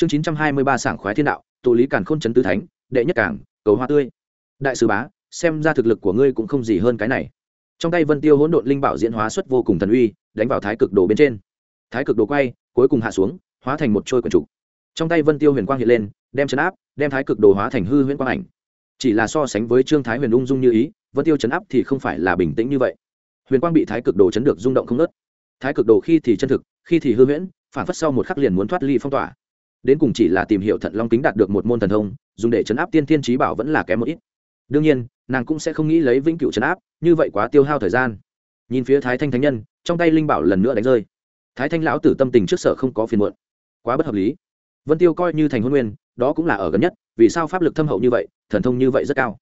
chương chín trăm hai mươi ba sảng khoái thiên đạo, tụ lý càn khôn chấn tứ thánh, đệ nhất cảng, cầu hoa tươi. Đại sứ bá, xem ra thực lực của ngươi cũng không gì hơn cái này. Trong tay vân tiêu hỗn độn linh bảo diễn hóa xuất vô cùng thần uy, đánh vào thái cực đồ bên trên. Thái cực đồ quay, cuối cùng hạ xuống, hóa thành một trôi quần trục. Trong tay vân tiêu huyền quang hiện lên, đem chấn áp, đem thái cực đồ hóa thành hư huyễn quang ảnh. Chỉ là so sánh với trương thái huyền ung dung như ý, vân tiêu chấn áp thì không phải là bình tĩnh như vậy. Huyền quang bị thái cực đồ chấn được rung động không nớt thái cực đồ khi thì chân thực, khi thì hư huyễn, phản phất sau một khắc liền muốn thoát ly phong tỏa đến cùng chỉ là tìm hiểu thận long kính đạt được một môn thần thông, dùng để chấn áp tiên thiên trí bảo vẫn là kém một ít. Đương nhiên, nàng cũng sẽ không nghĩ lấy vĩnh cửu chấn áp, như vậy quá tiêu hao thời gian. Nhìn phía thái thanh thánh nhân, trong tay linh bảo lần nữa đánh rơi. Thái thanh lão tử tâm tình trước sở không có phiền muộn. Quá bất hợp lý. Vân tiêu coi như thành huân nguyên, đó cũng là ở gần nhất, vì sao pháp lực thâm hậu như vậy, thần thông như vậy rất cao?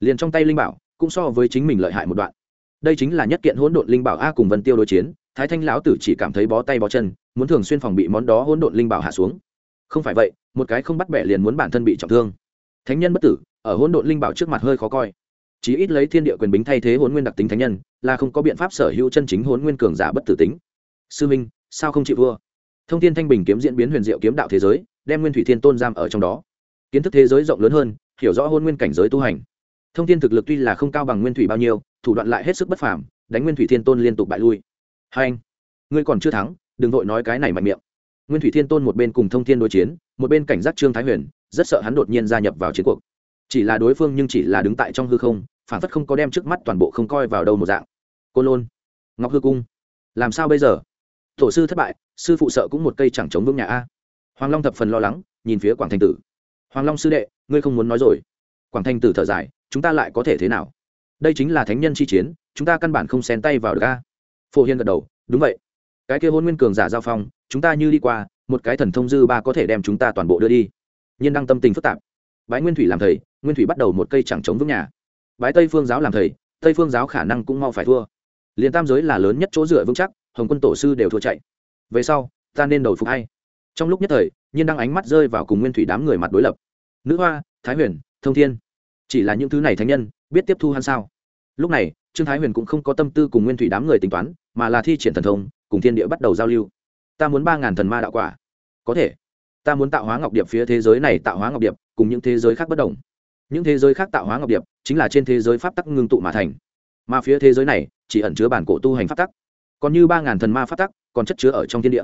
Liền trong tay linh bảo, cũng so với chính mình lợi hại một đoạn. Đây chính là nhất kiện hỗn độn linh bảo a cùng vân tiêu đối chiến, thái thanh lão tử chỉ cảm thấy bó tay bó chân, muốn thường xuyên phòng bị món đó hỗn độn linh bảo hạ xuống không phải vậy, một cái không bắt bẻ liền muốn bản thân bị trọng thương. Thánh nhân bất tử, ở hỗn độn linh bảo trước mặt hơi khó coi. Chí ít lấy thiên địa quyền bính thay thế hỗn nguyên đặc tính thánh nhân, là không có biện pháp sở hữu chân chính hỗn nguyên cường giả bất tử tính. Sư minh, sao không chịu vua? Thông tin thanh bình kiếm diễn biến huyền diệu kiếm đạo thế giới, đem nguyên thủy thiên tôn giam ở trong đó. Kiến thức thế giới rộng lớn hơn, hiểu rõ hôn nguyên cảnh giới tu hành. Thông tin thực lực tuy là không cao bằng nguyên thủy bao nhiêu, thủ đoạn lại hết sức bất phàm, đánh nguyên thủy thiên tôn liên tục bại lui. Hai anh, ngươi còn chưa thắng, đừng vội nói cái này mạnh miệng nguyên thủy thiên tôn một bên cùng thông thiên đối chiến, một bên cảnh giác trương thái huyền, rất sợ hắn đột nhiên gia nhập vào chiến cuộc. Chỉ là đối phương nhưng chỉ là đứng tại trong hư không phản phất không có đem trước mắt toàn bộ không coi vào đâu một dạng. Côn lôn, ngọc hư cung, làm sao bây giờ? Tổ sư thất bại, sư phụ sợ cũng một cây chẳng chống vững nhà a. Hoàng long thập phần lo lắng, nhìn phía quảng thành tử. Hoàng long sư đệ, ngươi không muốn nói rồi. Quảng thành tử thở dài, chúng ta lại có thể thế nào? Đây chính là thánh nhân chi chiến, chúng ta căn bản không xén tay vào được a. Phổ hiên gật đầu, đúng vậy cái kia hôn nguyên cường giả giao phong, chúng ta như đi qua, một cái thần thông dư ba có thể đem chúng ta toàn bộ đưa đi. Nhiên đăng tâm tình phức tạp. Bái nguyên thủy làm thầy, nguyên thủy bắt đầu một cây chẳng chống vững nhà. Bái tây phương giáo làm thầy, tây phương giáo khả năng cũng mau phải thua. Liền tam giới là lớn nhất chỗ dựa vững chắc, hồng quân tổ sư đều thua chạy. Về sau, ta nên đầu phục hay trong lúc nhất thời, nhiên đăng ánh mắt rơi vào cùng nguyên thủy đám người mặt đối lập. Nữ hoa, thái huyền, thông thiên. Chỉ là những thứ này thánh nhân, biết tiếp thu hắn sao? Lúc này, trương thái huyền cũng không có tâm tư cùng nguyên thủy đám người tính toán, mà là thi triển thần thông cùng thiên địa bắt đầu giao lưu. Ta muốn ba ngàn thần ma đạo quả. Có thể. Ta muốn tạo hóa ngọc điệp phía thế giới này tạo hóa ngọc điệp, cùng những thế giới khác bất đồng. Những thế giới khác tạo hóa ngọc điệp, chính là trên thế giới pháp tắc ngưng tụ mà thành. Mà phía thế giới này, chỉ ẩn chứa bản cổ tu hành pháp tắc. Còn như ba ngàn thần ma pháp tắc, còn chất chứa ở trong thiên địa.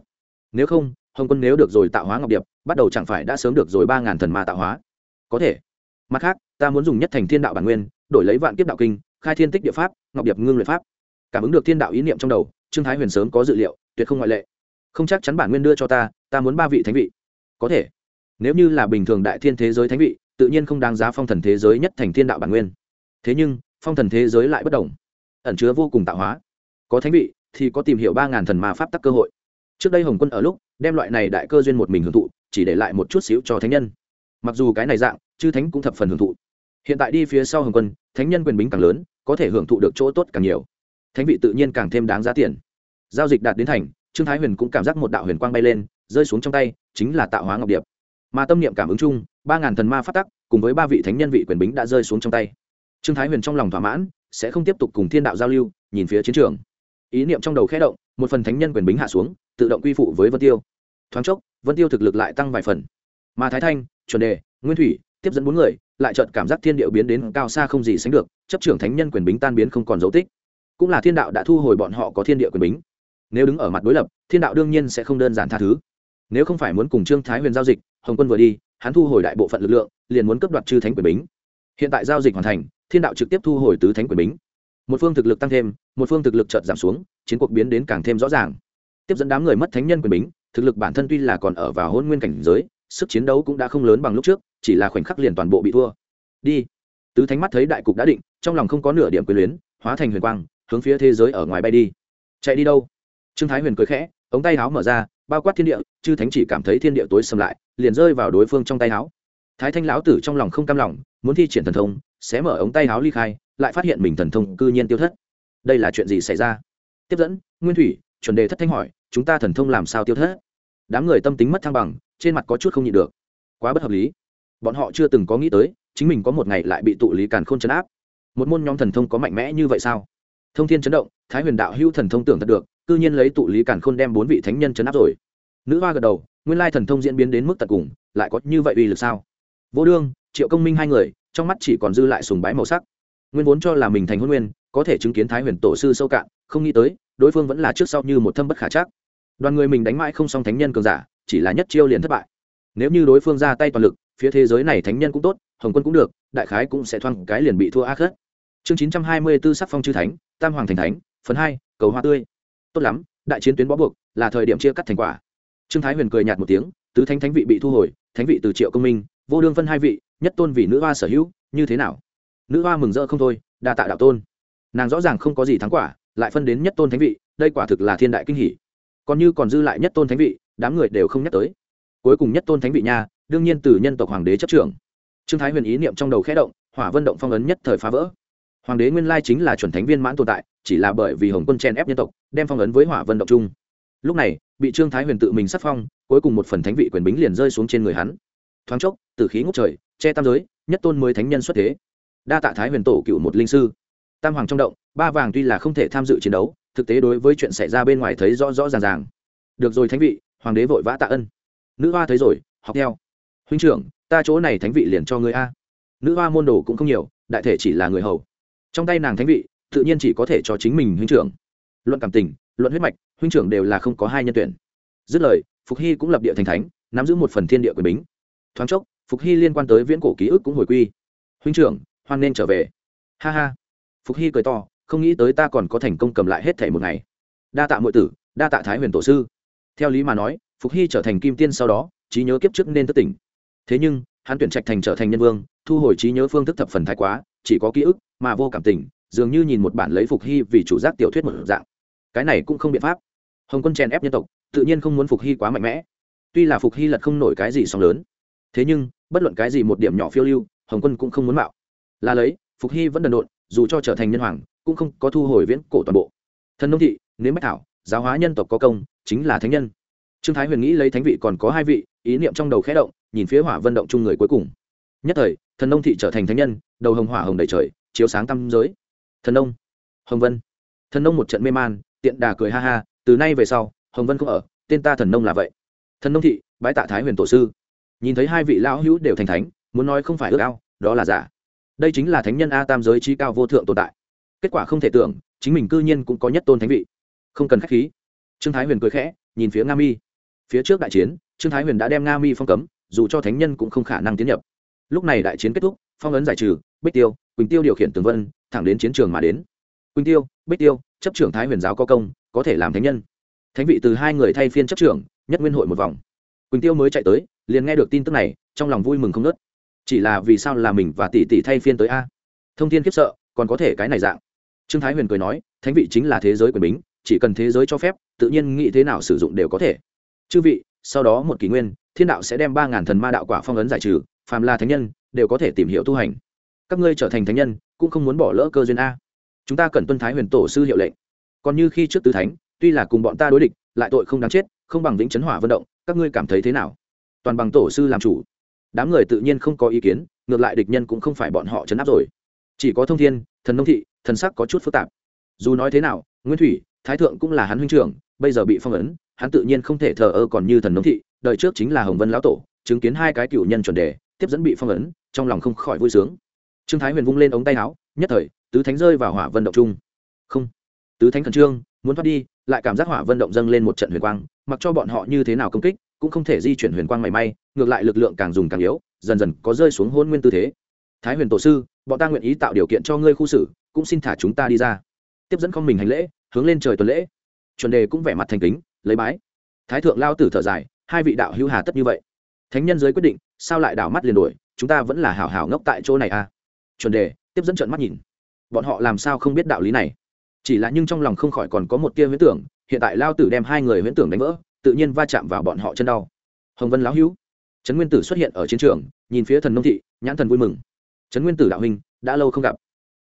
Nếu không, hồng quân nếu được rồi tạo hóa ngọc điệp, bắt đầu chẳng phải đã sớm được rồi ba ngàn thần ma tạo hóa? Có thể. Mặt khác, ta muốn dùng nhất thành thiên đạo bản nguyên, đổi lấy vạn kiếp đạo kinh, khai thiên tích địa pháp, ngọc điệp ngưng luyện pháp. Cảm ứng được thiên đạo ý niệm trong đầu trương thái huyền sớm có dự liệu, tuyệt không ngoại lệ. Không chắc chắn bản nguyên đưa cho ta ta muốn ba vị thánh vị. Có thể. Nếu như là bình thường đại thiên thế giới thánh vị, tự nhiên không đáng giá phong thần thế giới nhất thành thiên đạo bản nguyên. Thế nhưng, phong thần thế giới lại bất đồng. Ẩn chứa vô cùng tạo hóa. Có thánh vị, thì có tìm hiểu ba ngàn thần ma pháp tắc cơ hội. Trước đây hồng quân ở lúc, đem loại này đại cơ duyên một mình hưởng thụ, chỉ để lại một chút xíu cho thánh nhân. Mặc dù cái này dạng, chư thánh cũng thập phần hưởng thụ. Hiện tại đi phía sau hồng quân, thánh nhân quyền bính càng lớn, có thể hưởng thụ được chỗ tốt càng nhiều. Thánh vị tự nhiên càng thêm đáng giá tiền giao dịch đạt đến thành, trương thái huyền cũng cảm giác một đạo huyền quang bay lên, rơi xuống trong tay, chính là tạo hóa ngọc điệp. Mà tâm niệm cảm ứng chung, ba ngàn thần ma phát tắc, cùng với ba vị thánh nhân vị quyền bính đã rơi xuống trong tay. Trương thái huyền trong lòng thỏa mãn, sẽ không tiếp tục cùng thiên đạo giao lưu, nhìn phía chiến trường. Ý niệm trong đầu khẽ động, một phần thánh nhân quyền bính hạ xuống, tự động quy phụ với vân tiêu. Thoáng chốc, vân tiêu thực lực lại tăng vài phần. Mà thái thanh, chuẩn đề, nguyên thủy, tiếp dẫn bốn người, lại chợt cảm giác thiên điệu biến đến cao xa không gì sánh được, chấp trưởng thánh nhân quyền bính tan biến không còn dấu tích. Cũng là thiên đạo đã thu hồi bọn họ có thiên địa quyền bính nếu đứng ở mặt đối lập, thiên đạo đương nhiên sẽ không đơn giản tha thứ. Nếu không phải muốn cùng trương thái huyền giao dịch, hồng quân vừa đi, hắn thu hồi đại bộ phận lực lượng, liền muốn cấp đoạt chư thánh quyền bính. Hiện tại giao dịch hoàn thành, thiên đạo trực tiếp thu hồi tứ thánh quyền bính. Một phương thực lực tăng thêm, một phương thực lực chợt giảm xuống, chiến cuộc biến đến càng thêm rõ ràng. Tiếp dẫn đám người mất thánh nhân quyền bính, thực lực bản thân tuy là còn ở vào hôn nguyên cảnh giới, sức chiến đấu cũng đã không lớn bằng lúc trước, chỉ là khoảnh khắc liền toàn bộ bị thua. Đi. Tứ thánh mắt thấy đại cục đã định, trong lòng không có nửa điểm quyền luyến, hóa thành huyền quang, hướng phía thế giới ở ngoài bay đi. Chạy đi đâu? Trương thái huyền cười khẽ, ống tay áo mở ra, bao quát thiên địa, chư thánh chỉ cảm thấy thiên địa tối sầm lại, liền rơi vào đối phương trong tay áo. Thái thanh lão tử trong lòng không cam lòng, muốn thi triển thần thông, sẽ mở ống tay áo ly khai, lại phát hiện mình thần thông cư nhiên tiêu thất. Đây là chuyện gì xảy ra? Tiếp dẫn, nguyên thủy, chuẩn đề thất thanh hỏi, chúng ta thần thông làm sao tiêu thất? Đám người tâm tính mất thăng bằng, trên mặt có chút không nhịn được. Quá bất hợp lý. Bọn họ chưa từng có nghĩ tới, chính mình có một ngày lại bị tụ lý càn khôn chấn áp. Một môn nhóm thần thông có mạnh mẽ như vậy sao? Thông thiên chấn động, thái huyền đạo hữu thần thông tưởng thật được cư nhiên lấy tụ lý càn khôn đem bốn vị thánh nhân chấn áp rồi. Nữ hoa gật đầu, nguyên lai thần thông diễn biến đến mức tận cùng, lại có như vậy uy lực sao? Vô đương, triệu công minh hai người, trong mắt chỉ còn dư lại sùng bái màu sắc. Nguyên vốn cho là mình thành hôn nguyên, có thể chứng kiến thái huyền tổ sư sâu cạn, không nghĩ tới, đối phương vẫn là trước sau như một thâm bất khả chắc. Đoàn người mình đánh mãi không xong thánh nhân cường giả, chỉ là nhất chiêu liền thất bại. Nếu như đối phương ra tay toàn lực, phía thế giới này thánh nhân cũng tốt, hồng quân cũng được, đại khái cũng sẽ thoang cái liền bị thua ác khất chương chín trăm hai mươi b ố sắc phong chư thánh, tam hoàng thành thánh, phần hai, cầu hoa tươi tốt lắm, đại chiến tuyến bó buộc, là thời điểm chia cắt thành quả. Trương thái huyền cười nhạt một tiếng, tứ thánh thánh vị bị thu hồi, thánh vị từ triệu công minh, vô đương phân hai vị, nhất tôn vì nữ hoa sở hữu, như thế nào? Nữ hoa mừng rỡ không thôi, đa tạ đạo tôn. Nàng rõ ràng không có gì thắng quả, lại phân đến nhất tôn thánh vị, đây quả thực là thiên đại kinh hỷ còn như còn dư lại nhất tôn thánh vị, đám người đều không nhắc tới. Cuối cùng nhất tôn thánh vị nha, đương nhiên từ nhân tộc hoàng đế chấp trưởng. Trương thái huyền ý niệm trong đầu khẽ động, hỏa vân động phong ấn nhất thời phá vỡ hoàng đế nguyên lai chính là chuẩn thánh viên mãn tồn tại, chỉ là bởi vì hồng quân chen ép nhân tộc, đem phong ấn với hỏa vân động chung. Lúc này, bị trương thái huyền tự mình sắc phong, cuối cùng một phần thánh vị quyền bính liền rơi xuống trên người hắn. Thoáng chốc, từ khí ngốc trời, che tam giới, nhất tôn mới thánh nhân xuất thế. Đa tạ thái huyền tổ cựu một linh sư. Tam hoàng trong động, ba vàng tuy là không thể tham dự chiến đấu, thực tế đối với chuyện xảy ra bên ngoài thấy rõ rõ ràng ràng. Được rồi thánh vị, hoàng đế vội vã tạ ân. Nữ hoa thấy rồi, học theo. Huynh trưởng, ta chỗ này thánh vị liền cho người a. Nữ hoa môn đồ cũng không nhiều, đại thể chỉ là người hầu trong tay nàng thánh vị, tự nhiên chỉ có thể cho chính mình huynh trưởng. Luận cảm tình, luận huyết mạch, huynh trưởng đều là không có hai nhân tuyển. Dứt lời, phục hy cũng lập địa thành thánh, nắm giữ một phần thiên địa quyền bính. Thoáng chốc, phục hy liên quan tới viễn cổ ký ức cũng hồi quy. Huynh trưởng, hoan nên trở về. Ha ha. Phục hy cười to, không nghĩ tới ta còn có thành công cầm lại hết thảy một ngày. Đa tạ mọi tử, đa tạ thái huyền tổ sư. Theo lý mà nói, phục hy trở thành kim tiên sau đó, trí nhớ kiếp trước nên thất tỉnh. Thế nhưng, hắn tuyển trạch thành trở thành nhân vương, thu hồi trí nhớ phương thức thập phần thái quá chỉ có ký ức mà vô cảm tình, dường như nhìn một bản lấy phục hy vì chủ giác tiểu thuyết một dạng. Cái này cũng không biện pháp. Hồng quân chèn ép nhân tộc, tự nhiên không muốn phục hy quá mạnh mẽ. Tuy là phục hy lật không nổi cái gì song lớn, thế nhưng, bất luận cái gì một điểm nhỏ phiêu lưu, hồng quân cũng không muốn mạo. Là lấy, phục hy vẫn đần độn, dù cho trở thành nhân hoàng, cũng không có thu hồi viễn cổ toàn bộ. Thần nông thị nếu bách thảo, giáo hóa nhân tộc có công, chính là thánh nhân. Trương thái huyền nghĩ lấy thánh vị còn có hai vị, ý niệm trong đầu khẽ động, nhìn phía hỏa vận động chung người cuối cùng nhất thời, thần nông thị trở thành thánh nhân, đầu hồng hỏa hồng đầy trời, chiếu sáng tam giới. Thần nông, hồng vân. Thần nông một trận mê man, tiện đà cười ha ha, từ nay về sau, hồng vân không ở, tên ta thần nông là vậy. Thần nông thị, bái tạ thái huyền tổ sư. Nhìn thấy hai vị lão hữu đều thành thánh, muốn nói không phải ước ao, đó là giả. Đây chính là thánh nhân a tam giới trí cao vô thượng tồn tại. Kết quả không thể tưởng, chính mình cư nhiên cũng có nhất tôn thánh vị. Không cần k h á c h khí. Trương thái huyền cười khẽ, nhìn phía nga mi. Phía trước đại chiến, trương thái huyền đã đem nga mi phong cấm, dù cho thánh nhân cũng không khả năng tiến nhập lúc này đại chiến kết thúc, phong ấn giải trừ, bích tiêu, quỳnh tiêu điều khiển tường vân, thẳng đến chiến trường mà đến. Quỳnh tiêu, bích tiêu, chấp trưởng thái huyền giáo có công, có thể làm thánh nhân. Thánh vị từ hai người thay phiên chấp trưởng, nhất nguyên hội một vòng. Quỳnh tiêu mới chạy tới, liền nghe được tin tức này, trong lòng vui mừng không nớt chỉ là vì sao là mình và tỷ tỷ thay phiên tới a? Thông tin khiếp sợ, còn có thể cái này dạng. Trương thái huyền cười nói, thánh vị chính là thế giới quyền bính, chỉ cần thế giới cho phép, tự nhiên nghĩ thế nào sử dụng đều có thể. Chư vị, sau đó một kỷ nguyên, thiên đạo sẽ đem ba ngàn thần ma đạo quả phong ấn giải trừ phàm là thánh nhân, đều có thể tìm hiểu tu hành. Các ngươi trở thành thánh nhân, cũng không muốn bỏ lỡ cơ duyên a. Chúng ta cần tuân thái huyền tổ sư hiệu lệnh. Còn như khi trước tứ thánh, tuy là cùng bọn ta đối địch, lại tội không đáng chết, không bằng vĩnh chấn hỏa vận động, các ngươi cảm thấy thế nào? Toàn bằng tổ sư làm chủ. Đám người tự nhiên không có ý kiến, ngược lại địch nhân cũng không phải bọn họ chấn áp rồi. Chỉ có thông thiên, thần nông thị, thần sắc có chút phức tạp. Dù nói thế nào, nguyên thủy, thái thượng cũng là hắn huynh trưởng, bây giờ bị phong ấn, hắn tự nhiên không thể thờ ơ còn như thần nông thị đợi trước chính là hồng vân lão tổ, chứng kiến hai cái cựu nhân chuẩn đề tiếp dẫn bị phong ấn, trong lòng không khỏi vui sướng. Trương thái huyền vung lên ống tay áo, nhất thời, tứ thánh rơi vào hỏa vân động chung không, tứ thánh khẩn trương, muốn thoát đi, lại cảm giác hỏa vân động dâng lên một trận huyền quang, mặc cho bọn họ như thế nào công kích, cũng không thể di chuyển huyền quang mảy may, ngược lại lực lượng càng dùng càng yếu, dần dần có rơi xuống hôn nguyên tư thế. Thái huyền tổ sư, bọn ta nguyện ý tạo điều kiện cho ngươi khu xử, cũng xin thả chúng ta đi ra. Tiếp dẫn không mình hành lễ, hướng lên trời tuần lễ. Chuẩn đề cũng vẻ mặt thành kính, lấy bái. Thái thượng lao tử thở dài, hai vị đạo hữu hà tất như vậy. Thánh nhân giới quyết định sao lại đảo mắt liền đuổi, chúng ta vẫn là hảo hảo ngốc tại chỗ này à? Chuẩn đề tiếp dẫn trận mắt nhìn. Bọn họ làm sao không biết đạo lý này? Chỉ là nhưng trong lòng không khỏi còn có một tia huyễn tưởng hiện tại lao tử đem hai người huyễn tưởng đánh vỡ tự nhiên va chạm vào bọn họ chân đau. Hồng vân lão hữu trấn nguyên tử xuất hiện ở chiến trường nhìn phía thần nông thị nhãn thần vui mừng. Trấn nguyên tử đạo huynh đã lâu không gặp.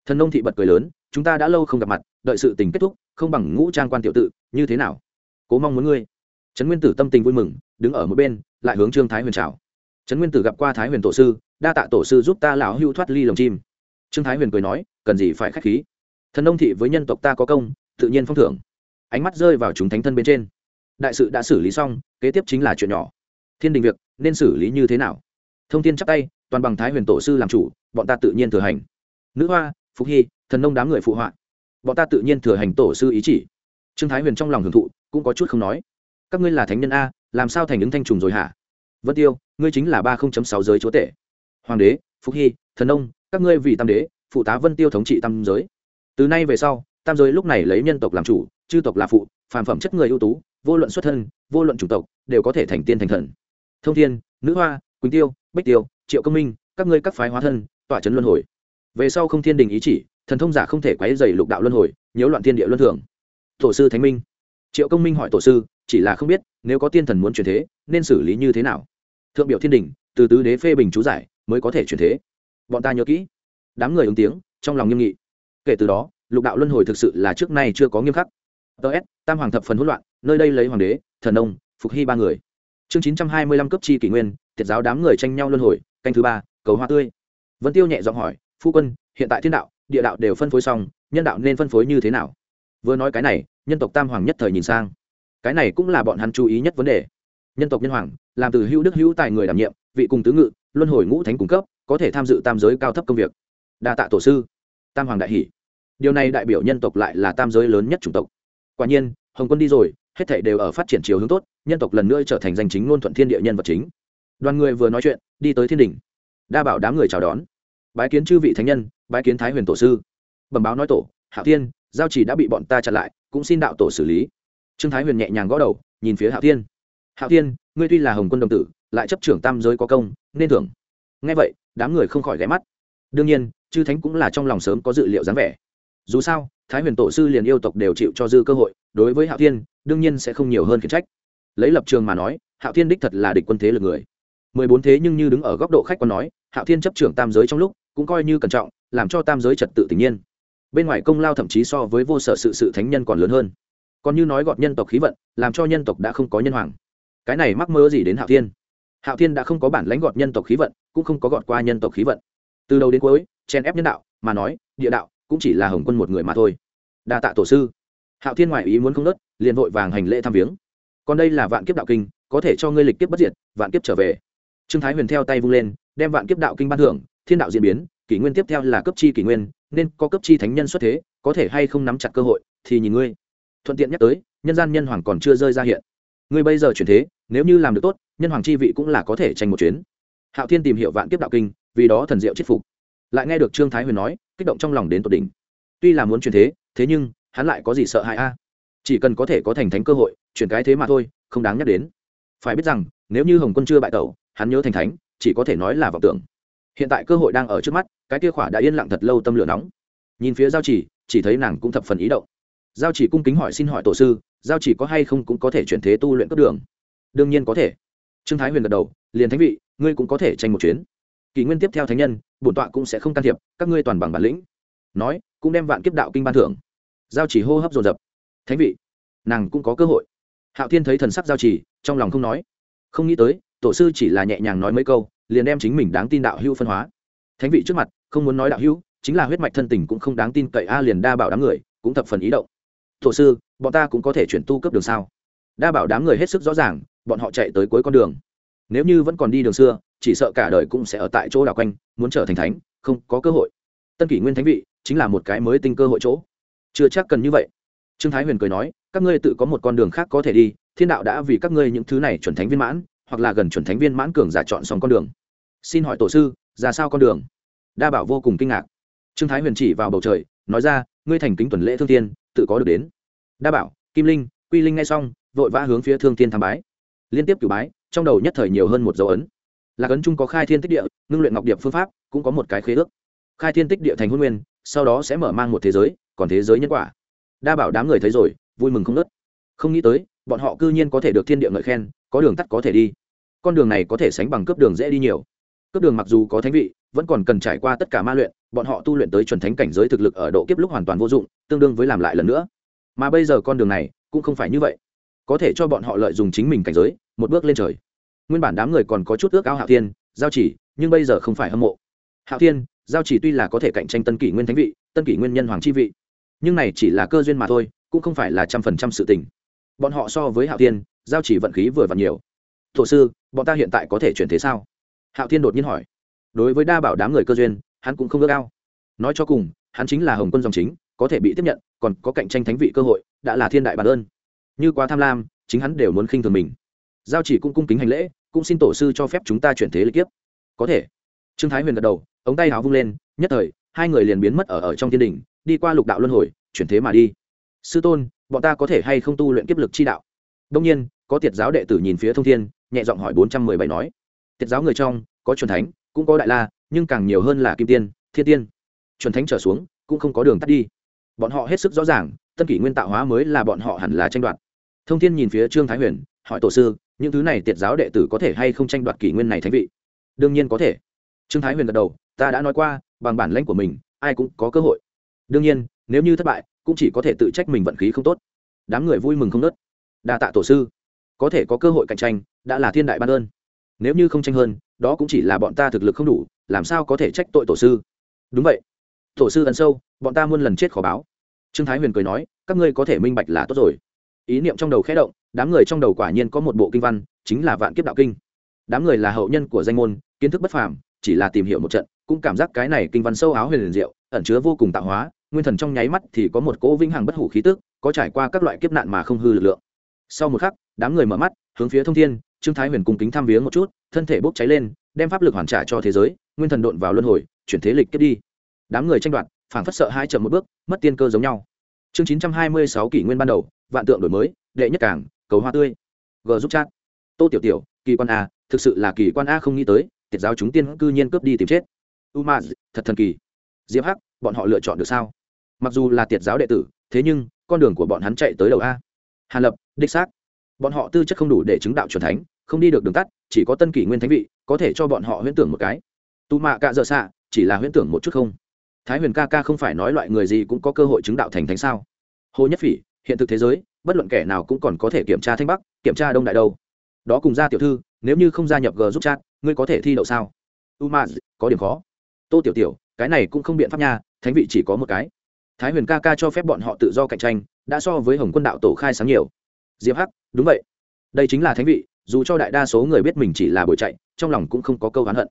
Thần nông thị bật cười lớn chúng ta đã lâu không gặp mặt đợi sự tình kết thúc không bằng ngũ trang quan tiểu tự như thế nào? Cố mong muốn ngươi. Trấn nguyên tử tâm tình vui mừng đứng ở một bên lại hướng trương thái huyền chào trấn nguyên tử gặp qua thái huyền tổ sư, đa tạ tổ sư giúp ta lão hưu thoát ly lồng chim. Trương thái huyền cười nói, cần gì phải k h á c h khí. Thần nông thị với nhân tộc ta có công, tự nhiên phong thưởng. Ánh mắt rơi vào chúng thánh thân bên trên. Đại sự đã xử lý xong, kế tiếp chính là chuyện nhỏ. Thiên đình việc, nên xử lý như thế nào? Thông tin chắc tay, toàn bằng thái huyền tổ sư làm chủ, bọn ta tự nhiên thừa hành. Nữ hoa phúc hy, thần nông đám người phụ họa. Bọn ta tự nhiên thừa hành tổ sư ý chỉ. Trương thái huyền trong lòng hưởng thụ, cũng có chút không nói. Các ngươi là thánh nhân a, làm sao thành ứng thanh trùng rồi hả? Vân tiêu, ngươi chính là ba sáu giới chúa tể. Hoàng đế phúc hy, thần ông, các ngươi vì tam đế, phụ tá vân tiêu thống trị tam giới. Từ nay về sau, tam giới lúc này lấy nhân tộc làm chủ, chư tộc là phụ, phàm phẩm chất người ưu tú, vô luận xuất thân, vô luận chủng tộc, đều có thể thành tiên thành thần. Thông thiên, nữ hoa, quỳnh tiêu bách tiêu, triệu công minh, các ngươi các phái hóa thân, tỏa trấn luân hồi. Về sau không thiên đình ý chỉ, thần thông giả không thể quấy dày lục đạo luân hồi, nhiễu loạn thiên địa luân thường. Tổ sư thánh minh. Triệu công minh hỏi tổ sư, chỉ là không biết nếu có tiên thần muốn chuyển thế, nên xử lý như thế nào? Thượng biểu thiên đình, từ tứ đế phê bình chú giải, mới có thể chuyển thế. Bọn ta nhớ kỹ. Đám người ứng tiếng, trong lòng nghiêm nghị. Kể từ đó, lục đạo luân hồi thực sự là trước nay chưa có nghiêm khắc. Ts tam hoàng thập phần hỗn loạn, nơi đây lấy hoàng đế, thần ông, phục hy ba người. Chương chín trăm hai mươi lăm cấp chi kỷ nguyên, thiệt giáo đám người tranh nhau luân hồi, canh thứ ba, cầu hoa tươi. Vân tiêu nhẹ giọng hỏi, phu quân, hiện tại thiên đạo, địa đạo đều phân phối xong, nhân đạo nên phân phối như thế nào? Vừa nói cái này, nhân tộc tam hoàng nhất thời nhìn sang cái này cũng là bọn hắn chú ý nhất vấn đề. Nhân tộc nhân hoàng, làm từ hữu đức hữu tài người đảm nhiệm, vị cùng tứ ngự, luân hồi ngũ thánh cung cấp, có thể tham dự tam giới cao thấp công việc. Đa tạ tổ sư. Tam hoàng đại hỷ. Điều này đại biểu nhân tộc lại là tam giới lớn nhất chủng tộc. Quả nhiên, hồng quân đi rồi, hết thảy đều ở phát triển chiều hướng tốt, nhân tộc lần nữa trở thành danh chính ngôn thuận thiên địa nhân vật chính. Đoàn người vừa nói chuyện, đi tới thiên đình. Đa bảo đám người chào đón. Bái kiến chư vị thánh nhân, bái kiến thái huyền tổ sư. Bẩm báo nói tổ, hạo tiên giao chỉ đã bị bọn ta chặn lại, cũng xin đạo tổ xử lý trương thái huyền nhẹ nhàng gõ đầu, nhìn phía hạo thiên. Hạo thiên, ngươi tuy là hồng quân đồng tử, lại chấp trưởng tam giới có công, nên thưởng. Ngay vậy, đám người không khỏi ghé mắt. Đương nhiên, chư thánh cũng là trong lòng sớm có dự liệu dáng vẻ. Dù sao, thái huyền tổ sư liền yêu tộc đều chịu cho dư cơ hội, đối với hạo thiên, đương nhiên sẽ không nhiều hơn khiển trách. Lấy lập trường mà nói, hạo thiên đích thật là địch quân thế lực người. Mười bốn thế nhưng như đứng ở góc độ khách quan nói, hạo thiên chấp trưởng tam giới trong lúc, cũng coi như cẩn trọng, làm cho tam giới trật tự tình nhiên. Bên ngoài công lao thậm chí so với vô sở sự sự thánh nhân còn lớn hơn còn như nói gọt nhân tộc khí vận, làm cho nhân tộc đã không có nhân hoàng. Cái này mắc mơ gì đến hạo thiên? Hạo thiên đã không có bản lãnh gọt nhân tộc khí vận, cũng không có gọt qua nhân tộc khí vận. Từ đầu đến cuối chen ép nhân đạo, mà nói, địa đạo cũng chỉ là hồng quân một người mà thôi. Đa tạ tổ sư. Hạo thiên ngoại ý muốn không nớt, liền vội vàng hành lễ thăm viếng. Còn đây là vạn kiếp đạo kinh, có thể cho ngươi lịch kiếp bất diệt, vạn kiếp trở về. Trương thái huyền theo tay vung lên, đem vạn kiếp đạo kinh ban thưởng, thiên đạo diễn biến, kỷ nguyên tiếp theo là cấp chi kỷ nguyên, nên có cấp chi thánh nhân xuất thế, có thể hay không nắm chặt cơ hội, thì nhìn ngươi thuận tiện nhắc tới, nhân gian nhân hoàng còn chưa rơi ra hiện. Ngươi bây giờ chuyển thế, nếu như làm được tốt, nhân hoàng chi vị cũng là có thể tranh một chuyến. Hạo thiên tìm hiểu vạn kiếp đạo kinh, vì đó thần diệu chết phục. Lại nghe được trương thái huyền nói, kích động trong lòng đến tột đỉnh. Tuy là muốn chuyển thế thế nhưng, hắn lại có gì sợ hãi a? Chỉ cần có thể có thành thánh cơ hội, chuyển cái thế mà thôi, không đáng nhắc đến. Phải biết rằng, nếu như hồng quân chưa bại tẩu, hắn nhớ thành thánh, chỉ có thể nói là vọng tưởng. Hiện tại cơ hội đang ở trước mắt, cái kia khỏa đã yên lặng thật lâu tâm lửa nóng. Nhìn phía giao chỉ chỉ thấy nàng cũng thập phần ý động giao chỉ cung kính hỏi xin hỏi tổ sư, giao chỉ có hay không cũng có thể chuyển thế tu luyện cấp đường. Đương nhiên có thể. Trương thái huyền gật đầu, liền thánh vị, ngươi cũng có thể tranh một chuyến. Kỷ nguyên tiếp theo thánh nhân, bổn tọa cũng sẽ không can thiệp, các ngươi toàn bằng bản lĩnh. Nói, cũng đem vạn kiếp đạo kinh ban thưởng. Giao chỉ hô hấp dồn dập. Thánh vị, nàng cũng có cơ hội. Hạo thiên thấy thần sắc giao chỉ, trong lòng không nói. Không nghĩ tới, tổ sư chỉ là nhẹ nhàng nói mấy câu, liền đem chính mình đáng tin đạo hữu phân hóa. Thánh vị trước mặt, không muốn nói đạo hữu, chính là huyết mạch thân tình cũng không đáng tin cậy a, liền đa bảo đám người, cũng thập phần ý động. Thổ sư, bọn ta cũng có thể chuyển tu cấp đường sao? Đa bảo đám người hết sức rõ ràng, bọn họ chạy tới cuối con đường. Nếu như vẫn còn đi đường xưa, chỉ sợ cả đời cũng sẽ ở tại chỗ đảo quanh, muốn trở thành thánh, không có cơ hội. Tân kỷ nguyên thánh vị chính là một cái mới tinh cơ hội chỗ. Chưa chắc cần như vậy. Trương thái huyền cười nói, các ngươi tự có một con đường khác có thể đi, thiên đạo đã vì các ngươi những thứ này chuẩn thánh viên mãn, hoặc là gần chuẩn thánh viên mãn cường giả chọn xong con đường. Xin hỏi tổ sư, ra sao con đường? Đa bảo vô cùng kinh ngạc. Trương thái huyền chỉ vào bầu trời, nói ra, ngươi thành kính tuần lễ thương tiên tự có được đến. Đa bảo, kim linh, quy linh ngay xong, vội vã hướng phía thương Thiên tham bái. Liên tiếp cử bái, trong đầu nhất thời nhiều hơn một dấu ấn. Lạc ấn chung có khai thiên tích địa, ngưng luyện ngọc điệp phương pháp, cũng có một cái khế ước. Khai thiên tích địa thành hôn nguyên, sau đó sẽ mở mang một thế giới, còn thế giới nhân quả. Đa bảo đám người thấy rồi, vui mừng không nớt không nghĩ tới, bọn họ cư nhiên có thể được thiên địa ngợi khen, có đường tắt có thể đi. Con đường này có thể sánh bằng cấp đường dễ đi nhiều cấp đường mặc dù có thánh vị, vẫn còn cần trải qua tất cả ma luyện, bọn họ tu luyện tới chuẩn thánh cảnh giới thực lực ở độ kiếp lúc hoàn toàn vô dụng, tương đương với làm lại lần nữa. Mà bây giờ con đường này cũng không phải như vậy. Có thể cho bọn họ lợi dụng chính mình cảnh giới, một bước lên trời. Nguyên bản đám người còn có chút ước ao hạ thiên, giao chỉ, nhưng bây giờ không phải hâm mộ. Hạ thiên, giao chỉ tuy là có thể cạnh tranh tân kỷ nguyên thánh vị, tân kỷ nguyên nhân hoàng chi vị, nhưng này chỉ là cơ duyên mà thôi, cũng không phải là trăm phần trăm sự tình. Bọn họ so với hạ thiên, giao chỉ vận khí vừa và nhiều. Thổ sư, bọn ta hiện tại có thể chuyển thế sao? Hạo thiên đột nhiên hỏi. Đối với đa bảo đám người cơ duyên hắn cũng không ước ao. Nói cho cùng hắn chính là hồng quân dòng chính có thể bị tiếp nhận còn có cạnh tranh thánh vị cơ hội đã là thiên đại bản ơn. Như quá tham lam chính hắn đều muốn khinh thường mình. Giao chỉ cũng cung kính hành lễ cũng xin tổ sư cho phép chúng ta chuyển thế lịch kiếp. Có thể. Trương thái huyền gật đầu ống tay háo vung lên nhất thời hai người liền biến mất ở, ở trong thiên đình đi qua lục đạo luân hồi chuyển thế mà đi. Sư tôn bọn ta có thể hay không tu luyện kiếp lực chi đạo? Đông nhiên có tiệt giáo đệ tử nhìn phía thông thiên nhẹ giọng hỏi bốn trăm mười bảy nói tiệt giáo người trong, có chuẩn thánh, cũng có đại la, nhưng càng nhiều hơn là kim tiên, thiên tiên. Chuẩn thánh trở xuống, cũng không có đường tắt đi. Bọn họ hết sức rõ ràng, tân kỷ nguyên tạo hóa mới là bọn họ hẳn là tranh đoạt. Thông thiên nhìn phía trương thái huyền, hỏi tổ sư, những thứ này tiệt giáo đệ tử có thể hay không tranh đoạt kỷ nguyên này thánh vị? Đương nhiên có thể. Trương thái huyền gật đầu, ta đã nói qua, bằng bản lãnh của mình, ai cũng có cơ hội. Đương nhiên, nếu như thất bại, cũng chỉ có thể tự trách mình vận khí không tốt. Đám người vui mừng không nớt đa tạ tổ sư. Có thể có cơ hội cạnh tranh, đã là thiên đại ban ơn nếu như không tranh hơn, đó cũng chỉ là bọn ta thực lực không đủ, làm sao có thể trách tội tổ sư? Đúng vậy. Tổ sư ẩn sâu, bọn ta muôn lần chết khó báo. Trương thái huyền cười nói, các ngươi có thể minh bạch là tốt rồi. Ý niệm trong đầu khẽ động, đám người trong đầu quả nhiên có một bộ kinh văn, chính là vạn kiếp đạo kinh. Đám người là hậu nhân của danh môn, kiến thức bất phàm, chỉ là tìm hiểu một trận, cũng cảm giác cái này kinh văn sâu áo huyền liền diệu, ẩn chứa vô cùng tạo hóa, nguyên thần trong nháy mắt thì có một cỗ vinh hằng bất hủ khí tức, có trải qua các loại kiếp nạn mà không hư lực lượng. Sau một khắc, đám người mở mắt hướng phía thông thiên, trương thái huyền cùng kính tham viếng một chút, thân thể bốc cháy lên, đem pháp lực hoàn trả cho thế giới, nguyên thần độn vào luân hồi, chuyển thế lịch kết đi. Đám người tranh đoạt, phảng phất sợ hai chậm một bước, mất tiên cơ giống nhau. Chương chín trăm hai mươi sáu kỷ nguyên ban đầu, vạn tượng đổi mới, đệ nhất cảng, cầu hoa tươi. G giúp chat. Tô tiểu tiểu, kỳ quan a, thực sự là kỳ quan a không nghĩ tới, tiệt giáo chúng tiên cư nhiên cướp đi tìm chết. U ma thật thần kỳ. Diệp hắc, bọn họ lựa chọn được sao? Mặc dù là tiệt giáo đệ tử, thế nhưng, con đường của bọn hắn chạy tới đầu a. Hàn lập, đích xác bọn họ tư chất không đủ để chứng đạo c thánh, không đi được đường tắt, chỉ có tân kỷ nguyên thánh vị, có thể cho bọn họ huyễn tưởng một cái. Tù mạ cạ dợ xạ chỉ là huyễn tưởng một chút không? Thái huyền ca ca không phải nói loại người gì cũng có cơ hội chứng đạo thành thánh sao? Hồ nhất phỉ, hiện thực thế giới, bất luận kẻ nào cũng còn có thể kiểm tra thanh bắc, kiểm tra đông đại đâu. Đó cùng ra tiểu thư, nếu như không gia nhập g giúp chat, ngươi có thể thi đậu sao? U ma, có điểm khó. Tô tiểu tiểu, cái này cũng không biện pháp nha, thánh vị chỉ có một cái. Thái huyền ca ca cho phép bọn họ tự do cạnh tranh, đã so với hồng quân đạo tổ khai sáng nhiều diệp hắc, đúng vậy. Đây chính là thánh vị, dù cho đại đa số người biết mình chỉ là buổi chạy, trong lòng cũng không có câu oán hận.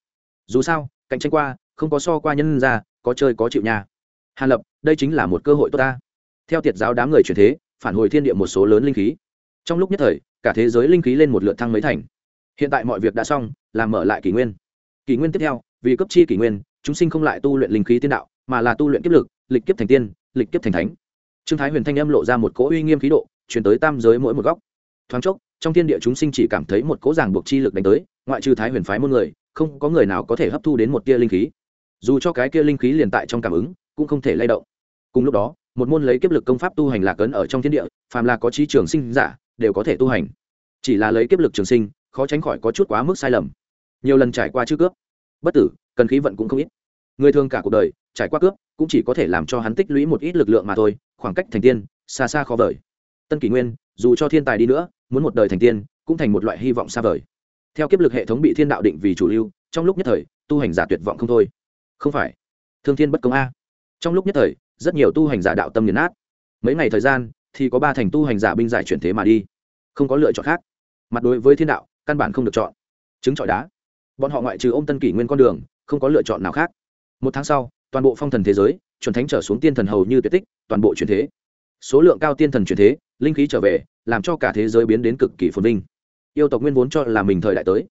Dù sao, cạnh tranh qua, không có so qua nhân ra, có chơi có chịu nha. Hàn lập, đây chính là một cơ hội tốt ta. Theo tiệt giáo đám người truyền thế, phản hồi thiên địa một số lớn linh khí. Trong lúc nhất thời, cả thế giới linh khí lên một lượt thăng mấy thành. Hiện tại mọi việc đã xong, làm mở lại kỷ nguyên. Kỷ nguyên tiếp theo, vì cấp chi kỷ nguyên, chúng sinh không lại tu luyện linh khí tiên đạo, mà là tu luyện kiếp lực, lịch kiếp thành tiên, lịch kiếp thành thánh. Trương thái huyền thanh âm lộ ra một cỗ uy nghiêm khí độ chuyển tới tam giới mỗi một góc. Thoáng chốc, trong thiên địa chúng sinh chỉ cảm thấy một cỗ ràng buộc chi lực đánh tới, ngoại trừ thái huyền phái môn người, không có người nào có thể hấp thu đến một tia linh khí. Dù cho cái kia linh khí liền tại trong cảm ứng, cũng không thể lay động. Cùng lúc đó, một môn lấy kiếp lực công pháp tu hành lạc ấn ở trong thiên địa, phàm là có trí trường sinh giả, đều có thể tu hành. Chỉ là lấy kiếp lực trường sinh, khó tránh khỏi có chút quá mức sai lầm. Nhiều lần trải qua chữ cướp, bất tử, cần khí vận cũng không ít. Người thường cả cuộc đời, trải qua cướp, cũng chỉ có thể làm cho hắn tích lũy một ít lực lượng mà thôi, khoảng cách thành tiên, xa xa khó vời tân kỷ nguyên, dù cho thiên tài đi nữa, muốn một đời thành tiên, cũng thành một loại hy vọng xa vời. Theo kiếp lực hệ thống bị thiên đạo định vì chủ lưu, trong lúc nhất thời, tu hành giả tuyệt vọng không thôi. Không phải. Thương thiên bất công a. Trong lúc nhất thời, rất nhiều tu hành giả đạo tâm nghiền nát. Mấy ngày thời gian, thì có ba thành tu hành giả binh giải chuyển thế mà đi. Không có lựa chọn khác. Mặt đối với thiên đạo, căn bản không được chọn. Chứng chọi đá. Bọn họ ngoại trừ ô m tân kỷ nguyên con đường, không có lựa chọn nào khác. Một tháng sau, toàn bộ phong thần thế giới, chuẩn thánh trở xuống tiên thần hầu như tuyệt tích, toàn bộ chuyển thế. Số lượng cao tiên thần chuyển thế linh khí trở về, làm cho cả thế giới biến đến cực kỳ phồn vinh. Yêu tộc nguyên vốn cho là mình thời đại tới.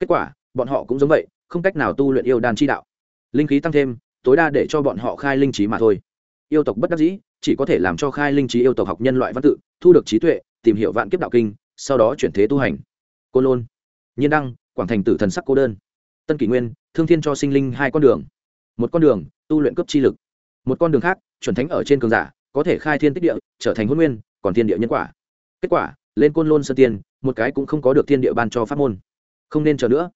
Kết quả, bọn họ cũng giống vậy, không cách nào tu luyện yêu đan chi đạo. Linh khí tăng thêm, tối đa để cho bọn họ khai linh trí mà thôi. Yêu tộc bất đắc dĩ, chỉ có thể làm cho khai linh trí yêu tộc học nhân loại văn tự, thu được trí tuệ, tìm hiểu vạn kiếp đạo kinh, sau đó chuyển thế tu hành. Cô lôn, nhiên đăng, quảng thành tử thần sắc cô đơn, tân kỷ nguyên, thương thiên cho sinh linh hai con đường. Một con đường, tu luyện cấp chi lực. Một con đường khác, chuẩn thánh ở trên cường giả, có thể khai thiên tích địa, trở thành huân nguyên còn thiên địa nhân quả. Kết quả, lên côn lôn sơ tiên, một cái cũng không có được thiên địa ban cho pháp môn. Không nên chờ nữa.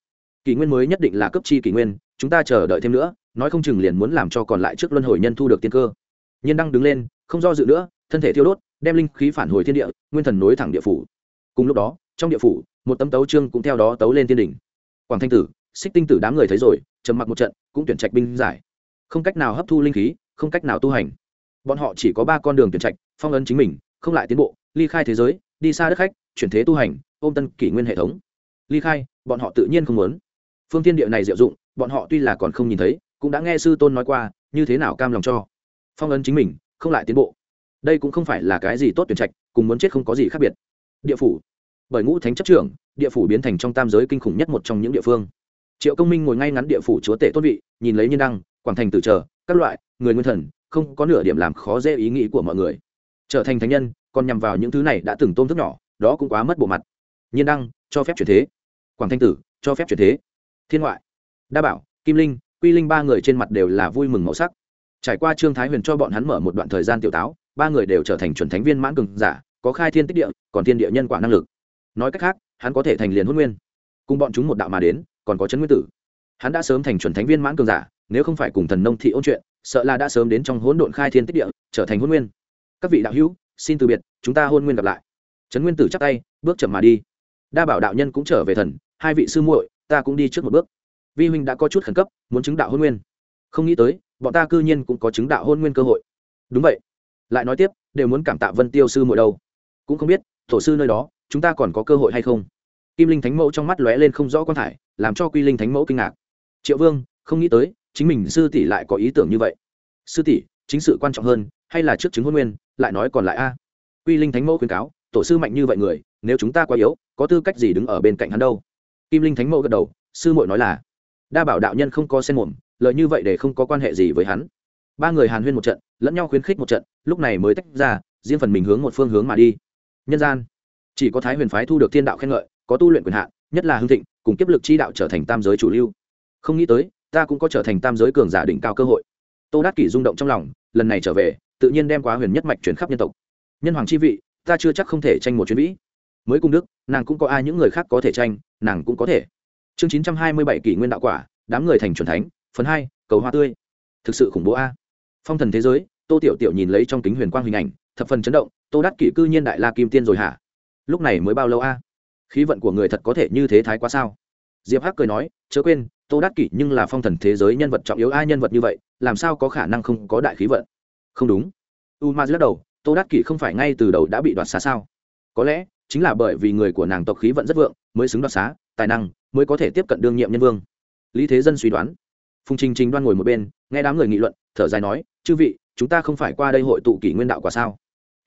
Kỷ nguyên mới nhất định là cấp chi kỷ nguyên, chúng ta chờ đợi thêm nữa, nói không chừng liền muốn làm cho còn lại trước luân hồi nhân thu được tiên cơ. Nhiên đăng đứng lên, không do dự nữa, thân thể thiêu đốt, đem linh khí phản hồi thiên địa, nguyên thần nối thẳng địa phủ. Cùng lúc đó, trong địa phủ, một tấm tấu trương cũng theo đó tấu lên thiên đỉnh. Quảng thanh tử, xích tinh tử đám người thấy rồi, trầm mặc một trận, cũng tuyển trạch binh giải. Không cách nào hấp thu linh khí, không cách nào tu hành. Bọn họ chỉ có ba con đường tuyển trạch, phong ấn chính mình không lại tiến bộ, ly khai thế giới, đi xa đất khách, chuyển thế tu hành, ôm tân kỷ nguyên hệ thống. Ly khai, bọn họ tự nhiên không muốn. Phương tiên địa này diệu dụng, bọn họ tuy là còn không nhìn thấy, cũng đã nghe sư tôn nói qua, như thế nào cam lòng cho. Phong ấn chính mình, không lại tiến bộ. Đây cũng không phải là cái gì tốt tuyển trạch, cùng muốn chết không có gì khác biệt. Địa phủ. Bởi ngũ thánh chấp trưởng, địa phủ biến thành trong tam giới kinh khủng nhất một trong những địa phương. Triệu công minh ngồi ngay ngắn địa phủ chúa tể tôn vị, nhìn lấy nhân đăng, quảng thành tử chờ, các loại, người nguyên thần, không có nửa điểm làm khó dễ ý nghĩ của mọi người trở thành thánh nhân, còn nhằm vào những thứ này đã từng tôn thức nhỏ, đó cũng quá mất bộ mặt. Nhiên đăng, cho phép chuyển thế. Quảng thanh tử, cho phép chuyển thế. Thiên ngoại, đa bảo, kim linh, quy linh ba người trên mặt đều là vui mừng màu sắc. Trải qua trương thái huyền cho bọn hắn mở một đoạn thời gian tiểu táo, ba người đều trở thành chuẩn thánh viên mãn cường giả, có khai thiên tích địa, còn thiên địa nhân quả năng lực. Nói cách khác, hắn có thể thành liền huân nguyên. Cùng bọn chúng một đạo mà đến, còn có chấn nguyên tử. Hắn đã sớm thành chuẩn thánh viên mãn cường giả, nếu không phải cùng thần nông thị ôn chuyện, sợ là đã sớm đến trong hỗn độn khai thiên tích địa, trở thành huân nguyên các vị đạo hữu, xin từ biệt, chúng ta hôn nguyên gặp lại. Trấn nguyên tử chắc tay, bước chậm mà đi. Đa bảo đạo nhân cũng trở về thần, hai vị sư muội, ta cũng đi trước một bước. Vi huynh đã có chút khẩn cấp, muốn chứng đạo hôn nguyên. Không nghĩ tới, bọn ta cư nhiên cũng có chứng đạo hôn nguyên cơ hội. Đúng vậy. Lại nói tiếp, đều muốn cảm tạ vân tiêu sư muội đâu. Cũng không biết, tổ sư nơi đó, chúng ta còn có cơ hội hay không? Kim linh thánh mẫu trong mắt lóe lên không rõ quan thải, làm cho quy linh thánh mẫu kinh ngạc. Triệu vương, không nghĩ tới, chính mình sư tỷ lại có ý tưởng như vậy. Sư tỷ, chính sự quan trọng hơn hay là trước chứng hôn nguyên, lại nói còn lại a. Quy linh thánh mẫu khuyên cáo, tổ sư mạnh như vậy người, nếu chúng ta quá yếu, có tư cách gì đứng ở bên cạnh hắn đâu? Kim linh thánh mẫu gật đầu, sư muội nói là, đa bảo đạo nhân không có sen mồm lợi như vậy để không có quan hệ gì với hắn. Ba người hàn huyên một trận, lẫn nhau khuyến khích một trận, lúc này mới tách ra, riêng phần mình hướng một phương hướng mà đi. Nhân gian, chỉ có thái huyền phái thu được thiên đạo khen ngợi, có tu luyện quyền hạn, nhất là hưng thịnh, cùng kiếp lực chi đạo trở thành tam giới chủ lưu. Không nghĩ tới, ta cũng có trở thành tam giới cường giả đỉnh cao cơ hội. Tô đát kỷ rung động trong lòng, lần này trở về tự nhiên đem quá huyền nhất mạch chuyển khắp nhân tộc. Nhân hoàng chi vị, ta chưa chắc không thể tranh một chuyến vĩ. Mới cung đức, nàng cũng có ai những người khác có thể tranh, nàng cũng có thể. Chương chín trăm hai mươi bảy kỷ nguyên đạo quả, đám người thành c thánh, phần hai, cầu hoa tươi. Thực sự khủng bố a. Phong thần thế giới, tô tiểu tiểu nhìn lấy trong kính huyền quang hình ảnh, thập phần chấn động, tô đắc kỷ cư nhiên đại la kim tiên rồi hả? Lúc này mới bao lâu a? Khí vận của người thật có thể như thế thái quá sao? Diệp hắc cười nói, chớ quên, tô đắc kỷ nhưng là phong thần thế giới nhân vật trọng yếu ai nhân vật như vậy, làm sao có khả năng không có đại khí vận? Không đúng. U ma lắc đầu tô đắc kỷ không phải ngay từ đầu đã bị đoạt xá sao? Có lẽ, chính là bởi vì người của nàng tộc khí vận rất vượng, mới xứng đoạt xá, tài năng, mới có thể tiếp cận đương nhiệm nhân vương. Lý thế dân suy đoán. Phùng trình trình đoan ngồi một bên, nghe đám người nghị luận, thở dài nói, chư vị, chúng ta không phải qua đây hội tụ kỷ nguyên đạo quả sao?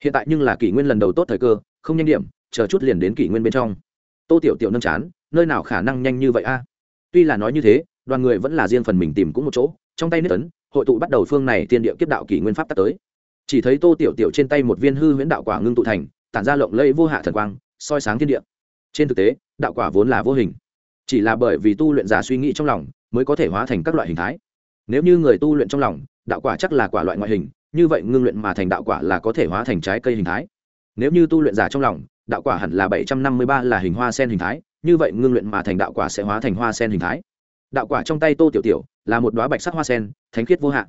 Hiện tại nhưng là kỷ nguyên lần đầu tốt thời cơ, không nhanh điểm, chờ chút liền đến kỷ nguyên bên trong. Tô tiểu tiểu nâng chán, nơi nào khả năng nhanh như vậy a? Tuy là nói như thế, đoàn người vẫn là riêng phần mình tìm cũng một chỗ, trong tay nước tấn hội tụ bắt đầu phương này tiên địa kiếp đạo kỷ nguyên pháp tắt tới. Chỉ thấy tô tiểu tiểu trên tay một viên hư huyễn đạo quả ngưng tụ thành, tản ra lộng lẫy vô hạ thần quang, soi sáng thiên địa. Trên thực tế, đạo quả vốn là vô hình. Chỉ là bởi vì tu luyện giả suy nghĩ trong lòng, mới có thể hóa thành các loại hình thái. Nếu như người tu luyện trong lòng, đạo quả chắc là quả loại ngoại hình, như vậy ngưng luyện mà thành đạo quả là có thể hóa thành trái cây hình thái. Nếu như tu luyện giả trong lòng, đạo quả hẳn là bảy trăm năm mươi ba là hình hoa sen hình thái, như vậy ngưng luyện mà thành đạo quả sẽ hóa thành hoa sen hình thái. Đạo quả trong tay tô tiểu tiểu là một đoá bạch sắc hoa sen, thánh khiết vô hạn.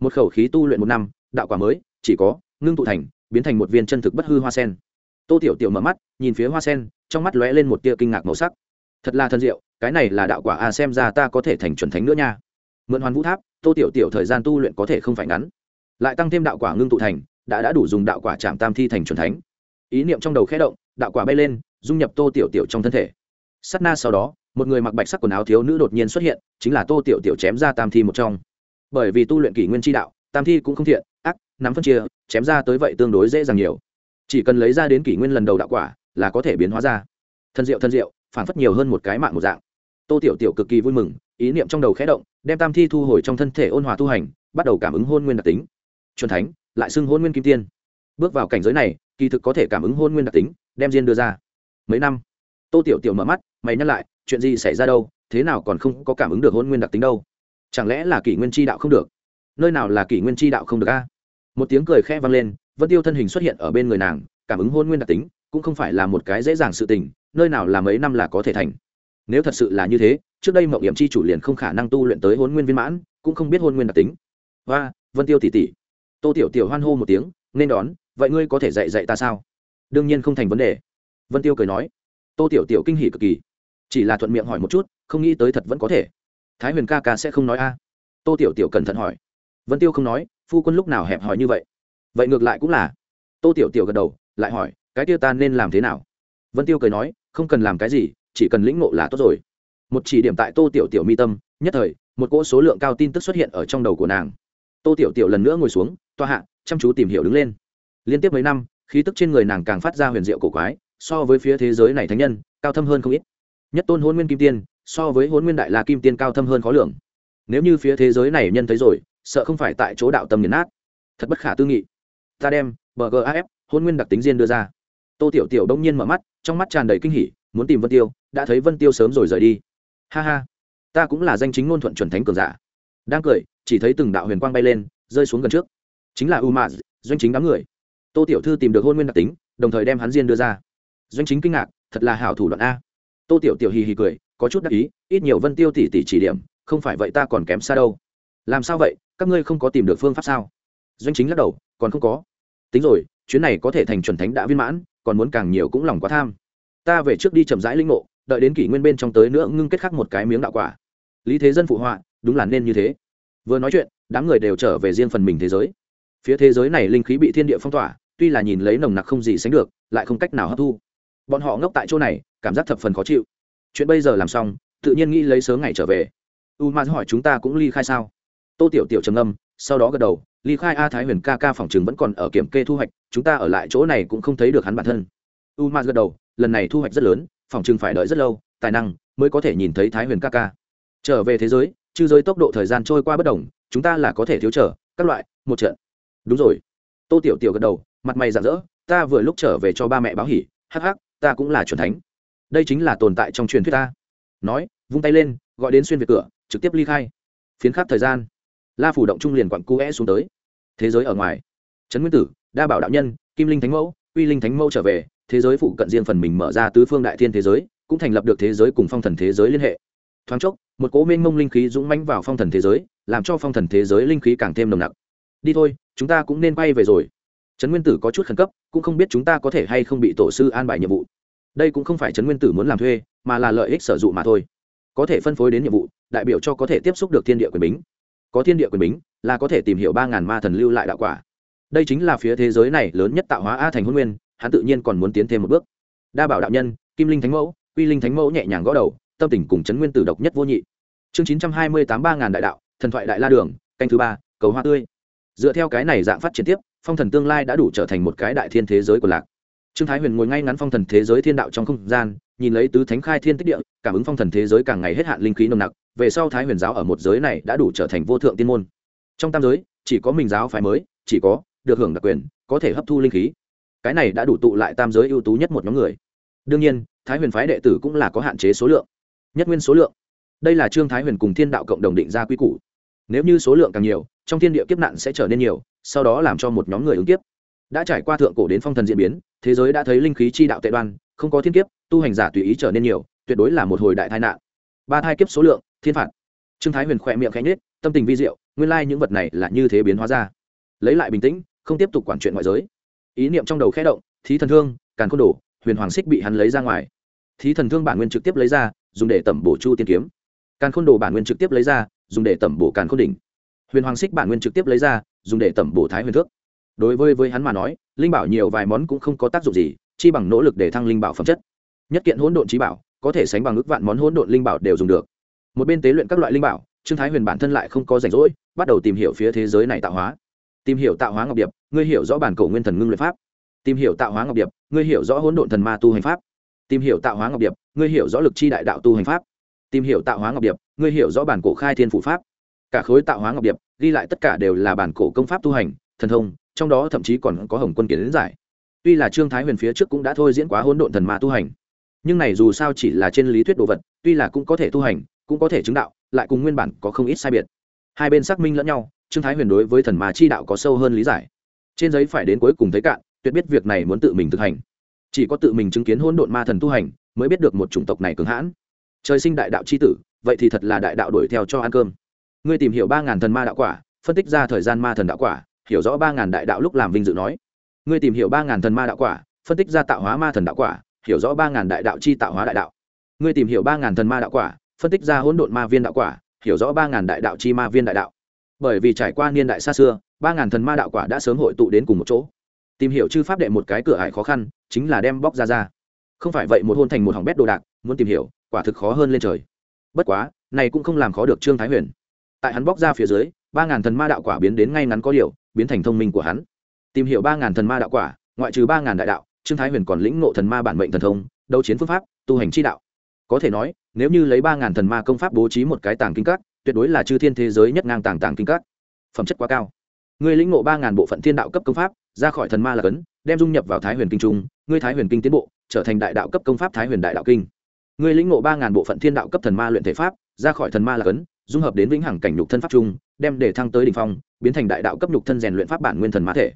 Một khẩu khí tu luyện một năm, đạo quả mới, chỉ có, ngưng tụ thành, biến thành một viên chân thực bất hư hoa sen. Tô tiểu tiểu mở mắt, nhìn phía hoa sen, trong mắt lóe lên một tia kinh ngạc màu sắc. Thật là thân diệu, cái này là đạo quả à xem ra ta có thể thành chuẩn thánh nữa nha. Mượn hoàn vũ tháp, tô tiểu tiểu thời gian tu luyện có thể không phải ngắn. Lại tăng thêm đạo quả ngưng tụ thành, đã đã đủ dùng đạo quả chạm tam thi thành chuẩn thánh. Ý niệm trong đầu khẽ động, đạo quả bay lên, dung nhập tô tiểu tiểu trong thân thể. Sắt na sau đó một người mặc bạch sắc quần áo thiếu nữ đột nhiên xuất hiện, chính là tô tiểu tiểu chém ra tam thi một trong. Bởi vì tu luyện kỷ nguyên tri đạo, tam thi cũng không thiện, ác, nắm phân chia, chém ra tới vậy tương đối dễ dàng nhiều. Chỉ cần lấy ra đến kỷ nguyên lần đầu đạo quả, là có thể biến hóa ra. Thân diệu thân diệu phản phất nhiều hơn một cái mạng một dạng. Tô tiểu tiểu cực kỳ vui mừng, ý niệm trong đầu khẽ động, đem tam thi thu hồi trong thân thể ôn hòa tu hành, bắt đầu cảm ứng hôn nguyên đặc tính. C thánh, lại xưng hôn nguyên kim tiên. Bước vào cảnh giới này, kỳ thực có thể cảm ứng hôn nguyên đặc tính, đem diên đưa ra. Mấy năm, tô tiểu tiểu mở mắt, mày nhắc lại chuyện gì xảy ra đâu, thế nào còn không có cảm ứng được hôn nguyên đặc tính đâu? Chẳng lẽ là kỷ nguyên tri đạo không được? Nơi nào là kỷ nguyên tri đạo không được a? Một tiếng cười khẽ vang lên, vân tiêu thân hình xuất hiện ở bên người nàng, cảm ứng hôn nguyên đặc tính, cũng không phải là một cái dễ dàng sự tình, nơi nào là mấy năm là có thể thành. Nếu thật sự là như thế, trước đây mậu hiểm chi chủ liền không khả năng tu luyện tới hôn nguyên viên mãn, cũng không biết hôn nguyên đặc tính. Và vân tiêu tỉ tỉ. Tô tiểu tiểu hoan hô một tiếng, nên đón, vậy ngươi có thể dạy dạy ta sao? Đương nhiên không thành vấn đề. Vân tiêu cười nói. Tô tiểu tiểu kinh hỉ cực kỳ chỉ là thuận miệng hỏi một chút, không nghĩ tới thật vẫn có thể. Thái huyền ca ca sẽ không nói a? Tô tiểu tiểu cẩn thận hỏi. Vân tiêu không nói, phu quân lúc nào hẹp hỏi như vậy? Vậy ngược lại cũng là. Tô tiểu tiểu gật đầu, lại hỏi, cái tiêu ta nên làm thế nào? Vân tiêu cười nói, không cần làm cái gì, chỉ cần lĩnh ngộ là tốt rồi. Một chỉ điểm tại tô tiểu tiểu mi tâm, nhất thời, một cỗ số lượng cao tin tức xuất hiện ở trong đầu của nàng. Tô tiểu tiểu lần nữa ngồi xuống, toa hạ, chăm chú tìm hiểu đứng lên. Liên tiếp mấy năm, khí tức trên người nàng càng phát ra huyền diệu cổ quái, so với phía thế giới này thánh nhân, cao thâm hơn không ít nhất tôn hôn nguyên kim tiên, so với hôn nguyên đại la kim tiên cao thâm hơn khó lường. Nếu như phía thế giới này nhân thấy rồi, sợ không phải tại chỗ đạo tâm nghiền nát. Thật bất khả tư nghị. Ta đem bgaf hôn nguyên đặc tính riêng đưa ra. Tô tiểu tiểu đông nhiên mở mắt, trong mắt tràn đầy kinh hỉ, muốn tìm vân tiêu, đã thấy vân tiêu sớm rồi rời đi. Ha ha, ta cũng là danh chính ngôn thuận chuẩn thánh cường giả. Đang cười, chỉ thấy từng đạo huyền quang bay lên, rơi xuống gần trước. Chính là u mạ doanh chính đám người. Tô tiểu thư tìm được hôn nguyên đặc tính, đồng thời đem hắn riêng đưa ra. Doanh chính kinh ngạc, thật là hảo thủ đoạn a tô tiểu tiểu hì hì cười, có chút đắc ý, ít nhiều vân tiêu tỷ tỷ chỉ điểm, không phải vậy ta còn kém xa đâu. Làm sao vậy, các ngươi không có tìm được phương pháp sao? Doanh chính lắc đầu, còn không có. Tính rồi, chuyến này có thể thành chuẩn thánh đã viên mãn, còn muốn càng nhiều cũng lòng quá tham. Ta về trước đi chậm rãi linh ngộ, đợi đến kỷ nguyên bên trong tới nữa ngưng kết khắc một cái miếng đạo quả. Lý thế dân phụ họa, đúng là nên như thế. Vừa nói chuyện, đám người đều trở về riêng phần mình thế giới. Phía thế giới này linh khí bị thiên địa phong tỏa, tuy là nhìn lấy nồng nặc không gì sánh được, lại không cách nào hấp thu bọn họ ngốc tại chỗ này, cảm giác thập phần khó chịu. Chuyện bây giờ làm xong, tự nhiên nghĩ lấy sớm ngày trở về. U ma hỏi chúng ta cũng ly khai sao? Tô tiểu tiểu trầm âm sau đó gật đầu, ly khai a thái huyền ca ca phòng chừng vẫn còn ở kiểm kê thu hoạch, chúng ta ở lại chỗ này cũng không thấy được hắn bản thân. U ma gật đầu, lần này thu hoạch rất lớn, phòng chừng phải đợi rất lâu, tài năng mới có thể nhìn thấy thái huyền ca ca. Trở về thế giới, chư giới tốc độ thời gian trôi qua bất đồng, chúng ta là có thể thiếu trở, các loại, một trận. Đúng rồi. Tô tiểu tiểu gật đầu, mặt mày rạng rỡ, ta vừa lúc trở về cho ba mẹ báo hỉ, hắc hắc ta cũng là chuẩn thánh. Đây chính là tồn tại trong truyền thuyết ta. Nói, vung tay lên, gọi đến xuyên việt cửa, trực tiếp ly khai. Phiến khắc thời gian, la phủ động trung liền quặng cu é xuống tới. Thế giới ở ngoài. Trấn nguyên tử, đa bảo đạo nhân, kim linh thánh mẫu uy linh thánh mẫu trở về, thế giới phụ cận riêng phần mình mở ra tứ phương đại thiên thế giới, cũng thành lập được thế giới cùng phong thần thế giới liên hệ. Thoáng chốc, một cố mênh mông linh khí dũng mãnh vào phong thần thế giới, làm cho phong thần thế giới linh khí càng thêm nồng nặc. Đi thôi, chúng ta cũng nên quay về rồi trấn nguyên tử có chút khẩn cấp, cũng không biết chúng ta có thể hay không bị tổ sư an bài nhiệm vụ. Đây cũng không phải trấn nguyên tử muốn làm thuê, mà là lợi ích sở dụng mà thôi. Có thể phân phối đến nhiệm vụ, đại biểu cho có thể tiếp xúc được thiên địa quyền bính. Có thiên địa quyền bính, là có thể tìm hiểu ba ngàn ma thần lưu lại đạo quả. Đây chính là phía thế giới này lớn nhất tạo hóa a thành hôn nguyên, hắn tự nhiên còn muốn tiến thêm một bước. Đa bảo đạo nhân, kim linh thánh mẫu uy linh thánh mẫu nhẹ nhàng gõ đầu, tâm tình cùng chấn nguyên tử độc nhất vô nhị. Chương chín trăm hai mươi tám ba ngàn đại đạo, thần thoại đại la đường, canh thứ ba, cầu hoa tươi. Dựa theo cái này dạng phát triển tiếp phong thần tương lai đã đủ trở thành một cái đại thiên thế giới của lạc. Trương thái huyền ngồi ngay ngắn phong thần thế giới thiên đạo trong không gian, nhìn lấy tứ thánh khai thiên tích địa, cảm ứng phong thần thế giới càng ngày hết hạn linh khí nồng nặc, về sau thái huyền giáo ở một giới này đã đủ trở thành vô thượng tiên môn. Trong tam giới, chỉ có mình giáo phái mới, chỉ có được hưởng đặc quyền, có thể hấp thu linh khí. Cái này đã đủ tụ lại tam giới ưu tú nhất một nhóm người. Đương nhiên, thái huyền phái đệ tử cũng là có hạn chế số lượng, nhất nguyên số lượng. Đây là trương thái huyền cùng thiên đạo cộng đồng định ra quy củ. Nếu như số lượng càng nhiều, trong thiên địa kiếp nạn sẽ trở nên nhiều sau đó làm cho một nhóm người ứng kiếp. Đã trải qua thượng cổ đến phong thần diễn biến, thế giới đã thấy linh khí chi đạo tệ đoan, không có thiên kiếp, tu hành giả tùy ý trở nên nhiều, tuyệt đối là một hồi đại tai nạn. Ba thai kiếp số lượng, thiên phạt. Trương thái huyền khỏe miệng khẽ nhết tâm tình vi diệu, nguyên lai những vật này là như thế biến hóa ra. Lấy lại bình tĩnh, không tiếp tục quản chuyện ngoại giới. Ý niệm trong đầu khẽ động, thí thần thương, càn khôn đổ, huyền hoàng xích bị hắn lấy ra ngoài. Thí thần thương bản nguyên trực tiếp lấy ra, dùng để tẩm bổ chu tiên kiếm. Càn khôn đồ bản nguyên trực tiếp lấy ra, dùng để tẩm bổ càn khôn đỉnh. Huyền hoàng xích bản nguyên trực tiếp lấy ra dùng để tẩm bổ thái huyền thước. Đối với với hắn mà nói, linh bảo nhiều vài món cũng không có tác dụng gì, chi bằng nỗ lực để thăng linh bảo phẩm chất. Nhất kiện hỗn độn trí bảo, có thể sánh bằng ước vạn món hỗn độn linh bảo đều dùng được. Một bên tế luyện các loại linh bảo, trương thái huyền bản thân lại không có rảnh rỗi, bắt đầu tìm hiểu phía thế giới này tạo hóa. Tìm hiểu tạo hóa ngọc điệp, ngươi hiểu rõ bản cổ nguyên thần ngưng luyện pháp. Tìm hiểu tạo hóa ngọc điệp, ngươi hiểu rõ hỗn độn thần ma tu hành pháp. Tìm hiểu tạo hóa ngọc điệp, ngươi hiểu rõ lực chi đại đạo tu hành pháp. Tìm hiểu tạo hóa ngọc điệp, ngươi hiểu rõ bản cổ khai thiên phụ pháp. Cả khối tạo hóa ngọc điệp ghi lại tất cả đều là bản cổ công pháp tu hành, thần thông, trong đó thậm chí còn có hồng quân kiến giải. Tuy là trương thái huyền phía trước cũng đã thôi diễn quá hỗn độn thần ma tu hành, nhưng này dù sao chỉ là trên lý thuyết đồ vật, tuy là cũng có thể tu hành, cũng có thể chứng đạo, lại cùng nguyên bản có không ít sai biệt. Hai bên xác minh lẫn nhau, trương thái huyền đối với thần ma chi đạo có sâu hơn lý giải. Trên giấy phải đến cuối cùng thấy cạn, tuyệt biết việc này muốn tự mình thực hành. Chỉ có tự mình chứng kiến hỗn độn ma thần tu hành, mới biết được một chủng tộc này cứng hãn. Trời sinh đại đạo c h i tử, vậy thì thật là đại đạo đuổi theo cho ăn cơm ngươi tìm hiểu ba ngàn thần ma đạo quả, phân tích ra thời gian ma thần đạo quả, hiểu rõ ba ngàn đại đạo lúc làm vinh dự nói. Ngươi tìm hiểu ba ngàn thần ma đạo quả, phân tích ra tạo hóa ma thần đạo quả, hiểu rõ ba ngàn đại đạo chi tạo hóa đại đạo. Ngươi tìm hiểu ba ngàn thần ma đạo quả, phân tích ra hỗn độn ma viên đạo quả, hiểu rõ ba ngàn đại đạo chi ma viên đại đạo. Bởi vì trải qua niên đại xa xưa, ba ngàn thần ma đạo quả đã sớm hội tụ đến cùng một chỗ. Tìm hiểu chư pháp đệ một cái cửa ải khó khăn, chính là đem bóc ra ra. Không phải vậy một hôn thành một hỏng bét đồ đạc, muốn tìm hiểu, quả thực khó hơn lên trời. Bất quá, này cũng không làm khó được trương thái huyền tại hắn bóc ra phía dưới, ba ngàn thần ma đạo quả biến đến ngay ngắn có điều, biến thành thông minh của hắn. Tìm hiểu ba ngàn thần ma đạo quả, ngoại trừ ba ngàn đại đạo, trương thái huyền còn lĩnh ngộ thần ma bản mệnh thần thông, đấu chiến phương pháp, tu hành chi đạo. Có thể nói, nếu như lấy ba ngàn thần ma công pháp bố trí một cái tàng kinh các, tuyệt đối là chư thiên thế giới nhất ngang tàng tàng kinh các. Phẩm chất quá cao. Người lĩnh ngộ ba ngàn bộ phận thiên đạo cấp công pháp, ra khỏi thần ma là cấn, đem dung nhập vào thái huyền kinh trung, ngươi thái huyền kinh tiến bộ, trở thành đại đạo cấp công pháp thái huyền đại đạo kinh. Người lĩnh ngộ ba ngàn bộ phận thiên đạo cấp thần ma luyện thể pháp, ra khỏi thần ma là cấn dung hợp đến vĩnh hằng cảnh nhục thân pháp trung, đem để thăng tới đỉnh phong, biến thành đại đạo cấp nhục thân rèn luyện pháp bản nguyên thần ma thể.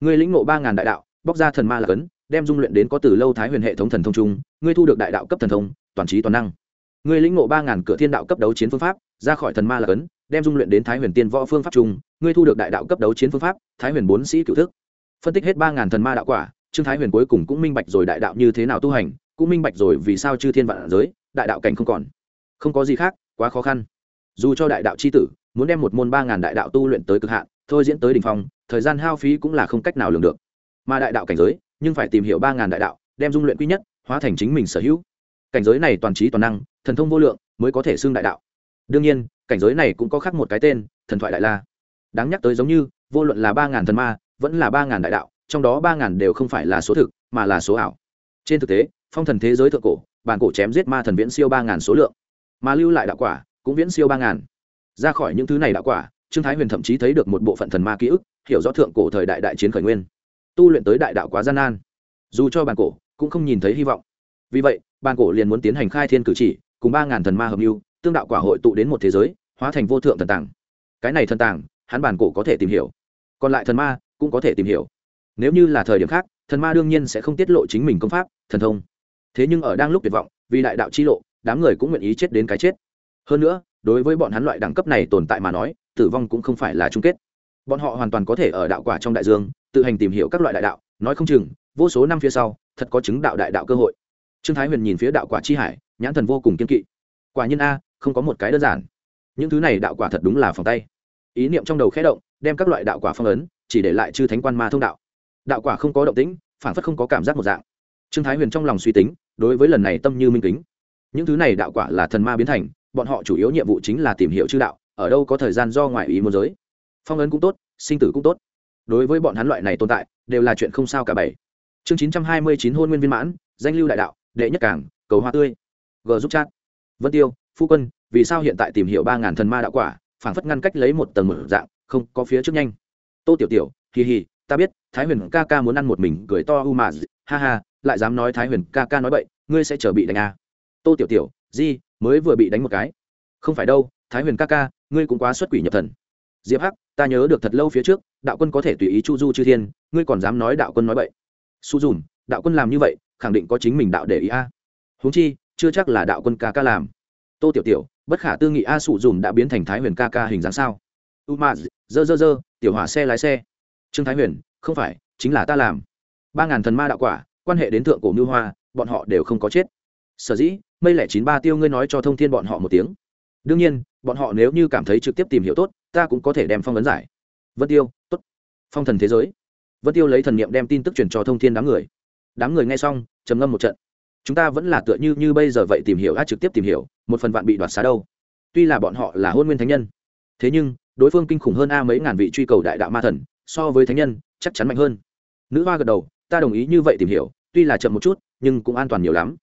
Ngươi lĩnh ngộ ba ngàn đại đạo, bóc ra thần ma là cấn, đem dung luyện đến có từ lâu thái huyền hệ thống thần thông trung, ngươi thu được đại đạo cấp thần thông, toàn trí toàn năng. Ngươi lĩnh ngộ ba ngàn cửa thiên đạo cấp đấu chiến phương pháp, ra khỏi thần ma là cấn, đem dung luyện đến thái huyền tiên võ phương pháp trung, ngươi thu được đại đạo cấp đấu chiến phương pháp, thái huyền bốn sĩ cựu thức. Phân tích hết ba ngàn thần ma đạo quả, trương thái huyền cuối cùng cũng minh bạch rồi đại đạo như thế nào tu hành, cũng minh bạch rồi vì sao chư thiên vạn giới, đại đạo cảnh không còn. Không có gì khác, quá khó khăn dù cho đại đạo c h i tử, muốn đem một môn ba ngàn đại đạo tu luyện tới cực hạn, thôi diễn tới đ ỉ n h phong, thời gian hao phí cũng là không cách nào lường được. Mà đại đạo cảnh giới, nhưng phải tìm hiểu ba ngàn đại đạo, đem dung luyện quý nhất, hóa thành chính mình sở hữu. Cảnh giới này toàn trí toàn năng, thần thông vô lượng, mới có thể xưng đại đạo. Đương nhiên, cảnh giới này cũng có khác một cái tên, thần thoại đại la. Đáng nhắc tới giống như, vô luận là ba ngàn thần ma, vẫn là ba ngàn đại đạo, trong đó ba ngàn đều không phải là số thực, mà là số ảo. Trên thực tế, phong thần thế giới thượng cổ, bản cổ chém giết ma thần viễn siêu ba ngàn số lượng. Mà lưu lại đạo quả cũng viễn siêu ba ngàn. Ra khỏi những thứ này đạo quả, trương thái huyền thậm chí thấy được một bộ phận thần ma ký ức, hiểu rõ thượng cổ thời đại đại chiến khởi nguyên. Tu luyện tới đại đạo quá gian nan. Dù cho bản cổ cũng không nhìn thấy hy vọng. Vì vậy, bản cổ liền muốn tiến hành khai thiên cử chỉ, cùng ba ngàn thần ma hợp mưu tương đạo quả hội tụ đến một thế giới, hóa thành vô thượng thần tàng. Cái này thần tàng, hắn bản cổ có thể tìm hiểu. Còn lại thần ma cũng có thể tìm hiểu. Nếu như là thời điểm khác, thần ma đương nhiên sẽ không tiết lộ chính mình công pháp, thần thông. Thế nhưng ở đang lúc tuyệt vọng, vì đại đạo chi lộ, đám người cũng nguyện ý chết đến cái chết hơn nữa, đối với bọn hắn loại đẳng cấp này tồn tại mà nói, tử vong cũng không phải là chung kết. Bọn họ hoàn toàn có thể ở đạo quả trong đại dương, tự hành tìm hiểu các loại đại đạo, nói không chừng, vô số năm phía sau, thật có chứng đạo đại đạo cơ hội. Trương thái huyền nhìn phía đạo quả chi hải, nhãn thần vô cùng kiên kỵ. Quả nhiên a, không có một cái đơn giản. Những thứ này đạo quả thật đúng là phòng tay. Ý niệm trong đầu khẽ động, đem các loại đạo quả phong ấn, chỉ để lại chư thánh quan ma thông đạo. Đạo quả không có động tĩnh phản phất không có cảm giác một dạng. Trương thái huyền trong lòng suy tính, đối với lần này tâm như minh kính. Những thứ này đạo quả là thần ma biến thành bọn họ chủ yếu nhiệm vụ chính là tìm hiểu chư đạo, ở đâu có thời gian do ngoại ý muốn giới. Phong ấn cũng tốt, sinh tử cũng tốt. Đối với bọn hắn loại này tồn tại, đều là chuyện không sao cả bảy. Chương chín trăm hai mươi chín hôn nguyên viên mãn, danh lưu đại đạo, đệ nhất cảng, cầu hoa tươi. G giúp chat. Vân tiêu, phu quân, vì sao hiện tại tìm hiểu ba ngàn thần ma đạo quả, phảng phất ngăn cách lấy một tầng mở dạng, không có phía trước nhanh. Tô tiểu tiểu, hì hì, ta biết, thái huyền ca ca muốn ăn một mình, cười to u mà ha ha, lại dám nói thái huyền ca ca nói bậy, ngươi sẽ chờ bị đánh à. tô tiểu tiểu di, mới vừa bị đánh một cái. Không phải đâu, thái huyền ca ca, ngươi cũng quá xuất quỷ nhập thần. Diệp hắc, ta nhớ được thật lâu phía trước, đạo quân có thể tùy ý chu du chư thiên, ngươi còn dám nói đạo quân nói bậy. Su dùm, đạo quân làm như vậy, khẳng định có chính mình đạo để ý a. À. huống chi, chưa chắc là đạo quân ca ca làm. Tô tiểu tiểu, bất khả tư nghị a sụ dùm đã biến thành thái huyền ca ca hình dáng sao? U ma, dơ dơ dơ, tiểu hỏa xe lái xe. Trương thái huyền, không phải, chính là ta làm. Ba ngàn thần ma đạo quả, quan hệ đến thượng cổ mưu hoa, bọn họ đều không có chết sở dĩ, mây lẻ chín ba tiêu ngươi nói cho thông thiên bọn họ một tiếng. Đương nhiên, bọn họ nếu như cảm thấy trực tiếp tìm hiểu tốt, ta cũng có thể đem phong vấn giải. Vân tiêu, tốt. Phong thần thế giới. Vân tiêu lấy thần niệm đem tin tức truyền cho thông thiên đám người. Đám người nghe xong, trầm ngâm một trận. Chúng ta vẫn là tựa như như bây giờ vậy tìm hiểu a trực tiếp tìm hiểu, một phần vạn bị đoạt xá đâu. Tuy là bọn họ là hôn nguyên thánh nhân, thế nhưng, đối phương kinh khủng hơn a mấy ngàn vị truy cầu đại đạo ma thần, so với thánh nhân, chắc chắn mạnh hơn. Nữ hoa gật đầu, ta đồng ý như vậy tìm hiểu, tuy là chậm một chút, nhưng cũng an toàn nhiều lắm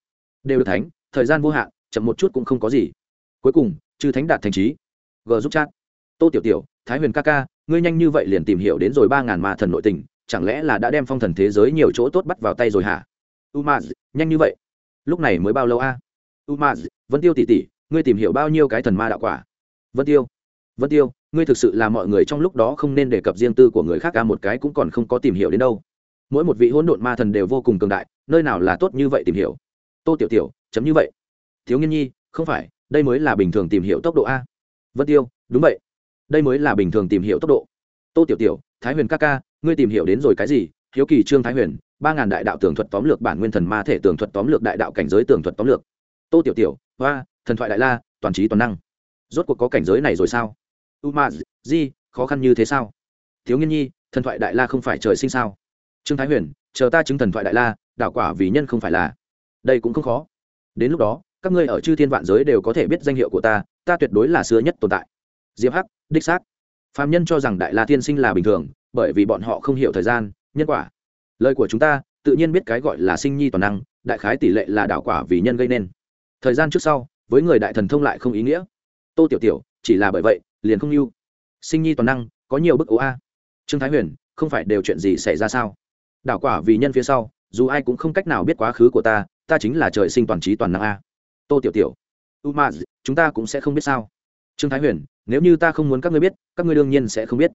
đều được thánh, thời gian vô hạn, chậm một chút cũng không có gì. Cuối cùng, chư thánh đạt thành trí. G giúp chat. Tô tiểu tiểu, thái huyền ca ca, ngươi nhanh như vậy liền tìm hiểu đến rồi ba ngàn ma thần nội tình, chẳng lẽ là đã đem phong thần thế giới nhiều chỗ tốt bắt vào tay rồi hả? U ma nhanh như vậy. Lúc này mới bao lâu a? U ma vân tiêu tỷ tỷ, ngươi tìm hiểu bao nhiêu cái thần ma đạo quả? Vân tiêu vân tiêu, ngươi thực sự là mọi người trong lúc đó không nên đề cập riêng tư của người khác ca một cái cũng còn không có tìm hiểu đến đâu. Mỗi một vị hỗn độn ma thần đều vô cùng cường đại, nơi nào là tốt như vậy tìm hiểu? Tô tiểu tiểu, chấm như vậy. Thiếu nghiên nhi, không phải, đây mới là bình thường tìm hiểu tốc độ a. Vân tiêu, đúng vậy. Đây mới là bình thường tìm hiểu tốc độ. Tô tiểu tiểu, thái huyền ca ca, ngươi tìm hiểu đến rồi cái gì? Hiếu kỳ trương thái huyền, ba ngàn đại đạo tường thuật tóm lược bản nguyên thần ma thể tường thuật tóm lược đại đạo cảnh giới tường thuật tóm lược. Tô tiểu tiểu, hoa, thần thoại đại la, toàn trí toàn năng. Rốt cuộc có cảnh giới này rồi sao? U ma di khó khăn như thế sao? Thiếu nghiên nhi, thần thoại đại la không phải trời sinh sao? Trương thái huyền, chờ ta chứng thần thoại đại la, đạo quả vì nhân không phải là đây cũng không khó. Đến lúc đó, các ngươi ở chư thiên vạn giới đều có thể biết danh hiệu của ta ta tuyệt đối là xưa nhất tồn tại. Diệp hắc, đích xác. Phạm nhân cho rằng đại la tiên sinh là bình thường, bởi vì bọn họ không hiểu thời gian, nhân quả. Lời của chúng ta, tự nhiên biết cái gọi là sinh nhi toàn năng, đại khái tỷ lệ là đảo quả vì nhân gây nên. Thời gian trước sau, với người đại thần thông lại không ý nghĩa. Tô tiểu tiểu, chỉ là bởi vậy, liền không yêu. Sinh nhi toàn năng, có nhiều bức ố a. Trương thái huyền, không phải đều chuyện gì xảy ra sao? Đảo quả vì nhân phía sau, dù ai cũng không cách nào biết quá khứ của ta ta chính là trời sinh toàn trí toàn năng a. Tô tiểu tiểu u ma chúng ta cũng sẽ không biết sao. Trương thái huyền, nếu như ta không muốn các ngươi biết, các ngươi đương nhiên sẽ không biết.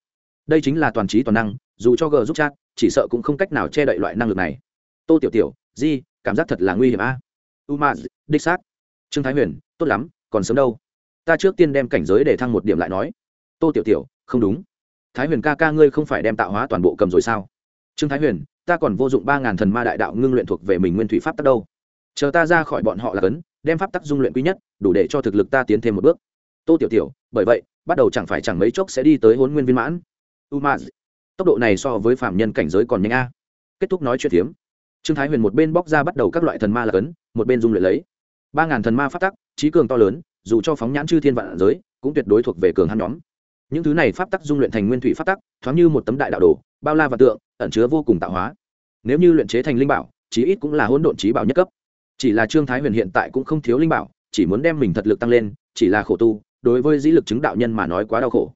Đây chính là toàn trí toàn năng, dù cho g giúp chat, chỉ sợ cũng không cách nào che đậy loại năng lực này. Tô tiểu tiểu, di, cảm giác thật là nguy hiểm a. U ma đích xác. Trương thái huyền, tốt lắm, còn sớm đâu. Ta trước tiên đem cảnh giới để thăng một điểm lại nói. Tô tiểu tiểu, không đúng. Thái huyền ca ca ngươi không phải đem tạo hóa toàn bộ cầm rồi sao? Trương thái huyền, ta còn vô dụng ba ngàn thần ma đại đạo ngưng luyện thuộc về mình nguyên thủy pháp tắc đâu chờ ta ra khỏi bọn họ là cấn, đem pháp tắc dung luyện quý nhất, đủ để cho thực lực ta tiến thêm một bước. Tô tiểu tiểu, bởi vậy, bắt đầu chẳng phải chẳng mấy chốc sẽ đi tới hôn nguyên viên mãn. U ma tốc độ này so với phạm nhân cảnh giới còn nhanh a. Kết thúc nói chuyện tiếm. trương thái huyền một bên bóc ra bắt đầu các loại thần ma là cấn, một bên dung luyện lấy. Ba ngàn thần ma pháp tắc, trí cường to lớn, dù cho phóng nhãn chư thiên vạn giới, cũng tuyệt đối thuộc về cường hắn nhóm. Những thứ này pháp tắc dung luyện thành nguyên thủy pháp tắc, thoáng như một tấm đại đạo đồ, bao la và tượng, ẩn chứa vô cùng tạo hóa. Nếu như luyện chế thành linh bảo, chí ít cũng là hỗn độn trí bảo nhất cấp chỉ là trương thái huyền hiện tại cũng không thiếu linh bảo, chỉ muốn đem mình thật lực tăng lên, chỉ là khổ tu, đối với dĩ lực chứng đạo nhân mà nói quá đau khổ.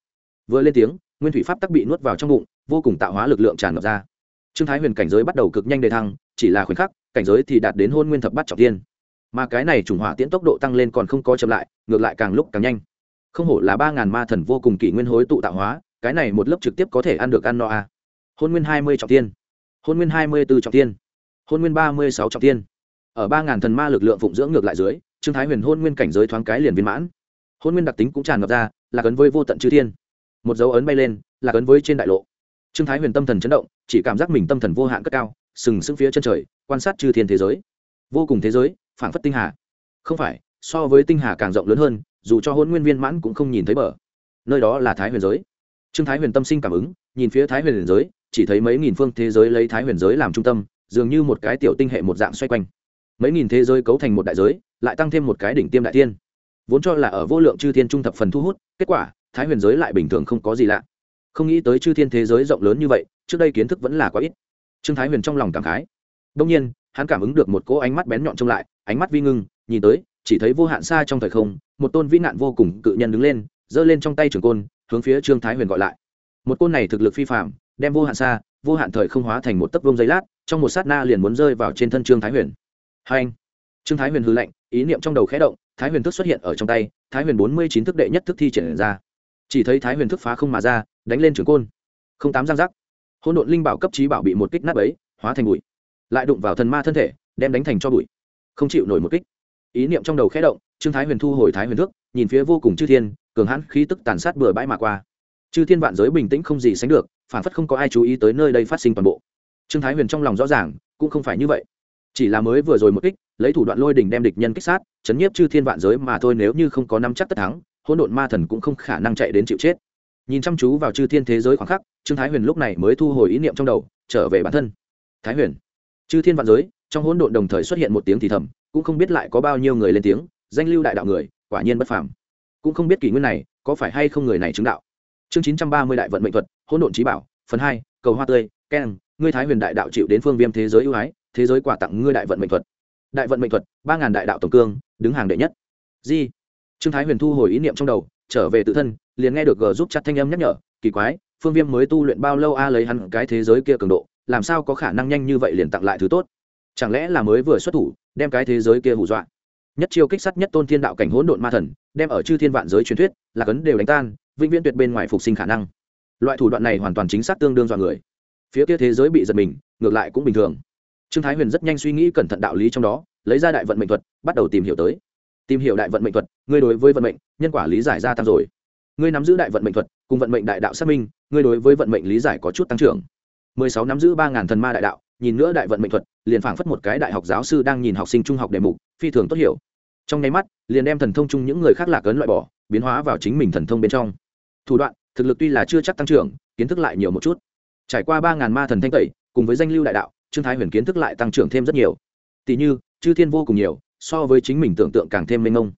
Vừa lên tiếng, nguyên thủy pháp tắc bị nuốt vào trong bụng, vô cùng tạo hóa lực lượng tràn ngập ra. Trương thái huyền cảnh giới bắt đầu cực nhanh đề thăng, chỉ là khoảnh khắc, cảnh giới thì đạt đến hôn nguyên thập bắt trọng tiên. Mà cái này trùng hỏa tiễn tốc độ tăng lên còn không có chậm lại, ngược lại càng lúc càng nhanh. Không hổ là ba ngàn ma thần vô cùng kỷ nguyên hối tụ tạo hóa, cái này một lớp trực tiếp có thể ăn được ăn no a. Hôn nguyên hai mươi trọng tiên. Hôn nguyên hai mươi b ố trọng tiên. Hôn nguyên ba mươi sáu trọng tiên ở ba ngàn thần ma lực lượng phụng dưỡng ngược lại dưới, trương thái huyền hôn nguyên cảnh giới thoáng cái liền viên mãn. Hôn nguyên đặc tính cũng tràn ngập ra, là cấn với vô tận chư thiên. Một dấu ấn bay lên, là cấn với trên đại lộ. Trương thái huyền tâm thần chấn động, chỉ cảm giác mình tâm thần vô hạn cất cao, sừng sững phía chân trời, quan sát chư thiên thế giới. Vô cùng thế giới, phảng phất tinh hà. Không phải, so với tinh hà càng rộng lớn hơn, dù cho hôn nguyên viên mãn cũng không nhìn thấy bờ. Nơi đó là thái huyền giới. Trương thái huyền tâm sinh cảm ứng, nhìn phía thái huyền giới, chỉ thấy mấy nghìn phương thế giới lấy thái huyền giới làm trung tâm, dường như một cái tiểu tinh hệ một dạng xoay quanh mấy nghìn thế giới cấu thành một đại giới, lại tăng thêm một cái đỉnh tiêm đại tiên vốn cho là ở vô lượng chư thiên trung thập phần thu hút, kết quả, thái huyền giới lại bình thường không có gì lạ. Không nghĩ tới chư thiên thế giới rộng lớn như vậy, trước đây kiến thức vẫn là quá ít. Trương thái huyền trong lòng cảm khái. Đông nhiên, hắn cảm ứng được một cỗ ánh mắt bén nhọn trông lại, ánh mắt vi ngưng, nhìn tới, chỉ thấy vô hạn xa trong thời không, một tôn vĩ nạn vô cùng cự nhân đứng lên, giơ lên trong tay trường côn, hướng phía trương thái huyền gọi lại. Một côn này thực lực phi phạm đem vô hạn xa, vô hạn thời không hóa thành một tấc vông giấy lát, trong một sát na liền muốn rơi vào trên thân trương thái huyền hai anh. Trương thái huyền hư lệnh ý niệm trong đầu khẽ động, thái huyền thức xuất hiện ở trong tay, thái huyền bốn mươi chín thức đệ nhất thức thi triển ra. Chỉ thấy thái huyền thức phá không mà ra, đánh lên trường côn. Không tám giang giác. Hỗn độn linh bảo cấp trí bảo bị một kích nát ấy hóa thành bụi. Lại đụng vào thần ma thân thể, đem đánh thành cho bụi. Không chịu nổi một kích. Ý niệm trong đầu khẽ động, trương thái huyền thu hồi thái huyền thức, nhìn phía vô cùng chư thiên, cường hãn khí tức tàn sát bừa bãi mà qua. Chư thiên vạn giới bình tĩnh không gì sánh được, phản phất không có ai chú ý tới nơi đây phát sinh toàn bộ. Trương thái huyền trong lòng rõ ràng, cũng không phải như vậy chỉ là mới vừa rồi một kích, lấy thủ đoạn lôi đình đem địch nhân kích sát, chấn nhiếp chư thiên vạn giới mà thôi nếu như không có năm chắc tất thắng, hỗn độn ma thần cũng không khả năng chạy đến chịu chết. Nhìn chăm chú vào chư thiên thế giới khoảng khắc, trương thái huyền lúc này mới thu hồi ý niệm trong đầu, trở về bản thân. Thái huyền, chư thiên vạn giới, trong hỗn độn đồng thời xuất hiện một tiếng thì thầm, cũng không biết lại có bao nhiêu người lên tiếng, danh lưu đại đạo người, quả nhiên bất phàm. Cũng không biết kỷ nguyên này, có phải hay không người này chứng đạo. Chương chín trăm ba mươi đại vận mệnh thuật, hỗn độn trí bảo, phần hai, cầu hoa tươi, keng, ngươi thái huyền đại đạo chịu đến phương viêm thế giới ưu ái thế giới quà tặng ngươi đại vận mệnh thuật. Đại vận mệnh thuật, ba ngàn đại đạo tổng cương, đứng hàng đệ nhất. Di. Trương thái huyền thu hồi ý niệm trong đầu, trở về tự thân, liền nghe được g giúp chặt thanh âm nhắc nhở, kỳ quái, phương viêm mới tu luyện bao lâu a lấy hắn cái thế giới kia cường độ, làm sao có khả năng nhanh như vậy liền tặng lại thứ tốt? Chẳng lẽ là mới vừa xuất thủ, đem cái thế giới kia hù dọa? Nhất chiêu kích sắt nhất tôn thiên đạo cảnh hỗn độn ma thần, đem ở chư thiên vạn giới truyền thuyết, là cấn đều đánh tan, vĩnh viễn tuyệt bên ngoài phục sinh khả năng. Loại thủ đoạn này hoàn toàn chính xác tương đương dọa người. Phía kia thế giới bị giật mình, ngược lại cũng bình thường trương thái huyền rất nhanh suy nghĩ cẩn thận đạo lý trong đó, lấy ra đại vận mệnh thuật, bắt đầu tìm hiểu tới. Tìm hiểu đại vận mệnh thuật, ngươi đối với vận mệnh, nhân quả lý giải ra tăng rồi. Ngươi nắm giữ đại vận mệnh thuật, cùng vận mệnh đại đạo xác minh, ngươi đối với vận mệnh lý giải có chút tăng trưởng. Mười sáu nắm giữ ba ngàn thần ma đại đạo, nhìn nữa đại vận mệnh thuật, liền phảng phất một cái đại học giáo sư đang nhìn học sinh trung học đề mục, phi thường tốt hiểu. Trong nháy mắt, liền đem thần thông chung những người khác lạc ấn loại bỏ, biến hóa vào chính mình thần thông bên trong. Thủ đoạn, thực lực tuy là chưa chắc tăng trưởng, kiến thức lại nhiều một chút. Trải qua ba ngàn ma thần thanh tẩy, cùng với danh lưu đại đạo trương thái huyền kiến thức lại tăng trưởng thêm rất nhiều. Tỷ như, chư thiên vô cùng nhiều, so với chính mình tưởng tượng càng thêm mênh mông.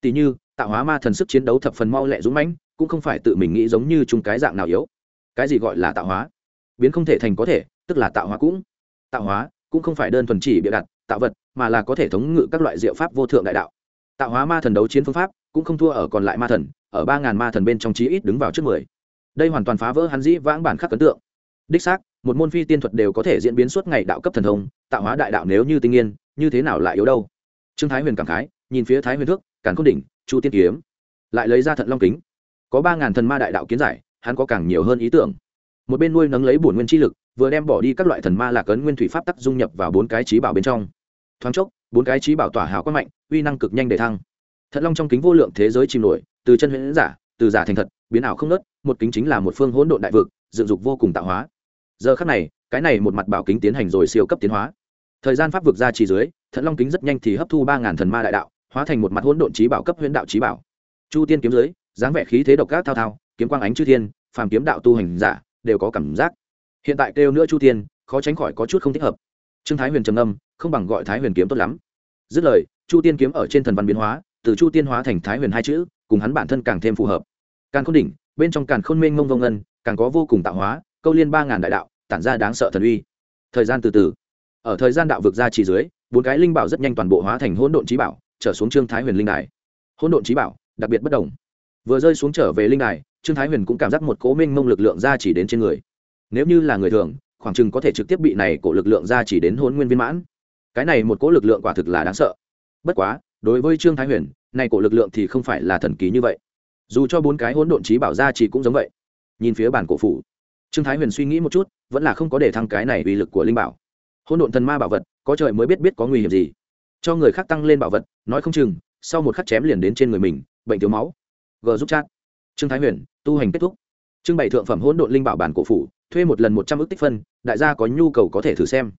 Tỷ như, tạo hóa ma thần sức chiến đấu thập phần mau lẹ dũng mãnh, cũng không phải tự mình nghĩ giống như chung cái dạng nào yếu. Cái gì gọi là tạo hóa? Biến không thể thành có thể, tức là tạo hóa cũng. Tạo hóa cũng không phải đơn thuần chỉ bịa đặt, tạo vật, mà là có thể thống ngự các loại diệu pháp vô thượng đại đạo. Tạo hóa ma thần đấu chiến phương pháp cũng không thua ở còn lại ma thần, ở ba ngàn ma thần bên trong chí ít đứng vào trước mười. Đây hoàn toàn phá vỡ hắn dĩ vãng bản khắc ấn tượng đích xác, một môn phi tiên thuật đều có thể diễn biến suốt ngày đạo cấp thần thông, tạo hóa đại đạo nếu như tinh nghiên, như thế nào lại yếu đâu? Trương thái huyền cảm khái, nhìn phía thái huyền thước, càn cốt đỉnh, chu tiên kiếm. Lại lấy ra thận long kính. Có ba ngàn thần ma đại đạo kiến giải, hắn có càng nhiều hơn ý tưởng. Một bên nuôi nấng lấy bổn nguyên chi lực, vừa đem bỏ đi các loại thần ma lạc ấn nguyên thủy pháp tắc dung nhập vào bốn cái trí bảo bên trong. Thoáng chốc, bốn cái trí bảo tỏa hào quang mạnh, uy năng cực nhanh để thăng. Thận long trong kính vô lượng thế giới chìm nổi, từ chân huyễn giả, từ giả thành thật, biến ảo không nớt một kính chính là một phương hỗn độn đại vực, dựng dục vô cùng tạo hóa giờ khắc này, cái này một mặt bảo kính tiến hành rồi siêu cấp tiến hóa. Thời gian pháp vực ra chỉ dưới, thận long kính rất nhanh thì hấp thu ba ngàn thần ma đại đạo, hóa thành một mặt hỗn độn trí bảo cấp huyễn đạo trí bảo. Chu tiên kiếm dưới, dáng vẻ khí thế độc ác thao thao, kiếm quang ánh chư thiên, phàm kiếm đạo tu hành giả, đều có cảm giác. Hiện tại kêu nữa chu tiên, khó tránh khỏi có chút không thích hợp. Trương thái huyền trầm âm không bằng gọi thái huyền kiếm tốt lắm. Dứt lời, chu tiên kiếm ở trên thần văn biến hóa, từ chu tiên hóa thành thái huyền hai chữ, cùng hắn bản thân càng thêm phù hợp. Càng khôn đỉnh, bên trong càng khôn mênh mông vông ngân, càng có vô cùng tạo hóa câu liên ba ngàn đại đạo, tản ra đáng sợ thần uy. Thời gian từ từ. Ở thời gian đạo vực ra chỉ dưới, bốn cái linh bảo rất nhanh toàn bộ hóa thành hỗn độn trí bảo, trở xuống trương thái huyền linh đài. Hỗn độn trí bảo, đặc biệt bất đồng. Vừa rơi xuống trở về linh đài, trương thái huyền cũng cảm giác một cố minh mông lực lượng ra chỉ đến trên người. Nếu như là người thường, khoảng chừng có thể trực tiếp bị này cổ lực lượng ra chỉ đến hôn nguyên viên mãn. Cái này một cố lực lượng quả thực là đáng sợ. Bất quá, đối với trương thái huyền, này cổ lực lượng thì không phải là thần kỳ như vậy. Dù cho bốn cái hỗn độn trí bảo ra chỉ cũng giống vậy. Nhìn phía bản cổ phủ trương thái huyền suy nghĩ một chút, vẫn là không có để thăng cái này uy lực của linh bảo. Hỗn độn thần ma bảo vật, có trời mới biết biết có nguy hiểm gì. Cho người khác tăng lên bảo vật, nói không chừng, sau một khắc chém liền đến trên người mình, bệnh thiếu máu. G giúp chat. Trương thái huyền, tu hành kết thúc. Trưng bày thượng phẩm hỗn độn linh bảo bản cổ phủ, thuê một lần một trăm ước tích phân, đại gia có nhu cầu có thể thử xem.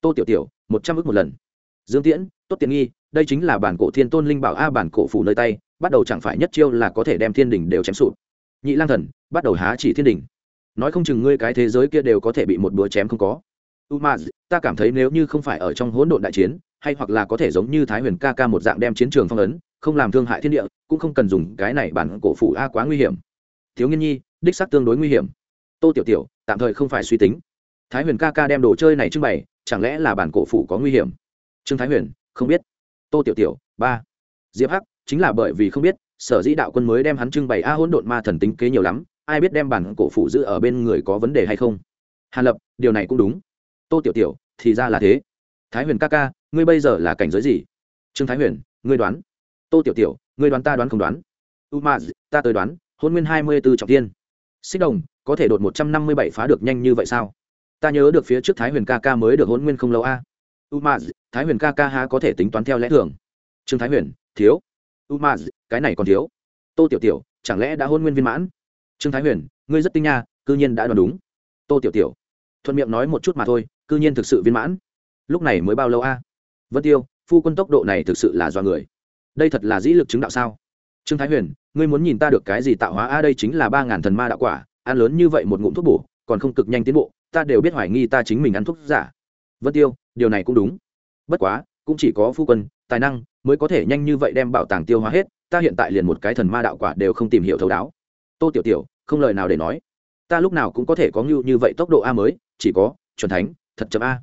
Tô tiểu tiểu, một trăm ước một lần. Dương tiễn, tốt tiện nghi, đây chính là bản cổ thiên tôn linh bảo a bản cổ phủ nơi tay, bắt đầu chẳng phải nhất chiêu là có thể đem thiên đình đều chém sụp. Nhị lang thần, bắt đầu há chỉ thiên đình nói không chừng ngươi cái thế giới kia đều có thể bị một búa chém không có. Umaz, ta cảm thấy nếu như không phải ở trong hỗn độn đại chiến, hay hoặc là có thể giống như thái huyền ca ca một dạng đem chiến trường phong ấn, không làm thương hại thiên địa, cũng không cần dùng cái này bản cổ phủ a quá nguy hiểm. Thiếu nghiên nhi, đích xác tương đối nguy hiểm. Tô tiểu tiểu, tạm thời không phải suy tính. Thái huyền ca ca đem đồ chơi này trưng bày, chẳng lẽ là bản cổ phủ có nguy hiểm? Trương thái huyền, không biết. Tô tiểu tiểu, ba. Diệp hắc, chính là bởi vì không biết, sở dĩ đạo quân mới đem hắn trưng bày a hỗn độn ma thần tính kế nhiều lắm ai biết đem bản cổ phủ giữ ở bên người có vấn đề hay không? Hàn lập, điều này cũng đúng. Tô tiểu tiểu, thì ra là thế. Thái huyền ca ca, ngươi bây giờ là cảnh giới gì? Trương thái huyền, ngươi đoán. Tô tiểu tiểu, ngươi đoán ta đoán không đoán? U ma ta tới đoán, hôn nguyên hai mươi b ố trọng tiên xích đồng, có thể đột một trăm năm mươi bảy phá được nhanh như vậy sao? Ta nhớ được phía trước thái huyền ca ca mới được hôn nguyên không lâu a. U ma thái huyền ca ca há có thể tính toán theo lẽ thường? Trương thái huyền, thiếu. U ma cái này còn thiếu. Tô tiểu tiểu, chẳng lẽ đã hôn nguyên viên mãn? Trương thái huyền, ngươi rất tinh nha, cư nhiên đã đoán đúng. Tô tiểu tiểu, thuận miệng nói một chút mà thôi, cư nhiên thực sự viên mãn. Lúc này mới bao lâu a? Vân tiêu, phu quân tốc độ này thực sự là do người. Đây thật là dĩ lực chứng đạo sao? Trương thái huyền, ngươi muốn nhìn ta được cái gì tạo hóa? A, đây chính là ba ngàn thần ma đạo quả, ăn lớn như vậy một ngụm thuốc bổ, còn không cực nhanh tiến bộ, ta đều biết hoài nghi ta chính mình ăn thuốc giả. Vân tiêu, điều này cũng đúng. Bất quá, cũng chỉ có phu quân, tài năng mới có thể nhanh như vậy đem bảo tàng tiêu hóa hết, ta hiện tại liền một cái thần ma đạo quả đều không tìm hiểu thấu đáo tô tiểu tiểu, không lời nào để nói. Ta lúc nào cũng có thể có như như vậy tốc độ a mới, chỉ có, chuẩn thánh, thật chậm a.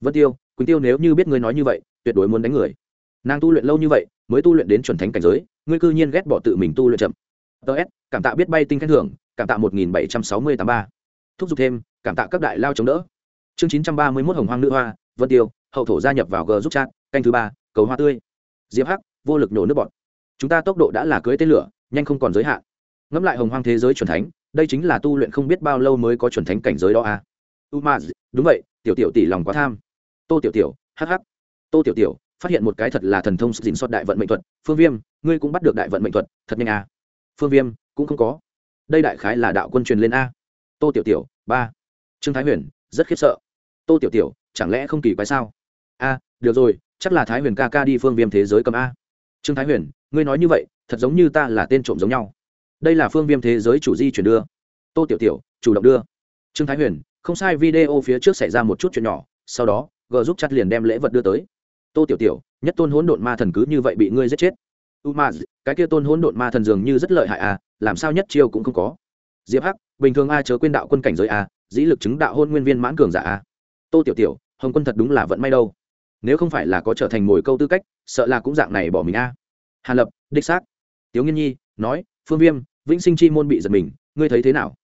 Vân tiêu, quỳnh tiêu nếu như biết ngươi nói như vậy, tuyệt đối muốn đánh người. Nàng tu luyện lâu như vậy, mới tu luyện đến chuẩn thánh cảnh giới, ngươi cư nhiên ghét bỏ tự mình tu luyện chậm. Ts cảm tạ biết bay tinh khen thưởng, cảm tạ một nghìn bảy trăm sáu mươi tám ba. Thúc giục thêm, cảm tạ các đại lao chống đỡ. Chương chín trăm ba mươi mốt hồng hoang nữ hoa, vân tiêu, hậu thổ gia nhập vào g giúp chat, canh thứ ba, cầu hoa tươi. Diệp hắc, vô lực nổ nước bọt. Chúng ta tốc độ đã là cưới tên lửa, nhanh không còn giới hạn ngẫm lại hồng hoang thế giới chuẩn thánh, đây chính là tu luyện không biết bao lâu mới có chuẩn thánh cảnh giới đó à. umaz, đúng vậy, tiểu tiểu tỷ lòng quá tham. Tô tiểu tiểu hh tô tiểu tiểu, phát hiện một cái thật là thần thông dính xót đại vận mệnh thuật. Phương viêm, ngươi cũng bắt được đại vận mệnh thuật, thật nhanh à. phương viêm, cũng không có. Đây đại khái là đạo quân truyền lên a. Tô tiểu tiểu, ba. Trương thái huyền, rất khiếp sợ. Tô tiểu tiểu, chẳng lẽ không kỳ quái sao? A, được rồi, chắc là thái huyền ca ca đi phương viêm thế giới cầm a. Trương thái huyền, ngươi nói như vậy, thật giống như ta là tên trộm giống nhau đây là phương viêm thế giới chủ di chuyển đưa. Tô tiểu tiểu, chủ động đưa. Trương thái huyền, không sai video phía trước xảy ra một chút chuyện nhỏ, sau đó, g giúp chặt liền đem lễ vật đưa tới. Tô tiểu tiểu, nhất tôn hỗn độn ma thần cứ như vậy bị ngươi giết chết. U ma, cái kia tôn hỗn độn ma thần dường như rất lợi hại à làm sao nhất chiêu cũng không có. Diệp hắc, bình thường a chớ quên đạo quân cảnh giới a dĩ lực chứng đạo hôn nguyên viên mãn cường giả a tô tiểu tiểu, hồng quân thật đúng là vận may đâu. Nếu không phải là có trở thành mồi câu tư cách, sợ là cũng dạng này bỏ mình a hàn lập, đích xác. Tiếu nghiên nhi, nói phương viêm, vĩnh sinh chi môn bị giật mình, ngươi thấy thế nào?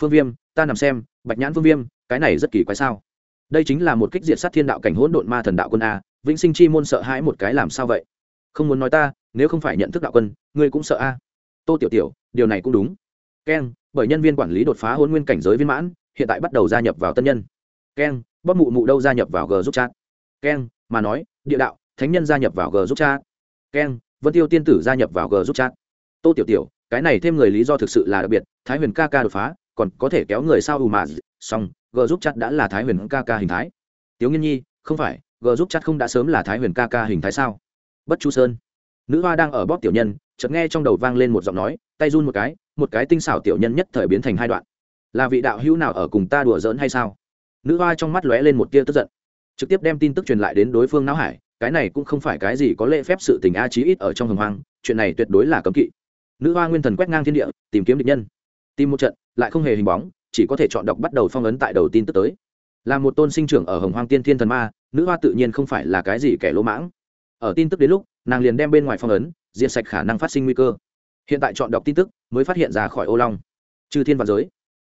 Phương viêm, ta nằm xem, bạch nhãn phương viêm, cái này rất kỳ quái sao? Đây chính là một kích diệt sát thiên đạo cảnh hỗn độn ma thần đạo quân a, vĩnh sinh chi môn sợ hãi một cái làm sao vậy? Không muốn nói ta, nếu không phải nhận thức đạo quân, ngươi cũng sợ a. Tô tiểu tiểu, điều này cũng đúng. Keng, bởi nhân viên quản lý đột phá hôn nguyên cảnh giới viên mãn, hiện tại bắt đầu gia nhập vào tân nhân. Keng, bóp mụ mụ đâu gia nhập vào g giúp chat. Keng, mà nói, địa đạo, thánh nhân gia nhập vào g giúp chat. Keng, vân tiêu tiên tử gia nhập vào g giúp chat. Tô tiểu tiểu cái này thêm người lý do thực sự là đặc biệt, thái huyền ca ca đột phá, còn có thể kéo người sao ù mà xong, g giúp chặt đã là thái huyền ca ca hình thái. Tiếu nghiên nhi, không phải, g giúp chặt không đã sớm là thái huyền ca ca hình thái sao? Bất chu sơn. Nữ hoa đang ở bóp tiểu nhân, chợt nghe trong đầu vang lên một giọng nói, tay run một cái một cái tinh xảo tiểu nhân nhất thời biến thành hai đoạn. Là vị đạo hữu nào ở cùng ta đùa giỡn hay sao? Nữ hoa trong mắt lóe lên một tia tức giận. Trực tiếp đem tin tức truyền lại đến đối phương não hải, cái này cũng không phải cái gì có lễ phép sự tình a chí ít ở trong hồng hoang, chuyện này tuyệt đối là cấm kỵ nữ hoa nguyên thần quét ngang thiên địa, tìm kiếm địch nhân. Tìm một trận, lại không hề hình bóng, chỉ có thể chọn đọc bắt đầu phong ấn tại đầu tin tức tới. Là một tôn sinh trưởng ở hồng hoang tiên thiên thần ma, nữ hoa tự nhiên không phải là cái gì kẻ lỗ mãng. Ở tin tức đến lúc, nàng liền đem bên ngoài phong ấn, diệt sạch khả năng phát sinh nguy cơ. Hiện tại chọn đọc tin tức, mới phát hiện ra khỏi ô long. Chư thiên và giới.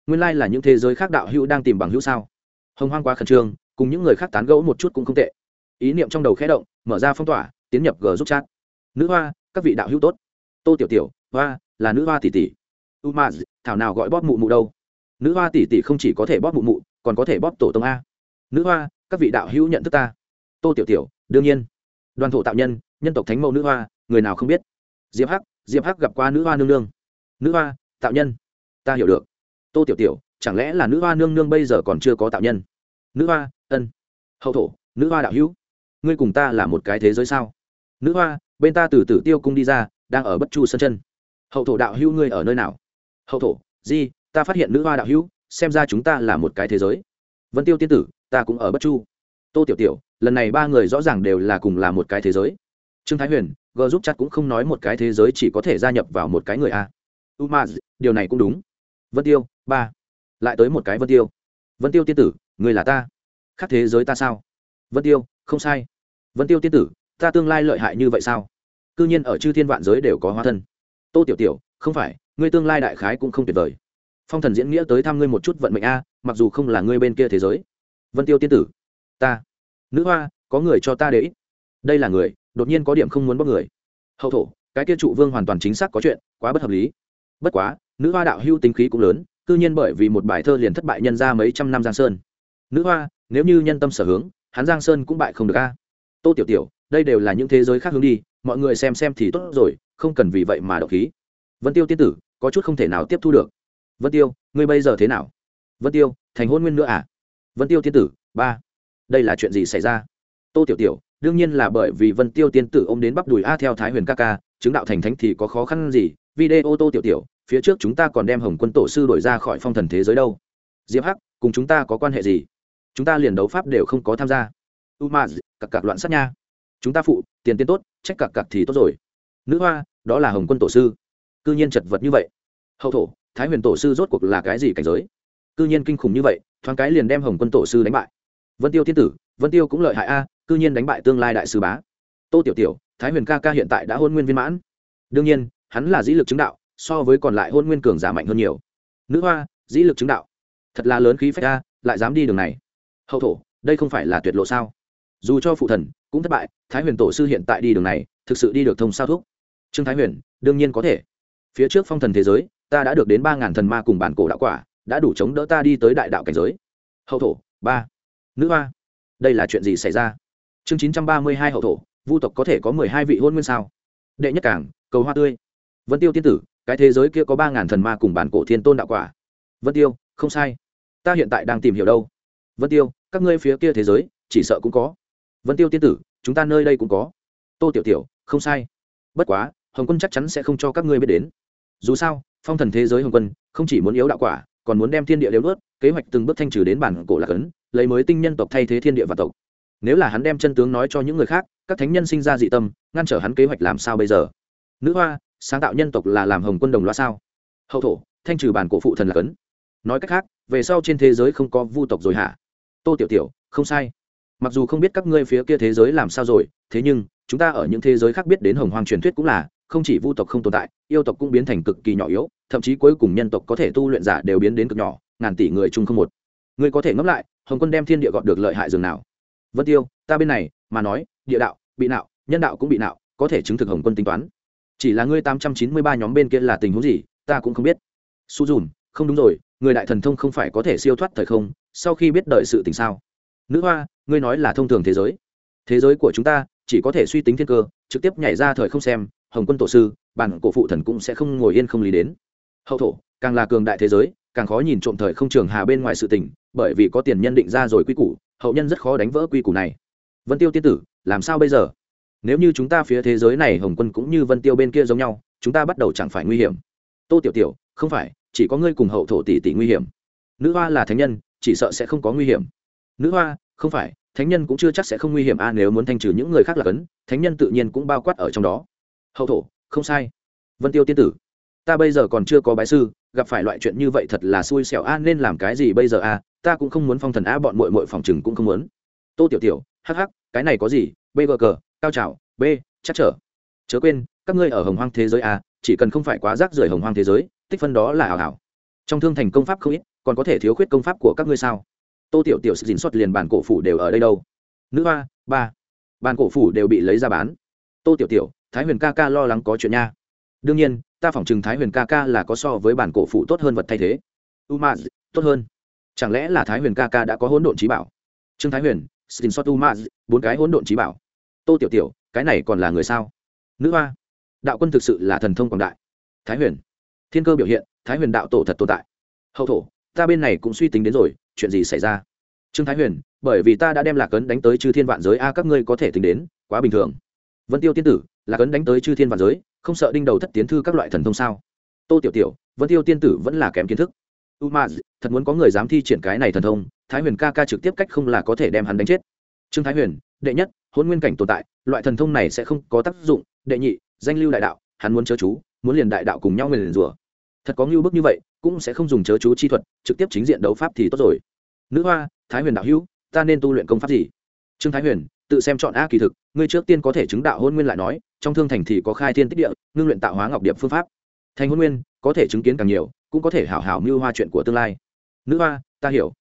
Nguyên lai là những thế giới khác đạo hữu đang tìm bằng hữu sao? Hồng hoang quá khẩn trương, cùng những người khác tán gẫu một chút cũng không tệ. Ý niệm trong đầu khẽ động, mở ra phong tỏa, tiến nhập g giúp chat. Nữ hoa, các vị đạo hữu tốt. Tô tiểu tiểu hoa, là nữ hoa tỷ tỷ. U ma thảo nào gọi bóp mụ mụ đâu? Nữ hoa tỷ tỷ không chỉ có thể bóp mụ mụ, còn có thể bóp tổ tông a. Nữ hoa, các vị đạo hữu nhận thức ta. Tô tiểu tiểu, đương nhiên. Đoàn thổ tạo nhân nhân tộc thánh mẫu nữ hoa, người nào không biết? Diệp hắc diệp hắc gặp qua nữ hoa nương nương. Nữ hoa, tạo nhân. Ta hiểu được. Tô tiểu tiểu, chẳng lẽ là nữ hoa nương nương bây giờ còn chưa có tạo nhân? Nữ hoa, ân. Hậu thổ, nữ hoa đạo hữu. Ngươi cùng ta là một cái thế giới sao? Nữ hoa, bên ta từ tử tiêu cung đi ra, đang ở bất chu sân chân hậu thổ đạo hữu ngươi ở nơi nào? Hậu thổ, di, ta phát hiện nữ hoa đạo hữu, xem ra chúng ta là một cái thế giới. Vân tiêu tiên tử, ta cũng ở bất chu. Tô tiểu tiểu, lần này ba người rõ ràng đều là cùng là một cái thế giới. Trương thái huyền g giúp chặt cũng không nói một cái thế giới chỉ có thể gia nhập vào một cái người a. U ma điều này cũng đúng. Vân tiêu, ba. Lại tới một cái vân tiêu. Vân tiêu tiên tử, người là ta. Khác thế giới ta sao? Vân tiêu, không sai. Vân tiêu tiên tử, ta tương lai lợi hại như vậy sao? C ư nhiên ở chư thiên vạn giới đều có hóa thân tô tiểu tiểu, không phải, ngươi tương lai đại khái cũng không tuyệt vời. Phong thần diễn nghĩa tới thăm ngươi một chút vận mệnh a, mặc dù không là ngươi bên kia thế giới. Vân tiêu tiên tử, ta. Nữ hoa, có người cho ta để ít đây là người, đột nhiên có điểm không muốn bóc người. Hậu thổ, cái kia trụ vương hoàn toàn chính xác có chuyện, quá bất hợp lý. Bất quá, nữ hoa đạo hưu tính khí cũng lớn, cư nhiên bởi vì một bài thơ liền thất bại nhân ra mấy trăm năm giang sơn. Nữ hoa, nếu như nhân tâm sở hướng, hắn giang sơn cũng bại không được a. Tô tiểu tiểu, đây đều là những thế giới khác hướng đi mọi người xem xem thì tốt rồi, không cần vì vậy mà đọc khí. Vân tiêu tiên tử, có chút không thể nào tiếp thu được. Vân tiêu, ngươi bây giờ thế nào? Vân tiêu, thành hôn nguyên nữa à? Vân tiêu tiên tử, ba. Đây là chuyện gì xảy ra? Tô tiểu tiểu, đương nhiên là bởi vì vân tiêu tiên tử ôm đến bắp đùi a theo thái huyền ca ca, chứng đạo thành thánh thì có khó khăn gì? Video tô tiểu tiểu, phía trước chúng ta còn đem hồng quân tổ sư đổi ra khỏi phong thần thế giới đâu. Diệp hắc, cùng chúng ta có quan hệ gì? Chúng ta liền đấu pháp đều không có tham gia. Umaz cặp cặp loạn sát nha chúng ta phụ, tiền tiên tốt, trách cặp cặp thì tốt rồi. Nữ hoa, đó là hồng quân tổ sư. Cư nhiên chật vật như vậy. Hậu thổ, thái huyền tổ sư rốt cuộc là cái gì cảnh giới? Cư nhiên kinh khủng như vậy, thoáng cái liền đem hồng quân tổ sư đánh bại. Vân tiêu tiên tử, vân tiêu cũng lợi hại a, cư nhiên đánh bại tương lai đại sư bá. Tô tiểu tiểu, thái huyền ca ca hiện tại đã hôn nguyên viên mãn. Đương nhiên, hắn là dĩ lực chứng đạo, so với còn lại hôn nguyên cường giả mạnh hơn nhiều. Nữ hoa, dĩ lực chứng đạo. Thật là lớn khí phách ca lại dám đi đường này. Hậu thổ, đây không phải là tuyệt lộ sao? Dù cho phụ thần, cũng thất bại thái huyền tổ sư hiện tại đi đường này, thực sự đi được thông sao thuốc trương thái huyền, đương nhiên có thể. Phía trước phong thần thế giới, ta đã được đến ba ngàn thần ma cùng bản cổ đạo quả, đã đủ chống đỡ ta đi tới đại đạo cảnh giới. Hậu thổ, ba. Nữ hoa. Đây là chuyện gì xảy ra? Chương chín trăm ba mươi hai hậu thổ, vu tộc có thể có mười hai vị hôn nguyên sao? Đệ nhất cảng, cầu hoa tươi. Vân tiêu tiên tử, cái thế giới kia có ba ngàn thần ma cùng bản cổ thiên tôn đạo quả. Vân tiêu, không sai. Ta hiện tại đang tìm hiểu đâu. Vân tiêu, các ngươi phía kia thế giới, chỉ sợ cũng có. Vân tiêu tiên tử chúng ta nơi đây cũng có. Tô tiểu tiểu, không sai. Bất quá, hồng quân chắc chắn sẽ không cho các ngươi biết đến. Dù sao, phong thần thế giới hồng quân không chỉ muốn yếu đạo quả, còn muốn đem thiên địa đều ướt kế hoạch từng bước thanh trừ đến bản cổ lạc ấn, lấy mới tinh nhân tộc thay thế thiên địa và tộc. Nếu là hắn đem chân tướng nói cho những người khác, các thánh nhân sinh ra dị tâm, ngăn trở hắn kế hoạch làm sao bây giờ? Nữ hoa, sáng tạo nhân tộc là làm hồng quân đồng loa sao? Hậu thổ, thanh trừ bản cổ phụ thần là cấn nói cách khác, về sau trên thế giới không có vu tộc rồi hả? Tô tiểu tiểu, không sai mặc dù không biết các ngươi phía kia thế giới làm sao rồi, thế nhưng, chúng ta ở những thế giới khác biết đến hồng hoàng truyền thuyết cũng là, không chỉ vu tộc không tồn tại, yêu tộc cũng biến thành cực kỳ nhỏ yếu, thậm chí cuối cùng nhân tộc có thể tu luyện giả đều biến đến cực nhỏ, ngàn tỷ người chung không một. Ngươi có thể ngẫm lại, hồng quân đem thiên địa gọt được lợi hại dường nào? Vân tiêu, ta bên này, mà nói, địa đạo, bị nạo, nhân đạo cũng bị nạo, có thể chứng thực hồng quân tính toán. Chỉ là ngươi tám trăm chín mươi ba nhóm bên kia là tình huống gì, ta cũng không biết. Su dùn không đúng rồi, người đại thần thông không phải có thể siêu thoát thời không, sau khi biết đợi sự tình sao? Nữ hoa, ngươi nói là thông thường thế giới. Thế giới của chúng ta chỉ có thể suy tính thiên cơ, trực tiếp nhảy ra thời không xem, hồng quân tổ sư, bản cổ phụ thần cũng sẽ không ngồi yên không lý đến. Hậu thổ, càng là cường đại thế giới, càng khó nhìn trộm thời không trường hà bên ngoài sự tình, bởi vì có tiền nhân định ra rồi quy củ, hậu nhân rất khó đánh vỡ quy củ này. Vân tiêu tiên tử, làm sao bây giờ? Nếu như chúng ta phía thế giới này hồng quân cũng như vân tiêu bên kia giống nhau, chúng ta bắt đầu chẳng phải nguy hiểm. Tô tiểu tiểu, không phải, chỉ có ngươi cùng hậu thổ tỷ tỷ nguy hiểm. Nữ hoa là thánh nhân, chỉ sợ sẽ không có nguy hiểm nữ hoa, không phải, thánh nhân cũng chưa chắc sẽ không nguy hiểm a, nếu muốn thanh trừ những người khác là cấn, thánh nhân tự nhiên cũng bao quát ở trong đó. Hậu thổ, không sai. Vân tiêu tiên tử, ta bây giờ còn chưa có bái sư, gặp phải loại chuyện như vậy thật là xui xẻo a, nên làm cái gì bây giờ a? Ta cũng không muốn phong thần a, bọn mội mội phòng chừng cũng không muốn. Tô tiểu tiểu hh cái này có gì? B g cờ cao trào, b, chắc trở. Chớ quên, các ngươi ở hồng hoang thế giới a, chỉ cần không phải quá rác rưởi hồng hoang thế giới, tích phân đó là ảo ảo trong thương thành công pháp không ít, còn có thể thiếu khuyết công pháp của các ngươi sao? Tô tiểu tiểu sự dình xuất liền bản cổ phủ đều ở đây đâu. Nữ hoa, ba. Bản cổ phủ đều bị lấy ra bán. Tô tiểu tiểu, thái huyền ca ca lo lắng có chuyện nha. Đương nhiên, ta phỏng chừng thái huyền ca ca là có so với bản cổ phủ tốt hơn vật thay thế. U ma tốt hơn. Chẳng lẽ là thái huyền ca ca đã có hỗn độn trí bảo? Trương thái huyền, xin xót u ma bốn cái hỗn độn trí bảo. Tô tiểu tiểu, cái này còn là người sao? Nữ hoa, đạo quân thực sự là thần thông quảng đại. Thái huyền, thiên cơ biểu hiện, thái huyền đạo tổ thật tồn tại. Hậu thổ, ta bên này cũng suy tính đến rồi chuyện gì xảy ra? Trương thái huyền, bởi vì ta đã đem lạc ấn đánh tới chư thiên vạn giới, a, các ngươi có thể tính đến, quá bình thường. Vân tiêu tiên tử, lạc ấn đánh tới chư thiên vạn giới, không sợ đinh đầu thất tiến thư các loại thần thông sao? Tô tiểu tiểu, vân tiêu tiên tử vẫn là kém kiến thức. U ma thật muốn có người dám thi triển cái này thần thông, thái huyền ca ca trực tiếp cách không là có thể đem hắn đánh chết. Trương thái huyền, đệ nhất, hôn nguyên cảnh tồn tại, loại thần thông này sẽ không có tác dụng. Đệ nhị, danh lưu đại đạo, hắn muốn chớ chú, muốn liền đại đạo cùng nhau nguyền rủa. Thật có ngưu bức như vậy cũng sẽ không dùng chớ chú chi thuật, trực tiếp chính diện đấu pháp thì tốt rồi. Nữ hoa, thái huyền đạo hữu, ta nên tu luyện công pháp gì? Trương thái huyền, tự xem chọn a kỳ thực, ngươi trước tiên có thể chứng đạo hôn nguyên lại nói, trong thương thành thì có khai thiên tích địa, ngưng luyện tạo hóa ngọc điệp phương pháp. Thành hôn nguyên, có thể chứng kiến càng nhiều, cũng có thể hảo hảo mưu hoa chuyện của tương lai. Nữ hoa, ta hiểu.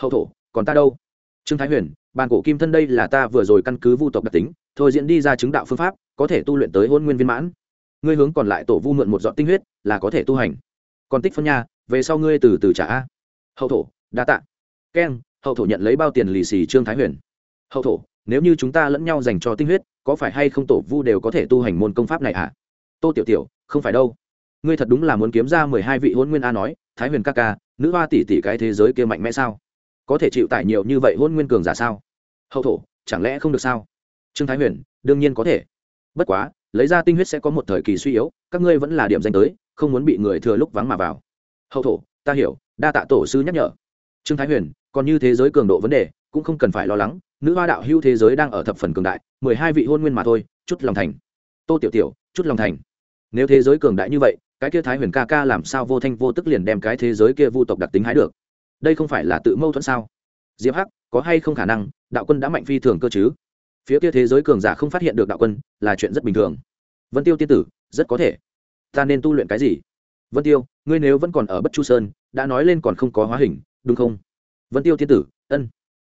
Hậu thổ, còn ta đâu? Trương thái huyền, bàn cổ kim thân đây là ta vừa rồi căn cứ vu tộc đặc tính, thôi diễn đi ra chứng đạo phương pháp, có thể tu luyện tới hôn nguyên viên mãn. Ngươi hướng còn lại tổ vu mượn một dọn tinh huyết, là có thể tu hành. Còn tích phân nha về sau ngươi từ từ trả a. Hậu thổ, đa tạ. Keng hậu thổ nhận lấy bao tiền lì xì trương thái huyền. Hậu thổ, nếu như chúng ta lẫn nhau dành cho tinh huyết, có phải hay không tổ vu đều có thể tu hành môn công pháp này ạ? À? tô tiểu tiểu, không phải đâu. Ngươi thật đúng là muốn kiếm ra mười hai vị hôn nguyên a nói, thái huyền ca ca, nữ hoa tỷ tỷ cái thế giới kia mạnh mẽ sao? Có thể chịu tải nhiều như vậy hôn nguyên cường giả sao? Hậu thổ, chẳng lẽ không được sao? Trương thái huyền, đương nhiên có thể. Bất quá, lấy ra tinh huyết sẽ có một thời kỳ suy yếu, các ngươi vẫn là điểm danh tới, không muốn bị người thừa lúc vắng mà vào hậu thổ, ta hiểu, đa tạ tổ sư nhắc nhở. Trương thái huyền, còn như thế giới cường độ vấn đề, cũng không cần phải lo lắng, nữ hoa đạo hữu thế giới đang ở thập phần cường đại, mười hai vị hôn nguyên mà thôi, chút lòng thành. Tô tiểu tiểu, chút lòng thành. Nếu thế giới cường đại như vậy, cái kia thái huyền ca ca làm sao vô thanh vô tức liền đem cái thế giới kia vu tộc đặc tính hái được? Đây không phải là tự mâu thuẫn sao? Diệp hắc, có hay không khả năng, đạo quân đã mạnh phi thường cơ chứ? Phía kia thế giới cường giả không phát hiện được đạo quân, là chuyện rất bình thường. Vân tiêu tiên tử, rất có thể. Ta nên tu luyện cái gì? Vân tiêu, ngươi nếu vẫn còn ở bất chu sơn, đã nói lên còn không có hóa hình, đúng không? Vân tiêu tiên tử, ân.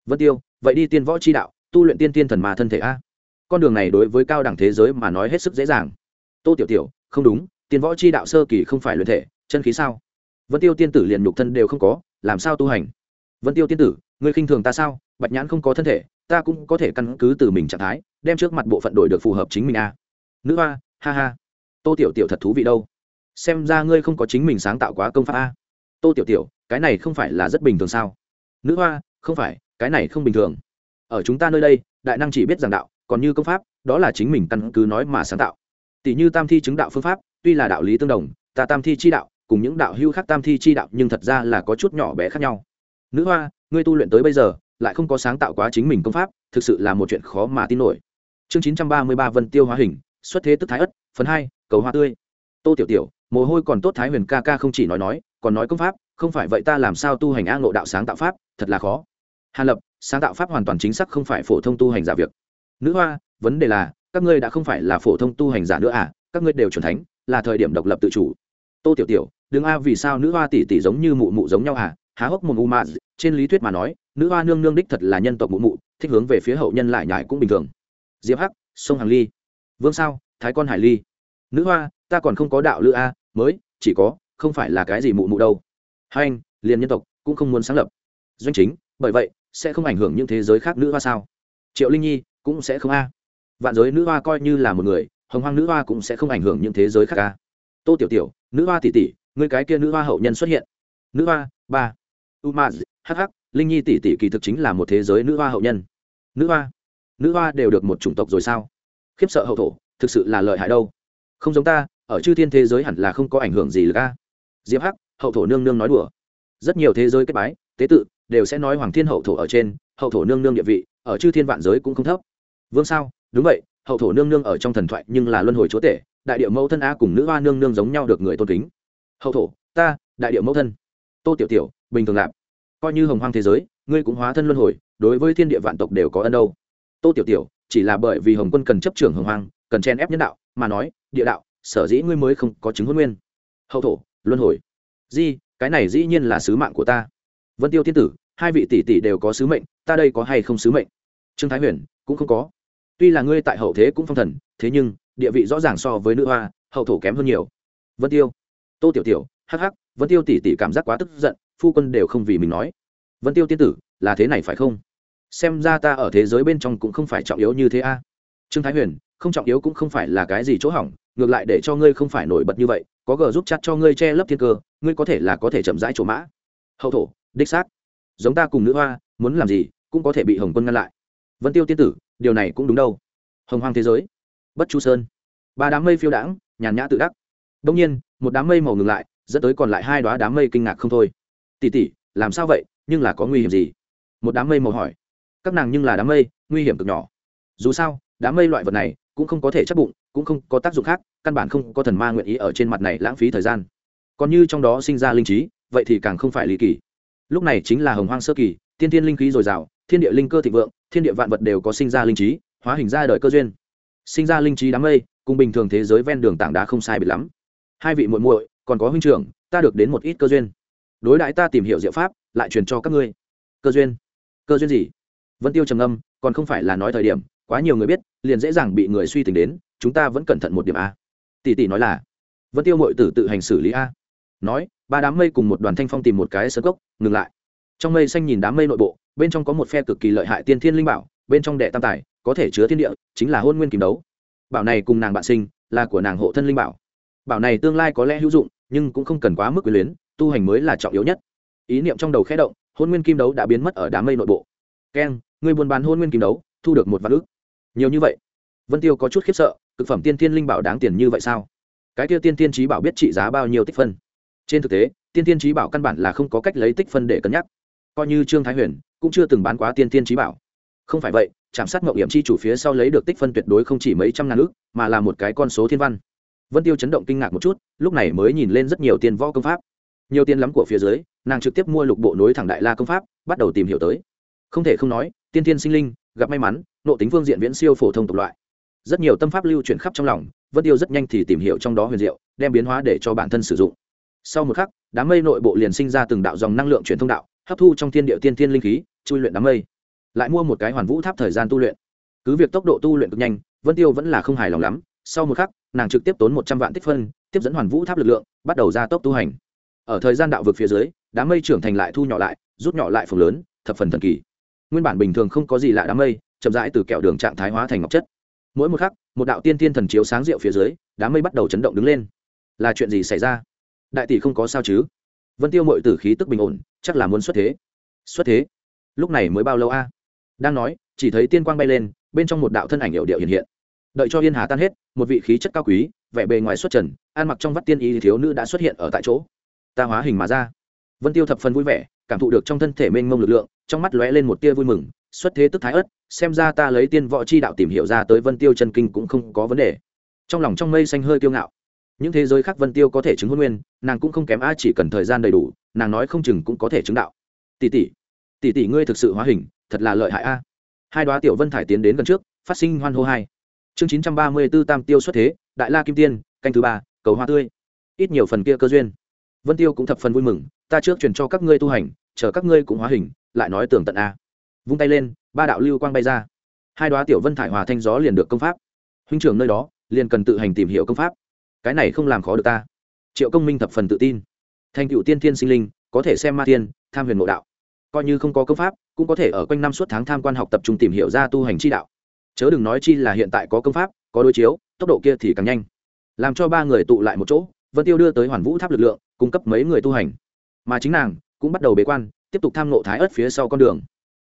Vân tiêu, vậy đi tiên võ chi đạo, tu luyện tiên tiên thần mà thân thể a. Con đường này đối với cao đẳng thế giới mà nói hết sức dễ dàng. Tô tiểu tiểu, không đúng, tiên võ chi đạo sơ kỳ không phải luyện thể, chân khí sao? Vân tiêu tiên tử liền nhục thân đều không có, làm sao tu hành? Vân tiêu tiên tử, ngươi khinh thường ta sao? Bạch nhãn không có thân thể, ta cũng có thể căn cứ từ mình trạng thái, đem trước mặt bộ phận đổi được phù hợp chính mình a. Nữ hoa, ha ha. Tô tiểu tiểu thật thú vị đâu xem ra ngươi không có chính mình sáng tạo quá công pháp a. Tô tiểu tiểu, cái này không phải là rất bình thường sao? Nữ hoa, không phải, cái này không bình thường. Ở chúng ta nơi đây, đại năng chỉ biết giảng đạo, còn như công pháp, đó là chính mình căn cứ nói mà sáng tạo. Tỷ như tam thi chứng đạo phương pháp, tuy là đạo lý tương đồng, ta tam thi chi đạo, cùng những đạo hưu khác tam thi chi đạo nhưng thật ra là có chút nhỏ bé khác nhau. Nữ hoa, ngươi tu luyện tới bây giờ, lại không có sáng tạo quá chính mình công pháp, thực sự là một chuyện khó mà tin nổi. Chương chín trăm ba mươi ba vân tiêu hóa hình, xuất thế tức thái ất, phần hai, cầu hoa tươi. Tô tiểu tiểu mồ hôi còn tốt thái huyền ca ca không chỉ nói nói, còn nói công pháp, không phải vậy ta làm sao tu hành a ngộ đạo sáng tạo pháp, thật là khó. Hàn lập, sáng tạo pháp hoàn toàn chính xác không phải phổ thông tu hành giả việc. Nữ hoa, vấn đề là, các ngươi đã không phải là phổ thông tu hành giả nữa à các ngươi đều chuẩn thánh, là thời điểm độc lập tự chủ. Tô tiểu tiểu, đừng a, vì sao nữ hoa tỷ tỷ giống như mụ mụ giống nhau à há hốc một mụ mạ trên lý thuyết mà nói, nữ hoa nương nương đích thật là nhân tộc mụ mụ, thích hướng về phía hậu nhân lại nhải cũng bình thường. Diệp hắc, sông hàng ly. Vương sao, thái con hải ly. Nữ hoa, ta còn không có đạo lữ a mới, chỉ có, không phải là cái gì mụ mụ đâu. Hai anh, liền nhân tộc, cũng không muốn sáng lập. Doanh chính, bởi vậy, sẽ không ảnh hưởng những thế giới khác nữ hoa sao. Triệu linh nhi, cũng sẽ không a. Vạn giới nữ hoa coi như là một người, hồng hoang nữ hoa cũng sẽ không ảnh hưởng những thế giới khác a. Tô tiểu tiểu, nữ hoa tỷ tỷ người cái kia nữ hoa hậu nhân xuất hiện. Nữ hoa, ba. Umaz hh linh nhi tỷ tỷ kỳ thực chính là một thế giới nữ hoa hậu nhân. Nữ hoa nữ hoa đều được một chủng tộc rồi sao? Khiếp sợ hậu thổ, thực sự là lợi hại đâu. Không giống ta ở chư thiên thế giới hẳn là không có ảnh hưởng gì là diệp hắc, hậu thổ nương nương nói đùa. Rất nhiều thế giới kết bái, tế tự, đều sẽ nói hoàng thiên hậu thổ ở trên, hậu thổ nương nương địa vị, ở chư thiên vạn giới cũng không thấp. Vương sao, đúng vậy, hậu thổ nương nương ở trong thần thoại nhưng là luân hồi chúa tể, đại điệu mẫu thân a cùng nữ hoa nương nương giống nhau được người tôn kính. Hậu thổ, ta, đại điệu mẫu thân. Tô tiểu tiểu, bình thường lạp. Coi như hồng hoang thế giới, ngươi cũng hóa thân luân hồi, đối với thiên địa vạn tộc đều có ân đâu. Tô tiểu tiểu, chỉ là bởi vì hồng quân cần chấp trưởng hồng hoang, cần chen ép nhân đạo, mà nói, địa đạo sở dĩ ngươi mới không có chứng huấn nguyên. Hậu thổ, luân hồi. Di, cái này dĩ nhiên là sứ mạng của ta. Vân tiêu thiên tử, hai vị tỷ tỷ đều có sứ mệnh, ta đây có hay không sứ mệnh? Trương thái huyền, cũng không có. Tuy là ngươi tại hậu thế cũng phong thần, thế nhưng, địa vị rõ ràng so với nữ hoa, hậu thổ kém hơn nhiều. Vân tiêu. Tô tiểu tiểu, hắc hắc, vân tiêu tỷ tỷ cảm giác quá tức giận, phu quân đều không vì mình nói. Vân tiêu tiên tử, là thế này phải không? Xem ra ta ở thế giới bên trong cũng không phải trọng yếu như thế a. Trương thái huyền không trọng yếu cũng không phải là cái gì chỗ hỏng, ngược lại để cho ngươi không phải nổi bật như vậy, có gờ giúp chặt cho ngươi che lấp thiên cơ, ngươi có thể là có thể chậm rãi chỗ mã. Hậu thổ, đích xác. Giống ta cùng nữ hoa, muốn làm gì, cũng có thể bị hồng quân ngăn lại. Vân tiêu tiên tử, điều này cũng đúng đâu. Hồng hoang thế giới. Bất chu sơn. Ba đám mây phiêu đãng, nhàn nhã tự đắc. Đông nhiên, một đám mây màu ngừng lại, dẫn tới còn lại hai đoá đám mây kinh ngạc không thôi. Tỉ tỉ làm sao vậy, nhưng là có nguy hiểm gì? Một đám mây màu hỏi. Các nàng nhưng là đám mây, nguy hiểm cực nhỏ. Dù sao, đám mây loại vật này cũng không có thể chắc bụng, cũng không có tác dụng khác, căn bản không có thần ma nguyện ý ở trên mặt này lãng phí thời gian. Còn như trong đó sinh ra linh trí, vậy thì càng không phải lý kỳ. Lúc này chính là hồng hoang sơ kỳ, tiên thiên linh khí dồi dào, thiên địa linh cơ thịnh vượng, thiên địa vạn vật đều có sinh ra linh trí, hóa hình ra đời cơ duyên. Sinh ra linh trí đám mây, cùng bình thường thế giới ven đường tảng đá không sai biệt lắm. Hai vị muội muội, còn có huynh trưởng, ta được đến một ít cơ duyên. Đối đãi ta tìm hiểu diệu pháp, lại truyền cho các ngươi. Cơ duyên. Cơ duyên gì? Vân tiêu trầm âm còn không phải là nói thời điểm quá nhiều người biết, liền dễ dàng bị người suy tính đến, chúng ta vẫn cẩn thận một điểm a. Tỷ tỷ nói là, vân tiêu mội tử tự hành xử lý a. Nói, ba đám mây cùng một đoàn thanh phong tìm một cái sơ cốc, ngừng lại. Trong mây xanh nhìn đám mây nội bộ, bên trong có một phe cực kỳ lợi hại tiên thiên linh bảo, bên trong đệ tam tài, có thể chứa thiên địa, chính là hôn nguyên kìm đấu. Bảo này cùng nàng bạn sinh, là của nàng hộ thân linh bảo. Bảo này tương lai có lẽ hữu dụng, nhưng cũng không cần quá mức quyền luyến, tu hành mới là trọng yếu nhất. Ý niệm trong đầu khẽ động, hôn nguyên kim đấu đã biến mất ở đám mây nội bộ. Keng người buôn bán hôn nguyên kim đấu, thu được một vạn ước nhiều như vậy? Vân tiêu có chút khiếp sợ thực phẩm tiên thiên linh bảo đáng tiền như vậy sao? Cái tiêu tiên tiên trí bảo biết trị giá bao nhiêu tích phân? Trên thực tế, tiên thiên trí bảo căn bản là không có cách lấy tích phân để cân nhắc. Coi như trương thái huyền cũng chưa từng bán quá tiên thiên trí bảo. Không phải vậy chạm sát mậu hiểm chi chủ phía sau lấy được tích phân tuyệt đối không chỉ mấy trăm ngàn ước mà là một cái con số thiên văn. Vân tiêu chấn động kinh ngạc một chút, lúc này mới nhìn lên rất nhiều tiền võ công pháp. Nhiều tiền lắm của phía dưới, nàng trực tiếp mua lục bộ nối thẳng đại la công pháp, bắt đầu tìm hiểu tới. Không thể không nói, tiên tiên sinh linh gặp may mắn, nộ tính phương diện viễn siêu phổ thông tộc loại. Rất nhiều tâm pháp lưu chuyển khắp trong lòng, vân tiêu rất nhanh thì tìm hiểu trong đó huyền diệu, đem biến hóa để cho bản thân sử dụng. Sau một khắc, đám mây nội bộ liền sinh ra từng đạo dòng năng lượng truyền thông đạo, hấp thu trong thiên địa tiên thiên linh khí, chui luyện đám mây. Lại mua một cái hoàn vũ tháp thời gian tu luyện. Cứ việc tốc độ tu luyện cực nhanh, vân tiêu vẫn là không hài lòng lắm. Sau một khắc, nàng trực tiếp tốn một trăm vạn tích phân, tiếp dẫn hoàn vũ tháp lực lượng, bắt đầu ra tốc tu hành. Ở thời gian đạo vực phía dưới, đám mây trưởng thành lại thu nhỏ lại, rút nhỏ lại phần lớn, thập phần thần kỳ nguyên bản bình thường không có gì lạ đám mây, chậm rãi từ kẹo đường trạng thái hóa thành ngọc chất. Mỗi một khắc, một đạo tiên thiên thần chiếu sáng rượu phía dưới, đám mây bắt đầu chấn động đứng lên. Là chuyện gì xảy ra? Đại tỷ không có sao chứ? Vân tiêu mội tử khí tức bình ổn, chắc là muốn xuất thế. Xuất thế? Lúc này mới bao lâu a? Đang nói, chỉ thấy tiên quang bay lên, bên trong một đạo thân ảnh hiệu điệu hiện hiện. Đợi cho yên hà tan hết, một vị khí chất cao quý, vẻ bề ngoài xuất trần, ăn mặc trong vắt tiên y thiếu nữ đã xuất hiện ở tại chỗ. Ta hóa hình mà ra. Vân tiêu thập phần vui vẻ cảm thụ được trong thân thể mênh mông lực lượng, trong mắt lóe lên một tia vui mừng, xuất thế tức thái ớt, xem ra ta lấy tiên võ chi đạo tìm hiểu ra tới vân tiêu chân kinh cũng không có vấn đề. Trong lòng trong mây xanh hơi kiêu ngạo. Những thế giới khác vân tiêu có thể chứng hôn nguyên, nàng cũng không kém a chỉ cần thời gian đầy đủ, nàng nói không chừng cũng có thể chứng đạo. Tỷ tỷ tỷ tỷ ngươi thực sự hóa hình, thật là lợi hại a. Hai đoá tiểu vân thải tiến đến gần trước, phát sinh hoan hô hai. Chương chín trăm ba mươi b ố tam tiêu xuất thế, đại la kim tiên, canh thứ ba, cầu hoa tươi. Ít nhiều phần kia cơ duyên. Vân tiêu cũng thập phần vui mừng, ta trước truyền cho các ngươi tu hành chờ các ngươi cũng hóa hình, lại nói tường tận a. Vung tay lên, ba đạo lưu quang bay ra. Hai đoá tiểu vân thải hòa thanh gió liền được công pháp. Huynh trưởng nơi đó, liền cần tự hành tìm hiểu công pháp. Cái này không làm khó được ta. Triệu công minh thập phần tự tin. Thành cựu tiên thiên sinh linh, có thể xem ma tiên, tham huyền mộ đạo. Coi như không có công pháp, cũng có thể ở quanh năm suốt tháng tham quan học tập trung tìm hiểu ra tu hành chi đạo. Chớ đừng nói chi là hiện tại có công pháp, có đối chiếu, tốc độ kia thì càng nhanh. Làm cho ba người tụ lại một chỗ, vân tiêu đưa tới hoàn vũ tháp lực lượng, cung cấp mấy người tu hành. Mà chính nàng cũng bắt đầu bế quan, tiếp tục tham nộ thái ớt phía sau con đường.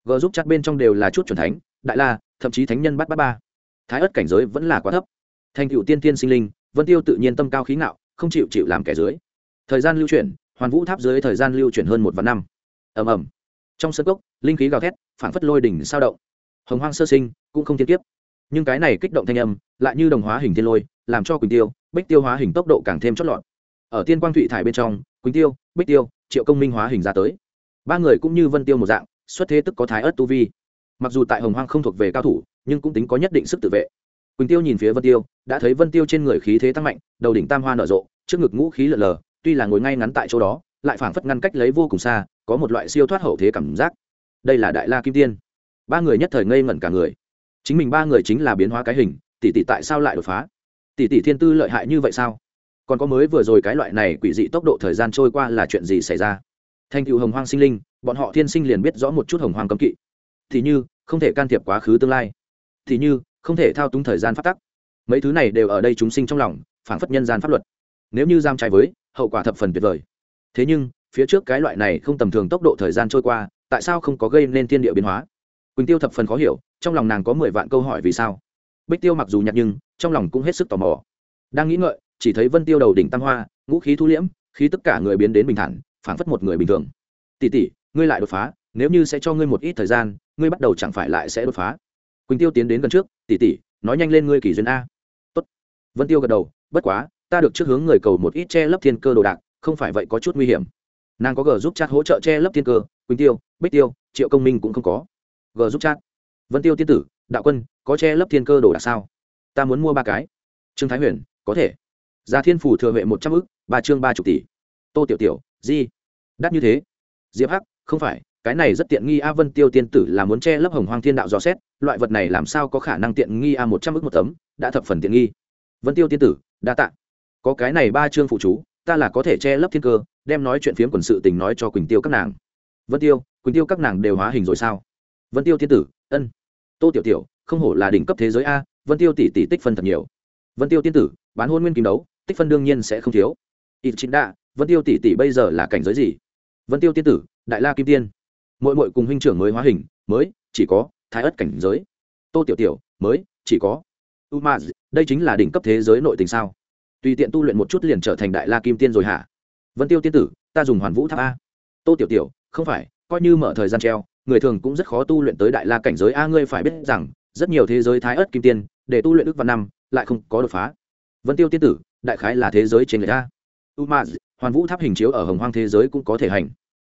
G giúp chắc bên trong đều là chút c thánh, đại la, thậm chí thánh nhân bắt bắt ba. Thái ớt cảnh giới vẫn là quá thấp. Thành cựu tiên tiên sinh linh, vân tiêu tự nhiên tâm cao khí ngạo, không chịu chịu làm kẻ dưới. Thời gian lưu chuyển, hoàn vũ tháp dưới thời gian lưu chuyển hơn một vạn năm. Ầm ầm. Trong sân cốc, linh khí gào thét, phảng phất lôi đỉnh sao động. Hồng hoang sơ sinh, cũng không thiên kiếp. Nhưng cái này kích động thanh âm, lại như đồng hóa hình thiên lôi, làm cho quỳnh tiêu, bích tiêu hóa hình tốc độ càng thêm chót lọt. Ở tiên quang thụy thải bên trong, quỳnh tiêu, bích tiêu triệu công minh hóa hình ra tới. Ba người cũng như vân tiêu một dạng, xuất thế tức có thái ớt tu vi. Mặc dù tại hồng hoang không thuộc về cao thủ, nhưng cũng tính có nhất định sức tự vệ. Quỳnh tiêu nhìn phía vân tiêu, đã thấy vân tiêu trên người khí thế tăng mạnh, đầu đỉnh tam hoa nở rộ, trước ngực ngũ khí lợn lờ, tuy là ngồi ngay ngắn tại chỗ đó, lại phảng phất ngăn cách lấy vô cùng xa, có một loại siêu thoát hậu thế cảm giác. Đây là đại la kim tiên. Ba người nhất thời ngây ngẩn cả người. Chính mình ba người chính là biến hóa cái hình, tỷ tỷ tại sao lại đột phá? Tỷ tỷ thiên tư lợi hại như vậy sao? Còn có mới vừa rồi cái loại này quỷ dị tốc độ thời gian trôi qua là chuyện gì xảy ra? Thành cựu hồng hoang sinh linh, bọn họ thiên sinh liền biết rõ một chút hồng hoang cấm kỵ. Thì như, không thể can thiệp quá khứ tương lai. Thì như, không thể thao túng thời gian phát tắc. Mấy thứ này đều ở đây chúng sinh trong lòng phản phất nhân gian pháp luật. Nếu như giam trái với, hậu quả thập phần tuyệt vời. Thế nhưng, phía trước cái loại này không tầm thường tốc độ thời gian trôi qua, tại sao không có gây nên thiên địa biến hóa? Quỳnh tiêu thập phần khó hiểu, trong lòng nàng có mười vạn câu hỏi vì sao. Bích tiêu mặc dù nhặt nhưng, trong lòng cũng hết sức tò mò. Đang nghĩ ngợi chỉ thấy vân tiêu đầu đỉnh tam hoa, ngũ khí thu liễm, khí tất cả người biến đến bình thản, phảng phất một người bình thường. Tỷ tỷ, ngươi lại đột phá, nếu như sẽ cho ngươi một ít thời gian, ngươi bắt đầu chẳng phải lại sẽ đột phá? Quỳnh tiêu tiến đến gần trước, tỷ tỷ, nói nhanh lên ngươi kỳ duyên a. Tốt. Vân tiêu gật đầu, bất quá, ta được trước hướng người cầu một ít che lấp thiên cơ đồ đạc, không phải vậy có chút nguy hiểm. Nàng có g giúp chat hỗ trợ che lấp thiên cơ, quỳnh tiêu, bích tiêu, triệu công minh cũng không có. G giúp chat. Vân tiêu tiên tử, đạo quân, có che lấp thiên cơ đồ đạc sao? Ta muốn mua ba cái. Trương thái huyền, có thể gia thiên phủ thừa huệ một trăm ư ba chương ba chục tỷ. Tô tiểu tiểu gì đắt như thế. Diệp hắc, không phải, cái này rất tiện nghi a vân tiêu tiên tử là muốn che lấp hồng hoang thiên đạo dò xét, loại vật này làm sao có khả năng tiện nghi a một trăm ước một tấm, đã thập phần tiện nghi. Vân tiêu tiên tử, đa tạ. Có cái này ba chương phụ chú, ta là có thể che lấp thiên cơ, đem nói chuyện phiếm quần sự tình nói cho quỳnh tiêu các nàng. Vân tiêu, quỳnh tiêu các nàng đều hóa hình rồi sao? Vân tiêu tiên tử, ân. Tô tiểu tiểu, không hổ là đỉnh cấp thế giới a, vân tiêu tỷ tỷ tích phân thật nhiều. Vân tiêu tiên tử, bán hôn nguyên kim đấu tích phân đương nhiên sẽ không thiếu. Ít chính đa vân tiêu tỷ tỷ bây giờ là cảnh giới gì? Vân tiêu tiên tử, đại la kim tiên. Mỗi mỗi cùng huynh trưởng mới hóa hình, mới, chỉ có thái ất cảnh giới. Tô tiểu tiểu, mới, chỉ có u ma đây chính là đỉnh cấp thế giới nội tình sao? Tùy tiện tu luyện một chút liền trở thành đại la kim tiên rồi hả? Vân tiêu tiên tử, ta dùng hoàn vũ tháp a. Tô tiểu tiểu, không phải, coi như mở thời gian treo, người thường cũng rất khó tu luyện tới đại la cảnh giới a. Ngươi phải biết rằng, rất nhiều thế giới thái ớt kim tiên, để tu luyện ước văn năm, lại không có đột phá. Vân tiêu tiên tử đại khái là thế giới trên người ta. Umaz, hoàn vũ tháp hình chiếu ở hồng hoang thế giới cũng có thể hành.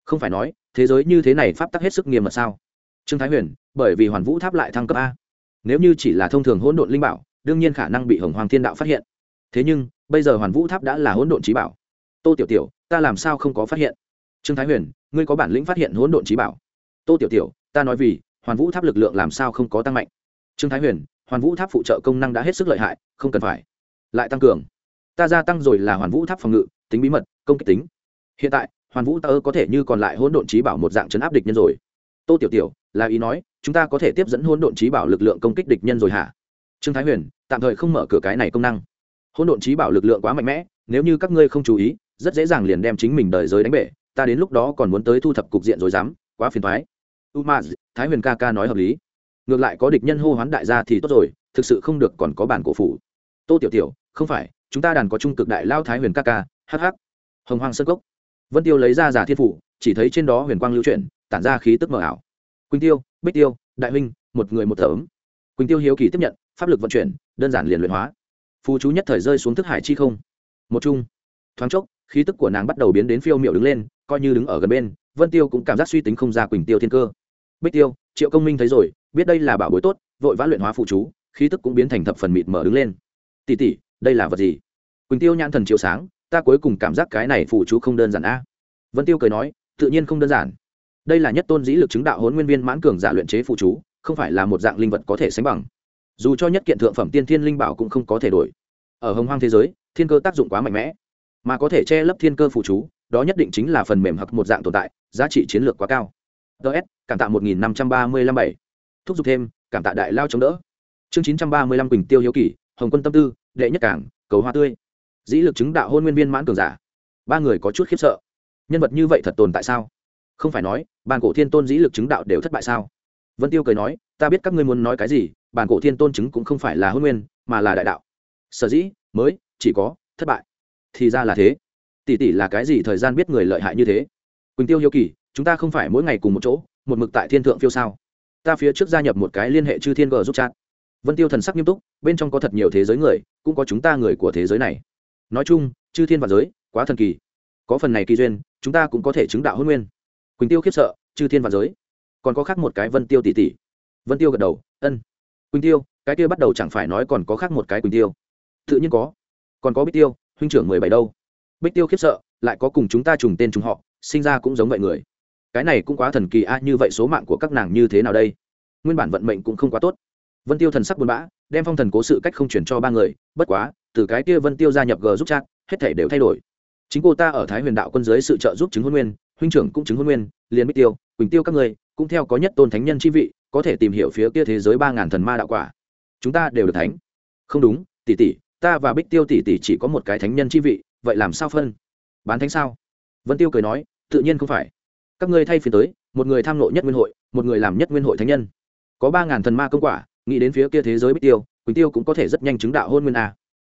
Không phải nói, thế giới như thế này pháp tắc hết sức nghiêm mật sao? Trương thái huyền, bởi vì hoàn vũ tháp lại thăng cấp a. Nếu như chỉ là thông thường hỗn độn linh bảo, đương nhiên khả năng bị hồng hoàng thiên đạo phát hiện. Thế nhưng, bây giờ hoàn vũ tháp đã là hỗn độn trí bảo. Tô tiểu tiểu, ta làm sao không có phát hiện? Trương thái huyền, ngươi có bản lĩnh phát hiện hỗn độn trí bảo? Tô tiểu tiểu, ta nói vì, hoàn vũ tháp lực lượng làm sao không có tăng mạnh? Trương thái huyền, hoàn vũ tháp phụ trợ công năng đã hết sức lợi hại, không cần phải. Lại tăng cường ta gia tăng rồi là hoàn vũ tháp phòng ngự, tính bí mật, công kích tính. Hiện tại, hoàn vũ tơ có thể như còn lại hỗn độn trí bảo một dạng chấn áp địch nhân rồi. Tô tiểu tiểu, là ý nói, chúng ta có thể tiếp dẫn hỗn độn trí bảo lực lượng công kích địch nhân rồi hả? Trương thái huyền, tạm thời không mở cửa cái này công năng. Hỗn độn trí bảo lực lượng quá mạnh mẽ, nếu như các ngươi không chú ý, rất dễ dàng liền đem chính mình đời giới đánh bể, ta đến lúc đó còn muốn tới thu thập cục diện rồi dám, quá phiền thoái umaz, thái huyền ca ca nói hợp lý. Ngược lại có địch nhân hô hoán đại gia thì tốt rồi, thực sự không được còn có bản cổ phủ. Tô tiểu tiểu, không phải chúng ta đàn có trung cực đại lao thái huyền ca ca hh hồng hoàng sơ cốc. Vân tiêu lấy ra giả thiên phủ, chỉ thấy trên đó huyền quang lưu chuyển, tản ra khí tức mờ ảo. Quỳnh tiêu, bích tiêu, đại huynh, một người một tấm quỳnh tiêu hiếu kỳ tiếp nhận, pháp lực vận chuyển, đơn giản liền luyện hóa. Phù chú nhất thời rơi xuống thức hải chi không. Một chung. Thoáng chốc, khí tức của nàng bắt đầu biến đến phiêu miệu đứng lên, coi như đứng ở gần bên, vân tiêu cũng cảm giác suy tính không ra quỳnh tiêu thiên cơ. Bích tiêu, triệu công minh thấy rồi, biết đây là bảo bối tốt, vội vã luyện hóa phụ chú, khí tức cũng biến thành thập phần mịt mở đứng lên. Tỉ tỉ đây là vật gì? Quỳnh tiêu nhãn thần chiếu sáng, ta cuối cùng cảm giác cái này phụ chú không đơn giản a. Vân tiêu cười nói, tự nhiên không đơn giản. Đây là nhất tôn dĩ lực chứng đạo hôn nguyên viên mãn cường giả luyện chế phụ chú, không phải là một dạng linh vật có thể sánh bằng. Dù cho nhất kiện thượng phẩm tiên thiên linh bảo cũng không có thể đổi. Ở hồng hoang thế giới, thiên cơ tác dụng quá mạnh mẽ, mà có thể che lấp thiên cơ phụ chú, đó nhất định chính là phần mềm hoặc một dạng tồn tại, giá trị chiến lược quá cao. Ts cảm tạ một nghìn năm trăm ba mươi lăm bảy. Thúc giục thêm, cảm tạ đại lao chống đỡ. Chương chín trăm ba mươi lăm quỳnh tiêu hiếu kỳ hồng quân tâm tư, đệ nhất cảng, cầu hoa tươi. Dĩ lực chứng đạo hôn nguyên viên mãn cường giả. Ba người có chút khiếp sợ. Nhân vật như vậy thật tồn tại sao? Không phải nói bàn cổ thiên tôn dĩ lực chứng đạo đều thất bại sao? Vân tiêu cười nói, ta biết các ngươi muốn nói cái gì bàn cổ thiên tôn chứng cũng không phải là hôn nguyên, mà là đại đạo. Sở dĩ, mới, chỉ có, thất bại. Thì ra là thế. Tỷ tỷ là cái gì thời gian biết người lợi hại như thế? Quỳnh tiêu hiếu kỳ, chúng ta không phải mỗi ngày cùng một chỗ, một mực tại thiên thượng phiêu sao? Ta phía trước gia nhập một cái liên hệ chư thiên g giúp chat vân tiêu thần sắc nghiêm túc, bên trong có thật nhiều thế giới người, cũng có chúng ta người của thế giới này. Nói chung, chư thiên và giới, quá thần kỳ. Có phần này kỳ duyên, chúng ta cũng có thể chứng đạo hôn nguyên. Quỳnh tiêu khiếp sợ, chư thiên và giới. Còn có khác một cái vân tiêu tỷ tỷ. Vân tiêu gật đầu, ân. Quỳnh tiêu, cái kia bắt đầu chẳng phải nói còn có khác một cái quỳnh tiêu. Tự nhiên có. Còn có bích tiêu, huynh trưởng mười bảy đâu. Bích tiêu khiếp sợ, lại có cùng chúng ta trùng tên chúng họ, sinh ra cũng giống vậy người. Cái này cũng quá thần kỳ a, như vậy số mạng của các nàng như thế nào đây? Nguyên bản vận mệnh cũng không quá tốt vân tiêu thần sắc buồn bã, đem phong thần cố sự cách không chuyển cho ba người, bất quá, từ cái kia vân tiêu gia nhập g giúp chat, hết thể đều thay đổi. Chính cô ta ở thái huyền đạo quân dưới sự trợ giúp chứng hôn nguyên, huynh trưởng cũng chứng hôn nguyên, liền bích tiêu, quỳnh tiêu các người, cũng theo có nhất tôn thánh nhân chi vị, có thể tìm hiểu phía kia thế giới ba ngàn thần ma đạo quả. Chúng ta đều được thánh. Không đúng, tỷ tỷ, ta và bích tiêu tỷ tỷ chỉ có một cái thánh nhân chi vị, vậy làm sao phân? Bán thánh sao? Vân tiêu cười nói, tự nhiên không phải. Các ngươi thay phiên tới, một người tham nộ nhất nguyên hội, một người làm nhất nguyên hội thánh nhân. Có ba ngàn thần ma công quả nghĩ đến phía kia thế giới bích tiêu, quỳnh tiêu cũng có thể rất nhanh chứng đạo hôn nguyên a.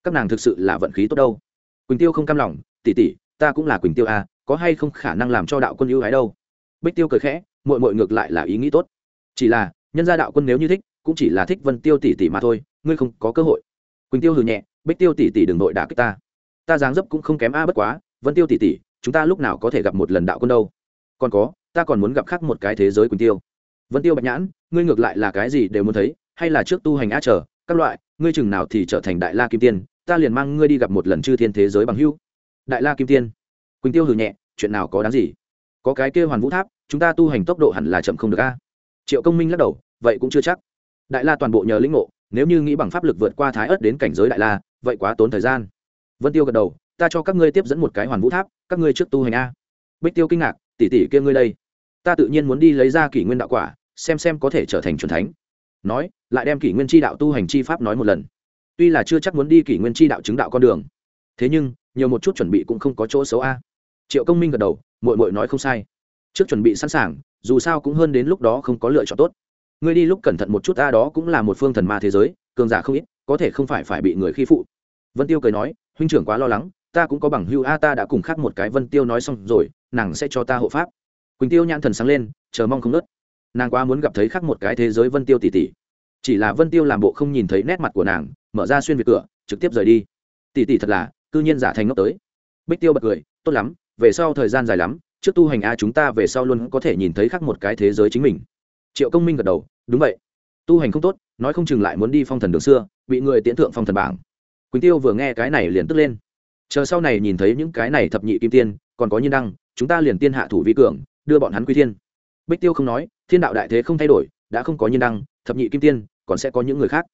Các nàng thực sự là vận khí tốt đâu. Quỳnh tiêu không cam lòng tỉ tỉ ta cũng là quỳnh tiêu a, có hay không khả năng làm cho đạo quân ưu ái đâu? Bích tiêu cười khẽ mội mội ngược lại là ý nghĩ tốt. Chỉ là, nhân gia đạo quân nếu như thích, cũng chỉ là thích vân tiêu tỷ tỷ mà thôi, ngươi không có cơ hội. Quỳnh tiêu hừ nhẹ, bích tiêu tỷ tỷ đừng nội đả kích ta. Ta dáng dấp cũng không kém a bất quá, vân tiêu tỷ tỷ, chúng ta lúc nào có thể gặp một lần đạo quân đâu. Còn có, ta còn muốn gặp khác một cái thế giới quỳnh tiêu. Vân tiêu bạch nhãn, ngươi ngược lại là cái gì đều muốn thấy hay là trước tu hành a trở, các loại, ngươi chừng nào thì trở thành đại la kim tiên, ta liền mang ngươi đi gặp một lần chư thiên thế giới bằng hưu đại la kim tiên. Quỳnh tiêu hừ nhẹ, chuyện nào có đáng gì? Có cái kia hoàn vũ tháp, chúng ta tu hành tốc độ hẳn là chậm không được a. Triệu công minh lắc đầu, vậy cũng chưa chắc. Đại la toàn bộ nhờ lĩnh ngộ, nếu như nghĩ bằng pháp lực vượt qua thái ớt đến cảnh giới đại la, vậy quá tốn thời gian. Vân tiêu gật đầu, ta cho các ngươi tiếp dẫn một cái hoàn vũ tháp, các ngươi trước tu hành a. Bích tiêu kinh ngạc, tỷ tỷ kia ngươi đây, ta tự nhiên muốn đi lấy ra kỷ nguyên đạo quả, xem xem có thể trở thành c thánh nói, lại đem kỷ nguyên tri đạo tu hành chi pháp nói một lần. Tuy là chưa chắc muốn đi kỷ nguyên tri đạo chứng đạo con đường, thế nhưng, nhiều một chút chuẩn bị cũng không có chỗ xấu a. Triệu công minh gật đầu mội mội nói không sai. Trước chuẩn bị sẵn sàng, dù sao cũng hơn đến lúc đó không có lựa chọn tốt. Ngươi đi lúc cẩn thận một chút, ta đó cũng là một phương thần ma thế giới, cường giả không ít, có thể không phải phải bị người khi phụ. Vân tiêu cười nói, huynh trưởng quá lo lắng, ta cũng có bằng hưu a, ta đã cùng khác một cái vân tiêu nói xong rồi, nàng sẽ cho ta hộ pháp. Quỳnh tiêu nhãn thần sáng lên, chờ mong không nớt nàng quá muốn gặp thấy khác một cái thế giới vân tiêu tỷ tỷ chỉ là vân tiêu làm bộ không nhìn thấy nét mặt của nàng, mở ra xuyên việt cửa, trực tiếp rời đi. Tỷ tỷ thật là, cư nhiên giả thành ngốc tới. Bích tiêu bật cười, tốt lắm, về sau thời gian dài lắm, trước tu hành a chúng ta về sau luôn có thể nhìn thấy khác một cái thế giới chính mình. Triệu công minh gật đầu, đúng vậy. Tu hành không tốt, nói không chừng lại muốn đi phong thần đường xưa, bị người tiễn thượng phong thần bảng. Quỳnh tiêu vừa nghe cái này liền tức lên. Chờ sau này nhìn thấy những cái này thập nhị kim tiên, còn có nhiên đăng, chúng ta liền tiên hạ thủ vi cường, đưa bọn hắn quy thiên. Bích tiêu không nói thiên đạo đại thế không thay đổi, đã không có nhiên đăng, thập nhị kim tiên, còn sẽ có những người khác.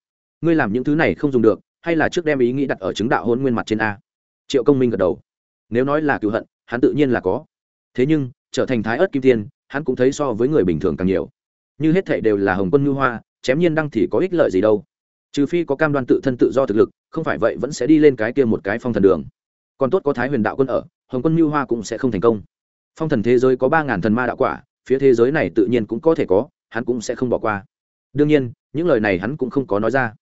Ngươi làm những thứ này không dùng được, hay là trước đem ý nghĩ đặt ở chứng đạo hôn nguyên mặt trên a? Triệu công minh gật đầu. Nếu nói là cựu hận, hắn tự nhiên là có. Thế nhưng, trở thành thái ớt kim tiên, hắn cũng thấy so với người bình thường càng nhiều. Như hết thệ đều là hồng quân ngư hoa, chém nhiên đăng thì có ích lợi gì đâu. Trừ phi có cam đoan tự thân tự do thực lực, không phải vậy vẫn sẽ đi lên cái kia một cái phong thần đường. Còn tốt có thái huyền đạo quân ở, hồng quân ngư hoa cũng sẽ không thành công. Phong thần thế giới có ba ngàn thần ma đạo quả phía thế giới này tự nhiên cũng có thể có, hắn cũng sẽ không bỏ qua. Đương nhiên, những lời này hắn cũng không có nói ra.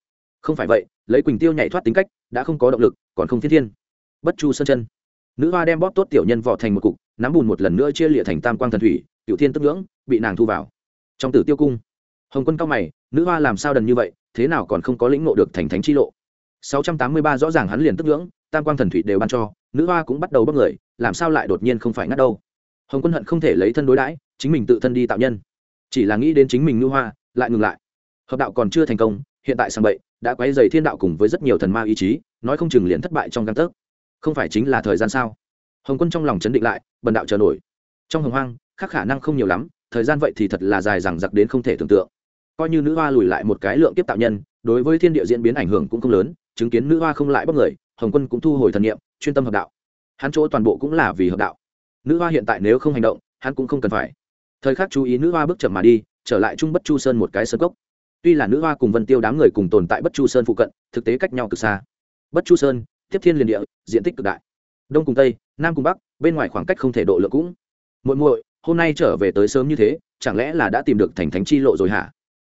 Không phải vậy, lấy quỳnh tiêu nhảy thoát tính cách, đã không có động lực, còn không thiên thiên. Bất chu sân chân. Nữ hoa đem bóp tốt tiểu nhân vỏ thành một cục, nắm bùn một lần nữa chia lịa thành tam quang thần thủy cựu thiên tức ngưỡng, bị nàng thu vào. Trong tử tiêu cung, hồng quân cao mày, nữ hoa làm sao đần như vậy, thế nào còn không có lĩnh ngộ được thành thánh chi lộ? 683 rõ ràng hắn liền tức ngưỡng, tam quang thần thủy đều ban cho, nữ hoa cũng bắt đầu bất người, làm sao lại đột nhiên không phải ngắt đâu? Hồng quân hận không thể lấy thân đối đãi chính mình tự thân đi tạo nhân. Chỉ là nghĩ đến chính mình nữ hoa, lại ngừng lại. Hợp đạo còn chưa thành công, hiện tại sang bậy, đã quấy dày thiên đạo cùng với rất nhiều thần ma ý chí, nói không chừng liền thất bại trong căn tấc. Không phải chính là thời gian sao? Hồng quân trong lòng chấn định lại, bần đạo chờ nổi. Trong hồng hoang, khác khả năng không nhiều lắm, thời gian vậy thì thật là dài dằng dặc đến không thể tưởng tượng. Coi như nữ hoa lùi lại một cái lượng tiếp tạo nhân, đối với thiên địa diễn biến ảnh hưởng cũng không lớn, chứng kiến nữ hoa không lại bất người, hồng quân cũng thu hồi thần nghiệm chuyên tâm hợp đạo. Hắn chỗ toàn bộ cũng là vì hợp đạo. Nữ hoa hiện tại nếu không hành động, hắn cũng không cần phải thời khắc chú ý nữ hoa bước chậm mà đi, trở lại trung bất chu sơn một cái sơn cốc. Tuy là nữ hoa cùng vân tiêu đám người cùng tồn tại bất chu sơn phụ cận, thực tế cách nhau cực xa. Bất chu sơn, tiếp thiên liền địa, diện tích cực đại. Đông cùng tây, nam cùng bắc, bên ngoài khoảng cách không thể độ lượng cũng. Muội muội, hôm nay trở về tới sớm như thế, chẳng lẽ là đã tìm được thành thánh chi lộ rồi hả?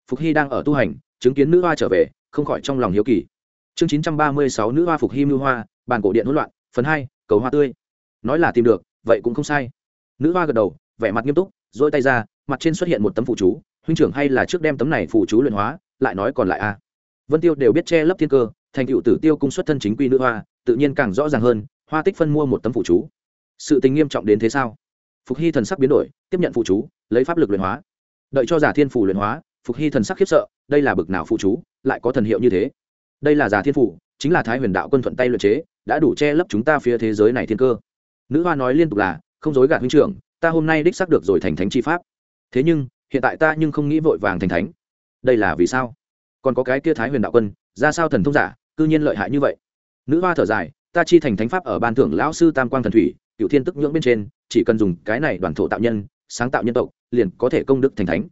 Phục hy đang ở tu hành, chứng kiến nữ hoa trở về, không khỏi trong lòng hiếu kỳ. Chương chín trăm ba mươi sáu nữ hoa phục hy mưu hoa, bàn cổ điện hỗn loạn, phần hai, cầu hoa tươi. Nói là tìm được, vậy cũng không sai. Nữ hoa gật đầu, vẻ mặt nghiêm túc dỗi tay ra, mặt trên xuất hiện một tấm phụ chú, huynh trưởng hay là trước đem tấm này phụ chú luyện hóa, lại nói còn lại a vân tiêu đều biết che lấp thiên cơ, thành cựu tử tiêu cung xuất thân chính quy nữ hoa, tự nhiên càng rõ ràng hơn, hoa tích phân mua một tấm phụ chú. Sự tình nghiêm trọng đến thế sao? Phục hy thần sắc biến đổi, tiếp nhận phụ chú, lấy pháp lực luyện hóa. Đợi cho giả thiên phủ luyện hóa, phục hy thần sắc khiếp sợ, đây là bực nào phụ chú, lại có thần hiệu như thế? Đây là giả thiên phủ, chính là thái huyền đạo quân thuận tay luyện chế, đã đủ che lấp chúng ta phía thế giới này thiên cơ. Nữ hoa nói liên tục là, không dối gạt huynh trưởng ta hôm nay đích xác được rồi thành thánh chi pháp. Thế nhưng, hiện tại ta nhưng không nghĩ vội vàng thành thánh. Đây là vì sao? Còn có cái kia thái huyền đạo quân, ra sao thần thông giả, cư nhiên lợi hại như vậy? Nữ hoa thở dài, ta chi thành thánh pháp ở ban thưởng lão sư tam quang thần thủy cựu thiên tức nhưỡng bên trên, chỉ cần dùng cái này đoàn thổ tạo nhân, sáng tạo nhân tộc, liền có thể công đức thành thánh.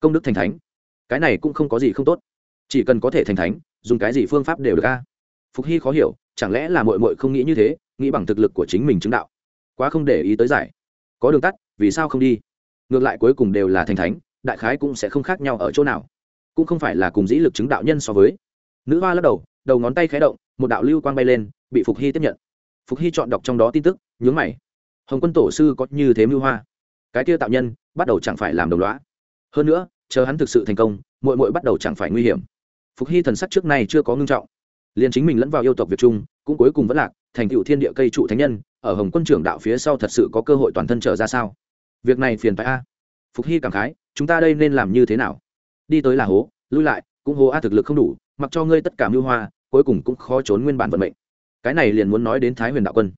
Công đức thành thánh? Cái này cũng không có gì không tốt. Chỉ cần có thể thành thánh, dùng cái gì phương pháp đều được a. Phục hy khó hiểu, chẳng lẽ là mội mội không nghĩ như thế, nghĩ bằng thực lực của chính mình chứng đạo. Quá không để ý tới giải có đường tắt, vì sao không đi? Ngược lại cuối cùng đều là thành thánh, đại khái cũng sẽ không khác nhau ở chỗ nào. Cũng không phải là cùng dĩ lực chứng đạo nhân so với. Nữ hoa lắc đầu đầu ngón tay khé động, một đạo lưu quang bay lên, bị phục hy tiếp nhận. Phục hy chọn đọc trong đó tin tức, nhướng mày. Hồng quân tổ sư có như thế mưu hoa? Cái kia tạo nhân, bắt đầu chẳng phải làm đồng loá hơn nữa, chờ hắn thực sự thành công mội mội bắt đầu chẳng phải nguy hiểm. Phục hy thần sắc trước nay chưa có ngưng trọng. Liền chính mình lẫn vào yêu tộc việt trung, cũng cuối cùng vẫn lạc, thành cựu thiên địa cây trụ thánh nhân ở hồng quân trưởng đạo phía sau thật sự có cơ hội toàn thân trở ra sao? Việc này phiền phải a. Phục hy cảm khái, chúng ta đây nên làm như thế nào? Đi tới là hố, lui lại, cũng hố a, thực lực không đủ, mặc cho ngươi tất cả mưu hoa, cuối cùng cũng khó trốn nguyên bản vận mệnh. Cái này liền muốn nói đến thái huyền đạo quân.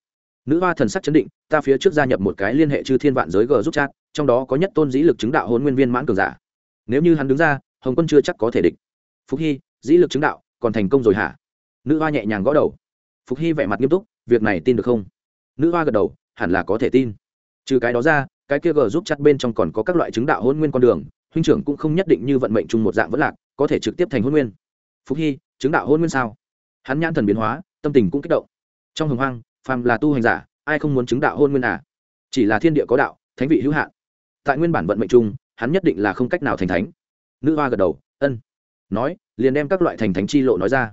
Nữ hoa thần sắc chấn định, ta phía trước gia nhập một cái liên hệ chư thiên vạn giới g giúp chat, trong đó có nhất tôn dĩ lực chứng đạo hôn nguyên viên mãn cường giả. Nếu như hắn đứng ra, hồng quân chưa chắc có thể địch. Phúc hy, dĩ lực chứng đạo, còn thành công rồi hả? Nữ hoa nhẹ nhàng gõ đầu. Phục hy vẻ mặt nghiêm túc, việc này tin được không? Nữ hoa gật đầu, hẳn là có thể tin. Trừ cái đó ra, cái kia g giúp chặt bên trong còn có các loại chứng đạo hôn nguyên con đường, huynh trưởng cũng không nhất định như vận mệnh chung một dạng vẫn lạc, có thể trực tiếp thành hôn nguyên. Phúc hy, chứng đạo hôn nguyên sao? Hắn nhãn thần biến hóa, tâm tình cũng kích động. Trong hồng hoang, phàm là tu hành giả, ai không muốn chứng đạo hôn nguyên à? Chỉ là thiên địa có đạo, thánh vị hữu hạn. Tại nguyên bản vận mệnh chung, hắn nhất định là không cách nào thành thánh. Nữ hoa gật đầu, ân. Nói, liền đem các loại thành thánh chi lộ nói ra.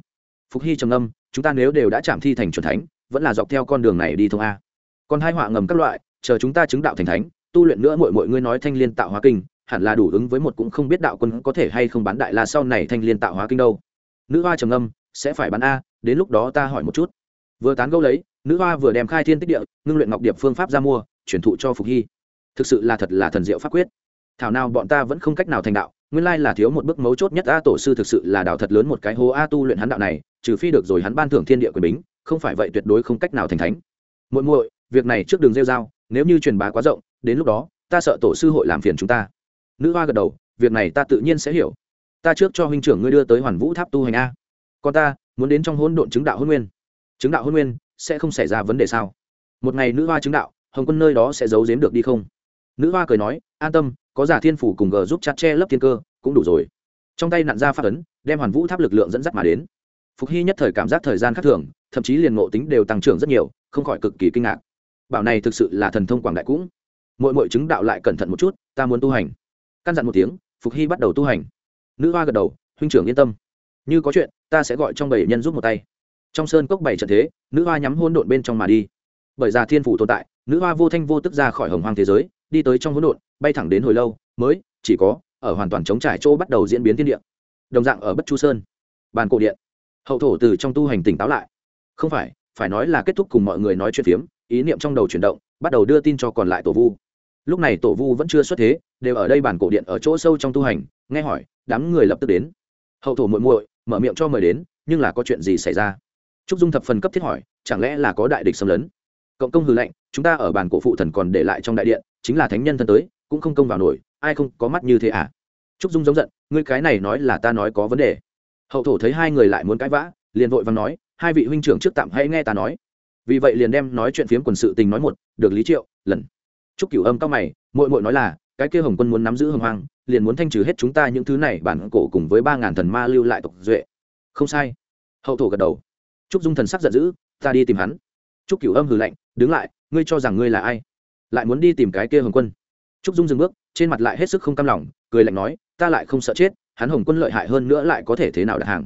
Phục hy trầm âm chúng ta nếu đều đã chạm thi thành c thánh vẫn là dọc theo con đường này đi thông a. Còn hai họa ngầm các loại, chờ chúng ta chứng đạo thành thánh, tu luyện nữa mọi mọi ngươi nói thanh liên tạo hóa kinh, hẳn là đủ ứng với một cũng không biết đạo quân có thể hay không bán đại la sau này thanh liên tạo hóa kinh đâu. Nữ hoa trầm âm sẽ phải bán a, đến lúc đó ta hỏi một chút. Vừa tán gẫu lấy, nữ hoa vừa đem khai thiên tích địa, ngưng luyện ngọc điệp phương pháp ra mua, chuyển thụ cho phục hy. Thực sự là thật là thần diệu pháp quyết. Thảo nào bọn ta vẫn không cách nào thành đạo, nguyên lai là thiếu một bước mấu chốt nhất a tổ sư thực sự là đạo thật lớn một cái hố a tu luyện hắn đạo này, trừ phi được rồi hắn ban thưởng thiên địa quyền bính không phải vậy tuyệt đối không cách nào thành thánh. Muội muội, việc này trước đường rêu dao nếu như truyền bá quá rộng, đến lúc đó, ta sợ tổ sư hội làm phiền chúng ta. Nữ hoa gật đầu, việc này ta tự nhiên sẽ hiểu. Ta trước cho huynh trưởng ngươi đưa tới hoàn vũ tháp tu hành a. Còn ta, muốn đến trong hỗn độn chứng đạo hôn nguyên. Chứng đạo hôn nguyên, sẽ không xảy ra vấn đề sao? Một ngày nữ hoa chứng đạo, hồng quân nơi đó sẽ giấu giếm được đi không? Nữ hoa cười nói, an tâm, có giả thiên phủ cùng g giúp chặt che lấp thiên cơ, cũng đủ rồi. Trong tay nặn ra phát ấn, đem hoàn vũ tháp lực lượng dẫn dắt mà đến. Phục hy nhất thời cảm giác thời gian khác thường thậm chí liền ngộ tính đều tăng trưởng rất nhiều, không khỏi cực kỳ kinh ngạc. Bảo này thực sự là thần thông quảng đại cũng. Mỗi mỗi chứng đạo lại cẩn thận một chút, ta muốn tu hành. Căn dặn một tiếng, phục hy bắt đầu tu hành. Nữ hoa gật đầu, huynh trưởng yên tâm. Như có chuyện, ta sẽ gọi trong bảy nhân giúp một tay. Trong sơn cốc bảy trận thế, nữ hoa nhắm hôn độn bên trong mà đi. Bởi già thiên phủ tồn tại, nữ hoa vô thanh vô tức ra khỏi hồng hoang thế giới, đi tới trong hỗn độn, bay thẳng đến hồi lâu, mới, chỉ có, ở hoàn toàn chống trải chỗ bắt đầu diễn biến thiên địa. Đồng dạng ở bất chu sơn, bàn cổ điện. Hậu thổ từ trong tu hành tỉnh táo lại không phải phải nói là kết thúc cùng mọi người nói chuyện phiếm, ý niệm trong đầu chuyển động, bắt đầu đưa tin cho còn lại tổ vu. Lúc này tổ vu vẫn chưa xuất thế, đều ở đây bản cổ điện ở chỗ sâu trong tu hành, nghe hỏi, đám người lập tức đến. Hậu thổ muội muội, mở miệng cho mời đến, nhưng là có chuyện gì xảy ra? Trúc dung thập phần cấp thiết hỏi, chẳng lẽ là có đại địch xâm lấn? Cộng công hư lệnh chúng ta ở bản cổ phụ thần còn để lại trong đại điện, chính là thánh nhân thân tới, cũng không công vào nổi, ai không có mắt như thế à? Trúc dung giống giận, ngươi cái này nói là ta nói có vấn đề. Hậu thổ thấy hai người lại muốn cãi vã, liền vội vàng nói hai vị huynh trưởng trước tạm hãy nghe ta nói. Vì vậy liền đem nói chuyện phiếm quần sự tình nói một, được lý triệu, lần. Trúc cửu âm cao mày mội mội nói là, cái kia hồng quân muốn nắm giữ hồng hoang, liền muốn thanh trừ hết chúng ta những thứ này, bản cổ cùng với ba ngàn thần ma lưu lại tộc duệ. Không sai. Hậu thổ gật đầu. Trúc dung thần sắc giận dữ, ta đi tìm hắn. Trúc cửu âm hừ lạnh, đứng lại, ngươi cho rằng ngươi là ai? Lại muốn đi tìm cái kia hồng quân. Trúc dung dừng bước, trên mặt lại hết sức không cam lòng, cười lạnh nói, ta lại không sợ chết, hắn hồng quân lợi hại hơn nữa lại có thể thế nào đặt hàng?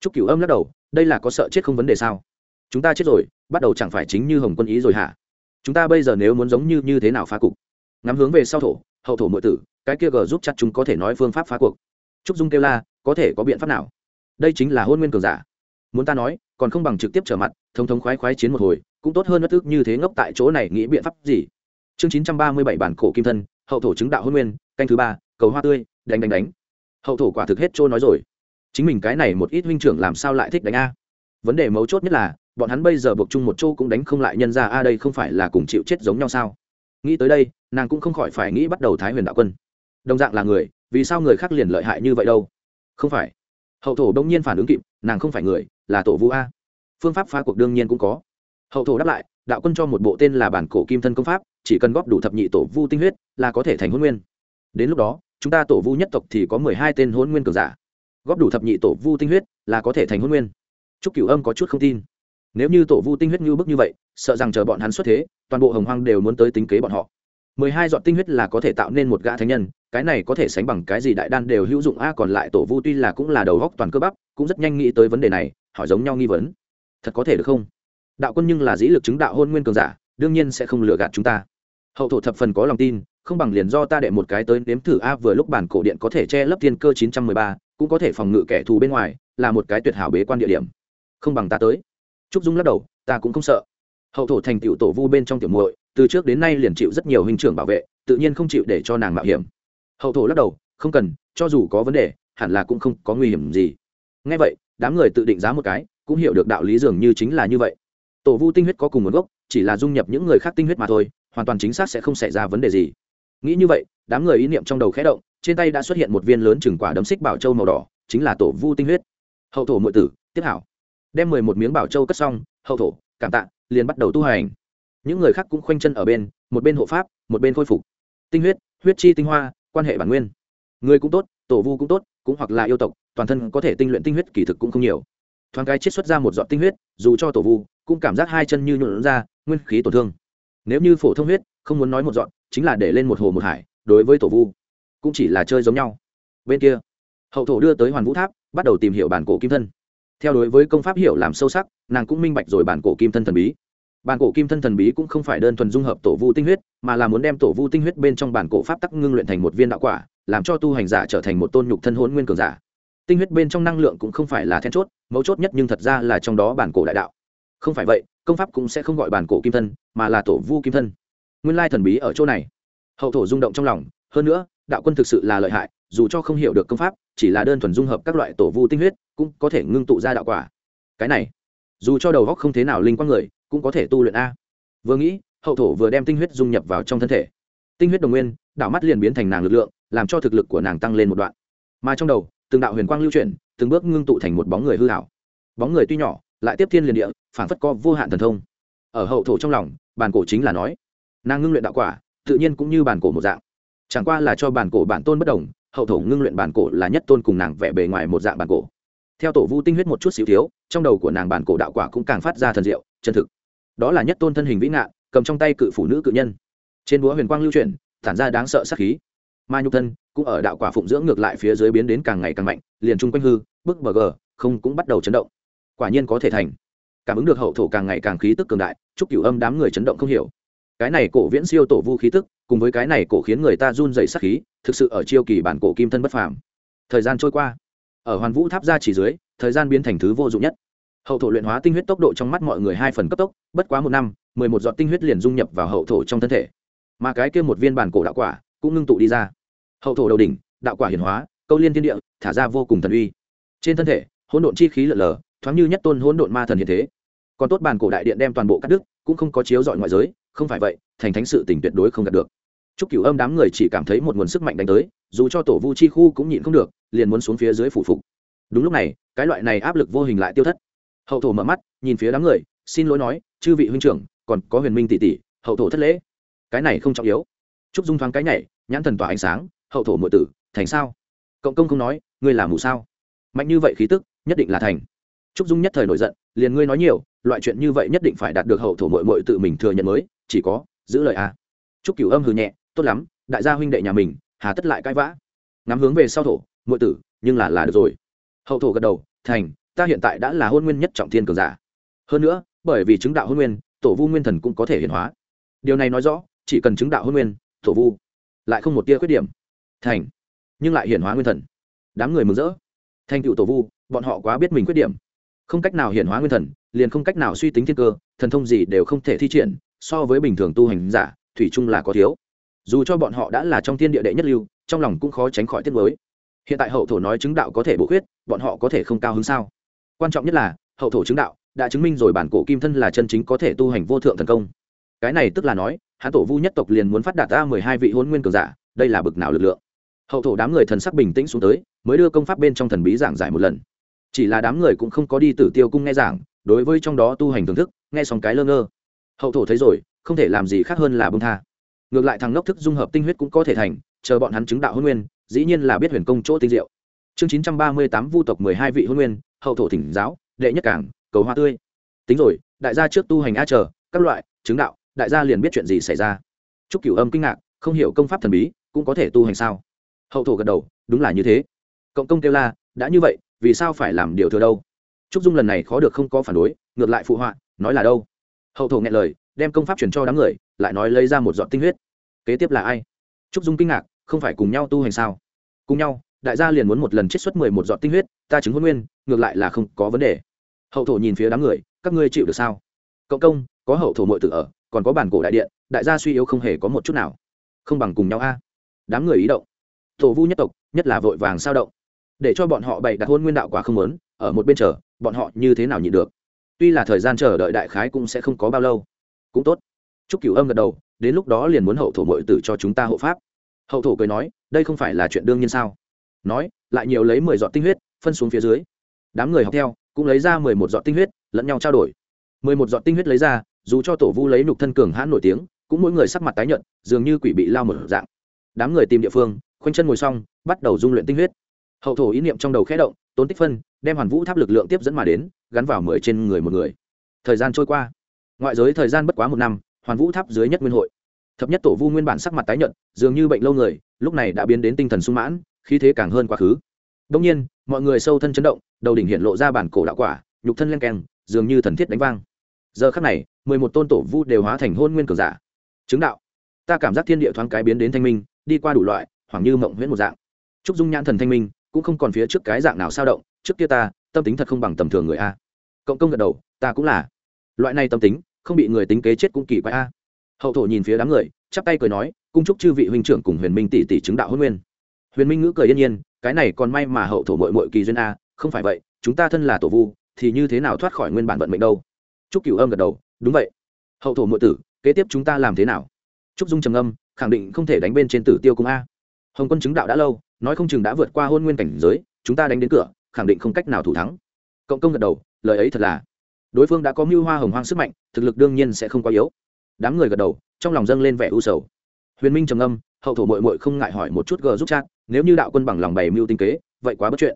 Trúc cửu âm lắc đầu đây là có sợ chết không vấn đề sao? Chúng ta chết rồi, bắt đầu chẳng phải chính như hồng quân ý rồi hả? Chúng ta bây giờ nếu muốn giống như như thế nào phá cục? Ngắm hướng về sau thổ, hậu thổ mọi tử, cái kia gờ giúp chặt chúng có thể nói phương pháp phá cuộc. Trúc dung kêu la, có thể có biện pháp nào? Đây chính là hôn nguyên cường giả. Muốn ta nói, còn không bằng trực tiếp trở mặt, thống thống khoái khoái chiến một hồi, cũng tốt hơn bất thức như thế ngốc tại chỗ này nghĩ biện pháp gì? Chương chín trăm ba mươi bảy bản cổ kim thân, hậu thổ chứng đạo hôn nguyên, canh thứ ba, cầu hoa tươi, đánh đánh đánh. Hậu thổ quả thực hết trôi nói rồi chính mình cái này một ít huynh trưởng làm sao lại thích đánh a? Vấn đề mấu chốt nhất là, bọn hắn bây giờ buộc chung một chỗ cũng đánh không lại nhân ra a đây không phải là cùng chịu chết giống nhau sao? Nghĩ tới đây, nàng cũng không khỏi phải nghĩ bắt đầu thái huyền đạo quân. Đồng dạng là người, vì sao người khác liền lợi hại như vậy đâu? Không phải. Hậu thổ đông nhiên phản ứng kịp, nàng không phải người, là tổ vũ a. Phương pháp phá cuộc đương nhiên cũng có. Hậu thổ đáp lại, đạo quân cho một bộ tên là bản cổ kim thân công pháp, chỉ cần góp đủ thập nhị tổ vu tinh huyết, là có thể thành hôn nguyên. Đến lúc đó, chúng ta tổ vu nhất tộc thì có mười hai tên hôn nguyên cường giả góp đủ thập nhị tổ vu tinh huyết là có thể thành hôn nguyên. Chúc cửu âm có chút không tin. Nếu như tổ vu tinh huyết như bức như vậy, sợ rằng chờ bọn hắn xuất thế, toàn bộ hồng hoang đều muốn tới tính kế bọn họ. Mười hai dọn tinh huyết là có thể tạo nên một gã thánh nhân, cái này có thể sánh bằng cái gì đại đan đều hữu dụng. A, còn lại tổ vu tuy là cũng là đầu góc toàn cơ bắp, cũng rất nhanh nghĩ tới vấn đề này, hỏi giống nhau nghi vấn. Thật có thể được không? Đạo quân nhưng là dĩ lực chứng đạo hôn nguyên cường giả, đương nhiên sẽ không lừa gạt chúng ta. Hậu thổ thập phần có lòng tin không bằng liền do ta đệ một cái tới nếm thử a, vừa lúc bản cổ điện có thể che lấp thiên cơ chín trăm mười ba, cũng có thể phòng ngự kẻ thù bên ngoài, là một cái tuyệt hảo bế quan địa điểm. Không bằng ta tới. Trúc dung lắc đầu, ta cũng không sợ. Hậu thổ thành tiểu tổ vu bên trong tiểu muội, từ trước đến nay liền chịu rất nhiều hình trưởng bảo vệ, tự nhiên không chịu để cho nàng mạo hiểm. Hậu thổ lắc đầu, không cần, cho dù có vấn đề, hẳn là cũng không có nguy hiểm gì. Nghe vậy, đám người tự định giá một cái, cũng hiểu được đạo lý dường như chính là như vậy. Tổ vu tinh huyết có cùng nguồn gốc, chỉ là dung nhập những người khác tinh huyết mà thôi, hoàn toàn chính xác sẽ không xảy ra vấn đề gì nghĩ như vậy, đám người ý niệm trong đầu khẽ động, trên tay đã xuất hiện một viên lớn chừng quả đấm xích bảo châu màu đỏ, chính là tổ vu tinh huyết. Hậu thổ mượn tử, tiếp hảo. Đem mười một miếng bảo châu cất xong, hậu thổ, cảm tạ, liền bắt đầu tu hành. Những người khác cũng khoanh chân ở bên, một bên hộ pháp, một bên khôi phục. Tinh huyết huyết chi tinh hoa, quan hệ bản nguyên. Người cũng tốt, tổ vu cũng tốt, cũng hoặc là yêu tộc, toàn thân có thể tinh luyện tinh huyết kỳ thực cũng không nhiều. Thoáng cái chiết xuất ra một giọt tinh huyết, dù cho tổ vu, cũng cảm giác hai chân như nhuộn ra, nguyên khí tổn thương. Nếu như phổ thông huyết không muốn nói một dọn, chính là để lên một hồ một hải, đối với tổ vu, cũng chỉ là chơi giống nhau. Bên kia, hậu thổ đưa tới hoàn vũ tháp, bắt đầu tìm hiểu bản cổ kim thân. Theo đối với công pháp hiểu làm sâu sắc, nàng cũng minh bạch rồi bản cổ kim thân thần bí. Bản cổ kim thân thần bí cũng không phải đơn thuần dung hợp tổ vu tinh huyết, mà là muốn đem tổ vu tinh huyết bên trong bản cổ pháp tắc ngưng luyện thành một viên đạo quả, làm cho tu hành giả trở thành một tôn nhục thân hôn nguyên cường giả. Tinh huyết bên trong năng lượng cũng không phải là then chốt, mấu chốt nhất nhưng thật ra là trong đó bản cổ đại đạo. Không phải vậy, công pháp cũng sẽ không gọi bản cổ kim thân, mà là tổ vu kim thân nguyên lai thần bí ở chỗ này. Hậu thổ rung động trong lòng, hơn nữa, đạo quân thực sự là lợi hại, dù cho không hiểu được công pháp, chỉ là đơn thuần dung hợp các loại tổ vu tinh huyết, cũng có thể ngưng tụ ra đạo quả. Cái này, dù cho đầu góc không thế nào linh quang người, cũng có thể tu luyện a. Vừa nghĩ, hậu thổ vừa đem tinh huyết dung nhập vào trong thân thể. Tinh huyết đồng nguyên, đạo mắt liền biến thành nàng lực lượng, làm cho thực lực của nàng tăng lên một đoạn. Mà trong đầu, từng đạo huyền quang lưu chuyển, từng bước ngưng tụ thành một bóng người hư hảo bóng người tuy nhỏ, lại tiếp thiên liền địa phản phất có vô hạn thần thông. Ở hậu thổ trong lòng bàn cổ chính là nói nàng ngưng luyện đạo quả, tự nhiên cũng như bản cổ một dạng. Chẳng qua là cho bản cổ bản tôn bất đồng, hậu thổ ngưng luyện bản cổ là nhất tôn cùng nàng vẽ bề ngoài một dạng bản cổ. Theo tổ vu tinh huyết một chút xíu thiếu, trong đầu của nàng bản cổ đạo quả cũng càng phát ra thần diệu, chân thực. Đó là nhất tôn thân hình vĩ ngạn cầm trong tay cự phụ nữ cự nhân. Trên búa huyền quang lưu chuyển, tản ra đáng sợ sắc khí. Ma nhục thân cũng ở đạo quả phụng dưỡng ngược lại phía dưới biến đến càng ngày càng mạnh, liền chung quanh hư, bức bờ gờ, không cũng bắt đầu chấn động. Quả nhiên có thể thành. Cảm ứng được hậu thổ càng ngày càng khí tức cường đại, chúc cửu âm đám người chấn động không hiểu cái này cổ viễn siêu tổ vu khí tức, cùng với cái này cổ khiến người ta run dày sắc khí, thực sự ở chiêu kỳ bản cổ kim thân bất phàm. Thời gian trôi qua, ở hoàn vũ tháp ra chỉ dưới, thời gian biến thành thứ vô dụng nhất. Hậu thổ luyện hóa tinh huyết tốc độ trong mắt mọi người hai phần cấp tốc, bất quá một năm, mười một giọt tinh huyết liền dung nhập vào hậu thổ trong thân thể. Mà cái kia một viên bản cổ đạo quả cũng ngưng tụ đi ra. Hậu thổ đầu đỉnh, đạo quả hiển hóa, câu liên thiên địa, thả ra vô cùng thần uy. Trên thân thể, hỗn độn chi khí lở lờ, thoáng như nhất tôn hỗn độn ma thần hiện thế. Còn tốt bản cổ đại điện đem toàn bộ cắt đứt, cũng không có chiếu dọi ngoại giới không phải vậy, thành thánh sự tình tuyệt đối không đạt được. Chúc cửu âm đám người chỉ cảm thấy một nguồn sức mạnh đánh tới, dù cho tổ vu chi khu cũng nhịn không được, liền muốn xuống phía dưới phủ phục. Đúng lúc này, cái loại này áp lực vô hình lại tiêu thất. Hậu thổ mở mắt, nhìn phía đám người, xin lỗi nói, chư vị huynh trưởng, còn có huyền minh tỷ tỷ, hậu thổ thất lễ. Cái này không trọng yếu. Trúc dung thoáng cái nhảy, nhãn thần tỏa ánh sáng, hậu thổ muội tử, thành sao? Cộng công không nói, ngươi là mù sao? Mạnh như vậy khí tức, nhất định là thành trúc dung nhất thời nổi giận, liền ngươi nói nhiều, loại chuyện như vậy nhất định phải đạt được hậu thổ muội muội tự mình thừa nhận mới, chỉ có giữ lời a trúc cửu âm hừ nhẹ, tốt lắm, đại gia huynh đệ nhà mình, hà tất lại cãi vã. Ngắm hướng về sau thổ, muội tử, nhưng là là được rồi. Hậu thổ gật đầu, thành, ta hiện tại đã là hôn nguyên nhất trọng thiên cường giả. Hơn nữa, bởi vì chứng đạo hôn nguyên, tổ vu nguyên thần cũng có thể hiện hóa. Điều này nói rõ, chỉ cần chứng đạo hôn nguyên, tổ vu lại không một tia khuyết điểm. Thành, nhưng lại hiển hóa nguyên thần. Đám người mừng rỡ. Thành tựu tổ vu, bọn họ quá biết mình khuyết điểm không cách nào hiển hóa nguyên thần, liền không cách nào suy tính thiên cơ, thần thông gì đều không thể thi triển, so với bình thường tu hành giả, thủy chung là có thiếu. Dù cho bọn họ đã là trong thiên địa đệ nhất lưu, trong lòng cũng khó tránh khỏi tiết mới hiện tại hậu thổ nói chứng đạo có thể bổ khuyết, bọn họ có thể không cao hứng sao? Quan trọng nhất là, hậu thổ chứng đạo đã chứng minh rồi bản cổ kim thân là chân chính có thể tu hành vô thượng thần công. Cái này tức là nói hãn tổ vu nhất tộc liền muốn phát đạt ra mười hai vị hôn nguyên cường giả, đây là bực nào lực lượng. Hậu thổ đám người thần sắc bình tĩnh xuống tới, mới đưa công pháp bên trong thần bí giảng giải một lần chỉ là đám người cũng không có đi tử tiêu cung nghe giảng, đối với trong đó tu hành thưởng thức, nghe xong cái lơ ngơ. Hậu thổ thấy rồi, không thể làm gì khác hơn là bông tha. Ngược lại thằng ngốc thức dung hợp tinh huyết cũng có thể thành, chờ bọn hắn chứng đạo hôn nguyên, dĩ nhiên là biết huyền công chỗ tinh diệu. Chương chín trăm ba mươi tám vu tộc mười hai vị hôn nguyên, hậu thổ thỉnh giáo, đệ nhất cảng, cầu hoa tươi. Tính rồi, đại gia trước tu hành a chờ, các loại, chứng đạo, đại gia liền biết chuyện gì xảy ra. Chúc cửu âm kinh ngạc, không hiểu công pháp thần bí, cũng có thể tu hành sao? Hậu thổ gật đầu, đúng là như thế. Cộng công kêu la, đã như vậy vì sao phải làm điều thừa đâu? Trúc dung lần này khó được không có phản đối, ngược lại phụ họa, nói là đâu? Hậu thổ nghe lời, đem công pháp chuyển cho đám người, lại nói lấy ra một giọt tinh huyết. Kế tiếp là ai? Trúc dung kinh ngạc, không phải cùng nhau tu hành sao? Cùng nhau, đại gia liền muốn một lần chiết xuất mười một giọt tinh huyết, ta chứng hôn nguyên, ngược lại là không có vấn đề. Hậu thổ nhìn phía đám người, các ngươi chịu được sao? Cộng công, có hậu thổ mội tự ở, còn có bản cổ đại điện, đại gia suy yếu không hề có một chút nào. Không bằng cùng nhau a. Đám người ý động. Tổ vu nhất tộc, nhất là vội vàng sao động để cho bọn họ bày đặt hôn nguyên đạo quả không lớn ở một bên chờ, bọn họ như thế nào nhịn được. Tuy là thời gian chờ đợi đại khái cũng sẽ không có bao lâu. Cũng tốt. Chúc cửu âm gật đầu, đến lúc đó liền muốn hậu thổ mội tử cho chúng ta hộ pháp. Hậu thổ cười nói, đây không phải là chuyện đương nhiên sao? Nói, lại nhiều lấy mười giọt tinh huyết, phân xuống phía dưới. Đám người học theo, cũng lấy ra mười một giọt tinh huyết, lẫn nhau trao đổi. Mười một giọt tinh huyết lấy ra, dù cho tổ vu lấy nục thân cường hãn nổi tiếng, cũng mỗi người sắc mặt tái nhợt, dường như quỷ bị lao một dạng. Đám người tìm địa phương, khoanh chân ngồi xong, bắt đầu dung luyện tinh huyết hậu thổ ý niệm trong đầu khẽ động, tốn tích phân đem hoàn vũ tháp lực lượng tiếp dẫn mà đến, gắn vào mười trên người một người. Thời gian trôi qua. Ngoại giới thời gian bất quá một năm, hoàn vũ tháp dưới nhất nguyên hội. Thập nhất tổ vu nguyên bản sắc mặt tái nhợt, dường như bệnh lâu người, lúc này đã biến đến tinh thần sung mãn, khí thế càng hơn quá khứ. Đông nhiên, mọi người sâu thân chấn động, đầu đỉnh hiện lộ ra bản cổ đạo quả, nhục thân len keng, dường như thần thiết đánh vang. Giờ khắc này, mười một tôn tổ vu đều hóa thành hôn nguyên cường giả. Chứng đạo. Ta cảm giác thiên địa thoáng cái biến đến thanh minh, đi qua đủ loại, hoảng như mộng huyễn một dạng. Trúc dung nhãn thần thanh minh cũng không còn phía trước cái dạng nào sao động, trước kia ta, tâm tính thật không bằng tầm thường người a. Cộng công gật đầu, ta cũng là. Loại này tâm tính, không bị người tính kế chết cũng kỳ quái a. Hậu thổ nhìn phía đám người, chắp tay cười nói, cung chúc chư vị huynh trưởng cùng huyền minh tỷ tỷ chứng đạo hôn nguyên. Huyền minh ngữ cười yên nhiên, cái này còn may mà hậu thổ mội mội kỳ duyên a, không phải vậy, chúng ta thân là tổ vu, thì như thế nào thoát khỏi nguyên bản vận mệnh đâu? Chúc cửu âm gật đầu, đúng vậy. Hậu thổ mội tử, kế tiếp chúng ta làm thế nào? Trúc dung trầm âm khẳng định không thể đánh bên trên tử tiêu cung a hồng quân chứng đạo đã lâu, nói không chừng đã vượt qua hôn nguyên cảnh giới, chúng ta đánh đến cửa, khẳng định không cách nào thủ thắng. Cộng công gật đầu, lời ấy thật là. Đối phương đã có mưu hoa hồng hoang sức mạnh, thực lực đương nhiên sẽ không quá yếu. Đám người gật đầu, trong lòng dâng lên vẻ u sầu. Huyền minh trầm âm hậu thổ mội mội không ngại hỏi một chút gờ giúp chat, nếu như đạo quân bằng lòng bày mưu tinh kế, vậy quá bất chuyện.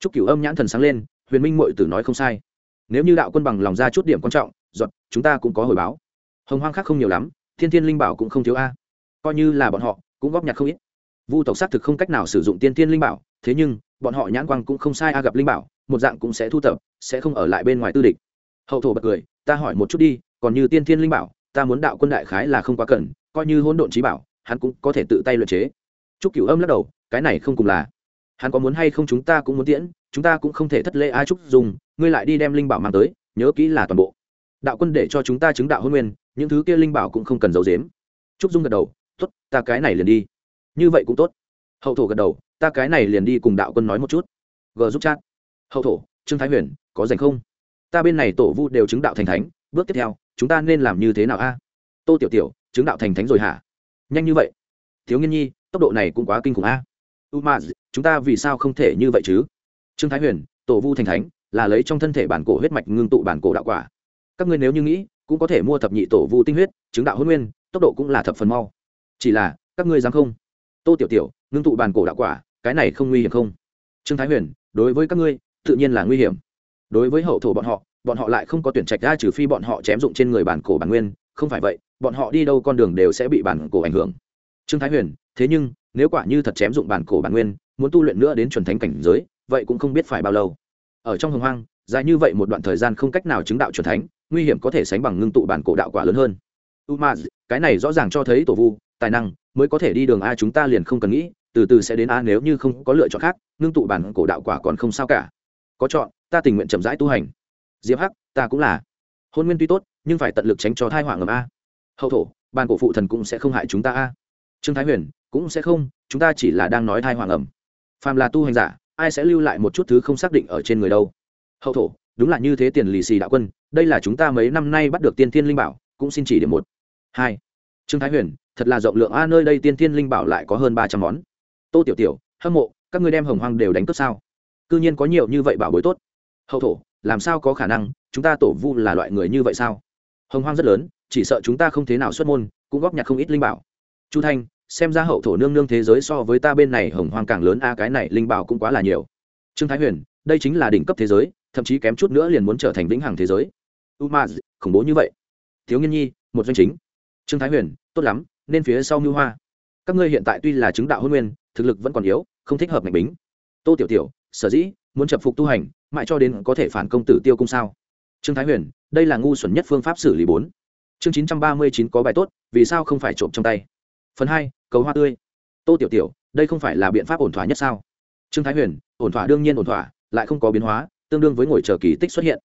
Chúc cửu âm nhãn thần sáng lên, huyền minh mội tử nói không sai. Nếu như đạo quân bằng lòng ra chút điểm quan trọng giọt chúng ta cũng có hồi báo. Hồng hoang khác không nhiều lắm, thiên thiên linh bảo cũng không thiếu a. Coi như là bọn họ, cũng góp nhặt không ít vu tộc xác thực không cách nào sử dụng tiên thiên linh bảo, thế nhưng, bọn họ nhãn quang cũng không sai a gặp linh bảo, một dạng cũng sẽ thu tập, sẽ không ở lại bên ngoài tư địch. Hậu thổ bật cười, ta hỏi một chút đi, còn như tiên thiên linh bảo, ta muốn đạo quân đại khái là không quá cần, coi như hỗn độn trí bảo, hắn cũng có thể tự tay luyện chế. Chúc cửu âm lắc đầu, cái này không cùng là. Hắn có muốn hay không chúng ta cũng muốn tiễn, chúng ta cũng không thể thất lễ ai chúc dùng ngươi lại đi đem linh bảo mang tới, nhớ kỹ là toàn bộ. Đạo quân để cho chúng ta chứng đạo hôn nguyên, những thứ kia linh bảo cũng không cần giấu giếm. Trúc dung gật đầu, tốt, ta cái này liền đi như vậy cũng tốt. Hậu thổ gật đầu, ta cái này liền đi cùng đạo quân nói một chút. G giúp chat. Hậu thổ, trương thái huyền, có dành không? Ta bên này tổ vu đều chứng đạo thành thánh, bước tiếp theo, chúng ta nên làm như thế nào a? Tô tiểu tiểu, chứng đạo thành thánh rồi hả? Nhanh như vậy. Thiếu nghiên nhi, tốc độ này cũng quá kinh khủng a. U ma chúng ta vì sao không thể như vậy chứ? Trương thái huyền, tổ vu thành thánh, là lấy trong thân thể bản cổ huyết mạch ngưng tụ bản cổ đạo quả. Các ngươi nếu như nghĩ, cũng có thể mua thập nhị tổ vu tinh huyết, chứng đạo hôn nguyên, tốc độ cũng là thập phần mau. Chỉ là, các ngươi dám không? Tô tiểu tiểu, ngưng tụ bản cổ đạo quả, cái này không nguy hiểm không? Trương thái huyền, đối với các ngươi, tự nhiên là nguy hiểm. Đối với hậu thổ bọn họ bọn họ lại không có tuyển trạch ra trừ phi bọn họ chém dụng trên người bản cổ bản nguyên, không phải vậy, bọn họ đi đâu con đường đều sẽ bị bản cổ ảnh hưởng. Trương thái huyền, thế nhưng, nếu quả như thật chém dụng bản cổ bản nguyên, muốn tu luyện nữa đến chuẩn thánh cảnh giới, vậy cũng không biết phải bao lâu. Ở trong hồng hoang, dài như vậy một đoạn thời gian không cách nào chứng đạo chuẩn thánh, nguy hiểm có thể sánh bằng ngưng tụ bản cổ đạo quả lớn hơn. U cái này rõ ràng cho thấy tổ vu, tài năng mới có thể đi đường a chúng ta liền không cần nghĩ, từ từ sẽ đến a nếu như không có lựa chọn khác, ngưng tụ bản cổ đạo quả còn không sao cả. Có chọn, ta tình nguyện chậm rãi tu hành. Diệp hắc, ta cũng là. Hôn nguyên tuy tốt, nhưng phải tận lực tránh cho thai họa ngầm a. Hậu thổ bàn cổ phụ thần cũng sẽ không hại chúng ta a. Trương thái huyền, cũng sẽ không, chúng ta chỉ là đang nói thai họa ngầm. Phàm là tu hành giả, ai sẽ lưu lại một chút thứ không xác định ở trên người đâu? Hậu thổ, đúng là như thế tiền lì xì đạo quân, đây là chúng ta mấy năm nay bắt được tiên thiên linh bảo, cũng xin chỉ điểm một. Hai. Trương thái huyền thật là rộng lượng. A nơi đây tiên thiên linh bảo lại có hơn ba trăm món. Tô tiểu tiểu, hâm mộ, các ngươi đem hồng hoang đều đánh cướp sao? C ư nhiên có nhiều như vậy bảo bối tốt. Hậu thổ, làm sao có khả năng? Chúng ta tổ vu là loại người như vậy sao? Hồng hoang rất lớn, chỉ sợ chúng ta không thế nào xuất môn, cũng góp nhặt không ít linh bảo. Chu thanh, xem ra hậu thổ nương nương thế giới so với ta bên này hồng hoang càng lớn. A cái này linh bảo cũng quá là nhiều. Trương thái huyền, đây chính là đỉnh cấp thế giới, thậm chí kém chút nữa liền muốn trở thành vĩnh hằng thế giới. U ma khủng bố như vậy. Thiếu nghiên nhi, một doanh chính. Trương thái huyền, tốt lắm nên phía sau mưu hoa. Các ngươi hiện tại tuy là chứng đạo hôn nguyên, thực lực vẫn còn yếu, không thích hợp ngạch bính. Tô tiểu tiểu, sở dĩ muốn chập phục tu hành, mãi cho đến có thể phản công tử tiêu cung sao? Trương thái huyền, đây là ngu xuẩn nhất phương pháp xử lý bốn. Chương chín trăm ba mươi chín có bài tốt, vì sao không phải trộm trong tay? Phần hai, cầu hoa tươi. Tô tiểu tiểu, đây không phải là biện pháp ổn thỏa nhất sao? Trương thái huyền, ổn thỏa đương nhiên ổn thỏa, lại không có biến hóa, tương đương với ngồi chờ kỳ tích xuất hiện.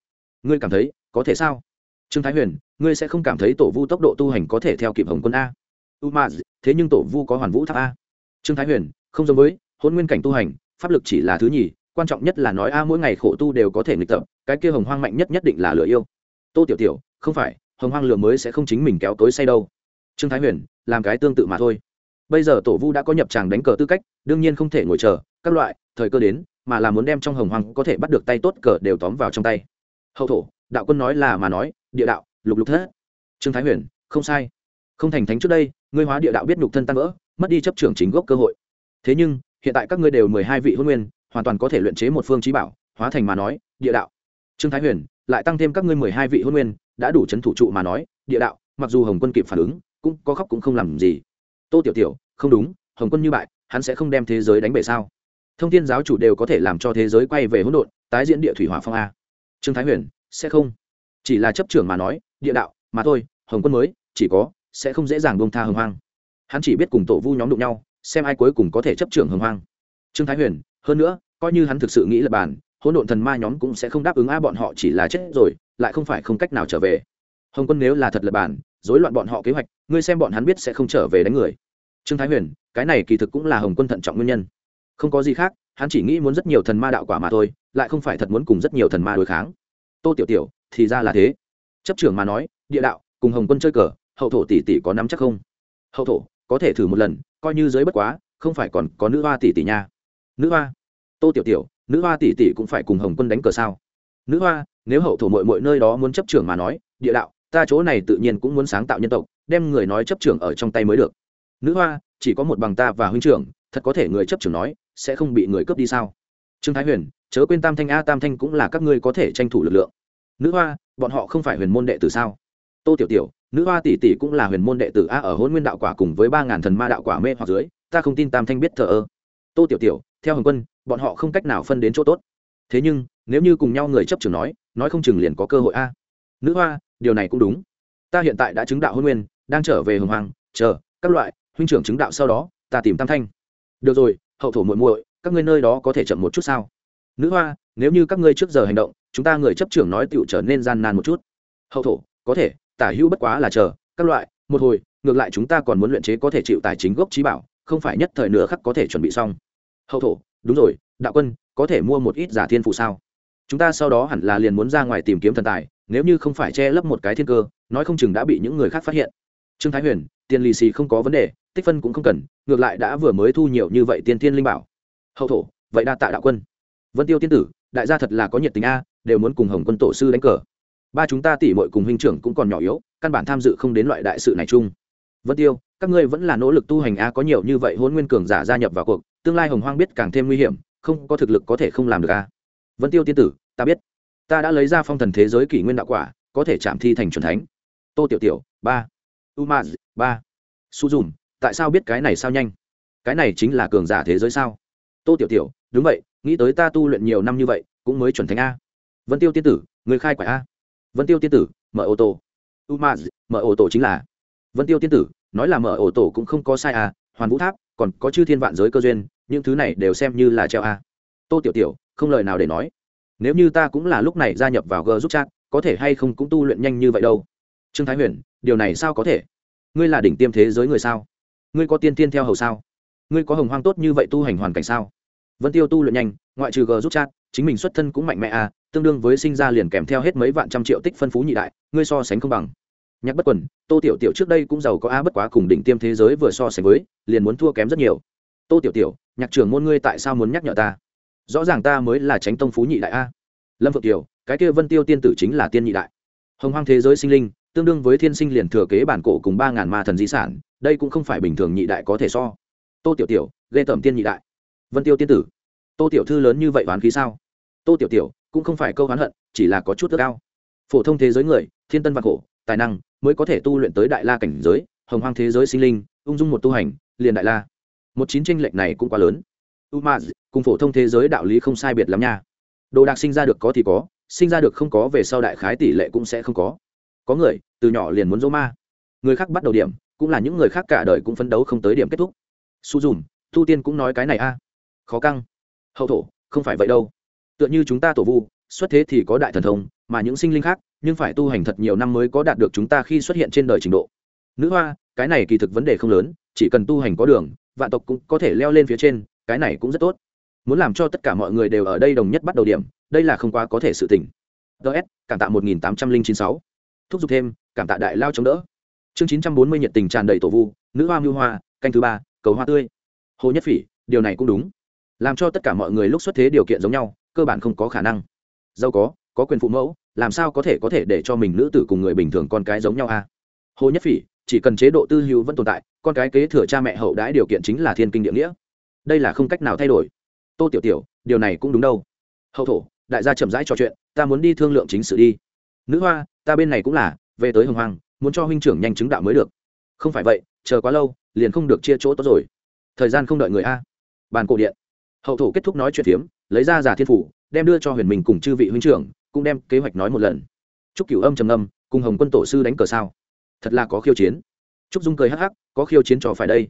Ngươi cảm thấy có thể sao? Trương thái huyền, ngươi sẽ không cảm thấy tổ vu tốc độ tu hành có thể theo kịp hồng quân a? Umaz thế nhưng tổ vu có hoàn vũ tháp a. Trương thái huyền, không giống với, hôn nguyên cảnh tu hành, pháp lực chỉ là thứ nhì, quan trọng nhất là nói a mỗi ngày khổ tu đều có thể nghịch tập, cái kia hồng hoang mạnh nhất nhất định là lửa yêu. Tô tiểu tiểu, không phải, hồng hoang lửa mới sẽ không chính mình kéo tối say đâu. Trương thái huyền, làm cái tương tự mà thôi. Bây giờ tổ vu đã có nhập tràng đánh cờ tư cách, đương nhiên không thể ngồi chờ, các loại, thời cơ đến, mà là muốn đem trong hồng hoang có thể bắt được tay tốt cờ đều tóm vào trong tay. Hậu thổ, đạo quân nói là mà nói, địa đạo, lục lục thế trương thái huyền, không sai. Không thành thánh trước đây ngươi hóa địa đạo biết nhục thân tăng vỡ, mất đi chấp trưởng chính gốc cơ hội. Thế nhưng, hiện tại các ngươi đều mười hai vị hôn nguyên, hoàn toàn có thể luyện chế một phương trí bảo, hóa thành mà nói, địa đạo. Trương thái huyền, lại tăng thêm các ngươi mười hai vị hôn nguyên, đã đủ c h ấ n thủ trụ mà nói, địa đạo, mặc dù hồng quân kịp phản ứng, cũng có khóc cũng không làm gì. Tô tiểu tiểu, không đúng, hồng quân như bại, hắn sẽ không đem thế giới đánh bể sao? Thông tin giáo chủ đều có thể làm cho thế giới quay về hỗn độn, tái diễn địa thủy hỏa phong a. Trương thái huyền, sẽ không. Chỉ là chấp trưởng mà nói, địa đạo, mà thôi, hồng quân mới, chỉ có sẽ không dễ dàng bông tha hồng hoang. Hắn chỉ biết cùng tổ vu nhóm đụng nhau, xem ai cuối cùng có thể chấp trưởng hồng hoang. Trương thái huyền, hơn nữa, coi như hắn thực sự nghĩ là bàn, hỗn độn thần ma nhóm cũng sẽ không đáp ứng a bọn họ chỉ là chết rồi, lại không phải không cách nào trở về. Hồng quân nếu là thật lập bản rối loạn bọn họ kế hoạch, ngươi xem bọn hắn biết sẽ không trở về đánh người. Trương thái huyền, cái này kỳ thực cũng là hồng quân thận trọng nguyên nhân. Không có gì khác, hắn chỉ nghĩ muốn rất nhiều thần ma đạo quả mà thôi, lại không phải thật muốn cùng rất nhiều thần ma đối kháng. Tô tiểu tiểu, thì ra là thế. Chấp trưởng mà nói, địa đạo, cùng hồng quân chơi cờ hậu thổ tỷ tỷ có nắm chắc không? Hậu thổ, có thể thử một lần, coi như giới bất quá, không phải còn có nữ hoa tỷ tỷ nha. Nữ hoa? Tô tiểu tiểu, nữ hoa tỷ tỷ cũng phải cùng hồng quân đánh cờ sao? Nữ hoa, nếu hậu thổ mội mội nơi đó muốn chấp trưởng mà nói, địa đạo, ta chỗ này tự nhiên cũng muốn sáng tạo nhân tộc, đem người nói chấp trưởng ở trong tay mới được. Nữ hoa, chỉ có một bằng ta và huynh trưởng, thật có thể người chấp trưởng nói, sẽ không bị người cướp đi sao? Trương thái huyền, chớ quên tam thanh a, tam thanh cũng là các ngươi có thể tranh thủ lực lượng. Nữ hoa, bọn họ không phải huyền môn đệ tử sao? Tô tiểu tiểu, nữ hoa tỷ tỷ cũng là huyền môn đệ tử a ở hôn nguyên đạo quả cùng với ba ngàn thần ma đạo quả mê hoặc dưới, ta không tin tam thanh biết thờ ơ. Tô tiểu tiểu, theo hồng quân, bọn họ không cách nào phân đến chỗ tốt. Thế nhưng, nếu như cùng nhau người chấp trưởng nói nói không chừng liền có cơ hội a. Nữ hoa, điều này cũng đúng. Ta hiện tại đã chứng đạo hôn nguyên, đang trở về hồng hoàng chờ, các loại, huynh trưởng chứng đạo sau đó, ta tìm tam thanh. Được rồi, hậu thổ muội muội, các ngươi nơi đó có thể chậm một chút sao? Nữ hoa, nếu như các ngươi trước giờ hành động, chúng ta người chấp trưởng nói tựu trở nên gian nan một chút. Hậu thổ, có thể tả hữu bất quá là chờ, các loại, một hồi, ngược lại chúng ta còn muốn luyện chế có thể chịu tài chính gốc trí bảo, không phải nhất thời nửa khắc có thể chuẩn bị xong. Hậu thổ, đúng rồi, đạo quân, có thể mua một ít giả thiên phụ sao? Chúng ta sau đó hẳn là liền muốn ra ngoài tìm kiếm thần tài, nếu như không phải che lấp một cái thiên cơ, nói không chừng đã bị những người khác phát hiện. Trương thái huyền, tiền lì xì không có vấn đề, tích phân cũng không cần, ngược lại đã vừa mới thu nhiều như vậy tiền thiên linh bảo. Hậu thổ, vậy đa tạ đạo quân. Vân tiêu tiên tử, đại gia thật là có nhiệt tình a, đều muốn cùng hồng quân tổ sư đánh cờ ba chúng ta tỉ mội cùng huynh trưởng cũng còn nhỏ yếu, căn bản tham dự không đến loại đại sự này chung. Vân tiêu, các ngươi vẫn là nỗ lực tu hành a, có nhiều như vậy hôn nguyên cường giả gia nhập vào cuộc, tương lai hồng hoang biết càng thêm nguy hiểm, không có thực lực có thể không làm được a. Vân tiêu tiên tử, ta biết. Ta đã lấy ra phong thần thế giới kỷ nguyên đạo quả, có thể chạm thi thành c thánh. Tô tiểu tiểu, ba. Umaz, ba. Su dùm, tại sao biết cái này sao nhanh? Cái này chính là cường giả thế giới sao? Tô tiểu tiểu, đúng vậy, nghĩ tới ta tu luyện nhiều năm như vậy, cũng mới chuẩn thánh a. Vân tiêu tiên tử, người khai quả a vân tiêu tiên tử, mở ô tô. Umaz, mở ô tô chính là. Vân tiêu tiên tử, nói là mở ô tô cũng không có sai à? hoàn vũ tháp, còn có chư thiên vạn giới cơ duyên, những thứ này đều xem như là treo à? tô tiểu tiểu, không lời nào để nói. Nếu như ta cũng là lúc này gia nhập vào g giúp chat, có thể hay không cũng tu luyện nhanh như vậy đâu? Trương thái huyền, điều này sao có thể? Ngươi là đỉnh tiêm thế giới người sao? Ngươi có tiên tiên theo hầu sao? Ngươi có hồng hoang tốt như vậy tu hành hoàn cảnh sao? Vân tiêu tu luyện nhanh, ngoại trừ g giúp chat, chính mình xuất thân cũng mạnh mẽ à tương đương với sinh ra liền kèm theo hết mấy vạn trăm triệu tích phân phú nhị đại, ngươi so sánh không bằng. Nhắc bất quần, tô tiểu tiểu trước đây cũng giàu có a bất quá cùng đỉnh tiêm thế giới vừa so sánh với, liền muốn thua kém rất nhiều. Tô tiểu tiểu, nhạc trưởng môn ngươi tại sao muốn nhắc nhở ta? Rõ ràng ta mới là tránh tông phú nhị đại a. Lâm phượng tiểu, cái kia vân tiêu tiên tử chính là tiên nhị đại. Hồng hoang thế giới sinh linh, tương đương với thiên sinh liền thừa kế bản cổ cùng ba ngàn ma thần di sản, đây cũng không phải bình thường nhị đại có thể so. Tô tiểu tiểu, ghê tởm tiên nhị đại. Vân tiêu tiên tử, tô tiểu thư lớn như vậy oán khí sao? Tô tiểu tiểu cũng không phải câu oán hận, chỉ là có chút ước ao. phổ thông thế giới người, thiên tân vạn khổ, tài năng, mới có thể tu luyện tới đại la cảnh giới, hồng hoang thế giới sinh linh, ung dung một tu hành, liền đại la. Một chín tranh lệch này cũng quá lớn. U ma cùng phổ thông thế giới đạo lý không sai biệt lắm nha. Đồ đạc sinh ra được có thì có, sinh ra được không có về sau đại khái tỷ lệ cũng sẽ không có. Có người, từ nhỏ liền muốn dỗ ma. Người khác bắt đầu điểm, cũng là những người khác cả đời cũng phấn đấu không tới điểm kết thúc. Su dùm tu tiên cũng nói cái này a. Khó căng. Hậu thổ, không phải vậy đâu tựa như chúng ta tổ vu, xuất thế thì có đại thần thông, mà những sinh linh khác, nhưng phải tu hành thật nhiều năm mới có đạt được chúng ta khi xuất hiện trên đời trình độ. Nữ hoa, cái này kỳ thực vấn đề không lớn, chỉ cần tu hành có đường, vạn tộc cũng có thể leo lên phía trên, cái này cũng rất tốt. Muốn làm cho tất cả mọi người đều ở đây đồng nhất bắt đầu điểm, đây là không quá có thể sự tỉnh ts cảm tạ một nghìn tám trăm linh chín sáu. Thúc giục thêm, cảm tạ đại lao chống đỡ. Chương chín trăm bốn mươi nhiệt tình tràn đầy tổ vu, nữ hoa mưu hoa, canh thứ ba, cầu hoa tươi. Hồ nhất phỉ, điều này cũng đúng. Làm cho tất cả mọi người lúc xuất thế điều kiện giống nhau cơ bản không có khả năng. Giàu có có quyền phụ mẫu, làm sao có thể có thể để cho mình nữ tử cùng người bình thường con cái giống nhau a? À? hồ nhất phỉ, chỉ cần chế độ tư hữu vẫn tồn tại, con cái kế thừa cha mẹ hậu đãi điều kiện chính là thiên kinh địa nghĩa. Đây là không cách nào thay đổi. Tô tiểu tiểu, điều này cũng đúng đâu. Hậu thổ, đại gia chậm rãi trò chuyện, ta muốn đi thương lượng chính sự đi. Nữ hoa, ta bên này cũng là, về tới hồng hoàng muốn cho huynh trưởng nhanh chứng đạo mới được. Không phải vậy, chờ quá lâu, liền không được chia chỗ tốt rồi. Thời gian không đợi người a. Bàn cổ điện. Hậu thổ kết thúc nói chuyện phiếm lấy ra giả thiên phủ, đem đưa cho huyền mình cùng chư vị huynh trưởng, cũng đem kế hoạch nói một lần. Chúc cửu âm trầm âm cùng hồng quân tổ sư đánh cờ sao? Thật là có khiêu chiến. Chúc dung cười hắc hắc, có khiêu chiến trò phải đây.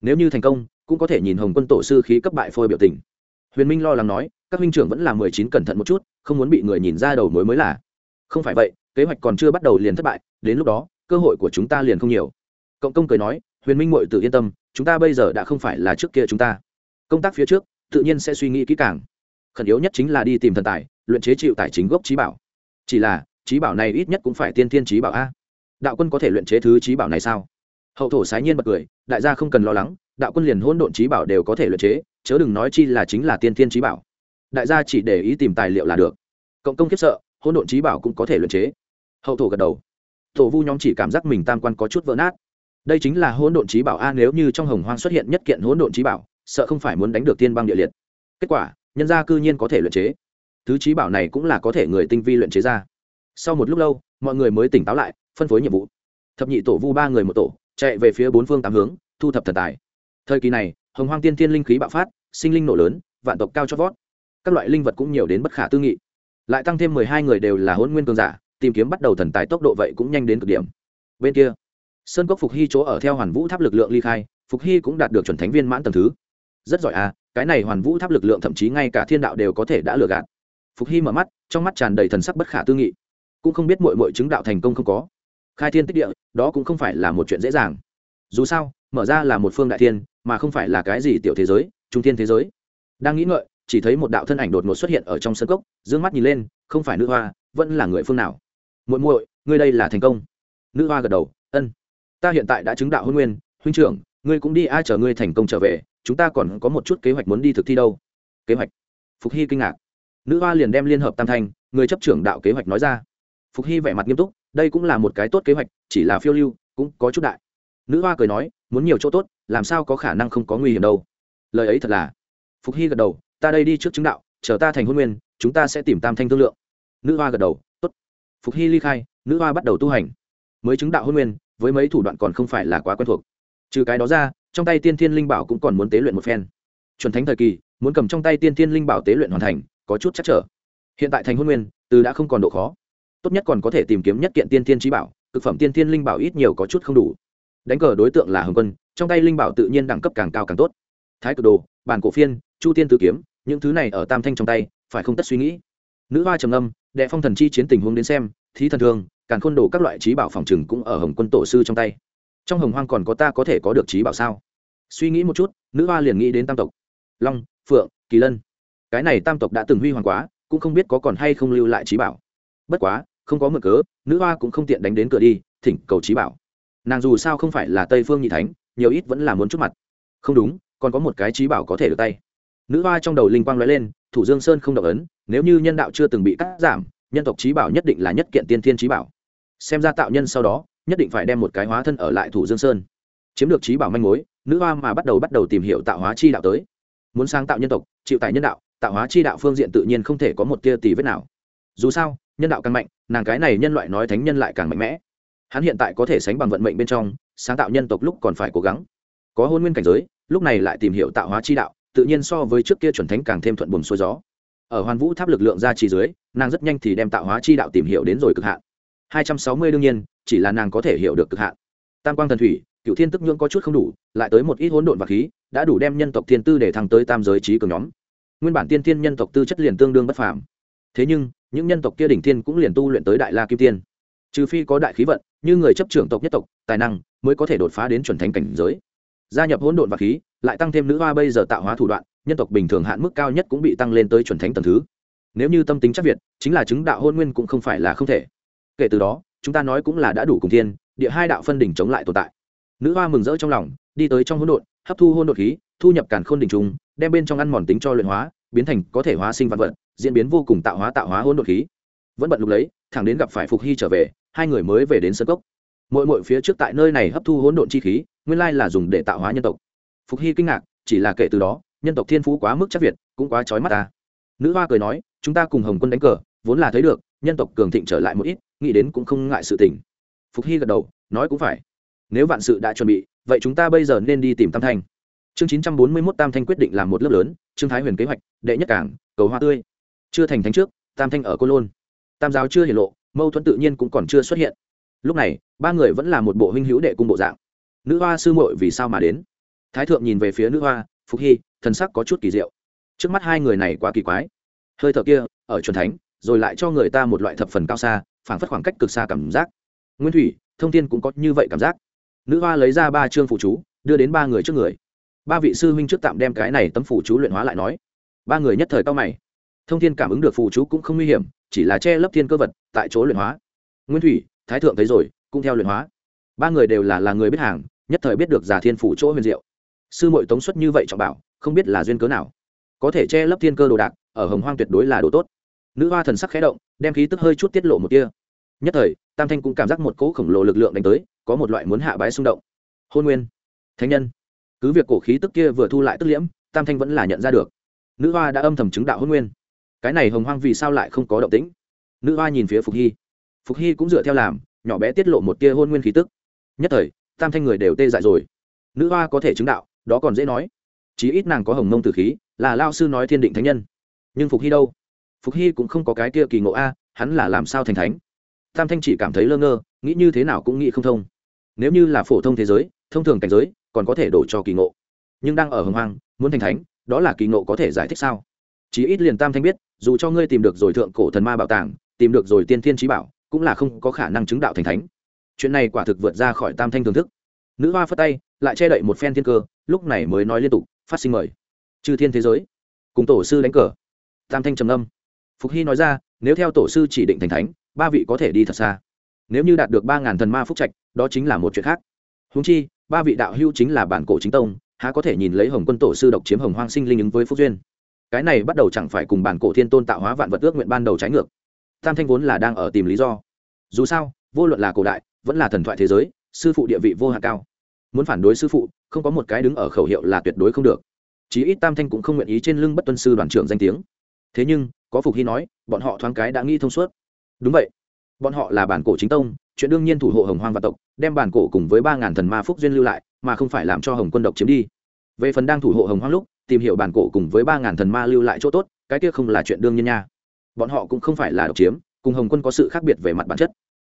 Nếu như thành công, cũng có thể nhìn hồng quân tổ sư khí cấp bại phôi biểu tình. Huyền minh lo lắng nói, các huynh trưởng vẫn là mười chín cẩn thận một chút, không muốn bị người nhìn ra đầu mối mới là. Không phải vậy, kế hoạch còn chưa bắt đầu liền thất bại, đến lúc đó, cơ hội của chúng ta liền không nhiều. Cộng công cười nói, huyền minh mội tự yên tâm, chúng ta bây giờ đã không phải là trước kia chúng ta. Công tác phía trước, tự nhiên sẽ suy nghĩ kỹ càng khẩn yếu nhất chính là đi tìm thần tài, luyện chế chịu tài chính gốc trí bảo. Chỉ là, trí bảo này ít nhất cũng phải tiên thiên trí bảo a. Đạo quân có thể luyện chế thứ trí bảo này sao? Hậu thổ sái nhiên bật cười, đại gia không cần lo lắng, đạo quân liền hôn độn trí bảo đều có thể luyện chế, chớ đừng nói chi là chính là tiên thiên trí bảo. Đại gia chỉ để ý tìm tài liệu là được. Cộng công khiếp sợ hôn độn trí bảo cũng có thể luyện chế. Hậu thổ gật đầu. Thổ vu nhóm chỉ cảm giác mình tam quan có chút vỡ nát. Đây chính là hỗn độn trí bảo a, nếu như trong hồng hoang xuất hiện nhất kiện hỗn độn trí bảo, sợ không phải muốn đánh được tiên băng địa liệt. Kết quả nhân gia cư nhiên có thể luyện chế. Thứ trí bảo này cũng là có thể người tinh vi luyện chế ra. Sau một lúc lâu, mọi người mới tỉnh táo lại, phân phối nhiệm vụ. Thập nhị tổ vu ba người một tổ, chạy về phía bốn phương tám hướng, thu thập thần tài. Thời kỳ này, hồng hoang tiên tiên linh khí bạo phát, sinh linh nổ lớn, vạn tộc cao chót vót. Các loại linh vật cũng nhiều đến bất khả tư nghị. Lại tăng thêm mười hai người đều là hôn nguyên cường giả, tìm kiếm bắt đầu thần tài tốc độ vậy cũng nhanh đến cực điểm. Bên kia, sơn cốc phục hy chỗ ở theo hoàn vũ tháp lực lượng ly khai, phục hy cũng đạt được chuẩn thánh viên mãn tầng thứ. Rất giỏi à cái này hoàn vũ tháp lực lượng thậm chí ngay cả thiên đạo đều có thể đã lừa gạt. Phục hy mở mắt, trong mắt tràn đầy thần sắc bất khả tư nghị. Cũng không biết mội mội chứng đạo thành công không có. Khai thiên tích địa, đó cũng không phải là một chuyện dễ dàng. Dù sao, mở ra là một phương đại thiên, mà không phải là cái gì tiểu thế giới, trung thiên thế giới. Đang nghĩ ngợi, chỉ thấy một đạo thân ảnh đột ngột xuất hiện ở trong sân cốc d ư ơ n g mắt nhìn lên, không phải nữ hoa, vẫn là người phương nào? Muội muội, ngươi đây là thành công. Nữ hoa gật đầu, ân, ta hiện tại đã chứng đạo hôn nguyên, huynh trưởng ngươi cũng đi ai chờ ngươi thành công trở về, chúng ta còn có một chút kế hoạch muốn đi thực thi đâu. Kế hoạch? Phục hy kinh ngạc. Nữ hoa liền đem liên hợp tam thanh, người chấp trưởng đạo kế hoạch nói ra. Phục hy vẻ mặt nghiêm túc, đây cũng là một cái tốt kế hoạch, chỉ là phiêu lưu, cũng có chút đại. Nữ hoa cười nói, muốn nhiều chỗ tốt, làm sao có khả năng không có nguy hiểm đâu. Lời ấy thật là. Phục hy gật đầu, ta đây đi trước chứng đạo, chờ ta thành hôn nguyên, chúng ta sẽ tìm tam thanh thương lượng. Nữ hoa gật đầu, tốt. Phục hy ly khai, nữ hoa bắt đầu tu hành. Mới chứng đạo hôn nguyên, với mấy thủ đoạn còn không phải là quá quen thuộc trừ cái đó ra, trong tay tiên thiên linh bảo cũng còn muốn tế luyện một phen. Chuẩn thánh thời kỳ, muốn cầm trong tay tiên thiên linh bảo tế luyện hoàn thành, có chút chắc trở. Hiện tại thành hôn nguyên, từ đã không còn độ khó. Tốt nhất còn có thể tìm kiếm nhất kiện tiên thiên trí bảo, cực phẩm tiên thiên linh bảo ít nhiều có chút không đủ. Đánh cờ đối tượng là hồng quân, trong tay linh bảo tự nhiên đẳng cấp càng cao càng tốt. Thái cực đồ, bản cổ phiên, chu tiên tử kiếm, những thứ này ở tam thanh trong tay, phải không tất suy nghĩ. Nữ hoa trầm âm đệ phong thần chi chiến tình huống đến xem, thí thần thương càng khôn đồ các loại trí bảo phòng trừng cũng ở hồng quân tổ sư trong tay trong hồng hoang còn có ta có thể có được trí bảo sao? Suy nghĩ một chút, nữ hoa liền nghĩ đến tam tộc. Long, phượng, kỳ lân. Cái này tam tộc đã từng huy hoàng quá, cũng không biết có còn hay không lưu lại trí bảo. Bất quá, không có mực cớ, nữ hoa cũng không tiện đánh đến cửa đi, thỉnh cầu trí bảo. Nàng dù sao không phải là tây phương nhị thánh, nhiều ít vẫn là muốn chút mặt. Không đúng, còn có một cái trí bảo có thể được tay. Nữ hoa trong đầu linh quang nói lên, thủ dương sơn không động ấn, nếu như nhân đạo chưa từng bị cắt giảm, nhân tộc trí bảo nhất định là nhất kiện tiên thiên trí bảo. Xem ra tạo nhân sau đó nhất định phải đem một cái hóa thân ở lại thủ dương sơn. Chiếm được trí bảo manh mối, nữ hoa mà bắt đầu bắt đầu tìm hiểu tạo hóa chi đạo tới. Muốn sáng tạo nhân tộc, chịu tại nhân đạo, tạo hóa chi đạo phương diện tự nhiên không thể có một tia tì vết nào. Dù sao, nhân đạo càng mạnh, nàng cái này nhân loại nói thánh nhân lại càng mạnh mẽ. Hắn hiện tại có thể sánh bằng vận mệnh bên trong, sáng tạo nhân tộc lúc còn phải cố gắng. Có hôn nguyên cảnh giới, lúc này lại tìm hiểu tạo hóa chi đạo, tự nhiên so với trước kia chuẩn thánh càng thêm thuận buồm xuôi gió. Ở hoàn vũ tháp lực lượng ra trì dưới, nàng rất nhanh thì đem tạo hóa chi đạo tìm hiểu đến rồi cực hạn. Hai trăm sáu mươi đương nhiên chỉ là nàng có thể hiểu được cực hạn. Tam quang thần thủy cựu thiên tức nhưỡng có chút không đủ, lại tới một ít hỗn độn và khí, đã đủ đem nhân tộc thiên tư để thăng tới tam giới trí cường nhóm. Nguyên bản tiên thiên nhân tộc tư chất liền tương đương bất phàm. Thế nhưng, những nhân tộc kia đỉnh thiên cũng liền tu luyện tới đại la kim tiên. Trừ phi có đại khí vận, như người chấp trưởng tộc nhất tộc, tài năng mới có thể đột phá đến chuẩn thánh cảnh giới. Gia nhập hỗn độn và khí, lại tăng thêm nữ hoa bây giờ tạo hóa thủ đoạn, nhân tộc bình thường hạn mức cao nhất cũng bị tăng lên tới chuẩn thánh tầng thứ. Nếu như tâm tính chắc việt, chính là chứng đạo hôn nguyên cũng không phải là không thể. Kể từ đó chúng ta nói cũng là đã đủ cùng thiên, địa hai đạo phân đỉnh chống lại tồn tại. Nữ hoa mừng rỡ trong lòng, đi tới trong hỗn độn, hấp thu hỗn độn khí, thu nhập càn khôn đỉnh trùng, đem bên trong ăn mòn tính cho luyện hóa, biến thành có thể hóa sinh vật vật, diễn biến vô cùng tạo hóa tạo hóa hỗn độn khí. Vẫn bận lục lấy, thẳng đến gặp phải phục hy trở về, hai người mới về đến sân cốc. Mỗi mỗi phía trước tại nơi này hấp thu hỗn độn chi khí, nguyên lai là dùng để tạo hóa nhân tộc. Phục hy kinh ngạc, chỉ là kể từ đó, nhân tộc thiên phú quá mức chắc việt, cũng quá trói mắt ta. Nữ hoa cười nói, chúng ta cùng hồng quân đánh cờ, vốn là thấy được, nhân tộc cường thịnh trở lại một ít nghĩ đến cũng không ngại sự tình. Phục hy gật đầu, nói cũng phải. Nếu vạn sự đã chuẩn bị, vậy chúng ta bây giờ nên đi tìm tam thanh. Chương chín trăm bốn mươi mốt tam thanh quyết định làm một lớp lớn, trương thái huyền kế hoạch, đệ nhất cảng, cầu hoa tươi. Chưa thành thánh trước, tam thanh ở côn lôn. Tam giáo chưa hiển lộ, mâu thuẫn tự nhiên cũng còn chưa xuất hiện. Lúc này, ba người vẫn là một bộ huynh hữu đệ cung bộ dạng. Nữ hoa sư muội vì sao mà đến? Thái thượng nhìn về phía nữ hoa, phục hy, thần sắc có chút kỳ diệu. Trước mắt hai người này quá kỳ quái. Hơi thở kia, ở c thánh, rồi lại cho người ta một loại thập phần cao xa phảng phất khoảng cách cực xa cảm giác. Nguyên thủy, thông thiên cũng có như vậy cảm giác. Nữ hoa lấy ra ba chương phụ chú, đưa đến ba người trước người. Ba vị sư huynh trước tạm đem cái này tấm phụ chú luyện hóa lại nói. Ba người nhất thời cao mày. Thông thiên cảm ứng được phụ chú cũng không nguy hiểm, chỉ là che lấp thiên cơ vật tại chỗ luyện hóa. Nguyên thủy, thái thượng thấy rồi, cũng theo luyện hóa. Ba người đều là là người biết hàng, nhất thời biết được giả thiên phủ chỗ huyền diệu. Sư mội tống xuất như vậy trọng bảo, không biết là duyên cớ nào. Có thể che lấp thiên cơ đồ đạc, ở hồng hoang tuyệt đối là đồ tốt nữ hoa thần sắc khẽ động, đem khí tức hơi chút tiết lộ một kia nhất thời, tam thanh cũng cảm giác một cỗ khổng lồ lực lượng đánh tới, có một loại muốn hạ bái xung động. Hôn nguyên. Thánh nhân. Cứ việc cổ khí tức kia vừa thu lại tức liễm, tam thanh vẫn là nhận ra được. Nữ hoa đã âm thầm chứng đạo hôn nguyên. Cái này hồng hoang vì sao lại không có động tĩnh? Nữ hoa nhìn phía phục hy. Phục hy cũng dựa theo làm, nhỏ bé tiết lộ một tia hôn nguyên khí tức. Nhất thời, tam thanh người đều tê dại rồi. Nữ hoa có thể chứng đạo, đó còn dễ nói. Chí ít nàng có hồng mông tử khí, là lao sư nói thiên định thánh nhân. Nhưng phục hy đâu? Phục hy cũng không có cái kia kỳ ngộ a, hắn là làm sao thành thánh? Tam thanh chỉ cảm thấy lơ ngơ, nghĩ như thế nào cũng nghĩ không thông. Nếu như là phổ thông thế giới, thông thường cảnh giới, còn có thể đổ cho kỳ ngộ. Nhưng đang ở hồng hoang, muốn thành thánh, đó là kỳ ngộ có thể giải thích sao? Chí ít liền tam thanh biết, dù cho ngươi tìm được rồi thượng cổ thần ma bảo tàng, tìm được rồi tiên thiên trí bảo, cũng là không có khả năng chứng đạo thành thánh. Chuyện này quả thực vượt ra khỏi tam thanh thưởng thức. Nữ hoa phất tay, lại che đậy một phen thiên cơ, lúc này mới nói liên tục, phát sinh mời. Chư thiên thế giới, cùng tổ sư đánh cờ. Tam thanh trầm âm phục hy nói ra, nếu theo tổ sư chỉ định thành thánh, ba vị có thể đi thật xa. Nếu như đạt được ba ngàn thần ma phúc trạch, đó chính là một chuyện khác. Húng chi, ba vị đạo hưu chính là bản cổ chính tông, há có thể nhìn lấy hồng quân tổ sư độc chiếm hồng hoang sinh linh ứng với phúc duyên? Cái này bắt đầu chẳng phải cùng bản cổ thiên tôn tạo hóa vạn vật ước nguyện ban đầu trái ngược. Tam thanh vốn là đang ở tìm lý do. Dù sao, vô luận là cổ đại, vẫn là thần thoại thế giới, sư phụ địa vị vô hạn cao. Muốn phản đối sư phụ, không có một cái đứng ở khẩu hiệu là tuyệt đối không được. Chí ít tam thanh cũng không nguyện ý trên lưng bất tuân sư đoàn trưởng danh tiếng. Thế nhưng có phục hy nói, bọn họ thoáng cái đã nghĩ thông suốt. Đúng vậy. Bọn họ là bản cổ chính tông, chuyện đương nhiên thủ hộ hồng hoang và tộc, đem bản cổ cùng với ba ngàn thần ma phúc duyên lưu lại, mà không phải làm cho hồng quân độc chiếm đi. Về phần đang thủ hộ hồng hoang lúc, tìm hiểu bản cổ cùng với ba ngàn thần ma lưu lại chỗ tốt, cái kia không là chuyện đương nhiên nha. Bọn họ cũng không phải là độc chiếm, cùng hồng quân có sự khác biệt về mặt bản chất.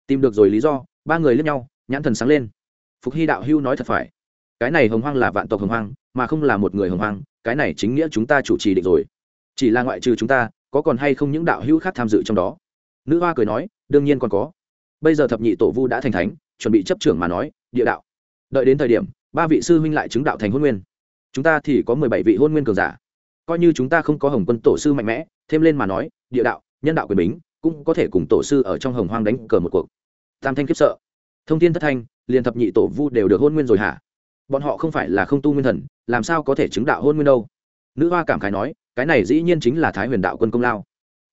Tìm được rồi lý do, ba người lẫn nhau, nhãn thần sáng lên. Phục hy đạo hưu nói thật phải. Cái này hồng hoang là vạn tộc hồng hoang, mà không là một người hồng hoang, cái này chính nghĩa chúng ta chủ trì định rồi. Chỉ là ngoại trừ chúng ta có còn hay không những đạo hữu khác tham dự trong đó? Nữ hoa cười nói, đương nhiên còn có. Bây giờ thập nhị tổ vu đã thành thánh, chuẩn bị chấp trưởng mà nói, địa đạo. Đợi đến thời điểm, ba vị sư huynh lại chứng đạo thành hôn nguyên. Chúng ta thì có mười bảy vị hôn nguyên cường giả. Coi như chúng ta không có hồng quân tổ sư mạnh mẽ, thêm lên mà nói, địa đạo, nhân đạo quyền bính, cũng có thể cùng tổ sư ở trong hồng hoang đánh cờ một cuộc. Tam thanh khiếp sợ. Thông tin thất thanh, liền thập nhị tổ vu đều được hôn nguyên rồi hả? Bọn họ không phải là không tu nguyên thần, làm sao có thể chứng đạo hôn nguyên đâu? Nữ hoa cảm khái nói cái này dĩ nhiên chính là thái huyền đạo quân công lao.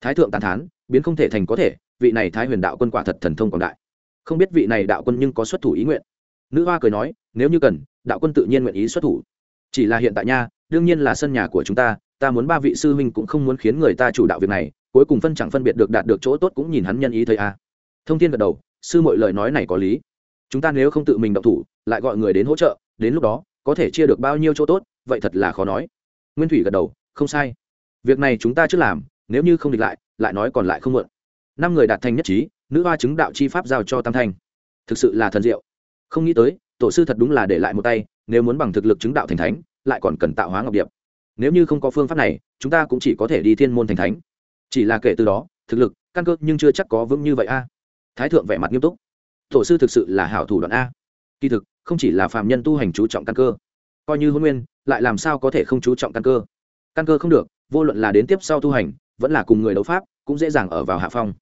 Thái thượng tàn thán, biến không thể thành có thể, vị này thái huyền đạo quân quả thật thần thông quảng đại. Không biết vị này đạo quân nhưng có xuất thủ ý nguyện. Nữ hoa cười nói, nếu như cần, đạo quân tự nhiên nguyện ý xuất thủ. Chỉ là hiện tại nha, đương nhiên là sân nhà của chúng ta ta muốn ba vị sư huynh cũng không muốn khiến người ta chủ đạo việc này, cuối cùng phân chẳng phân biệt được đạt được chỗ tốt cũng nhìn hắn nhân ý thấy a. Thông tin gật đầu, sư mọi lời nói này có lý. Chúng ta nếu không tự mình động thủ, lại gọi người đến hỗ trợ, đến lúc đó, có thể chia được bao nhiêu chỗ tốt, vậy thật là khó nói. Nguyên thủy gật đầu không sai. Việc này chúng ta chưa làm, nếu như không địch lại lại nói còn lại không mượn. Năm người đạt thành nhất trí, nữ hoa chứng đạo chi pháp giao cho tam thanh. Thực sự là thần diệu. Không nghĩ tới, tổ sư thật đúng là để lại một tay, nếu muốn bằng thực lực chứng đạo thành thánh, lại còn cần tạo hóa ngọc điệp. Nếu như không có phương pháp này, chúng ta cũng chỉ có thể đi thiên môn thành thánh. Chỉ là kể từ đó, thực lực, căn cơ nhưng chưa chắc có vững như vậy a. Thái thượng vẻ mặt nghiêm túc. Tổ sư thực sự là hảo thủ đoạn a. Kỳ thực, không chỉ là phạm nhân tu hành chú trọng căn cơ, coi như huấn nguyên, lại làm sao có thể không chú trọng căn cơ? Căn cơ không được, vô luận là đến tiếp sau tu hành, vẫn là cùng người đấu pháp, cũng dễ dàng ở vào hạ phong.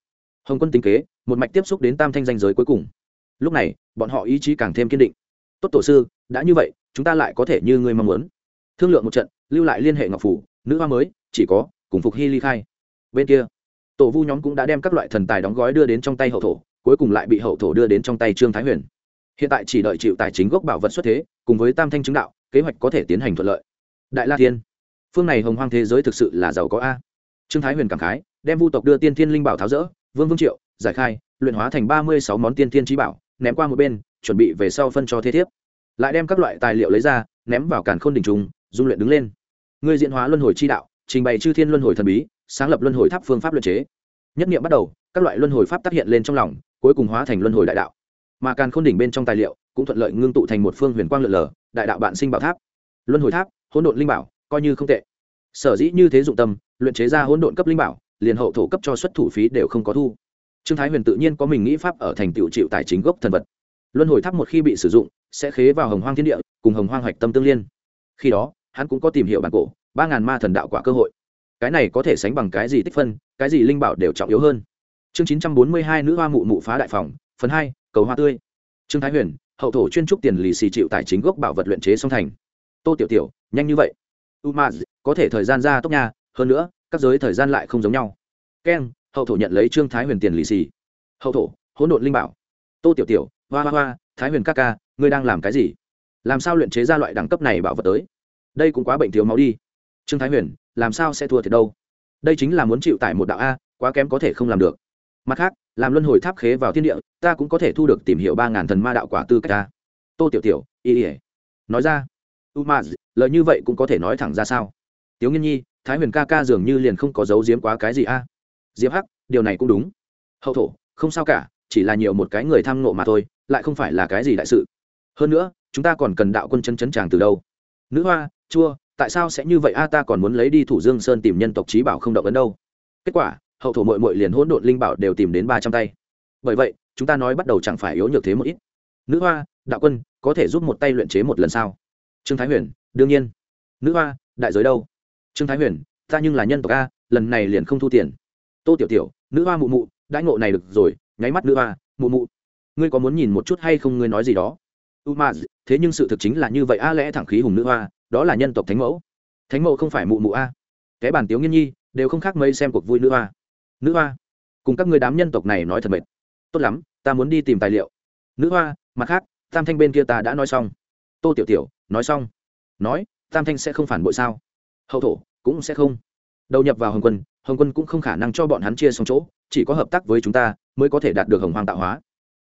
Hồng quân tính kế, một mạch tiếp xúc đến tam thanh danh giới cuối cùng. Lúc này, bọn họ ý chí càng thêm kiên định. Tốt tổ sư, đã như vậy, chúng ta lại có thể như người mong muốn. Thương lượng một trận, lưu lại liên hệ ngọc phủ, nữ hoa mới, chỉ có, cùng phục hy ly khai. Bên kia, tổ vu nhóm cũng đã đem các loại thần tài đóng gói đưa đến trong tay hậu thổ, cuối cùng lại bị hậu thổ đưa đến trong tay trương thái huyền. Hiện tại chỉ đợi chịu tài chính gốc bảo vật xuất thế, cùng với tam thanh chứng đạo, kế hoạch có thể tiến hành thuận lợi. Đại la thiên phương này hồng hoang thế giới thực sự là giàu có a. Trương thái huyền cảm khái, đem vu tộc đưa tiên thiên linh bảo tháo rỡ, vương vương triệu, giải khai, luyện hóa thành ba mươi sáu món tiên thiên trí bảo, ném qua một bên, chuẩn bị về sau phân cho thế thiếp. Lại đem các loại tài liệu lấy ra, ném vào càn khôn đỉnh trùng, dung luyện đứng lên. Người diễn hóa luân hồi chi đạo, trình bày chư thiên luân hồi thần bí, sáng lập luân hồi tháp phương pháp luận chế. Nhất nghiệm bắt đầu, các loại luân hồi pháp tác hiện lên trong lòng, cuối cùng hóa thành luân hồi đại đạo. Mà càn khôn đỉnh bên trong tài liệu, cũng thuận lợi ngưng tụ thành một phương huyền quang lượn lờ, đại đạo bạn sinh bảo tháp. Luân hồi tháp, hỗn độn linh bảo coi như không tệ. Sở dĩ như thế dụng tâm, luyện chế ra hỗn độn cấp linh bảo, liền hậu thổ cấp cho xuất thủ phí đều không có thu. Trương thái huyền tự nhiên có mình nghĩ pháp ở thành tựu chịu tài chính gốc thần vật. Luân hồi tháp một khi bị sử dụng, sẽ khế vào hồng hoang thiên địa, cùng hồng hoang hoạch tâm tương liên. Khi đó, hắn cũng có tìm hiểu bản cổ, ba ngàn ma thần đạo quả cơ hội. Cái này có thể sánh bằng cái gì tích phân, cái gì linh bảo đều trọng yếu hơn. Chương chín trăm bốn mươi hai nữ hoa mụ mụ phá đại phòng, phần hai, cầu hoa tươi. Trương thái huyền, hậu thổ chuyên trúc tiền lì xì chịu tài chính gốc bảo vật luyện chế song thành. Tô tiểu tiểu, nhanh như vậy umaz, có thể thời gian ra tốc nha, hơn nữa, các giới thời gian lại không giống nhau. Keng hậu thổ nhận lấy trương thái huyền tiền lì xì. Hậu thổ, hỗn độn linh bảo. Tô tiểu tiểu, hoa hoa hoa, thái huyền ca ca, ngươi đang làm cái gì? Làm sao luyện chế ra loại đẳng cấp này bảo vật tới? Đây cũng quá bệnh thiếu máu đi. Trương thái huyền, làm sao sẽ thua thiệt đâu? Đây chính là muốn chịu tải một đạo a, quá kém có thể không làm được. Mặt khác, làm luân hồi tháp khế vào thiên địa, ta cũng có thể thu được tìm hiểu ba ngàn thần ma đạo quả tư cách ta. Tô tiểu tiểu, y ỉa nói ra umaz lời như vậy cũng có thể nói thẳng ra sao? Tiếu nghiên nhi, thái huyền ca ca dường như liền không có giấu giếm quá cái gì a. Diệp hắc, điều này cũng đúng. Hậu thổ, không sao cả, chỉ là nhiều một cái người tham nộ mà thôi, lại không phải là cái gì đại sự. Hơn nữa, chúng ta còn cần đạo quân chân chấn tràng từ đâu? Nữ hoa, chua, tại sao sẽ như vậy a? Ta còn muốn lấy đi thủ dương sơn tìm nhân tộc trí bảo không động ấn đâu. Kết quả, hậu thổ mội mội liền hỗn độn linh bảo đều tìm đến ba trăm tay. Bởi vậy, chúng ta nói bắt đầu chẳng phải yếu nhược thế một ít. Nữ hoa, đạo quân, có thể giúp một tay luyện chế một lần sao? Trương thái huyền, đương nhiên. Nữ hoa, đại giới đâu? Trương thái huyền, ta nhưng là nhân tộc a, lần này liền không thu tiền. Tô tiểu tiểu, nữ hoa mụ mụ, đãi ngộ này được rồi, nháy mắt nữ hoa, mụ mụ. Ngươi có muốn nhìn một chút hay không ngươi nói gì đó? U ma, thế nhưng sự thực chính là như vậy a, lẽ thẳng khí hùng nữ hoa, đó là nhân tộc thánh mẫu. Thánh mẫu không phải mụ mụ a. Cái bản tiếu nghiên nhi, đều không khác mấy xem cuộc vui nữ hoa. Nữ hoa, cùng các người đám nhân tộc này nói thật mệt. Tốt lắm, ta muốn đi tìm tài liệu. Nữ hoa, mặt khác, tam thanh bên kia ta đã nói xong tô tiểu tiểu, nói xong. Nói, tam thanh sẽ không phản bội sao? Hậu thổ, cũng sẽ không. Đầu nhập vào hồng quân hồng quân cũng không khả năng cho bọn hắn chia xong chỗ, chỉ có hợp tác với chúng ta mới có thể đạt được hồng hoàng tạo hóa.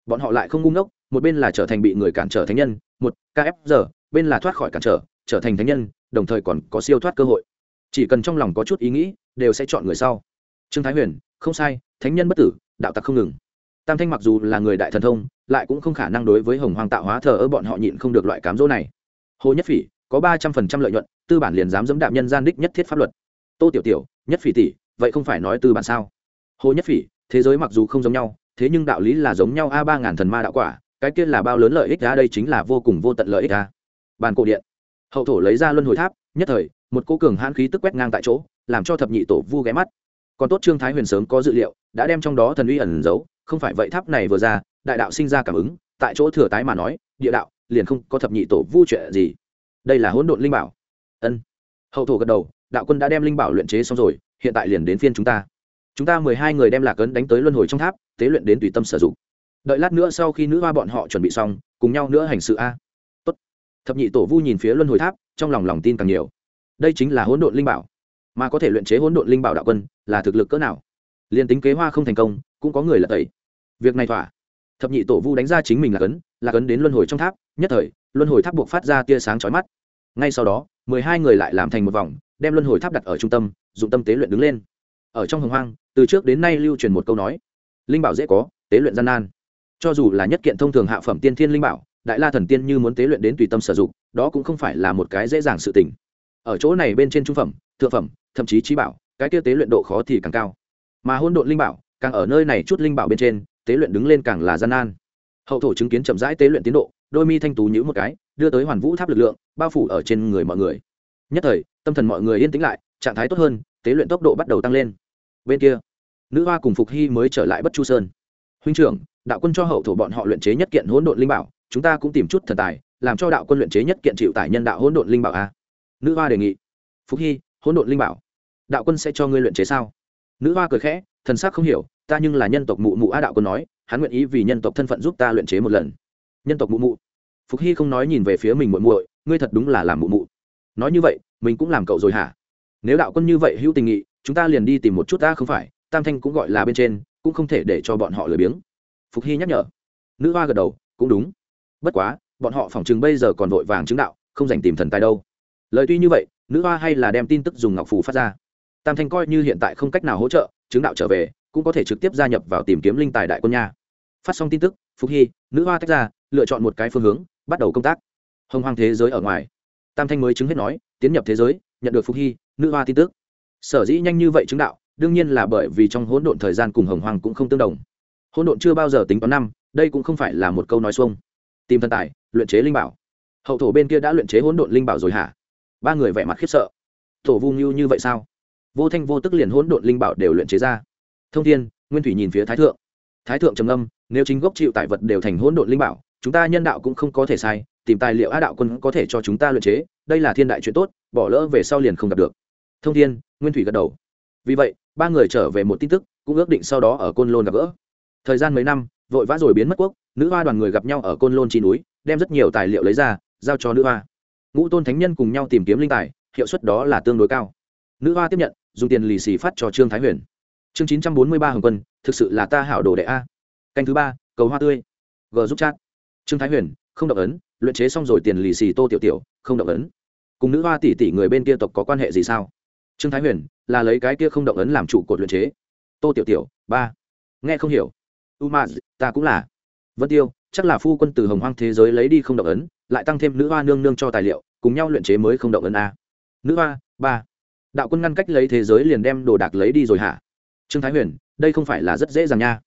Bọn họ lại không ngu ngốc, một bên là trở thành bị người cản trở thánh nhân, một kf giờ bên là thoát khỏi cản trở trở thành thánh nhân, đồng thời còn có siêu thoát cơ hội. Chỉ cần trong lòng có chút ý nghĩ, đều sẽ chọn người sau. Trương thái huyền, không sai, thánh nhân bất tử, đạo tặc không ngừng tam thanh mặc dù là người đại thần thông, lại cũng không khả năng đối với hồng hoàng tạo hóa thờ ơ bọn họ nhịn không được loại cám dỗ này. Hồ nhất phỉ, có ba trăm phần trăm lợi nhuận, tư bản liền dám dẫm đạm nhân gian đích nhất thiết pháp luật. Tô tiểu tiểu, nhất phỉ tỷ, vậy không phải nói tư bản sao? Hồ nhất phỉ, thế giới mặc dù không giống nhau, thế nhưng đạo lý là giống nhau a ba ngàn thần ma đạo quả, cái kia là bao lớn lợi ích ra đây chính là vô cùng vô tận lợi ích ra bàn cổ điện. Hậu thổ lấy ra luân hồi tháp, nhất thời, một cô cường hãn khí tức quét ngang tại chỗ, làm cho thập nhị tổ vu ghé mắt. Còn tốt trương thái huyền sớm có dự liệu, đã đem trong đó thần uy ẩn giấu không phải vậy tháp này vừa ra, đại đạo sinh ra cảm ứng, tại chỗ thừa tái mà nói, địa đạo liền không có thập nhị tổ vu chuyện gì. Đây là hỗn độn linh bảo. Ân. Hậu thổ gật đầu, đạo quân đã đem linh bảo luyện chế xong rồi, hiện tại liền đến phiên chúng ta. Chúng ta mười hai người đem lạc ấn đánh tới luân hồi trong tháp, tế luyện đến tùy tâm sử dụng. Đợi lát nữa sau khi nữ hoa bọn họ chuẩn bị xong, cùng nhau nữa hành sự a. Tốt. thập nhị tổ vu nhìn phía luân hồi tháp, trong lòng lòng tin càng nhiều. Đây chính là hỗn độn linh bảo. Mà có thể luyện chế hỗn độn linh bảo đạo quân là thực lực cỡ nào? Liền tính kế hoa không thành công, cũng có người là tẩy. Việc này thỏa. Thập nhị tổ vu đánh ra chính mình là cấn là cấn đến luân hồi trong tháp, nhất thời, luân hồi tháp buộc phát ra tia sáng chói mắt. Ngay sau đó, mười hai người lại làm thành một vòng, đem luân hồi tháp đặt ở trung tâm, dụng tâm tế luyện đứng lên. Ở trong hồng hoang, từ trước đến nay lưu truyền một câu nói, linh bảo dễ có, tế luyện gian nan. Cho dù là nhất kiện thông thường hạ phẩm tiên thiên linh bảo, đại la thần tiên như muốn tế luyện đến tùy tâm sử dụng, đó cũng không phải là một cái dễ dàng sự tình. Ở chỗ này bên trên trung phẩm, thượng phẩm, thậm chí trí bảo, cái kia tế luyện độ khó thì càng cao mà hôn độn linh bảo càng ở nơi này chút linh bảo bên trên, tế luyện đứng lên càng là gian nan. Hậu thổ chứng kiến chậm rãi tế luyện tiến độ, đôi mi thanh tú nhữ một cái, đưa tới hoàn vũ tháp lực lượng, bao phủ ở trên người mọi người. Nhất thời, tâm thần mọi người yên tĩnh lại, trạng thái tốt hơn, tế luyện tốc độ bắt đầu tăng lên. Bên kia, nữ hoa cùng phục hy mới trở lại bất chu sơn. Huynh trưởng, đạo quân cho hậu thổ bọn họ luyện chế nhất kiện hỗn độn linh bảo, chúng ta cũng tìm chút thần tài, làm cho đạo quân luyện chế nhất kiện chịu tải nhân đạo hỗn độn linh bảo a. Nữ hoa đề nghị. Phúc hy, hỗn độn linh bảo, đạo quân sẽ cho ngươi luyện chế sao? Nữ hoa cười khẽ, thần sắc không hiểu, ta nhưng là nhân tộc mụ mụ a đạo quân nói, hắn nguyện ý vì nhân tộc thân phận giúp ta luyện chế một lần. Nhân tộc mụ mụ. Phục hy không nói nhìn về phía mình muội muội, ngươi thật đúng là làm mụ mụ. Nói như vậy, mình cũng làm cậu rồi hả? Nếu đạo quân như vậy hữu tình nghị, chúng ta liền đi tìm một chút ta không phải, tam thanh cũng gọi là bên trên, cũng không thể để cho bọn họ lười biếng. Phục hy nhắc nhở. Nữ hoa gật đầu, cũng đúng. Bất quá, bọn họ phỏng chừng bây giờ còn vội vàng chứng đạo, không dành tìm thần tài đâu. Lời tuy như vậy, nữ hoa hay là đem tin tức dùng ngọc phù phát ra tam thanh coi như hiện tại không cách nào hỗ trợ, chứng đạo trở về, cũng có thể trực tiếp gia nhập vào tìm kiếm linh tài đại quân nha. Phát xong tin tức, phục hy, nữ hoa tách ra, lựa chọn một cái phương hướng, bắt đầu công tác. Hồng hoang thế giới ở ngoài. Tam thanh mới chứng hết nói, tiến nhập thế giới, nhận được phục hy, nữ hoa tin tức. Sở dĩ nhanh như vậy chứng đạo, đương nhiên là bởi vì trong hỗn độn thời gian cùng hồng hoàng cũng không tương đồng. Hỗn độn chưa bao giờ tính toán năm, đây cũng không phải là một câu nói xuông. Tìm thần tài, luyện chế linh bảo. Hậu thổ bên kia đã luyện chế hỗn độn linh bảo rồi hả? Ba người vẻ mặt khiếp sợ. Thổ vu ngưu như vậy sao? Vô thanh vô tức liền hỗn độn linh bảo đều luyện chế ra. Thông thiên, nguyên thủy nhìn phía thái thượng. Thái thượng trầm âm nếu chính gốc chịu tại vật đều thành hỗn độn linh bảo, chúng ta nhân đạo cũng không có thể sai, tìm tài liệu á đạo quân có thể cho chúng ta luyện chế, đây là thiên đại chuyện tốt, bỏ lỡ về sau liền không gặp được. Thông thiên, nguyên thủy gật đầu. Vì vậy, ba người trở về một tin tức, cũng ước định sau đó ở côn lôn gặp gỡ. Thời gian mấy năm, vội vã rồi biến mất quốc, nữ hoa đoàn người gặp nhau ở côn lôn chi núi, đem rất nhiều tài liệu lấy ra, giao cho nữ hoa. Ngũ tôn thánh nhân cùng nhau tìm kiếm linh tài, hiệu suất đó là tương đối cao. Nữ hoa tiếp nhận dùng tiền lì xì phát cho trương thái huyền. Chương chín trăm bốn mươi ba hồng quân, thực sự là ta hảo đồ đệ a. Canh thứ ba, cầu hoa tươi. G giúp chat. Trương thái huyền, không động ấn, luyện chế xong rồi tiền lì xì tô tiểu tiểu, không động ấn. Cùng nữ hoa tỷ tỷ người bên kia tộc có quan hệ gì sao? Trương thái huyền, là lấy cái kia không động ấn làm trụ cột luyện chế. Tô tiểu tiểu, ba. Nghe không hiểu. U ma, ta cũng là. Vân tiêu, chắc là phu quân từ hồng hoang thế giới lấy đi không động ấn, lại tăng thêm nữ hoa nương nương cho tài liệu, cùng nhau luyện chế mới không động ấn a. Nữ hoa, ba đạo quân ngăn cách lấy thế giới liền đem đồ đạc lấy đi rồi hả? Trương thái huyền, đây không phải là rất dễ dàng nha.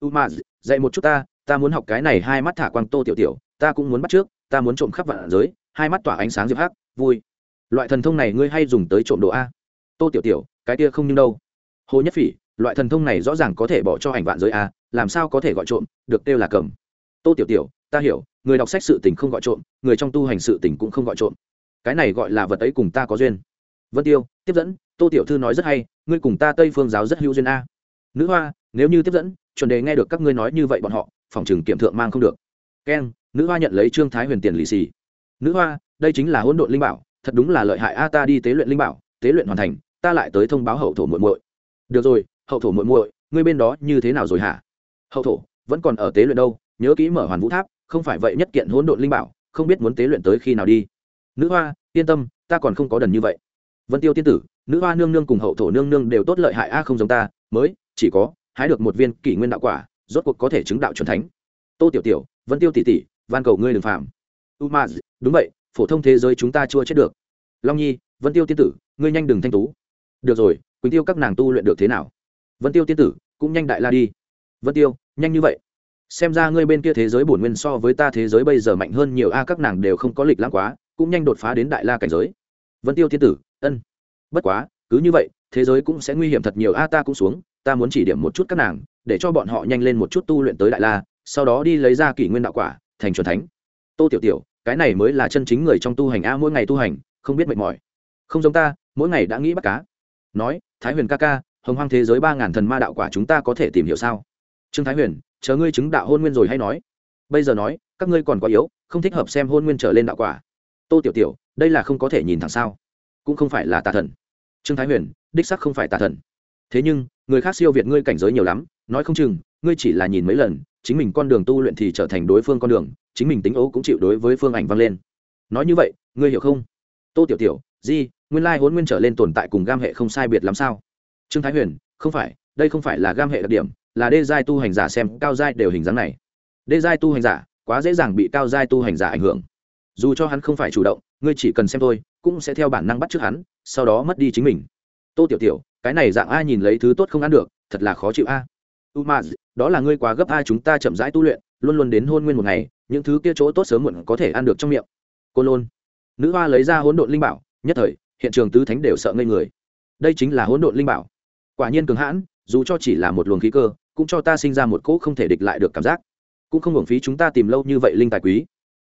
U ma, dạy một chút ta ta muốn học cái này hai mắt thả quang tô tiểu tiểu, ta cũng muốn bắt trước, ta muốn trộm khắp vạn giới, hai mắt tỏa ánh sáng diệp hắc, vui. Loại thần thông này ngươi hay dùng tới trộm đồ a. Tô tiểu tiểu, cái kia không nhưng đâu. Hồ nhất phỉ, loại thần thông này rõ ràng có thể bỏ cho ảnh vạn giới a, làm sao có thể gọi trộm, được kêu là cầm. Tô tiểu tiểu, ta hiểu, người đọc sách sự tình không gọi trộm, người trong tu hành sự tình cũng không gọi trộm. Cái này gọi là vật ấy cùng ta có duyên vân tiêu, tiếp dẫn, tô tiểu thư nói rất hay, ngươi cùng ta tây phương giáo rất hữu duyên a. Nữ hoa, nếu như tiếp dẫn, chuẩn đề nghe được các ngươi nói như vậy bọn họ, phòng chừng kiểm thượng mang không được. Keng, nữ hoa nhận lấy trương thái huyền tiền lì xì. Nữ hoa, đây chính là hỗn độn linh bảo, thật đúng là lợi hại a, ta đi tế luyện linh bảo, tế luyện hoàn thành, ta lại tới thông báo hậu thổ muội muội. Được rồi, hậu thổ muội muội, ngươi bên đó như thế nào rồi hả? Hậu thổ, vẫn còn ở tế luyện đâu, nhớ kỹ mở hoàn vũ tháp, không phải vậy nhất kiện hỗn độn linh bảo, không biết muốn tế luyện tới khi nào đi. Nữ hoa, yên tâm, ta còn không có đần như vậy vân tiêu tiên tử, nữ hoa nương nương cùng hậu thổ nương nương đều tốt lợi hại a, không giống ta, mới, chỉ có, hái được một viên kỷ nguyên đạo quả, rốt cuộc có thể chứng đạo c thánh. Tô tiểu tiểu, vân tiêu tỷ tỷ, van cầu ngươi đừng phạm. U ma đúng vậy, phổ thông thế giới chúng ta chưa chết được. Long nhi, vân tiêu tiên tử, ngươi nhanh đừng thanh tú. Được rồi, quỳnh tiêu các nàng tu luyện được thế nào? Vân tiêu tiên tử, cũng nhanh đại la đi. Vân tiêu, nhanh như vậy. Xem ra ngươi bên kia thế giới bổn nguyên so với ta thế giới bây giờ mạnh hơn nhiều a, các nàng đều không có lịch lãng quá, cũng nhanh đột phá đến đại la cảnh giới. Vân tiêu tiên tử ân. Bất quá, cứ như vậy, thế giới cũng sẽ nguy hiểm thật nhiều. A, ta cũng xuống, ta muốn chỉ điểm một chút các nàng, để cho bọn họ nhanh lên một chút tu luyện tới đại la, sau đó đi lấy ra kỷ nguyên đạo quả, thành c thánh. Tô tiểu tiểu, cái này mới là chân chính người trong tu hành a, mỗi ngày tu hành, không biết mệt mỏi. Không giống ta, mỗi ngày đã nghĩ bắt cá. Nói, thái huyền ca ca, hồng hoang thế giới ba ngàn thần ma đạo quả chúng ta có thể tìm hiểu sao? Trương thái huyền, chờ ngươi chứng đạo hôn nguyên rồi hay nói. Bây giờ nói, các ngươi còn quá yếu, không thích hợp xem hôn nguyên trở lên đạo quả. Tô tiểu tiểu, đây là không có thể nhìn thẳng sao? Cũng không phải là tà thần. Trương thái huyền, đích sắc không phải tà thần. Thế nhưng, người khác siêu việt ngươi cảnh giới nhiều lắm, nói không chừng, ngươi chỉ là nhìn mấy lần, chính mình con đường tu luyện thì trở thành đối phương con đường, chính mình tính ấu cũng chịu đối với phương ảnh vang lên. Nói như vậy, ngươi hiểu không? Tô tiểu tiểu, di, nguyên lai hôn nguyên trở lên tồn tại cùng gam hệ không sai biệt lắm sao? Trương thái huyền, không phải, đây không phải là gam hệ đặc điểm, là đê giai tu hành giả xem cao giai đều hình dáng này. Đê giai tu hành giả, quá dễ dàng bị cao giai tu hành giả ảnh hưởng. Dù cho hắn không phải chủ động, ngươi chỉ cần xem thôi cũng sẽ theo bản năng bắt trước hắn, sau đó mất đi chính mình. Tô tiểu tiểu, cái này dạng a nhìn lấy thứ tốt không ăn được, thật là khó chịu a. Umaz, đó là ngươi quá gấp a chúng ta chậm rãi tu luyện, luôn luôn đến hôn nguyên một ngày, những thứ kia chỗ tốt sớm muộn có thể ăn được trong miệng. Côn lôn. Nữ hoa lấy ra hỗn độn linh bảo, nhất thời, hiện trường tứ thánh đều sợ ngây người. Đây chính là hỗn độn linh bảo. Quả nhiên cường hãn, dù cho chỉ là một luồng khí cơ, cũng cho ta sinh ra một cỗ không thể địch lại được cảm giác. Cũng không hưởng phí chúng ta tìm lâu như vậy linh tài quý.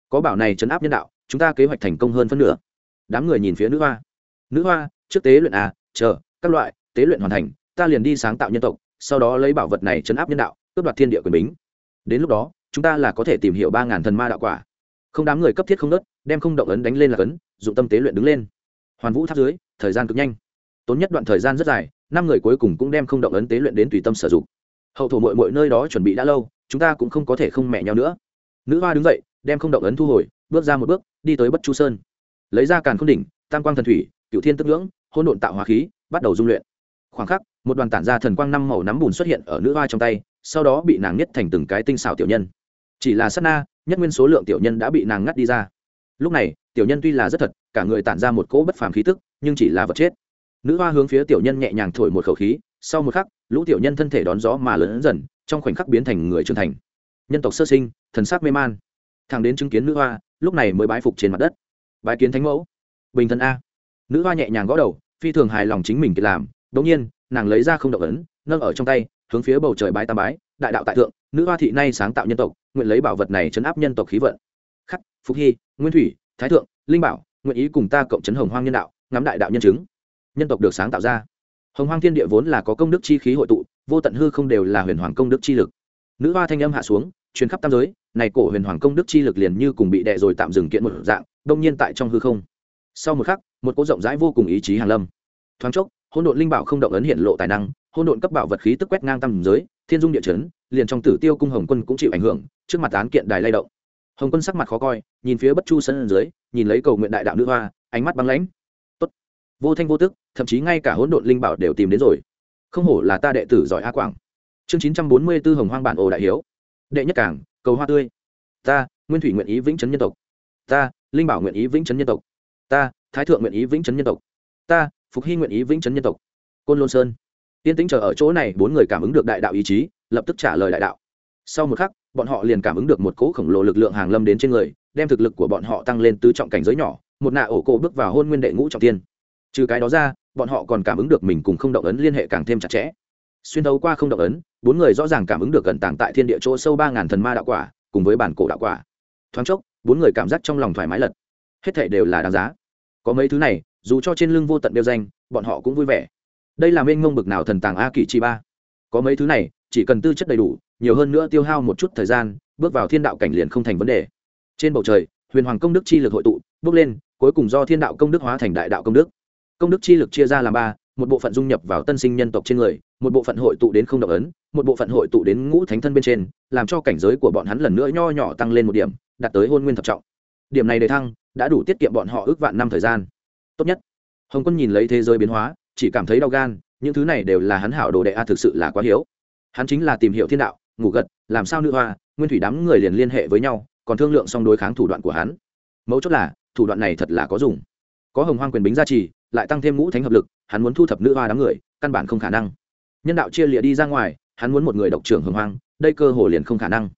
Có bảo này chấn áp nhân đạo, chúng ta kế hoạch thành công hơn phân nửa đám người nhìn phía nữ hoa. Nữ hoa, trước tế luyện à chờ, các loại, tế luyện hoàn thành, ta liền đi sáng tạo nhân tộc, sau đó lấy bảo vật này chấn áp nhân đạo, cướp đoạt thiên địa quyền bính. Đến lúc đó, chúng ta là có thể tìm hiểu ba ngàn thần ma đạo quả. Không đám người cấp thiết không nớt, đem không động ấn đánh lên là ấn dụng tâm tế luyện đứng lên. Hoàn vũ tháp dưới, thời gian cực nhanh. Tốn nhất đoạn thời gian rất dài, năm người cuối cùng cũng đem không động ấn tế luyện đến tùy tâm sử dụng. Hậu thổ mội mội nơi đó chuẩn bị đã lâu, chúng ta cũng không có thể không mẹ nhau nữa. Nữ hoa đứng dậy, đem không động ấn thu hồi, bước ra một bước, đi tới bất chu sơn lấy ra càn k h ô n đỉnh, tam quang thần thủy cựu thiên tức ngưỡng hôn độn tạo hóa khí, bắt đầu dung luyện. Khoảng khắc, một đoàn tản ra thần quang năm màu nắm bùn xuất hiện ở nữ hoa trong tay, sau đó bị nàng nhất thành từng cái tinh xảo tiểu nhân. Chỉ là sát na, nhất nguyên số lượng tiểu nhân đã bị nàng ngắt đi ra. Lúc này, tiểu nhân tuy là rất thật, cả người tản ra một cỗ bất phàm khí tức, nhưng chỉ là vật chết. Nữ hoa hướng phía tiểu nhân nhẹ nhàng thổi một khẩu khí, sau một khắc, lũ tiểu nhân thân thể đón gió mà lớn dần, trong khoảnh khắc biến thành người trưởng thành. Nhân tộc sơ sinh, thần sắc mê man. Thằng đến chứng kiến nữ hoa, lúc này mới bái phục trên mặt đất bái kiến thánh mẫu. Bình thân a. Nữ hoa nhẹ nhàng gõ đầu, phi thường hài lòng chính mình kịp làm. Đống nhiên, nàng lấy ra không động ấn, nâng ở trong tay, hướng phía bầu trời bái tam bái, đại đạo tại thượng, nữ hoa thị nay sáng tạo nhân tộc, nguyện lấy bảo vật này chấn áp nhân tộc khí vận. Khắc phúc hy, nguyên thủy, thái thượng, linh bảo, nguyện ý cùng ta cộng chấn hồng hoang nhân đạo, ngắm đại đạo nhân chứng. Nhân tộc được sáng tạo ra. Hồng hoang thiên địa vốn là có công đức chi khí hội tụ, vô tận hư không đều là huyền hoàng công đức chi lực. Nữ hoa thanh âm hạ xuống chuyến khắp tam giới, này cổ huyền hoàng công đức chi lực liền như cùng bị đè rồi tạm dừng kiện một dạng đông nhiên tại trong hư không. Sau một khắc, một cỗ rộng rãi vô cùng ý chí hàn lâm. Thoáng chốc hôn độn linh bảo không động ấn hiện lộ tài năng hôn độn cấp bảo vật khí tức quét ngang tam giới, thiên dung địa chấn, liền trong tử tiêu cung hồng quân cũng chịu ảnh hưởng, trước mặt án kiện đài lay động. Hồng quân sắc mặt khó coi, nhìn phía bất chu sân dưới, nhìn lấy cầu nguyện đại đạo nữ hoa, ánh mắt băng lãnh. Tốt. Vô thanh vô tức, thậm chí ngay cả hỗn độn linh bảo đều tìm đến rồi. Không hổ là ta đệ tử giỏi a quảng. Chương chín trăm bốn mươi 944 hồng hoang bản ồ đại hiếu. Đệ nhất cảng, cầu hoa tươi. Ta, nguyên thủy nguyện ý vĩnh chấn nhân tộc. Ta linh bảo nguyện ý vĩnh chấn nhân tộc. Ta, thái thượng nguyện ý vĩnh chấn nhân tộc. Ta, phục hy nguyện ý vĩnh chấn nhân tộc. Côn lôn sơn. Tiên tĩnh chờ ở chỗ này, bốn người cảm ứng được đại đạo ý chí, lập tức trả lời đại đạo. Sau một khắc, bọn họ liền cảm ứng được một cỗ khổng lồ lực lượng hàng lâm đến trên người, đem thực lực của bọn họ tăng lên từ trọng cảnh giới nhỏ, một nạ ổ cổ bước vào hôn nguyên đệ ngũ trọng tiên. Trừ cái đó ra, bọn họ còn cảm ứng được mình cùng không động ấn liên hệ càng thêm chặt chẽ. Xuyên thấu qua không động ấn, bốn người rõ ràng cảm ứng được gần tàng tại thiên địa chỗ sâu ba ngàn thần ma đạo quả, cùng với bản cổ đạo quả. Thoáng chốc bốn người cảm giác trong lòng thoải mái lật. Hết thể đều là đáng giá. Có mấy thứ này, dù cho trên lưng vô tận đeo danh, bọn họ cũng vui vẻ. Đây là mênh mông bực nào thần tàng a kỳ chi ba. Có mấy thứ này, chỉ cần tư chất đầy đủ, nhiều hơn nữa tiêu hao một chút thời gian, bước vào thiên đạo cảnh liền không thành vấn đề. Trên bầu trời, huyền hoàng công đức chi lực hội tụ, bước lên, cuối cùng do thiên đạo công đức hóa thành đại đạo công đức. Công đức chi lực chia ra làm ba, một bộ phận dung nhập vào tân sinh nhân tộc trên người, một bộ phận hội tụ đến không động ấn một bộ phận hội tụ đến ngũ thánh thân bên trên, làm cho cảnh giới của bọn hắn lần nữa nho nhỏ tăng lên một điểm, đạt tới hôn nguyên thập trọng. Điểm này đề thăng, đã đủ tiết kiệm bọn họ ước vạn năm thời gian. Tốt nhất. Hồng quân nhìn lấy thế giới biến hóa, chỉ cảm thấy đau gan, những thứ này đều là hắn hảo đồ đệ a, thực sự là quá hiếu. Hắn chính là tìm hiểu thiên đạo, ngủ gật, làm sao nữ hoa, nguyên thủy đám người liền liên hệ với nhau, còn thương lượng xong đối kháng thủ đoạn của hắn. Mấu chốt là, thủ đoạn này thật là có dùng. Có hồng hoang quyền bính gia trì, lại tăng thêm ngũ thánh hợp lực, hắn muốn thu thập nữ hoa đám người, căn bản không khả năng. Nhân đạo chia lịa đi ra ngoài hắn muốn một người độc trưởng hồng hoang, đây cơ hồ liền không khả năng.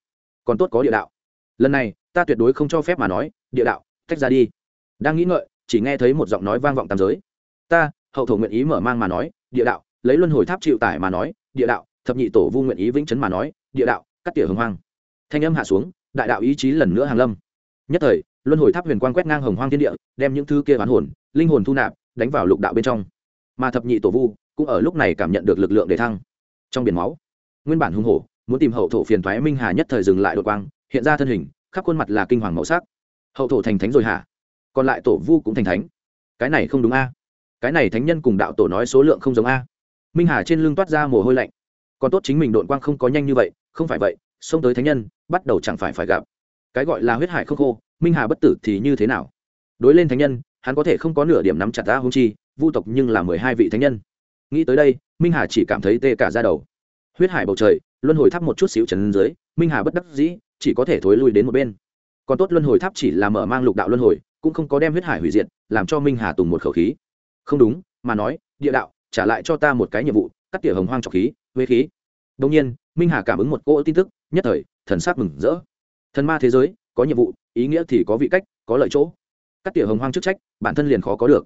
Còn tốt có địa đạo. Lần này, ta tuyệt đối không cho phép mà nói, địa đạo, tách ra đi. Đang nghĩ ngợi, chỉ nghe thấy một giọng nói vang vọng tam giới. Ta, hậu thổ nguyện ý mở mang mà nói, địa đạo, lấy luân hồi tháp chịu tải mà nói, địa đạo, thập nhị tổ vu nguyện ý vĩnh chấn mà nói, địa đạo, cắt tỉa hồng hoang. Thanh âm hạ xuống, đại đạo ý chí lần nữa hàng lâm. Nhất thời, luân hồi tháp huyền quang quét ngang hồng hoang thiên địa, đem những thứ kia oán hồn, linh hồn thu nạp, đánh vào lục đạo bên trong. Mà thập nhị tổ vu cũng ở lúc này cảm nhận được lực lượng để thăng. Trong biển máu nguyên bản hung hổ, muốn tìm hậu thổ phiền thoái minh hà nhất thời dừng lại đột quang, hiện ra thân hình, khắp khuôn mặt là kinh hoàng màu sắc. Hậu thổ thành thánh rồi hả? Còn lại tổ vu cũng thành thánh. Cái này không đúng a. Cái này thánh nhân cùng đạo tổ nói số lượng không giống a. Minh hà trên lưng toát ra mồ hôi lạnh. Còn tốt chính mình đội quang không có nhanh như vậy, không phải vậy, xông tới thánh nhân, bắt đầu chẳng phải phải gặp. Cái gọi là huyết hải không khô, minh hà bất tử thì như thế nào? Đối lên thánh nhân, hắn có thể không có nửa điểm nắm chặt ta hung chi, vu tộc nhưng là mười hai vị thánh nhân. Nghĩ tới đây, minh hà chỉ cảm thấy tê cả ra đầu huyết hải bầu trời, luân hồi tháp một chút xíu trần dưới, minh hà bất đắc dĩ, chỉ có thể thối lui đến một bên. Còn tốt luân hồi tháp chỉ là mở mang lục đạo luân hồi, cũng không có đem huyết hải hủy diệt, làm cho minh hà tùng một khẩu khí. Không đúng, mà nói, địa đạo, trả lại cho ta một cái nhiệm vụ, cắt tỉa hồng hoang trọc khí, huế khí. Đông nhiên, minh hà cảm ứng một cỗ tin tức, nhất thời, thần sắc mừng rỡ. Thần ma thế giới, có nhiệm vụ, ý nghĩa thì có vị cách, có lợi chỗ. Cắt tỉa hồng hoang chức trách, bản thân liền khó có được.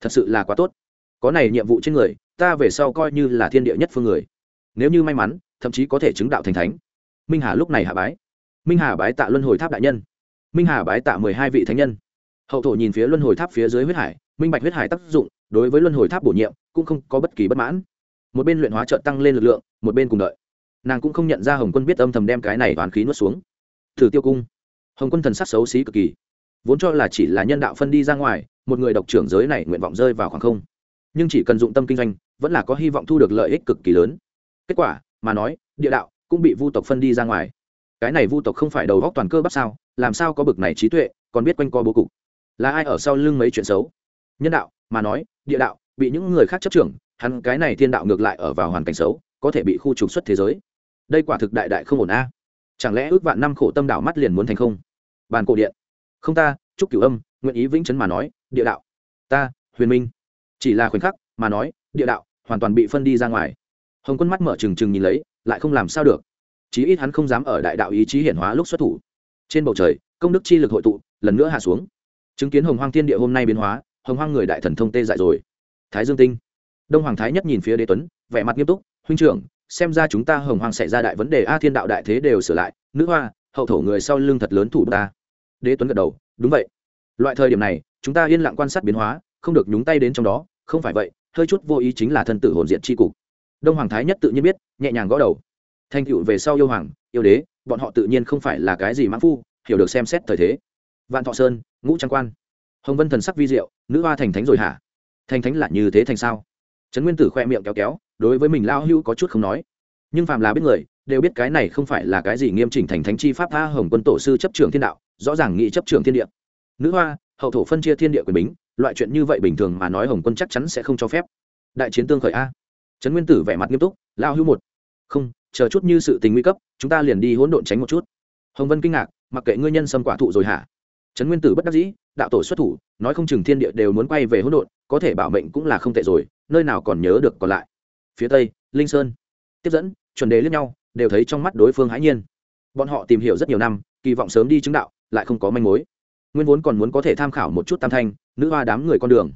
Thật sự là quá tốt. Có này nhiệm vụ trên người, ta về sau coi như là thiên địa nhất phương người nếu như may mắn, thậm chí có thể chứng đạo thành thánh. Minh hà lúc này hạ bái. Minh hà bái tạ luân hồi tháp đại nhân. Minh hà bái tạ mười hai vị thánh nhân. Hậu thổ nhìn phía luân hồi tháp phía dưới huyết hải, minh bạch huyết hải tác dụng, đối với luân hồi tháp bổ nhiệm, cũng không có bất kỳ bất mãn. Một bên luyện hóa trợ tăng lên lực lượng, một bên cùng đợi. Nàng cũng không nhận ra hồng quân biết âm thầm đem cái này toán khí nuốt xuống. Thử tiêu cung. Hồng quân thần sắc xấu xí cực kỳ. Vốn cho là chỉ là nhân đạo phân đi ra ngoài, một người độc trưởng giới này nguyện vọng rơi vào khoảng không. Nhưng chỉ cần dụng tâm kinh doanh, vẫn là có hy vọng thu được lợi ích cực kỳ lớn kết quả, mà nói, địa đạo cũng bị vu tộc phân đi ra ngoài. Cái này vu tộc không phải đầu góc toàn cơ bắp sao, làm sao có bực này trí tuệ, còn biết quanh co bố cục. Là ai ở sau lưng mấy chuyện xấu? Nhân đạo, mà nói, địa đạo bị những người khác chấp trưởng, hắn cái này thiên đạo ngược lại ở vào hoàn cảnh xấu, có thể bị khu trục xuất thế giới. Đây quả thực đại đại không ổn a. Chẳng lẽ ước vạn năm khổ tâm đạo mắt liền muốn thành không? Bàn cổ điện. Không ta, chúc cửu âm, nguyện ý vĩnh chấn mà nói, địa đạo. Ta, huyền minh. Chỉ là khoảnh khắc, mà nói, địa đạo hoàn toàn bị phân đi ra ngoài hồng quân mắt mở trừng trừng nhìn lấy, lại không làm sao được. Chí ít hắn không dám ở đại đạo ý chí hiển hóa lúc xuất thủ. Trên bầu trời, công đức chi lực hội tụ, lần nữa hạ xuống. Chứng kiến hồng hoang thiên địa hôm nay biến hóa, hồng hoang người đại thần thông tê dại rồi. Thái dương tinh. Đông hoàng thái nhất nhìn phía đế tuấn, vẻ mặt nghiêm túc, huynh trưởng, xem ra chúng ta hồng hoang xảy ra đại vấn đề, a thiên đạo đại thế đều sửa lại, nữ hoa, hậu thổ người sau lưng thật lớn thủ ta. Đế tuấn gật đầu, đúng vậy. Loại thời điểm này, chúng ta yên lặng quan sát biến hóa, không được nhúng tay đến trong đó, không phải vậy, hơi chút vô ý chính là thân tử hồn diện tri cục đông hoàng thái nhất tự nhiên biết, nhẹ nhàng gõ đầu. Thành tựu về sau yêu hoàng, yêu đế, bọn họ tự nhiên không phải là cái gì mãn phu, hiểu được xem xét thời thế. Vạn thọ sơn, ngũ trang quan. Hồng vân thần sắc vi diệu, nữ hoa thành thánh rồi hả? Thành thánh là như thế thành sao? Trấn nguyên tử khoe miệng kéo kéo, đối với mình lao hưu có chút không nói. Nhưng phàm là biết người, đều biết cái này không phải là cái gì nghiêm chỉnh thành thánh chi pháp tha hồng quân tổ sư chấp trường thiên đạo, rõ ràng nghị chấp trường thiên địa. Nữ hoa, hậu thổ phân chia thiên địa quyền bính, loại chuyện như vậy bình thường mà nói hồng quân chắc chắn sẽ không cho phép. Đại chiến tương khởi a trấn nguyên tử vẻ mặt nghiêm túc lao hưu một, không, chờ chút như sự tình nguy cấp, chúng ta liền đi hỗn độn tránh một chút. Hồng vân kinh ngạc, mặc kệ ngươi nhân xâm quả thụ rồi hả? Trấn nguyên tử bất đắc dĩ, đạo tổ xuất thủ, nói không chừng thiên địa đều muốn quay về hỗn độn, có thể bảo mệnh cũng là không tệ rồi, nơi nào còn nhớ được còn lại. Phía tây, linh sơn, tiếp dẫn, chuẩn đề lẫn nhau, đều thấy trong mắt đối phương hãi nhiên. Bọn họ tìm hiểu rất nhiều năm, kỳ vọng sớm đi chứng đạo, lại không có manh mối. Nguyên vốn còn muốn có thể tham khảo một chút tam thanh, nữ hoa đám người con đường.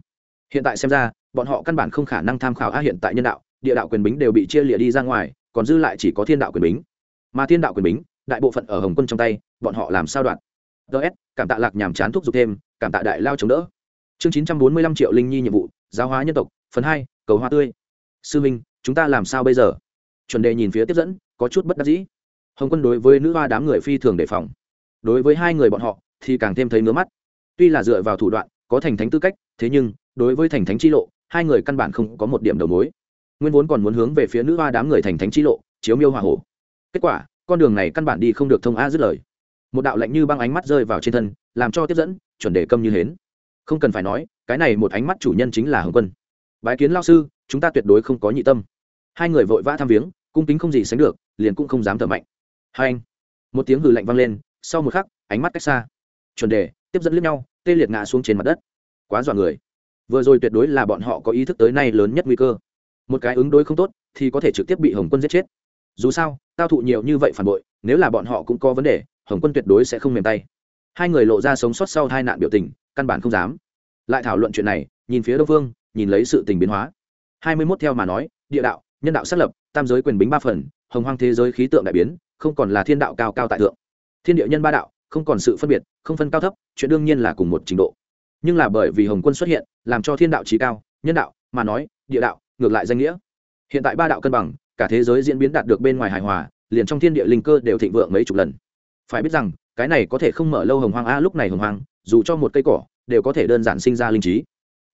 Hiện tại xem ra, bọn họ căn bản không khả năng tham khảo a hiện tại nhân đạo địa đạo quyền bính đều bị chia lịa đi ra ngoài, còn dư lại chỉ có thiên đạo quyền bính. Mà thiên đạo quyền bính, đại bộ phận ở hồng quân trong tay, bọn họ làm sao đoạn? Ts cảm tạ lạc nhàm chán thúc giục thêm, cảm tạ đại lao chống đỡ. Chương chín trăm bốn mươi lăm triệu linh nhi nhiệm vụ, giáo hóa nhân tộc, phần hai, cầu hoa tươi. Sư minh, chúng ta làm sao bây giờ? Chuẩn đề nhìn phía tiếp dẫn, có chút bất đắc dĩ. Hồng quân đối với nữ hoa đám người phi thường đề phòng. Đối với hai người bọn họ, thì càng thêm thấy ngứa mắt. Tuy là dựa vào thủ đoạn, có thành thánh tư cách, thế nhưng, đối với thành thánh chi lộ, hai người căn bản không có một điểm đầu mối nguyên vốn còn muốn hướng về phía nữ hoa đám người thành thánh chi lộ, chiếu miêu hòa hổ. Kết quả, con đường này căn bản đi không được thông a dứt lời. Một đạo lạnh như băng ánh mắt rơi vào trên thân, làm cho tiếp dẫn, chuẩn đề câm như hến. Không cần phải nói, cái này một ánh mắt chủ nhân chính là hồng quân. Bái kiến lao sư, chúng ta tuyệt đối không có nhị tâm. Hai người vội vã thăm viếng, cung kính không gì sánh được, liền cũng không dám thở mạnh. Hai anh, một tiếng hừ lạnh vang lên, sau một khắc, ánh mắt cách xa. Chuẩn đề, tiếp dẫn liếc nhau, tê liệt ngã xuống trên mặt đất. Quá dọa người. Vừa rồi tuyệt đối là bọn họ có ý thức tới nay lớn nhất nguy cơ một cái ứng đối không tốt thì có thể trực tiếp bị hồng quân giết chết dù sao tao thụ nhiều như vậy phản bội nếu là bọn họ cũng có vấn đề hồng quân tuyệt đối sẽ không mềm tay hai người lộ ra sống sót sau hai nạn biểu tình căn bản không dám lại thảo luận chuyện này nhìn phía đông phương nhìn lấy sự tình biến hóa hai mươi mốt theo mà nói địa đạo nhân đạo xác lập tam giới quyền bính ba phần hồng hoang thế giới khí tượng đại biến không còn là thiên đạo cao cao tại thượng thiên địa nhân ba đạo không còn sự phân biệt không phân cao thấp chuyện đương nhiên là cùng một trình độ nhưng là bởi vì hồng quân xuất hiện làm cho thiên đạo trí cao nhân đạo mà nói địa đạo ngược lại danh nghĩa. Hiện tại ba đạo cân bằng, cả thế giới diễn biến đạt được bên ngoài hài hòa, liền trong thiên địa linh cơ đều thịnh vượng mấy chục lần. Phải biết rằng, cái này có thể không mở lâu hồng hoang, a, lúc này hồng hoang, dù cho một cây cỏ, đều có thể đơn giản sinh ra linh trí.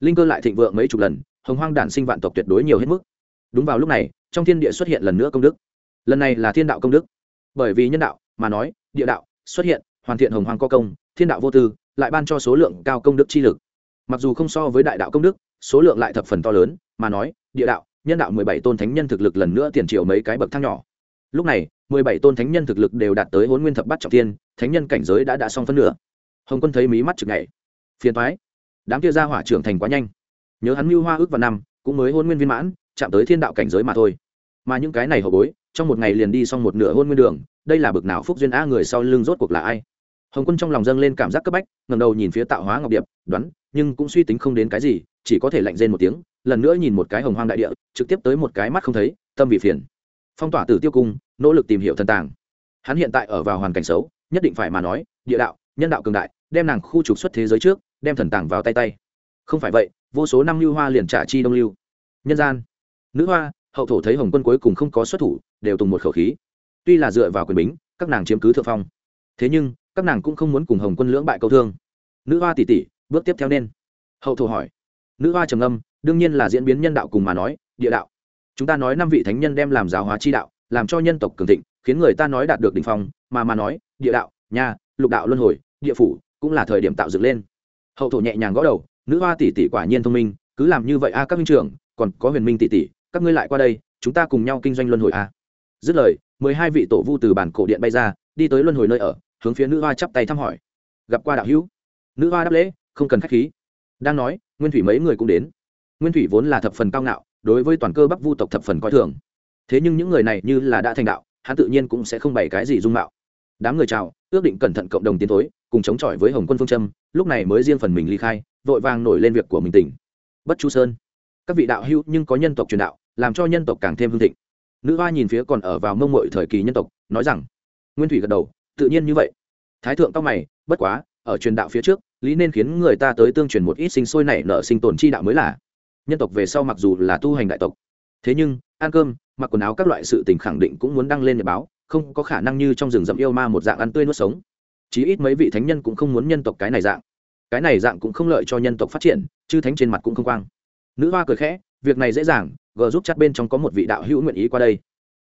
Linh cơ lại thịnh vượng mấy chục lần, hồng hoang đản sinh vạn tộc tuyệt đối nhiều hết mức. Đúng vào lúc này, trong thiên địa xuất hiện lần nữa công đức. Lần này là thiên đạo công đức. Bởi vì nhân đạo mà nói, địa đạo xuất hiện, hoàn thiện hồng hoang có công, thiên đạo vô tư, lại ban cho số lượng cao công đức chi lực. Mặc dù không so với đại đạo công đức, số lượng lại thập phần to lớn mà nói, địa đạo, nhân đạo mười bảy tôn thánh nhân thực lực lần nữa tiền triệu mấy cái bậc thang nhỏ. Lúc này, mười bảy tôn thánh nhân thực lực đều đạt tới hôn nguyên thập bắt trọng tiên thánh nhân cảnh giới đã đã xong phân nửa. Hồng quân thấy mí mắt chực ngày phiền thoái đám kia ra hỏa trưởng thành quá nhanh. Nhớ hắn mưu hoa ước vào năm, cũng mới hôn nguyên viên mãn, chạm tới thiên đạo cảnh giới mà thôi. Mà những cái này hậu bối, trong một ngày liền đi xong một nửa hôn nguyên đường, đây là bực nào phúc duyên a người sau lưng rốt cuộc là ai? Hồng quân trong lòng dâng lên cảm giác cấp bách ngầm đầu nhìn phía tạo hóa ngọc điệp, đoán, nhưng cũng suy tính không đến cái gì chỉ có thể lạnh rên một tiếng, lần nữa nhìn một cái hồng hoang đại địa, trực tiếp tới một cái mắt không thấy, tâm vị phiền. Phong tỏa tử tiêu cung, nỗ lực tìm hiểu thần tàng. Hắn hiện tại ở vào hoàn cảnh xấu, nhất định phải mà nói, địa đạo, nhân đạo cường đại, đem nàng khu trục xuất thế giới trước, đem thần tàng vào tay tay. Không phải vậy, vô số năm lưu hoa liền trả chi đông lưu. Nhân gian. Nữ hoa, hậu thổ thấy hồng quân cuối cùng không có xuất thủ, đều tùng một khẩu khí. Tuy là dựa vào quyền bính, các nàng chiếm cứ thượng phong. Thế nhưng, các nàng cũng không muốn cùng hồng quân lưỡng bại câu thương. Nữ hoa tỷ tỷ bước tiếp theo nên. Hậu thổ hỏi nữ hoa trầm âm đương nhiên là diễn biến nhân đạo cùng mà nói, địa đạo. Chúng ta nói năm vị thánh nhân đem làm giáo hóa chi đạo, làm cho nhân tộc cường thịnh, khiến người ta nói đạt được đ ỉ n h phong, mà mà nói, địa đạo, nhà, lục đạo luân hồi, địa phủ cũng là thời điểm tạo dựng lên. Hậu thổ nhẹ nhàng gõ đầu, nữ hoa tỷ tỷ quả nhiên thông minh, cứ làm như vậy a, các minh trưởng, còn có huyền minh tỷ tỷ, các ngươi lại qua đây, chúng ta cùng nhau kinh doanh luân hồi a. Dứt lời, mười hai vị tổ vu từ bản cổ điện bay ra, đi tới luân hồi nơi ở, hướng phía nữ hoa chắp tay thăm hỏi. Gặp qua đạo hữu. Nữ hoa đáp lễ, không cần k h á c h khí. Đang nói nguyên thủy mấy người cũng đến. Nguyên thủy vốn là thập phần cao ngạo, đối với toàn cơ bắc vu tộc thập phần coi thường. Thế nhưng những người này như là đã thành đạo, hắn tự nhiên cũng sẽ không bày cái gì dung mạo. Đám người chào, ước định cẩn thận cộng đồng tiến thối, cùng chống chọi với hồng quân phương châm, lúc này mới riêng phần mình ly khai, vội vàng nổi lên việc của mình tỉnh. Bất chu sơn. Các vị đạo hữu nhưng có nhân tộc truyền đạo, làm cho nhân tộc càng thêm hương thịnh. Nữ hoa nhìn phía còn ở vào mông mội thời kỳ nhân tộc, nói rằng, nguyên thủy gật đầu, tự nhiên như vậy. Thái thượng cao mày, bất quá, ở truyền đạo phía trước lý nên khiến người ta tới tương truyền một ít sinh sôi nảy nở sinh tồn chi đạo mới là. Nhân tộc về sau mặc dù là tu hành đại tộc, thế nhưng, ăn cơm, mặc quần áo các loại sự tình khẳng định cũng muốn đăng lên nhật báo, không có khả năng như trong rừng rậm yêu ma một dạng ăn tươi nuốt sống. Chí ít mấy vị thánh nhân cũng không muốn nhân tộc cái này dạng. Cái này dạng cũng không lợi cho nhân tộc phát triển chứ thánh trên mặt cũng không quang. Nữ hoa cười khẽ, việc này dễ dàng g giúp chắt bên trong có một vị đạo hữu nguyện ý qua đây.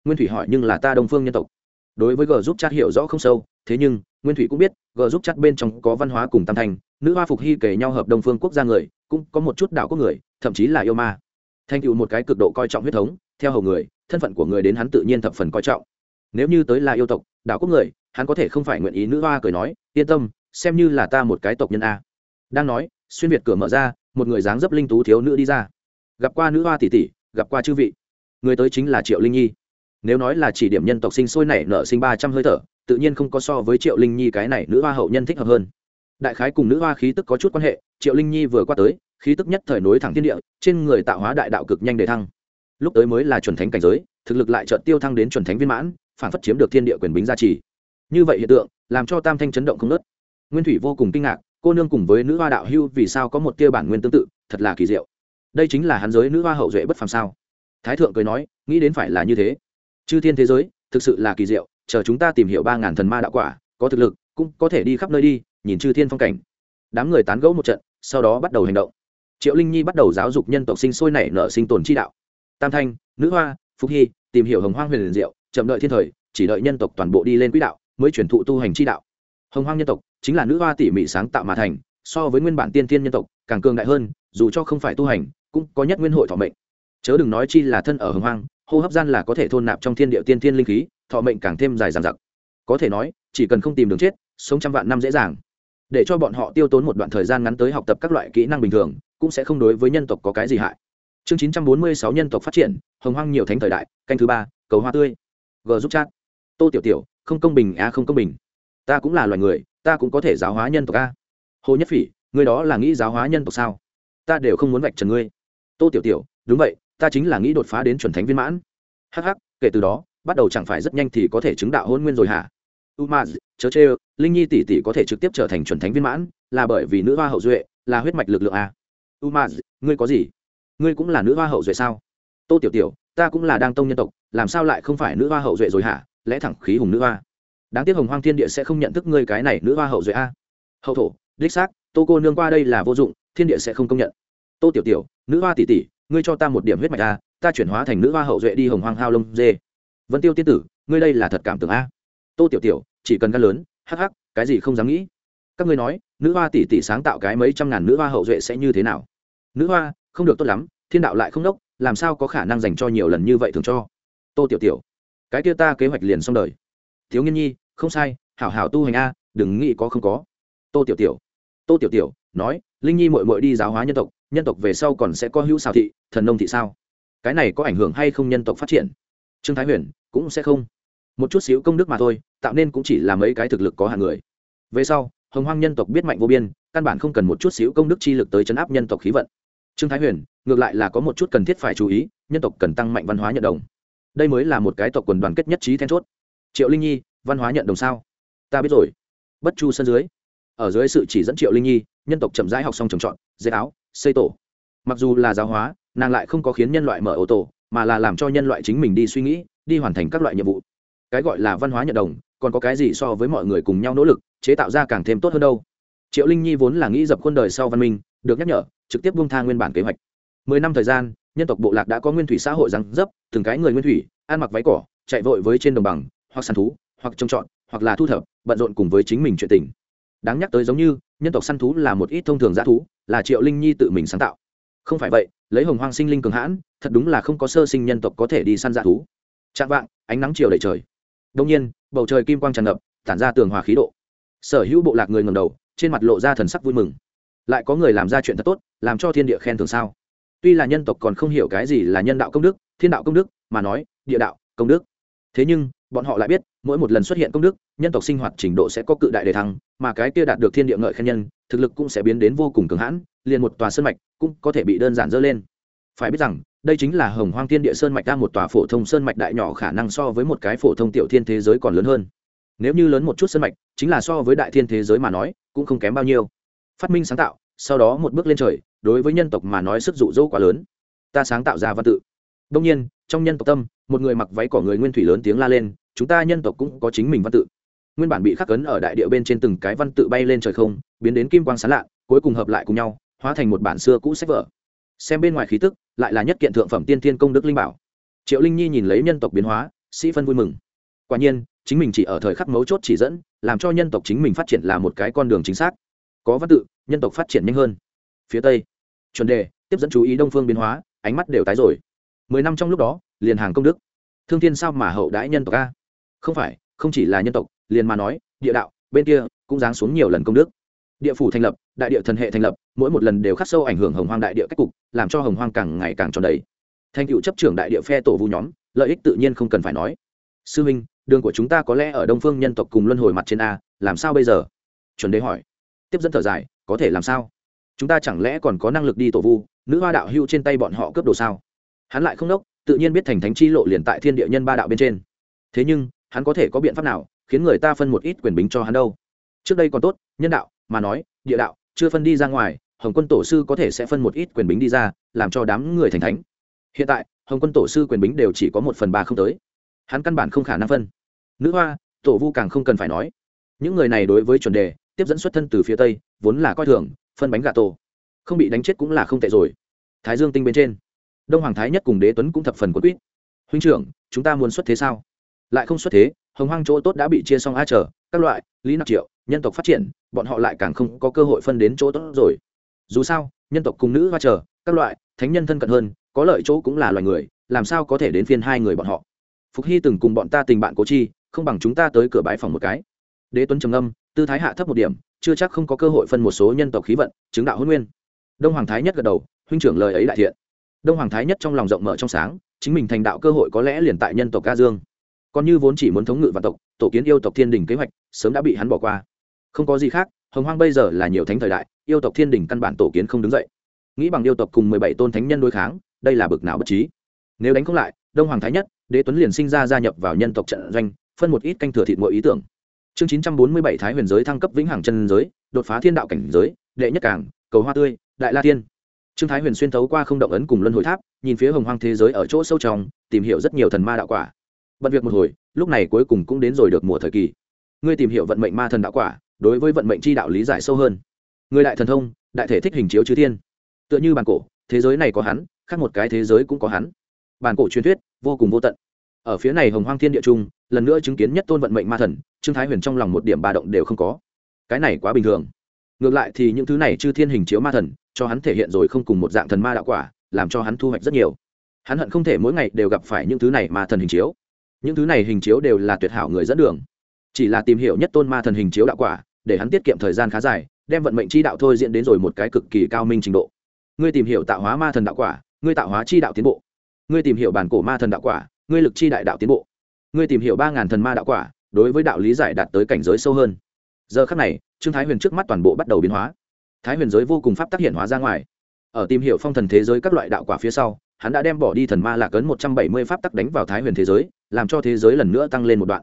Nguyên thủy hỏi nhưng là ta đông phương nhân tộc. Đối với g giúp chắt hiểu rõ không sâu, thế nhưng nguyên thủy cũng biết, g giúp chắt bên trong có văn hóa cùng tam thành nữ hoa phục hy kể nhau hợp đồng phương quốc gia người, cũng có một chút đạo quốc người, thậm chí là yêu ma. Thành tựu một cái cực độ coi trọng huyết thống, theo hầu người, thân phận của người đến hắn tự nhiên thập phần coi trọng. Nếu như tới là yêu tộc, đạo quốc người, hắn có thể không phải nguyện ý nữ hoa cười nói, yên tâm, xem như là ta một cái tộc nhân a. Đang nói, xuyên việt cửa mở ra, một người dáng dấp linh tú thiếu nữ đi ra. Gặp qua nữ hoa tỷ tỷ, gặp qua chư vị. Người tới chính là triệu linh nhi. Nếu nói là chỉ điểm nhân tộc sinh sôi nảy nở sinh ba trăm hơi thở tự nhiên không có so với triệu linh nhi cái này nữ hoa hậu nhân thích hợp hơn. Đại khái cùng nữ hoa khí tức có chút quan hệ, triệu linh nhi vừa qua tới, khí tức nhất thời nối thẳng thiên địa, trên người tạo hóa đại đạo cực nhanh để thăng. Lúc tới mới là chuẩn thánh cảnh giới, thực lực lại chợt tiêu thăng đến chuẩn thánh viên mãn, phản phất chiếm được thiên địa quyền bính gia trì. Như vậy hiện tượng, làm cho tam thanh chấn động không nớt nguyên thủy vô cùng kinh ngạc, cô nương cùng với nữ hoa đạo hưu vì sao có một tia bản nguyên tương tự, thật là kỳ diệu. Đây chính là hắn giới nữ hoa hậu duệ bất phàm sao? Thái thượng cười nói, nghĩ đến phải là như thế. Chư thiên thế giới, thực sự là kỳ diệu chờ chúng ta tìm hiểu ba ngàn thần ma đạo quả, có thực lực, cũng có thể đi khắp nơi đi, nhìn chư thiên phong cảnh. Đám người tán gẫu một trận, sau đó bắt đầu hành động. Triệu linh nhi bắt đầu giáo dục nhân tộc sinh sôi nảy nở sinh tồn chi đạo. Tam thanh, nữ hoa phúc hy, tìm hiểu hồng hoang huyền liền diệu, chậm đợi thiên thời, chỉ đợi nhân tộc toàn bộ đi lên quỹ đạo, mới chuyển thụ tu hành chi đạo. Hồng hoang nhân tộc chính là nữ hoa tỉ mỉ sáng tạo mà thành, so với nguyên bản tiên thiên nhân tộc, càng cường đại hơn, dù cho không phải tu hành, cũng có nhất nguyên hội thọ mệnh. Chớ đừng nói chi là thân ở hồng hoang, hô hấp gian là có thể thôn nạp trong thiên địa tiên thiên linh khí thọ mệnh càng thêm dài dằng dặc. Có thể nói, chỉ cần không tìm đường chết, sống trăm vạn năm dễ dàng. Để cho bọn họ tiêu tốn một đoạn thời gian ngắn tới học tập các loại kỹ năng bình thường, cũng sẽ không đối với nhân tộc có cái gì hại. Chương chín trăm bốn mươi sáu nhân tộc phát triển, hồng hoang nhiều thánh thời đại, canh thứ ba, cầu hoa tươi. G giúp chat. Tô tiểu tiểu, không công bình a không công bình. Ta cũng là loài người, ta cũng có thể giáo hóa nhân tộc a hồ nhất phỉ, người đó là nghĩ giáo hóa nhân tộc sao? Ta đều không muốn vạch trần ngươi. Tô tiểu tiểu, đúng vậy, ta chính là nghĩ đột phá đến chuẩn thánh viên mãn. Hh kể từ đó bắt đầu chẳng phải rất nhanh thì có thể chứng đạo hôn nguyên rồi hả? Umaz, chớ chê, linh nhi tỷ tỷ có thể trực tiếp trở thành chuẩn thánh viên mãn, là bởi vì nữ hoa hậu duệ, là huyết mạch lực lượng a. Umaz, ngươi có gì? Ngươi cũng là nữ hoa hậu duệ sao? Tô tiểu tiểu, ta cũng là đang tông nhân tộc, làm sao lại không phải nữ hoa hậu duệ rồi hả? Lẽ thẳng khí hùng nữ hoa. Đáng tiếc hồng hoang thiên địa sẽ không nhận thức ngươi cái này nữ hoa hậu duệ a. Hậu thổ, đích xác, tô cô nương qua đây là vô dụng, thiên địa sẽ không công nhận. Tô tiểu tiểu, nữ hoa tỷ tỷ, ngươi cho ta một điểm huyết mạch a, ta chuyển hóa thành nữ hoa hậu duệ đi hồng hoang hao lông dê vân tiêu tiên tử, ngươi đây là thật cảm tưởng a? Tô tiểu tiểu, chỉ cần gan lớn, hắc hắc, cái gì không dám nghĩ. Các ngươi nói, nữ hoa tỷ tỷ sáng tạo cái mấy trăm ngàn nữ hoa hậu duệ sẽ như thế nào? Nữ hoa, không được tốt lắm, thiên đạo lại không đốc, làm sao có khả năng dành cho nhiều lần như vậy thường cho? Tô tiểu tiểu, cái kia ta kế hoạch liền xong đời. Thiếu nghiên nhi, không sai, hảo hảo tu hành a, đừng nghĩ có không có. Tô tiểu tiểu, tô tiểu tiểu, nói, linh nhi mội mội đi giáo hóa nhân tộc nhân tộc về sau còn sẽ có hữu xào thị, thần nông thị sao? Cái này có ảnh hưởng hay không nhân tộc phát triển? Trương thái huyền, cũng sẽ không. Một chút xíu công đức mà thôi, tạo nên cũng chỉ là mấy cái thực lực có hàng người. Về sau, hồng hoang nhân tộc biết mạnh vô biên, căn bản không cần một chút xíu công đức chi lực tới chấn áp nhân tộc khí vận. Trương thái huyền, ngược lại là có một chút cần thiết phải chú ý, nhân tộc cần tăng mạnh văn hóa nhận đồng. Đây mới là một cái tộc quần đoàn kết nhất trí then chốt. Triệu linh nhi, văn hóa nhận đồng sao? Ta biết rồi. Bất chu sân dưới. Ở dưới sự chỉ dẫn triệu linh nhi, nhân tộc chậm rãi học xong trồng trọt dây áo, xây tổ. Mặc dù là giáo hóa, nàng lại không có khiến nhân loại mở ô tô mà là làm cho nhân loại chính mình đi suy nghĩ đi hoàn thành các loại nhiệm vụ. Cái gọi là văn hóa nhận đồng còn có cái gì so với mọi người cùng nhau nỗ lực chế tạo ra càng thêm tốt hơn đâu. Triệu linh nhi vốn là nghĩ dập khuôn đời sau văn minh được nhắc nhở trực tiếp buông tha nguyên bản kế hoạch. Mười năm thời gian nhân tộc bộ lạc đã có nguyên thủy xã hội rằng, dấp từng cái người nguyên thủy ăn mặc váy cỏ chạy vội với trên đồng bằng hoặc săn thú hoặc trông trọt hoặc là thu thập bận rộn cùng với chính mình chuyện tình. Đáng nhắc tới giống như nhân tộc săn thú là một ít thông thường g thú là triệu linh nhi tự mình sáng tạo không phải vậy, lấy hồng hoang sinh linh cường hãn, thật đúng là không có sơ sinh nhân tộc có thể đi săn dạ thú. Chạm vạng, ánh nắng chiều đầy trời. Đông nhiên, bầu trời kim quang tràn ngập, tản ra tường hòa khí độ. Sở hữu bộ lạc người ngầm đầu, trên mặt lộ ra thần sắc vui mừng. Lại có người làm ra chuyện thật tốt, làm cho thiên địa khen thường sao? Tuy là nhân tộc còn không hiểu cái gì là nhân đạo công đức, thiên đạo công đức, mà nói, địa đạo, công đức. Thế nhưng bọn họ lại biết, mỗi một lần xuất hiện công đức, nhân tộc sinh hoạt trình độ sẽ có cự đại đề thăng, mà cái kia đạt được thiên địa ngợi khen nhân, thực lực cũng sẽ biến đến vô cùng cường hãn, liền một tòa sơn mạch cũng có thể bị đơn giản dơ lên. Phải biết rằng, đây chính là hồng hoang thiên địa sơn mạch ta một tòa phổ thông sơn mạch đại nhỏ khả năng so với một cái phổ thông tiểu thiên thế giới còn lớn hơn. Nếu như lớn một chút sơn mạch, chính là so với đại thiên thế giới mà nói, cũng không kém bao nhiêu. Phát minh sáng tạo, sau đó một bước lên trời, đối với nhân tộc mà nói sức dụ dỗ quá lớn. Ta sáng tạo ra văn tự. Đông nhiên, trong nhân tộc tâm, một người mặc váy cỏ người nguyên thủy lớn tiếng la lên chúng ta nhân tộc cũng có chính mình văn tự. Nguyên bản bị khắc cấn ở đại địa bên trên từng cái văn tự bay lên trời không, biến đến kim quang sán lạ cuối cùng hợp lại cùng nhau, hóa thành một bản xưa cũ sách vở. Xem bên ngoài khí tức, lại là nhất kiện thượng phẩm tiên thiên công đức linh bảo. Triệu linh nhi nhìn lấy nhân tộc biến hóa, sĩ phân vui mừng. Quả nhiên, chính mình chỉ ở thời khắc mấu chốt chỉ dẫn, làm cho nhân tộc chính mình phát triển là một cái con đường chính xác. Có văn tự, nhân tộc phát triển nhanh hơn. Phía tây, chuẩn đề, tiếp dẫn chú ý đông phương biến hóa, ánh mắt đều tái rồi. Mười năm trong lúc đó, liền hàng công đức. Thương thiên sao mà hậu đãi nhân tộc a? Không phải, không chỉ là nhân tộc, liền mà nói, địa đạo, bên kia cũng giáng xuống nhiều lần công đức. Địa phủ thành lập, đại địa thần hệ thành lập, mỗi một lần đều khắc sâu ảnh hưởng hồng hoang đại địa cách cục, làm cho hồng hoang càng ngày càng tròn đầy. Thành cựu chấp trưởng đại địa phe tổ vu nhóm, lợi ích tự nhiên không cần phải nói. Sư minh, đường của chúng ta có lẽ ở đông phương nhân tộc cùng luân hồi mặt trên a, làm sao bây giờ? Chuẩn đế hỏi. Tiếp dẫn thở dài, có thể làm sao? Chúng ta chẳng lẽ còn có năng lực đi tổ vu, nữ hoa đạo hưu trên tay bọn họ cướp đồ sao? Hắn lại không đốc, tự nhiên biết thành thánh chi lộ liền tại thiên địa nhân ba đạo bên trên. Thế nhưng hắn có thể có biện pháp nào khiến người ta phân một ít quyền bính cho hắn đâu? Trước đây còn tốt, nhân đạo, mà nói, địa đạo, chưa phân đi ra ngoài, hồng quân tổ sư có thể sẽ phân một ít quyền bính đi ra, làm cho đám người thành thánh. Hiện tại, hồng quân tổ sư quyền bính đều chỉ có một phần ba không tới. Hắn căn bản không khả năng phân. Nữ hoa, tổ vu càng không cần phải nói. Những người này đối với chuẩn đề, tiếp dẫn xuất thân từ phía tây, vốn là coi thường, phân bánh gà tổ. Không bị đánh chết cũng là không tệ rồi. Thái dương tinh bên trên. Đông hoàng thái nhất cùng đế tuấn cũng thập phần quất quýt. Huynh trưởng, chúng ta muốn xuất thế sao? Lại không xuất thế, hồng hoang chỗ tốt đã bị chia xong a trở, các loại, lý nạp triệu, nhân tộc phát triển, bọn họ lại càng không có cơ hội phân đến chỗ tốt rồi. Dù sao, nhân tộc cùng nữ hoa trở, các loại, thánh nhân thân cận hơn, có lợi chỗ cũng là loài người, làm sao có thể đến phiên hai người bọn họ? Phục hy từng cùng bọn ta tình bạn cố chi, không bằng chúng ta tới cửa bãi phòng một cái. Đế tuấn trầm âm tư thái hạ thấp một điểm, chưa chắc không có cơ hội phân một số nhân tộc khí vận, chứng đạo hôn nguyên. Đông hoàng thái nhất gật đầu, huynh trưởng lời ấy đại thiện. Đông hoàng thái nhất trong lòng rộng mở trong sáng, chính mình thành đạo cơ hội có lẽ liền tại nhân tộc ca dương còn như vốn chỉ muốn thống ngự vạn tộc, tổ kiến yêu tộc thiên đình kế hoạch, sớm đã bị hắn bỏ qua. Không có gì khác, hồng hoang bây giờ là nhiều thánh thời đại, yêu tộc thiên đình căn bản tổ kiến không đứng dậy. Nghĩ bằng yêu tộc cùng mười bảy tôn thánh nhân đối kháng, đây là bực nào bất trí. Nếu đánh không lại, đông hoàng thái nhất, đế tuấn liền sinh ra gia nhập vào nhân tộc trận doanh, phân một ít canh thừa thịt mỗi ý tưởng. Chương chín trăm bốn mươi bảy thái huyền giới thăng cấp vĩnh hằng chân giới, đột phá thiên đạo cảnh giới, đệ nhất cảng cầu hoa tươi, đại la tiên trương thái huyền xuyên thấu qua không động ấn cùng luân hồi tháp, nhìn phía hồng hoang thế giới ở chỗ sâu trong, tìm hiểu rất nhiều thần ma đạo quả bận việc một hồi, lúc này cuối cùng cũng đến rồi được mùa thời kỳ. Ngươi tìm hiểu vận mệnh ma thần đạo quả, đối với vận mệnh chi đạo lý giải sâu hơn. Người đại thần thông, đại thể thích hình chiếu chư thiên. Tựa như bản cổ, thế giới này có hắn, khác một cái thế giới cũng có hắn. Bản cổ truyền thuyết, vô cùng vô tận. Ở phía này hồng hoang thiên địa trung, lần nữa chứng kiến nhất tôn vận mệnh ma thần, trương thái huyền trong lòng một điểm ba động đều không có. Cái này quá bình thường. Ngược lại thì những thứ này chư thiên hình chiếu ma thần, cho hắn thể hiện rồi không cùng một dạng thần ma đạo quả, làm cho hắn thu hoạch rất nhiều. Hắn hận không thể mỗi ngày đều gặp phải những thứ này ma thần hình chiếu những thứ này hình chiếu đều là tuyệt hảo người dẫn đường. Chỉ là tìm hiểu nhất tôn ma thần hình chiếu đạo quả, để hắn tiết kiệm thời gian khá dài, đem vận mệnh chi đạo thôi diễn đến rồi một cái cực kỳ cao minh trình độ. Ngươi tìm hiểu tạo hóa ma thần đạo quả, ngươi tạo hóa chi đạo tiến bộ. Ngươi tìm hiểu bản cổ ma thần đạo quả, ngươi lực chi đại đạo tiến bộ. Ngươi tìm hiểu ba ngàn thần ma đạo quả, đối với đạo lý giải đạt tới cảnh giới sâu hơn. Giờ khắc này, trương thái huyền trước mắt toàn bộ bắt đầu biến hóa. Thái huyền giới vô cùng pháp tác hiện hóa ra ngoài. Ở tìm hiểu phong thần thế giới các loại đạo quả phía sau, hắn đã đem bỏ đi thần ma lạc ấn một trăm bảy mươi pháp tắc đánh vào thái huyền thế giới làm cho thế giới lần nữa tăng lên một đoạn.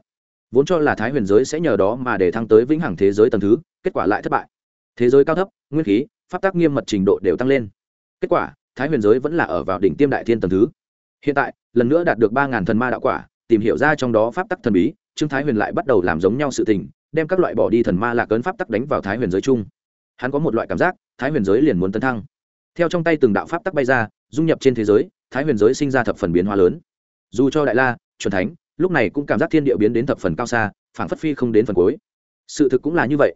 Vốn cho là thái huyền giới sẽ nhờ đó mà để thăng tới vĩnh hằng thế giới tầng thứ, kết quả lại thất bại. Thế giới cao thấp, nguyên khí, pháp tắc nghiêm mật trình độ đều tăng lên. Kết quả, thái huyền giới vẫn là ở vào đỉnh tiêm đại thiên tầng thứ. Hiện tại, lần nữa đạt được ba ngàn thần ma đạo quả, tìm hiểu ra trong đó pháp tắc thần bí, trương thái huyền lại bắt đầu làm giống nhau sự tình, đem các loại bỏ đi thần ma lạc ấn pháp tắc đánh vào thái huyền giới chung. Hắn có một loại cảm giác, thái huyền giới liền muốn tấn thăng. Theo trong tay từng đạo pháp tắc bay ra, dung nhập trên thế giới, thái huyền giới sinh ra thập phần biến hóa lớn. Dù cho đại la chuẩn thánh, lúc này cũng cảm giác thiên địa biến đến thập phần cao xa phản phất phi không đến phần cuối. Sự thực cũng là như vậy.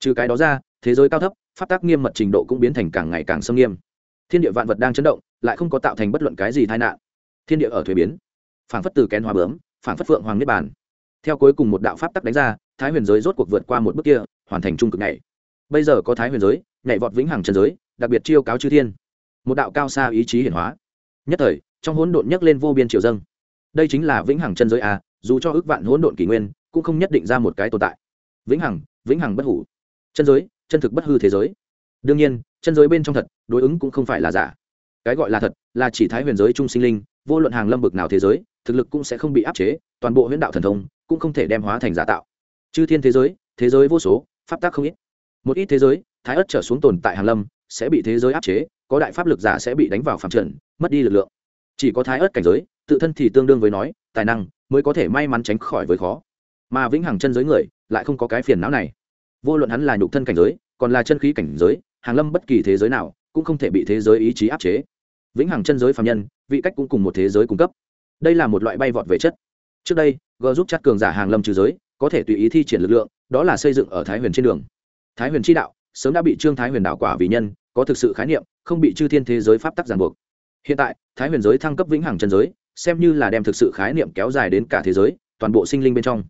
Trừ cái đó ra, thế giới cao thấp, pháp tác nghiêm mật trình độ cũng biến thành càng ngày càng xâm nghiêm. Thiên địa vạn vật đang chấn động, lại không có tạo thành bất luận cái gì tai nạn. Thiên địa ở thuế biến phản phất từ kén hoa bướm phản phất phượng hoàng niết bàn. Theo cuối cùng một đạo pháp tắc đánh ra, thái huyền giới rốt cuộc vượt qua một bước kia, hoàn thành trung cực này bây giờ có thái huyền giới, nhảy vọt vĩnh hằng trần giới, đặc biệt chiêu cáo chư thiên. Một đạo cao xa ý chí hiển hóa. Nhất thời, trong hỗn độn nhấc lên vô biên triều dâng đây chính là vĩnh hằng chân giới a dù cho ước vạn hỗn độn kỷ nguyên, cũng không nhất định ra một cái tồn tại. Vĩnh hằng vĩnh hằng bất hủ. Chân giới, chân thực bất hư thế giới. Đương nhiên, chân giới bên trong thật, đối ứng cũng không phải là giả. Cái gọi là thật, là chỉ thái huyền giới trung sinh linh, vô luận hàng lâm bực nào thế giới, thực lực cũng sẽ không bị áp chế, toàn bộ huyễn đạo thần thông cũng không thể đem hóa thành giả tạo. Chư thiên thế giới thế giới vô số, pháp tác không ít. Một ít thế giới, thái ất trở xuống tồn tại hàng lâm, sẽ bị thế giới áp chế, có đại pháp lực giả sẽ bị đánh vào phạm trần, mất đi lực lượng. Chỉ có thái ất cảnh giới tự thân thì tương đương với nói, tài năng mới có thể may mắn tránh khỏi với khó. Mà vĩnh hằng chân giới người lại không có cái phiền não này. Vô luận hắn là nhục thân cảnh giới, còn là chân khí cảnh giới, hàng lâm bất kỳ thế giới nào cũng không thể bị thế giới ý chí áp chế. Vĩnh hằng chân giới phạm nhân, vị cách cũng cùng một thế giới cung cấp. Đây là một loại bay vọt về chất. Trước đây g giúp chắc cường giả hàng lâm trừ giới, có thể tùy ý thi triển lực lượng, đó là xây dựng ở thái huyền trên đường. Thái huyền chi đạo, sớm đã bị trương thái huyền đạo quả vì nhân, có thực sự khái niệm, không bị chư thiên thế giới pháp tắc giàn buộc. Hiện tại, thái huyền giới thăng cấp vĩnh hằng chân giới xem như là đem thực sự khái niệm kéo dài đến cả thế giới, toàn bộ sinh linh bên trong.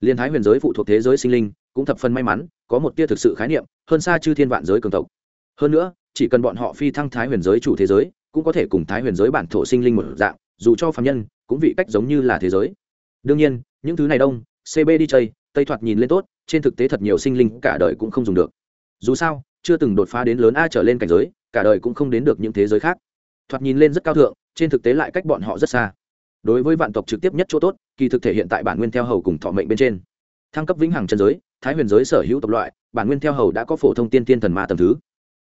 Liên thái huyền giới phụ thuộc thế giới sinh linh, cũng thập phần may mắn, có một tia thực sự khái niệm, hơn xa chư thiên vạn giới cường tộc. Hơn nữa, chỉ cần bọn họ phi thăng thái huyền giới chủ thế giới, cũng có thể cùng thái huyền giới bản thổ sinh linh một dạng, dù cho phạm nhân, cũng vị cách giống như là thế giới. Đương nhiên, những thứ này đông cb đi chơi tây thoạt nhìn lên tốt, trên thực tế thật nhiều sinh linh cả đời cũng không dùng được. Dù sao, chưa từng đột phá đến lớn a trở lên cảnh giới, cả đời cũng không đến được những thế giới khác. Thoạt nhìn lên rất cao thượng trên thực tế lại cách bọn họ rất xa. Đối với vạn tộc trực tiếp nhất chỗ tốt, kỳ thực thể hiện tại bản nguyên theo hầu cùng thọ mệnh bên trên. Thăng cấp vĩnh hằng chân giới, thái huyền giới sở hữu tộc loại, bản nguyên theo hầu đã có phổ thông tiên tiên thần ma tầm thứ.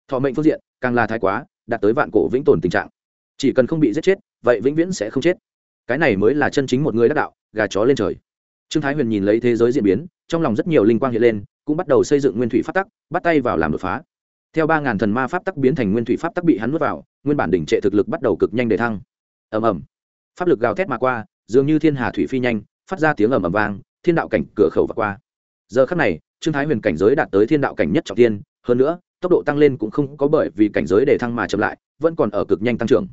Thọ mệnh phương diện, càng là thái quá, đạt tới vạn cổ vĩnh tồn tình trạng. Chỉ cần không bị giết chết, vậy vĩnh viễn sẽ không chết. Cái này mới là chân chính một người đắc đạo, gà chó lên trời. Trương thái huyền nhìn lấy thế giới diễn biến, trong lòng rất nhiều linh quang hiện lên, cũng bắt đầu xây dựng nguyên thủy phát tắc, bắt tay vào làm đột phá theo ba ngàn thần ma pháp tắc biến thành nguyên thủy pháp tắc bị hắn nuốt vào, nguyên bản đỉnh trệ thực lực bắt đầu cực nhanh để thăng. Ầm ầm. Pháp lực gào thét mà qua, dường như thiên hà thủy phi nhanh, phát ra tiếng ầm ầm vang, thiên đạo cảnh cửa khẩu và qua. Giờ khắc này, trương thái huyền cảnh giới đạt tới thiên đạo cảnh nhất trọng tiên, hơn nữa, tốc độ tăng lên cũng không có bởi vì cảnh giới để thăng mà chậm lại, vẫn còn ở cực nhanh tăng trưởng.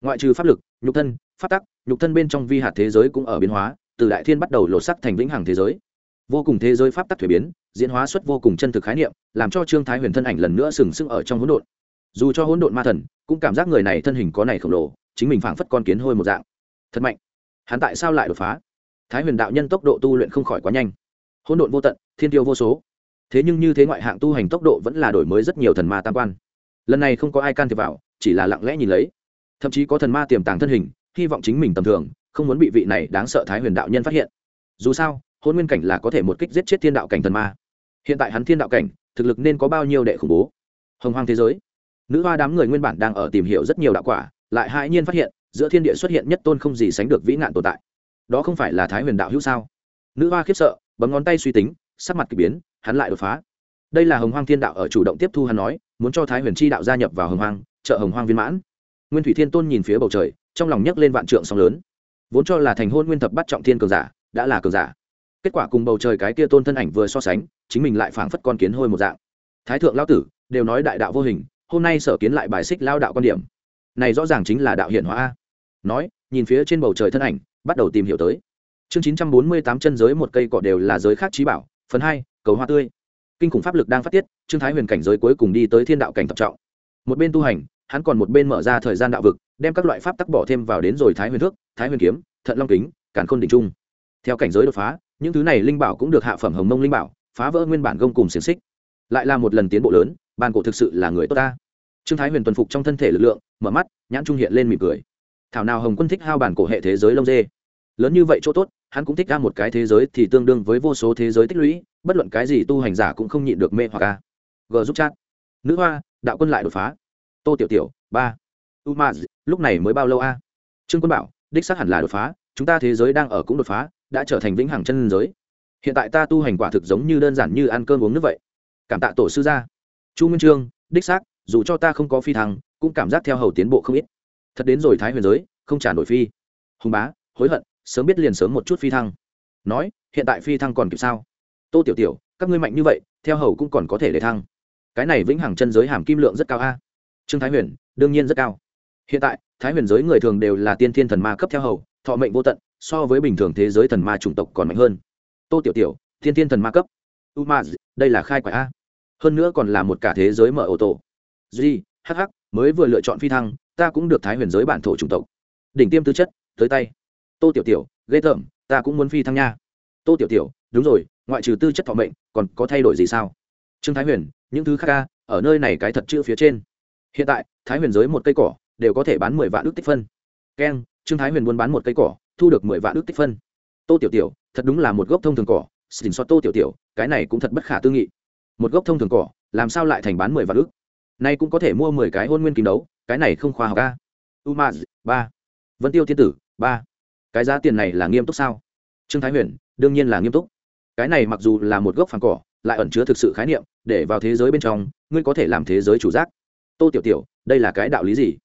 Ngoại trừ pháp lực, nhục thân, pháp tắc, nhục thân bên trong vi hạt thế giới cũng ở biến hóa, từ đại thiên bắt đầu lột sắc thành vĩnh hằng thế giới vô cùng thế giới pháp tắc thuế biến, diễn hóa xuất vô cùng chân thực khái niệm, làm cho trương thái huyền thân ảnh lần nữa sừng sững ở trong hỗn độn. Dù cho hỗn độn ma thần, cũng cảm giác người này thân hình có này khổng lồ, chính mình phảng phất con kiến hôi một dạng. Thật mạnh. Hắn tại sao lại đột phá? Thái huyền đạo nhân tốc độ tu luyện không khỏi quá nhanh. Hỗn độn vô tận, thiên tiêu vô số. Thế nhưng như thế ngoại hạng tu hành tốc độ vẫn là đổi mới rất nhiều thần ma tam quan. Lần này không có ai can thiệp vào, chỉ là lặng lẽ nhìn lấy. Thậm chí có thần ma tiềm tàng thân hình, hy vọng chính mình tầm thường, không muốn bị vị này đáng sợ thái huyền đạo nhân phát hiện. Dù sao hôn nguyên cảnh là có thể một kích giết chết thiên đạo cảnh thần ma. Hiện tại hắn thiên đạo cảnh, thực lực nên có bao nhiêu đệ khủng bố? Hồng hoang thế giới. Nữ hoa đám người nguyên bản đang ở tìm hiểu rất nhiều đạo quả, lại hãi nhiên phát hiện, giữa thiên địa xuất hiện nhất tôn không gì sánh được vĩ nạn tồn tại. Đó không phải là thái huyền đạo hữu sao? Nữ hoa khiếp sợ, bấm ngón tay suy tính, sắc mặt k ỳ biến, hắn lại đột phá. Đây là hồng hoang thiên đạo ở chủ động tiếp thu hắn nói, muốn cho thái huyền chi đạo gia nhập vào hồng hoang, trợ hồng hoang viên mãn. Nguyên thủy thiên tôn nhìn phía bầu trời, trong lòng nhấc lên vạn trượng sóng lớn. Vốn cho là thành hôn nguyên thập bắt trọng thiên cường giả, đã là cường giả kết quả cùng bầu trời cái kia tôn thân ảnh vừa so sánh, chính mình lại phảng phất con kiến hôi một dạng. Thái thượng lao tử, đều nói đại đạo vô hình, hôm nay sở kiến lại bài xích lao đạo quan điểm. Này rõ ràng chính là đạo hiển hóa nói, nhìn phía trên bầu trời thân ảnh, bắt đầu tìm hiểu tới. Chương chín trăm bốn mươi tám chân giới một cây cọ đều là giới khác trí bảo, phần hai, cầu hoa tươi. Kinh khủng pháp lực đang phát tiết, trương thái huyền cảnh giới cuối cùng đi tới thiên đạo cảnh tập trọng. Một bên tu hành, hắn còn một bên mở ra thời gian đạo vực, đem các loại pháp tắc bỏ thêm vào đến rồi thái huyền thước, thái huyền kiếm, thận long kính cản khôn đỉnh trung. Theo cảnh giới đột phá những thứ này linh bảo cũng được hạ phẩm hồng mông linh bảo, phá vỡ nguyên bản gông cùng xiềng xích. Lại là một lần tiến bộ lớn ban cổ thực sự là người tốt ta. Trương thái huyền tuần phục trong thân thể lực lượng, mở mắt, nhãn trung hiện lên mỉm cười. Thảo nào hồng quân thích hao bản cổ hệ thế giới lông dê. Lớn như vậy chỗ tốt, hắn cũng thích ra một cái thế giới thì tương đương với vô số thế giới tích lũy, bất luận cái gì tu hành giả cũng không nhịn được mê hoặc a. G giúp chat. Nữ hoa, đạo quân lại đột phá. Tô tiểu tiểu, ba. U ma lúc này mới bao lâu a? Trương quân bảo, đích xác hẳn là đột phá, chúng ta thế giới đang ở cũng đột phá đã trở thành vĩnh hằng chân giới. Hiện tại ta tu hành quả thực giống như đơn giản như ăn cơm uống nước vậy. Cảm tạ tổ sư gia. Chu minh trương, đích xác, dù cho ta không có phi thăng, cũng cảm giác theo hầu tiến bộ không ít. Thật đến rồi thái huyền giới, không trả nổi phi. Hùng bá, hối hận, sớm biết liền sớm một chút phi thăng. Nói, hiện tại phi thăng còn kịp sao? Tô tiểu tiểu, các ngươi mạnh như vậy, theo hầu cũng còn có thể để thăng. Cái này vĩnh hằng chân giới hàm kim lượng rất cao a. Trương thái huyền, đương nhiên rất cao. Hiện tại, thái huyền giới người thường đều là tiên thiên thần ma cấp theo hầu, thọ mệnh vô tận so với bình thường thế giới thần ma chủng tộc còn mạnh hơn. Tô tiểu tiểu, thiên thiên thần ma cấp. U ma đây là khai quả a. Hơn nữa còn là một cả thế giới mở ô tô. Duy hh mới vừa lựa chọn phi thăng, ta cũng được thái huyền giới bản thổ chủng tộc. Đỉnh tiêm tư chất, tới tay. Tô tiểu tiểu, ghê tởm, ta cũng muốn phi thăng nha. Tô tiểu tiểu, đúng rồi, ngoại trừ tư chất thọ mệnh, còn có thay đổi gì sao? Trương thái huyền, những thứ khác ca ở nơi này cái thật chữ phía trên. Hiện tại, thái huyền giới một cây cỏ, đều có thể bán mười vạn ước tích phân. Keng, trương thái huyền buôn bán một cây cỏ thu được mười vạn ước tích phân. Tô tiểu tiểu, thật đúng là một gốc thông thường cỏ, xin xót tô tiểu tiểu, cái này cũng thật bất khả tư nghị. Một gốc thông thường cỏ, làm sao lại thành bán mười vạn ước? Nay cũng có thể mua mười cái hôn nguyên kim đấu, cái này không khoa học ca umaz, ba. Vân tiêu thiên tử, ba. Cái giá tiền này là nghiêm túc sao? Trương thái huyền, đương nhiên là nghiêm túc. Cái này mặc dù là một gốc phản cỏ, lại ẩn chứa thực sự khái niệm, để vào thế giới bên trong, ngươi có thể làm thế giới chủ giác. Tô tiểu tiểu, đây là cái đạo lý gì?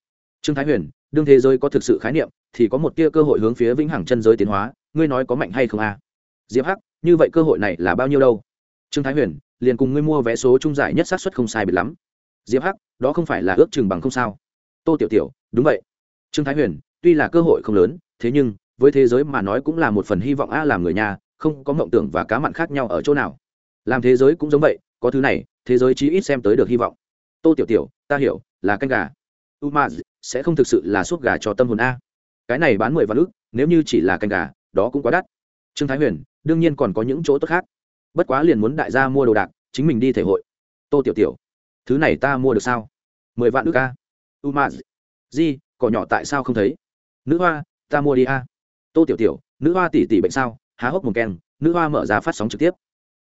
Trương thái huyền, đương thế giới có thực sự khái niệm thì có một tia cơ hội hướng phía vĩnh hằng chân giới tiến hóa, ngươi nói có mạnh hay không a? À? diệp hắc, như vậy cơ hội này là bao nhiêu đâu? Trương thái huyền, liền cùng ngươi mua vé số trung giải nhất xác suất không sai biệt lắm. Diệp hắc, đó không phải là ước chừng bằng không sao? Tô tiểu tiểu, đúng vậy. Trương thái huyền, tuy là cơ hội không lớn, thế nhưng, với thế giới mà nói cũng là một phần hy vọng a làm người nhà, không có mộng tưởng và cá mặn khác nhau ở chỗ nào. Làm thế giới cũng giống vậy, có thứ này, thế giới chí ít xem tới được hy vọng. Tô tiểu tiểu, ta hiểu, là canh gà. U ma sẽ không thực sự là suốt gà cho tâm hồn a cái này bán mười vạn ức, nếu như chỉ là canh gà, đó cũng quá đắt. Trương thái huyền, đương nhiên còn có những chỗ tốt khác. Bất quá liền muốn đại gia mua đồ đạc, chính mình đi thể hội. Tô tiểu tiểu, thứ này ta mua được sao? Mười vạn ức a. U ma di, cỏ nhỏ tại sao không thấy? Nữ hoa, ta mua đi a. Tô tiểu tiểu, nữ hoa tỷ tỷ bệnh sao? Há hốc mồm keng, nữ hoa mở ra phát sóng trực tiếp.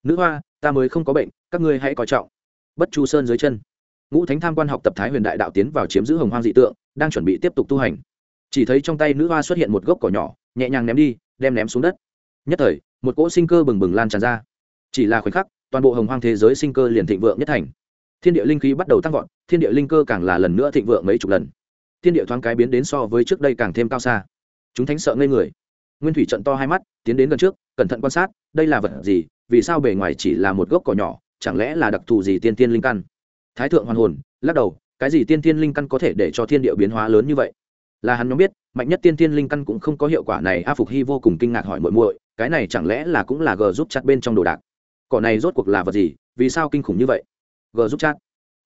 Nữ hoa, ta mới không có bệnh, các ngươi hãy coi trọng. Bất chu sơn dưới chân. Ngũ thánh tham quan học tập thái huyền đại đạo tiến vào chiếm giữ hồng hoang dị tượng, đang chuẩn bị tiếp tục tu hành chỉ thấy trong tay nữ hoa xuất hiện một gốc cỏ nhỏ, nhẹ nhàng ném đi, đem ném xuống đất. Nhất thời, một cỗ sinh cơ bừng bừng lan tràn ra. Chỉ là khoảnh khắc, toàn bộ hồng hoang thế giới sinh cơ liền thịnh vượng nhất thành. Thiên địa linh khí bắt đầu tăng vọt, thiên địa linh cơ càng là lần nữa thịnh vượng mấy chục lần. Thiên địa thoáng cái biến đến so với trước đây càng thêm cao xa. Chúng thánh sợ ngây người. Nguyên thủy trận to hai mắt, tiến đến gần trước, cẩn thận quan sát, đây là vật gì, vì sao bề ngoài chỉ là một gốc cỏ nhỏ, chẳng lẽ là đặc thù gì tiên tiên linh căn? Thái thượng hoàn hồn, lắc đầu, cái gì tiên tiên linh căn có thể để cho thiên địa biến hóa lớn như vậy? Là hắn nhóm biết, mạnh nhất tiên tiên linh căn cũng không có hiệu quả này, a phục hy vô cùng kinh ngạc hỏi muội muội, cái này chẳng lẽ là cũng là g giúp chặt bên trong đồ đạc? Cỏ này rốt cuộc là vật gì, vì sao kinh khủng như vậy? G giúp chặt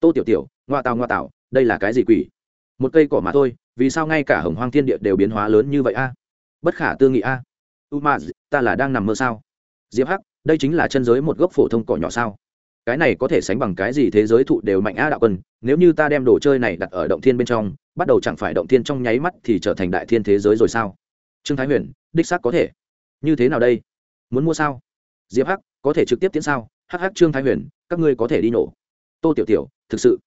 tô tiểu tiểu, ngoa tào ngoa tào, đây là cái gì quỷ? Một cây cỏ mà thôi, vì sao ngay cả hồng hoang thiên địa đều biến hóa lớn như vậy a? Bất khả tư nghị a. À? u ma ta là đang nằm mơ sao? Diệp hắc, đây chính là chân giới một gốc phổ thông cỏ nhỏ sao? Cái này có thể sánh bằng cái gì thế giới thụ đều mạnh a đạo quân, nếu như ta đem đồ chơi này đặt ở động thiên bên trong, bắt đầu chẳng phải động thiên trong nháy mắt thì trở thành đại thiên thế giới rồi sao? Trương thái huyền, đích xác có thể. Như thế nào đây? Muốn mua sao? Diệp hắc, có thể trực tiếp tiến sao? Hắc hắc trương thái huyền, các ngươi có thể đi nổ. Tô tiểu tiểu, thực sự.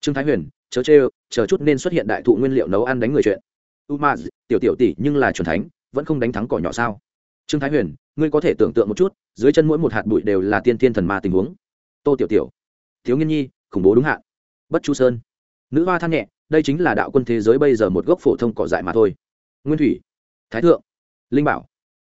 Trương thái huyền, chớ chê chờ chút nên xuất hiện đại thụ nguyên liệu nấu ăn đánh người chuyện. Umaz, tiểu tiểu tỷ, nhưng là truyền thánh, vẫn không đánh thắng cỏ nhỏ sao? Trương thái huyền, ngươi có thể tưởng tượng một chút, dưới chân mỗi một hạt bụi đều là tiên thiên thần ma tình huống tô tiểu tiểu, thiếu nghiên nhi, khủng bố đúng hạn, bất chu sơn, nữ hoa than nhẹ, đây chính là đạo quân thế giới bây giờ một gốc phổ thông cỏ dại mà thôi. nguyên thủy, thái thượng, linh bảo,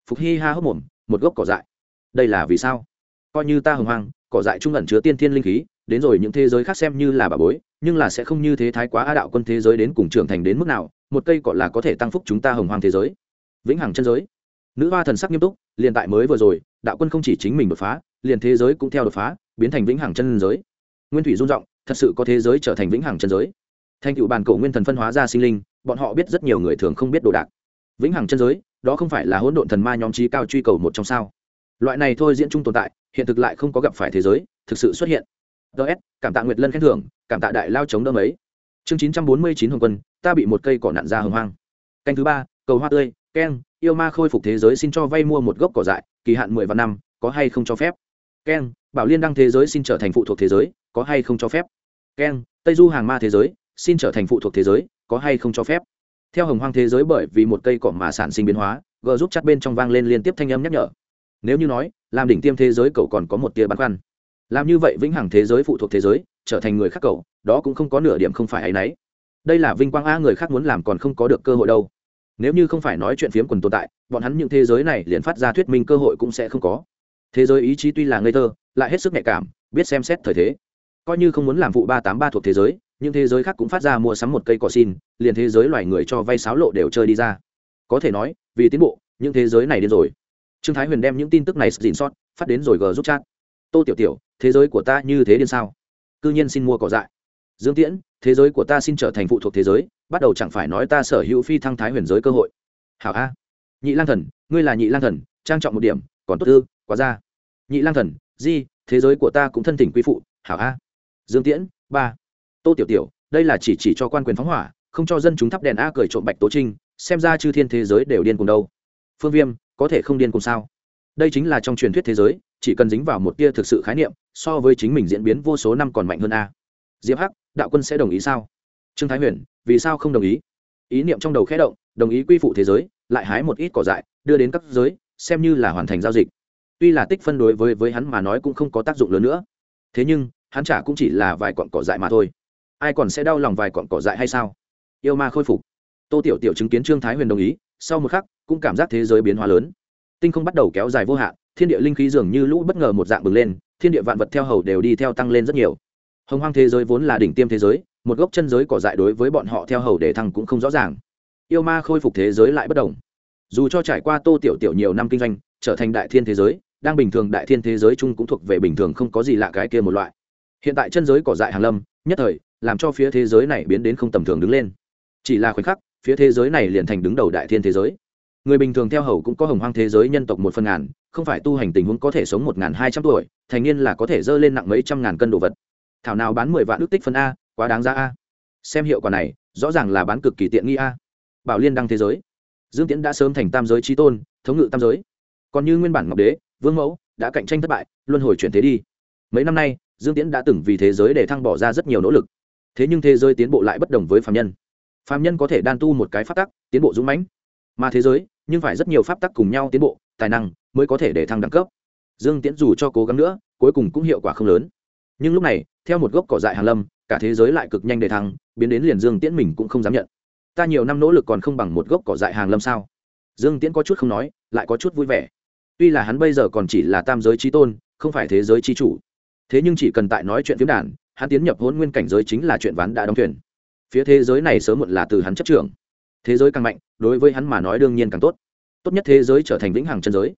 phục hy ha hốc mồm, một gốc cỏ dại, đây là vì sao? coi như ta hồng hoang, cỏ dại trung ẩn chứa tiên thiên linh khí, đến rồi những thế giới khác xem như là bà bối, nhưng là sẽ không như thế thái quá a đạo quân thế giới đến cùng trưởng thành đến mức nào, một cây cỏ là có thể tăng phúc chúng ta hồng hoang thế giới. vĩnh hằng chân giới, nữ hoa thần sắc nghiêm túc, liền tại mới vừa rồi, đạo quân không chỉ chính mình đột phá, liền thế giới cũng theo đột phá biến thành vĩnh hằng chân giới. Nguyên thủy rung r thật sự có thế giới trở thành vĩnh hằng chân giới. Thành cựu bàn cổ nguyên thần phân hóa ra sinh linh, bọn họ biết rất nhiều người thường không biết đồ đạc. Vĩnh hằng chân giới, đó không phải là hỗn độn thần ma nhóm trí cao truy cầu một trong sao. Loại này thôi diễn chung tồn tại, hiện thực lại không có gặp phải thế giới, thực sự xuất hiện. Ts cảm tạ nguyệt lân khen thưởng, cảm tạ đại lao chống đỡ mấy. Chương chín trăm bốn mươi chín hồng quân, ta bị một cây cỏ nạn ra hồng hoang. Canh thứ ba, cầu hoa tươi, keng, yêu ma khôi phục thế giới xin cho vay mua một gốc cỏ dại, kỳ hạn mười vạn năm, có hay không cho phép? Keng bảo liên đăng thế giới xin trở thành phụ thuộc thế giới, có hay không cho phép? Keng, tây du hàng ma thế giới, xin trở thành phụ thuộc thế giới, có hay không cho phép? Theo hồng hoang thế giới bởi vì một cây cỏ mà sản sinh biến hóa, g giúp chặt bên trong vang lên liên tiếp thanh âm nhắc nhở. Nếu như nói, làm đỉnh tiêm thế giới cậu còn có một tia băn khoăn. Làm như vậy vĩnh hằng thế giới phụ thuộc thế giới, trở thành người khác cậu, đó cũng không có nửa điểm không phải ấ y n ấ y đây là vinh quang a, người khác muốn làm còn không có được cơ hội đâu. Nếu như không phải nói chuyện phiếm quần tồn tại, bọn hắn những thế giới này liền phát ra thuyết minh cơ hội cũng sẽ không có thế giới ý chí tuy là ngây thơ, lại hết sức nhạy cảm, biết xem xét thời thế. Coi như không muốn làm vụ ba tám ba thuộc thế giới nhưng thế giới khác cũng phát ra mua sắm một cây cỏ xin, liền thế giới loài người cho vay sáo lộ đều chơi đi ra. Có thể nói, vì tiến bộ, những thế giới này đến rồi. Trương thái huyền đem những tin tức này dìn sót, phát đến rồi g giúp chat. Tô tiểu tiểu, thế giới của ta như thế điên sao? C nhiên xin mua cỏ dại. Dương tiễn, thế giới của ta xin trở thành phụ thuộc thế giới, bắt đầu chẳng phải nói ta sở hữu phi thăng thái huyền giới cơ hội. Hảo a. Nhị lang thần, ngươi là nhị lang thần, trang trọng một điểm, còn tốt ư? Quá ra. Nhị lang thần, di, thế giới của ta cũng thân tình quy phụ, hảo a. Dương tiễn, ba. Tô tiểu tiểu, đây là chỉ chỉ cho quan quyền phóng hỏa, không cho dân chúng thắp đèn a cởi trộm bạch tố trinh, xem ra chư thiên thế giới đều điên cùng đâu. Phương viêm, có thể không điên cùng sao? Đây chính là trong truyền thuyết thế giới, chỉ cần dính vào một tia thực sự khái niệm, so với chính mình diễn biến vô số năm còn mạnh hơn a. Diệp hắc, đạo quân sẽ đồng ý sao? Trương thái huyền, vì sao không đồng ý? Ý niệm trong đầu khẽ động, đồng ý quy phụ thế giới, lại hái một ít cỏ dại, đưa đến các giới, xem như là hoàn thành giao dịch tuy là tích phân đối với với hắn mà nói cũng không có tác dụng lớn nữa. Thế nhưng, hắn trả cũng chỉ là vài cọn cỏ dại mà thôi. Ai còn sẽ đau lòng vài cọn cỏ dại hay sao? Yêu ma khôi phục. Tô tiểu tiểu chứng kiến trương thái huyền đồng ý, sau một khắc, cũng cảm giác thế giới biến hóa lớn. Tinh không bắt đầu kéo dài vô hạn, thiên địa linh khí dường như lũ bất ngờ một dạng bừng lên, thiên địa vạn vật theo hầu đều đi theo tăng lên rất nhiều. Hồng hoang thế giới vốn là đỉnh tiêm thế giới, một gốc chân giới cỏ dại đối với bọn họ theo hầu để thăng cũng không rõ ràng. Yêu ma khôi phục thế giới lại bất đồng. Dù cho trải qua tô tiểu tiểu nhiều năm kinh doanh, trở thành đại thiên thế giới đang bình thường đại thiên thế giới chung cũng thuộc về bình thường không có gì lạ cái kia một loại. Hiện tại chân giới cỏ dại hàng lâm, nhất thời, làm cho phía thế giới này biến đến không tầm thường đứng lên. Chỉ là khoảnh khắc, phía thế giới này liền thành đứng đầu đại thiên thế giới. Người bình thường theo hầu cũng có hồng hoang thế giới nhân tộc một phần ngàn, không phải tu hành tình huống có thể sống một ngàn hai trăm tuổi, thành niên là có thể dơ lên nặng mấy trăm ngàn cân đồ vật. Thảo nào bán mười vạn ước tích phân a, quá đáng giá a. Xem hiệu quả này, rõ ràng là bán cực kỳ tiện nghi a. Bảo liên đăng thế giới. Dương tiễn đã sớm thành tam giới trí tôn, thống ngự tam giới. Còn như nguyên bản ngọc đế vương mẫu đã cạnh tranh thất bại luân hồi chuyển thế đi mấy năm nay dương tiễn đã từng vì thế giới để thăng bỏ ra rất nhiều nỗ lực thế nhưng thế giới tiến bộ lại bất đồng với phạm nhân phạm nhân có thể đan tu một cái pháp tắc tiến bộ dũng mãnh mà thế giới nhưng phải rất nhiều pháp tắc cùng nhau tiến bộ tài năng mới có thể để thăng đẳng cấp dương tiễn dù cho cố gắng nữa cuối cùng cũng hiệu quả không lớn nhưng lúc này theo một gốc cỏ dại hàn lâm cả thế giới lại cực nhanh để thăng biến đến liền dương tiễn mình cũng không dám nhận ta nhiều năm nỗ lực còn không bằng một gốc cỏ dại hàng lâm sao dương tiễn có chút không nói lại có chút vui vẻ tuy là hắn bây giờ còn chỉ là tam giới trí tôn, không phải thế giới trí chủ. Thế nhưng chỉ cần tại nói chuyện phiếm đàn, hắn tiến nhập hôn nguyên cảnh giới chính là chuyện ván đã đóng thuyền. Phía thế giới này sớm muộn là từ hắn chấp trưởng. Thế giới càng mạnh, đối với hắn mà nói đương nhiên càng tốt. Tốt nhất thế giới trở thành vĩnh hằng chân giới.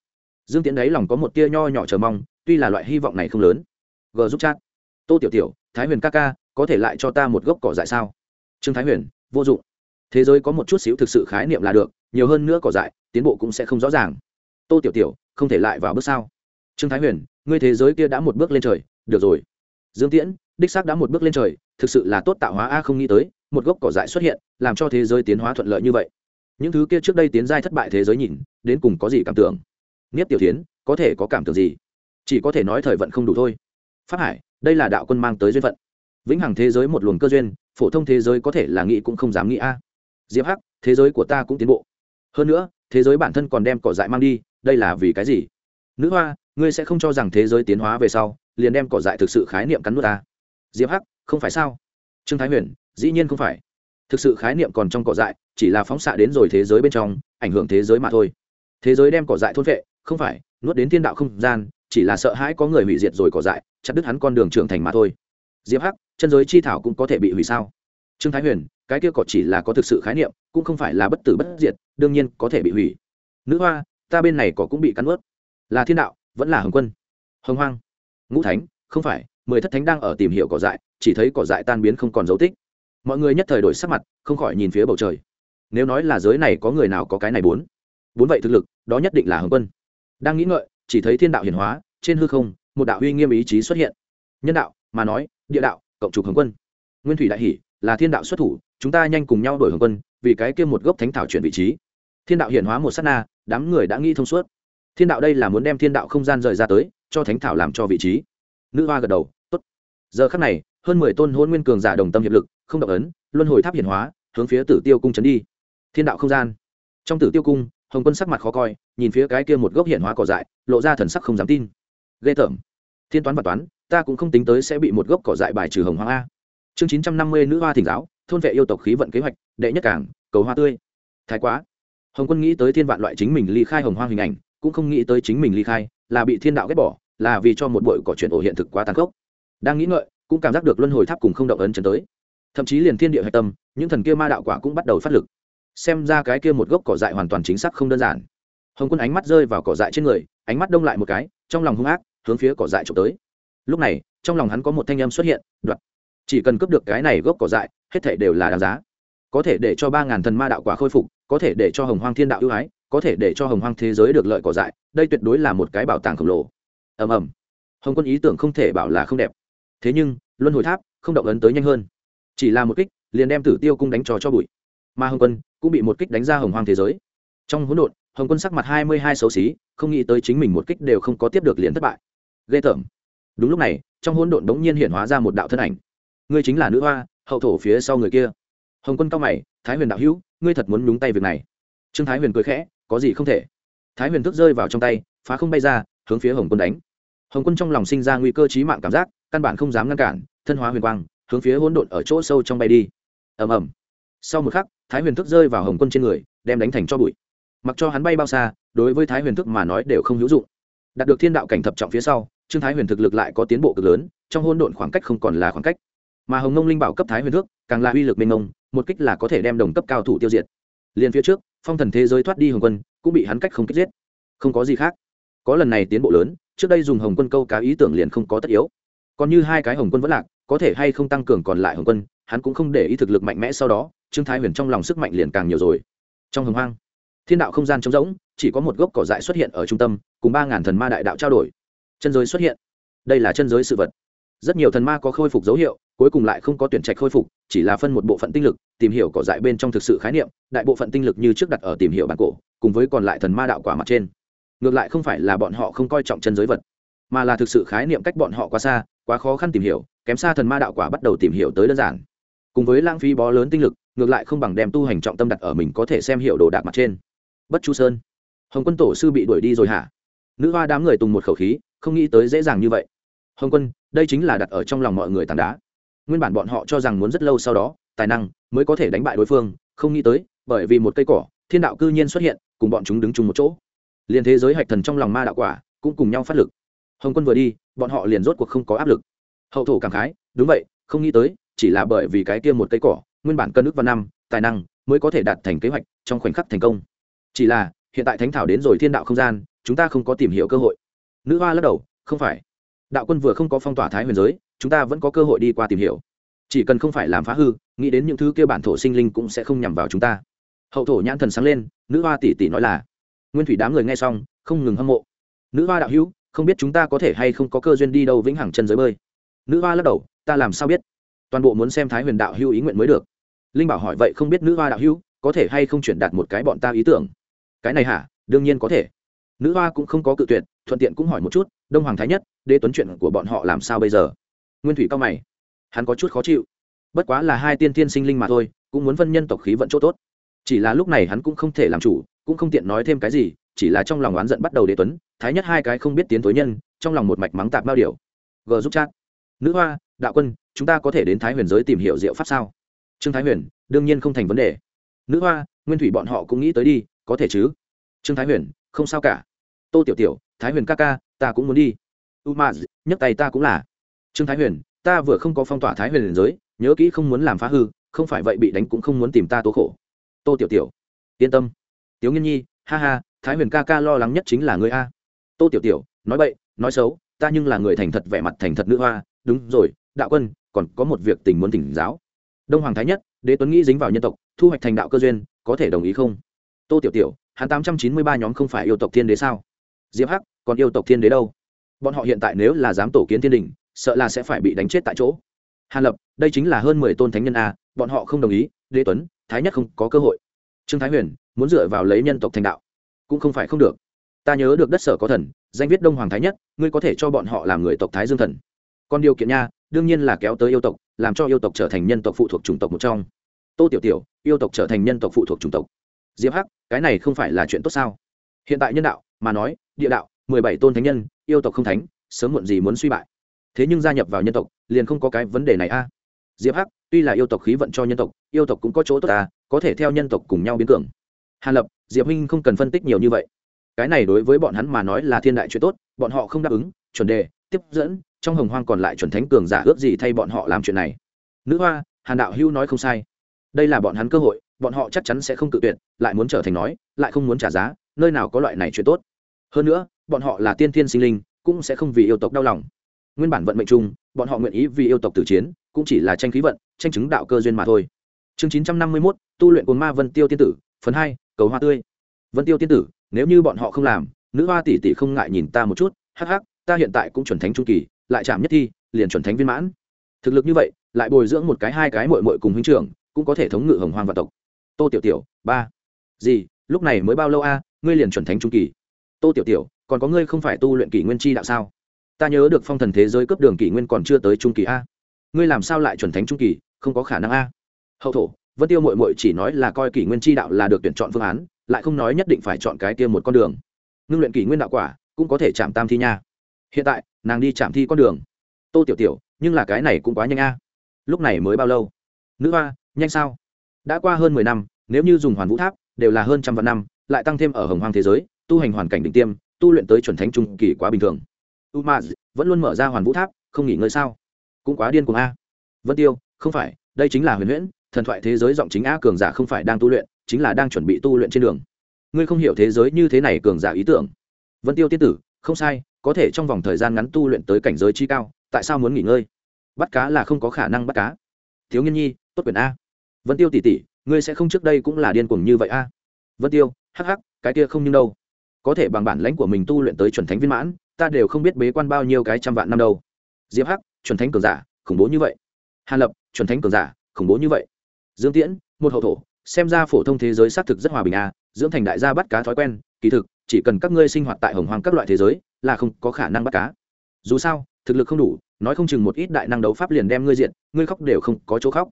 Dương tiễn đấy lòng có một tia nho nhỏ chờ mong, tuy là loại hy vọng này không lớn. G giúp chat. Tô tiểu tiểu, thái huyền ca ca, có thể lại cho ta một gốc cỏ dại sao? Trương thái huyền, vô dụng. Thế giới có một chút xíu thực sự khái niệm là được, nhiều hơn nữa cỏ dại, tiến bộ cũng sẽ không rõ ràng. Tô tiểu tiểu không thể lại vào bước sao trương thái huyền, ngươi thế giới kia đã một bước lên trời, được rồi. Dương tiễn, đích xác đã một bước lên trời, thực sự là tốt tạo hóa a không nghĩ tới, một gốc cỏ dại xuất hiện, làm cho thế giới tiến hóa thuận lợi như vậy. Những thứ kia trước đây tiến giai thất bại thế giới nhìn, đến cùng có gì cảm tưởng? Nghiếp tiểu tiến có thể có cảm tưởng gì? Chỉ có thể nói thời vận không đủ thôi. Pháp hải, đây là đạo quân mang tới duyên phận. Vĩnh hằng thế giới một luồng cơ duyên, phổ thông thế giới có thể là nghĩ cũng không dám nghĩ a. Diệp hắc, thế giới của ta cũng tiến bộ. Hơn nữa, thế giới bản thân còn đem cỏ dại mang đi đây là vì cái gì? Nữ hoa, ngươi sẽ không cho rằng thế giới tiến hóa về sau, liền đem cỏ dại thực sự khái niệm cắn nuốt ta. Diệp hắc, không phải sao? Trương thái huyền, dĩ nhiên không phải. Thực sự khái niệm còn trong cỏ dại, chỉ là phóng xạ đến rồi thế giới bên trong, ảnh hưởng thế giới mà thôi. Thế giới đem cỏ dại thôn vệ không phải, nuốt đến thiên đạo không gian, chỉ là sợ hãi có người hủy diệt rồi cỏ dại, chặt đứt hắn con đường trưởng thành mà thôi. Diệp hắc, chân giới chi thảo cũng có thể bị hủy sao? Trương thái huyền, cái kia cỏ chỉ là có thực sự khái niệm, cũng không phải là bất tử bất diệt, đương nhiên có thể bị hủy. Nữ hoa ta bên này cỏ cũng bị cắn ướt. Là thiên đạo, vẫn là hồng quân. Hồng hoang. Ngũ thánh, không phải, mười thất thánh đang ở tìm hiểu cỏ dại, chỉ thấy cỏ dại tan biến không còn dấu tích. Mọi người nhất thời đổi sắc mặt, không khỏi nhìn phía bầu trời. Nếu nói là giới này có người nào có cái này bốn? Bốn vậy thực lực, đó nhất định là hồng quân. Đang nghĩ ngợi, chỉ thấy thiên đạo hiển hóa, trên hư không, một đạo uy nghiêm ý chí xuất hiện. Nhân đạo, mà nói, địa đạo, cộng trục hồng quân. Nguyên thủy đại hỷ, là thiên đạo xuất thủ, chúng ta nhanh cùng nhau đổi hồng quân, vì cái kia một gốc thánh thảo chuyển vị trí. Thiên đạo hiển hóa một s á t na đám người đã nghĩ thông suốt. Thiên đạo đây là muốn đem thiên đạo không gian rời ra tới, cho thánh thảo làm cho vị trí. Nữ hoa gật đầu, tốt. Giờ khắc này, hơn mười tôn hôn nguyên cường giả đồng tâm hiệp lực, không động ấn, luân hồi tháp hiển hóa, hướng phía tử tiêu cung trấn đi. Thiên đạo không gian. Trong tử tiêu cung, hồng quân sắc mặt khó coi, nhìn phía cái kia một gốc hiển hóa cỏ dại, lộ ra thần sắc không dám tin. Ghê tởm. Thiên toán và toán, ta cũng không tính tới sẽ bị một gốc cỏ dại bài trừ hồng hoàng a. Chương chín trăm năm mươi nữ hoa thỉnh giáo, thôn vệ yêu tộc khí vận kế hoạch, đệ nhất cảng, cầu hoa tươi. Thái quá hồng quân nghĩ tới thiên vạn loại chính mình ly khai hồng hoang hình ảnh, cũng không nghĩ tới chính mình ly khai là bị thiên đạo ghét bỏ, là vì cho một bội cỏ chuyển ổ hiện thực quá tàn khốc. Đang nghĩ ngợi, cũng cảm giác được luân hồi tháp cùng không động ấn chấn tới. Thậm chí liền thiên địa hạch tâm, những thần kia ma đạo quả cũng bắt đầu phát lực. Xem ra cái kia một gốc cỏ dại hoàn toàn chính xác không đơn giản. Hồng quân ánh mắt rơi vào cỏ dại trên người, ánh mắt đông lại một cái, trong lòng hung ác, hướng phía cỏ dại trộm tới. Lúc này, trong lòng hắn có một thanh âm xuất hiện, đoạt. Chỉ cần cướp được cái này gốc cỏ dại, hết thể đều là đáng giá. Có thể để cho ba ngàn thần ma đạo quả khôi phục có thể để cho hồng hoang thiên đạo ưu ái, có thể để cho hồng hoang thế giới được lợi cỏ dại, đây tuyệt đối là một cái bảo tàng khổng lồ. Ầm ầm. Hồng quân ý tưởng không thể bảo là không đẹp. Thế nhưng, luân hồi tháp không động ấn tới nhanh hơn. Chỉ là một kích, liền đem tử tiêu cung đánh trò cho bụi. Mà hồng quân cũng bị một kích đánh ra hồng hoang thế giới. Trong hỗn độn, hồng quân sắc mặt hai mươi hai xấu xí, không nghĩ tới chính mình một kích đều không có tiếp được liền thất bại. Ghê tởm. Đúng lúc này, trong hỗn độn đống nhiên hiện hóa ra một đạo thân ảnh. Ngươi chính là nữ hoa, hậu thổ phía sau người kia. Hồng quân cao mày, thái huyền đạo hữu ngươi thật muốn nhúng tay việc này. Trương thái huyền cười khẽ, có gì không thể. Thái huyền thức rơi vào trong tay, phá không bay ra, hướng phía hồng quân đánh. Hồng quân trong lòng sinh ra nguy cơ trí mạng cảm giác, căn bản không dám ngăn cản, thân hóa huyền quang, hướng phía hỗn độn ở chỗ sâu trong bay đi. Ầm ầm. Sau một khắc, thái huyền thức rơi vào hồng quân trên người, đem đánh thành cho bụi. Mặc cho hắn bay bao xa, đối với thái huyền thức mà nói đều không hữu dụng. Đạt được thiên đạo cảnh thập trọng phía sau, trương thái huyền thực lực lại có tiến bộ cực lớn, trong hỗn độn khoảng cách không còn là khoảng cách. Mà hồng nông linh bảo cấp thái huyền thước càng là uy lực mênh mông, một kích là có thể đem đồng cấp cao thủ tiêu diệt. Liền phía trước, phong thần thế giới thoát đi hồng quân, cũng bị hắn cách không kích giết. Không có gì khác. Có lần này tiến bộ lớn, trước đây dùng hồng quân câu cá ý tưởng liền không có tất yếu. Còn như hai cái hồng quân vẫn lạc, có thể hay không tăng cường còn lại hồng quân, hắn cũng không để ý thực lực mạnh mẽ sau đó, trương thái huyền trong lòng sức mạnh liền càng nhiều rồi. Trong hồng hoang, thiên đạo không gian trống rỗng, chỉ có một gốc cỏ dại xuất hiện ở trung tâm, cùng ba ngàn thần ma đại đạo trao đổi. Chân giới xuất hiện. Đây là chân giới sự vật rất nhiều thần ma có khôi phục dấu hiệu, cuối cùng lại không có tuyển trạch khôi phục, chỉ là phân một bộ phận tinh lực, tìm hiểu cỏ dại bên trong thực sự khái niệm, đại bộ phận tinh lực như trước đặt ở tìm hiểu bản cổ, cùng với còn lại thần ma đạo quả mặt trên. Ngược lại không phải là bọn họ không coi trọng chân giới vật, mà là thực sự khái niệm cách bọn họ quá xa, quá khó khăn tìm hiểu, kém xa thần ma đạo quả bắt đầu tìm hiểu tới đơn giản. Cùng với lãng phí bó lớn tinh lực, ngược lại không bằng đem tu hành trọng tâm đặt ở mình có thể xem hiểu đồ đạc mặt trên. Bất chu sơn, hồng quân tổ sư bị đuổi đi rồi hả? Nữ hoa đám người tùng một khẩu khí, không nghĩ tới dễ dàng như vậy hồng quân, đây chính là đặt ở trong lòng mọi người tảng đá. Nguyên bản bọn họ cho rằng muốn rất lâu sau đó, tài năng mới có thể đánh bại đối phương, không nghĩ tới, bởi vì một cây cỏ, thiên đạo cư nhiên xuất hiện, cùng bọn chúng đứng chung một chỗ. Liền thế giới hạch thần trong lòng ma đạo quả cũng cùng nhau phát lực. Hồng quân vừa đi, bọn họ liền rốt cuộc không có áp lực. Hậu thổ cảm khái, đúng vậy, không nghĩ tới, chỉ là bởi vì cái kia một cây cỏ, nguyên bản cân ước văn năm, tài năng mới có thể đạt thành kế hoạch, trong khoảnh khắc thành công. Chỉ là, hiện tại thánh thảo đến rồi thiên đạo không gian, chúng ta không có tìm hiểu cơ hội. Nữ hoa lắc đầu, không phải đạo quân vừa không có phong tỏa thái huyền giới, chúng ta vẫn có cơ hội đi qua tìm hiểu. Chỉ cần không phải làm phá hư, nghĩ đến những thứ kia bản thổ sinh linh cũng sẽ không nhằm vào chúng ta. Hậu thổ nhãn thần sáng lên, nữ hoa tỷ tỷ nói là, nguyên thủy đám người nghe xong, không ngừng hâm mộ. Nữ hoa đạo hữu, không biết chúng ta có thể hay không có cơ duyên đi đâu vĩnh hằng chân giới bơi? Nữ hoa lắc đầu, ta làm sao biết? Toàn bộ muốn xem thái huyền đạo hữu ý nguyện mới được. Linh bảo hỏi vậy không biết nữ hoa đạo hữu có thể hay không chuyển đạt một cái bọn ta ý tưởng? Cái này hả? Đương nhiên có thể nữ hoa cũng không có cự tuyệt, thuận tiện cũng hỏi một chút, đông hoàng thái nhất, đế tuấn chuyện của bọn họ làm sao bây giờ? Nguyên thủy cao mày. Hắn có chút khó chịu. Bất quá là hai tiên tiên sinh linh mà thôi, cũng muốn phân nhân tộc khí vận chỗ tốt. Chỉ là lúc này hắn cũng không thể làm chủ, cũng không tiện nói thêm cái gì, chỉ là trong lòng oán giận bắt đầu đế tuấn, thái nhất hai cái không biết tiến tối nhân, trong lòng một mạch mắng tạp bao điều. G giúp chat. Nữ hoa, đạo quân, chúng ta có thể đến thái huyền giới tìm hiểu diệu pháp sao? Trương thái huyền, đương nhiên không thành vấn đề. Nữ hoa, nguyên thủy bọn họ cũng nghĩ tới đi, có thể chứ? Trương thái huyền, không sao cả tô tiểu tiểu, thái huyền ca ca, ta cũng muốn đi. U ma nhấc tay ta cũng là. Trương thái huyền, ta vừa không có phong tỏa thái huyền giới, nhớ kỹ không muốn làm phá hư, không phải vậy bị đánh cũng không muốn tìm ta tố khổ. Tô tiểu tiểu, yên tâm. Tiếu nghiên nhi, ha ha, thái huyền ca ca lo lắng nhất chính là người a. Tô tiểu tiểu, nói bậy, nói xấu, ta nhưng là người thành thật vẻ mặt thành thật nữ hoa. Đúng rồi, đạo quân, còn có một việc tình muốn tỉnh giáo. Đông hoàng thái nhất, đế tuấn nghĩ dính vào nhân tộc, thu hoạch thành đạo cơ duyên, có thể đồng ý không? Tô tiểu tiểu, hắn tám trăm chín mươi ba nhóm không phải yêu tộc thiên đế sao? Diệp hắc, còn yêu tộc thiên đế đâu? Bọn họ hiện tại nếu là dám tổ kiến thiên đình, sợ là sẽ phải bị đánh chết tại chỗ. Hàn lập, đây chính là hơn mười tôn thánh nhân a, bọn họ không đồng ý, đế tuấn, thái nhất không có cơ hội. Trương thái huyền, muốn dựa vào lấy nhân tộc thành đạo, cũng không phải không được. Ta nhớ được đất sở có thần, danh viết đông hoàng thái nhất, ngươi có thể cho bọn họ làm người tộc thái dương thần. Còn điều kiện nha, đương nhiên là kéo tới yêu tộc, làm cho yêu tộc trở thành nhân tộc phụ thuộc chủng tộc một trong. Tô tiểu tiểu, yêu tộc trở thành nhân tộc phụ thuộc chủng tộc. Diệp hắc, cái này không phải là chuyện tốt sao? Hiện tại nhân đạo, mà nói, địa đạo, mười bảy tôn thánh nhân, yêu tộc không thánh, sớm muộn gì muốn suy bại. Thế nhưng gia nhập vào nhân tộc, liền không có cái vấn đề này a. Diệp hắc, tuy là yêu tộc khí vận cho nhân tộc, yêu tộc cũng có chỗ tốt ta, có thể theo nhân tộc cùng nhau biến cường. Hàn lập, diệp huynh không cần phân tích nhiều như vậy. Cái này đối với bọn hắn mà nói là thiên đại chuyện tốt, bọn họ không đáp ứng, chuẩn đề, tiếp dẫn, trong hồng hoang còn lại chuẩn thánh cường giả ước gì thay bọn họ làm chuyện này. Nữ hoa, hàn đạo hữu nói không sai. Đây là bọn hắn cơ hội, bọn họ chắc chắn sẽ không tự tuyệt, lại muốn trở thành nói, lại không muốn trả giá nơi nào có loại này chuyện tốt. Hơn nữa, bọn họ là tiên thiên sinh linh, cũng sẽ không vì yêu tộc đau lòng. Nguyên bản vận mệnh chung, bọn họ nguyện ý vì yêu tộc tử chiến, cũng chỉ là tranh khí vận, tranh chứng đạo cơ duyên mà thôi. Chương chín trăm năm mươi mốt, tu luyện cồn ma vân tiêu tiên tử, phần hai, cầu hoa tươi. Vân tiêu tiên tử, nếu như bọn họ không làm, nữ hoa tỷ tỷ không ngại nhìn ta một chút, hắc hắc, ta hiện tại cũng chuẩn thánh trung kỳ, lại chạm nhất thi, liền chuẩn thánh viên mãn. Thực lực như vậy, lại bồi dưỡng một cái hai cái mội mội cùng huynh trưởng, cũng có thể thống ngự hồng hoang vạn tộc. Tô tiểu tiểu, ba. Gì, lúc này mới bao lâu a? Ngươi liền chuẩn thánh trung kỳ. Tô tiểu tiểu, còn có ngươi không phải tu luyện kỷ nguyên chi đạo sao? Ta nhớ được phong thần thế giới cấp đường kỷ nguyên còn chưa tới trung kỳ a. Ngươi làm sao lại chuẩn thánh trung kỳ, không có khả năng a? Hậu thổ, vân tiêu mội mội chỉ nói là coi kỷ nguyên chi đạo là được tuyển chọn phương án, lại không nói nhất định phải chọn cái kia một con đường. Ngưng luyện kỷ nguyên đạo quả, cũng có thể chạm tam thi nha. Hiện tại, nàng đi chạm thi con đường. Tô tiểu tiểu, nhưng là cái này cũng quá nhanh a. Lúc này mới bao lâu? Nữ hoa, nhanh sao? Đã qua hơn mười năm, nếu như dùng hoàn vũ tháp, đều là hơn trăm vạn năm lại tăng thêm ở hồng hoang thế giới, tu hành hoàn cảnh đỉnh tiêm, tu luyện tới chuẩn thánh trung kỳ quá bình thường. U ma vẫn luôn mở ra hoàn vũ tháp, không nghỉ ngơi sao? Cũng quá điên cuồng a. Vân tiêu, không phải, đây chính là huyền huyễn, thần thoại thế giới giọng chính a cường giả không phải đang tu luyện, chính là đang chuẩn bị tu luyện trên đường. Ngươi không hiểu thế giới như thế này cường giả ý tưởng. Vân tiêu tiên tử, không sai, có thể trong vòng thời gian ngắn tu luyện tới cảnh giới chi cao, tại sao muốn nghỉ ngơi? Bắt cá là không có khả năng bắt cá. Thiếu nghiên nhi, tốt quyền a. Vân tiêu tỷ tỷ ngươi sẽ không trước đây cũng là điên cuồng như vậy a. Vân tiêu hắc hắc, cái kia không như đâu. Có thể bằng bản lãnh của mình tu luyện tới chuẩn thánh viên mãn, ta đều không biết bế quan bao nhiêu cái trăm vạn năm đâu. Diệp hắc, chuẩn thánh cường giả, khủng bố như vậy. Hàn lập, chuẩn thánh cường giả, khủng bố như vậy. Dương tiễn, một hậu thổ, xem ra phổ thông thế giới xác thực rất hòa bình a dưỡng thành đại gia bắt cá thói quen, kỳ thực, chỉ cần các ngươi sinh hoạt tại hồng hoàng các loại thế giới, là không có khả năng bắt cá. Dù sao, thực lực không đủ, nói không chừng một ít đại năng đấu pháp liền đem ngươi diện ngươi khóc đều không có chỗ khóc.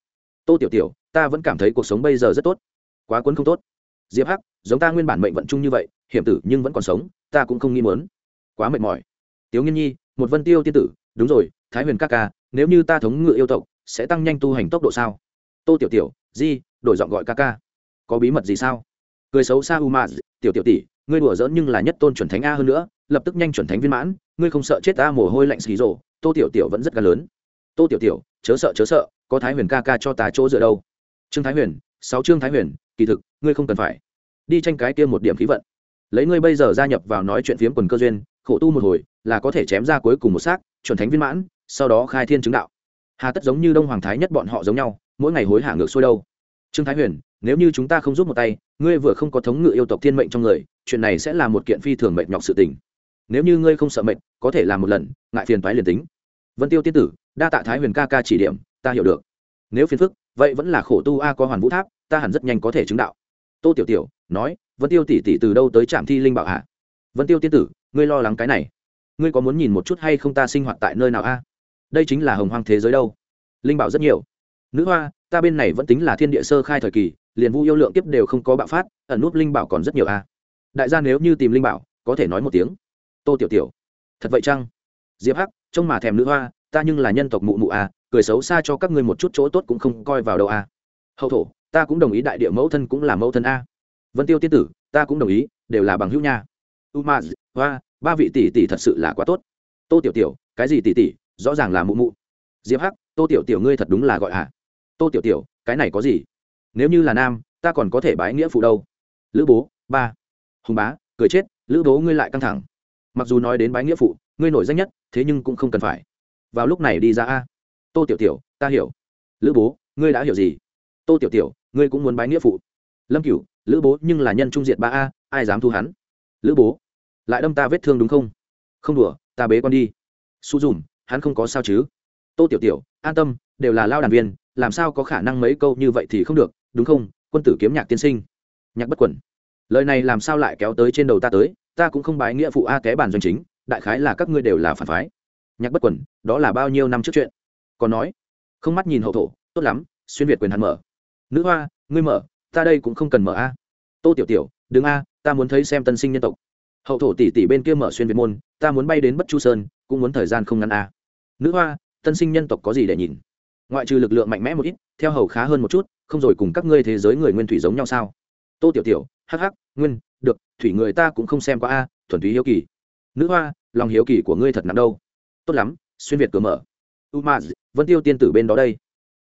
Tô tiểu tiểu, ta vẫn cảm thấy cuộc sống bây giờ rất tốt. Quá cuốn không tốt diệp hắc, giống ta nguyên bản mệnh vận chung như vậy, hiểm tử nhưng vẫn còn sống, ta cũng không nghi mớn quá mệt mỏi. Tiếu nghiên nhi, một vân tiêu tiên tử, đúng rồi, thái huyền các ca, nếu như ta thống ngự yêu tộc, sẽ tăng nhanh tu hành tốc độ sao? Tô tiểu tiểu, di, đổi giọng gọi ca ca. Có bí mật gì sao? Cười xấu xa u ma, tiểu tiểu tỷ, ngươi đùa giỡn nhưng là nhất tôn chuẩn thánh a hơn nữa, lập tức nhanh chuẩn thánh viên mãn, ngươi không sợ chết ta mồ hôi lạnh xì rồ, tô tiểu tiểu vẫn rất ca lớn. Tô tiểu tiểu, chớ sợ chớ sợ, có thái huyền ca ca cho ta chỗ dựa đâu? Trương thái huyền, sáu trương thái huyền kỳ thực, ngươi không cần phải. Đi tranh cái kia một điểm khí vận. Lấy ngươi bây giờ gia nhập vào nói chuyện phiếm quần cơ duyên, khổ tu một hồi, là có thể chém ra cuối cùng một xác, chuẩn thánh viên mãn, sau đó khai thiên chứng đạo. Hà tất giống như đông hoàng thái nhất bọn họ giống nhau, mỗi ngày hối hả ngược xuôi đâu. Trương thái huyền, nếu như chúng ta không giúp một tay, ngươi vừa không có thống ngự yêu tộc thiên mệnh trong người, chuyện này sẽ là một kiện phi thường mệnh nhọc sự tình. Nếu như ngươi không sợ mệnh có thể làm một lần, ngại phiền toái liền tính. Vân tiêu tiên tử, đa tạ thái huyền ca ca chỉ điểm, ta hiểu được. Nếu phiền phức, vậy vẫn là khổ tu a có hoàn vũ tháp ta hẳn rất nhanh có thể chứng đạo. Tô tiểu tiểu nói, vân tiêu tỷ tỷ từ đâu tới trạm thi linh bảo hạ vân tiêu tiên tử, ngươi lo lắng cái này. Ngươi có muốn nhìn một chút hay không ta sinh hoạt tại nơi nào a? Đây chính là hồng hoang thế giới đâu. Linh bảo rất nhiều. Nữ hoa, ta bên này vẫn tính là thiên địa sơ khai thời kỳ, liền vu yêu lượng tiếp đều không có bạo phát, ẩn nút linh bảo còn rất nhiều a. Đại gia nếu như tìm linh bảo, có thể nói một tiếng. Tô tiểu tiểu, thật vậy chăng? Diệp hắc, trông mà thèm nữ hoa, ta nhưng là nhân tộc mụ mụ a, cười xấu xa cho các ngươi một chút chỗ tốt cũng không coi vào đâu a. Hậu thổ ta cũng đồng ý đại địa mẫu thân cũng là mẫu thân a. Vân tiêu tiên tử, ta cũng đồng ý, đều là bằng hữu nha. Umaz, hoa, ba vị tỷ tỷ thật sự là quá tốt. Tô tiểu tiểu, cái gì tỷ tỷ, rõ ràng là mụ mụ. Diệp hắc, tô tiểu tiểu ngươi thật đúng là gọi hả? Tô tiểu tiểu, cái này có gì? Nếu như là nam, ta còn có thể bái nghĩa phụ đâu. Lữ bố, ba. Hùng bá, cười chết, lữ bố ngươi lại căng thẳng. Mặc dù nói đến bái nghĩa phụ, ngươi nổi danh nhất, thế nhưng cũng không cần phải. Vào lúc này đi ra a. Tô tiểu tiểu, ta hiểu. Lữ bố, ngươi đã hiểu gì? Tô tiểu tiểu ngươi cũng muốn bái nghĩa phụ. Lâm cửu, lữ bố nhưng là nhân trung diện ba a, ai dám thu hắn? Lữ bố, lại đâm ta vết thương đúng không? Không đùa, ta bế con đi. Su dùm, hắn không có sao chứ? Tô tiểu tiểu, an tâm, đều là lao đàn viên, làm sao có khả năng mấy câu như vậy thì không được, đúng không? Quân tử kiếm nhạc tiên sinh. Nhạc bất quẩn lời này làm sao lại kéo tới trên đầu ta tới? Ta cũng không bái nghĩa phụ a té bàn doanh chính, đại khái là các ngươi đều là phản phái. Nhạc bất quẩn đó là bao nhiêu năm trước chuyện? Còn nói. Không mắt nhìn hậu thổ, tốt lắm, xuyên việt quyền hắn mở nữ hoa, ngươi mở, ta đây cũng không cần mở a. Tô tiểu tiểu, đứng a, ta muốn thấy xem tân sinh nhân tộc. Hậu thổ tỷ tỷ bên kia mở xuyên việt môn, ta muốn bay đến bất chu sơn, cũng muốn thời gian không ngắn a. Nữ hoa, tân sinh nhân tộc có gì để nhìn? Ngoại trừ lực lượng mạnh mẽ một ít, theo hầu khá hơn một chút, không rồi cùng các ngươi thế giới người nguyên thủy giống nhau sao? Tô tiểu tiểu hh nguyên, được, thủy người ta cũng không xem qua a, thuần túy hiếu kỳ. Nữ hoa, lòng hiếu kỳ của ngươi thật nặng đâu. Tốt lắm, xuyên việt cửa mở. U ma vân tiêu tiên tử bên đó đây.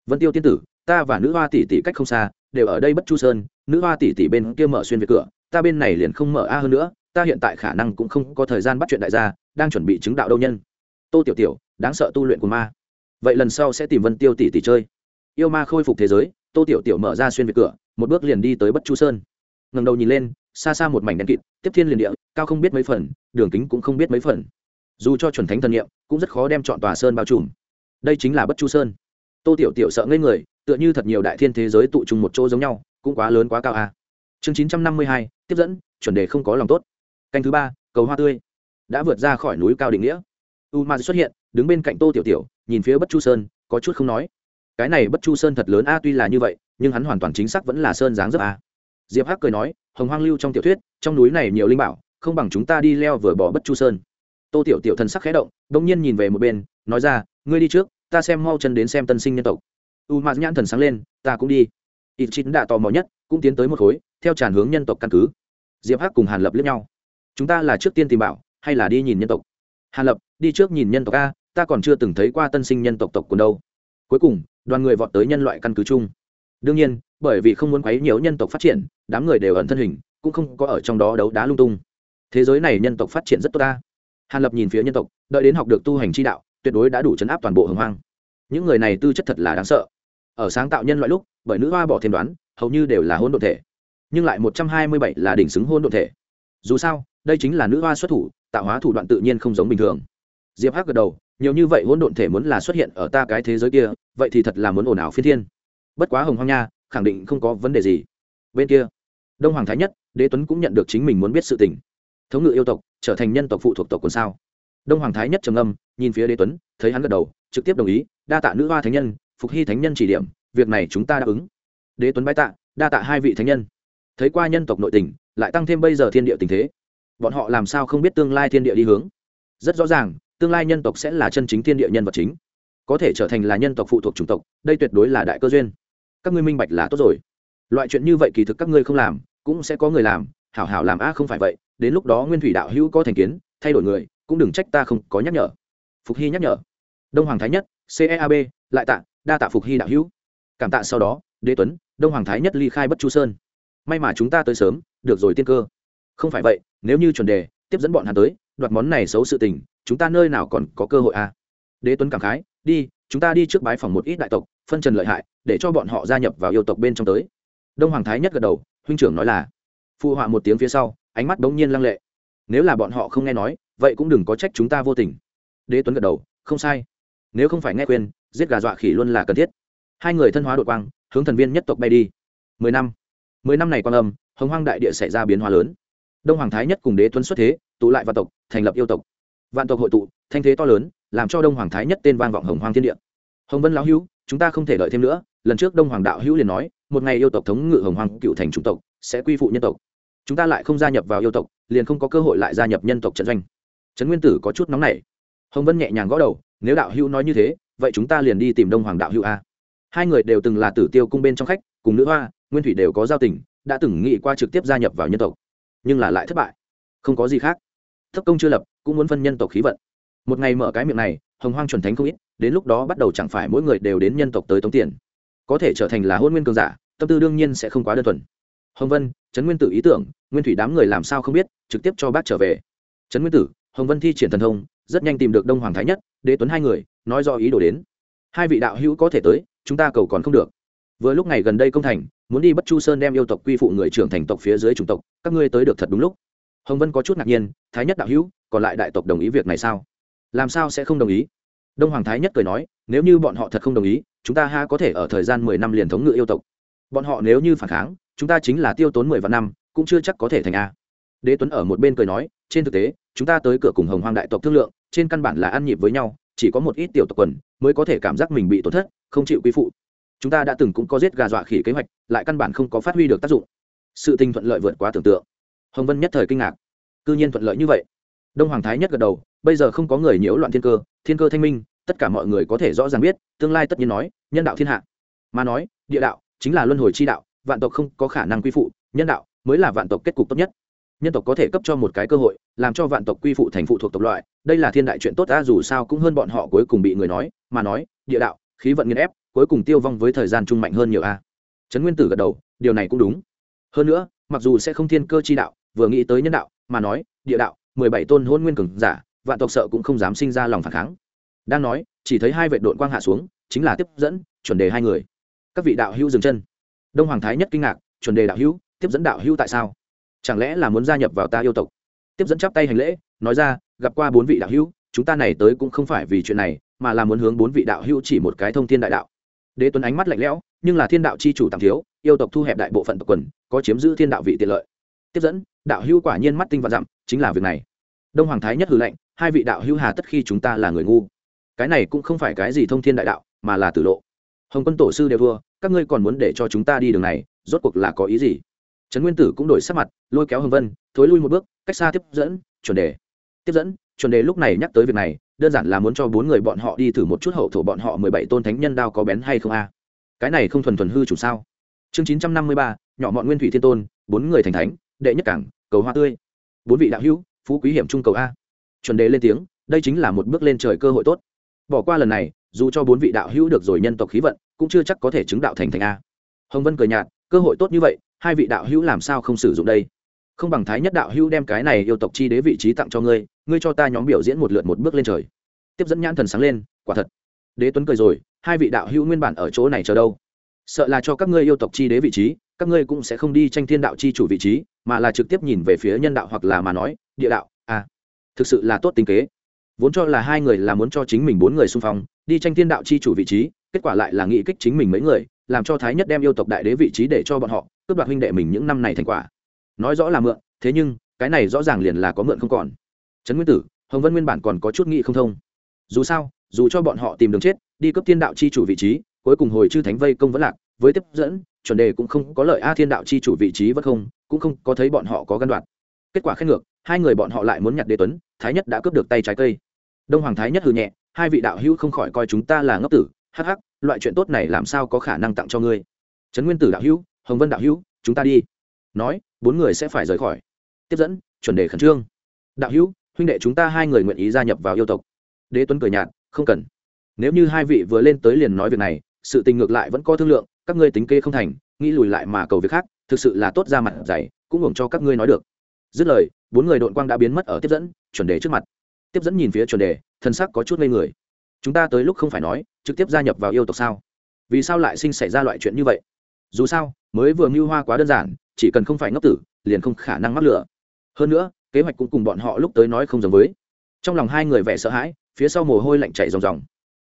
Vân tiêu tiên tử ta và nữ hoa tỷ tỷ cách không xa, đều ở đây bất chu sơn, nữ hoa tỷ tỷ bên kia mở xuyên về cửa, ta bên này liền không mở a hơn nữa, ta hiện tại khả năng cũng không có thời gian bắt chuyện đại gia, đang chuẩn bị chứng đạo đâu nhân. Tô tiểu tiểu, đáng sợ tu luyện của ma. Vậy lần sau sẽ tìm vân tiêu tỷ tỷ chơi. Yêu ma khôi phục thế giới, tô tiểu tiểu mở ra xuyên về cửa, một bước liền đi tới bất chu sơn. Ngầm đầu nhìn lên, xa xa một mảnh đèn kịt, tiếp thiên liền địa, cao không biết mấy phần, đường kính cũng không biết mấy phần. Dù cho chuẩn thánh thần nghiệm cũng rất khó đem chọn tòa sơn bao trùm. Đây chính là bất chu sơn. Tô tiểu tiểu sợ ngây người tựa như thật nhiều đại thiên thế giới tụ trung một chỗ giống nhau, cũng quá lớn quá cao a à. chương chín trăm năm mươi hai, tiếp dẫn, chuẩn đề không có lòng tốt. Canh thứ ba, cầu hoa tươi. Đã vượt ra khỏi núi cao định nghĩa. U ma xuất hiện, đứng bên cạnh tô tiểu tiểu, nhìn phía bất chu sơn, có chút không nói. Cái này bất chu sơn thật lớn a, tuy là như vậy, nhưng hắn hoàn toàn chính xác vẫn là sơn dáng dấp a. Diệp hắc cười nói, hồng hoang lưu trong tiểu thuyết, trong núi này nhiều linh bảo, không bằng chúng ta đi leo vừa bỏ bất chu sơn. Tô tiểu tiểu thần sắc khẽ động đ ỗ n g nhiên nhìn về một bên, nói ra, ngươi đi trước, ta xem mau chân đến xem tân sinh nhân tộc u m nhãn thần sáng lên, ta cũng đi. Ít chín đã tò mò nhất, cũng tiến tới một khối, theo tràn hướng nhân tộc căn cứ. Diệp hắc cùng hàn lập lẫn nhau. Chúng ta là trước tiên tìm bảo, hay là đi nhìn nhân tộc? Hàn lập, đi trước nhìn nhân tộc a, ta còn chưa từng thấy qua tân sinh nhân tộc tộc quần đâu. Cuối cùng, đoàn người vọt tới nhân loại căn cứ chung. Đương nhiên, bởi vì không muốn quấy nhiều nhân tộc phát triển, đám người đều ẩn thân hình, cũng không có ở trong đó đấu đá lung tung. Thế giới này nhân tộc phát triển rất tốt ta hàn lập nhìn phía nhân tộc, đợi đến học được tu hành chi đạo, tuyệt đối đã đủ chấn áp toàn bộ hồng hoang. Những người này tư chất thật là đáng sợ ở sáng tạo nhân loại lúc, bởi nữ hoa bỏ thêm đoán, hầu như đều là hôn độn thể. Nhưng lại một trăm hai mươi bảy là đỉnh xứng hôn độn thể. Dù sao, đây chính là nữ hoa xuất thủ, tạo hóa thủ đoạn tự nhiên không giống bình thường. Diệp hắc gật đầu, nhiều như vậy hôn độn thể muốn là xuất hiện ở ta cái thế giới kia, vậy thì thật là muốn ồn ào phi thiên. Bất quá hồng hoang nha, khẳng định không có vấn đề gì. Bên kia, đông hoàng thái nhất, đế tuấn cũng nhận được chính mình muốn biết sự tình. Thống ngự yêu tộc, trở thành nhân tộc phụ thuộc tộc quần sao? Đông hoàng thái nhất trầm âm nhìn phía đế tuấn, thấy hắn gật đầu, trực tiếp đồng ý, đa tạ nữ hoa thánh nhân phục hy thánh nhân chỉ điểm, việc này chúng ta đáp ứng. Đế tuấn bái tạ, đa tạ hai vị thánh nhân. Thấy qua nhân tộc nội tình, lại tăng thêm bây giờ thiên địa tình thế. Bọn họ làm sao không biết tương lai thiên địa đi hướng? Rất rõ ràng, tương lai nhân tộc sẽ là chân chính thiên địa nhân vật chính. Có thể trở thành là nhân tộc phụ thuộc chủng tộc, đây tuyệt đối là đại cơ duyên. Các ngươi minh bạch là tốt rồi. Loại chuyện như vậy kỳ thực các ngươi không làm, cũng sẽ có người làm. Hảo hảo làm a không phải vậy, đến lúc đó nguyên thủy đạo hữu có thành kiến, thay đổi người, cũng đừng trách ta không có nhắc nhở. Phục hy nhắc nhở. Đông hoàng thái nhất ceab lại tạ đa tạ phục hy đạo hữu. Cảm tạ sau đó, đế tuấn, đông hoàng thái nhất ly khai bất chu sơn. May mà chúng ta tới sớm, được rồi tiên cơ. Không phải vậy, nếu như chuẩn đề, tiếp dẫn bọn hắn tới, đoạt món này xấu sự tình, chúng ta nơi nào còn có cơ hội à? Đế tuấn cảm khái, đi, chúng ta đi trước bái phòng một ít đại tộc, phân trần lợi hại, để cho bọn họ gia nhập vào yêu tộc bên trong tới. Đông hoàng thái nhất gật đầu, huynh trưởng nói là. Phụ họa một tiếng phía sau, ánh mắt bỗng nhiên lăng lệ. Nếu là bọn họ không nghe nói, vậy cũng đừng có trách chúng ta vô tình. Đế tuấn gật đầu, không sai. Nếu không phải nghe khuyên giết gà dọa khỉ luôn là cần thiết. Hai người thân hóa đội quang, hướng thần viên nhất tộc bay đi. Mười năm. Mười năm này quang âm, hồng hoang đại địa xảy ra biến hóa lớn. Đông hoàng thái nhất cùng đế tuấn xuất thế, tụ lại vạn tộc, thành lập yêu tộc. Vạn tộc hội tụ, thanh thế to lớn, làm cho đông hoàng thái nhất tên vang vọng hồng hoang thiên địa. Hồng vân lão hữu, chúng ta không thể đợi thêm nữa, lần trước đông hoàng đạo hữu liền nói, một ngày yêu tộc thống ngự hồng hoàng cựu thành chủng tộc, sẽ quy phụ nhân tộc. Chúng ta lại không gia nhập vào yêu tộc, liền không có cơ hội lại gia nhập nhân tộc trận doanh. Trấn nguyên tử có chút nóng nảy. Hồng vân nhẹ nhàng gõ đầu, nếu đạo hữu nói như thế vậy chúng ta liền đi tìm đông hoàng đạo hữu a. Hai người đều từng là tử tiêu cung bên trong khách, cùng nữ hoa, nguyên thủy đều có giao tình, đã từng nghĩ qua trực tiếp gia nhập vào nhân tộc, nhưng là lại thất bại. Không có gì khác. Thất công chưa lập, cũng muốn phân nhân tộc khí vận. Một ngày mở cái miệng này, hồng hoang chuẩn thánh không ít, đến lúc đó bắt đầu chẳng phải mỗi người đều đến nhân tộc tới tống tiền. Có thể trở thành là hôn nguyên cường giả, tâm tư đương nhiên sẽ không quá đơn thuần. Hồng vân, trấn nguyên tử ý tưởng, nguyên thủy đám người làm sao không biết, trực tiếp cho bác trở về. Trấn nguyên tử, hồng vân thi triển thần thông, rất nhanh tìm được đông hoàng thái nhất, đế tuấn hai người nói do ý đồ đến. Hai vị đạo hữu có thể tới, chúng ta cầu còn không được. Vừa lúc này gần đây công thành, muốn đi bất chu sơn đem yêu tộc quy phụ người trưởng thành tộc phía dưới chủng tộc, các ngươi tới được thật đúng lúc. Hồng vân có chút ngạc nhiên, thái nhất đạo hữu, còn lại đại tộc đồng ý việc này sao? Làm sao sẽ không đồng ý? Đông hoàng thái nhất cười nói, nếu như bọn họ thật không đồng ý, chúng ta ha có thể ở thời gian mười năm liền thống ngự yêu tộc. Bọn họ nếu như phản kháng, chúng ta chính là tiêu tốn mười vạn năm, cũng chưa chắc có thể thành a. Đế tuấn ở một bên cười nói, trên thực tế, chúng ta tới cửa cùng hồng hoàng đại tộc thương lượng, trên căn bản là ăn nhịp với nhau chỉ có một ít tiểu tộc quần mới có thể cảm giác mình bị tổn thất, không chịu quy phụ. Chúng ta đã từng cũng có giết gà dọa khỉ kế hoạch, lại căn bản không có phát huy được tác dụng. Sự tình thuận lợi vượt quá tưởng tượng. Hồng vân nhất thời kinh ngạc. Cư nhiên thuận lợi như vậy. Đông hoàng thái nhất gật đầu, bây giờ không có người nhiễu loạn thiên cơ thiên cơ thanh minh, tất cả mọi người có thể rõ ràng biết, tương lai tất nhiên nói, nhân đạo thiên hạ. Mà nói, địa đạo chính là luân hồi chi đạo, vạn tộc không có khả năng quy phụ, nhân đạo mới là vạn tộc kết cục tốt nhất nhân tộc có thể cấp cho một cái cơ hội, làm cho vạn tộc quy phụ thành phụ thuộc tộc loại. Đây là thiên đại chuyện tốt ta dù sao cũng hơn bọn họ cuối cùng bị người nói, mà nói, địa đạo, khí vận nghiên ép, cuối cùng tiêu vong với thời gian trung mạnh hơn nhiều a trấn nguyên tử gật đầu, điều này cũng đúng. Hơn nữa, mặc dù sẽ không thiên cơ chi đạo, vừa nghĩ tới nhân đạo, mà nói, địa đạo, mười bảy tôn hôn nguyên cường giả, vạn tộc sợ cũng không dám sinh ra lòng phản kháng. Đang nói, chỉ thấy hai vệ đội quang hạ xuống, chính là tiếp dẫn, chuẩn đề hai người. Các vị đạo hữu dừng chân. Đông hoàng thái nhất kinh ngạc, chuẩn đề đạo hữu, tiếp dẫn đạo hữu tại sao? Chẳng lẽ là muốn gia nhập vào ta yêu tộc? Tiếp dẫn chắp tay hành lễ, nói ra, gặp qua bốn vị đạo hữu, chúng ta này tới cũng không phải vì chuyện này, mà là muốn hướng bốn vị đạo hữu chỉ một cái thông thiên đại đạo. Đế tuấn ánh mắt lạnh lẽo, nhưng là thiên đạo c h i chủ tạm thiếu, yêu tộc thu hẹp đại bộ phận tộc quần, có chiếm giữ thiên đạo vị tiện lợi. Tiếp dẫn, đạo hữu quả nhiên mắt tinh và dặm, chính là việc này. Đông hoàng thái nhất hư lạnh, hai vị đạo hữu hà tất khi chúng ta là người ngu. Cái này cũng không phải cái gì thông thiên đại đạo, mà là tử lộ. Hồng quân tổ sư đều thua các ngươi còn muốn để cho chúng ta đi đường này, rốt cuộc là có ý gì? Trấn nguyên tử cũng đổi sắc mặt, lôi kéo hồng vân, thối lui một bước, cách xa tiếp dẫn, chuẩn đề. Tiếp dẫn, chuẩn đề lúc này nhắc tới việc này, đơn giản là muốn cho bốn người bọn họ đi thử một chút hậu thổ bọn họ mười bảy tôn thánh nhân đao có bén hay không a. Cái này không thuần thuần hư chủ sao? Chương chín trăm năm mươi ba, nhỏ mọn nguyên thủy thiên tôn, bốn người thành thánh, đệ nhất cảng, cầu hoa tươi. Bốn vị đạo hữu, phú quý hiểm trung cầu a. Chuẩn đề lên tiếng, đây chính là một bước lên trời cơ hội tốt. Bỏ qua lần này, dù cho bốn vị đạo hữu được rồi nhân tộc khí vận, cũng chưa chắc có thể chứng đạo thành thành a. Hồng vân cười nhạt, cơ hội tốt như vậy hai vị đạo hữu làm sao không sử dụng đây? Không bằng thái nhất đạo hữu đem cái này yêu tộc chi đế vị trí tặng cho ngươi ngươi cho ta nhóm biểu diễn một lượt một bước lên trời. Tiếp dẫn nhãn thần sáng lên, quả thật. Đế tuấn cười rồi, hai vị đạo hữu nguyên bản ở chỗ này chờ đâu? Sợ là cho các ngươi yêu tộc chi đế vị trí, các ngươi cũng sẽ không đi tranh thiên đạo chi chủ vị trí, mà là trực tiếp nhìn về phía nhân đạo hoặc là mà nói, địa đạo à. Thực sự là tốt tính kế. Vốn cho là hai người là muốn cho chính mình bốn người xung phong, đi tranh thiên đạo chi chủ vị trí, kết quả lại là nghị kích chính mình mấy người, làm cho thái nhất đem yêu tộc đại đế vị trí để cho bọn họ cướp đoạt huynh đệ mình những năm này thành quả. Nói rõ là mượn, thế nhưng, cái này rõ ràng liền là có mượn không còn. Trấn nguyên tử, hồng vân nguyên bản còn có chút nghị không thông. Dù sao, dù cho bọn họ tìm đường chết, đi cấp thiên đạo chi chủ vị trí, cuối cùng hồi chư thánh vây công vẫn lạc, với tiếp dẫn, chuẩn đề cũng không có lợi a thiên đạo chi chủ vị trí vẫn không, cũng không có thấy bọn họ có gắn đoạn. kết quả khen ngược, hai người bọn họ lại muốn nhặt đế tuấn, thái nhất đã cướp được tay trái cây. Đông hoàng thái nhất hừ nhẹ, hai vị đạo hữu không khỏi coi chúng ta là ngốc tử, hắc hắc, loại chuyện tốt này làm sao có khả năng tặng cho ngươi. Trấn nguyên tử đạo hữu hồng vân đạo hữu, chúng ta đi. Nói, bốn người sẽ phải rời khỏi. Tiếp dẫn, chuẩn đề khẩn trương. Đạo hữu, huynh đệ chúng ta hai người nguyện ý gia nhập vào yêu tộc. Đế tuấn cười nhạt, không cần. Nếu như hai vị vừa lên tới liền nói việc này, sự tình ngược lại vẫn có thương lượng, các ngươi tính kê không thành, nghĩ lùi lại mà cầu việc khác, thực sự là tốt ra mặt dày, cũng hưởng cho các ngươi nói được. Dứt lời, bốn người đội quang đã biến mất ở tiếp dẫn, chuẩn đề trước mặt. Tiếp dẫn nhìn phía chuẩn đề, thân sắc có chút ngây người. Chúng ta tới lúc không phải nói, trực tiếp gia nhập vào yêu tộc sao? Vì sao lại sinh xảy ra loại chuyện như vậy? Dù sao, mới vừa mưu hoa quá đơn giản, chỉ cần không phải ngốc tử, liền không khả năng mắc lửa. Hơn nữa, kế hoạch cũng cùng bọn họ lúc tới nói không giống với. Trong lòng hai người vẻ sợ hãi, phía sau mồ hôi lạnh chảy ròng ròng.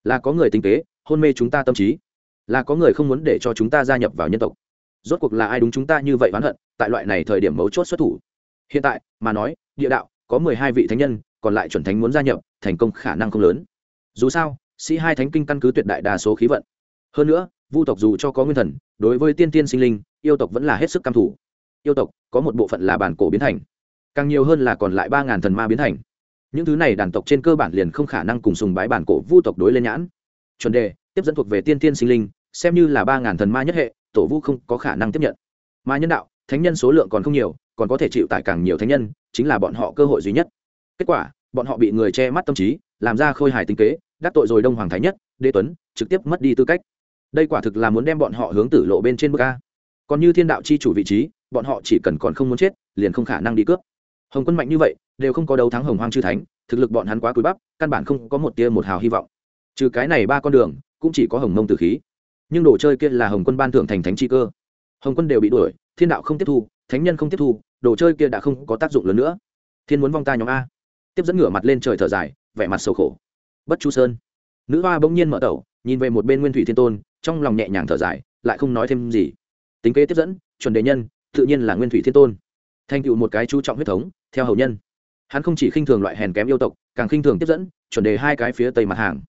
Là có người tinh tế, hôn mê chúng ta tâm trí. Là có người không muốn để cho chúng ta gia nhập vào nhân tộc. Rốt cuộc là ai đúng chúng ta như vậy oán hận, tại loại này thời điểm mấu chốt xuất thủ. Hiện tại, mà nói, địa đạo, có mười hai vị thánh nhân, còn lại chuẩn thánh muốn gia nhập, thành công khả năng không lớn. Dù sao, sĩ hai thánh kinh căn cứ tuyệt đại đa số khí vận. Hơn nữa vu tộc dù cho có nguyên thần, đối với tiên tiên sinh linh, yêu tộc vẫn là hết sức căm thủ yêu tộc, có một bộ phận là bản cổ biến thành, càng nhiều hơn là còn lại ba ngàn thần ma biến thành. Những thứ này đàn tộc trên cơ bản liền không khả năng cùng sùng bái bản cổ vu tộc đối lên nhãn. Chuẩn đề, tiếp dẫn thuộc về tiên tiên sinh linh, xem như là ba ngàn thần ma nhất hệ, tổ vu không có khả năng tiếp nhận. Ma nhân đạo, thánh nhân số lượng còn không nhiều, còn có thể chịu tải càng nhiều thánh nhân, chính là bọn họ cơ hội duy nhất. Kết quả, bọn họ bị người che mắt tâm trí, làm ra khôi hài tinh kế, đắc tội rồi đông hoàng thái nhất, đế tuấn, trực tiếp mất đi tư cách đây quả thực là muốn đem bọn họ hướng tử lộ bên trên bức a. Còn như thiên đạo chi chủ vị trí, bọn họ chỉ cần còn không muốn chết, liền không khả năng đi cướp. Hồng quân mạnh như vậy, đều không có đấu thắng hồng hoang chư thánh, thực lực bọn hắn quá cúi bắp, căn bản không có một tia một hào hy vọng. Trừ cái này ba con đường, cũng chỉ có hồng mông tử khí. Nhưng đồ chơi kia là hồng quân ban thưởng thành thánh chi cơ. Hồng quân đều bị đuổi, thiên đạo không tiếp thu, thánh nhân không tiếp thu, đồ chơi kia đã không có tác dụng lớn nữa. Thiên muốn vong ta nhóm a. Tiếp dẫn ngửa mặt lên trời thở dài, vẻ mặt sầu khổ. Bất chu sơn. Nữ hoa bỗng nhiên mở tẩu, nhìn về một bên nguyên thủy thiên tôn trong lòng nhẹ nhàng thở dài, lại không nói thêm gì. Tính kế tiếp dẫn, chuẩn đề nhân, tự nhiên là nguyên thủy thiên tôn. Thành tựu một cái chú trọng huyết thống, theo hầu nhân. Hắn không chỉ khinh thường loại hèn kém yêu tộc, càng khinh thường tiếp dẫn, chuẩn đề hai cái phía tây mặt hàng.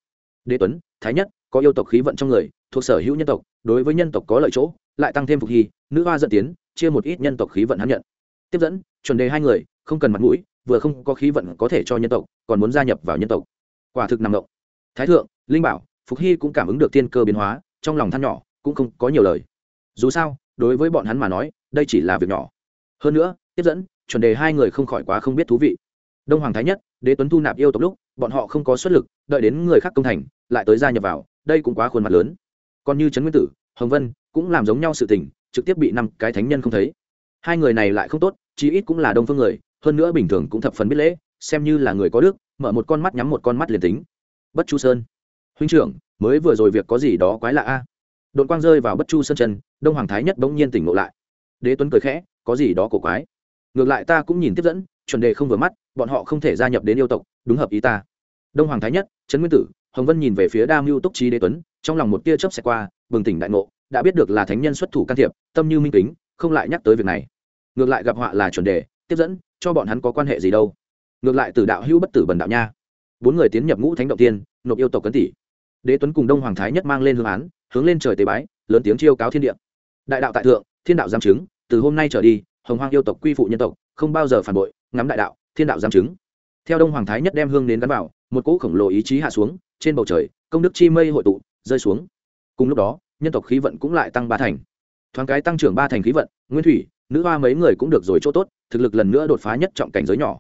Đế tuấn, thái nhất, có yêu tộc khí vận trong người, thuộc sở hữu nhân tộc, đối với nhân tộc có lợi chỗ, lại tăng thêm phục hy, nữ hoa dẫn tiến, chia một ít nhân tộc khí vận hắn nhận. Tiếp dẫn, chuẩn đề hai người, không cần mặt mũi, vừa không có khí vận có thể cho nhân tộc, còn muốn gia nhập vào nhân tộc. Quả thực nằm động. Thái thượng, linh bảo, phục hy cũng cảm ứng được tiên cơ biến hóa trong lòng than nhỏ, cũng không có nhiều lời. Dù sao, đối với bọn hắn mà nói, đây chỉ là việc nhỏ. Hơn nữa, tiếp dẫn, chuẩn đề hai người không khỏi quá không biết thú vị. Đông hoàng thái nhất, đế tuấn thu nạp yêu tộc lúc, bọn họ không có xuất lực, đợi đến người khác công thành, lại tới gia nhập vào, đây cũng quá khuôn mặt lớn. Còn như trấn nguyên tử, hồng vân, cũng làm giống nhau sự tình, trực tiếp bị năm cái thánh nhân không thấy. Hai người này lại không tốt, chí ít cũng là đông phương người, hơn nữa bình thường cũng thập phần biết lễ, xem như là người có đức, mở một con mắt nhắm một con mắt liền tính. Bất chu sơn. Huynh trưởng mới vừa rồi việc có gì đó quái lạ a. Đội quang rơi vào bất chu sân chân, đông hoàng thái nhất bỗng nhiên tỉnh ngộ lại. Đế tuấn cười khẽ, có gì đó cổ quái. Ngược lại ta cũng nhìn tiếp dẫn, chuẩn đề không vừa mắt, bọn họ không thể gia nhập đến yêu tộc, đúng hợp ý ta. Đông hoàng thái nhất, trấn nguyên tử, hồng vân nhìn về phía đa mưu túc trí đế tuấn, trong lòng một tia chớp xẹt qua, bừng tỉnh đại ngộ, đã biết được là thánh nhân xuất thủ can thiệp, tâm như minh kính, không lại nhắc tới việc này. Ngược lại gặp họa là chuẩn đề, tiếp dẫn, cho bọn hắn có quan hệ gì đâu. Ngược lại từ đạo hữu bất tử bần đạo nha. Bốn người tiến nhập ngũ thánh động tiên, nộp yêu tộc cấn tỷ đế tuấn cùng đông hoàng thái nhất mang lên hương án, hướng lên trời tế bái, lớn tiếng chiêu cáo thiên địa. Đại đạo tại thượng, thiên đạo giam chứng, từ hôm nay trở đi, hồng hoang yêu tộc quy phụ nhân tộc, không bao giờ phản bội, ngắm đại đạo, thiên đạo giam chứng. Theo đông hoàng thái nhất đem hương đến gắn vào, một cỗ khổng lồ ý chí hạ xuống, trên bầu trời, công đức chi mây hội tụ, rơi xuống. Cùng lúc đó, nhân tộc khí vận cũng lại tăng ba thành. Thoáng cái tăng trưởng ba thành khí vận, nguyên thủy, nữ hoa mấy người cũng được rồi chỗ tốt, thực lực lần nữa đột phá nhất trọng cảnh giới nhỏ.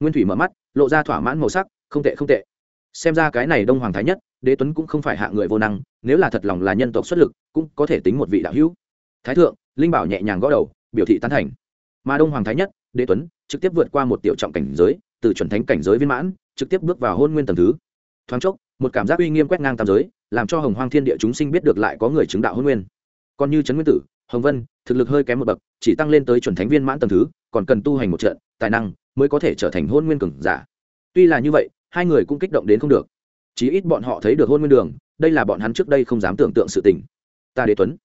Nguyên thủy mở mắt, lộ ra thỏa mãn màu sắc, không tệ không tệ. Xem ra cái này đông hoàng thái nhất đế tuấn cũng không phải hạ người vô năng, nếu là thật lòng là nhân tộc xuất lực, cũng có thể tính một vị đạo hữu. Thái thượng, linh bảo nhẹ nhàng gõ đầu, biểu thị tán thành. Mà đông hoàng thái nhất, đế tuấn, trực tiếp vượt qua một tiểu trọng cảnh giới, từ chuẩn thánh cảnh giới viên mãn, trực tiếp bước vào hôn nguyên tầng thứ. Thoáng chốc, một cảm giác uy nghiêm quét ngang tam giới, làm cho hồng hoang thiên địa chúng sinh biết được lại có người chứng đạo hôn nguyên. Còn như trấn nguyên tử, hồng vân, thực lực hơi kém một bậc, chỉ tăng lên tới chuẩn thánh viên mãn tầng thứ, còn cần tu hành một trận, tài năng mới có thể trở thành hôn nguyên cường giả. Tuy là như vậy, hai người cũng kích động đến không được chí ít bọn họ thấy được hôn nguyên đường, đây là bọn hắn trước đây không dám tưởng tượng sự tình. Ta đế tuấn,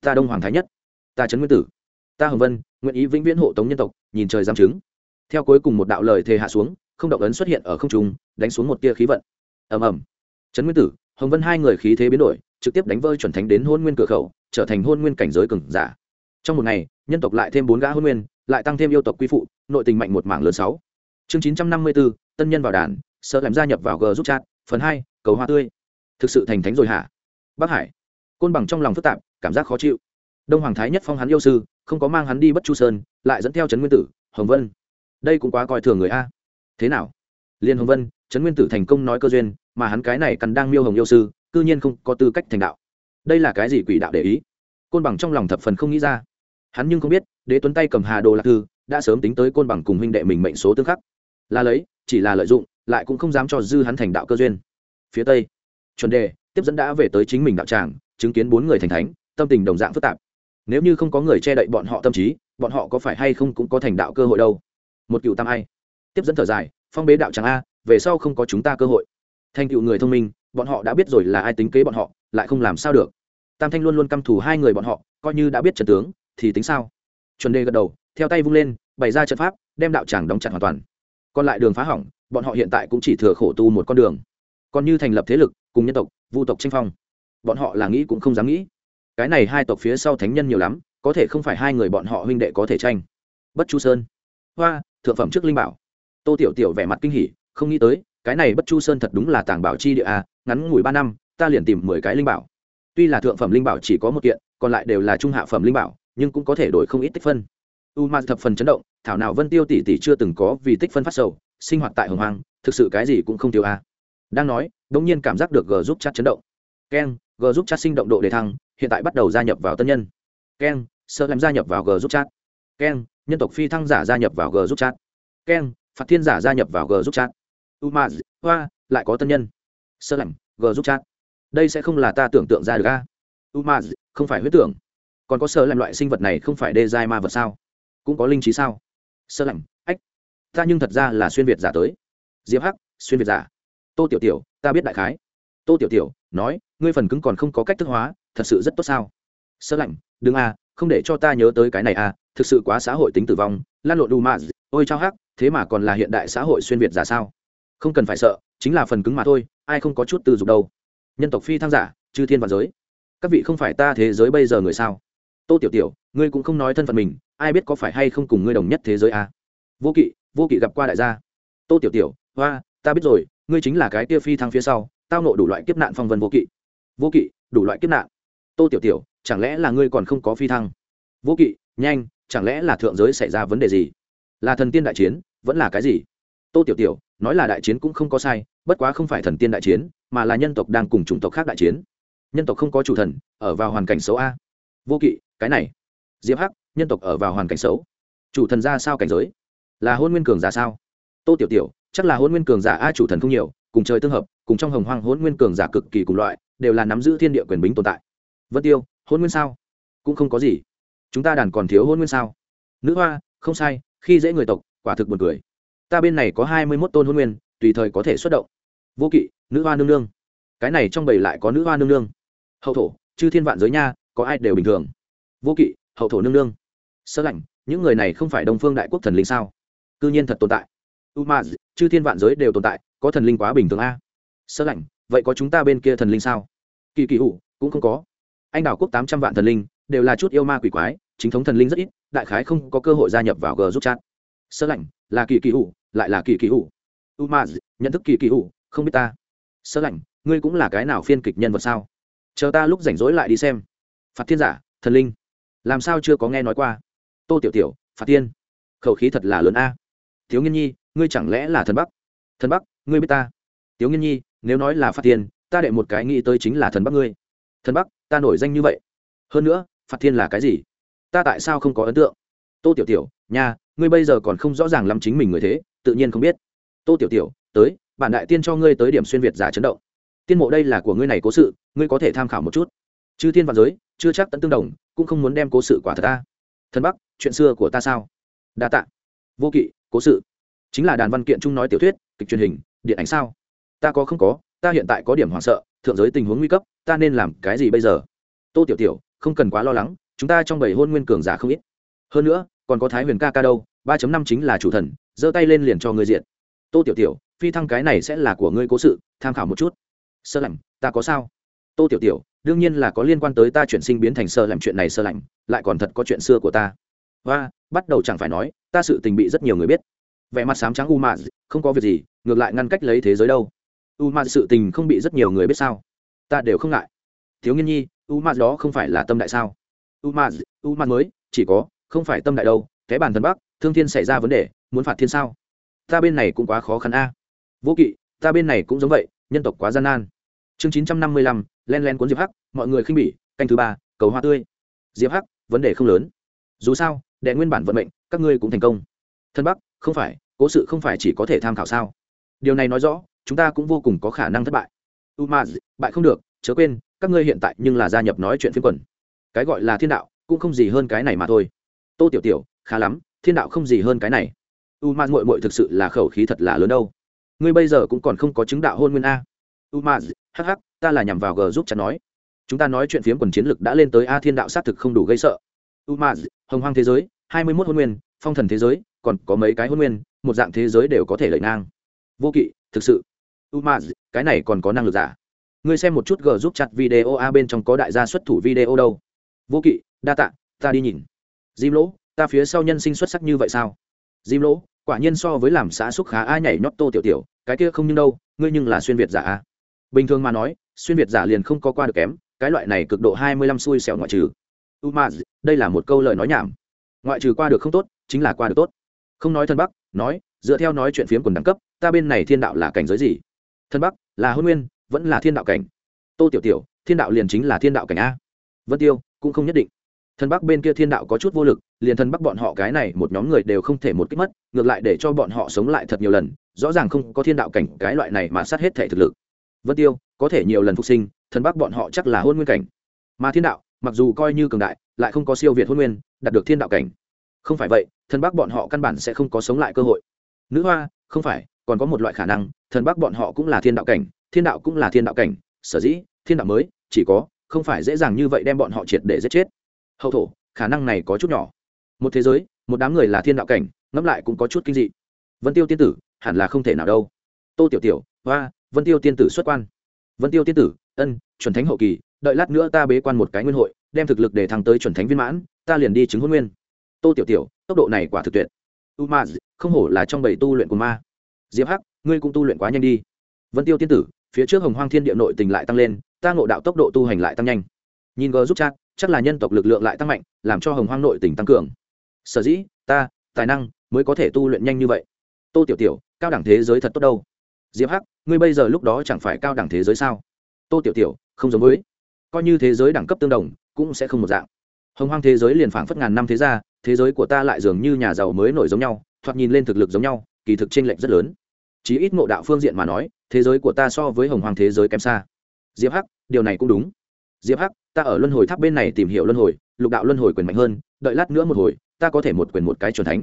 ta đông hoàng thái nhất, ta trấn nguyên tử, ta hồng vân, nguyện ý vĩnh viễn hộ tống nhân tộc, nhìn trời giam chứng. Theo cuối cùng một đạo lời thề hạ xuống, không động ấn xuất hiện ở không trung, đánh xuống một tia khí vận. Ầm ầm. Trấn nguyên tử, hồng vân hai người khí thế biến đổi, trực tiếp đánh vơi chuẩn thánh đến hôn nguyên cửa khẩu, trở thành hôn nguyên cảnh giới cường giả. Trong một ngày, nhân tộc lại thêm bốn gã hôn nguyên, lại tăng thêm yêu tộc quy phụ, nội tình mạnh một mảng lớn sáu. Chương chín trăm năm mươi bốn, tân nhân vào đàn sợ làm gia nhập vào g giúp chat phần hai, cầu hoa tươi. Thực sự thành thánh rồi hả? Bắc hải, côn bằng trong lòng phức tạp, cảm giác khó chịu. Đông hoàng thái nhất phong hắn yêu sư, không có mang hắn đi bất chu sơn, lại dẫn theo trấn nguyên tử, hồng vân. Đây cũng quá coi thường người a. Thế nào? Liên hồng vân, trấn nguyên tử thành công nói cơ duyên, mà hắn cái này cần đang miêu hồng yêu sư, cư nhiên không có tư cách thành đạo. Đây là cái gì quỷ đạo để ý? Côn bằng trong lòng thập phần không nghĩ ra. Hắn nhưng không biết, đế tuấn tay cầm hà đồ lạc thư, đã sớm tính tới côn bằng cùng huynh đệ mình mệnh số tương khắc. Là lấy, chỉ là lợi dụng lại cũng không dám cho dư hắn thành đạo cơ duyên. Phía tây, chuẩn đề, tiếp dẫn đã về tới chính mình đạo tràng, chứng kiến bốn người thành thánh, tâm tình đồng dạng phức tạp. Nếu như không có người che đậy bọn họ tâm trí, bọn họ có phải hay không cũng có thành đạo cơ hội đâu. Một cựu tam ai. Tiếp dẫn thở dài, phong bế đạo tràng a, về sau không có chúng ta cơ hội. Thành cựu người thông minh, bọn họ đã biết rồi là ai tính kế bọn họ, lại không làm sao được. Tam thanh luôn luôn căm thù hai người bọn họ, coi như đã biết trận tướng, thì tính sao? Chuẩn đề gật đầu, theo tay vung lên, bày ra trận pháp, đem đạo tràng đóng chặt hoàn toàn. Còn lại đường phá hỏng bọn họ hiện tại cũng chỉ thừa khổ tu một con đường. Còn như thành lập thế lực, cùng nhân tộc, vu tộc tranh phong. Bọn họ là nghĩ cũng không dám nghĩ. Cái này hai tộc phía sau thánh nhân nhiều lắm, có thể không phải hai người bọn họ huynh đệ có thể tranh. Bất chu sơn. Hoa, thượng phẩm trước linh bảo. Tô tiểu tiểu vẻ mặt kinh hỉ, không nghĩ tới, cái này bất chu sơn thật đúng là tàng bảo chi địa a, ngắn ngủi ba năm, ta liền tìm mười cái linh bảo. Tuy là thượng phẩm linh bảo chỉ có một kiện, còn lại đều là trung hạ phẩm linh bảo, nhưng cũng có thể đổi không ít tích phân. U ma thập phần chấn động, thảo nào vân tiêu tỷ tỷ chưa từng có vì tích phân phát sầu sinh hoạt tại hồng hoang, thực sự cái gì cũng không thiếu a. Đang nói đ ỗ n g nhiên cảm giác được g giúp chat chấn động. Keng g giúp chat sinh động độ đề thăng, hiện tại bắt đầu gia nhập vào tân nhân. Keng sơ làm gia nhập vào g giúp chat. Keng nhân tộc phi thăng giả gia nhập vào g giúp chat. Keng phạt thiên giả gia nhập vào g giúp chat. Umaz, hoa, lại có tân nhân. Sơ lạnh g giúp chat. Đây sẽ không là ta tưởng tượng ra được a. Umaz, không phải huyết tưởng. Còn có sơ làm loại sinh vật này không phải đê giai ma vật sao? Cũng có linh trí sao? Sơ lạnh ta nhưng thật ra là xuyên việt giả tới. Diệp hắc, xuyên việt giả. Tô tiểu tiểu, ta biết đại khái. Tô tiểu tiểu, nói, ngươi phần cứng còn không có cách thức hóa, thật sự rất tốt sao? Sơ lạnh, đừng a, không để cho ta nhớ tới cái này a, thực sự quá xã hội tính tử vong, lan lộn đù mạ ôi trao hắc, thế mà còn là hiện đại xã hội xuyên việt giả sao? Không cần phải sợ, chính là phần cứng mà thôi, ai không có chút tư dục đâu. Nhân tộc phi thăng giả, chư thiên và giới. Các vị không phải ta thế giới bây giờ người sao? Tô tiểu tiểu, ngươi cũng không nói thân phận mình, ai biết có phải hay không cùng ngươi đồng nhất thế giới à? vô kỵ vô kỵ gặp qua đại gia. Tô tiểu tiểu, hoa, ta biết rồi, ngươi chính là cái kia phi thăng phía sau, tao nộ đủ loại kiếp nạn phong vân vô kỵ. Vô kỵ? Đủ loại kiếp nạn? Tô tiểu tiểu, chẳng lẽ là ngươi còn không có phi thăng? Vô kỵ, nhanh, chẳng lẽ là thượng giới xảy ra vấn đề gì? Là thần tiên đại chiến, vẫn là cái gì? Tô tiểu tiểu, nói là đại chiến cũng không có sai, bất quá không phải thần tiên đại chiến, mà là nhân tộc đang cùng chủng tộc khác đại chiến. Nhân tộc không có chủ thần, ở vào hoàn cảnh xấu a. Vô kỵ, cái này. Diệp hắc, nhân tộc ở vào hoàn cảnh xấu. Chủ thần ra sao cảnh giới? Là hôn nguyên cường giả sao? Tô tiểu tiểu, chắc là hôn nguyên cường giả a chủ thần không nhiều, cùng trời tương hợp, cùng trong hồng hoang hôn nguyên cường giả cực kỳ cùng loại, đều là nắm giữ thiên địa quyền bính tồn tại. Vân tiêu, hôn nguyên sao? Cũng không có gì. Chúng ta đàn còn thiếu hôn nguyên sao? Nữ hoa, không sai, khi dễ người tộc, quả thực buồn cười. Ta bên này có hai mươi mốt tôn hôn nguyên, tùy thời có thể xuất động. Vô kỵ, nữ hoa nương nương. Cái này trong bầy lại có nữ hoa nương nương. Hậu thổ, chư thiên vạn giới nha, có ai đều bình thường. Vô kỵ, hậu thổ nương nương. Sơ lạnh, những người này không phải đồng phương đại quốc thần linh sao? Cư nhiên thật tồn tại. U ma chư thiên vạn giới đều tồn tại, có thần linh quá bình thường a. Sơ lạnh, vậy có chúng ta bên kia thần linh sao? Kỳ kỳ hủ, cũng không có. Anh đảo quốc tám trăm vạn thần linh, đều là chút yêu ma quỷ quái, chính thống thần linh rất ít, đại khái không có cơ hội gia nhập vào g giúp chat. Sơ lạnh, là kỳ kỳ hủ, lại là kỳ kỳ hủ. U ma nhận thức kỳ kỳ hủ, không biết ta. Sơ lạnh, ngươi cũng là cái nào phiên kịch nhân vật sao? Chờ ta lúc rảnh rỗi lại đi xem. Phạt thiên giả, thần linh. Làm sao chưa có nghe nói qua? Tô tiểu tiểu, phạt tiên khẩu khí thật là lớn a thiếu nghiên nhi ngươi chẳng lẽ là thần bắc? Thần bắc ngươi biết ta. Thiếu nghiên nhi nếu nói là phạt thiên, ta đệ một cái nghĩ tới chính là thần bắc ngươi. Thần bắc ta nổi danh như vậy. Hơn nữa phạt thiên là cái gì? Ta tại sao không có ấn tượng? Tô tiểu tiểu nha ngươi bây giờ còn không rõ ràng lắm chính mình người thế tự nhiên không biết. Tô tiểu tiểu tới bản đại tiên cho ngươi tới điểm xuyên việt giả chấn động. Tiên mộ đây là của ngươi này cố sự ngươi có thể tham khảo một chút. Chư thiên và giới chưa chắc tận tương đồng cũng không muốn đem cố sự quả thật ta. Thần bắc chuyện xưa của ta sao? Đa tạ. Vô kỵ cố sự. Chính là đàn văn kiện trung nói tiểu thuyết, kịch truyền hình, điện ảnh sao? Ta có không có, ta hiện tại có điểm hoảng sợ, thượng giới tình huống nguy cấp, ta nên làm cái gì bây giờ? Tô tiểu tiểu, không cần quá lo lắng, chúng ta trong bảy hôn nguyên cường giả không ít. Hơn nữa, còn có thái huyền ca ca đâu, ba năm chính là chủ thần, giơ tay lên liền cho ngươi diện. Tô tiểu tiểu, phi thăng cái này sẽ là của ngươi cố sự, tham khảo một chút. Sơ lạnh, ta có sao? Tô tiểu tiểu, đương nhiên là có liên quan tới ta chuyển sinh biến thành sơ lạnh chuyện này sơ lạnh, lại còn thật có chuyện xưa của ta. Và bắt đầu chẳng phải nói, ta sự tình bị rất nhiều người biết. Vẻ mặt sám trắng u mạ không có việc gì, ngược lại ngăn cách lấy thế giới đâu. U mạ sự tình không bị rất nhiều người biết sao? Ta đều không ngại. Thiếu nghiên nhi u mạ đó không phải là tâm đại sao? U mạ u mạ mới, chỉ có, không phải tâm đại đâu, cái bàn thân bắc thương thiên xảy ra vấn đề, muốn phạt thiên sao? Ta bên này cũng quá khó khăn a. Vô kỵ, ta bên này cũng giống vậy, nhân tộc quá gian nan. Chương chín trăm năm mươi lăm, len len cuốn diệp hắc, mọi người khinh bỉ, canh thứ ba, cầu hoa tươi. Diệp hắc, vấn đề không lớn. Dù sao đệ nguyên bản vận mệnh, các ngươi cũng thành công. Thân bắc, không phải, cố sự không phải chỉ có thể tham khảo sao? Điều này nói rõ, chúng ta cũng vô cùng có khả năng thất bại. U ma bại không được, chớ quên, các ngươi hiện tại nhưng là gia nhập nói chuyện phiên quần. Cái gọi là thiên đạo, cũng không gì hơn cái này mà thôi. Tô tiểu tiểu, khá lắm, thiên đạo không gì hơn cái này. U ma mội mội thực sự là khẩu khí thật là lớn đâu. Ngươi bây giờ cũng còn không có chứng đạo hôn nguyên a. U ma hh ta là nhằm vào g giúp chắn nói. Chúng ta nói chuyện phiếm quần chiến lực đã lên tới a thiên đạo xác thực không đủ gây sợ umaz hồng hoang thế giới, hai mươi mốt hôn nguyên, phong thần thế giới, còn có mấy cái hôn nguyên, một dạng thế giới đều có thể lợi ngang. Vô kỵ, thực sự. Umaz cái này còn có năng lực giả. Ngươi xem một chút g giúp chặt video a bên trong có đại gia xuất thủ video đâu. Vô kỵ, đa tạ, ta đi nhìn. Dìm lỗ, ta phía sau nhân sinh xuất sắc như vậy sao? Dìm lỗ, quả nhiên so với làm xã xúc khá a nhảy nhót tô tiểu tiểu, cái kia không nhưng đâu, ngươi nhưng là xuyên việt giả a. Bình thường mà nói, xuyên việt giả liền không có qua được kém, cái loại này cực độ hai mươi lăm xui xẻo ngoại trừ umaz, đây là một câu lời nói nhảm. Ngoại trừ qua được không tốt, chính là qua được tốt. Không nói thân bắc, nói, dựa theo nói chuyện phiếm quần đẳng cấp, ta bên này thiên đạo là cảnh giới gì? Thân bắc, là hôn nguyên, vẫn là thiên đạo cảnh. Tô tiểu tiểu, thiên đạo liền chính là thiên đạo cảnh a. Vân tiêu, cũng không nhất định. Thân bắc bên kia thiên đạo có chút vô lực, liền thân bắc bọn họ cái này một nhóm người đều không thể một kích mất, ngược lại để cho bọn họ sống lại thật nhiều lần, rõ ràng không có thiên đạo cảnh cái loại này mà sát hết thể thực lực. Vân tiêu, có thể nhiều lần phục sinh, thân bắc bọn họ chắc là hôn nguyên cảnh. Mà thiên đạo mặc dù coi như cường đại, lại không có siêu việt hôn nguyên, đạt được thiên đạo cảnh. Không phải vậy, thần bắc bọn họ căn bản sẽ không có sống lại cơ hội. Nữ hoa, không phải, còn có một loại khả năng, thần bắc bọn họ cũng là thiên đạo cảnh, thiên đạo cũng là thiên đạo cảnh, sở dĩ, thiên đạo mới, chỉ có, không phải dễ dàng như vậy đem bọn họ triệt để giết chết. Hậu thổ, khả năng này có chút nhỏ. Một thế giới, một đám người là thiên đạo cảnh, ngẫm lại cũng có chút kinh dị. Vân tiêu tiên tử, hẳn là không thể nào đâu. Tô tiểu tiểu, hoa, vân tiêu tiên tử xuất quan. Vân tiêu tiên tử, ân, chuẩn thánh hậu kỳ đợi lát nữa ta bế quan một cái nguyên hội, đem thực lực để thăng tới chuẩn thánh viên mãn, ta liền đi chứng hôn nguyên. Tô tiểu tiểu, tốc độ này quả thực tuyệt. U ma không hổ là trong bảy tu luyện của ma. Diệp hắc, ngươi cũng tu luyện quá nhanh đi. Vân tiêu tiên tử, phía trước hồng hoang thiên địa nội tình lại tăng lên, ta ngộ đạo tốc độ tu hành lại tăng nhanh. Nhìn gờ giúp chắc chắc là nhân tộc lực lượng lại tăng mạnh, làm cho hồng hoang nội tình tăng cường. Sở dĩ, ta, tài năng mới có thể tu luyện nhanh như vậy. Tô tiểu tiểu, cao đẳng thế giới thật tốt đâu. Diệp hắc, ngươi bây giờ lúc đó chẳng phải cao đẳng thế giới sao? Tô tiểu tiểu, không giống với coi như thế giới đẳng cấp tương đồng, cũng sẽ không một dạng. Hồng hoang thế giới liền phảng phất ngàn năm thế ra thế giới của ta lại dường như nhà giàu mới nổi giống nhau, thoạt nhìn lên thực lực giống nhau, kỳ thực chênh lệch rất lớn. Chí ít ngộ đạo phương diện mà nói, thế giới của ta so với hồng hoàng thế giới kém xa. Diệp hắc, điều này cũng đúng. Diệp hắc, ta ở luân hồi tháp bên này tìm hiểu luân hồi, lục đạo luân hồi quyền mạnh hơn, đợi lát nữa một hồi, ta có thể một quyền một cái chuẩn thánh.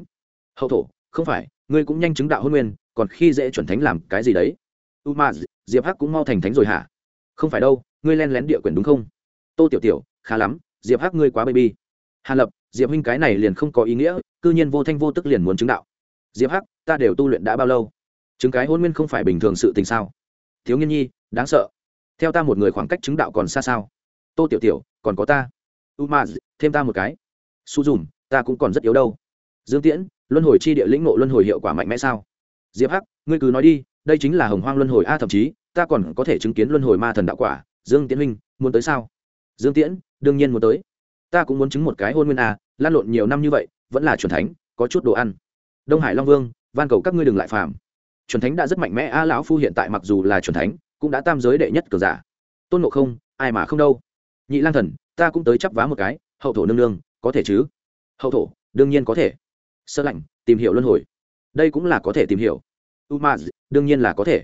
Hậu thổ, không phải, ngươi cũng nhanh chứng đạo hôn nguyên, còn khi dễ chuẩn thánh làm cái gì đấy? U ma diệp hắc cũng mau thành thánh rồi hả? Không phải đâu ngươi len lén địa quyền đúng không? Tô tiểu tiểu, khá lắm, diệp hắc ngươi quá baby. Hàn lập, diệp huynh cái này liền không có ý nghĩa, cư nhiên vô thanh vô tức liền muốn chứng đạo. Diệp hắc, ta đều tu luyện đã bao lâu? Chứng cái hôn nguyên không phải bình thường sự tình sao? Thiếu nghiên nhi, đáng sợ. Theo ta một người khoảng cách chứng đạo còn xa sao? Tô tiểu tiểu, còn có ta. U ma thêm ta một cái. Su dùm, ta cũng còn rất yếu đâu. Dương tiễn, luân hồi chi địa lĩnh ngộ luân hồi hiệu quả mạnh mẽ sao? Diệp hắc, ngươi cứ nói đi, đây chính là hồng hoang luân hồi a thậm chí, ta còn có thể chứng kiến luân hồi ma thần đạo quả dương tiễn huynh muốn tới sao? Dương tiễn đương nhiên muốn tới. Ta cũng muốn chứng một cái hôn nguyên à, lan lộn nhiều năm như vậy vẫn là c thánh có chút đồ ăn. Đông hải long vương van cầu các ngươi đừng lại phàm. C thánh đã rất mạnh mẽ a lão phu hiện tại mặc dù là c thánh cũng đã tam giới đệ nhất cờ giả. Tôn ngộ không ai mà không đâu? Nhị lang thần ta cũng tới chắp vá một cái hậu thổ nương nương có thể chứ? Hậu thổ đương nhiên có thể. Sơ lạnh tìm hiểu luân hồi. Đây cũng là có thể tìm hiểu. U đương nhiên là có thể.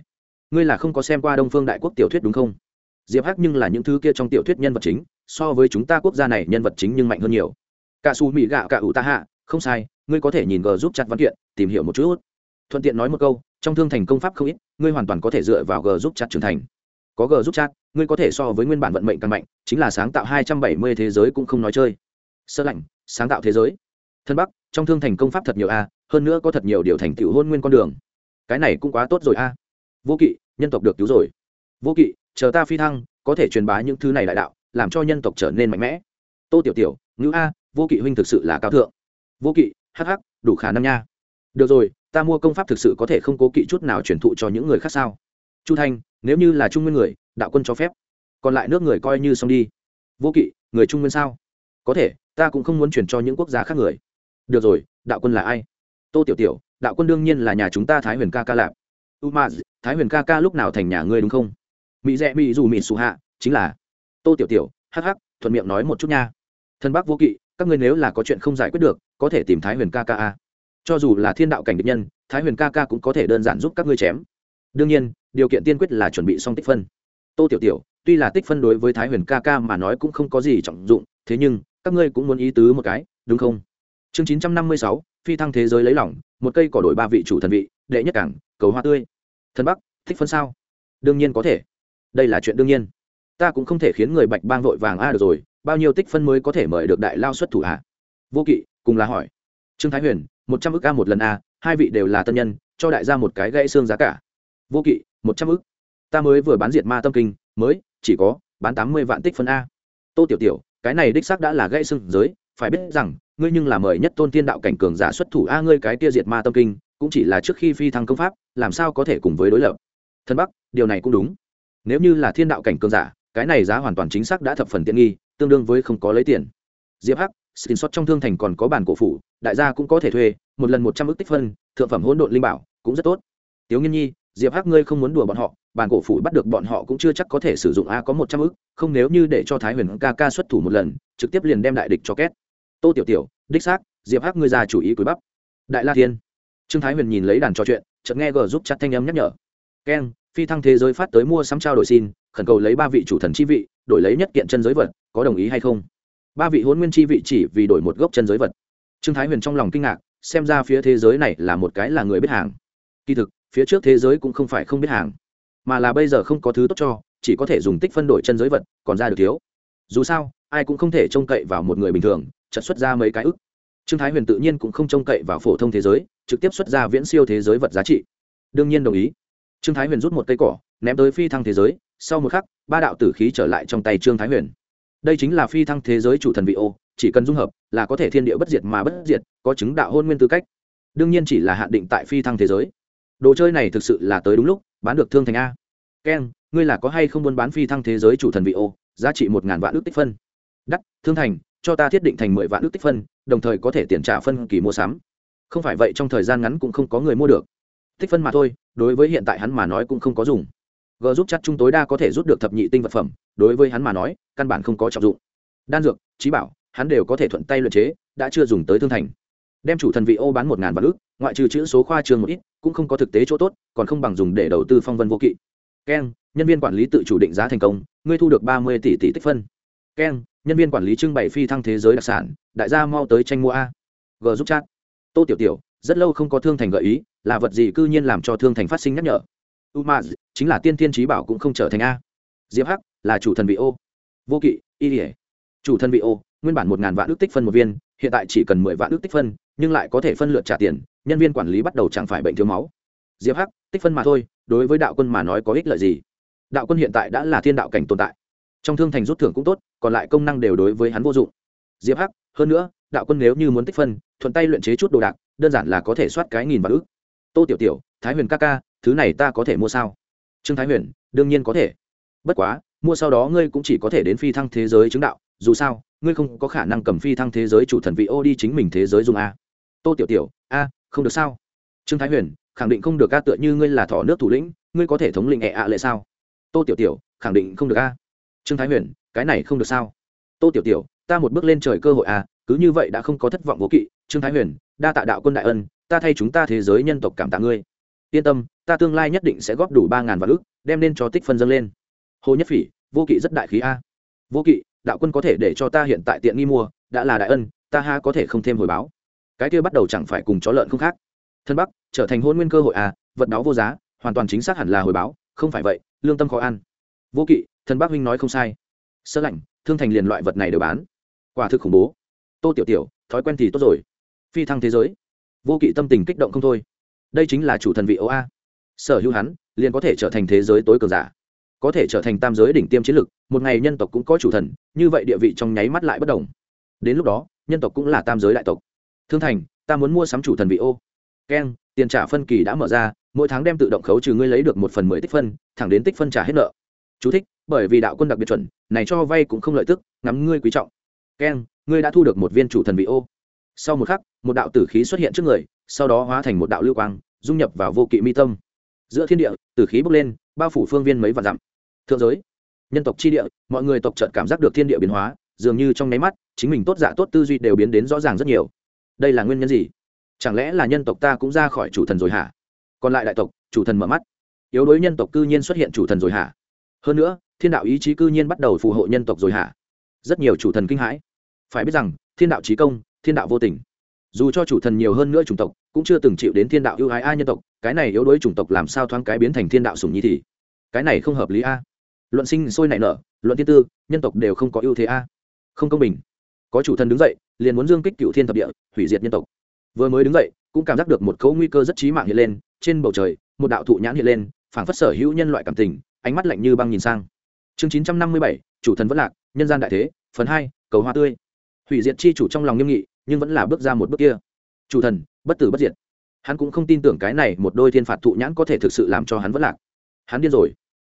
Ngươi là không có xem qua đông phương đại quốc tiểu thuyết đúng không? Diệp hắc nhưng là những thứ kia trong tiểu thuyết nhân vật chính, so với chúng ta quốc gia này nhân vật chính nhưng mạnh hơn nhiều. Cả su mỹ gạo cả ủ ta hạ không sai, ngươi có thể nhìn g giúp chặt văn kiện, tìm hiểu một chút. Thuận tiện nói một câu, trong thương thành công pháp không ít, ngươi hoàn toàn có thể dựa vào g giúp chặt trưởng thành. Có g giúp chặt, ngươi có thể so với nguyên bản vận mệnh càng mạnh, chính là sáng tạo hai trăm bảy mươi thế giới cũng không nói chơi. Sơ lạnh, sáng tạo thế giới. Thân bắc, trong thương thành công pháp thật nhiều a, hơn nữa có thật nhiều điều thành tựu hôn nguyên con đường. Cái này cũng quá tốt rồi a. Vô kỵ, nhân tộc được cứu rồi. Vô kỵ chờ ta phi thăng, có thể truyền bá những thứ này đại đạo, làm cho nhân tộc trở nên mạnh mẽ. Tô tiểu tiểu, ngữ a, vô kỵ huynh thực sự là cao thượng. Vô kỵ hh đủ khả năng nha. Được rồi, ta mua công pháp thực sự có thể không cố kỵ chút nào truyền thụ cho những người khác sao? Chu thanh, nếu như là trung nguyên người, đạo quân cho phép. Còn lại nước người coi như xong đi. Vô kỵ, người trung nguyên sao? Có thể, ta cũng không muốn chuyển cho những quốc gia khác người. Được rồi, đạo quân là ai? Tô tiểu tiểu, đạo quân đương nhiên là nhà chúng ta thái huyền ca ca lạp. U thái huyền ca ca lúc nào thành nhà ngươi đúng không? Mỹ rẽ mỹ dù mỹ xù hạ, chính là tô tiểu tiểu hh thuận miệng nói một chút nha. Thân bác vô kỵ, các ngươi nếu là có chuyện không giải quyết được, có thể tìm thái huyền ca ca a. Cho dù là thiên đạo cảnh địch nhân, thái huyền ca ca cũng có thể đơn giản giúp các ngươi chém. Đương nhiên, điều kiện tiên quyết là chuẩn bị xong tích phân. Tô tiểu tiểu, tuy là tích phân đối với thái huyền ca ca mà nói cũng không có gì trọng dụng, thế nhưng, các ngươi cũng muốn ý tứ một cái, đúng không? Chương chín trăm năm mươi sáu, phi thăng thế giới lấy lỏng một cây cỏ đổi ba vị chủ thần vị, đệ nhất cảng, cầu hoa tươi. Thần bắc thích phân sao? Đương nhiên có thể đây là chuyện đương nhiên. Ta cũng không thể khiến người bạch bang vội vàng a, được rồi, bao nhiêu tích phân mới có thể mời được đại lao xuất thủ hạ vô kỵ, cùng là hỏi. Trương thái huyền, một trăm ức a một lần a, hai vị đều là tân nhân, cho đại gia một cái gãy xương giá cả. Vô kỵ, một trăm ức. Ta mới vừa bán diệt ma tâm kinh, mới, chỉ có bán tám mươi vạn tích phân a. Tô tiểu tiểu, cái này đích xác đã là gãy xương giới, phải biết rằng, ngươi nhưng là mời nhất tôn thiên đạo cảnh cường giả xuất thủ a, ngươi cái kia diệt ma tâm kinh, cũng chỉ là trước khi phi thăng công pháp, làm sao có thể cùng với đối lập? Thân bắc, điều này cũng đúng nếu như là thiên đạo cảnh cường giả, cái này giá hoàn toàn chính xác đã thập phần tiện nghi, tương đương với không có lấy tiền. Diệp hắc xin xót trong thương thành còn có bản cổ phủ, đại gia cũng có thể thuê, một lần một trăm ước tích phân, thượng phẩm hỗn độn linh bảo, cũng rất tốt. Tiếu nghiên nhi, diệp hắc, ngươi không muốn đùa bọn họ, bản cổ phủ bắt được bọn họ cũng chưa chắc có thể sử dụng a, có một trăm ước, không nếu như để cho thái huyền ca ca xuất thủ một lần, trực tiếp liền đem đại địch cho két. Tô tiểu tiểu, đích xác, diệp hắc, ngươi già chủ ý cúi bắp. Đại la thiên. Trương thái huyền nhìn lấy đàn trò chuyện, chợt nghe gờ giúp chặt thanh âm nhắc nhở. Keng phi thăng thế giới phát tới mua sắm trao đổi xin, khẩn cầu lấy ba vị chủ thần chi vị, đổi lấy nhất kiện chân giới vật, có đồng ý hay không? Ba vị hôn nguyên chi vị chỉ vì đổi một gốc chân giới vật. Trương thái huyền trong lòng kinh ngạc, xem ra phía thế giới này là một cái là người biết hàng. Kỳ thực, phía trước thế giới cũng không phải không biết hàng. Mà là bây giờ không có thứ tốt cho, chỉ có thể dùng tích phân đổi chân giới vật, còn ra được thiếu. Dù sao, ai cũng không thể trông cậy vào một người bình thường, chật xuất ra mấy cái ức. Trương thái huyền tự nhiên cũng không trông cậy vào phổ thông thế giới, trực tiếp xuất ra viễn siêu thế giới vật giá trị. Đương nhiên đồng ý trương thái huyền rút một cây cỏ, ném tới phi thăng thế giới, sau một khắc, ba đạo tử khí trở lại trong tay trương thái huyền. Đây chính là phi thăng thế giới chủ thần vị ô, chỉ cần dung hợp, là có thể thiên địa bất diệt mà bất diệt, có chứng đạo hôn nguyên tư cách. Đương nhiên chỉ là hạn định tại phi thăng thế giới. Đồ chơi này thực sự là tới đúng lúc, bán được thương thành a. Keng ngươi là có hay không muốn bán phi thăng thế giới chủ thần vị ô, giá trị một ngàn vạn ước tích phân? Đắt thương thành, cho ta thiết định thành mười vạn ước tích phân, đồng thời có thể tiền trả phân kỳ mua sắm. Không phải vậy trong thời gian ngắn cũng không có người mua được tích phân mà thôi, đối với hiện tại hắn mà nói cũng không có dùng. G giúp chắc chung tối đa có thể rút được thập nhị tinh vật phẩm, đối với hắn mà nói, căn bản không có trọng dụng. Đan dược, trí bảo, hắn đều có thể thuận tay luyện chế, đã chưa dùng tới thương thành. Đem chủ thần vị ô bán một ngàn vạn ước ngoại trừ chữ số khoa trường một ít, cũng không có thực tế chỗ tốt, còn không bằng dùng để đầu tư phong vân vô kỵ. Keng, nhân viên quản lý tự chủ định giá thành công, ngươi thu được ba mươi tỷ tỷ tích phân. Keng, nhân viên quản lý trưng bày phi thăng thế giới đặc sản, đại gia mau tới tranh mua a. G giúp chat tô tiểu tiểu rất lâu không có thương thành gợi ý, là vật gì cư nhiên làm cho thương thành phát sinh nhắc nhở? U chính là tiên tiên trí bảo cũng không trở thành a. Diệp hắc, là chủ thần vị ô. Vô kỵ, y ỉa chủ thần vị ô, nguyên bản một ngàn vạn ước tích phân một viên, hiện tại chỉ cần mười vạn ước tích phân, nhưng lại có thể phân lượt trả tiền, nhân viên quản lý bắt đầu chẳng phải bệnh thiếu máu. Diệp hắc, tích phân mà thôi, đối với đạo quân mà nói có ích lợi gì? Đạo quân hiện tại đã là thiên đạo cảnh tồn tại. Trong thương thành rút thưởng cũng tốt, còn lại công năng đều đối với hắn vô dụng. Diệp hắc, hơn nữa, đạo quân nếu như muốn tích phân, thuận tay luyện chế chút đồ đạc đơn giản là có thể soát cái nghìn vạn ước tô tiểu tiểu, thái huyền ca ca, thứ này ta có thể mua sao? Trương thái huyền, đương nhiên có thể. Bất quá, mua sau đó ngươi cũng chỉ có thể đến phi thăng thế giới chứng đạo, dù sao, ngươi không có khả năng cầm phi thăng thế giới chủ thần vị ô đi chính mình thế giới dùng a. Tô tiểu tiểu, a, không được sao? Trương thái huyền, khẳng định không được a, tựa như ngươi là thỏ nước thủ lĩnh, ngươi có thể thống lĩnh ẹ ạ lệ sao? Tô tiểu tiểu, khẳng định không được a. Trương thái huyền, cái này không được sao? Tô tiểu tiểu, ta một bước lên trời cơ hội a, cứ như vậy đã không có thất vọng vô kỵ. Trương thái huyền đa tạ đạo quân đại ân, ta thay chúng ta thế giới nhân tộc cảm tạ ngươi. Yên tâm, ta tương lai nhất định sẽ góp đủ ba ngàn vạn ước đem nên cho tích phân dâng lên. Hồ nhất phỉ, vô kỵ rất đại khí a. Vô kỵ, đạo quân có thể để cho ta hiện tại tiện nghi mua, đã là đại ân, ta ha có thể không thêm hồi báo. Cái kia bắt đầu chẳng phải cùng chó lợn không khác. Thân bắc, trở thành hôn nguyên cơ hội à vật đó vô giá, hoàn toàn chính xác hẳn là hồi báo, không phải vậy, lương tâm khó ăn. Vô kỵ, thân bắc huynh nói không sai. Sơ lạnh, thương thành liền loại vật này đều bán. Quả thực khủng bố. Tô tiểu tiểu, thói quen thì tốt rồi phi thăng thế giới. Vô kỵ tâm tình kích động không thôi. Đây chính là chủ thần vị ấu a. Sở hữu hắn liền có thể trở thành thế giới tối cường giả. Có thể trở thành tam giới đỉnh tiêm chiến lực một ngày nhân tộc cũng có chủ thần như vậy địa vị trong nháy mắt lại bất đồng. Đến lúc đó nhân tộc cũng là tam giới đại tộc. Thương thành ta muốn mua sắm chủ thần vị ô keng tiền trả phân kỳ đã mở ra mỗi tháng đem tự động khấu trừ ngươi lấy được một phần mười tích phân thẳng đến tích phân trả hết nợ. Chú thích, bởi vì đạo quân đặc biệt chuẩn này cho vay cũng không lợi tức ngắm ngươi quý trọng. Keng ngươi đã thu được một viên chủ thần vị ô sau một khắc, một đạo tử khí xuất hiện trước người, sau đó hóa thành một đạo lưu quang, dung nhập vào vô kỵ mi tâm. Giữa thiên địa, tử khí bốc lên, bao phủ phương viên mấy vạn dặm. Thượng giới, nhân tộc chi địa, mọi người tộc trợt cảm giác được thiên địa biến hóa, dường như trong nháy mắt, chính mình tốt dạ tốt tư duy đều biến đến rõ ràng rất nhiều. Đây là nguyên nhân gì? Chẳng lẽ là nhân tộc ta cũng ra khỏi chủ thần rồi hả? Còn lại đại tộc, chủ thần mở mắt. Yếu đối nhân tộc cư nhiên xuất hiện chủ thần rồi hả? Hơn nữa, thiên đạo ý chí cư nhiên bắt đầu phù hộ nhân tộc rồi hả? Rất nhiều chủ thần kinh hãi. Phải biết rằng, thiên đạo trí công thiên đạo vô tình. Dù cho chủ thần nhiều hơn nữa chủng tộc, cũng chưa từng chịu đến thiên đạo ưu ái a nhân tộc, cái này yếu đối chủng tộc làm sao thoáng cái biến thành thiên đạo sùng nhi thì? Cái này không hợp lý a. Luận sinh sôi nảy nở, luận thiên tư, nhân tộc đều không có ưu thế a. Không công bình. Có chủ thần đứng dậy, liền muốn dương kích cựu thiên thập địa, hủy diệt nhân tộc. Vừa mới đứng dậy, cũng cảm giác được một cấu nguy cơ rất chí mạng hiện lên, trên bầu trời, một đạo thụ nhãn hiện lên, phảng phất sở hữu nhân loại cảm tình, ánh mắt lạnh như băng nhìn sang. Chương chín trăm năm mươi bảy, chủ thần vẫn lạc, nhân gian đại thế, phần hai, cầu hoa tươi. Hủy diệt chi chủ trong lòng nghiêm nghị nhưng vẫn là bước ra một bước kia. Chủ thần, bất tử bất diệt. Hắn cũng không tin tưởng cái này một đôi thiên phạt thụ nhãn có thể thực sự làm cho hắn vất lạc. Hắn điên rồi.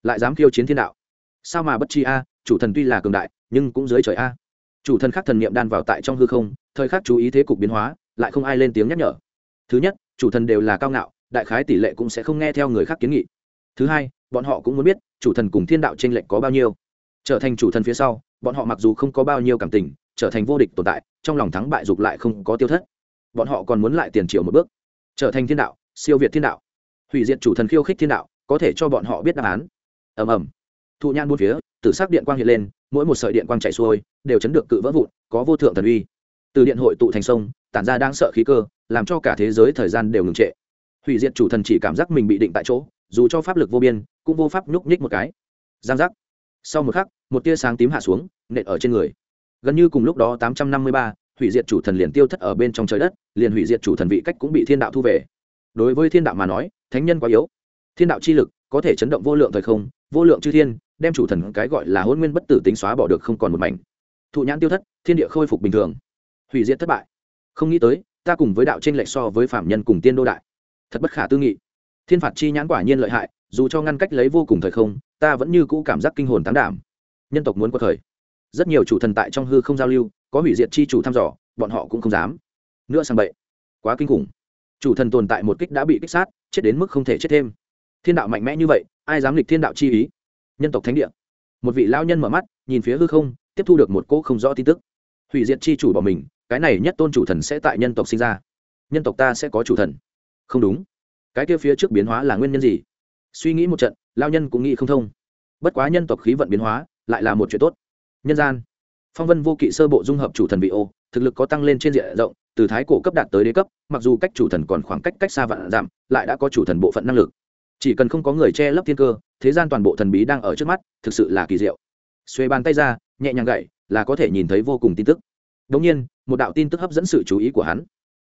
Lại dám khiêu chiến thiên đạo. Sao mà bất chi a, chủ thần tuy là cường đại, nhưng cũng dưới trời a. Chủ thần khác thần niệm đan vào tại trong hư không, thời khắc chú ý thế cục biến hóa, lại không ai lên tiếng nhắc nhở. Thứ nhất, chủ thần đều là cao ngạo, đại khái tỷ lệ cũng sẽ không nghe theo người khác kiến nghị. Thứ hai, bọn họ cũng muốn biết, chủ thần cùng thiên đạo t r ê n lệch có bao nhiêu. Trở thành chủ thần phía sau, bọn họ mặc dù không có bao nhiêu cảm tình trở thành vô địch tồn tại, trong lòng thắng bại dục lại không có tiêu thất. Bọn họ còn muốn lại tiền triệu một bước. Trở thành thiên đạo, siêu việt thiên đạo. Hủy diệt chủ thần khiêu khích thiên đạo, có thể cho bọn họ biết đáp án. Ầm ầm. Thụ nhan buôn phía, tử sắc điện quang hiện lên, mỗi một sợi điện quang chạy xuôi, đều chấn được cự vỡ vụn, có vô thượng thần uy. Từ điện hội tụ thành sông, tản ra đang sợ khí cơ, làm cho cả thế giới thời gian đều ngừng trệ. Hủy diệt chủ thần chỉ cảm giác mình bị định tại chỗ, dù cho pháp lực vô biên, cũng vô pháp nhúc nhích một cái. Giang giác. Sau một khắc, một tia sáng tím hạ xuống, nện ở trên người gần như cùng lúc đó tám trăm năm mươi ba, hủy diệt chủ thần liền tiêu thất ở bên trong trời đất, liền hủy diệt chủ thần vị cách cũng bị thiên đạo thu về. Đối với thiên đạo mà nói, thánh nhân quá yếu. Thiên đạo chi lực có thể chấn động vô lượng thời không, vô lượng chư thiên, đem chủ thần cái gọi là hôn nguyên bất tử tính xóa bỏ được không còn một mảnh. Thụ nhãn tiêu thất, thiên địa khôi phục bình thường. Hủy diệt thất bại. Không nghĩ tới, ta cùng với đạo trên lệch so với phạm nhân cùng tiên đô đại. Thật bất khả tư nghị. Thiên phạt chi nhãn quả nhiên lợi hại, dù cho ngăn cách lấy vô cùng thời không, ta vẫn như cũ cảm giác kinh hồn tán đảm. Nhân tộc muốn qua thời rất nhiều chủ thần tại trong hư không giao lưu, có hủy diệt chi chủ thăm dò, bọn họ cũng không dám. Nữa sang bậy. Quá kinh khủng. Chủ thần tồn tại một kích đã bị kích sát, chết đến mức không thể chết thêm. Thiên đạo mạnh mẽ như vậy, ai dám lịch thiên đạo chi ý? Nhân tộc thánh địa. Một vị lao nhân mở mắt, nhìn phía hư không, tiếp thu được một cỗ không rõ tin tức. Hủy diệt chi chủ bỏ mình, cái này nhất tôn chủ thần sẽ tại nhân tộc sinh ra. Nhân tộc ta sẽ có chủ thần. Không đúng. Cái kia phía trước biến hóa là nguyên nhân gì? Suy nghĩ một trận lao nhân cũng nghĩ không thông. Bất quá nhân tộc khí vận biến hóa, lại là một chuyện tốt nhân gian. Phong vân vô kỵ sơ bộ dung hợp chủ thần vị ô, thực lực có tăng lên trên diện rộng, từ thái cổ cấp đạt tới đế cấp, mặc dù cách chủ thần còn khoảng cách cách xa vạn giảm lại đã có chủ thần bộ phận năng lực. Chỉ cần không có người che lấp thiên cơ, thế gian toàn bộ thần bí đang ở trước mắt, thực sự là kỳ diệu. Xuê bàn tay ra, nhẹ nhàng gậy, là có thể nhìn thấy vô cùng tin tức. Đ ỗ n g nhiên, một đạo tin tức hấp dẫn sự chú ý của hắn.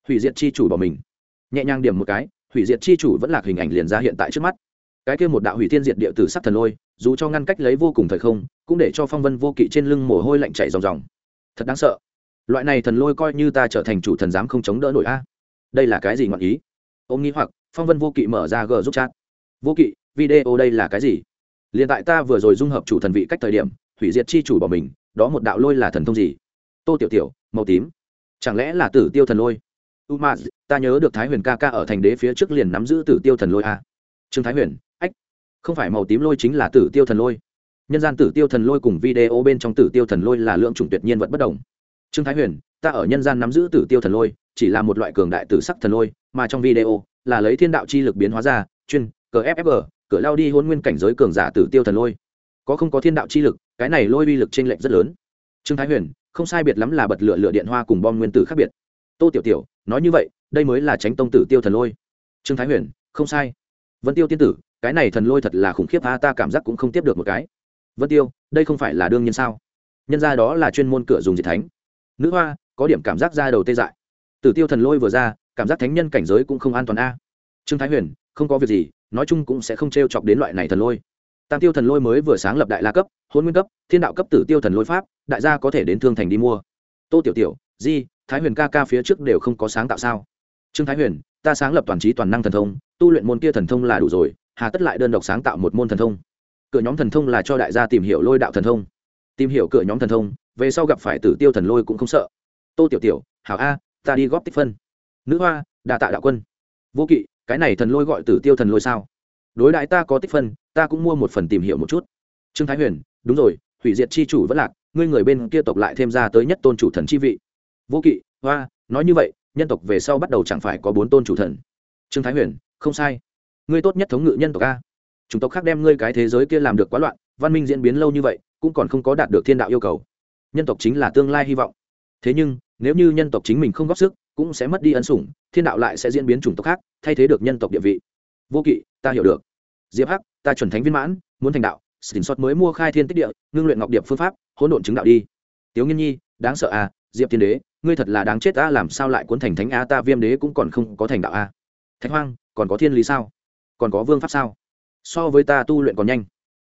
Hủy diệt chi chủ bỏ mình. Nhẹ nhàng điểm một cái, hủy diệt chi chủ vẫn là hình ảnh liền ra hiện tại trước mắt. Cái kia một đạo hủy thiên diệt địa tử sắc thần lôi dù cho ngăn cách lấy vô cùng thời không, cũng để cho phong vân vô kỵ trên lưng mồ hôi lạnh chảy ròng ròng. Thật đáng sợ. Loại này thần lôi coi như ta trở thành chủ thần dám không chống đỡ nổi a. Đây là cái gì ngọn ý? Ô nghĩ hoặc, phong vân vô kỵ mở ra g giúp chat. Vô kỵ, video đây là cái gì? Liền tại ta vừa rồi dung hợp chủ thần vị cách thời điểm, hủy diệt chi chủ bỏ mình, đó một đạo lôi là thần thông gì? Tô tiểu tiểu, màu tím. Chẳng lẽ là tử tiêu thần lôi? U ma ta nhớ được thái huyền ca ca ở thành đế phía trước liền nắm giữ tử tiêu thần lôi a. Trương thái huyền không phải màu tím lôi chính là tử tiêu thần lôi. Nhân gian tử tiêu thần lôi cùng video bên trong tử tiêu thần lôi là lượng chủng tuyệt nhiên vật bất đồng. Trương thái huyền, ta ở nhân gian nắm giữ tử tiêu thần lôi, chỉ là một loại cường đại tử sắc thần lôi, mà trong video là lấy thiên đạo chi lực biến hóa ra, chuyên, cờ ffg cửa lao đi hôn nguyên cảnh giới cường giả tử tiêu thần lôi. Có không có thiên đạo chi lực, cái này lôi uy lực t r ê n lệch rất lớn. Trương thái huyền, không sai biệt lắm là bật lửa lửa điện hoa cùng bom nguyên tử khác biệt. Tô tiểu tiểu, nói như vậy, đây mới là tránh tông tử tiêu thần lôi. Trương thái huyền, không sai. Vân tiêu tiên tử cái này thần lôi thật là khủng khiếp a, ta cảm giác cũng không tiếp được một cái. Vân tiêu, đây không phải là đương nhiên sao? Nhân ra đó là chuyên môn cửa dùng diệt thánh. Nữ hoa, có điểm cảm giác ra đầu tê dại. Tử tiêu thần lôi vừa ra, cảm giác thánh nhân cảnh giới cũng không an toàn a. Trương thái huyền, không có việc gì, nói chung cũng sẽ không t r e o chọc đến loại này thần lôi. Tam tiêu thần lôi mới vừa sáng lập đại la cấp, hôn nguyên cấp, thiên đạo cấp tử tiêu thần lôi pháp, đại gia có thể đến thương thành đi mua. Tô tiểu tiểu, di, thái huyền ca ca phía trước đều không có sáng tạo sao? Trương thái huyền, ta sáng lập toàn trí toàn năng thần thông, tu luyện môn kia thần thông là đủ rồi hà tất lại đơn độc sáng tạo một môn thần thông. Cửa nhóm thần thông là cho đại gia tìm hiểu lôi đạo thần thông. Tìm hiểu cửa nhóm thần thông, về sau gặp phải tử tiêu thần lôi cũng không sợ. Tô tiểu tiểu, hảo a, ta đi góp tích phân. Nữ hoa đà tạ đạo quân. Vô kỵ, cái này thần lôi gọi tử tiêu thần lôi sao? Đối đại ta có tích phân, ta cũng mua một phần tìm hiểu một chút. Trương thái huyền, đúng rồi, hủy diệt chi chủ vẫn lạc, ngươi người bên kia tộc lại thêm ra tới nhất tôn chủ thần chi vị. Vô kỵ, hoa, nói như vậy, nhân tộc về sau bắt đầu chẳng phải có bốn tôn chủ thần. Trương thái huyền, không sai ngươi tốt nhất thống ngự nhân tộc a. Chủng tộc khác đem ngươi cái thế giới kia làm được quá loạn, văn minh diễn biến lâu như vậy, cũng còn không có đạt được thiên đạo yêu cầu. Nhân tộc chính là tương lai hy vọng. Thế nhưng, nếu như nhân tộc chính mình không góp sức, cũng sẽ mất đi ân sủng, thiên đạo lại sẽ diễn biến chủng tộc khác, thay thế được nhân tộc địa vị. Vô kỵ, ta hiểu được. Diệp hắc, ta chuẩn thánh viên mãn, muốn thành đạo, xin xót mới mua khai thiên tích địa, ngưng luyện ngọc điệp phương pháp, hỗn độn chứng đạo đi. Tiếu nghiên nhi, đáng sợ à diệp thiên đế, ngươi thật là đáng chết ta làm sao lại cuốn thành thánh a ta viêm đế cũng còn không có thành đạo a thánh hoang, còn có thiên lý sao? Còn có vương pháp sao? So với ta tu luyện còn nhanh.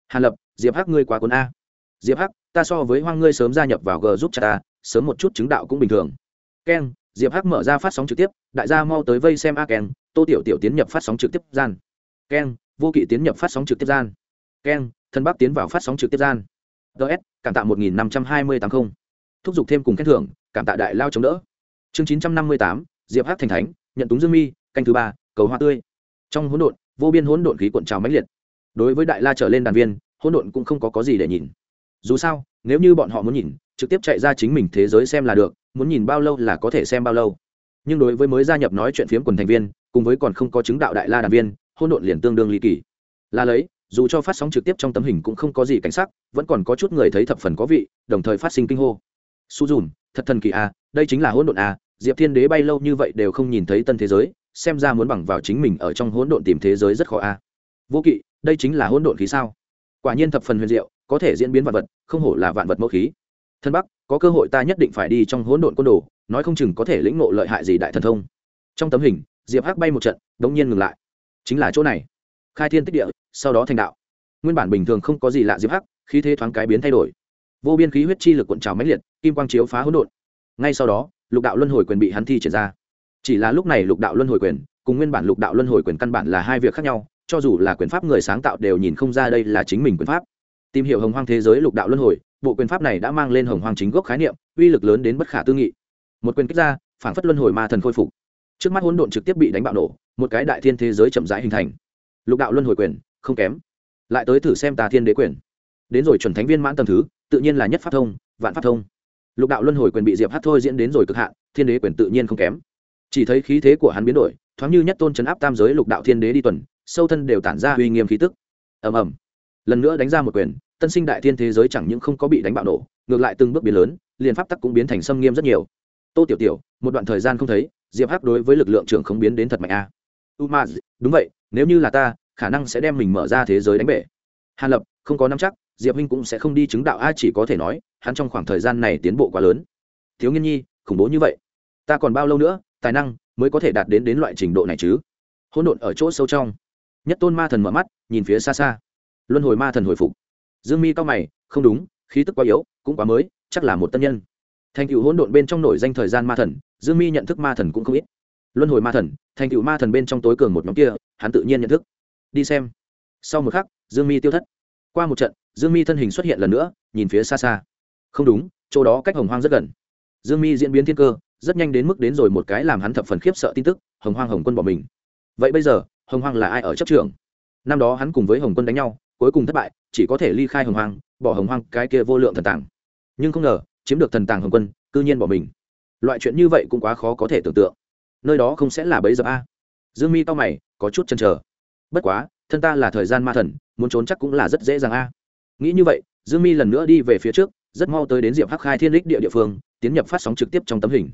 Hàn lập, diệp hắc ngươi quá cuốn a. Diệp hắc, ta so với hoang ngươi sớm gia nhập vào g giúp cha ta, sớm một chút chứng đạo cũng bình thường. Keng, diệp hắc mở ra phát sóng trực tiếp, đại gia mau tới vây xem a keng, tô tiểu tiểu tiến nhập phát sóng trực tiếp gian. Keng, vô kỵ tiến nhập phát sóng trực tiếp gian. Keng thân bắc tiến vào phát sóng trực tiếp gian. Ts cảm tạ một nghìn năm trăm hai mươi tám không. Thúc giục thêm cùng khen thưởng, cảm tạ đại lao chống đỡ. Chương chín trăm năm mươi tám, diệp hắc thành thánh, nhận túng dương mi, canh thứ ba, cầu hoa tươi. Trong hỗn độn vô biên hỗn độn khí cuộn trào mãnh liệt. Đối với đại la trở lên đàn viên hỗn độn cũng không có, có gì để nhìn. Dù sao nếu như bọn họ muốn nhìn trực tiếp chạy ra chính mình thế giới xem là được muốn nhìn bao lâu là có thể xem bao lâu. Nhưng đối với mới gia nhập nói chuyện phiếm quần thành viên cùng với còn không có chứng đạo đại la đàn viên hỗn độn liền tương đương ly kỳ. Là lấy dù cho phát sóng trực tiếp trong tấm hình cũng không có gì cảnh sắc vẫn còn có chút người thấy thập phần có vị đồng thời phát sinh kinh hô. Su dùm thật thần kỳ à đây chính là hỗn độn à diệp thiên đế bay lâu như vậy đều không nhìn thấy tân thế giới xem ra muốn bằng vào chính mình ở trong hỗn độn tìm thế giới rất khó à vô kỵ, đây chính là hỗn độn khí sao? Quả nhiên thập phần huyền diệu, có thể diễn biến vạn vật, không hổ là vạn vật mẫu khí. Thân bắc, có cơ hội ta nhất định phải đi trong hỗn độn côn đồ, nói không chừng có thể lĩnh ngộ lợi hại gì đại thần thông. Trong tấm hình, diệp hắc bay một trận, đống nhiên ngừng lại. Chính là chỗ này. Khai thiên tích địa, sau đó thành đạo. Nguyên bản bình thường không có gì lạ diệp hắc, khí thế thoáng cái biến thay đổi. Vô biên khí huyết chi lực cuộn trào mãnh liệt, kim quang chiếu phá hỗn độn. Ngay sau đó, lục đạo luân hồi quyền bị hắn thi triển ra chỉ là lúc này lục đạo luân hồi quyền, cùng nguyên bản lục đạo luân hồi quyền căn bản là hai việc khác nhau, cho dù là quyền pháp người sáng tạo đều nhìn không ra đây là chính mình quyền pháp. Tìm hiểu hồng hoang thế giới lục đạo luân hồi, bộ quyền pháp này đã mang lên hồng hoang chính gốc khái niệm, uy lực lớn đến bất khả tư nghị. Một quyền kích ra, phản phất luân hồi ma thần khôi phục. Trước mắt hỗn độn trực tiếp bị đánh bạo nổ, một cái đại thiên thế giới chậm rãi hình thành. Lục đạo luân hồi quyền, không kém. Lại tới thử xem tà thiên đế quyền. Đến rồi chuẩn thánh viên mãn tầm thứ, tự nhiên là nhất pháp thông, vạn pháp thông. Lục đạo luân hồi quyền bị diệp hát thôi diễn đến rồi cực hạn, thiên đế quyền tự nhiên không kém chỉ thấy khí thế của hắn biến đổi, thoáng như nhất tôn chấn áp tam giới lục đạo thiên đế đi tuần, sâu thân đều tản ra uy nghiêm khí tức. Ầm ầm. Lần nữa đánh ra một quyền, tân sinh đại thiên thế giới chẳng những không có bị đánh bạo nổ, ngược lại từng bước biến lớn, liền pháp tắc cũng biến thành xâm nghiêm rất nhiều. Tô tiểu tiểu, một đoạn thời gian không thấy, diệp hắc đối với lực lượng trưởng không biến đến thật mạnh a. U đúng vậy, nếu như là ta, khả năng sẽ đem mình mở ra thế giới đánh bể. Hàn lập, không có nắm chắc, diệp huynh cũng sẽ không đi chứng đạo a, chỉ có thể nói, hắn trong khoảng thời gian này tiến bộ quá lớn. Thiếu nghiên nhi, khủng bố như vậy. Ta còn bao lâu nữa tài năng mới có thể đạt đến đến loại trình độ này chứ? Hỗn độn ở chỗ sâu trong. Nhất tôn ma thần mở mắt, nhìn phía xa xa. Luân hồi ma thần hồi phục. Dương mi cao mày, không đúng, khí tức quá yếu, cũng quá mới, chắc là một tân nhân. Thành cựu hỗn độn bên trong nổi danh thời gian ma thần, dương mi nhận thức ma thần cũng không ít. Luân hồi ma thần, thành cựu ma thần bên trong tối cường một nhóm kia, hắn tự nhiên nhận thức. Đi xem. Sau một khắc, dương mi tiêu thất. Qua một trận, dương mi thân hình xuất hiện lần nữa, nhìn phía xa xa. Không đúng, chỗ đó cách hồng hoang rất gần. Dương mi diễn biến thiên cơ rất nhanh đến mức đến rồi một cái làm hắn thập phần khiếp sợ tin tức, hồng hoang hồng quân bỏ mình. Vậy bây giờ, hồng hoang là ai ở chấp trường năm đó hắn cùng với hồng quân đánh nhau, cuối cùng thất bại, chỉ có thể ly khai hồng hoang, bỏ hồng hoang cái kia vô lượng thần tàng. Nhưng không ngờ, chiếm được thần tàng hồng quân, cư nhiên bỏ mình. Loại chuyện như vậy cũng quá khó có thể tưởng tượng. Nơi đó không sẽ là bấy giờ a. Dương mi to mày, có chút chăn trở bất quá, thân ta là thời gian ma thần, muốn trốn chắc cũng là rất dễ dàng a. Nghĩ như vậy, dương mi lần nữa đi về phía trước, rất mau tới đến diệp hắc khai thiên lích địa địa phương, tiến nhập phát sóng trực tiếp trong tấm hình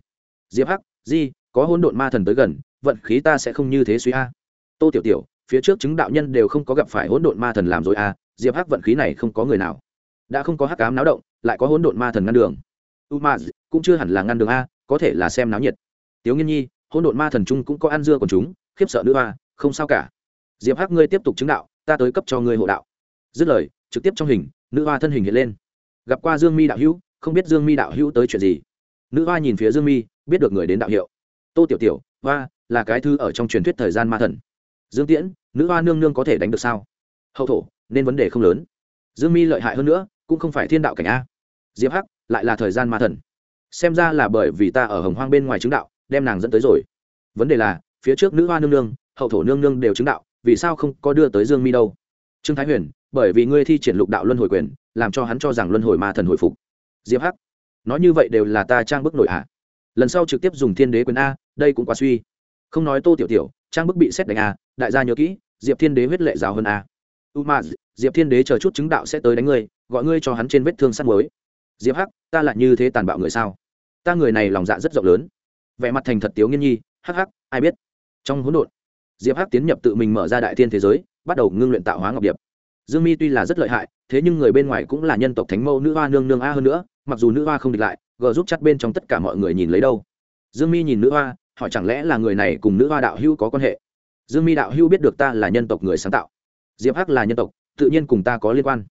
diệp hắc, di, có hôn độn ma thần tới gần, vận khí ta sẽ không như thế suy a. Tô tiểu tiểu, phía trước chứng đạo nhân đều không có gặp phải hỗn độn ma thần làm rồi a, diệp hắc vận khí này không có người nào. Đã không có hắc cám náo động, lại có hỗn độn ma thần ngăn đường. U ma cũng chưa hẳn là ngăn đường a, có thể là xem náo nhiệt. Tiếu nghiên nhi, hỗn độn ma thần trung cũng có ăn dưa còn chúng, khiếp sợ nữ a không sao cả. Diệp hắc ngươi tiếp tục chứng đạo, ta tới cấp cho ngươi hộ đạo. Dứt lời, trực tiếp trong hình, nữ hoa thân hình hiện lên. Gặp qua dương mi đạo hữu, không biết dương mi đạo hữu tới chuyện gì. Nữ hoa nhìn phía dương mi biết được người đến đạo hiệu. Tô tiểu tiểu, hoa, là cái thư ở trong truyền thuyết thời gian ma thần. Dương tiễn, nữ hoa nương nương có thể đánh được sao? Hậu thổ, nên vấn đề không lớn. Dương mi lợi hại hơn nữa, cũng không phải thiên đạo cảnh a. Diệp hắc, lại là thời gian ma thần. Xem ra là bởi vì ta ở hồng hoang bên ngoài chứng đạo, đem nàng dẫn tới rồi. Vấn đề là, phía trước nữ hoa nương nương, hậu thổ nương nương đều chứng đạo, vì sao không có đưa tới dương mi đâu? Trương thái huyền, bởi vì ngươi thi triển lục đạo luân hồi quyền, làm cho hắn cho rằng luân hồi ma thần hồi phục. Diệp hắc, nói như vậy đều là ta trang bức nổi hạ lần sau trực tiếp dùng thiên đế quyền a, đây cũng quá suy. Không nói tô tiểu tiểu, trang bức bị xét đánh a, đại gia nhớ kỹ, diệp thiên đế huyết lệ giáo hơn a. U ma diệp thiên đế chờ chút chứng đạo sẽ tới đánh ngươi, gọi ngươi cho hắn trên vết thương sắt mới diệp hắc, ta lại như thế tàn bạo người sao? Ta người này lòng dạ rất rộng lớn. Vẻ mặt thành thật tiếu nghiên nhi, hắc hắc, ai biết? Trong hỗn độn, diệp hắc tiến nhập tự mình mở ra đại thiên thế giới, bắt đầu ngưng luyện tạo hóa ngọc điệp. Dương mi tuy là rất lợi hại, thế nhưng người bên ngoài cũng là nhân tộc thánh mẫu nữ hoa nương nương a hơn nữa, mặc dù nữ hoa không địch lại g giúp chắt bên trong tất cả mọi người nhìn lấy đâu. Dương mi nhìn nữ hoa, hỏi chẳng lẽ là người này cùng nữ hoa đạo hữu có quan hệ? Dương mi đạo hữu biết được ta là nhân tộc người sáng tạo. Diệp hắc là nhân tộc, tự nhiên cùng ta có liên quan.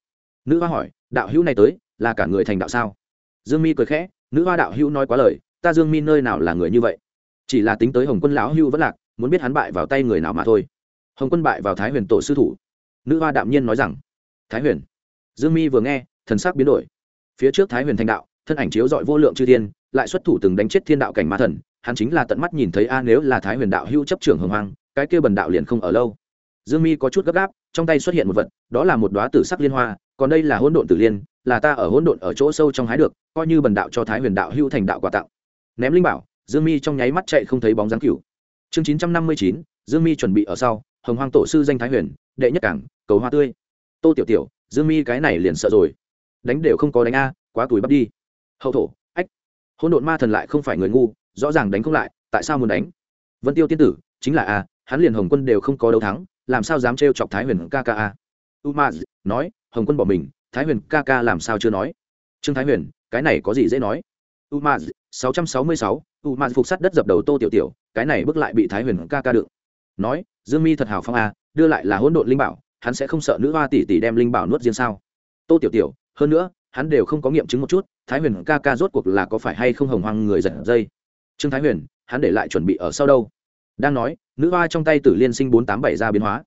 Nữ hoa hỏi, đạo hữu này tới, là cả người thành đạo sao? Dương mi cười khẽ, nữ hoa đạo hữu nói quá lời, ta dương mi nơi nào là người như vậy? Chỉ là tính tới hồng quân lão hữu vẫn lạc, muốn biết hắn bại vào tay người nào mà thôi. Hồng quân bại vào thái huyền tổ sư thủ. Nữ hoa đạm nhiên nói rằng, thái huyền. Dương mi vừa nghe, thần sắc biến đổi. Phía trước thái huyền thành đạo thân ảnh chiếu dọi vô lượng chư thiên lại xuất thủ từng đánh chết thiên đạo cảnh ma thần hắn chính là tận mắt nhìn thấy a nếu là thái huyền đạo hưu chấp trưởng hồng hoang, cái kia bần đạo liền không ở lâu. Dương mi có chút gấp gáp trong tay xuất hiện một vật đó là một đoá tử sắc liên hoa còn đây là hỗn độn tử liên là ta ở hỗn độn ở chỗ sâu trong hái được coi như bần đạo cho thái huyền đạo hưu thành đạo quà tặng. Ném linh bảo dương mi trong nháy mắt chạy không thấy bóng dáng cửu chương chín trăm năm mươi chín dương mi chuẩn bị ở sau hồng hoang tổ sư danh thái huyền đệ nhất cảng cầu hoa tươi. Tô tiểu tiểu dương mi cái này liền sợ rồi. Đánh đều không có đánh a quá tuổi bắt đi hậu thổ, ách. Hỗn độn ma thần lại không phải người ngu, rõ ràng đánh không lại, tại sao muốn đánh? Vân tiêu tiên tử, chính là a, hắn liền hồng quân đều không có đấu thắng, làm sao dám trêu chọc thái huyền ca ca a? U ma nói, hồng quân bỏ mình, thái huyền ca ca làm sao chưa nói? Trương thái huyền, cái này có gì dễ nói? U ma sáu trăm sáu mươi sáu u ma phục sắt đất dập đầu tô tiểu tiểu, cái này bước lại bị thái huyền ca ca đựng. Nói, dương mi thật hào phong a, đưa lại là hỗn độn linh bảo, hắn sẽ không sợ nữ hoa tỷ tỷ đem linh bảo nuốt riêng sao? Tô tiểu tiểu, hơn nữa hắn đều không có nghiệm chứng một chút, thái huyền ca ca rốt cuộc là có phải hay không hồng hoang người giật dây? Trương thái huyền, hắn để lại chuẩn bị ở sau đâu? Đang nói, nữ hoa trong tay tử liên sinh bốn tám bảy ra biến hóa.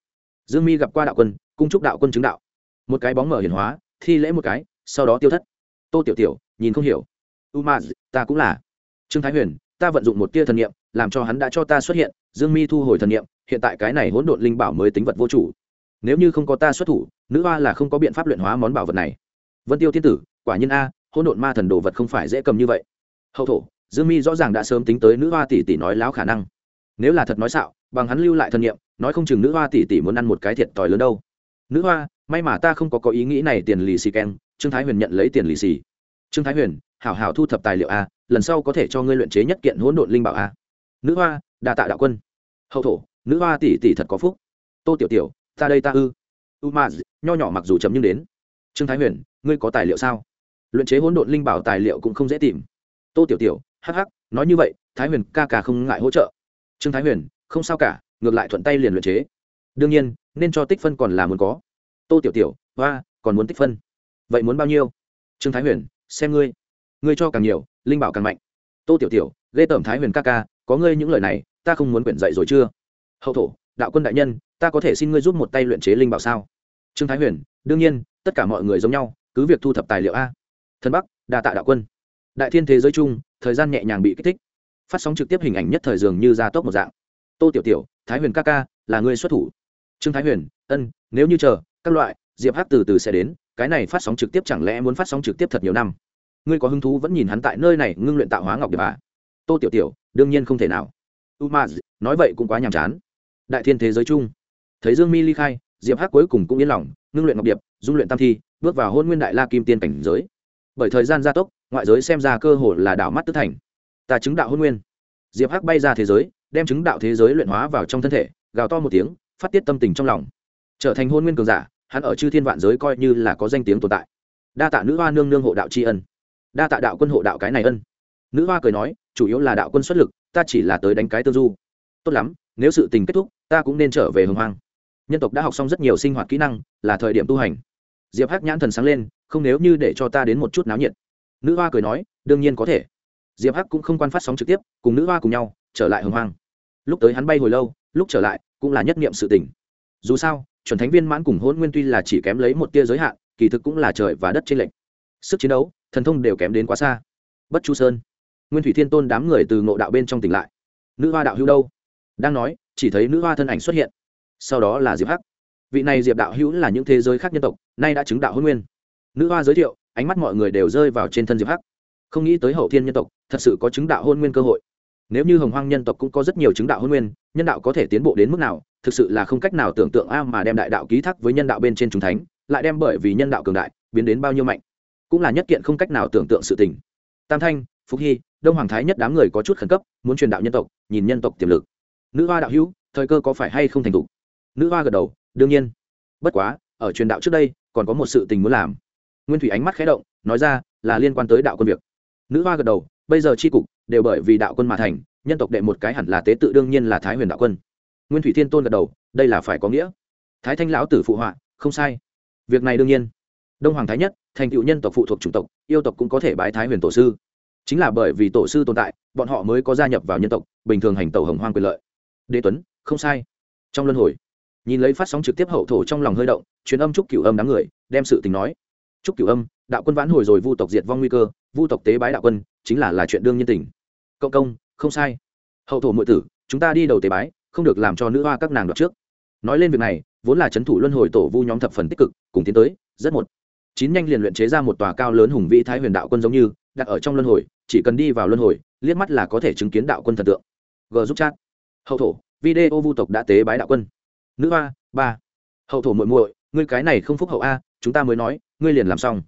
Dương mi gặp qua đạo quân, cung trúc đạo quân chứng đạo. Một cái bóng mở hiển hóa, thi lễ một cái, sau đó tiêu thất. Tô tiểu tiểu, nhìn không hiểu. U ma, ta cũng là. Trương thái huyền, ta vận dụng một tia thần niệm, làm cho hắn đã cho ta xuất hiện. Dương mi thu hồi thần niệm, hiện tại cái này hỗn độn linh bảo mới tính vật vô chủ. Nếu như không có ta xuất thủ, nữ hoa là không có biện pháp luyện hóa món bảo vật này vân tiêu thiên tử, quả nhiên a, hỗn độn ma thần đồ vật không phải dễ cầm như vậy. Hậu thổ, dương mi rõ ràng đã sớm tính tới nữ hoa tỷ tỷ nói láo khả năng. Nếu là thật nói xạo, bằng hắn lưu lại thân nhiệm, nói không chừng nữ hoa tỷ tỷ muốn ăn một cái thiệt tòi lớn đâu. Nữ hoa, may mà ta không có có ý nghĩ này tiền lì xì keng, trương thái huyền nhận lấy tiền lì xì. Trương thái huyền, hảo hảo thu thập tài liệu a, lần sau có thể cho ngươi luyện chế nhất kiện hỗn độn linh bảo a. Nữ hoa, đa tạ đạo quân. Hậu thổ, nữ hoa tỷ tỷ thật có phúc. Tô tiểu tiểu, ta đây ta ư. U ma nho nhỏ mặc dù chấm nhưng đến trương thái huyền, ngươi có tài liệu sao? Luyện chế hỗn độn linh bảo tài liệu cũng không dễ tìm. Tô tiểu tiểu, hắc hắc, nói như vậy, thái huyền ca ca không ngại hỗ trợ. Trương thái huyền, không sao cả, ngược lại thuận tay liền luyện chế. Đương nhiên, nên cho tích phân còn là muốn có. Tô tiểu tiểu, hoa, còn muốn tích phân. Vậy muốn bao nhiêu? Trương thái huyền, xem ngươi. Ngươi cho càng nhiều, linh bảo càng mạnh. Tô tiểu tiểu, ghê tởm thái huyền ca ca, có ngươi những lời này, ta không muốn quyển dạy rồi chưa? Hậu thổ, đạo quân đại nhân, ta có thể xin ngươi giúp một tay luyện chế linh bảo sao? Trương thái huyền đương nhiên, tất cả mọi người giống nhau, cứ việc thu thập tài liệu a. Thân bắc, đa tạ đạo quân. Đại thiên thế giới chung thời gian nhẹ nhàng bị kích thích. Phát sóng trực tiếp hình ảnh nhất thời dường như ra tốc một dạng. Tô tiểu tiểu, thái huyền ca ca, là người xuất thủ. Trương thái huyền, ân, nếu như chờ, các loại, diệp hát từ từ sẽ đến, cái này phát sóng trực tiếp chẳng lẽ muốn phát sóng trực tiếp thật nhiều năm? Ngươi có hứng thú vẫn nhìn hắn tại nơi này ngưng luyện tạo hóa ngọc điệp à? tô tiểu tiểu, đương nhiên không thể nào. U ma nói vậy cũng quá nhàm chán. Đại thiên thế giới chung thấy dương mi ly khai, diệp hát cuối cùng cũng yên lòng ngưng luyện ngọc điệp, dung luyện tam thi, bước vào hôn nguyên đại la kim tiên cảnh giới. Bởi thời gian gia tốc, ngoại giới xem ra cơ hội là đảo mắt tức thành. Ta chứng đạo hôn nguyên. Diệp hắc bay ra thế giới, đem chứng đạo thế giới luyện hóa vào trong thân thể, gào to một tiếng, phát tiết tâm tình trong lòng. Trở thành hôn nguyên cường giả, hắn ở chư thiên vạn giới coi như là có danh tiếng tồn tại. Đa tạ nữ hoa nương nương hộ đạo tri ân. Đa tạ đạo quân hộ đạo cái này ân. Nữ hoa cười nói, chủ yếu là đạo quân xuất lực, ta chỉ là tới đánh cái tư du. Tốt lắm, nếu sự tình kết thúc, ta cũng nên trở về hồng hoang nhân tộc đã học xong rất nhiều sinh hoạt kỹ năng, là thời điểm tu hành. Diệp hắc nhãn thần sáng lên, không nếu như để cho ta đến một chút náo nhiệt. Nữ hoa cười nói, đương nhiên có thể. Diệp hắc cũng không quan phát sóng trực tiếp, cùng nữ hoa cùng nhau, trở lại hồng hoang. Lúc tới hắn bay hồi lâu, lúc trở lại, cũng là nhất niệm sự tỉnh dù sao, chuẩn thánh viên mãn cùng hôn nguyên tuy là chỉ kém lấy một tia giới hạn, kỳ thực cũng là trời và đất trên lệnh sức chiến đấu, thần thông đều kém đến quá xa. Bất chu sơn. Nguyên thủy thiên tôn đám người từ ngộ đạo bên trong tỉnh lại. Nữ hoa đạo hữu đâu? Đang nói, chỉ thấy nữ hoa thân ảnh xuất hiện sau đó là diệp hắc vị này diệp đạo hữu là những thế giới khác nhân tộc nay đã chứng đạo hôn nguyên nữ hoa giới thiệu ánh mắt mọi người đều rơi vào trên thân diệp hắc không nghĩ tới hậu thiên nhân tộc thật sự có chứng đạo hôn nguyên cơ hội nếu như hồng hoang nhân tộc cũng có rất nhiều chứng đạo hôn nguyên nhân đạo có thể tiến bộ đến mức nào thực sự là không cách nào tưởng tượng a mà đem đại đạo ký thác với nhân đạo bên trên chúng thánh lại đem bởi vì nhân đạo cường đại biến đến bao nhiêu mạnh cũng là nhất kiện không cách nào tưởng tượng sự tình tam thanh phúc hy đông hoàng thái nhất đám người có chút khẩn cấp muốn truyền đạo nhân tộc nhìn nhân tộc tiềm lực nữ hoa đạo hữu thời cơ có phải hay không thành thục nữ hoa gật đầu, đương nhiên. Bất quá, ở truyền đạo trước đây, còn có một sự tình muốn làm. Nguyên thủy ánh mắt khé động, nói ra là liên quan tới đạo quân việc. Nữ hoa gật đầu, bây giờ tri cục đều bởi vì đạo quân mà thành, nhân tộc đệ một cái hẳn là tế tự đương nhiên là thái huyền đạo quân. Nguyên thủy thiên tôn gật đầu, đây là phải có nghĩa. Thái thanh lão tử phụ họa, không sai. Việc này đương nhiên. Đông hoàng thái nhất, thành cựu nhân tộc phụ thuộc chủng tộc, yêu tộc cũng có thể bái thái huyền tổ sư. Chính là bởi vì tổ sư tồn tại, bọn họ mới có gia nhập vào nhân tộc, bình thường hành tẩu hồng hoang quyền lợi. Đế tuấn, không sai. Trong luân hồi nhìn lấy phát sóng trực tiếp hậu thổ trong lòng hơi động, truyền âm chúc cửu âm đám người, đem sự tình nói. Chúc cửu âm, đạo quân vãn hồi rồi vu tộc diệt vong nguy cơ, vu tộc tế bái đạo quân, chính là là chuyện đương nhiên tình. Cộng công, không sai. Hậu thổ muội tử, chúng ta đi đầu tế bái, không được làm cho nữ hoa các nàng đoạt trước. Nói lên việc này, vốn là c h ấ n thủ luân hồi tổ vu nhóm thập phần tích cực, cùng tiến tới, rất một. Chín nhanh liền luyện chế ra một tòa cao lớn hùng vĩ thái huyền đạo quân giống như, đặt ở trong luân hồi, chỉ cần đi vào luân hồi, liếc mắt là có thể chứng kiến đạo quân thần tượng. G giúp chat. Hậu thổ, video vu tộc đã tế bái đạo quân nữ hoa, ba. Hậu thổ muội muội, ngươi cái này không phúc hậu a, chúng ta mới nói, ngươi liền làm xong.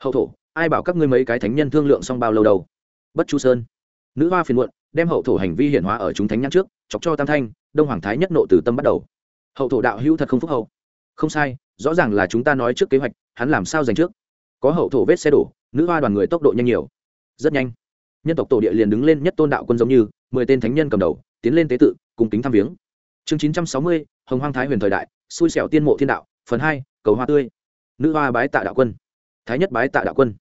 Hậu thổ, ai bảo các ngươi mấy cái thánh nhân thương lượng xong bao lâu đâu? Bất chu sơn. Nữ hoa phiền muộn, đem hậu thổ hành vi hiển hóa ở chúng thánh nhãn trước, chọc cho tam thanh, đông hoàng thái nhất nộ từ tâm bắt đầu. Hậu thổ đạo hữu thật không phúc hậu. Không sai, rõ ràng là chúng ta nói trước kế hoạch, hắn làm sao giành trước? Có hậu thổ vết xe đổ, nữ hoa đoàn người tốc độ nhanh nhiều. Rất nhanh. Nhân tộc tổ địa liền đứng lên nhất tôn đạo quân giống như, mười tên thánh nhân cầm đầu, tiến lên tế tự, cùng tính thăm viếng chương chín trăm sáu mươi, hồng hoang thái huyền thời đại, xui xẻo tiên mộ thiên đạo, phần hai, cầu hoa tươi. Nữ hoa bái tạ đạo quân. Thái nhất bái tạ đạo quân.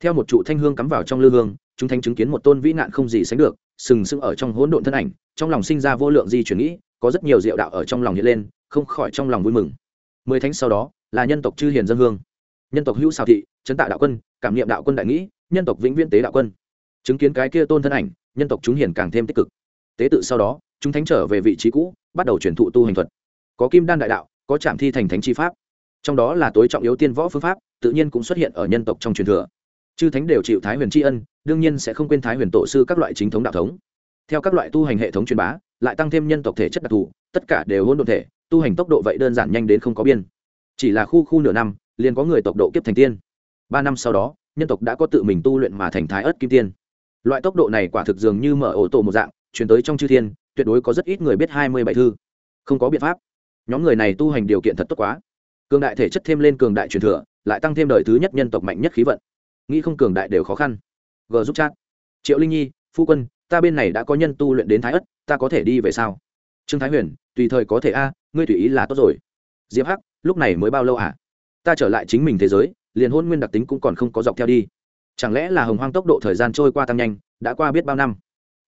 Theo một trụ thanh hương cắm vào trong lư hương, chúng thanh chứng kiến một tôn vĩ nạn không gì sánh được, sừng sững ở trong hỗn độn thân ảnh, trong lòng sinh ra vô lượng di chuyển nghĩ, có rất nhiều diệu đạo ở trong lòng hiện lên, không khỏi trong lòng vui mừng. Mười thánh sau đó, là nhân tộc chư hiền dân hương. Nhân tộc hữu xào thị, chấn tạ đạo quân, cảm niệm đạo quân đại nghĩ, nhân tộc vĩnh viễn tế đạo quân. Chứng kiến cái kia tôn thân ảnh, nhân tộc chúng hiền càng thêm tích cực. Tế tự sau đó chúng thánh trở về vị trí cũ, bắt đầu chuyển thụ tu hành thuật. Có kim đan đại đạo, có trạm thi thành thánh chi pháp. Trong đó là tối trọng yếu tiên võ phương pháp, tự nhiên cũng xuất hiện ở nhân tộc trong truyền thừa. Chư thánh đều chịu thái huyền tri ân, đương nhiên sẽ không quên thái huyền tổ sư các loại chính thống đạo thống. Theo các loại tu hành hệ thống truyền bá, lại tăng thêm nhân tộc thể chất đặc thù, tất cả đều hôn đ ộ thể, tu hành tốc độ vậy đơn giản nhanh đến không có biên. Chỉ là khu khu nửa năm, liền có người tộc độ kiếp thành tiên. Ba năm sau đó, nhân tộc đã có tự mình tu luyện mà thành thái ớt kim tiên. Loại tốc độ này quả thực dường như mở ổ tổ một dạng chuyển tới trong chư thiên tuyệt đối có rất ít người biết hai mươi bảy thư. Không có biện pháp. Nhóm người này tu hành điều kiện thật tốt quá. Cường đại thể chất thêm lên cường đại truyền thừa, lại tăng thêm đời thứ nhất nhân tộc mạnh nhất khí vận. Nghĩ không cường đại đều khó khăn. G giúp chat. Triệu linh nhi, phu quân, ta bên này đã có nhân tu luyện đến thái ất, ta có thể đi về sao? Trương thái huyền, tùy thời có thể a, ngươi tùy ý là tốt rồi. Diệp hắc, lúc này mới bao lâu à? Ta trở lại chính mình thế giới, liền hôn nguyên đặc tính cũng còn không có dọc theo đi. Chẳng lẽ là hồng hoang tốc độ thời gian trôi qua tăng nhanh, đã qua biết bao năm?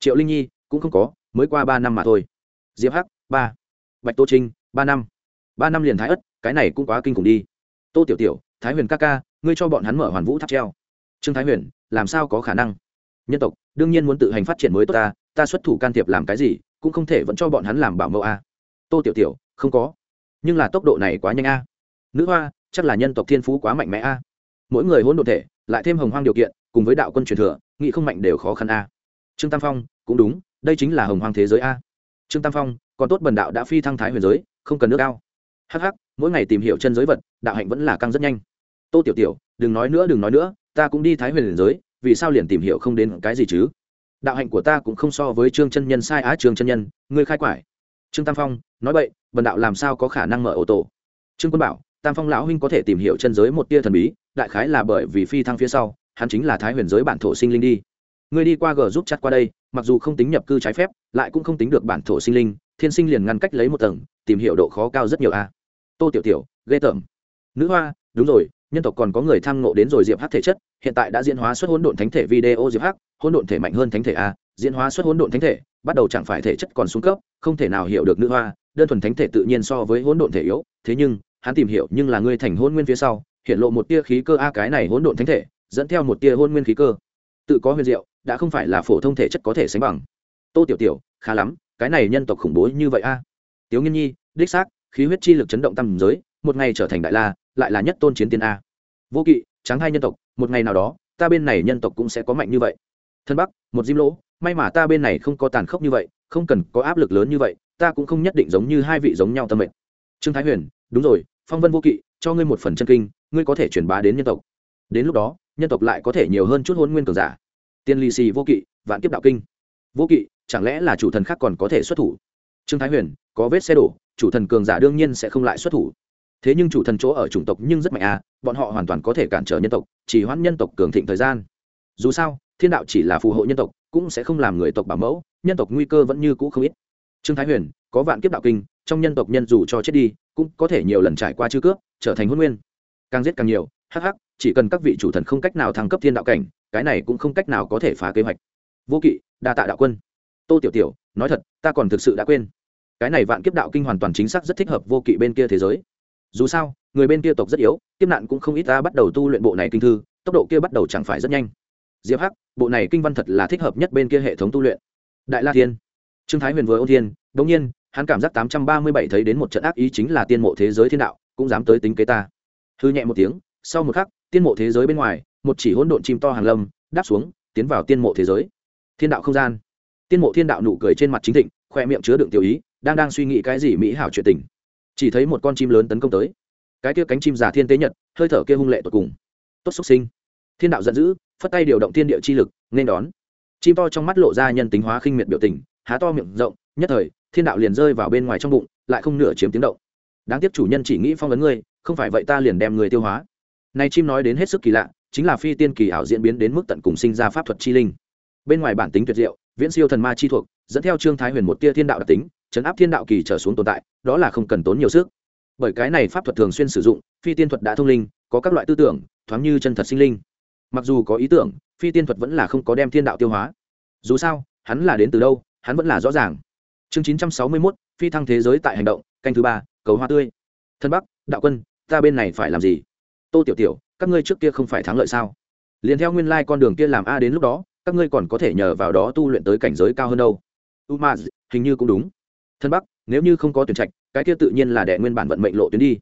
Triệu linh nhi, cũng không có mới qua ba năm mà thôi. Diệp hắc, ba. Bạch tô trinh, ba năm. Ba năm liền thái ất, cái này cũng quá kinh khủng đi. Tô tiểu tiểu, thái huyền ca ca, ngươi cho bọn hắn mở hoàn vũ tháp treo. Trương thái huyền, làm sao có khả năng? Nhân tộc, đương nhiên muốn tự hành phát triển mới tốt ta ta xuất thủ can thiệp làm cái gì, cũng không thể vẫn cho bọn hắn làm bảo mẫu a. Tô tiểu tiểu, không có. Nhưng là tốc độ này quá nhanh a. Nữ hoa, chắc là nhân tộc thiên phú quá mạnh mẽ a. Mỗi người hỗn độn thể, lại thêm hồng hoang điều kiện, cùng với đạo quân truyền thừa, nghị không mạnh đều khó khăn a. Trương tam phong, cũng đúng đây chính là hồng hoang thế giới a. Trương tam phong, còn tốt bần đạo đã phi thăng thái huyền giới, không cần nước cao hh mỗi ngày tìm hiểu chân giới vật, đạo hạnh vẫn là căng rất nhanh. Tô tiểu tiểu, đừng nói nữa, đừng nói nữa, ta cũng đi thái huyền giới, vì sao liền tìm hiểu không đến cái gì chứ? Đạo hạnh của ta cũng không so với trương chân nhân sai á, trương chân nhân, ngươi khai quải. Trương tam phong, nói vậy bần đạo làm sao có khả năng mở ô tô trương quân bảo, tam phong lão huynh có thể tìm hiểu chân giới một tia thần bí, đại khái là bởi vì phi thăng phía sau, hắn chính là thái huyền giới bản thổ sinh linh đi ngươi đi qua g giúp chặt qua đây, mặc dù không tính nhập cư trái phép, lại cũng không tính được bản thổ sinh linh, thiên sinh liền ngăn cách lấy một tầng, tìm hiểu độ khó cao rất nhiều a. Tô tiểu tiểu, ghê tởm. Nữ hoa, đúng rồi, nhân tộc còn có người tham ngộ đến rồi diệp hắc thể chất, hiện tại đã diễn hóa xuất hỗn độn thánh thể video diệp hắc, hỗn độn thể mạnh hơn thánh thể a, diễn hóa xuất hỗn độn thánh thể, bắt đầu chẳng phải thể chất còn xuống cấp, không thể nào hiểu được nữ hoa, đơn thuần thánh thể tự nhiên so với hỗn độn thể yếu, thế nhưng, hắn tìm hiểu nhưng là ngươi thành hôn nguyên phía sau, hiện lộ một tia khí cơ a, cái này hỗn độn thánh thể, dẫn theo một tia hôn nguyên khí cơ. Tự có huyền diệu đã không phải là phổ thông thể chất có thể sánh bằng. Tô tiểu tiểu, khá lắm, cái này nhân tộc khủng bố như vậy a. À. tiếu nghiên nhi, đích xác, khí huyết chi lực chấn động tâm giới, một ngày trở thành đại la, lại là nhất tôn chiến tiên a. Vô kỵ, tráng hai nhân tộc, một ngày nào đó, ta bên này nhân tộc cũng sẽ có mạnh như vậy. Thân bắc, một diêm lỗ, may mà ta bên này không có tàn khốc như vậy, không cần có áp lực lớn như vậy, ta cũng không nhất định giống như hai vị giống nhau tâm mệnh. Trương thái huyền, đúng rồi, phong vân vô kỵ, cho ngươi một phần chân kinh, ngươi có thể truyền bá đến nhân tộc. Đến lúc đó, nhân tộc lại có thể nhiều hơn chút hôn nguyên cường giả tiên lì xì vô kỵ, vạn kiếp đạo kinh. Vô kỵ, chẳng lẽ là chủ thần khác còn có thể xuất thủ? Trương thái huyền, có vết xe đổ, chủ thần cường giả đương nhiên sẽ không lại xuất thủ. Thế nhưng chủ thần chỗ ở chủng tộc nhưng rất mạnh à bọn họ hoàn toàn có thể cản trở nhân tộc chỉ hoãn nhân tộc cường thịnh thời gian. Dù sao, thiên đạo chỉ là phù hộ nhân tộc, cũng sẽ không làm người tộc bảo mẫu, nhân tộc nguy cơ vẫn như cũ không ít. Trương thái huyền, có vạn kiếp đạo kinh, trong nhân tộc nhân dù cho chết đi, cũng có thể nhiều lần trải qua chư cướp trở thành hôn nguyên. Càng giết càng nhiều, hắc hắc, chỉ cần các vị chủ thần không cách nào thăng cấp thiên đạo cảnh cái này cũng không cách nào có thể phá kế hoạch. Vô kỵ, đa tạ đạo quân. Tô tiểu tiểu, nói thật, ta còn thực sự đã quên. Cái này vạn kiếp đạo kinh hoàn toàn chính xác rất thích hợp vô kỵ bên kia thế giới. Dù sao, người bên kia tộc rất yếu, kiếp nạn cũng không ít ta bắt đầu tu luyện bộ này kinh thư, tốc độ kia bắt đầu chẳng phải rất nhanh. Diệp hắc, bộ này kinh văn thật là thích hợp nhất bên kia hệ thống tu luyện. Đại la thiên. Trương thái huyền với ô thiên đ nhiên, hắn cảm giác tám trăm ba mươi bảy thấy đến một trận ác ý chính là tiên mộ thế giới thiên đạo, cũng dám tới tính kế ta. Hư nhẹ một tiếng, sau một khắc, tiên mộ thế giới bên ngoài một chỉ hỗn độn chim to hàng lâm, đáp xuống, tiến vào tiên mộ thế giới. Thiên đạo không gian. Tiên mộ thiên đạo nụ cười trên mặt chính thịnh, khoe miệng chứa đựng tiểu ý, đang đang suy nghĩ cái gì mỹ hảo chuyện tình. Chỉ thấy một con chim lớn tấn công tới. Cái kia cánh chim già thiên tế nhật, hơi thở kia hung lệ tột cùng. Tốt xúc sinh. Thiên đạo giận dữ, phất tay điều động thiên địa chi lực, nên đón. Chim to trong mắt lộ ra nhân tính hóa khinh miệt biểu tình, há to miệng rộng, nhất thời, thiên đạo liền rơi vào bên ngoài trong bụng, lại không nửa chiếm tiếng động. Đáng tiếc chủ nhân chỉ nghĩ phong ấn ngươi, không phải vậy ta liền đem người tiêu hóa. Này chim nói đến hết sức kỳ lạ chính là phi tiên kỳ ảo diễn biến đến mức tận cùng sinh ra pháp thuật chi linh. Bên ngoài bản tính tuyệt diệu, viễn siêu thần ma chi thuộc, dẫn theo trương thái huyền một tia thiên đạo đặc tính, chấn áp thiên đạo kỳ trở xuống tồn tại, đó là không cần tốn nhiều sức. Bởi cái này pháp thuật thường xuyên sử dụng, phi tiên thuật đã thông linh, có các loại tư tưởng, thoáng như chân thật sinh linh. Mặc dù có ý tưởng, phi tiên thuật vẫn là không có đem thiên đạo tiêu hóa. Dù sao, hắn là đến từ đâu, hắn vẫn là rõ ràng. Chương chín trăm sáu mươi mốt, phi thăng thế giới tại hành động, canh thứ ba, cầu hoa tươi. Thân bắc, đạo quân, ta bên này phải làm gì? Tô tiểu tiểu các ngươi trước kia không phải thắng lợi sao? Liền theo nguyên lai con đường kia làm a đến lúc đó, các ngươi còn có thể nhờ vào đó tu luyện tới cảnh giới cao hơn đâu. Umaz, hình như cũng đúng. Thân bắc, nếu như không có tuyển trạch, cái kia tự nhiên là đệ nguyên bản vận mệnh lộ tuyến đi.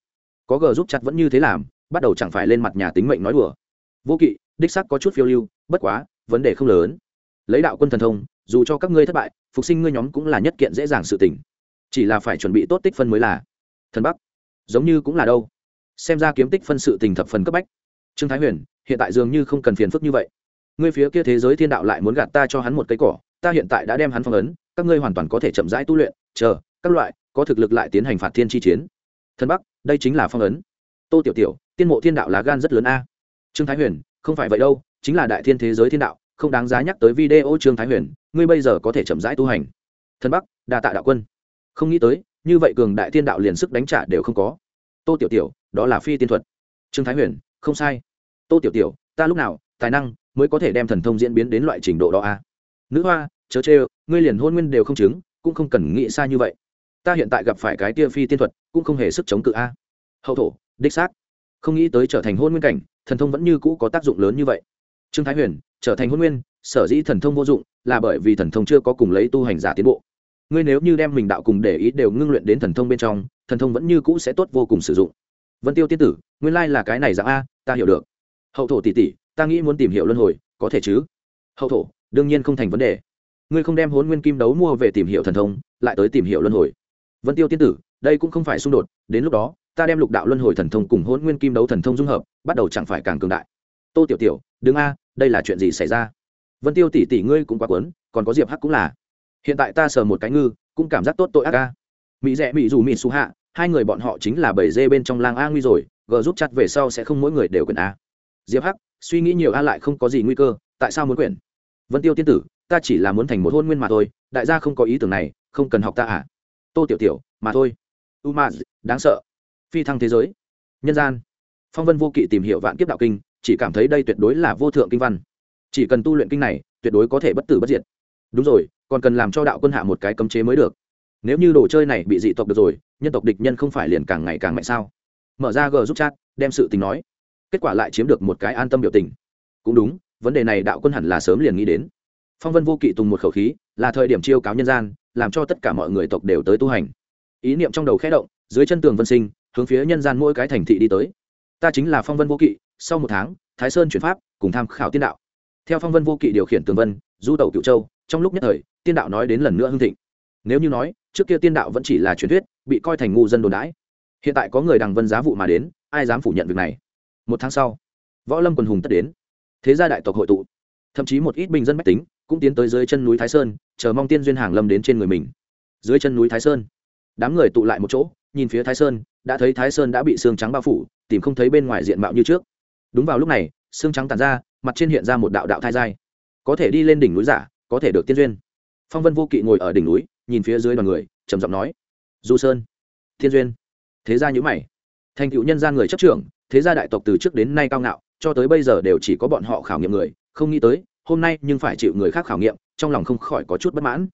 Có g giúp chặt vẫn như thế làm, bắt đầu chẳng phải lên mặt nhà tính mệnh nói đùa. Vô kỵ, đích sắc có chút phiêu lưu, bất quá, vấn đề không lớn. Lấy đạo quân thần thông, dù cho các ngươi thất bại, phục sinh ngươi nhóm cũng là nhất kiện dễ dàng sự tỉnh chỉ là phải chuẩn bị tốt tích phân mới là. Thần bắc, giống như cũng là đâu. Xem ra kiếm tích phân sự tình thập phần cấp bách trương thái huyền, hiện tại dường như không cần phiền phức như vậy. Ngươi phía kia thế giới thiên đạo lại muốn gạt ta cho hắn một cây cỏ, ta hiện tại đã đem hắn phong ấn, các ngươi hoàn toàn có thể chậm rãi tu luyện, chờ, các loại, có thực lực lại tiến hành phạt thiên chi chiến. Thân bắc, đây chính là phong ấn. Tô tiểu tiểu, tiên mộ thiên đạo là gan rất lớn a. Trương thái huyền, không phải vậy đâu, chính là đại thiên thế giới thiên đạo, không đáng giá nhắc tới video trương thái huyền, ngươi bây giờ có thể chậm rãi tu hành. Thân bắc, đa tạ đạo quân. Không nghĩ tới, như vậy cường đại thiên đạo liền sức đánh trả đều không có. Tô tiểu tiểu, đó là phi tiên thuật. Trương thái huyền, không sai tô tiểu tiểu, ta lúc nào, tài năng mới có thể đem thần thông diễn biến đến loại trình độ đó a nữ hoa, chớ chê ngươi liền hôn nguyên đều không chứng, cũng không cần nghĩ xa như vậy. Ta hiện tại gặp phải cái tia phi tiên thuật, cũng không hề sức chống cự a. Hậu thổ, đích xác. Không nghĩ tới trở thành hôn nguyên cảnh, thần thông vẫn như cũ có tác dụng lớn như vậy. Trương thái huyền, trở thành hôn nguyên, sở dĩ thần thông vô dụng, là bởi vì thần thông chưa có cùng lấy tu hành giả tiến bộ. Ngươi nếu như đem mình đạo cùng để ý đều ngưng luyện đến thần thông bên trong, thần thông vẫn như cũ sẽ tốt vô cùng sử dụng. Vân tiêu tiên tử, nguyên lai là cái này dạng a, ta hiểu được hậu thổ tỷ tỷ, ta nghĩ muốn tìm hiểu luân hồi, có thể chứ? Hậu thổ, đương nhiên không thành vấn đề. Ngươi không đem hôn nguyên kim đấu mua về tìm hiểu thần thông, lại tới tìm hiểu luân hồi. Vân tiêu tiên tử, đây cũng không phải xung đột, đến lúc đó, ta đem lục đạo luân hồi thần thông cùng hôn nguyên kim đấu thần thông dung hợp, bắt đầu chẳng phải càng cường đại. Tô tiểu tiểu, đứng a, đây là chuyện gì xảy ra? Vân tiêu tỷ tỷ ngươi cũng quá quấn còn có diệp hắc cũng là. Hiện tại ta sờ một cái ngư, cũng cảm giác tốt tội ác ca mỹ rẽ mỹ dù mỹ xu hạ, hai người bọn họ chính là bảy dê bên trong lang a nguy rồi g giúp chặt về sau sẽ không mỗi người đều quyền a diệp hắc, suy nghĩ nhiều a lại không có gì nguy cơ, tại sao muốn quyển? vân tiêu tiên tử, ta chỉ là muốn thành một hôn nguyên mà thôi, đại gia không có ý tưởng này, không cần học ta à? Tô tiểu tiểu, mà thôi. U ma đáng sợ. Phi thăng thế giới. Nhân gian. Phong vân vô kỵ tìm hiểu vạn kiếp đạo kinh, chỉ cảm thấy đây tuyệt đối là vô thượng kinh văn. Chỉ cần tu luyện kinh này, tuyệt đối có thể bất tử bất diệt. Đúng rồi, còn cần làm cho đạo quân hạ một cái cấm chế mới được. Nếu như đồ chơi này bị dị tộc được rồi, nhân tộc địch nhân không phải liền càng ngày càng mạnh sao? Mở ra g giúp chat, đem sự tình nói kết quả lại chiếm được một cái an tâm biểu tình. Cũng đúng, vấn đề này đạo quân hẳn là sớm liền nghĩ đến. Phong vân vô kỵ tùng một khẩu khí, là thời điểm chiêu cáo nhân gian, làm cho tất cả mọi người tộc đều tới tu hành. Ý niệm trong đầu khẽ động, dưới chân tường vân sinh, hướng phía nhân gian mỗi cái thành thị đi tới. Ta chính là phong vân vô kỵ, sau một tháng, thái sơn chuyển pháp, cùng tham khảo tiên đạo. Theo phong vân vô kỵ điều khiển tường vân, du tẩu cựu châu, trong lúc nhất thời, tiên đạo nói đến lần nữa hưng thịnh. Nếu như nói, trước kia tiên đạo vẫn chỉ là truyền thuyết, bị coi thành ngu dân đồn đãi. Hiện tại có người đằng vân giá vụ mà đến, ai dám phủ nhận việc này? Một tháng sau, võ lâm quần hùng tất đến. Thế gia đại tộc hội tụ. Thậm chí một ít bình dân mách tính cũng tiến tới dưới chân núi thái sơn, chờ mong tiên duyên hàng lâm đến trên người mình. Dưới chân núi thái sơn, đám người tụ lại một chỗ, nhìn phía thái sơn, đã thấy thái sơn đã bị xương trắng bao phủ, tìm không thấy bên ngoài diện mạo như trước. Đúng vào lúc này, xương trắng tàn ra, mặt trên hiện ra một đạo đạo thai giai. Có thể đi lên đỉnh núi giả, có thể được tiên duyên. Phong vân vô kỵ ngồi ở đỉnh núi, nhìn phía dưới đoàn người, trầm giọng nói, du sơn thiên duyên. Thế gia nhữ mày. Thành cựu nhân gian người chấp trưởng thế gia đại tộc từ trước đến nay cao ngạo, cho tới bây giờ đều chỉ có bọn họ khảo nghiệm người, không nghĩ tới, hôm nay nhưng phải chịu người khác khảo nghiệm, trong lòng không khỏi có chút bất mãn.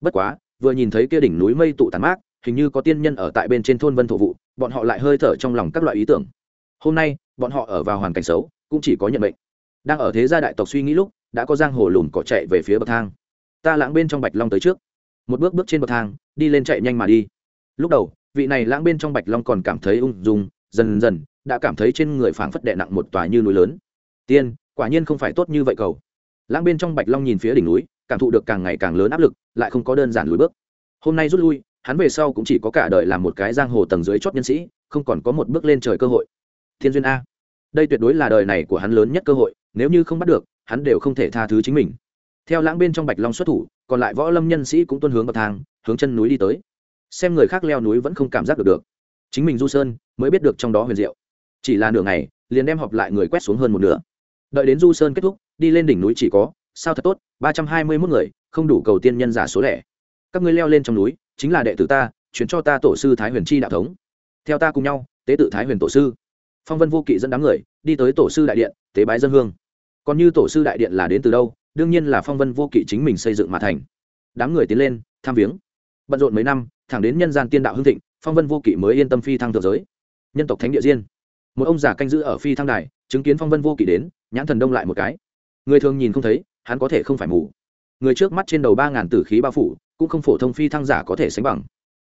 Bất quá, vừa nhìn thấy kia đỉnh núi mây tụ tàn mát, hình như có tiên nhân ở tại bên trên thôn vân thổ vụ, bọn họ lại hơi thở trong lòng các loại ý tưởng. Hôm nay, bọn họ ở vào hoàn cảnh xấu, cũng chỉ có nhận mệnh. Đang ở thế gia đại tộc suy nghĩ lúc, đã có giang hồ lùn cỏ chạy về phía bậc thang. Ta lãng bên trong bạch long tới trước. Một bước bước trên bậc thang, đi lên chạy nhanh mà đi. Lúc đầu, vị này lãng bên trong bạch long còn cảm thấy ung dung, dần dần đã cảm thấy trên người phảng phất đè nặng một tòa như núi lớn. Tiên, quả nhiên không phải tốt như vậy cầu lãng bên trong bạch long nhìn phía đỉnh núi, cảm thụ được càng ngày càng lớn áp lực, lại không có đơn giản lùi bước. Hôm nay rút lui, hắn về sau cũng chỉ có cả đời làm một cái giang hồ tầng dưới chót nhân sĩ, không còn có một bước lên trời cơ hội. Thiên duyên a. Đây tuyệt đối là đời này của hắn lớn nhất cơ hội, nếu như không bắt được, hắn đều không thể tha thứ chính mình. Theo lãng bên trong bạch long xuất thủ, còn lại võ lâm nhân sĩ cũng tuân hướng bậc thang, hướng chân núi đi tới. Xem người khác leo núi vẫn không cảm giác được được. Chính mình du sơn, mới biết được trong đó huyền diệu chỉ là nửa ngày, liền đem họp lại người quét xuống hơn một nửa. Đợi đến du sơn kết thúc, đi lên đỉnh núi chỉ có, sao thật tốt, ba trăm hai mươi mốt người, không đủ cầu tiên nhân giả số lẻ. Các ngươi leo lên trong núi, chính là đệ tử ta, chuyển cho ta tổ sư thái huyền chi đạo thống. Theo ta cùng nhau, tế tự thái huyền tổ sư. Phong vân vô kỵ dẫn đám người, đi tới tổ sư đại điện, tế bái dân hương. Còn như tổ sư đại điện là đến từ đâu, đương nhiên là phong vân vô kỵ chính mình xây dựng mà thành. Đám người tiến lên, tham viếng. Bận rộn mấy năm, thẳng đến nhân gian tiên đạo hương thịnh, phong vân vô kỵ mới yên tâm phi thăng thượng giới. Nhân tộc thánh địa diên một ông già canh giữ ở phi thăng đài, chứng kiến phong vân vô kỵ đến, nhãn thần đông lại một cái. Người thường nhìn không thấy, hắn có thể không phải mù. Người trước mắt trên đầu ba ngàn tử khí bao phủ, cũng không phổ thông phi thăng giả có thể sánh bằng.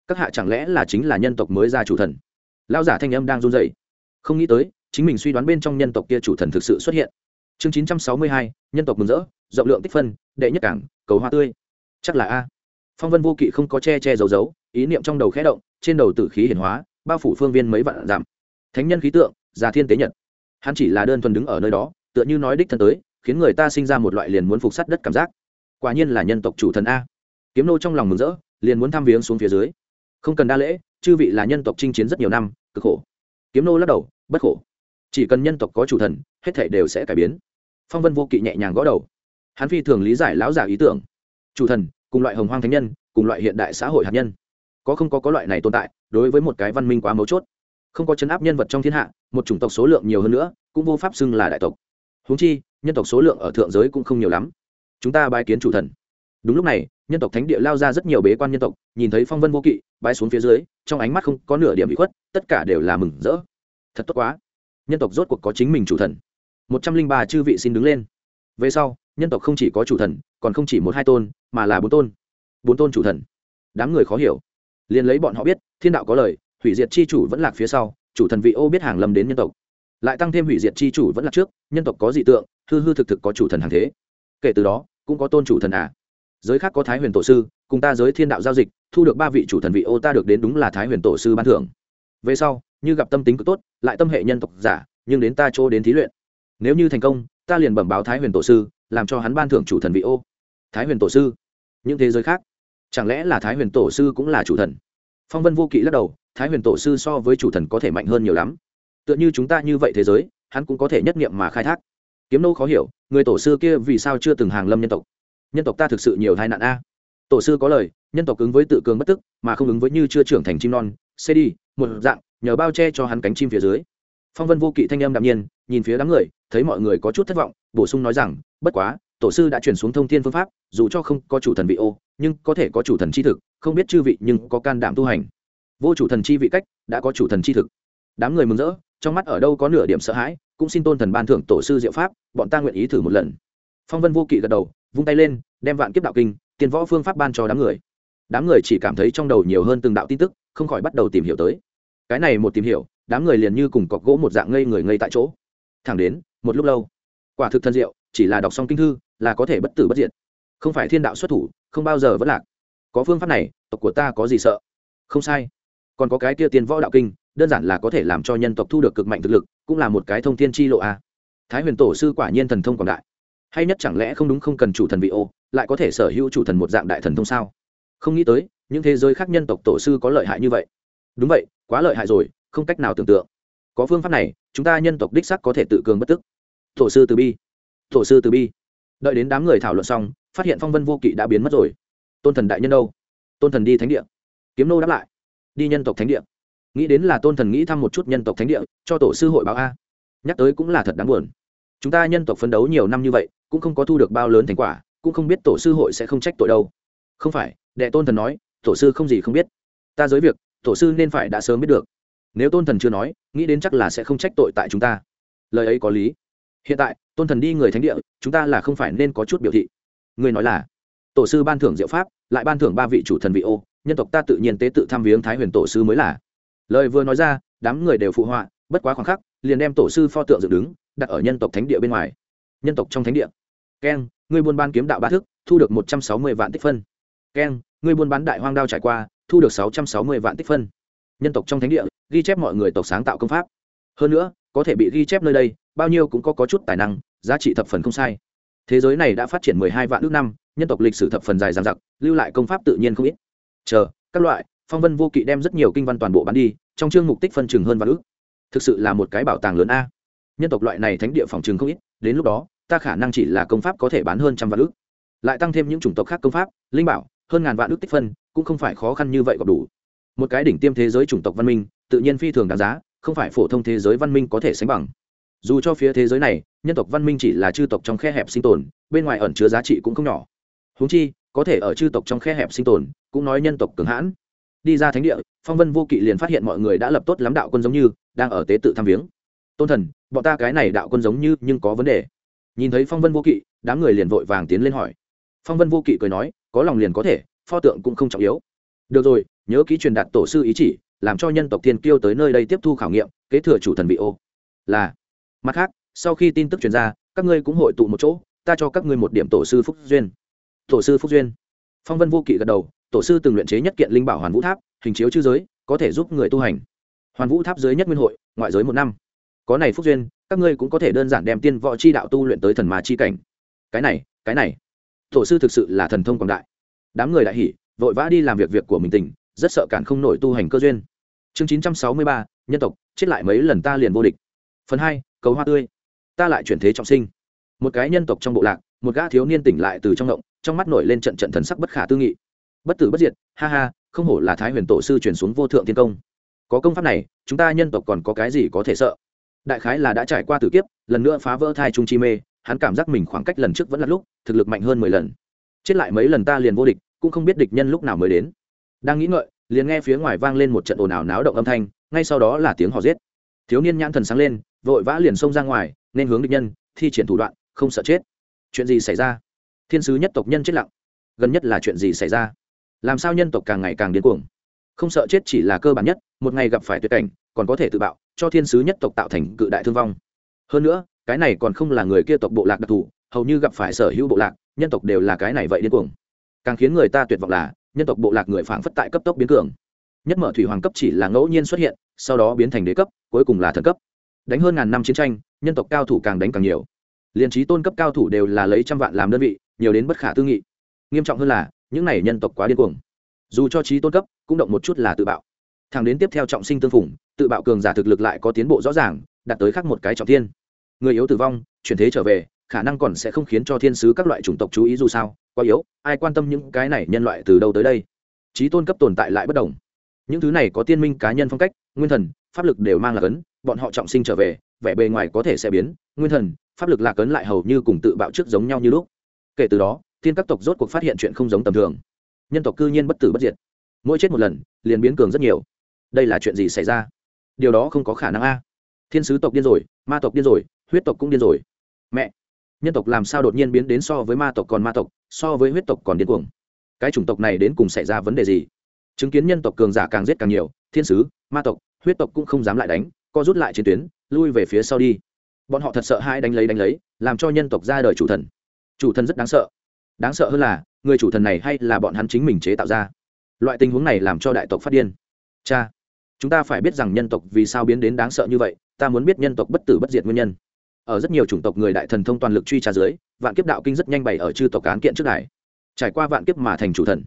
Các hạ chẳng lẽ là chính là nhân tộc mới ra chủ thần? Lao giả thanh âm đang run dậy không nghĩ tới, chính mình suy đoán bên trong nhân tộc kia chủ thần thực sự xuất hiện. Chương chín trăm sáu mươi hai, nhân tộc mừng rỡ, rộng lượng tích phân, đệ nhất cảng, cầu hoa tươi. Chắc là a. Phong vân vô kỵ không có che che giấu giấu, ý niệm trong đầu khẽ động, trên đầu tử khí hiển hóa, bao phủ phương viên mấy vạn giảm thánh nhân khí tượng, già thiên tế nhật. Hắn chỉ là đơn thuần đứng ở nơi đó, tựa như nói đích thân tới, khiến người ta sinh ra một loại liền muốn phục sát đất cảm giác. Quả nhiên là nhân tộc chủ thần a. Kiếm nô trong lòng mừng rỡ, liền muốn thăm viếng xuống phía dưới. Không cần đa lễ, chư vị là nhân tộc chinh chiến rất nhiều năm, cực khổ. Kiếm nô lắc đầu, bất khổ. Chỉ cần nhân tộc có chủ thần, hết thể đều sẽ cải biến. Phong vân vô kỵ nhẹ nhàng gõ đầu. Hắn phi thường lý giải lão giả ý tưởng. Chủ thần, cùng loại hồng hoang thánh nhân, cùng loại hiện đại xã hội hạt nhân. Có không có có loại này tồn tại, đối với một cái văn minh quá mấu chốt không có chấn áp nhân vật trong thiên hạ, một chủng tộc số lượng nhiều hơn nữa, cũng vô pháp xưng là đại tộc. Húng chi, nhân tộc số lượng ở thượng giới cũng không nhiều lắm. Chúng ta bái kiến chủ thần. Đúng lúc này, nhân tộc thánh địa lao ra rất nhiều bế quan nhân tộc, nhìn thấy phong vân vô kỵ, bái xuống phía dưới, trong ánh mắt không có nửa điểm bị khuất, tất cả đều là mừng rỡ. Thật tốt quá. Nhân tộc rốt cuộc có chính mình chủ thần. Một trăm linh ba chư vị xin đứng lên. Về sau, nhân tộc không chỉ có chủ thần, còn không chỉ một hai tôn, mà là bốn tôn. Bốn tôn chủ thần. Đám người khó hiểu. Liền lấy bọn họ biết, thiên đạo có lời hủy diệt chi chủ vẫn lạc phía sau, chủ thần vị ô biết hàng lâm đến nhân tộc. Lại tăng thêm hủy diệt chi chủ vẫn lạc trước, nhân tộc có dị tượng, hư hư thực thực có chủ thần hàng thế. Kể từ đó, cũng có tôn chủ thần à. Giới khác có thái huyền tổ sư, cùng ta giới thiên đạo giao dịch, thu được ba vị chủ thần vị ô ta được đến đúng là thái huyền tổ sư ban thưởng. Về sau, như gặp tâm tính cực tốt, lại tâm hệ nhân tộc giả, nhưng đến ta chỗ đến thí luyện. Nếu như thành công, ta liền bẩm báo thái huyền tổ sư, làm cho hắn ban thưởng chủ thần vị ô. Thái huyền tổ sư? Những thế giới khác? Chẳng lẽ là thái huyền tổ sư cũng là chủ thần? Phong vân vô kỵ lắc đầu, thái huyền tổ sư so với chủ thần có thể mạnh hơn nhiều lắm. Tựa như chúng ta như vậy thế giới, hắn cũng có thể nhất nghiệm mà khai thác. Kiếm nô khó hiểu, người tổ sư kia vì sao chưa từng hàng lâm nhân tộc? Nhân tộc ta thực sự nhiều tai nạn a. Tổ sư có lời, nhân tộc ứng với tự cường bất tức, mà không ứng với như chưa trưởng thành chim non, xê đi, một dạng, nhờ bao che cho hắn cánh chim phía dưới. Phong vân vô kỵ thanh âm đạm nhiên, nhìn phía đám người, thấy mọi người có chút thất vọng, bổ sung nói rằng, bất quá, tổ sư đã chuyển xuống thông thiên phương pháp, dù cho không có chủ thần vị ô nhưng có thể có chủ thần chi thực, không biết chư vị nhưng có can đảm tu hành. Vô chủ thần chi vị cách, đã có chủ thần chi thực. Đám người mừng rỡ, trong mắt ở đâu có nửa điểm sợ hãi, cũng xin tôn thần ban thưởng tổ sư diệu pháp, bọn ta nguyện ý thử một lần. Phong vân vô kỵ gật đầu, vung tay lên, đem vạn kiếp đạo kinh tiền võ phương pháp ban cho đám người. Đám người chỉ cảm thấy trong đầu nhiều hơn từng đạo tin tức, không khỏi bắt đầu tìm hiểu tới. Cái này một tìm hiểu, đám người liền như cùng cọc gỗ một dạng ngây người ngây tại chỗ. Thẳng đến, một lúc lâu, quả thực thân diệu, chỉ là đọc xong kinh thư, là có thể bất tử bất diệt. Không phải thiên đạo xuất thủ không bao giờ vẫn lạc. Có phương pháp này, tộc của ta có gì sợ? Không sai. Còn có cái kia tiền võ đạo kinh, đơn giản là có thể làm cho nhân tộc thu được cực mạnh thực lực, cũng là một cái thông thiên chi lộ a. Thái huyền tổ sư quả nhiên thần thông quảng đại. Hay nhất chẳng lẽ không đúng không cần chủ thần vị ô, lại có thể sở hữu chủ thần một dạng đại thần thông sao? Không nghĩ tới, những thế giới khác nhân tộc tổ sư có lợi hại như vậy. Đúng vậy, quá lợi hại rồi, không cách nào tưởng tượng. Có phương pháp này, chúng ta nhân tộc đích sắc có thể tự cường bất tức. Tổ sư từ bi. Tổ sư từ bi. Đợi đến đám người thảo luận xong phát hiện phong vân vô kỵ đã biến mất rồi. Tôn thần đại nhân đâu? Tôn thần đi thánh địa. Kiếm nô đáp lại. Đi nhân tộc thánh địa. Nghĩ đến là tôn thần nghĩ thăm một chút nhân tộc thánh địa, cho tổ sư hội báo a. Nhắc tới cũng là thật đáng buồn. Chúng ta nhân tộc phấn đấu nhiều năm như vậy, cũng không có thu được bao lớn thành quả, cũng không biết tổ sư hội sẽ không trách tội đâu. Không phải, đệ tôn thần nói, tổ sư không gì không biết. Ta giới việc, tổ sư nên phải đã sớm biết được. Nếu tôn thần chưa nói, nghĩ đến chắc là sẽ không trách tội tại chúng ta. Lời ấy có lý. Hiện tại, tôn thần đi người thánh địa, chúng ta là không phải nên có chút biểu thị. Ngươi nói là tổ sư ban thưởng diệu pháp lại ban thưởng ba vị chủ thần vị ô nhân tộc ta tự nhiên tế tự tham viếng thái huyền tổ sư mới là. Lời vừa nói ra đám người đều phụ họa bất quá khoảng khắc liền đem tổ sư pho tượng dựng đứng đặt ở nhân tộc thánh địa bên ngoài. Nhân tộc trong thánh địa. Keng người buôn bán kiếm đạo ba thức thu được một trăm sáu mươi vạn tích phân. Keng người buôn bán đại hoang đao trải qua thu được sáu trăm sáu mươi vạn tích phân. Nhân tộc trong thánh địa ghi chép mọi người tộc sáng tạo công pháp. Hơn nữa có thể bị ghi chép nơi đây bao nhiêu cũng có, có chút tài năng giá trị thập phần không sai thế giới này đã phát triển mười hai vạn ước năm, nhân tộc lịch sử thập phần dài dằng dặc, lưu lại công pháp tự nhiên không ít. Chờ, các loại, phong vân vô kỵ đem rất nhiều kinh văn toàn bộ bán đi, trong chương mục tích phân chừng hơn vạn ước. Thực sự là một cái bảo tàng lớn a. Nhân tộc loại này thánh địa phòng chừng không ít, đến lúc đó, ta khả năng chỉ là công pháp có thể bán hơn trăm vạn ước. Lại tăng thêm những chủng tộc khác công pháp, linh bảo, hơn ngàn vạn ước tích phân, cũng không phải khó khăn như vậy gặp đủ. Một cái đỉnh tiêm thế giới chủng tộc văn minh, tự nhiên phi thường đáng giá, không phải phổ thông thế giới văn minh có thể sánh bằng. Dù cho phía thế giới này nhân tộc văn minh chỉ là chư tộc trong khe hẹp sinh tồn, bên ngoài ẩn chứa giá trị cũng không nhỏ. Húng chi, có thể ở chư tộc trong khe hẹp sinh tồn, cũng nói nhân tộc cường hãn. Đi ra thánh địa, phong vân vô kỵ liền phát hiện mọi người đã lập tốt lắm đạo quân giống như, đang ở tế tự tham viếng. Tôn thần, bọn ta cái này đạo quân giống như, nhưng có vấn đề. Nhìn thấy phong vân vô kỵ, đám người liền vội vàng tiến lên hỏi. Phong vân vô kỵ cười nói, có lòng liền có thể, pho tượng cũng không trọng yếu. Được rồi, nhớ ký truyền đạt tổ sư ý chỉ, làm cho nhân tộc thiên kiêu tới nơi đây tiếp thu khảo nghiệm, kế thừa chủ thần vị ô. Là. Mặt khác sau khi tin tức truyền ra, các ngươi cũng hội tụ một chỗ, ta cho các ngươi một điểm tổ sư phúc duyên. Tổ sư phúc duyên. Phong vân vô kỵ gật đầu, tổ sư từng luyện chế nhất kiện linh bảo hoàn vũ tháp, hình chiếu chư giới, có thể giúp người tu hành. Hoàn vũ tháp giới nhất nguyên hội, ngoại giới một năm. Có này phúc duyên, các ngươi cũng có thể đơn giản đem tiên võ chi đạo tu luyện tới thần mà chi cảnh. Cái này cái này. Tổ sư thực sự là thần thông quảng đại. Đám người đại hỉ, vội vã đi làm việc việc của mình tỉnh rất sợ cản không nổi tu hành cơ duyên. Chương chín trăm sáu mươi ba, nhân tộc, chết lại mấy lần ta liền vô địch. Phần hai, cầu hoa tươi ta lại chuyển thế trọng sinh. Một cái nhân tộc trong bộ lạc, một gã thiếu niên tỉnh lại từ trong động, trong mắt nổi lên trận trận thần sắc bất khả tư nghị. Bất tử bất diệt, ha ha, không hổ là thái huyền tổ sư chuyển xuống vô thượng thiên công. Có công pháp này, chúng ta nhân tộc còn có cái gì có thể sợ? Đại khái là đã trải qua tử kiếp, lần nữa phá vỡ thai trung chi mê, hắn cảm giác mình khoảng cách lần trước vẫn là lúc, thực lực mạnh hơn mười lần. Chết lại mấy lần ta liền vô địch, cũng không biết địch nhân lúc nào mới đến. Đang nghĩ ngợi, liền nghe phía ngoài vang lên một trận ồn ào náo động âm thanh, ngay sau đó là tiếng hò giết. Thiếu niên nhãn thần sáng lên, vội vã liền xông ra ngoài nên hướng địch nhân, thi triển thủ đoạn, không sợ chết. Chuyện gì xảy ra? Thiên sứ nhất tộc nhân chết lặng. Gần nhất là chuyện gì xảy ra? Làm sao nhân tộc càng ngày càng điên cuồng? Không sợ chết chỉ là cơ bản nhất, một ngày gặp phải tuyệt cảnh, còn có thể tự bạo, cho thiên sứ nhất tộc tạo thành cự đại thương vong. Hơn nữa, cái này còn không là người kia tộc bộ lạc đặc thù, hầu như gặp phải sở hữu bộ lạc, nhân tộc đều là cái này vậy điên cuồng. Càng khiến người ta tuyệt vọng là, nhân tộc bộ lạc người phảng phất tại cấp tốc biến cường. Nhất mở thủy hoàng cấp chỉ là ngẫu nhiên xuất hiện, sau đó biến thành đế cấp, cuối cùng là thần cấp. Đánh hơn ngàn năm chiến tranh nhân tộc cao thủ càng đánh càng nhiều. Liền trí tôn cấp cao thủ đều là lấy trăm vạn làm đơn vị, nhiều đến bất khả tư nghị. Nghiêm trọng hơn là, những này nhân tộc quá điên cuồng. Dù cho trí tôn cấp, cũng động một chút là tự bạo. Thằng đến tiếp theo trọng sinh tương phủng tự bạo cường giả thực lực lại có tiến bộ rõ ràng, đạt tới khác một cái trọng thiên. Người yếu tử vong, chuyển thế trở về, khả năng còn sẽ không khiến cho thiên sứ các loại chủng tộc chú ý dù sao, quá yếu, ai quan tâm những cái này nhân loại từ đâu tới đây? Trí tôn cấp tồn tại lại bất đồng. Những thứ này có tiên minh cá nhân phong cách, nguyên thần, pháp lực đều mang là cấn, bọn họ trọng sinh trở về vẻ bề ngoài có thể sẽ biến, nguyên thần, pháp lực lạc cấn lại hầu như cùng tự bạo trước giống nhau như lúc. Kể từ đó, thiên các tộc rốt cuộc phát hiện chuyện không giống tầm thường. Nhân tộc cư nhiên bất tử bất diệt. Mỗi chết một lần, liền biến cường rất nhiều. Đây là chuyện gì xảy ra? Điều đó không có khả năng a. Thiên sứ tộc điên rồi, ma tộc điên rồi, huyết tộc cũng điên rồi. Mẹ! Nhân tộc làm sao đột nhiên biến đến so với ma tộc còn ma tộc, so với huyết tộc còn điên cuồng? Cái chủng tộc này đến cùng xảy ra vấn đề gì? Chứng kiến nhân tộc cường giả càng giết càng nhiều, thiên sứ, ma tộc, huyết tộc cũng không dám lại đánh, co rút lại chiến tuyến lui về phía sau đi. Bọn họ thật sợ hai đánh lấy đánh lấy, làm cho nhân tộc ra đời chủ thần. Chủ thần rất đáng sợ. Đáng sợ hơn là, người chủ thần này hay là bọn hắn chính mình chế tạo ra. Loại tình huống này làm cho đại tộc phát điên. Cha, chúng ta phải biết rằng nhân tộc vì sao biến đến đáng sợ như vậy, ta muốn biết nhân tộc bất tử bất diệt nguyên nhân. Ở rất nhiều chủng tộc người đại thần thông toàn lực truy tra dưới, vạn kiếp đạo kinh rất nhanh bày ở chư tộc cán kiện trước đài. Trải qua vạn kiếp mà thành chủ thần.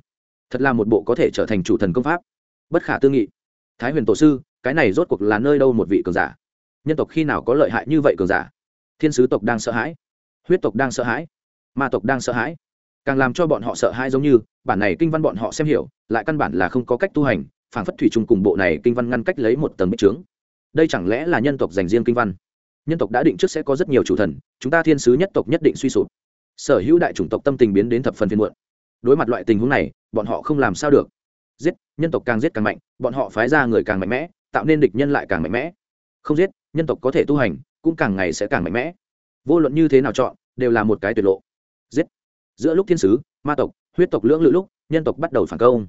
Thật là một bộ có thể trở thành chủ thần công pháp. Bất khả tư nghị. Thái huyền tổ sư, cái này rốt cuộc là nơi đâu một vị cường giả? Nhân tộc khi nào có lợi hại như vậy cường giả? Thiên sứ tộc đang sợ hãi, huyết tộc đang sợ hãi, ma tộc đang sợ hãi. Càng làm cho bọn họ sợ hãi giống như, bản này kinh văn bọn họ xem hiểu, lại căn bản là không có cách tu hành phản phất thủy chung cùng bộ này kinh văn ngăn cách lấy một tầng bích trướng. Đây chẳng lẽ là nhân tộc dành riêng kinh văn? Nhân tộc đã định trước sẽ có rất nhiều chủ thần, chúng ta thiên sứ nhất tộc nhất định suy sụp. Sở hữu đại chủng tộc tâm tình biến đến thập phần phiên muộn. Đối mặt loại tình huống này, bọn họ không làm sao được. Giết, nhân tộc càng giết càng mạnh, bọn họ phái ra người càng mạnh mẽ, tạo nên địch nhân lại càng mạnh mẽ. Không giết nhân tộc có thể tu hành, cũng càng ngày sẽ càng mạnh mẽ. Vô luận như thế nào chọn, đều là một cái tuyệt lộ. Giết. Giữa lúc thiên sứ, ma tộc, huyết tộc lưỡng lự lúc, nhân tộc bắt đầu phản công.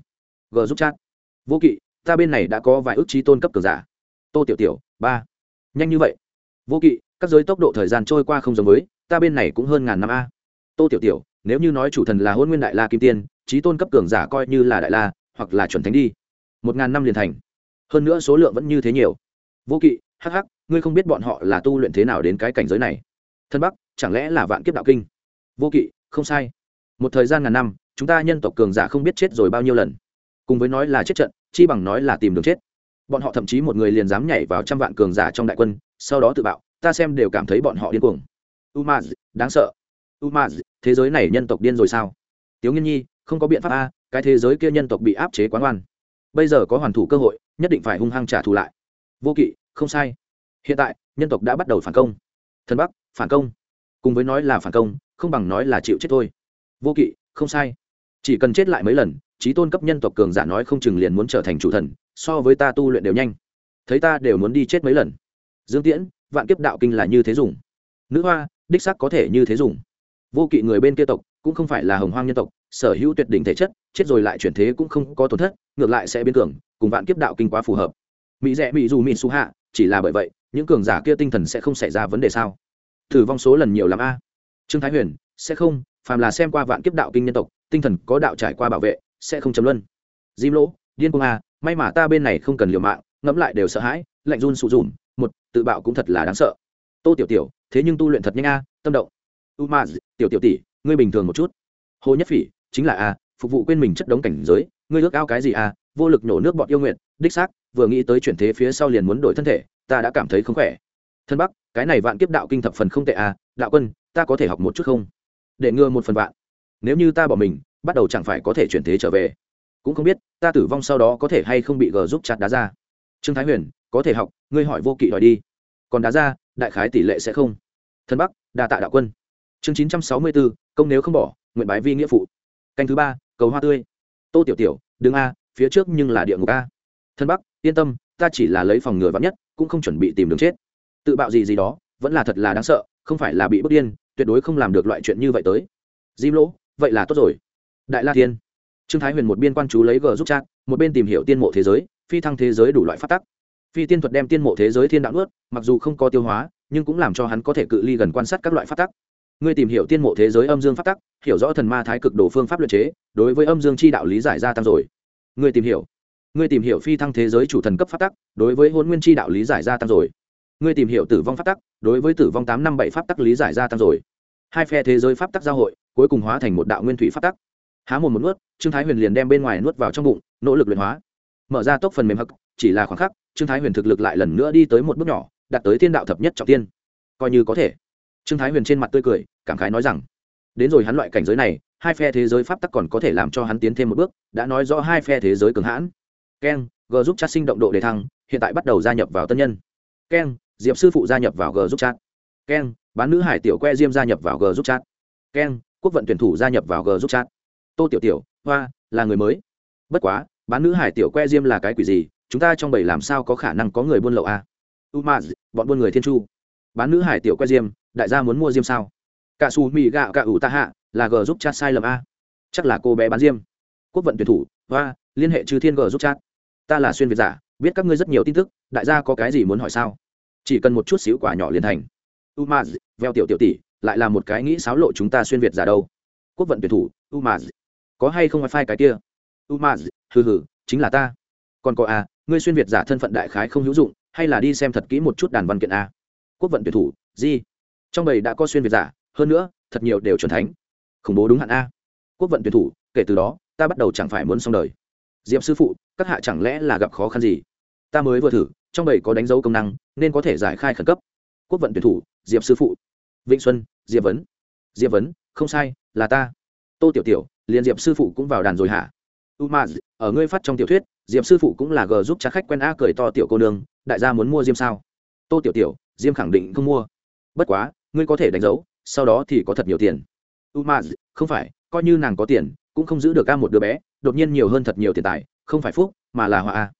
G giúp chat. Vô kỵ, ta bên này đã có vài ước trí tôn cấp cường giả. Tô tiểu tiểu, ba. Nhanh như vậy. Vô kỵ, các giới tốc độ thời gian trôi qua không giống với, ta bên này cũng hơn ngàn năm a. Tô tiểu tiểu, nếu như nói chủ thần là hôn nguyên đại la kim tiên trí tôn cấp cường giả coi như là đại la, hoặc là chuẩn thánh đi. Một ngàn năm liền thành. Hơn nữa số lượng vẫn như thế nhiều. Vô kỵ, hắc hắc ngươi không biết bọn họ là tu luyện thế nào đến cái cảnh giới này. Thân bắc, chẳng lẽ là vạn kiếp đạo kinh? Vô kỵ, không sai. Một thời gian ngàn năm, chúng ta nhân tộc cường giả không biết chết rồi bao nhiêu lần. Cùng với nói là chết trận, chi bằng nói là tìm đường chết. Bọn họ thậm chí một người liền dám nhảy vào trăm vạn cường giả trong đại quân, sau đó tự bạo, ta xem đều cảm thấy bọn họ điên cuồng. Umaz, đáng sợ. Umaz, thế giới này nhân tộc điên rồi sao? Tiếu nghiên nhi, không có biện pháp a, cái thế giới kia nhân tộc bị áp chế quán oan bây giờ có hoàn thủ cơ hội, nhất định phải hung hăng trả thù lại. Vô kỵ, không sai hiện tại, nhân tộc đã bắt đầu phản công. Thần bắc, phản công. Cùng với nói là phản công, không bằng nói là chịu chết thôi. Vô kỵ, không sai. Chỉ cần chết lại mấy lần trí tôn cấp nhân tộc cường giả nói không chừng liền muốn trở thành chủ thần, so với ta tu luyện đều nhanh. Thấy ta đều muốn đi chết mấy lần. Dương tiễn, vạn kiếp đạo kinh là như thế dùng. Nữ hoa, đích sắc có thể như thế dùng. Vô kỵ người bên kia tộc, cũng không phải là hồng hoang nhân tộc, sở hữu tuyệt đỉnh thể chất, chết rồi lại chuyển thế cũng không có tổn thất, ngược lại sẽ biến cường, cùng vạn kiếp đạo kinh quá phù hợp. Mỹ rẽ mỹ dù, mỹ su hạ, chỉ là bởi vậy những cường giả kia tinh thần sẽ không xảy ra vấn đề sao? Thử vong số lần nhiều l a. Trương thái huyền, sẽ không, phàm là xem qua vạn kiếp đạo kinh nhân tộc, tinh thần có đạo trải qua bảo vệ, sẽ không chấm luân. Diêm lỗ, điên cuồng a, may mà ta bên này không cần liều mạng, ngẫm lại đều sợ hãi, lạnh run sụ dùm một, tự bạo cũng thật là đáng sợ. Tô tiểu tiểu, thế nhưng tu luyện thật nhanh a, tâm động. U ma tiểu tiểu tỷ, ngươi bình thường một chút. Hồ nhất phỉ, chính là a, phục vụ quên mình chất đống cảnh giới, ngươi ước ao cái gì a, vô lực nổ nước bọn yêu nguyện, đích xác, vừa nghĩ tới chuyển thế phía sau liền muốn đổi thân thể ta đã cảm thấy không khỏe. Thân bắc, cái này vạn kiếp đạo kinh thập phần không tệ a đạo quân, ta có thể học một chút không? Để ngừa một phần vạn. Nếu như ta bỏ mình, bắt đầu chẳng phải có thể chuyển thế trở về. Cũng không biết, ta tử vong sau đó có thể hay không bị g giúp chặt đá ra. Trương thái huyền, có thể học, ngươi hỏi vô kỵ đòi đi. Còn đá ra, đại khái tỷ lệ sẽ không. Thân bắc, đa tạ đạo quân. Chương chín trăm sáu mươi bốn công nếu không bỏ, nguyện bái vi nghĩa phụ. Canh thứ ba, cầu hoa tươi. Tô tiểu tiểu đứng a, phía trước nhưng là địa ngục a. Thân bắc, yên tâm, ta chỉ là lấy phòng ngừa vắn nhất cũng không chuẩn bị tìm đường chết. Tự bạo gì gì đó, vẫn là thật là đáng sợ, không phải là bị bất điên, tuyệt đối không làm được loại chuyện như vậy tới. Diêm lỗ, vậy là tốt rồi. Đại la thiên. Trương thái huyền một biên quan chú lấy g giúp chat, một bên tìm hiểu tiên mộ thế giới, phi thăng thế giới đủ loại phát tắc. Phi tiên thuật đem tiên mộ thế giới thiên đạo nuốt, mặc dù không có tiêu hóa, nhưng cũng làm cho hắn có thể cự ly gần quan sát các loại phát tắc. Ngươi tìm hiểu tiên mộ thế giới âm dương Phát tắc, hiểu rõ thần ma thái cực đồ phương pháp luật chế, đối với âm dương chi đạo lý giải gia tăng rồi. Ngươi tìm hiểu ngươi tìm hiểu phi thăng thế giới chủ thần cấp pháp tắc, đối với hôn nguyên chi đạo lý giải gia tăng rồi. Ngươi tìm hiểu tử vong pháp tắc, đối với tử vong tám năm bảy pháp tắc lý giải gia tăng rồi. Hai phe thế giới pháp tắc giao hội, cuối cùng hóa thành một đạo nguyên thủy pháp tắc. Há một một nuốt, trương thái huyền liền đem bên ngoài nuốt vào trong bụng, nỗ lực luyện hóa. Mở ra tốc phần mềm hắc, chỉ là khoảng khắc, trương thái huyền thực lực lại lần nữa đi tới một bước nhỏ, đạt tới thiên đạo thập nhất trọng tiên. Coi như có thể. Trương thái huyền trên mặt tươi cười, cảm khái nói rằng, đến rồi hắn loại cảnh giới này, hai phe thế giới pháp tắc còn có thể làm cho hắn tiến thêm một bước, đã nói rõ hai phe thế giới cường hãn keng, g giúp chat sinh động độ đề thăng, hiện tại bắt đầu gia nhập vào tân nhân. Keng, diệp sư phụ gia nhập vào g giúp chat. Keng, bán nữ hải tiểu que diêm gia nhập vào g giúp chat. Keng, quốc vận tuyển thủ gia nhập vào g giúp chat. Tô tiểu tiểu, hoa, là người mới. Bất quá, bán nữ hải tiểu que diêm là cái quỷ gì? Chúng ta trong bầy làm sao có khả năng có người buôn lậu à? a u bọn buôn người thiên chu. Bán nữ hải tiểu que diêm, đại gia muốn mua diêm sao? Cả xù mì gạo cả ủ ta hạ, là g giúp chat sai lầm a chắc là cô bé bán diêm. Quốc vận tuyển thủ, hoa liên hệ trừ thiên g giúp chat. Ta là xuyên việt giả, biết các ngươi rất nhiều tin tức, đại gia có cái gì muốn hỏi sao? Chỉ cần một chút xíu quả nhỏ liền thành. U ma veo tiểu tiểu tỷ, lại là một cái nghĩ xáo lộ chúng ta xuyên việt giả đâu? Quốc vận tuyển thủ u ma có hay không wifi cái kia? U ma hừ hừ, chính là ta. Còn có a ngươi xuyên việt giả thân phận đại khái không hữu dụng, hay là đi xem thật kỹ một chút đàn văn kiện a quốc vận tuyển thủ, gì? Trong bầy đã có xuyên việt giả, hơn nữa, thật nhiều đều chuẩn thánh. Khủng bố đúng hạn a. Quốc vận tuyển thủ, kể từ đó, ta bắt đầu chẳng phải muốn xong đời diệp sư phụ, các hạ chẳng lẽ là gặp khó khăn gì? Ta mới vừa thử, trong bầy có đánh dấu công năng, nên có thể giải khai khẩn cấp. Quốc vận tuyển thủ, diệp sư phụ. Vĩnh xuân, diệp vấn. Diệp vấn, không sai, là ta. Tô tiểu tiểu, liền diệp sư phụ cũng vào đàn rồi hả? U ma ở ngươi phát trong tiểu thuyết, diệp sư phụ cũng là g giúp cha khách quen a cười to tiểu cô nương, đại gia muốn mua diêm sao? Tô tiểu tiểu, diêm khẳng định không mua. Bất quá, ngươi có thể đánh dấu, sau đó thì có thật nhiều tiền. U ma không phải, coi như nàng có tiền, cũng không giữ được ca một đứa bé đột nhiên nhiều hơn thật nhiều tiền tài, không phải phúc, mà là họa. A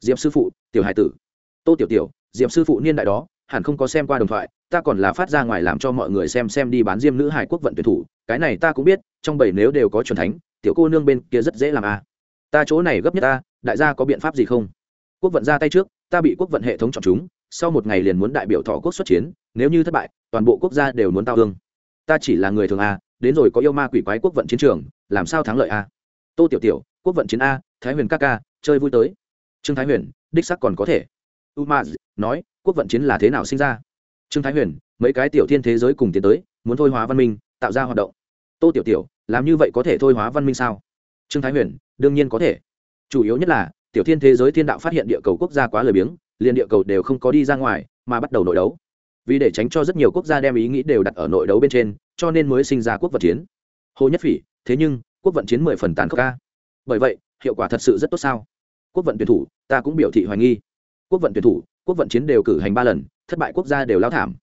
diệp sư phụ, tiểu hải tử. Tô tiểu tiểu, diệp sư phụ niên đại đó, hẳn không có xem qua đồng thoại, ta còn là phát ra ngoài làm cho mọi người xem xem đi bán diêm nữ hải quốc vận tuyển thủ, cái này ta cũng biết, trong bảy nếu đều có truyền thánh, tiểu cô nương bên kia rất dễ làm a. Ta chỗ này gấp nhất ta, đại gia có biện pháp gì không? Quốc vận ra tay trước, ta bị quốc vận hệ thống chọn chúng, sau một ngày liền muốn đại biểu thọ quốc xuất chiến, nếu như thất bại, toàn bộ quốc gia đều muốn tao hương ta chỉ là người thường a, đến rồi có yêu ma quỷ quái quốc vận chiến trường, làm sao thắng lợi a? Tô tiểu tiểu, quốc vận chiến a, thái huyền ca ca, chơi vui tới. Trương thái huyền, đích sắc còn có thể. U ma nói, quốc vận chiến là thế nào sinh ra? Trương thái huyền, mấy cái tiểu thiên thế giới cùng tiến tới, muốn thôi hóa văn minh, tạo ra hoạt động. Tô tiểu tiểu, làm như vậy có thể thôi hóa văn minh sao? Trương thái huyền, đương nhiên có thể. Chủ yếu nhất là, tiểu thiên thế giới thiên đạo phát hiện địa cầu quốc gia quá lười biếng, liền địa cầu đều không có đi ra ngoài, mà bắt đầu nội đấu. Vì để tránh cho rất nhiều quốc gia đem ý nghĩ đều đặt ở nội đấu bên trên, cho nên mới sinh ra quốc vận chiến. Hồ nhất phỉ, thế nhưng quốc vận chiến mười phần tàn khốc ca. Bởi vậy, hiệu quả thật sự rất tốt sao? Quốc vận tuyển thủ, ta cũng biểu thị hoài nghi. Quốc vận tuyển thủ, quốc vận chiến đều cử hành ba lần, thất bại quốc gia đều lao thảm.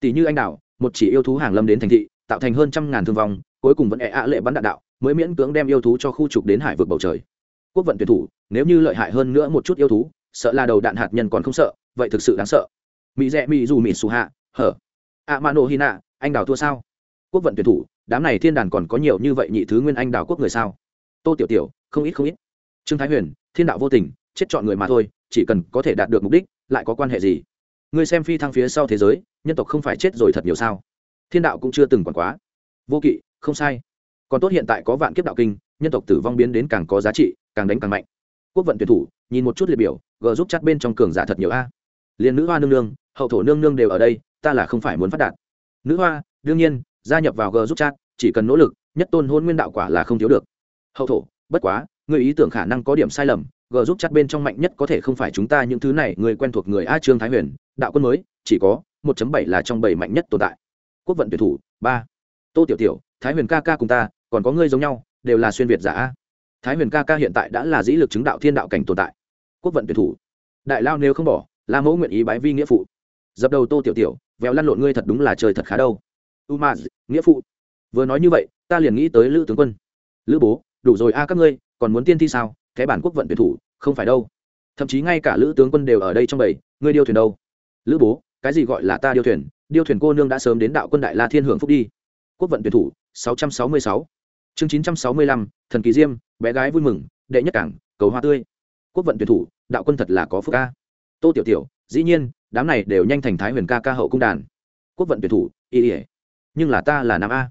Tỷ như anh đạo một chỉ yêu thú hàng lâm đến thành thị, tạo thành hơn trăm ngàn thương vong, cuối cùng vẫn e ạ lệ bắn đạn đạo, mới miễn cưỡng đem yêu thú cho khu trục đến hải vực bầu trời. Quốc vận tuyển thủ, nếu như lợi hại hơn nữa một chút yêu thú, sợ là đầu đạn hạt nhân còn không sợ, vậy thực sự đáng sợ. Mỹ rẽ mỹ dù mỹ xù hạ, hở. A mano hina, anh đào thua sao? Quốc vận tuyển thủ đám này thiên đàn còn có nhiều như vậy nhị thứ nguyên anh đào quốc người sao? Tô tiểu tiểu, không ít không ít. Trương thái huyền, thiên đạo vô tình, chết chọn người mà thôi, chỉ cần có thể đạt được mục đích, lại có quan hệ gì? Ngươi xem phi thăng phía sau thế giới, nhân tộc không phải chết rồi thật nhiều sao? Thiên đạo cũng chưa từng còn quá. Vô kỵ, không sai. Còn tốt hiện tại có vạn kiếp đạo kinh, nhân tộc tử vong biến đến càng có giá trị, càng đánh càng mạnh. Quốc vận tuyển thủ, nhìn một chút liệt biểu, g giúp chắt bên trong cường giả thật nhiều a. Liền nữ hoa nương nương, hậu thổ nương nương đều ở đây, ta là không phải muốn phát đạt. Nữ hoa, đương nhiên gia nhập vào g giúp chat, chỉ cần nỗ lực, nhất tôn hôn nguyên đạo quả là không thiếu được. Hậu thổ, bất quá, người ý tưởng khả năng có điểm sai lầm, g giúp chat bên trong mạnh nhất có thể không phải chúng ta những thứ này, người quen thuộc người a trương thái huyền, đạo quân mới, chỉ có 1 bảy là trong bảy mạnh nhất tồn tại. Quốc vận tuyển thủ, ba. Tô tiểu tiểu, thái huyền ca ca cùng ta, còn có ngươi giống nhau, đều là xuyên việt giả a. Thái huyền ca ca hiện tại đã là dĩ lực chứng đạo thiên đạo cảnh tồn tại. Quốc vận tuyển thủ, đại lao nếu không bỏ la mẫu nguyện ý bái vi nghĩa phụ. Dập đầu tô tiểu tiểu vèo lăn lộn ngươi thật đúng là trời thật khá đâu umaz nghĩa phụ. Vừa nói như vậy ta liền nghĩ tới lữ tướng quân. Lữ bố đủ rồi a các ngươi còn muốn tiên thi sao? Cái bản quốc vận tuyển thủ không phải đâu. Thậm chí ngay cả lữ tướng quân đều ở đây trong bầy ngươi điêu thuyền đâu? Lữ bố cái gì gọi là ta điêu thuyền? Điêu thuyền cô nương đã sớm đến đạo quân đại la thiên hưởng phúc đi. Quốc vận tuyển thủ 666. chương 965, thần kỳ diêm bé gái vui mừng đệ nhất cảng cầu hoa tươi. Quốc vận tuyển thủ đạo quân thật là có phúc ca tô tiểu tiểu dĩ nhiên đám này đều nhanh thành thái huyền ca ca hậu cung đàn. Quốc vận tuyển thủ y ỉa nhưng là ta là nam a.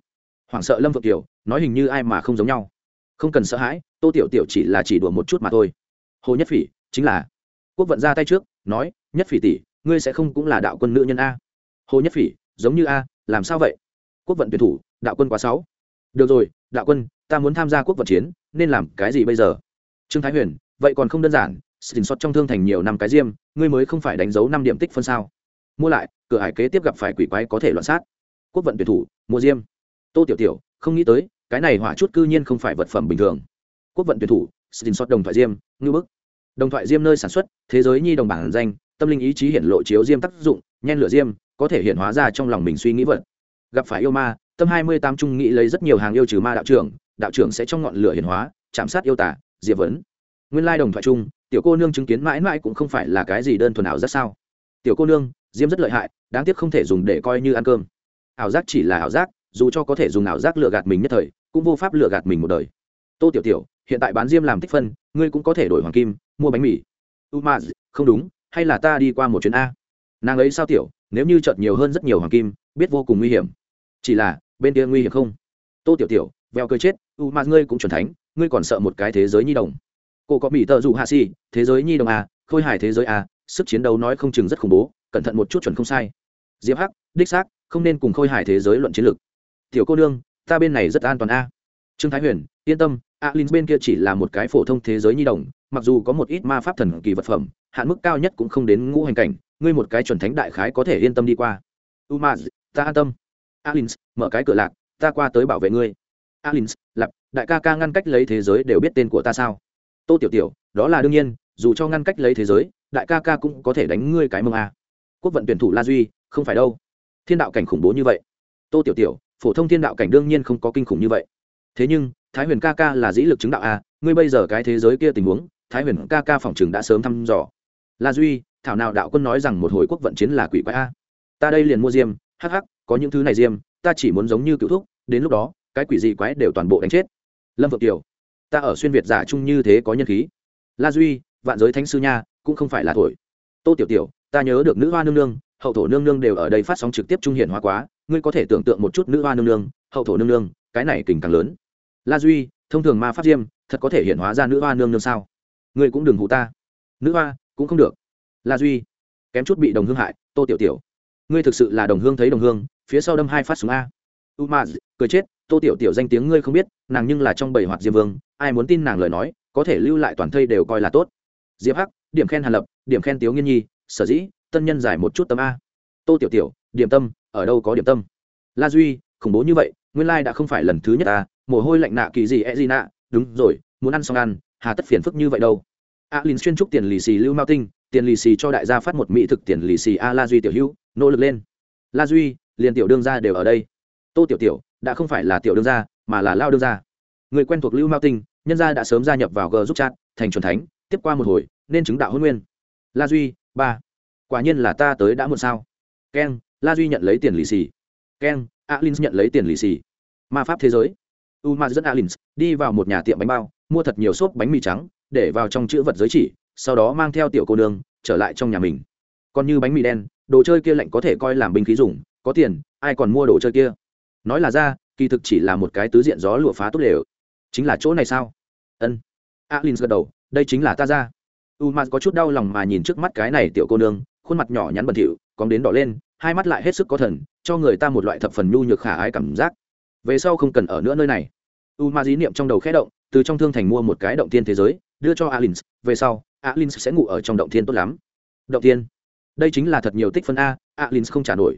Hoảng sợ lâm vượng kiều, nói hình như ai mà không giống nhau. Không cần sợ hãi, tô tiểu tiểu chỉ là chỉ đùa một chút mà thôi. Hồ nhất phỉ, chính là. Quốc vận ra tay trước, nói, nhất phỉ tỷ, ngươi sẽ không cũng là đạo quân nữ nhân a? Hồ nhất phỉ, giống như a, làm sao vậy? Quốc vận tuyển thủ, đạo quân quá sáu được rồi, đạo quân, ta muốn tham gia quốc vận chiến, nên làm cái gì bây giờ? Trương thái huyền, vậy còn không đơn giản, xin xót trong thương thành nhiều năm cái diêm, ngươi mới không phải đánh dấu năm điểm tích phân sao? Mua lại, cửa hải kế tiếp gặp phải quỷ quái có thể loạn sát quốc vận tuyển thủ, mua diêm. Tô tiểu tiểu, không nghĩ tới, cái này hỏa chút cư nhiên không phải vật phẩm bình thường. Quốc vận tuyển thủ, xin xót đồng thoại diêm, ngư bức. Đồng thoại diêm nơi sản xuất, thế giới nhi đồng bản danh, tâm linh ý chí hiện lộ chiếu diêm tác dụng, nhen lửa diêm, có thể hiện hóa ra trong lòng mình suy nghĩ vật. Gặp phải yêu ma, tâm hai mươi tám trung nghĩ lấy rất nhiều hàng yêu trừ ma đạo trưởng đạo trưởng sẽ trong ngọn lửa hiển hóa, chạm sát yêu tả, diệp vấn. Nguyên lai đồng thoại chung tiểu cô nương chứng kiến mãi mãi cũng không phải là cái gì đơn thuần ảo giác sao. Tiểu cô nương, diêm rất lợi hại, đáng tiếc không thể dùng để coi như ăn cơm ảo giác chỉ là ảo giác, dù cho có thể dùng ảo giác lừa gạt mình nhất thời, cũng vô pháp lừa gạt mình một đời. Tô tiểu tiểu, hiện tại bán diêm làm tích phân, ngươi cũng có thể đổi hoàng kim, mua bánh mì. U ma không đúng, hay là ta đi qua một chuyến a? Nàng ấy sao tiểu, nếu như chợt nhiều hơn rất nhiều hoàng kim, biết vô cùng nguy hiểm. Chỉ là, bên kia nguy hiểm không? Tô tiểu tiểu veo cơ chết u ma ngươi cũng chuẩn thánh, ngươi còn sợ một cái thế giới nhi đồng. Cô có bị tờ dụ hạ si thế giới nhi đồng a, khôi hài thế giới a, sức chiến đấu nói không chừng rất khủng bố, cẩn thận một chút chuẩn không sai. Diệp hắc, đích xác không nên cùng khôi hài thế giới luận chiến lược. Tiểu cô nương, ta bên này rất an toàn a. Trương thái huyền, yên tâm, alin bên kia chỉ là một cái phổ thông thế giới nhi đồng, mặc dù có một ít ma pháp thần kỳ vật phẩm, hạn mức cao nhất cũng không đến ngũ hành cảnh, ngươi một cái chuẩn thánh đại khái có thể yên tâm đi qua. Umaz, ta an tâm. Alin, mở cái cửa lạc, ta qua tới bảo vệ ngươi. Alin lặp đại ca ca ngăn cách lấy thế giới đều biết tên của ta sao? Tô tiểu tiểu, đó là đương nhiên, dù cho ngăn cách lấy thế giới, đại ca ca cũng có thể đánh ngươi cái mông a. Quốc vận tuyển thủ la duy, không phải đâu thiên đạo cảnh khủng bố như vậy. Tô tiểu tiểu, phổ thông thiên đạo cảnh đương nhiên không có kinh khủng như vậy. Thế nhưng, thái huyền ca ca là dĩ lực chứng đạo a, ngươi bây giờ cái thế giới kia tình huống, thái huyền ca ca phòng chừng đã sớm thăm dò. La duy, thảo nào đạo quân nói rằng một hồi quốc vận chiến là quỷ quái a. Ta đây liền mua diêm, hắc hắc, có những thứ này diêm, ta chỉ muốn giống như cựu thúc, đến lúc đó, cái quỷ gì quái đều toàn bộ đánh chết. Lâm vượng kiều ta ở xuyên việt giả chung như thế có nhân khí. La duy, vạn giới thánh sư nha, cũng không phải là thổi. Tô tiểu tiểu, ta nhớ được nữ hoa nương nương hậu thổ nương nương đều ở đây phát sóng trực tiếp trung hiển hóa quá, ngươi có thể tưởng tượng một chút nữ hoa nương nương, hậu thổ nương nương, cái này kình càng lớn. La duy, thông thường ma pháp diêm, thật có thể hiện hóa ra nữ hoa nương nương sao? Ngươi cũng đừng hụ ta. Nữ hoa, cũng không được. La duy, kém chút bị đồng hương hại, tô tiểu tiểu. Ngươi thực sự là đồng hương thấy đồng hương, phía sau đâm hai phát súng a. U ma cười chết, tô tiểu tiểu danh tiếng ngươi không biết, nàng nhưng là trong bảy hoạt diêm vương, ai muốn tin nàng lời nói, có thể lưu lại toàn thây đều coi là tốt. Diệp hắc, điểm khen hàn lập, điểm khen tiếu nghiên nhi, sở dĩ tân nhân giải một chút tâm a. Tô tiểu tiểu điểm tâm ở đâu có điểm tâm? La duy khủng bố như vậy nguyên lai đã không phải lần thứ nhất ta mồ hôi lạnh nạ kỳ gì e gì nạ. Đúng rồi muốn ăn xong ăn hà tất phiền phức như vậy đâu. A à, xuyên trúc tiền lì xì lưu mao tinh tiền lì xì cho đại gia phát một mỹ thực tiền lì xì a la duy tiểu hữu nỗ lực lên. La duy liền tiểu đương gia đều ở đây. Tô tiểu tiểu đã không phải là tiểu đương gia mà là lao đương gia. Người quen thuộc lưu mao tinh nhân gia đã sớm gia nhập vào g giúp chat thành chuẩn thánh tiếp qua một hồi nên chứng đạo hôn nguyên. La duy ba quả nhiên là ta tới đã muộn sao. Keng la duy nhận lấy tiền lì xì. Keng alin nhận lấy tiền lì xì. Ma pháp thế giới. U ma dẫn alin đi vào một nhà tiệm bánh bao, mua thật nhiều xốp bánh mì trắng, để vào trong chữ vật giới chỉ, sau đó mang theo tiểu cô nương trở lại trong nhà mình. Còn như bánh mì đen, đồ chơi kia lạnh có thể coi làm binh khí dùng, có tiền, ai còn mua đồ chơi kia? Nói là ra, kỳ thực chỉ là một cái tứ diện gió lụa phá tốt lều. Chính là chỗ này sao? Ân. Alin gật đầu, đây chính là ta ra. U m có chút đau lòng mà nhìn trước mắt cái này tiểu cô nương khuôn mặt nhỏ nhắn bẩn thỉu, cóng đến đỏ lên, hai mắt lại hết sức có thần, cho người ta một loại thập phần nhu nhược khả ái cảm giác. Về sau không cần ở nữa nơi này. U ma dí niệm trong đầu khẽ động, từ trong thương thành mua một cái động tiên thế giới, đưa cho alins, về sau, alins sẽ ngủ ở trong động thiên tốt lắm. Động tiên. Đây chính là thật nhiều tích phân a, alins không trả nổi.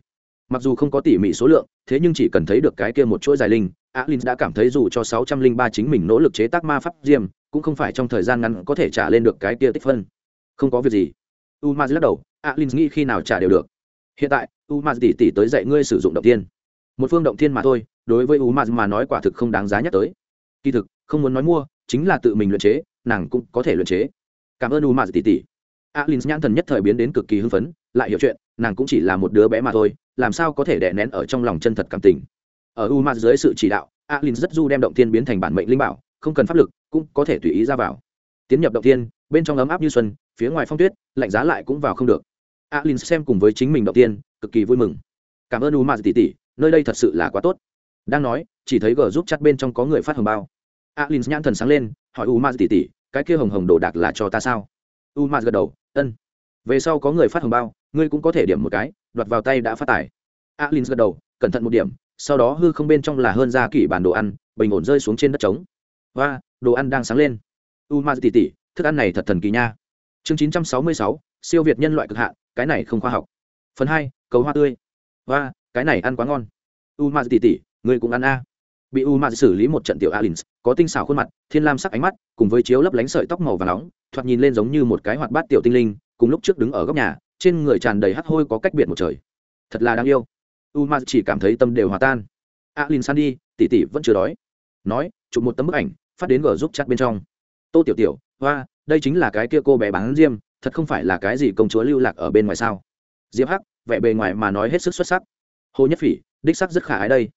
Mặc dù không có tỉ mỉ số lượng, thế nhưng chỉ cần thấy được cái kia một chuỗi dài linh, alins đã cảm thấy dù cho sáu trăm linh ba chính mình nỗ lực chế tác ma pháp diêm, cũng không phải trong thời gian ngắn có thể trả lên được cái kia tích phân. Không có việc gì. U ma lắc đầu alin nghĩ khi nào trả đều được. Hiện tại u ma tỷ tỷ tới dạy ngươi sử dụng động tiên một phương động thiên mà thôi, đối với u ma mà nói quả thực không đáng giá nhắc tới. Kỳ thực, không muốn nói mua, chính là tự mình luyện chế, nàng cũng có thể luyện chế. Cảm ơn u ma tỷ tỷ alin nhãn thần nhất thời biến đến cực kỳ hưng phấn, lại hiểu chuyện, nàng cũng chỉ là một đứa bé mà thôi, làm sao có thể đè nén ở trong lòng chân thật cảm tình. Ở u ma dưới sự chỉ đạo alin rất du đem động thiên biến thành bản mệnh linh bảo, không cần pháp lực, cũng có thể tùy ý ra vào. Tiến nhập động thiên, bên trong ấm áp như xuân, phía ngoài phong tuyết, lạnh giá lại cũng vào không được alin xem cùng với chính mình đầu tiên, cực kỳ vui mừng. Cảm ơn u ma tỷ tỷ, nơi đây thật sự là quá tốt. Đang nói, chỉ thấy gờ giúp chặt bên trong có người phát hồng bao. Alin nhãn thần sáng lên, hỏi u ma tỷ, cái kia hồng hồng đồ đạc là cho ta sao? U ma gật đầu, ân. Về sau có người phát hồng bao, ngươi cũng có thể điểm một cái, đoạt vào tay đã phát tải alin gật đầu, cẩn thận một điểm, sau đó hư không bên trong là hơn ra kỷ bản đồ ăn, bình ổn rơi xuống trên đất trống. Và, đồ ăn đang sáng lên. U ma tỷ, thức ăn này thật thần kỳ nha. Chương chín trăm sáu mươi sáu, siêu việt nhân loại cực hạn cái này không khoa học. Phần hai cầu hoa tươi. Và cái này ăn quá ngon. U ma tỉ tỉ ngươi cũng ăn a. Bị u ma xử lý một trận tiểu alins, có tinh xảo khuôn mặt thiên lam sắc ánh mắt cùng với chiếu lấp lánh sợi tóc màu và nóng thoạt nhìn lên giống như một cái hoạt bát tiểu tinh linh cùng lúc trước đứng ở góc nhà trên người tràn đầy hắt hôi có cách biệt một trời. Thật là đáng yêu. U ma chỉ cảm thấy tâm đều hòa tan. Alin san đi tỉ tỉ vẫn chưa đói. Nói chụp một tấm bức ảnh phát đến gờ giúp chat bên trong. Tô tiểu tiểu hoa đây chính là cái kia cô bé bán diêm thật không phải là cái gì công chúa lưu lạc ở bên ngoài sao? Diệp hắc, vẻ bề ngoài mà nói hết sức xuất sắc. Hồ nhất phỉ, đích sắc rất khả ái đây.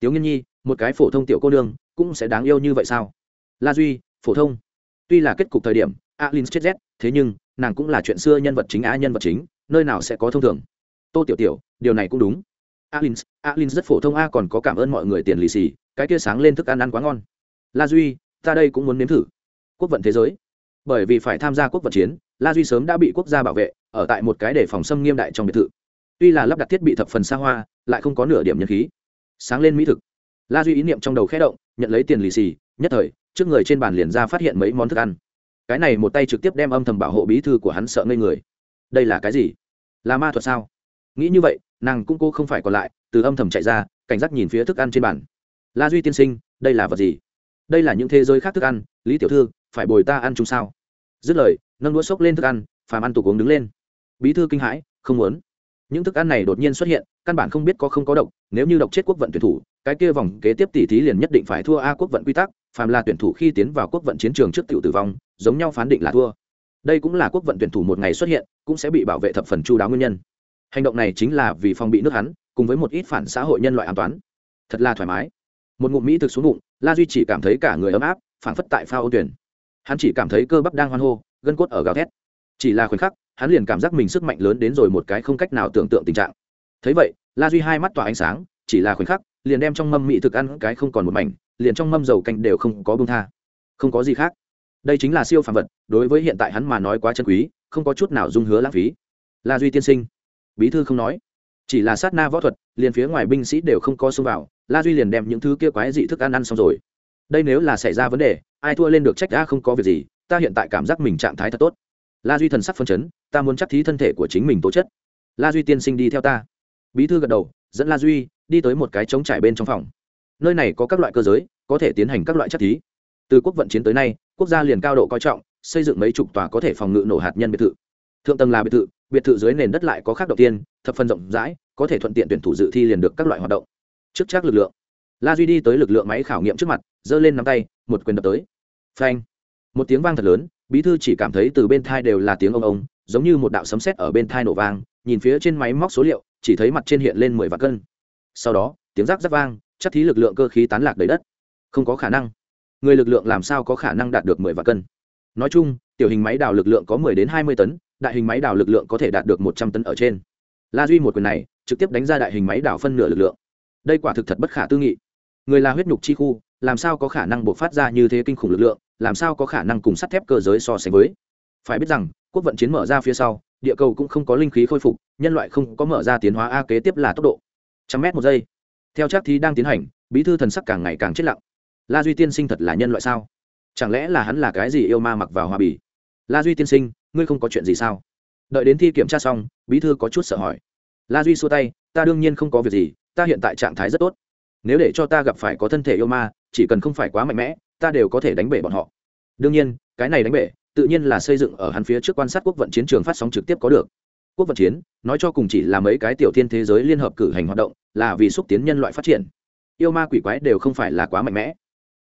Tiếu nghiên nhi, một cái phổ thông tiểu cô nương, cũng sẽ đáng yêu như vậy sao? La duy, phổ thông. Tuy là kết cục thời điểm alin chết rét, thế nhưng, nàng cũng là chuyện xưa nhân vật chính á nhân vật chính, nơi nào sẽ có thông thường? Tô tiểu tiểu, điều này cũng đúng. Alin alin rất phổ thông a, còn có cảm ơn mọi người tiền lì xì, cái kia sáng lên thức ăn ăn quá ngon. La duy, ta đây cũng muốn nếm thử. Quốc vận thế giới bởi vì phải tham gia quốc vận chiến, la duy sớm đã bị quốc gia bảo vệ, ở tại một cái để phòng xâm nghiêm đại trong biệt thự. Tuy là lắp đặt thiết bị thập phần xa hoa, lại không có nửa điểm nhân khí. Sáng lên mỹ thực. La duy ý niệm trong đầu khẽ động, nhận lấy tiền lì xì, nhất thời, trước người trên bàn liền ra phát hiện mấy món thức ăn. Cái này một tay trực tiếp đem âm thầm bảo hộ bí thư của hắn sợ ngây người. Đây là cái gì? Là ma thuật sao? Nghĩ như vậy, nàng cũng cô không phải còn lại, từ âm thầm chạy ra, cảnh giác nhìn phía thức ăn trên bàn. La duy tiên sinh, đây là vật gì? Đây là những thế giới khác thức ăn, lý tiểu thư, phải bồi ta ăn chung sao? Dứt lời, nâng đũa xốc lên thức ăn, phàm ăn tục uống đứng lên. Bí thư kinh hãi, không muốn. Những thức ăn này đột nhiên xuất hiện, căn bản không biết có không có độc, nếu như độc chết quốc vận tuyển thủ, cái kia vòng kế tiếp tỷ thí liền nhất định phải thua a quốc vận quy tắc, phàm là tuyển thủ khi tiến vào quốc vận chiến trường trước tiểu tử vong, giống nhau phán định là thua. Đây cũng là quốc vận tuyển thủ một ngày xuất hiện, cũng sẽ bị bảo vệ thập phần chu đáo nguyên nhân. Hành động này chính là vì phòng bị nước hắn, cùng với một ít phản xã hội nhân loại an toán thật là thoải mái. Một ngụm mỹ thực xuống bụng, la duy chỉ cảm thấy cả người ấm áp, phảng phất tại phao ô tuyển hắn chỉ cảm thấy cơ bắp đang hoan hô, gân cốt ở gào thét. Chỉ là khoảnh khắc, hắn liền cảm giác mình sức mạnh lớn đến rồi một cái không cách nào tưởng tượng tình trạng. Thấy vậy, la duy hai mắt tỏa ánh sáng, chỉ là khoảnh khắc, liền đem trong mâm mị thực ăn cái không còn một mảnh, liền trong mâm dầu canh đều không có bông tha. Không có gì khác. Đây chính là siêu phàm vật, đối với hiện tại hắn mà nói quá chân quý, không có chút nào dung hứa lãng phí. La duy tiên sinh, bí thư không nói. Chỉ là sát na võ thuật, liền phía ngoài binh sĩ đều không có xông vào, la duy liền đem những thứ kia quái dị thức ăn ăn xong rồi đây nếu là xảy ra vấn đề, ai thua lên được trách đã không có việc gì, ta hiện tại cảm giác mình trạng thái thật tốt. La duy thần sắc phân chấn, ta muốn chắc thí thân thể của chính mình tố chất. La duy tiên sinh đi theo ta. Bí thư gật đầu, dẫn la duy đi tới một cái trống trải bên trong phòng. Nơi này có các loại cơ giới, có thể tiến hành các loại chắc thí. Từ quốc vận chiến tới nay, quốc gia liền cao độ coi trọng, xây dựng mấy chục tòa có thể phòng ngự nổ hạt nhân biệt thự. Thượng tầng là biệt thự biệt thự dưới nền đất lại có khác đầu tiên, thập phần rộng rãi, có thể thuận tiện tuyển thủ dự thi liền được các loại hoạt động. Chức chắc lực lượng la duy đi tới lực lượng máy khảo nghiệm trước mặt, giơ lên nắm tay, một quyền đập tới. Phanh. Một tiếng vang thật lớn, bí thư chỉ cảm thấy từ bên thai đều là tiếng ông ông, giống như một đạo sấm sét ở bên thai nổ vang, nhìn phía trên máy móc số liệu, chỉ thấy mặt trên hiện lên mười vạn cân. Sau đó, tiếng rác rác vang, chắc thí lực lượng cơ khí tán lạc đầy đất. Không có khả năng. Người lực lượng làm sao có khả năng đạt được mười vạn cân? Nói chung, tiểu hình máy đào lực lượng có mười đến hai mươi tấn, đại hình máy đào lực lượng có thể đạt được một trăm tấn ở trên. La duy một quyền này, trực tiếp đánh ra đại hình máy đào phân nửa lực lượng. Đây quả thực thật bất khả tư nghị người là huyết nhục chi khu, làm sao có khả năng buộc phát ra như thế kinh khủng lực lượng, làm sao có khả năng cùng sắt thép cơ giới so sánh với? Phải biết rằng, quốc vận chiến mở ra phía sau, địa cầu cũng không có linh khí khôi phục, nhân loại không có mở ra tiến hóa a kế tiếp là tốc độ. Trăm mét một giây. Theo chắc thì đang tiến hành, bí thư thần sắc càng ngày càng chết lặng. La duy tiên sinh thật là nhân loại sao? Chẳng lẽ là hắn là cái gì yêu ma mặc vào hòa bì? La duy tiên sinh, ngươi không có chuyện gì sao? Đợi đến thi kiểm tra xong, bí thư có chút sợ hỏi. La duy xua tay, ta đương nhiên không có việc gì, ta hiện tại trạng thái rất tốt nếu để cho ta gặp phải có thân thể yêu ma, chỉ cần không phải quá mạnh mẽ, ta đều có thể đánh bể bọn họ. Đương nhiên, cái này đánh bể, tự nhiên là xây dựng ở hắn phía trước quan sát quốc vận chiến trường phát sóng trực tiếp có được. Quốc vận chiến, nói cho cùng chỉ là mấy cái tiểu thiên thế giới liên hợp cử hành hoạt động, là vì xúc tiến nhân loại phát triển. Yêu ma quỷ quái đều không phải là quá mạnh mẽ.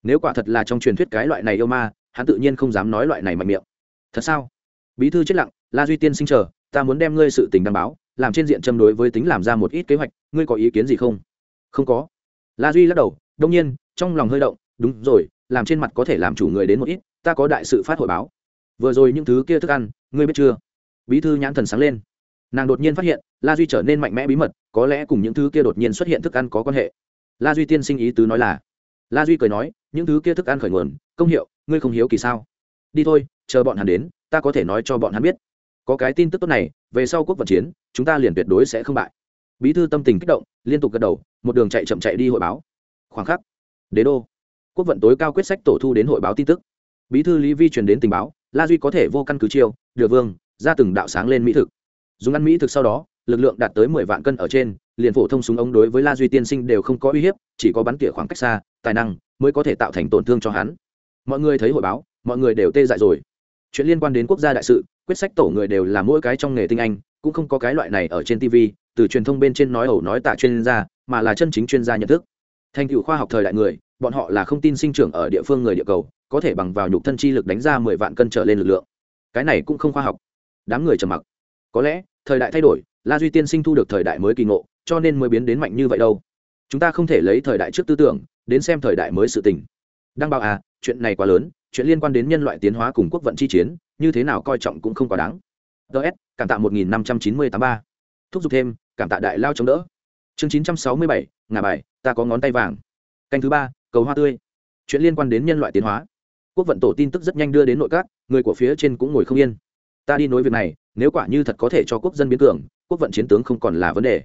Nếu quả thật là trong truyền thuyết cái loại này yêu ma, hắn tự nhiên không dám nói loại này mạnh miệng. Thật sao? Bí thư chết lặng, la duy tiên sinh chờ, ta muốn đem ngươi sự tình đảm báo, làm trên diện châm đối với tính làm ra một ít kế hoạch, ngươi có ý kiến gì không? Không có la duy lắc đầu đông nhiên, trong lòng hơi động, đúng rồi, làm trên mặt có thể làm chủ người đến một ít, ta có đại sự phát hội báo. Vừa rồi những thứ kia thức ăn, ngươi biết chưa? Bí thư nhãn thần sáng lên. Nàng đột nhiên phát hiện, la duy trở nên mạnh mẽ bí mật, có lẽ cùng những thứ kia đột nhiên xuất hiện thức ăn có quan hệ. La duy tiên sinh ý tứ nói là, la duy cười nói, những thứ kia thức ăn khởi nguồn, công hiệu, ngươi không hiếu kỳ sao? Đi thôi, chờ bọn hắn đến, ta có thể nói cho bọn hắn biết. Có cái tin tức tốt này, về sau quốc vận chiến, chúng ta liền tuyệt đối sẽ không bại bí thư tâm tình kích động, liên tục gật đầu, một đường chạy chậm chạy đi hội báo. Khoảng khắc, đế đô, quốc vận tối cao quyết sách tổ thu đến hội báo tin tức. Bí thư lý vi truyền đến tình báo, la duy có thể vô căn cứ chiêu được vương, ra từng đạo sáng lên mỹ thực. Dùng ăn mỹ thực sau đó, lực lượng đạt tới mười vạn cân ở trên, liền phổ thông súng ống đối với la duy tiên sinh đều không có uy hiếp, chỉ có bắn tỉa khoảng cách xa, tài năng mới có thể tạo thành tổn thương cho hắn. Mọi người thấy hội báo, mọi người đều tê dại rồi. Chuyện liên quan đến quốc gia đại sự, quyết sách tổ người đều là mỗi cái trong nghề tinh anh, cũng không có cái loại này ở trên tv từ truyền thông bên trên nói ẩu nói tạ chuyên gia, mà là chân chính chuyên gia nhận thức. Thành tựu khoa học thời đại người, bọn họ là không tin sinh trưởng ở địa phương người địa cầu, có thể bằng vào nhục thân chi lực đánh ra mười vạn cân trở lên lực lượng. Cái này cũng không khoa học. Đám người trầm mặc. Có lẽ, thời đại thay đổi, la duy tiên sinh thu được thời đại mới kỳ ngộ, cho nên mới biến đến mạnh như vậy đâu. Chúng ta không thể lấy thời đại trước tư tưởng, đến xem thời đại mới sự tình. Đăng bảo à chuyện này quá lớn, chuyện liên quan đến nhân loại tiến hóa cùng quốc vận chi chiến, như thế nào coi trọng cũng không quá đáng. Ts cảm tạ một nghìn năm trăm chín mươi tám ba thúc giục thêm, cảm tạ đại lao chống đỡ. Chương chín trăm sáu mươi bảy ngà bài, ta có ngón tay vàng. Canh thứ ba, cầu hoa tươi. Chuyện liên quan đến nhân loại tiến hóa. Quốc vận tổ tin tức rất nhanh đưa đến nội các, người của phía trên cũng ngồi không yên. Ta đi nối việc này, nếu quả như thật có thể cho quốc dân biến cường, quốc vận chiến tướng không còn là vấn đề.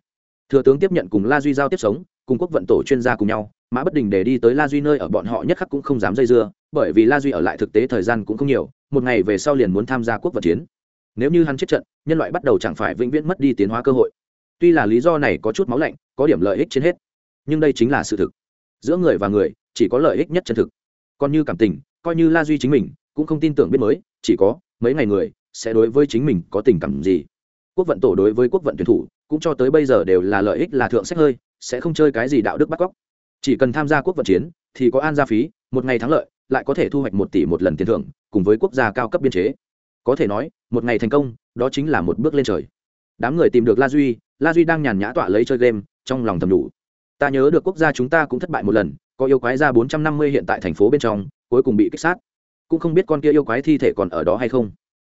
Thừa tướng tiếp nhận cùng la duy giao tiếp sống, cùng quốc vận tổ chuyên gia cùng nhau, mã bất đình để đi tới la duy nơi ở bọn họ nhất khắc cũng không dám dây dưa, bởi vì la duy ở lại thực tế thời gian cũng không nhiều, một ngày về sau liền muốn tham gia quốc vận chiến nếu như hắn chết trận, nhân loại bắt đầu chẳng phải vĩnh viễn mất đi tiến hóa cơ hội. Tuy là lý do này có chút máu lạnh, có điểm lợi ích trên hết, nhưng đây chính là sự thực. Giữa người và người, chỉ có lợi ích nhất chân thực. Còn như cảm tình, coi như la duy chính mình, cũng không tin tưởng biết mới, chỉ có, mấy ngày người, sẽ đối với chính mình có tình cảm gì. Quốc vận tổ đối với quốc vận tuyển thủ, cũng cho tới bây giờ đều là lợi ích là thượng sách hơi, sẽ không chơi cái gì đạo đức bắt cóc. Chỉ cần tham gia quốc vận chiến, thì có an gia phí, một ngày thắng lợi, lại có thể thu hoạch một tỷ một lần tiền thưởng, cùng với quốc gia cao cấp biên chế có thể nói, một ngày thành công, đó chính là một bước lên trời. Đám người tìm được la duy la duy đang nhàn nhã tọa lấy chơi game, trong lòng thầm đủ. Ta nhớ được quốc gia chúng ta cũng thất bại một lần, có yêu quái ra bốn trăm năm mươi hiện tại thành phố bên trong, cuối cùng bị kích sát. Cũng không biết con kia yêu quái thi thể còn ở đó hay không.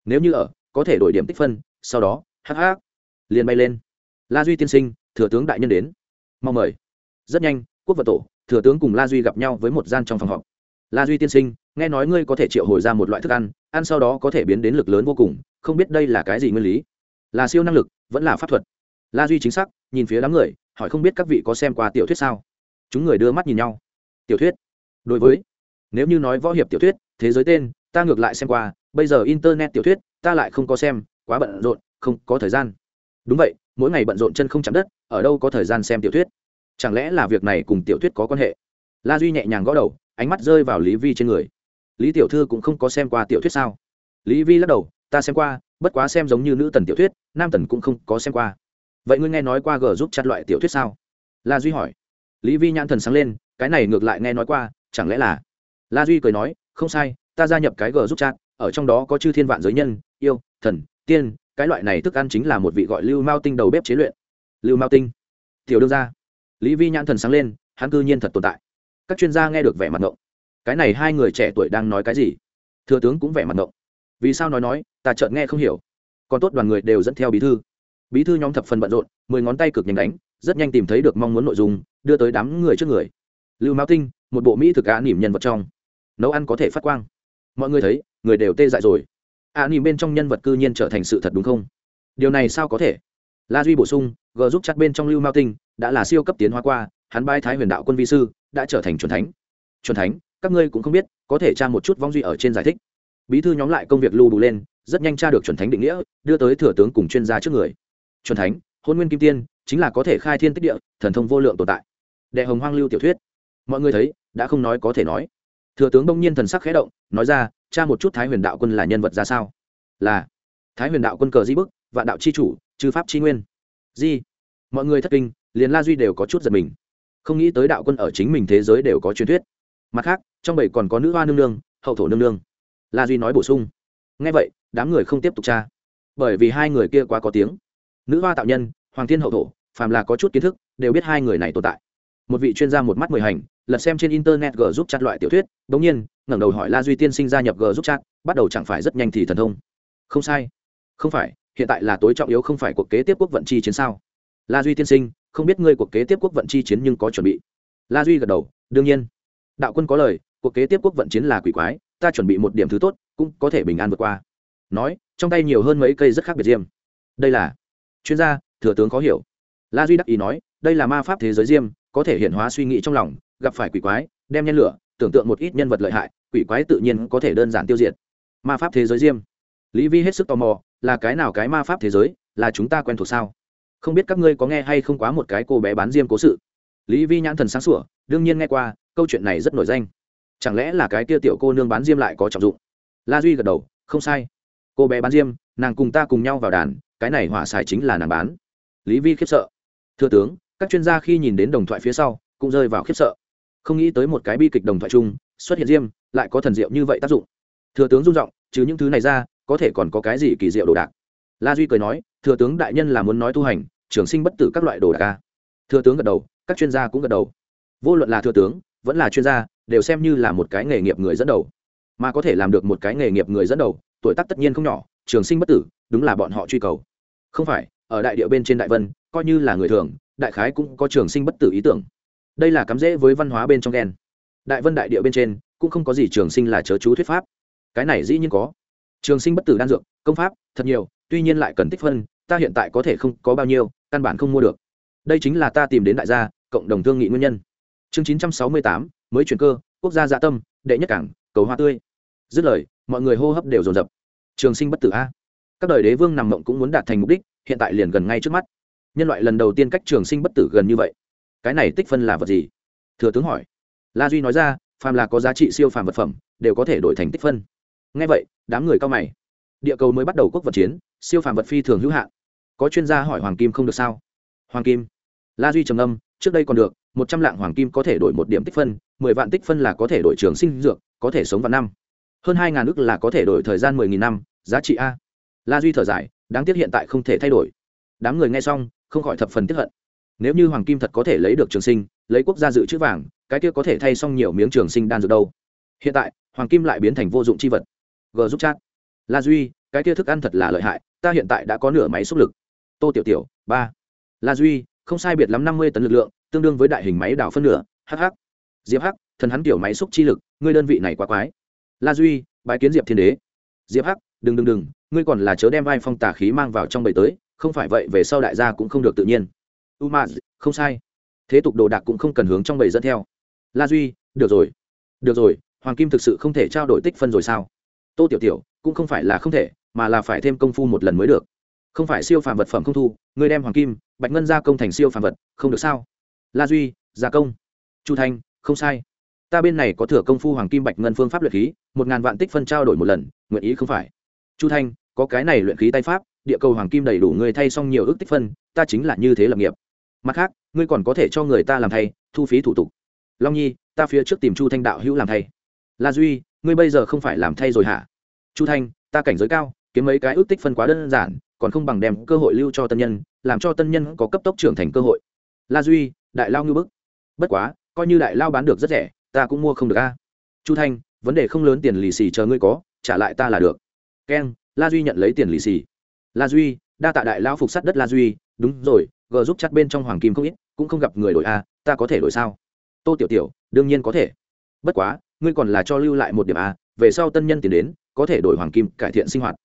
Nếu như ở, có thể đổi điểm tích phân, sau đó hh liền bay lên. La duy tiên sinh, thừa tướng đại nhân đến. Mong mời. Rất nhanh, quốc vật tổ, thừa tướng cùng la duy gặp nhau với một gian trong phòng họp la duy tiên sinh, nghe nói ngươi có thể triệu hồi ra một loại thức ăn ăn sau đó có thể biến đến lực lớn vô cùng, không biết đây là cái gì nguyên lý? Là siêu năng lực, vẫn là pháp thuật? La duy chính xác, nhìn phía đám người, hỏi không biết các vị có xem qua tiểu thuyết sao? Chúng người đưa mắt nhìn nhau. Tiểu thuyết? Đối với, nếu như nói võ hiệp tiểu thuyết, thế giới tên, ta ngược lại xem qua, bây giờ internet tiểu thuyết, ta lại không có xem, quá bận rộn, không có thời gian. Đúng vậy, mỗi ngày bận rộn chân không chạm đất, ở đâu có thời gian xem tiểu thuyết? Chẳng lẽ là việc này cùng tiểu thuyết có quan hệ? La duy nhẹ nhàng gõ đầu ánh mắt rơi vào lý vi trên người. Lý tiểu thư cũng không có xem qua tiểu thuyết sao? Lý vi lắc đầu, ta xem qua, bất quá xem giống như nữ tần tiểu thuyết, nam tần cũng không có xem qua. Vậy ngươi nghe nói qua g giúp chặt loại tiểu thuyết sao? La duy hỏi. Lý vi nhãn thần sáng lên, cái này ngược lại nghe nói qua, chẳng lẽ là? La duy cười nói, không sai, ta gia nhập cái g giúp chat ở trong đó có chư thiên vạn giới nhân, yêu, thần, tiên, cái loại này thức ăn chính là một vị gọi lưu mao tinh đầu bếp chế luyện. Lưu mao tinh. Tiểu đương gia. Lý vi nhãn thần sáng lên, hắn cư nhiên thật tồn tại các chuyên gia nghe được vẻ mặt ngộng. Cái này hai người trẻ tuổi đang nói cái gì? Thừa tướng cũng vẻ mặt ngộng. Vì sao nói nói, ta chợt nghe không hiểu. Còn tốt đoàn người đều dẫn theo bí thư. Bí thư nhóm thập phần bận rộn, mười ngón tay cực nhanh đánh, rất nhanh tìm thấy được mong muốn nội dung, đưa tới đám người trước người. Lưu mao tinh, một bộ mỹ thực á nỉm nhân vật trong. Nấu ăn có thể phát quang. Mọi người thấy, người đều tê dại rồi. Á nỉm bên trong nhân vật cư nhiên trở thành sự thật đúng không? Điều này sao có thể? La duy bổ sung, g giúp chặt bên trong lưu mao tinh, đã là siêu cấp tiến hóa qua, hắn bai thái huyền đạo quân vi sư đã trở thành chuẩn thánh. Chuẩn thánh, các ngươi cũng không biết, có thể tra một chút vong duy ở trên giải thích. Bí thư nhóm lại công việc lưu đủ lên, rất nhanh tra được chuẩn thánh định nghĩa, đưa tới thừa tướng cùng chuyên gia trước người. Chuẩn thánh, hôn nguyên kim tiên, chính là có thể khai thiên tích địa, thần thông vô lượng tồn tại. Đệ hồng hoang lưu tiểu thuyết. Mọi người thấy, đã không nói có thể nói. Thừa tướng bỗng nhiên thần sắc khẽ động, nói ra cha một chút thái huyền đạo quân là nhân vật ra sao? Là, thái huyền đạo quân cờ di bức, vạn đạo c h i chủ, chư pháp c h i nguyên. Di, mọi người thất kinh, liền la duy đều có chút giật mình không nghĩ tới đạo quân ở chính mình thế giới đều có truyền thuyết. Mặt khác, trong bảy còn có nữ hoa nương nương, hậu thổ nương nương. La duy nói bổ sung. Ngay vậy, đám người không tiếp tục tra. Bởi vì hai người kia quá có tiếng. Nữ hoa tạo nhân, hoàng thiên hậu thổ, phàm là có chút kiến thức, đều biết hai người này tồn tại. Một vị chuyên gia một mắt mười hành, lật xem trên internet g giúp chặt loại tiểu thuyết bỗng nhiên, ngẩng đầu hỏi la duy tiên sinh gia nhập g giúp chặt bắt đầu chẳng phải rất nhanh thì thần thông. Không sai. Không phải, hiện tại là tối trọng yếu không phải cuộc kế tiếp quốc vận chi chiến sao? La duy tiên sinh không biết ngươi cuộc kế tiếp quốc vận chi chiến nhưng có chuẩn bị. La duy gật đầu, đương nhiên. Đạo quân có lời, cuộc kế tiếp quốc vận chiến là quỷ quái, ta chuẩn bị một điểm thứ tốt, cũng có thể bình an vượt qua. Nói, trong tay nhiều hơn mấy cây rất khác biệt diêm. Đây là chuyên gia, thừa tướng khó hiểu. La duy đắc ý nói, đây là ma pháp thế giới diêm, có thể hiện hóa suy nghĩ trong lòng, gặp phải quỷ quái, đem nhen lửa, tưởng tượng một ít nhân vật lợi hại, quỷ quái tự nhiên có thể đơn giản tiêu diệt. Ma pháp thế giới diêm. Lý vi hết sức tò mò, là cái nào cái ma pháp thế giới, là chúng ta quen thuộc sao? Không biết các ngươi có nghe hay không quá một cái cô bé bán diêm cố sự. Lý vi nhãn thần sáng sủa, đương nhiên nghe qua, câu chuyện này rất nổi danh. Chẳng lẽ là cái kia tiểu cô nương bán diêm lại có trọng dụng? La duy gật đầu, không sai. Cô bé bán diêm, nàng cùng ta cùng nhau vào đàn, cái này hỏa xài chính là nàng bán. Lý vi khiếp sợ. Thưa tướng, các chuyên gia khi nhìn đến đồng thoại phía sau, cũng rơi vào khiếp sợ. Không nghĩ tới một cái bi kịch đồng thoại chung, xuất hiện diêm, lại có thần diệu như vậy tác dụng. Thừa tướng rung r chứ những thứ này ra, có thể còn có cái gì kỳ diệu đồ đạc? La duy cười nói, thừa tướng đại nhân là muốn nói tu hành, trường sinh bất tử các loại đồ đạc ca thừa tướng gật đầu, các chuyên gia cũng gật đầu. Vô luận là thừa tướng, vẫn là chuyên gia, đều xem như là một cái nghề nghiệp người dẫn đầu. Mà có thể làm được một cái nghề nghiệp người dẫn đầu, tuổi tác tất nhiên không nhỏ, trường sinh bất tử, đúng là bọn họ truy cầu. Không phải, ở đại địa bên trên đại vân, coi như là người thường, đại khái cũng có trường sinh bất tử ý tưởng. Đây là cắm rễ với văn hóa bên trong đen. Đại vân đại địa bên trên, cũng không có gì trường sinh là chớ chú thuyết pháp. Cái này dĩ nhiên có. Trường sinh bất tử đan dược, công pháp, thật nhiều tuy nhiên lại cần tích phân, ta hiện tại có thể không có bao nhiêu, căn bản không mua được. Đây chính là ta tìm đến đại gia, cộng đồng thương nghị nguyên nhân. Chương chín trăm sáu mươi tám, mới chuyển cơ, quốc gia dạ tâm, đệ nhất cảng, cầu hoa tươi. Dứt lời, mọi người hô hấp đều dồn dập. Trường sinh bất tử a. Các đời đế vương nằm mộng cũng muốn đạt thành mục đích, hiện tại liền gần ngay trước mắt. Nhân loại lần đầu tiên cách trường sinh bất tử gần như vậy. Cái này tích phân là vật gì? Thừa tướng hỏi. La duy nói ra, phàm là có giá trị siêu phàm vật phẩm, đều có thể đổi thành tích phân. Ngay vậy, đám người cao mày. Địa cầu mới bắt đầu quốc vật chiến siêu phàm vật phi thường hữu hạn. Có chuyên gia hỏi hoàng kim không được sao? Hoàng kim. La duy trầm âm trước đây còn được, một trăm lạng hoàng kim có thể đổi một điểm tích phân, mười vạn tích phân là có thể đổi trường sinh dược, có thể sống vào năm. Hơn hai ngàn ước là có thể đổi thời gian mười nghìn năm, giá trị a. La duy thở dài, đáng tiếc hiện tại không thể thay đổi. Đám người nghe xong, không khỏi thập phần tiếp hận. Nếu như hoàng kim thật có thể lấy được trường sinh, lấy quốc gia dự trữ vàng, cái kia có thể thay xong nhiều miếng trường sinh đan dược đâu. Hiện tại, hoàng kim lại biến thành vô dụng chi vật. G giúp chat. La duy cái kia thức ăn thật là lợi hại, ta hiện tại đã có nửa máy xúc lực. Tô tiểu tiểu, ba. La duy, không sai biệt lắm năm mươi tấn lực lượng, tương đương với đại hình máy đảo phân nửa hh diệp hắc, thần hắn tiểu máy xúc chi lực, ngươi đơn vị này quá quái. La duy, bái kiến diệp thiên đế. Diệp hắc, đừng đừng đừng, ngươi còn là chớ đem vai phong tà khí mang vào trong bầy tới, không phải vậy về sau đại gia cũng không được tự nhiên. U ma không sai. Thế tục đồ đạc cũng không cần hướng trong bầy dẫn theo. La duy, được rồi. Được rồi, hoàng kim thực sự không thể trao đổi tích phân rồi sao? Tô tiểu tiểu, cũng không phải là không thể mà là phải thêm công phu một lần mới được. Không phải siêu phàm vật phẩm không thu ngươi đem hoàng kim, bạch ngân gia công thành siêu phàm vật, không được sao? La duy, gia công. Chu thanh, không sai. Ta bên này có thừa công phu hoàng kim bạch ngân phương pháp luyện khí, một ngàn vạn tích phân trao đổi một lần, nguyện ý không phải? Chu thanh, có cái này luyện khí tay pháp, địa cầu hoàng kim đầy đủ người thay xong nhiều ước tích phân, ta chính là như thế lập nghiệp. Mặt khác, ngươi còn có thể cho người ta làm thay, thu phí thủ tục. Long nhi, ta phía trước tìm chu thanh đạo hữu làm thay. La duy, ngươi bây giờ không phải làm thay rồi hả? Chu thanh, ta cảnh giới cao kiếm mấy cái ước tích phân quá đơn giản, còn không bằng đem cơ hội lưu cho tân nhân, làm cho tân nhân có cấp tốc trưởng thành cơ hội. La duy, đại lao ngư bức. Bất quá, coi như đại lao bán được rất rẻ, ta cũng mua không được a. Chu thanh, vấn đề không lớn tiền lì xì chờ ngươi có, trả lại ta là được. Keng la duy nhận lấy tiền lì xì. La duy, đa tạ đại lao phục sắt đất la duy. Đúng rồi g giúp chặt bên trong hoàng kim không ít, cũng không gặp người đổi a, ta có thể đổi sao? Tô tiểu tiểu, đương nhiên có thể. Bất quá, ngươi còn là cho lưu lại một điểm a, về sau tân nhân tiền đến, có thể đổi hoàng kim, cải thiện sinh hoạt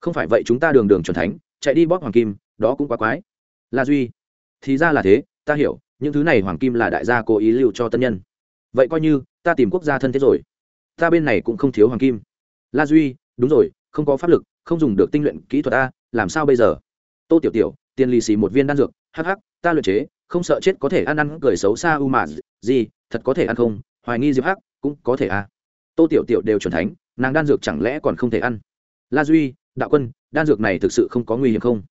không phải vậy chúng ta đường đường c thánh, chạy đi bóp hoàng kim, đó cũng quá quái. La duy, thì ra là thế, ta hiểu, những thứ này hoàng kim là đại gia cố ý lưu cho tân nhân. Vậy coi như, ta tìm quốc gia thân thiết rồi. Ta bên này cũng không thiếu hoàng kim. La duy, đúng rồi, không có pháp lực, không dùng được tinh luyện kỹ thuật a làm sao bây giờ? Tô tiểu tiểu, tiền lì xì một viên đan dược hh ta luyện chế, không sợ chết có thể ăn ăn, cười xấu xa u mà, gì, thật có thể ăn không? Hoài nghi diệp hắc, cũng có thể a tô tiểu tiểu đều chuẩn thánh, nàng đan dược chẳng lẽ còn không thể ăn? La duy đạo quân, đan dược này thực sự không có nguy hiểm không?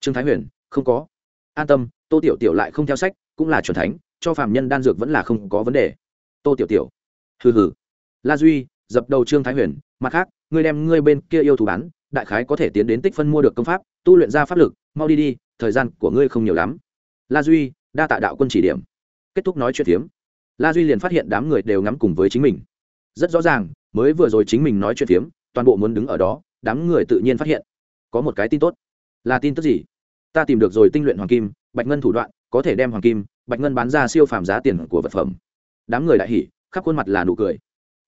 Trương thái huyền, không có. An tâm, tô tiểu tiểu lại không theo sách, cũng là truyền thánh, cho phạm nhân đan dược vẫn là không có vấn đề. Tô tiểu tiểu, hừ hừ. La duy, dập đầu trương thái huyền, mặt khác, ngươi đem ngươi bên kia yêu thù bán, đại khái có thể tiến đến tích phân mua được công pháp, tu luyện ra pháp lực, mau đi đi, thời gian của ngươi không nhiều lắm. La duy, đa tạ đạo quân chỉ điểm. Kết thúc nói chuyện phiếm la duy liền phát hiện đám người đều ngắm cùng với chính mình. Rất rõ ràng, mới vừa rồi chính mình nói chuyện phiếm toàn bộ muốn đứng ở đó đám người tự nhiên phát hiện. Có một cái tin tốt. Là tin tức gì? Ta tìm được rồi tinh luyện hoàng kim, bạch ngân thủ đoạn, có thể đem hoàng kim, bạch ngân bán ra siêu phàm giá tiền của vật phẩm. Đám người đại hỉ, khắp khuôn mặt là nụ cười.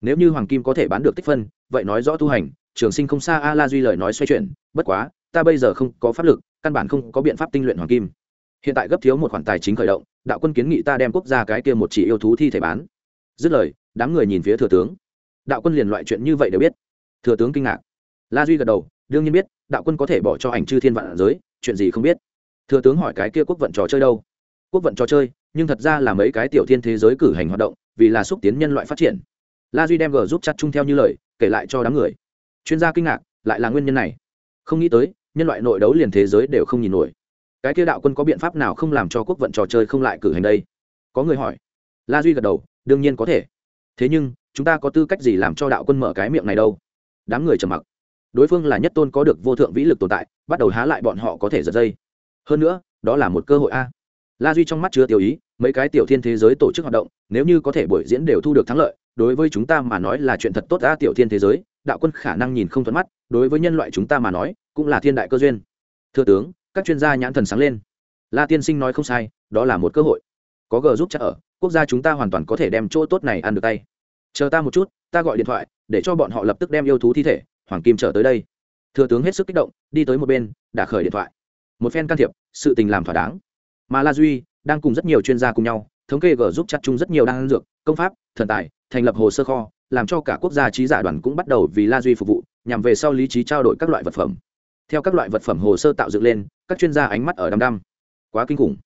Nếu như hoàng kim có thể bán được tích phân, vậy nói rõ tu hành, trường sinh không xa a la duy lời nói xoay chuyển, bất quá, ta bây giờ không có pháp lực, căn bản không có biện pháp tinh luyện hoàng kim. Hiện tại gấp thiếu một khoản tài chính khởi động, đạo quân kiến nghị ta đem quốc gia cái kia một chỉ yêu thú thi thể bán. Dứt lời, đám người nhìn phía thừa tướng. Đạo quân liền loại chuyện như vậy đều biết. Thừa tướng kinh ngạc la duy gật đầu, đương nhiên biết, đạo quân có thể bỏ cho ảnh chư thiên vạn giới, chuyện gì không biết. Thừa tướng hỏi cái kia quốc vận trò chơi đâu? Quốc vận trò chơi, nhưng thật ra là mấy cái tiểu thiên thế giới cử hành hoạt động, vì là xúc tiến nhân loại phát triển. La duy đem g giúp chặt chung theo như lời, kể lại cho đám người. Chuyên gia kinh ngạc, lại là nguyên nhân này. Không nghĩ tới, nhân loại nội đấu liền thế giới đều không nhìn nổi. Cái kia đạo quân có biện pháp nào không làm cho quốc vận trò chơi không lại cử hành đây? Có người hỏi. La duy gật đầu, đương nhiên có thể. Thế nhưng, chúng ta có tư cách gì làm cho đạo quân mở cái miệng này đâu? Đám người trầm mặc đối phương là nhất tôn có được vô thượng vĩ lực tồn tại, bắt đầu há lại bọn họ có thể giật dây. Hơn nữa, đó là một cơ hội a. La duy trong mắt chưa tiêu ý, mấy cái tiểu thiên thế giới tổ chức hoạt động, nếu như có thể buổi diễn đều thu được thắng lợi, đối với chúng ta mà nói là chuyện thật tốt a, tiểu thiên thế giới, đạo quân khả năng nhìn không thuận mắt, đối với nhân loại chúng ta mà nói, cũng là thiên đại cơ duyên. Thưa tướng, các chuyên gia nhãn thần sáng lên. La tiên sinh nói không sai, đó là một cơ hội. Có g giúp chắc ở, quốc gia chúng ta hoàn toàn có thể đem chỗ tốt này ăn được tay. Chờ ta một chút, ta gọi điện thoại, để cho bọn họ lập tức đem yêu thú thi thể hoàng kim trở tới đây. Thừa tướng hết sức kích động, đi tới một bên, đã khởi điện thoại. Một phen can thiệp, sự tình làm thỏa đáng. Mà la duy đang cùng rất nhiều chuyên gia cùng nhau, thống kê g giúp chặt chung rất nhiều đan dược, công pháp, thần tài, thành lập hồ sơ kho, làm cho cả quốc gia trí giả đoàn cũng bắt đầu vì la duy phục vụ, nhằm về sau lý trí trao đổi các loại vật phẩm. Theo các loại vật phẩm hồ sơ tạo dựng lên, các chuyên gia ánh mắt ở đăm đăm. Quá kinh khủng.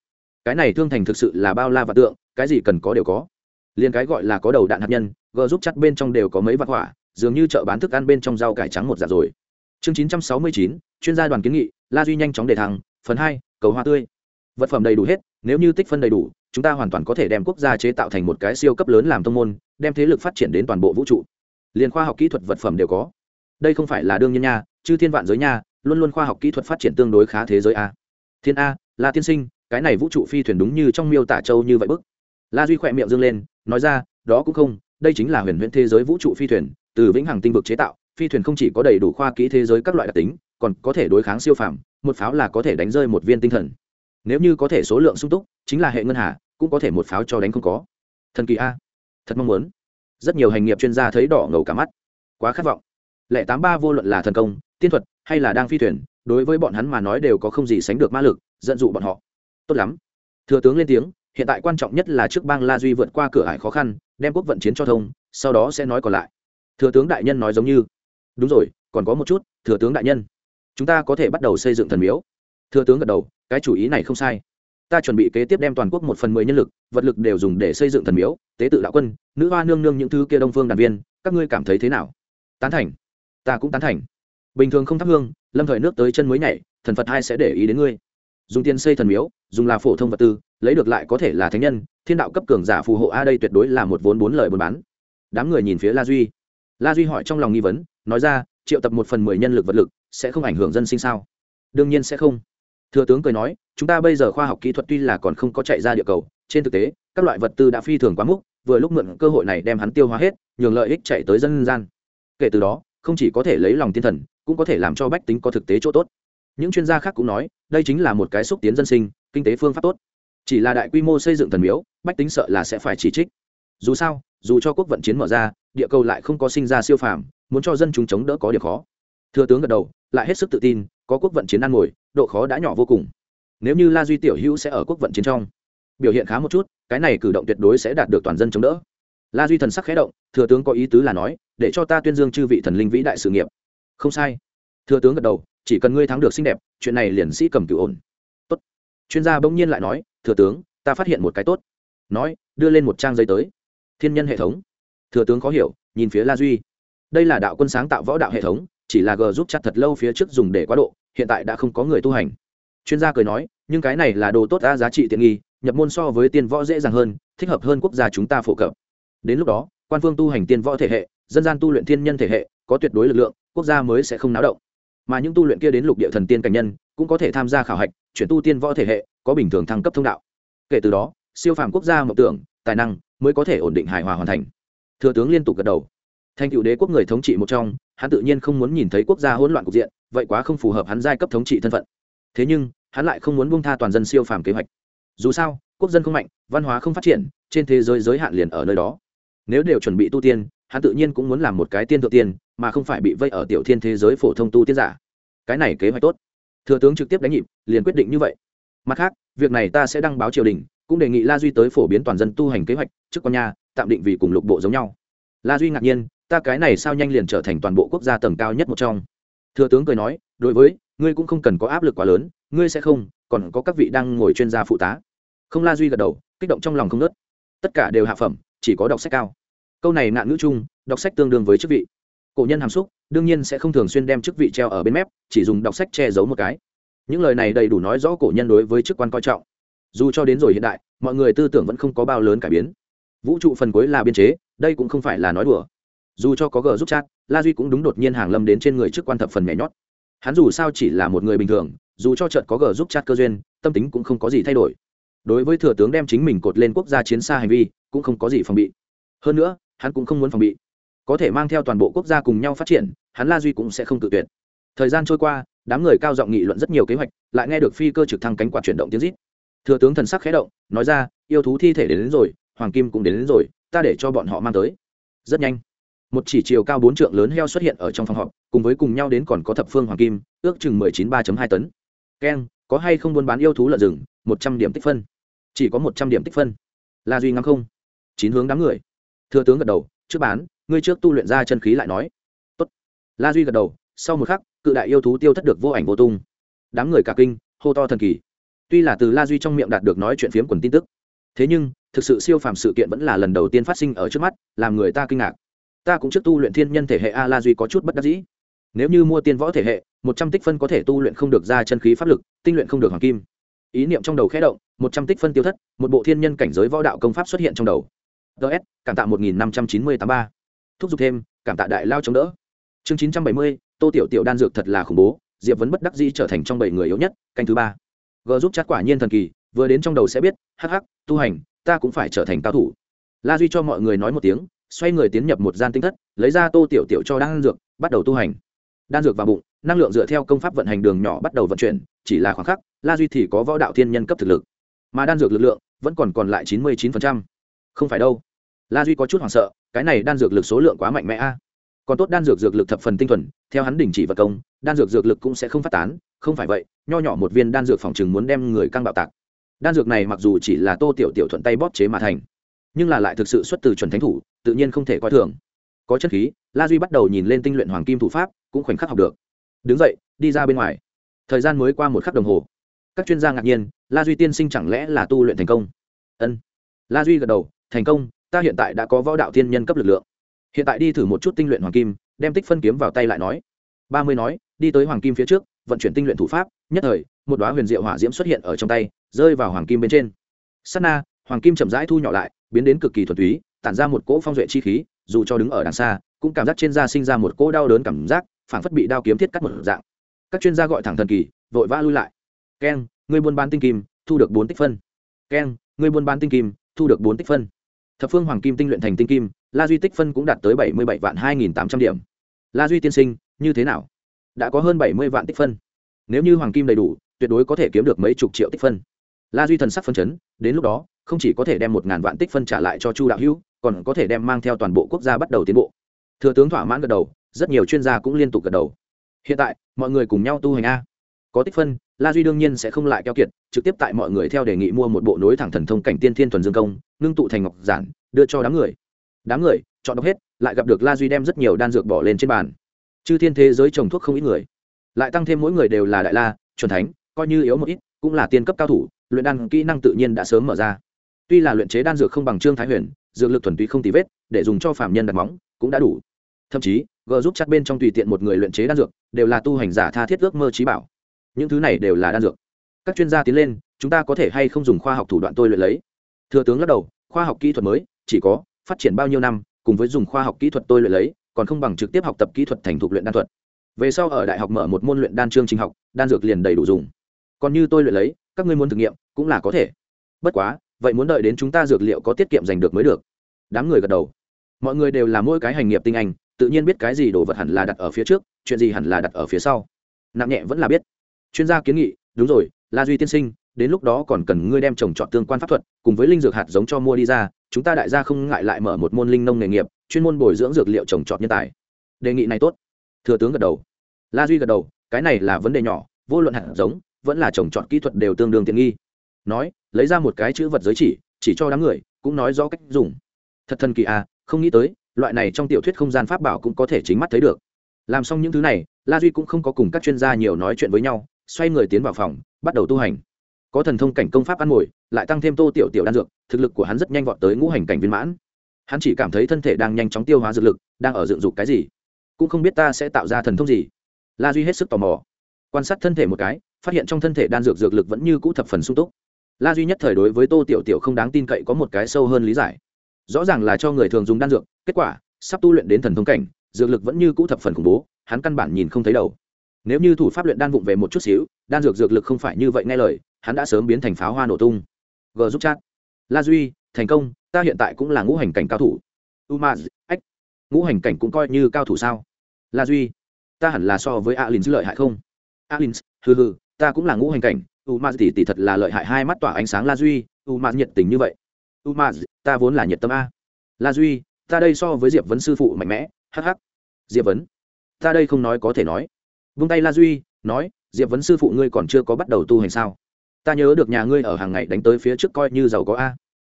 Cái này thương thành thực sự là bao la và tượng, cái gì cần có đều có. Liền cái gọi là có đầu đạn hạt nhân, g giúp chặt bên trong đều có mấy vạn hỏa dường như chợ bán thức ăn bên trong rau cải trắng một dạ rồi. Chương chín trăm sáu mươi chín, chuyên gia đoàn kiến nghị, la duy nhanh chóng để thăng, phần hai, cầu hoa tươi. Vật phẩm đầy đủ hết, nếu như tích phân đầy đủ, chúng ta hoàn toàn có thể đem quốc gia chế tạo thành một cái siêu cấp lớn làm thông môn, đem thế lực phát triển đến toàn bộ vũ trụ. Liền khoa học kỹ thuật vật phẩm đều có. Đây không phải là đương nhiên nha chứ thiên vạn giới nha, luôn luôn khoa học kỹ thuật phát triển tương đối khá thế giới a. Thiên a là tiên sinh, cái này vũ trụ phi thuyền đúng như trong miêu tả châu như vậy bức. La duy khỏe miệng dương lên, nói ra, đó cũng không, đây chính là huyền huyễn thế giới vũ trụ phi thuyền từ vĩnh hằng tinh vực chế tạo, phi thuyền không chỉ có đầy đủ khoa kỹ thế giới các loại đặc tính, còn có thể đối kháng siêu phàm, một pháo là có thể đánh rơi một viên tinh thần. Nếu như có thể số lượng sung túc, chính là hệ ngân hà, cũng có thể một pháo cho đánh không có. Thần kỳ a. Thật mong muốn. Rất nhiều hành nghiệp chuyên gia thấy đỏ ngầu cả mắt. Quá khát vọng. Lệ tám ba vô luận là thần công, tiên thuật, hay là đang phi thuyền, đối với bọn hắn mà nói đều có không gì sánh được ma lực, dẫn dụ bọn họ. Tốt lắm. Thừa tướng lên tiếng, hiện tại quan trọng nhất là trước bang la duy vượt qua cửa ải khó khăn, đem quốc vận chiến cho thông, sau đó sẽ nói còn lại thừa tướng đại nhân nói giống như, đúng rồi, còn có một chút, thừa tướng đại nhân. Chúng ta có thể bắt đầu xây dựng thần miếu. Thừa tướng gật đầu, cái chủ ý này không sai. Ta chuẩn bị kế tiếp đem toàn quốc một phần mười nhân lực, vật lực đều dùng để xây dựng thần miếu, tế tự đạo quân, nữ hoa nương nương những thứ kia đông phương đàn viên, các ngươi cảm thấy thế nào? Tán thành. Ta cũng tán thành. Bình thường không thắp hương, lâm thời nước tới chân mới nhảy, thần phật hai sẽ để ý đến ngươi? Dùng tiền xây thần miếu, dùng là phổ thông vật tư, lấy được lại có thể là thánh nhân, thiên đạo cấp cường giả phù hộ a đây tuyệt đối là một vốn bốn lời buôn bán. Đám người nhìn phía la duy la duy hỏi trong lòng nghi vấn, nói ra, triệu tập một phần mười nhân lực vật lực, sẽ không ảnh hưởng dân sinh sao? Đương nhiên sẽ không. Thừa tướng cười nói, chúng ta bây giờ khoa học kỹ thuật tuy là còn không có chạy ra địa cầu, trên thực tế, các loại vật tư đã phi thường quá mức, vừa lúc mượn cơ hội này đem hắn tiêu hóa hết, nhường lợi ích chạy tới dân gian. Kể từ đó, không chỉ có thể lấy lòng thiên thần, cũng có thể làm cho bách tính có thực tế chỗ tốt. Những chuyên gia khác cũng nói, đây chính là một cái xúc tiến dân sinh, kinh tế phương pháp tốt. Chỉ là đại quy mô xây dựng thần miếu, bách tính sợ là sẽ phải chỉ trích. Dù sao, dù cho quốc vận chiến mở ra địa cầu lại không có sinh ra siêu phàm, muốn cho dân chúng chống đỡ có điểm khó. Thừa tướng gật đầu, lại hết sức tự tin, có quốc vận chiến ăn ngồi, độ khó đã nhỏ vô cùng. Nếu như la duy tiểu hữu sẽ ở quốc vận chiến trong, biểu hiện khá một chút, cái này cử động tuyệt đối sẽ đạt được toàn dân chống đỡ. La duy thần sắc khé động, thừa tướng có ý tứ là nói, để cho ta tuyên dương chư vị thần linh vĩ đại sự nghiệp. Không sai. Thừa tướng gật đầu, chỉ cần ngươi thắng được xinh đẹp, chuyện này liền sĩ cầm cửu ổn. Tốt. Chuyên gia bỗng nhiên lại nói, thừa tướng, ta phát hiện một cái tốt. Nói, đưa lên một trang giấy tới. Thiên nhân hệ thống thừa tướng khó hiểu, nhìn phía la duy. Đây là đạo quân sáng tạo võ đạo hệ thống, chỉ là g giúp chặt thật lâu phía trước dùng để quá độ, hiện tại đã không có người tu hành. Chuyên gia cười nói, nhưng cái này là đồ tốt đa giá trị tiện nghi, nhập môn so với tiên võ dễ dàng hơn, thích hợp hơn quốc gia chúng ta phổ cập. Đến lúc đó, quan phương tu hành tiên võ thể hệ, dân gian tu luyện thiên nhân thể hệ, có tuyệt đối lực lượng, quốc gia mới sẽ không náo động. Mà những tu luyện kia đến lục địa thần tiên cảnh nhân, cũng có thể tham gia khảo hạch, chuyển tu tiên võ thể hệ, có bình thường thăng cấp thông đạo. Kể từ đó, siêu phàm quốc gia mộng tưởng, tài năng mới có thể ổn định hài hòa hoàn thành thừa tướng liên tục gật đầu. Thành cựu đế quốc người thống trị một trong, hắn tự nhiên không muốn nhìn thấy quốc gia hỗn loạn cục diện, vậy quá không phù hợp hắn giai cấp thống trị thân phận. Thế nhưng, hắn lại không muốn buông tha toàn dân siêu phàm kế hoạch. Dù sao, quốc dân không mạnh, văn hóa không phát triển, trên thế giới giới hạn liền ở nơi đó. Nếu đều chuẩn bị tu tiên, hắn tự nhiên cũng muốn làm một cái tiên thượng tiên, mà không phải bị vây ở tiểu thiên thế giới phổ thông tu tiên giả. Cái này kế hoạch tốt. Thừa tướng trực tiếp đánh nhịp, liền quyết định như vậy. Mặt khác, việc này ta sẽ đăng báo triều đình, cũng đề nghị la duy tới phổ biến toàn dân tu hành kế hoạch, trước con nhà tạm định vì cùng lục bộ giống nhau. La duy ngạc nhiên, ta cái này sao nhanh liền trở thành toàn bộ quốc gia tầng cao nhất một trong. Thừa tướng cười nói, đối với, ngươi cũng không cần có áp lực quá lớn, ngươi sẽ không, còn có các vị đang ngồi chuyên gia phụ tá. Không, la duy gật đầu, kích động trong lòng không nớt tất cả đều hạ phẩm, chỉ có đọc sách cao. Câu này nạn ngữ chung, đọc sách tương đương với chức vị. Cổ nhân hàm xúc, đương nhiên sẽ không thường xuyên đem chức vị treo ở bên mép, chỉ dùng đọc sách che giấu một cái. Những lời này đầy đủ nói rõ cổ nhân đối với chức quan coi trọng. Dù cho đến rồi hiện đại, mọi người tư tưởng vẫn không có bao lớn cải biến vũ trụ phần cuối là biên chế đây cũng không phải là nói đùa. Dù cho có g giúp chat la duy cũng đúng đột nhiên hàng lâm đến trên người trước quan thập phần nhảy nhót. Hắn dù sao chỉ là một người bình thường dù cho trận có g giúp chat cơ duyên tâm tính cũng không có gì thay đổi. Đối với thừa tướng đem chính mình cột lên quốc gia chiến xa hành vi cũng không có gì phòng bị. Hơn nữa hắn cũng không muốn phòng bị. Có thể mang theo toàn bộ quốc gia cùng nhau phát triển hắn la duy cũng sẽ không tự tuyệt. Thời gian trôi qua đám người cao giọng nghị luận rất nhiều kế hoạch lại nghe được phi cơ trực thăng cánh quạt chuyển động tiếng rít. Thừa tướng thần sắc khẽ động nói ra yêu thú thi thể đến, đến rồi hoàng kim cũng đến, đến rồi ta để cho bọn họ mang tới. Rất nhanh. Một chỉ chiều cao bốn trượng lớn heo xuất hiện ở trong phòng họp cùng với cùng nhau đến còn có thập phương hoàng kim ước chừng mười chín ba hai tấn. Keng có hay không buôn bán yêu thú lợn rừng? Một trăm điểm tích phân. Chỉ có một trăm điểm tích phân. Là duy ngắm không. Chín hướng đám người. Thừa tướng gật đầu trước bán ngươi trước tu luyện ra chân khí lại nói. Tốt. la duy gật đầu sau một khắc cự đại yêu thú tiêu thất được vô ảnh vô tung. Đám người cả kinh hô to thần kỳ. Tuy là từ la duy trong miệng đạt được nói chuyện phiếm quần tin tức thế nhưng thực sự siêu phàm sự kiện vẫn là lần đầu tiên phát sinh ở trước mắt, làm người ta kinh ngạc. Ta cũng trước tu luyện thiên nhân thể hệ a la duy có chút bất đắc dĩ. Nếu như mua tiên võ thể hệ, một trăm tích phân có thể tu luyện không được ra chân khí pháp lực, tinh luyện không được hoàng kim. Ý niệm trong đầu khẽ động, một trăm tích phân tiêu thất, một bộ thiên nhân cảnh giới võ đạo công pháp xuất hiện trong đầu. Ts cảm tạ một nghìn năm trăm chín mươi tám ba. Thúc giục thêm, cảm tạ đại lao chống đỡ. Chương chín trăm bảy mươi, tô tiểu tiểu đan dược thật là khủng bố, diệp vấn bất đắc dĩ trở thành trong bảy người yếu nhất, canh thứ ba. G giúp chắc quả nhiên thần kỳ, vừa đến trong đầu sẽ biết, hắc hắc, tu hành ta cũng phải trở thành cao thủ. La duy cho mọi người nói một tiếng, xoay người tiến nhập một gian tinh thất, lấy ra tô tiểu tiểu cho đan dược, bắt đầu tu hành. Đan dược vào bụng, năng lượng dựa theo công pháp vận hành đường nhỏ bắt đầu vận chuyển, chỉ là khoảng khắc, la duy thì có võ đạo thiên nhân cấp thực lực. Mà đan dược lực lượng vẫn còn còn lại chín mươi chín không phải đâu. La duy có chút hoảng sợ, cái này đan dược lực số lượng quá mạnh mẽ a. Còn tốt đan dược dược lực thập phần tinh thuần, theo hắn đình chỉ vật công, đan dược dược lực cũng sẽ không phát tán, không phải vậy, nho nhỏ một viên đan dược phòng chừng muốn đem người căng bạo tạc đan dược này mặc dù chỉ là tô tiểu tiểu thuận tay bóp chế mà thành, nhưng là lại thực sự xuất từ chuẩn thánh thủ, tự nhiên không thể coi thường. Có chất khí, la duy bắt đầu nhìn lên tinh luyện hoàng kim thủ pháp, cũng khoảnh khắc học được. Đứng dậy, đi ra bên ngoài. Thời gian mới qua một khắc đồng hồ. Các chuyên gia ngạc nhiên, la duy tiên sinh chẳng lẽ là tu luyện thành công? Ân. La duy gật đầu, thành công, ta hiện tại đã có võ đạo thiên nhân cấp lực lượng. Hiện tại đi thử một chút tinh luyện hoàng kim, đem tích phân kiếm vào tay lại nói. Ba mươi nói, đi tới hoàng kim phía trước, vận chuyển tinh luyện thủ pháp, nhất thời một đoá huyền diệu hỏa diễm xuất hiện ở trong tay rơi vào hoàng kim bên trên. Sana, hoàng kim chậm rãi thu nhỏ lại biến đến cực kỳ thuần túy tản ra một cỗ phong duệ chi khí dù cho đứng ở đằng xa cũng cảm giác trên da sinh ra một cỗ đau đớn cảm giác phản phất bị đao kiếm thiết cắt một dạng. Các chuyên gia gọi thẳng thần kỳ vội vã lui lại. Keng người buôn bán tinh kim thu được bốn tích phân. Keng người buôn bán tinh kim thu được bốn tích phân. Thập phương hoàng kim tinh luyện thành tinh kim la duy tích phân cũng đạt tới bảy mươi bảy vạn hai nghìn tám trăm điểm. La duy tiên sinh như thế nào? Đã có hơn bảy mươi vạn tích phân. Nếu như hoàng kim đầy đủ tuyệt đối có thể kiếm được mấy chục triệu tích phân. La duy thần sắc phân chấn, đến lúc đó, không chỉ có thể đem một ngàn vạn tích phân trả lại cho chu đạo hữu, còn có thể đem mang theo toàn bộ quốc gia bắt đầu tiến bộ. Thừa tướng thỏa mãn gật đầu, rất nhiều chuyên gia cũng liên tục gật đầu. Hiện tại, mọi người cùng nhau tu hành a. Có tích phân, la duy đương nhiên sẽ không lại keo kiệt, trực tiếp tại mọi người theo đề nghị mua một bộ nối thẳng thần thông cảnh tiên thiên thuần dương công, ngưng tụ thành ngọc giản, đưa cho đám người. Đám người, chọn đọc hết, lại gặp được la duy đem rất nhiều đan dược bỏ lên trên bàn. Chư thiên thế giới trồng thuốc không ít người. Lại tăng thêm mỗi người đều là đại la, chuẩn thánh coi như yếu một ít, cũng là tiên cấp cao thủ, luyện đan kỹ năng tự nhiên đã sớm mở ra. Tuy là luyện chế đan dược không bằng trương thái huyền, dược lực thuần túy không tì vết, để dùng cho phạm nhân đặt móng, cũng đã đủ. Thậm chí, g giúp chặt bên trong tùy tiện một người luyện chế đan dược, đều là tu hành giả tha thiết ước mơ trí bảo. Những thứ này đều là đan dược. Các chuyên gia tiến lên, chúng ta có thể hay không dùng khoa học thủ đoạn tôi luyện lấy? Thừa tướng lắc đầu, khoa học kỹ thuật mới, chỉ có phát triển bao nhiêu năm, cùng với dùng khoa học kỹ thuật tôi luyện lấy, còn không bằng trực tiếp học tập kỹ thuật thành thục luyện đan thuật. Về sau ở đại học mở một môn luyện đan chương trình học, đan dược liền đầy đủ dùng còn như tôi luyện lấy, các ngươi muốn thử nghiệm, cũng là có thể. Bất quá, vậy muốn đợi đến chúng ta dược liệu có tiết kiệm giành được mới được. Đám người gật đầu. Mọi người đều là mỗi cái hành nghiệp tinh anh, tự nhiên biết cái gì đồ vật hẳn là đặt ở phía trước, chuyện gì hẳn là đặt ở phía sau. Nặng nhẹ vẫn là biết. Chuyên gia kiến nghị, đúng rồi, la duy tiên sinh, đến lúc đó còn cần ngươi đem trồng trọt tương quan pháp thuật, cùng với linh dược hạt giống cho mua đi ra, chúng ta đại gia không ngại lại mở một môn linh nông nghề nghiệp, chuyên môn bồi dưỡng dược liệu trồng trọt nhân tài. Đề nghị này tốt. Thừa tướng gật đầu. La duy gật đầu, cái này là vấn đề nhỏ, vô luận hạt giống vẫn là trồng trọt kỹ thuật đều tương đương tiện nghi. Nói, lấy ra một cái chữ vật giới chỉ chỉ cho đám người, cũng nói rõ cách dùng. Thật thần kỳ à không nghĩ tới, loại này trong tiểu thuyết không gian pháp bảo cũng có thể chính mắt thấy được. Làm xong những thứ này, la duy cũng không có cùng các chuyên gia nhiều nói chuyện với nhau, xoay người tiến vào phòng, bắt đầu tu hành. Có thần thông cảnh công pháp ăn mồi lại tăng thêm tô tiểu tiểu đan dược, thực lực của hắn rất nhanh vọt tới ngũ hành cảnh viên mãn. Hắn chỉ cảm thấy thân thể đang nhanh chóng tiêu hóa dược lực, đang ở dựng dục cái gì. Cũng không biết ta sẽ tạo ra thần thông gì. La duy hết sức tò mò, quan sát thân thể một cái phát hiện trong thân thể đan dược dược lực vẫn như cũ thập phần sung túc. La duy nhất thời đối với tô tiểu tiểu không đáng tin cậy có một cái sâu hơn lý giải. Rõ ràng là cho người thường dùng đan dược, kết quả, sắp tu luyện đến thần thông cảnh, dược lực vẫn như cũ thập phần khủng bố, hắn căn bản nhìn không thấy đầu. Nếu như thủ pháp luyện đan vụng về một chút xíu, đan dược dược lực không phải như vậy nghe lời, hắn đã sớm biến thành pháo hoa nổ tung. G giúp chat. La duy, thành công, ta hiện tại cũng là ngũ hành cảnh cao thủ. Umaz, ách, ngũ hành cảnh cũng coi như cao thủ sao? La duy, ta hẳn là so với alin lợi hại không? Alin hừ hừ ta cũng là ngũ hành cảnh umaz tỷ tỷ thật là lợi hại, hai mắt tỏa ánh sáng la duy umaz nhiệt tình như vậy. Umaz ta vốn là nhiệt tâm a. La duy, ta đây so với diệp vấn sư phụ mạnh mẽ hh diệp vấn, ta đây không nói có thể nói. Vung tay la duy, nói, diệp vấn sư phụ ngươi còn chưa có bắt đầu tu hành sao? Ta nhớ được nhà ngươi ở hàng ngày đánh tới phía trước coi như giàu có a.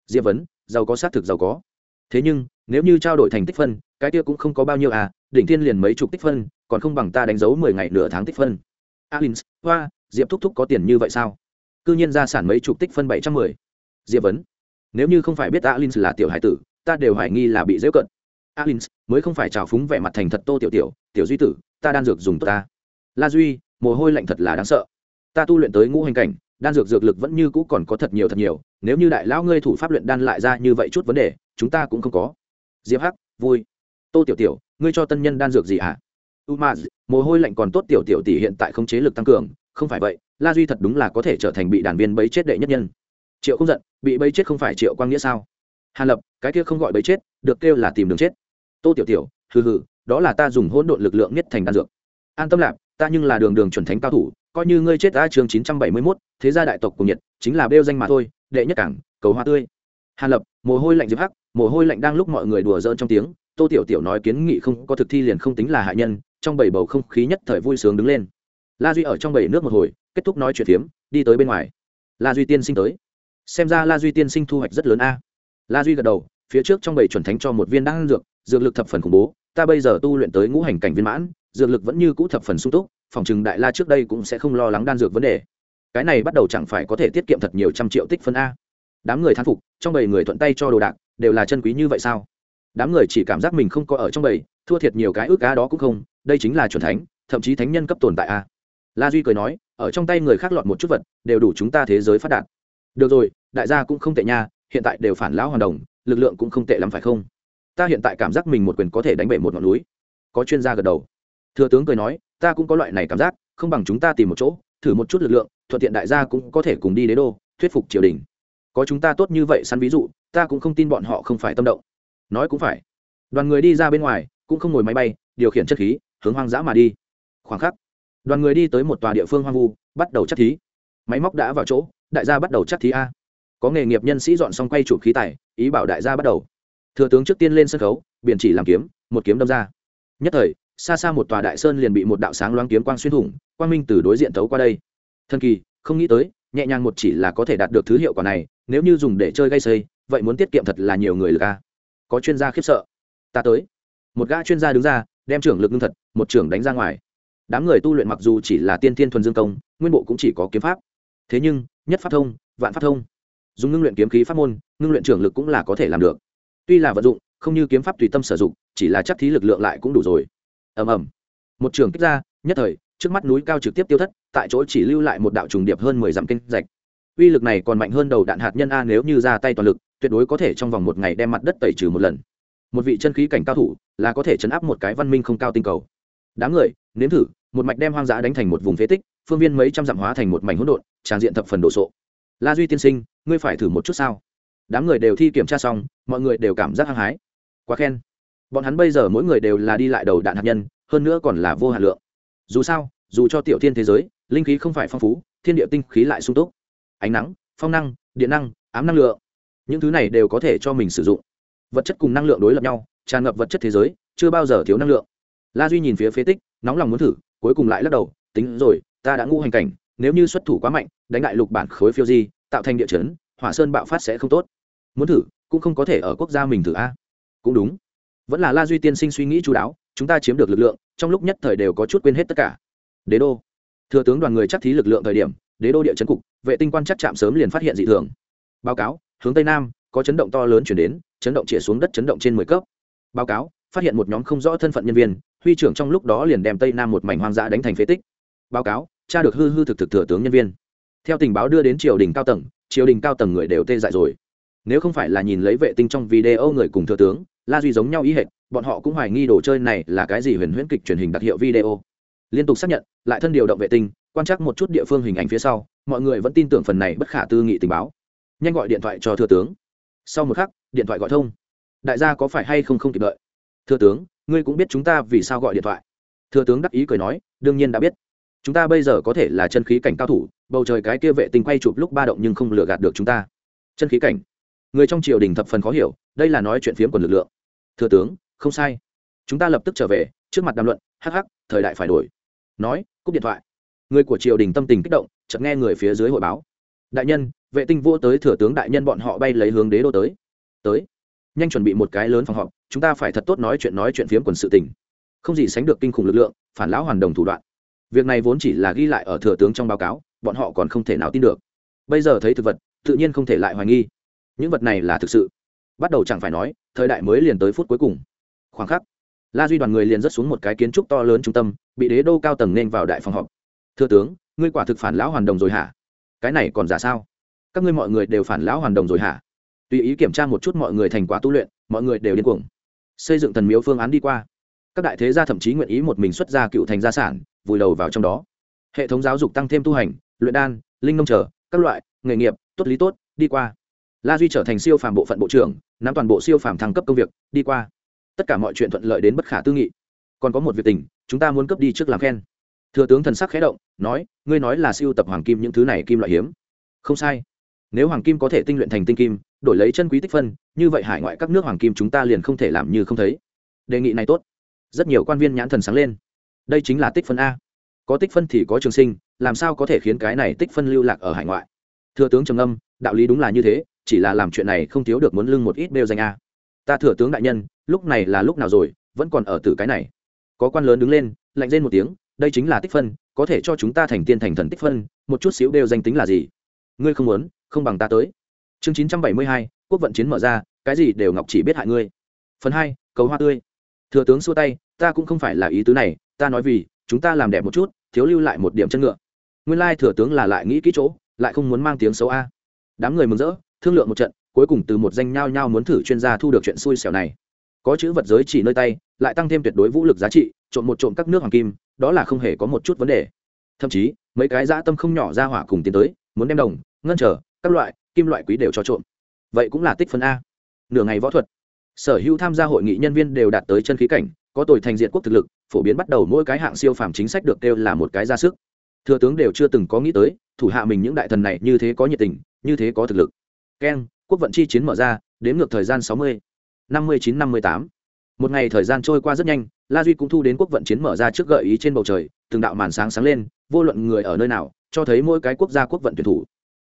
Diệp vấn, giàu có xác thực giàu có. Thế nhưng, nếu như trao đổi thành tích phân, cái kia cũng không có bao nhiêu à đỉnh thiên liền mấy chục tích phân, còn không bằng ta đánh dấu mười ngày nửa tháng tích phân. Alins, hoa diệp thúc thúc có tiền như vậy sao? C ư nhiên gia sản mấy chục tích phân bảy trăm mười. Diệp vấn, nếu như không phải biết alin là tiểu hải tử, ta đều hoài nghi là bị dễ cận. Alin mới không phải trào phúng vẻ mặt thành thật tô tiểu tiểu tiểu duy tử, ta đan dược dùng tốt ta. La duy, mồ hôi lạnh thật là đáng sợ. Ta tu luyện tới ngũ hành cảnh, đan dược dược lực vẫn như cũ còn có thật nhiều thật nhiều, nếu như đại lão ngươi thủ pháp luyện đan lại ra như vậy chút vấn đề, chúng ta cũng không có. Diệp hắc, vui. Tô tiểu tiểu, ngươi cho tân nhân đan dược gì ạ à? u mồ hôi lạnh còn tốt tiểu tiểu tỷ hiện tại không chế lực tăng cường không phải vậy, la duy thật đúng là có thể trở thành bị đàn viên bấy chết đệ nhất nhân. Triệu không giận, bị bấy chết không phải triệu quang nghĩa sao? Hàn lập, cái kia không gọi bấy chết, được kêu là tìm đường chết. Tô tiểu tiểu, hừ hừ, đó là ta dùng hỗn độn lực lượng nhất thành đan dược. An tâm lạp, ta nhưng là đường đường chuẩn thánh cao thủ, coi như ngươi chết ta chương chín trăm bảy mươi mốt, thế gia đại tộc cùng nhiệt, chính là bêu danh mà thôi, đệ nhất cảng, cầu hoa tươi. Hàn lập, mồ hôi lạnh diệp hắc, mồ hôi lạnh đang lúc mọi người đùa giỡn trong tiếng, tô tiểu tiểu nói kiến nghị không có thực thi liền không tính là hạ nhân, trong bảy bầu không khí nhất thời vui sướng đứng lên la duy ở trong bể nước một hồi, kết thúc nói chuyện phiếm, đi tới bên ngoài. La duy tiên sinh tới. Xem ra la duy tiên sinh thu hoạch rất lớn a. La duy gật đầu, phía trước trong bảy chuẩn thánh cho một viên đan dược dược lực thập phần khủng bố, ta bây giờ tu luyện tới ngũ hành cảnh viên mãn, dược lực vẫn như cũ thập phần sung túc, phòng chừng đại la trước đây cũng sẽ không lo lắng đan dược vấn đề. Cái này bắt đầu chẳng phải có thể tiết kiệm thật nhiều trăm triệu tích phân a. Đám người thán phục, trong bầy người thuận tay cho đồ đạc, đều là chân quý như vậy sao? Đám người chỉ cảm giác mình không có ở trong bầy thua thiệt nhiều cái ước cá đó cũng không, đây chính là chuẩn thánh, thậm chí thánh nhân cấp tồn tại a la duy cười nói, ở trong tay người khác lọt một chút vật, đều đủ chúng ta thế giới phát đạt. Được rồi, đại gia cũng không tệ nha, hiện tại đều phản lão hoàn đồng, lực lượng cũng không tệ lắm phải không? Ta hiện tại cảm giác mình một quyền có thể đánh bể một ngọn núi. Có chuyên gia gật đầu. Thừa tướng cười nói, ta cũng có loại này cảm giác, không bằng chúng ta tìm một chỗ, thử một chút lực lượng, thuận tiện đại gia cũng có thể cùng đi đế đô, thuyết phục triều đình. Có chúng ta tốt như vậy săn ví dụ, ta cũng không tin bọn họ không phải tâm động. Nói cũng phải. Đoàn người đi ra bên ngoài, cũng không ngồi máy bay, điều khiển chất khí, hướng hoang dã mà đi. Khoảng khắc đoàn người đi tới một tòa địa phương hoang vu, bắt đầu chắc thí. Máy móc đã vào chỗ, đại gia bắt đầu chắc thí a. Có nghề nghiệp nhân sĩ dọn xong quay chụp khí tài, ý bảo đại gia bắt đầu. Thừa tướng trước tiên lên sân khấu, biển chỉ làm kiếm, một kiếm đâm ra. Nhất thời, xa xa một tòa đại sơn liền bị một đạo sáng loáng kiếm quang xuyên thủng, quang minh từ đối diện tấu qua đây. Thần kỳ, không nghĩ tới, nhẹ nhàng một chỉ là có thể đạt được thứ hiệu quả này, nếu như dùng để chơi gây xây, vậy muốn tiết kiệm thật là nhiều người lực a. Có chuyên gia khiếp sợ. Ta tới. Một gã chuyên gia đứng ra, đem trưởng lực ngưng thật, một trưởng đánh ra ngoài đám người tu luyện mặc dù chỉ là tiên thiên thuần dương công, nguyên bộ cũng chỉ có kiếm pháp. Thế nhưng, nhất pháp thông, vạn pháp thông. Dùng ngưng luyện kiếm khí pháp môn, ngưng luyện trưởng lực cũng là có thể làm được. Tuy là vận dụng, không như kiếm pháp tùy tâm sử dụng, chỉ là chắc thí lực lượng lại cũng đủ rồi. Ầm ầm. Một trường kích ra, nhất thời, trước mắt núi cao trực tiếp tiêu thất, tại chỗ chỉ lưu lại một đạo trùng điệp hơn mười dặm kinh rạch. Uy lực này còn mạnh hơn đầu đạn hạt nhân a nếu như ra tay toàn lực, tuyệt đối có thể trong vòng một ngày đem mặt đất tẩy trừ một lần. Một vị chân khí cảnh cao thủ, là có thể chấn áp một cái văn minh không cao tinh cầu. Đám người nếm thử, một mạch đem hoang dã đánh thành một vùng phế tích, phương viên mấy trăm dặm hóa thành một mảnh hỗn độn tràn diện thập phần đồ sộ. La duy tiên sinh, ngươi phải thử một chút sao? Đám người đều thi kiểm tra xong, mọi người đều cảm giác hăng hái. Quá khen. Bọn hắn bây giờ mỗi người đều là đi lại đầu đạn hạt nhân, hơn nữa còn là vô hạn lượng. Dù sao, dù cho tiểu thiên thế giới, linh khí không phải phong phú, thiên địa tinh khí lại sung túc. Ánh nắng, phong năng, điện năng, ám năng lượng. Những thứ này đều có thể cho mình sử dụng. Vật chất cùng năng lượng đối lập nhau, tràn ngập vật chất thế giới, chưa bao giờ thiếu năng lượng la duy nhìn phía phế tích, nóng lòng muốn thử, cuối cùng lại lắc đầu, tính rồi, ta đã ngu hành cảnh, nếu như xuất thủ quá mạnh, đánh đại lục bản khối phiêu di, tạo thành địa chấn, hỏa sơn bạo phát sẽ không tốt. Muốn thử, cũng không có thể ở quốc gia mình thử a. Cũng đúng. Vẫn là la duy tiên sinh suy nghĩ chú đáo, chúng ta chiếm được lực lượng, trong lúc nhất thời đều có chút quên hết tất cả. Đế đô. Thừa tướng đoàn người chắc thí lực lượng thời điểm, đế đô địa chấn cục, vệ tinh quan chắc chạm sớm liền phát hiện dị thường. Báo cáo, hướng tây nam, có chấn động to lớn chuyển đến, chấn động chĩa xuống đất chấn động trên mười cấp. Báo cáo, phát hiện một nhóm không rõ thân phận nhân viên huy trưởng trong lúc đó liền đem tây nam một mảnh hoang dã đánh thành phế tích. Báo cáo, cha được hư hư thực thực thừa tướng nhân viên. Theo tình báo đưa đến triều đình cao tầng, triều đình cao tầng người đều tê dại rồi. Nếu không phải là nhìn lấy vệ tinh trong video người cùng thừa tướng, la duy giống nhau ý hệt, bọn họ cũng hoài nghi đồ chơi này là cái gì huyền huyễn kịch truyền hình đặc hiệu video. Liên tục xác nhận, lại thân điều động vệ tinh, quan trắc một chút địa phương hình ảnh phía sau, mọi người vẫn tin tưởng phần này bất khả tư nghị tình báo. Nhanh gọi điện thoại cho thừa tướng. Sau một khắc, điện thoại gọi thông. Đại gia có phải hay không không kịp đợi? Thừa tướng ngươi cũng biết chúng ta vì sao gọi điện thoại. Thừa tướng đắc ý cười nói, đương nhiên đã biết. Chúng ta bây giờ có thể là chân khí cảnh cao thủ, bầu trời cái kia vệ tinh quay chụp lúc ba động nhưng không lừa gạt được chúng ta. Chân khí cảnh. Người trong triều đình thập phần khó hiểu, đây là nói chuyện phiếm của lực lượng. Thừa tướng, không sai. Chúng ta lập tức trở về, trước mặt đàm luận, hắc hắc, thời đại phải đổi. Nói, cúp điện thoại. Người của triều đình tâm tình kích động, chợt nghe người phía dưới hội báo. Đại nhân, vệ tinh vua tới thừa tướng đại nhân bọn họ bay lấy hướng đế đô tới. Tới nhanh chuẩn bị một cái lớn phòng họp, chúng ta phải thật tốt nói chuyện nói chuyện phiếm quần sự tình. Không gì sánh được kinh khủng lực lượng, phản lão hoàn đồng thủ đoạn. Việc này vốn chỉ là ghi lại ở thừa tướng trong báo cáo, bọn họ còn không thể nào tin được. Bây giờ thấy thực vật, tự nhiên không thể lại hoài nghi. Những vật này là thực sự. Bắt đầu chẳng phải nói, thời đại mới liền tới phút cuối cùng. Khoảng khắc, la duy đoàn người liền rớt xuống một cái kiến trúc to lớn trung tâm, bị đế đô cao tầng nên vào đại phòng họp. Thưa tướng, ngươi quả thực phản lão hoàn đồng rồi hả? Cái này còn giả sao? Các ngươi mọi người đều phản lão hoàn đồng rồi hả? Tùy ý kiểm tra một chút mọi người thành quả tu luyện, mọi người đều điên cuồng. Xây dựng thần miếu phương án đi qua. Các đại thế gia thậm chí nguyện ý một mình xuất ra cựu thành gia sản, vùi đầu vào trong đó. Hệ thống giáo dục tăng thêm tu hành, luyện đan, linh nông trở các loại, nghề nghiệp, tốt lý tốt, đi qua. La duy trở thành siêu phàm bộ phận bộ trưởng, nắm toàn bộ siêu phàm thăng cấp công việc, đi qua. Tất cả mọi chuyện thuận lợi đến bất khả tư nghị. Còn có một việc tình, chúng ta muốn cấp đi trước làm khen. Thừa tướng thần sắc khẽ động, nói, ngươi nói là siêu tập hoàng kim những thứ này kim loại hiếm. Không sai. Nếu hoàng kim có thể tinh luyện thành tinh kim đổi lấy chân quý tích phân, như vậy hải ngoại các nước hoàng kim chúng ta liền không thể làm như không thấy. Đề nghị này tốt. Rất nhiều quan viên nhãn thần sáng lên. Đây chính là tích phân a. Có tích phân thì có trường sinh, làm sao có thể khiến cái này tích phân lưu lạc ở hải ngoại? Thừa tướng trầm âm đạo lý đúng là như thế, chỉ là làm chuyện này không thiếu được muốn lưng một ít bêu danh a. Ta thừa tướng đại nhân, lúc này là lúc nào rồi, vẫn còn ở từ cái này. Có quan lớn đứng lên, lạnh lên một tiếng, đây chính là tích phân, có thể cho chúng ta thành tiên thành thần tích phân, một chút xíu đều danh tính là gì? Ngươi không muốn, không bằng ta tới chương chín trăm bảy mươi hai, quốc vận chiến mở ra, cái gì đều ngọc chỉ biết hại ngươi. Phần hai, cầu hoa tươi. Thừa tướng xua tay, ta cũng không phải là ý tứ này, ta nói vì, chúng ta làm đẹp một chút, thiếu lưu lại một điểm chân ngựa. Nguyên lai thừa tướng là lại nghĩ kỹ chỗ, lại không muốn mang tiếng xấu a. Đám người mừng rỡ, thương lượng một trận, cuối cùng từ một danh nhao nhao muốn thử chuyên gia thu được chuyện xui xẻo này. Có chữ vật giới chỉ nơi tay, lại tăng thêm tuyệt đối vũ lực giá trị trộm một trộm các nước hoàng kim, đó là không hề có một chút vấn đề. Thậm chí, mấy cái dã tâm không nhỏ ra hỏa cùng tiến tới, muốn đem đồng, ngân trở, các loại kim loại quý đều cho trộm. Vậy cũng là tích phân a. Nửa ngày võ thuật. Sở hữu tham gia hội nghị nhân viên đều đạt tới chân khí cảnh, có tuổi thành diện quốc thực lực, phổ biến bắt đầu mỗi cái hạng siêu phàm chính sách được kêu là một cái ra sức. Thừa tướng đều chưa từng có nghĩ tới, thủ hạ mình những đại thần này như thế có nhiệt tình, như thế có thực lực. Keng, quốc vận chi chiến mở ra, đến ngược thời gian sáu mươi, năm mươi chín, năm mươi tám. Một ngày thời gian trôi qua rất nhanh, la duy cũng thu đến quốc vận chiến mở ra trước gợi ý trên bầu trời, từng đạo màn sáng sáng lên, vô luận người ở nơi nào, cho thấy mỗi cái quốc gia quốc vận tuyển thủ.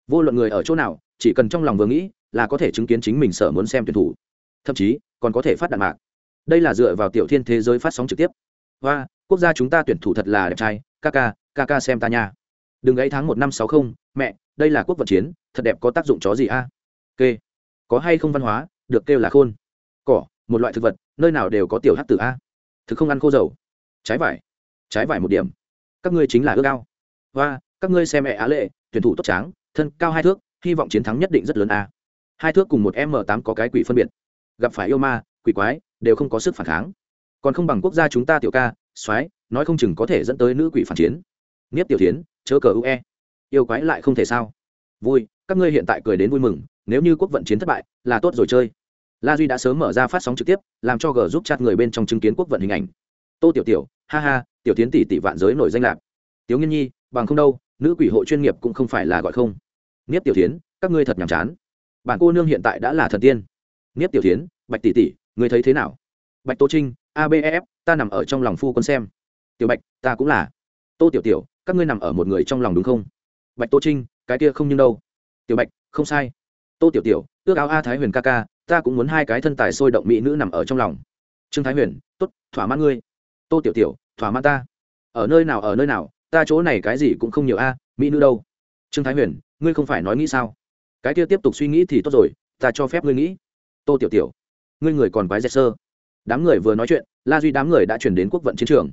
Vô luận người ở chỗ nào chỉ cần trong lòng vừa nghĩ là có thể chứng kiến chính mình sở muốn xem tuyển thủ. Thậm chí, còn có thể phát đạn mạc. Đây là dựa vào tiểu thiên thế giới phát sóng trực tiếp. Và quốc gia chúng ta tuyển thủ thật là đẹp trai. Ca ca ca ca xem ta nha. Đừng gãy tháng một năm sáu không, mẹ, đây là quốc vận chiến, thật đẹp có tác dụng chó gì a? À? kê có hay không văn hóa, được kêu là khôn. Cỏ, một loại thực vật, nơi nào đều có tiểu hát tử a? Thực không ăn khô dầu. Trái vải. Trái vải một điểm. Các ngươi chính là ước ao. Và các ngươi xem mẹ á lệ, tuyển thủ tốt tráng, thân cao hai thước hy vọng chiến thắng nhất định rất lớn a. Hai thước cùng một m tám có cái quỷ phân biệt. Gặp phải yêu ma, quỷ quái, đều không có sức phản kháng. Còn không bằng quốc gia chúng ta tiểu ca, soái, nói không chừng có thể dẫn tới nữ quỷ phản chiến. Nghiếp tiểu tiến chớ cờ ue yêu quái lại không thể sao? Vui, các ngươi hiện tại cười đến vui mừng, nếu như quốc vận chiến thất bại, là tốt rồi chơi. La duy đã sớm mở ra phát sóng trực tiếp, làm cho g giúp chat người bên trong chứng kiến quốc vận hình ảnh. Tô tiểu tiểu, ha ha, tiểu tiến tỷ tỷ vạn giới nổi danh lạc. Tiểu nghiên nhi, bằng không đâu, nữ quỷ hộ chuyên nghiệp cũng không phải là gọi không nghiếp tiểu tiến các ngươi thật nhàm chán. Bản cô nương hiện tại đã là thần tiên. Nghiếp tiểu tiến bạch tỷ tỷ, ngươi thấy thế nào? Bạch tô trinh abef ta nằm ở trong lòng phu quân xem. Tiểu bạch, ta cũng là. Tô tiểu tiểu, các ngươi nằm ở một người trong lòng đúng không? Bạch tô trinh, cái kia không nhưng đâu. Tiểu bạch, không sai. Tô tiểu tiểu, ước áo a thái huyền ca ca, ta cũng muốn hai cái thân tài sôi động mỹ nữ nằm ở trong lòng. Trương thái huyền t ố t thỏa mãn ngươi. Tô tiểu tiểu, thỏa mãn ta. Ở nơi nào, ở nơi nào, ta chỗ này cái gì cũng không nhiều a, mỹ nữ đâu. Trương thái huyền ngươi không phải nói nghĩ sao? Cái kia tiếp tục suy nghĩ thì tốt rồi, ta cho phép ngươi nghĩ. Tô tiểu tiểu, ngươi người còn quái dẹt sơ. Đám người vừa nói chuyện, la duy đám người đã chuyển đến quốc vận chiến trường.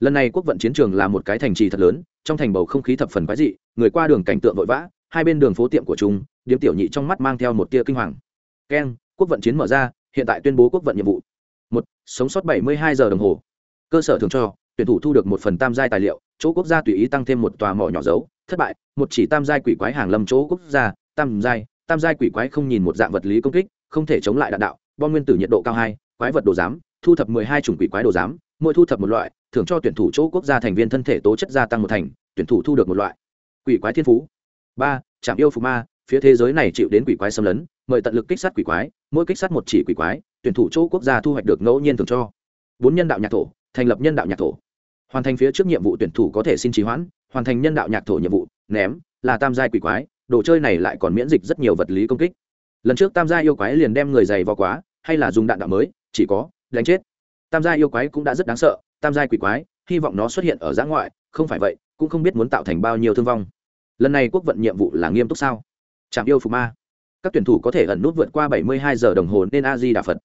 Lần này quốc vận chiến trường là một cái thành trì thật lớn, trong thành bầu không khí thập phần quái dị, người qua đường cảnh tượng vội vã, hai bên đường phố tiệm của chúng, điếm tiểu nhị trong mắt mang theo một tia kinh hoàng. Keng, quốc vận chiến mở ra, hiện tại tuyên bố quốc vận nhiệm vụ. Một, sống sót bảy mươi hai giờ đồng hồ. Cơ sở thường cho, tuyển thủ thu được một phần tam giai tài liệu, chỗ quốc gia tùy ý tăng thêm một tòa mỏ nhỏ dấu thất bại, một chỉ tam giai quỷ quái hàng lâm chỗ quốc gia, tam giai tam giai quỷ quái không nhìn một dạng vật lý công kích, không thể chống lại đạn đạo, bom nguyên tử nhiệt độ cao hai, quái vật đồ giám, thu thập mười hai chủng quỷ quái đồ giám, mỗi thu thập một loại, thưởng cho tuyển thủ chỗ quốc gia thành viên thân thể tố chất gia tăng một thành, tuyển thủ thu được một loại. Quỷ quái thiên phú. Ba trạm yêu phục ma, phía thế giới này chịu đến quỷ quái xâm lấn, mời tận lực kích sát quỷ quái, mỗi kích sát một chỉ quỷ quái, tuyển thủ chỗ quốc gia thu hoạch được ngẫu nhiên thưởng cho. Bốn nhân đạo nhạc thổ, thành lập nhân đạo nhạc thổ hoàn thành phía trước nhiệm vụ tuyển thủ có thể xin trì hoãn, hoàn thành nhân đạo nhạc thổ nhiệm vụ, ném, là tam giai quỷ quái, đồ chơi này lại còn miễn dịch rất nhiều vật lý công kích. Lần trước tam giai yêu quái liền đem người dày vào quá, hay là dùng đạn đạo mới, chỉ có, đánh chết. Tam giai yêu quái cũng đã rất đáng sợ, tam giai quỷ quái, hy vọng nó xuất hiện ở giã ngoại, không phải vậy, cũng không biết muốn tạo thành bao nhiêu thương vong. Lần này quốc vận nhiệm vụ là nghiêm túc sao? Trạm yêu phục ma. Các tuyển thủ có thể ẩn nút vượt qua bảy mươi hai giờ đồng hồ nên a di đà phật.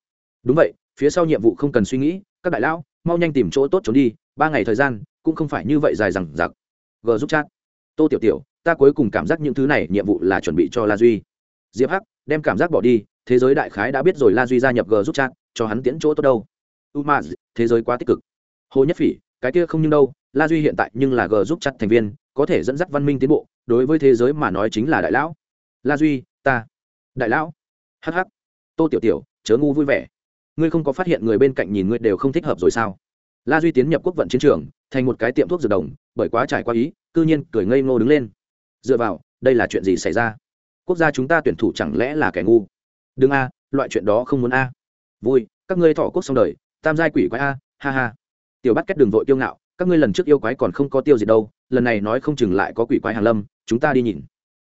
Đúng vậy, phía sau nhiệm vụ không cần suy nghĩ, các đại lão, mau nhanh tìm chỗ tốt trốn đi ba ngày thời gian, cũng không phải như vậy dài rằng giặc g giúp chat. Tô tiểu tiểu, ta cuối cùng cảm giác những thứ này nhiệm vụ là chuẩn bị cho la duy. Diệp hắc, đem cảm giác bỏ đi, thế giới đại khái đã biết rồi la duy gia nhập g giúp chat, cho hắn tiến chỗ tốt đâu. Umaz, thế giới quá tích cực. Hồ nhất phỉ, cái kia không nhưng đâu, la duy hiện tại nhưng là g giúp chat thành viên, có thể dẫn dắt văn minh tiến bộ, đối với thế giới mà nói chính là đại lão. La duy, ta. Đại lão. Hh tô tiểu tiểu, chớ ngu vui vẻ. Ngươi không có phát hiện người bên cạnh nhìn ngươi đều không thích hợp rồi sao? La duy tiến nhập quốc vận chiến trường, thành một cái tiệm thuốc dược đồng, bởi quá trải qua ý, cư nhiên cười ngây ngô đứng lên. Dựa vào, đây là chuyện gì xảy ra? Quốc gia chúng ta tuyển thủ chẳng lẽ là kẻ ngu? Đừng a, loại chuyện đó không muốn a. Vui, các ngươi thọ quốc xong đời, tam giai quỷ quái a, ha ha. Tiểu bắt kết đường vội tiêu ngạo, các ngươi lần trước yêu quái còn không có tiêu gì đâu, lần này nói không chừng lại có quỷ quái hàng lâm, chúng ta đi nhìn.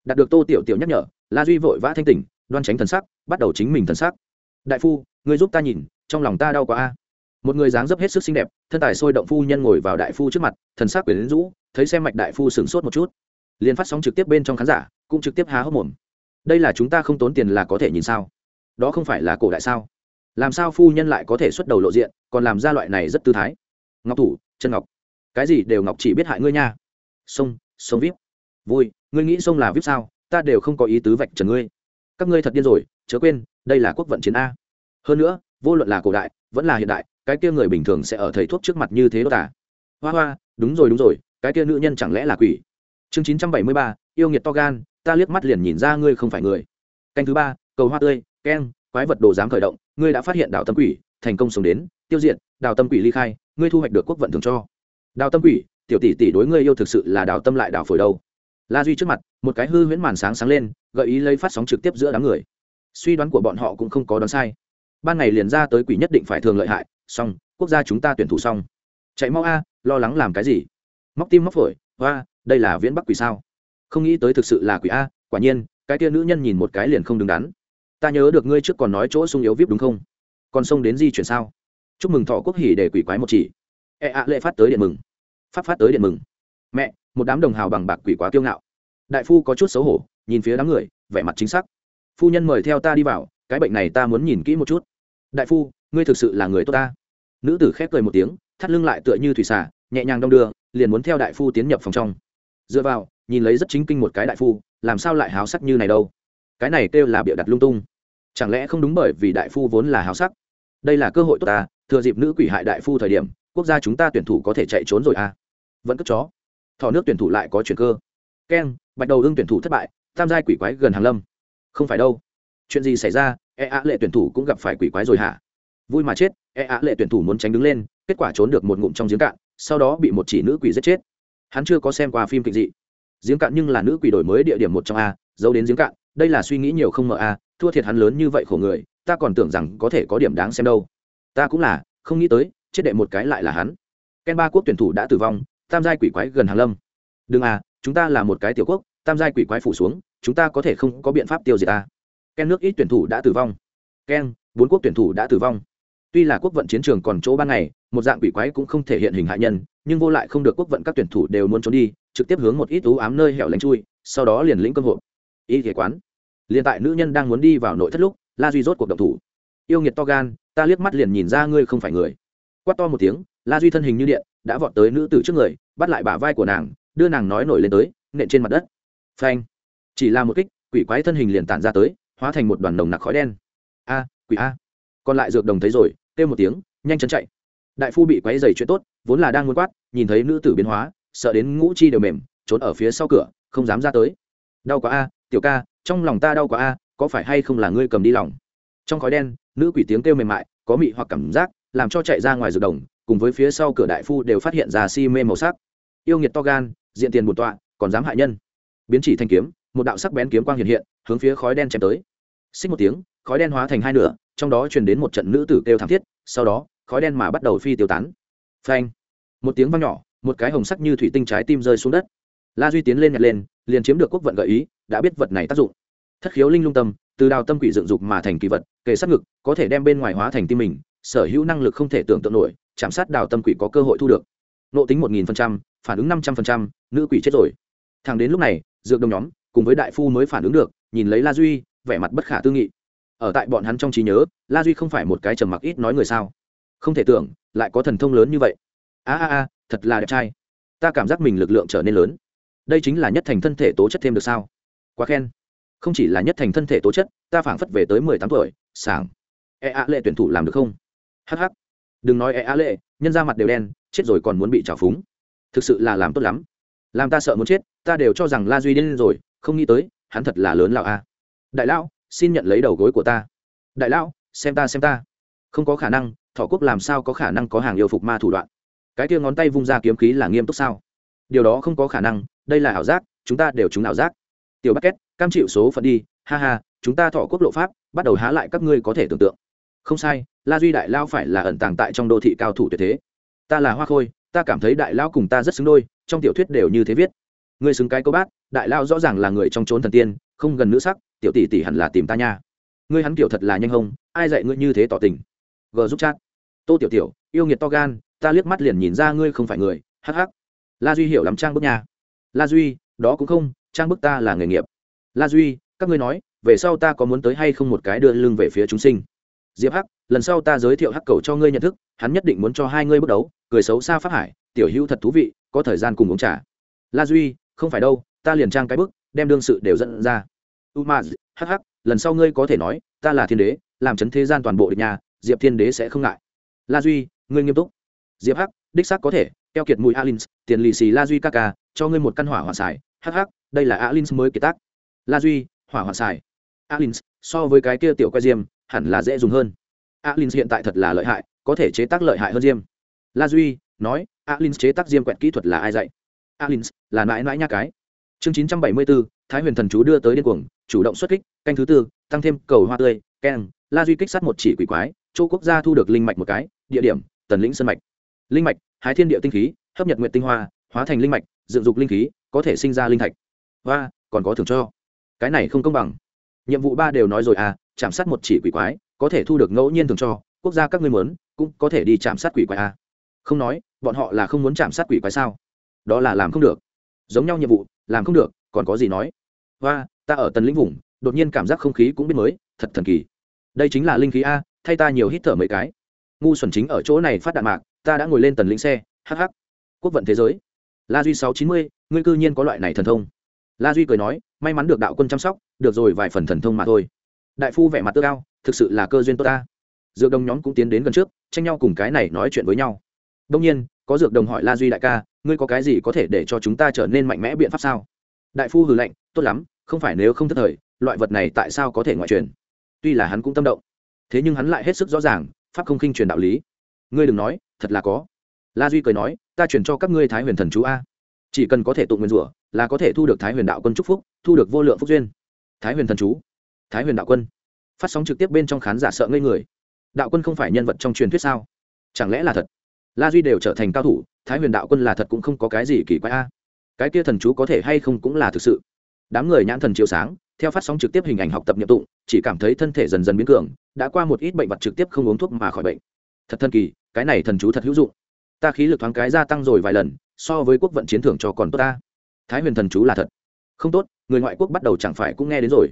Đạt được tô tiểu tiểu nhắc nhở, la duy vội vã thanh tỉnh, đoan tránh thần sắc, bắt đầu chính mình thần sắc. Đại phu, ngươi giúp ta nhìn, trong lòng ta đau quá a một người dáng dấp hết sức xinh đẹp, thân tài sôi động phu nhân ngồi vào đại phu trước mặt, thần sắc quyển rũ, thấy xem mạch đại phu sửng sốt một chút. Liền phát sóng trực tiếp bên trong khán giả, cũng trực tiếp há hốc mồm. Đây là chúng ta không tốn tiền là có thể nhìn sao? Đó không phải là cổ đại sao? Làm sao phu nhân lại có thể xuất đầu lộ diện, còn làm ra loại này rất tư thái? Ngọc thủ chân ngọc. Cái gì đều ngọc chỉ biết hại ngươi nha. Sông sông vip. Vui, ngươi nghĩ sông là vip sao? Ta đều không có ý tứ vạch trần ngươi. Các ngươi thật điên rồi, chớ quên, đây là quốc vận chiến a. Hơn nữa, vô luận là cổ đại, vẫn là hiện đại cái kia người bình thường sẽ ở thầy thuốc trước mặt như thế đó ta. hoa hoa, đúng rồi đúng rồi, cái kia nữ nhân chẳng lẽ là quỷ? Chương chín trăm bảy mươi ba, yêu nghiệt to gan, ta liếc mắt liền nhìn ra ngươi không phải người. Canh thứ ba, cầu hoa tươi, keng, quái vật đồ dám khởi động, ngươi đã phát hiện đào tâm quỷ, thành công sống đến, tiêu diệt, đào tâm quỷ ly khai, ngươi thu hoạch được quốc vận thường cho. Đào tâm quỷ, tiểu tỷ tỷ đối ngươi yêu thực sự là đào tâm lại đào phổi đâu. La duy trước mặt, một cái hư huyễn màn sáng sáng lên, gợi ý lấy phát sóng trực tiếp giữa đám người. Suy đoán của bọn họ cũng không có đoán sai. Ban ngày liền ra tới quỷ nhất định phải thường lợi hại xong, quốc gia chúng ta tuyển thủ xong. Chạy mau a, lo lắng làm cái gì? Móc tim móc phổi, hoa, đây là viễn bắc quỷ sao? Không nghĩ tới thực sự là quỷ a, quả nhiên, cái kia nữ nhân nhìn một cái liền không đứng đắn. Ta nhớ được ngươi trước còn nói chỗ sung yếu vip đúng không? Còn sông đến di chuyển sao? Chúc mừng thọ quốc hỉ để quỷ quái một chỉ. E ạ lệ phát tới điện mừng. Phát phát tới điện mừng. Mẹ, một đám đồng hào bằng bạc quỷ quá kiêu ngạo. Đại phu có chút xấu hổ, nhìn phía đám người, vẻ mặt chính xác. Phu nhân mời theo ta đi vào, cái bệnh này ta muốn nhìn kỹ một chút. Đại phu ngươi thực sự là người tốt ta. Nữ tử khép cười một tiếng, thắt lưng lại tựa như thủy xả nhẹ nhàng đong đưa, liền muốn theo đại phu tiến nhập phòng trong. Dựa vào, nhìn lấy rất chính kinh một cái đại phu, làm sao lại háo sắc như này đâu? Cái này kêu là bịa đặt lung tung. Chẳng lẽ không đúng bởi vì đại phu vốn là háo sắc? Đây là cơ hội tốt ta, thừa dịp nữ quỷ hại đại phu thời điểm, quốc gia chúng ta tuyển thủ có thể chạy trốn rồi à? Vẫn cất chó. Thỏ nước tuyển thủ lại có chuyện cơ. Keng bạch đầu hưng tuyển thủ thất bại, tam giai quỷ quái gần hàng lâm. Không phải đâu. Chuyện gì xảy ra? E ạ lệ tuyển thủ cũng gặp phải quỷ quái rồi hả? Vui mà chết e ạ lệ tuyển thủ muốn tránh đứng lên, kết quả trốn được một ngụm trong giếng cạn, sau đó bị một chỉ nữ quỷ giết chết. Hắn chưa có xem qua phim kịch dị giếng cạn nhưng là nữ quỷ đổi mới địa điểm một trong a, giấu đến giếng cạn, đây là suy nghĩ nhiều không mờ a, thua thiệt hắn lớn như vậy khổ người, ta còn tưởng rằng có thể có điểm đáng xem đâu. Ta cũng là, không nghĩ tới, chết đệ một cái lại là hắn. Ken ba quốc tuyển thủ đã tử vong, tam giai quỷ quái gần hàng lâm. Đừng à chúng ta là một cái tiểu quốc, tam giai quỷ quái phủ xuống, chúng ta có thể không có biện pháp tiêu diệt ta ken nước ít tuyển thủ đã tử vong. Ken, bốn quốc tuyển thủ đã tử vong tuy là quốc vận chiến trường còn chỗ ban ngày, một dạng quỷ quái cũng không thể hiện hình hại nhân, nhưng vô lại không được quốc vận các tuyển thủ đều muốn trốn đi, trực tiếp hướng một ít ú ám nơi hẻo lánh chui, sau đó liền lĩnh cơ hội y thể quán. Liền tại nữ nhân đang muốn đi vào nội thất lúc, la duy rốt cuộc động thủ. Yêu nghiệt to gan, ta liếc mắt liền nhìn ra ngươi không phải người. Quát to một tiếng, la duy thân hình như điện, đã vọt tới nữ tử trước người, bắt lại bả vai của nàng, đưa nàng nói nổi lên tới, nện trên mặt đất. Phanh. Chỉ là một kích, quỷ quái thân hình liền tản ra tới, hóa thành một đoàn nồng nặc khói đen. A, quỷ a. Còn lại dược đồng thấy rồi kêu một tiếng, nhanh chân chạy. Đại phu bị quấy dày chuyện tốt, vốn là đang muốn quát, nhìn thấy nữ tử biến hóa, sợ đến ngũ chi đều mềm, trốn ở phía sau cửa, không dám ra tới. Đau quá a, tiểu ca, trong lòng ta đau quá a, có phải hay không là ngươi cầm đi lòng? Trong khói đen, nữ quỷ tiếng kêu mềm mại, có mị hoặc cảm giác, làm cho chạy ra ngoài rực đồng, cùng với phía sau cửa đại phu đều phát hiện ra si mê màu sắc. Yêu nghiệt to gan, diện tiền một tọa, còn dám hại nhân. Biến chỉ thanh kiếm, một đạo sắc bén kiếm quang hiện hiện, hướng phía khói đen chém tới. Xích một tiếng, khói đen hóa thành hai nửa trong đó truyền đến một trận nữ tử kêu thảm thiết, sau đó, khói đen mà bắt đầu phi tiêu tán. Phanh! Một tiếng vang nhỏ, một cái hồng sắc như thủy tinh trái tim rơi xuống đất. La duy tiến lên nhặt lên, liền chiếm được quốc vận gợi ý, đã biết vật này tác dụng. Thất khiếu linh lung tâm, từ đào tâm quỷ dựng dục mà thành kỳ vật, kề sát ngực, có thể đem bên ngoài hóa thành tim mình, sở hữu năng lực không thể tưởng tượng nổi, chạm sát đào tâm quỷ có cơ hội thu được. Nộ tính một nghìn phần trăm, phản ứng năm trăm phần trăm, nữ quỷ chết rồi. Thằng đến lúc này, dược đồng nhóm, cùng với đại phu mới phản ứng được, nhìn lấy la duy, vẻ mặt bất khả tư nghị ở tại bọn hắn trong trí nhớ, la duy không phải một cái trầm mặc ít nói người sao? Không thể tưởng, lại có thần thông lớn như vậy. A a a, thật là đẹp trai. Ta cảm giác mình lực lượng trở nên lớn. Đây chính là nhất thành thân thể tố chất thêm được sao? Quá khen. Không chỉ là nhất thành thân thể tố chất, ta phảng phất về tới mười tám tuổi, sảng. E a lệ tuyển thủ làm được không? Hh đừng nói e a lệ, nhân ra mặt đều đen, chết rồi còn muốn bị trào phúng. Thực sự là làm tốt lắm. Làm ta sợ muốn chết, ta đều cho rằng la duy đến rồi, không nghĩ tới, hắn thật là lớn lão a. Đại lão xin nhận lấy đầu gối của ta. Đại lão, xem ta xem ta. Không có khả năng thọ quốc làm sao có khả năng có hàng yêu phục ma thủ đoạn? Cái kia ngón tay vung ra kiếm khí là nghiêm túc sao? Điều đó không có khả năng, đây là ảo giác, chúng ta đều chúng ảo giác. Tiểu bắc két cam chịu số phận đi, ha ha, chúng ta thọ quốc lộ pháp, bắt đầu há lại các ngươi có thể tưởng tượng. Không sai, la duy đại lao phải là ẩn tàng tại trong đô thị cao thủ tuyệt thế. Ta là hoa khôi, ta cảm thấy đại lao cùng ta rất xứng đôi, trong tiểu thuyết đều như thế viết. Ngươi xứng cái câu bát đại lao rõ ràng là người trong trốn thần tiên, không gần nữ sắc tiểu tỷ tỷ hẳn là tìm ta nha. Ngươi hắn kiểu thật là nhanh hông, ai dạy ngươi như thế tỏ tình? G giúp chat. Tô tiểu tiểu, yêu nghiệt to gan, ta liếc mắt liền nhìn ra ngươi không phải người hh la duy hiểu lắm trang bức nha. La duy, đó cũng không, trang bức ta là nghề nghiệp. La duy, các ngươi nói, về sau ta có muốn tới hay không một cái đưa lưng về phía chúng sinh? Diệp hắc, lần sau ta giới thiệu hắc cầu cho ngươi nhận thức, hắn nhất định muốn cho hai ngươi bước đấu cười xấu xa pháp hải, tiểu hữu thật thú vị, có thời gian cùng uống trà. La duy, không phải đâu, ta liền trang cái bức, đem đương sự đều dẫn ra. Umaz, hắc hh lần sau ngươi có thể nói ta là thiên đế làm chấn thế gian toàn bộ địch nhà diệp thiên đế sẽ không ngại. La duy ngươi nghiêm túc. Diệp hắc đích xác có thể keo kiệt mùi alin tiền lì xì la duy ca ca cho ngươi một căn hỏa hỏa xài hh đây là alin mới kiệt tác. La duy hỏa hỏa xài. Alin so với cái kia tiểu quay diêm hẳn là dễ dùng hơn. Alin hiện tại thật là lợi hại có thể chế tác lợi hại hơn diêm. La duy nói alin chế tác diêm quẹt kỹ thuật là ai dạy? Alin là mãi mãi nha cái chương chín trăm bảy mươi bốn thái huyền thần chú đưa tới điên cuồng, chủ động xuất kích, canh thứ tư, tăng thêm cầu hoa tươi, keng, la duy kích sát một chỉ quỷ quái châu quốc gia thu được linh mạch một cái, địa điểm, tần lĩnh sân mạch. Linh mạch, hái thiên địa tinh khí, hấp nhật nguyện tinh hoa, hóa thành linh mạch, dựng dục linh khí, có thể sinh ra linh thạch. Và còn có thưởng cho. Cái này không công bằng. Nhiệm vụ ba đều nói rồi à chạm sát một chỉ quỷ quái, có thể thu được ngẫu nhiên thưởng cho, quốc gia các ngươi muốn, cũng có thể đi chạm sát quỷ quái à. không nói, bọn họ là không muốn chạm sát quỷ quái sao? Đó là làm không được. Giống nhau nhiệm vụ làm không được, còn có gì nói. Và ta ở tần lĩnh vùng, đột nhiên cảm giác không khí cũng biết mới, thật thần kỳ. Đây chính là linh khí a, thay ta nhiều hít thở mấy cái. Ngu xuẩn chính ở chỗ này phát đạn mạc, ta đã ngồi lên tần lĩnh xe hh quốc vận thế giới. La duy sáu chín mươi, ngươi cư nhiên có loại này thần thông. La duy cười nói, may mắn được đạo quân chăm sóc, được rồi vài phần thần thông mà thôi. Đại phu vẻ mặt tơ cao, thực sự là cơ duyên tốt ta. Dược đồng nhóm cũng tiến đến gần trước, tranh nhau cùng cái này nói chuyện với nhau. Đông nhiên, có dược đồng hỏi la duy đại ca ngươi có cái gì có thể để cho chúng ta trở nên mạnh mẽ biện pháp sao? Đại phu hừ lạnh, tốt lắm, không phải nếu không thất thời, loại vật này tại sao có thể ngoại truyền? Tuy là hắn cũng tâm động, thế nhưng hắn lại hết sức rõ ràng, pháp không khinh truyền đạo lý. Ngươi đừng nói, thật là có. La duy cười nói, ta truyền cho các ngươi thái huyền thần chú a. Chỉ cần có thể tụng nguyên rủa, là có thể thu được thái huyền đạo quân chúc phúc, thu được vô lượng phúc duyên. Thái huyền thần chú, thái huyền đạo quân. Phát sóng trực tiếp bên trong khán giả sợ ngây người. Đạo quân không phải nhân vật trong truyền thuyết sao? Chẳng lẽ là thật? La duy đều trở thành cao thủ, thái huyền đạo quân là thật cũng không có cái gì kỳ quái a. Cái kia thần chú có thể hay không cũng là thực sự. Đám người nhãn thần chiếu sáng, theo phát sóng trực tiếp hình ảnh học tập nhiệm tụng, chỉ cảm thấy thân thể dần dần biến cường, đã qua một ít bệnh vật trực tiếp không uống thuốc mà khỏi bệnh. Thật thần kỳ, cái này thần chú thật hữu dụng. Ta khí lực thoáng cái gia tăng rồi vài lần, so với quốc vận chiến thưởng cho còn tốt ta. Thái huyền thần chú là thật. Không tốt, người ngoại quốc bắt đầu chẳng phải cũng nghe đến rồi.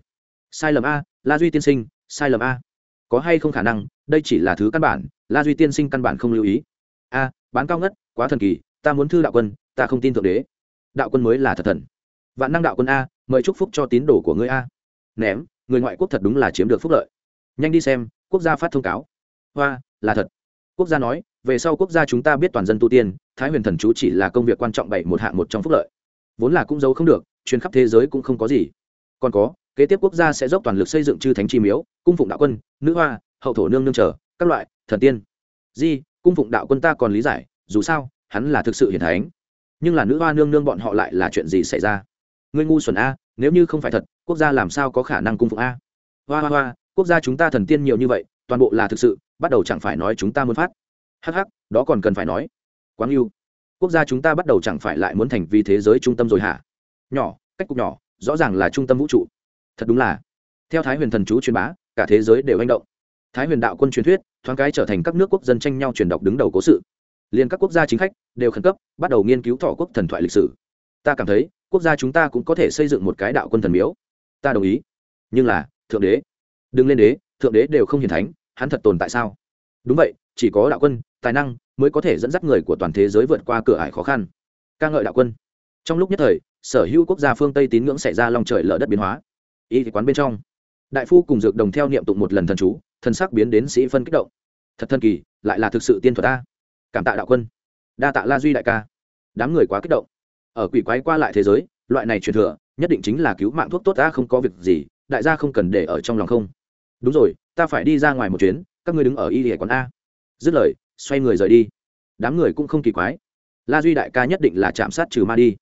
Sai lầm a, la duy tiên sinh, sai lầm a. Có hay không khả năng, đây chỉ là thứ căn bản, la duy tiên sinh căn bản không lưu ý a, bán cao ngất, quá thần kỳ, ta muốn thư đạo quân, ta không tin thượng đế. Đạo quân mới là thật thần. Vạn năng đạo quân a, mời chúc phúc cho tín đồ của ngươi a. Ném, người ngoại quốc thật đúng là chiếm được phúc lợi. Nhanh đi xem, quốc gia phát thông cáo. Hoa, là thật. Quốc gia nói, về sau quốc gia chúng ta biết toàn dân tu tiên, thái huyền thần chú chỉ là công việc quan trọng bảy một hạng một trong phúc lợi. Vốn là cũng giấu không được chuyến khắp thế giới cũng không có gì. Còn có, kế tiếp quốc gia sẽ dốc toàn lực xây dựng chư thánh chi miếu, cung phụng đạo quân, nữ hoa, hậu thổ nương nương trở các loại, thần tiên. Di cung phụng đạo quân ta còn lý giải, dù sao, hắn là thực sự hiển thánh. Nhưng là nữ hoa nương nương bọn họ lại là chuyện gì xảy ra? Ngươi ngu xuẩn a, nếu như không phải thật, quốc gia làm sao có khả năng cung phụng a? Hoa hoa hoa, quốc gia chúng ta thần tiên nhiều như vậy, toàn bộ là thực sự, bắt đầu chẳng phải nói chúng ta muốn phát. Hh đó còn cần phải nói. Quáng yêu, quốc gia chúng ta bắt đầu chẳng phải lại muốn thành vì thế giới trung tâm rồi hả? Nhỏ, cách cục nhỏ, rõ ràng là trung tâm vũ trụ. Thật đúng là. Theo thái huyền thần chú truyền bá, cả thế giới đều hành động. Thái huyền đạo quân truyền thuyết thoáng cái trở thành các nước quốc dân tranh nhau truyền đọc đứng đầu cố sự. Liền các quốc gia chính khách đều khẩn cấp, bắt đầu nghiên cứu thọ quốc thần thoại lịch sử. Ta cảm thấy, quốc gia chúng ta cũng có thể xây dựng một cái đạo quân thần miếu. Ta đồng ý. Nhưng là, thượng đế. Đừng lên đế, thượng đế đều không hiền thánh, hắn thật tồn tại sao? Đúng vậy, chỉ có đạo quân, tài năng mới có thể dẫn dắt người của toàn thế giới vượt qua cửa ải khó khăn. Ca ngợi đạo quân. Trong lúc nhất thời, sở hữu quốc gia phương tây tín ngưỡng xảy ra lòng trời lở đất biến hóa. Y quán bên trong. Đại phu cùng dược đồng theo niệm tụng một lần thần chú thần sắc biến đến sĩ phân kích động. Thật thần kỳ, lại là thực sự tiên thuật ta cảm tạ đạo quân. Đa tạ la duy đại ca. Đám người quá kích động. Ở quỷ quái qua lại thế giới, loại này truyền thừa, nhất định chính là cứu mạng thuốc tốt ta không có việc gì, đại gia không cần để ở trong lòng không. Đúng rồi, ta phải đi ra ngoài một chuyến, các ngươi đứng ở y hải quán a. Dứt lời, xoay người rời đi. Đám người cũng không kỳ quái. La duy đại ca nhất định là chạm sát trừ ma đi.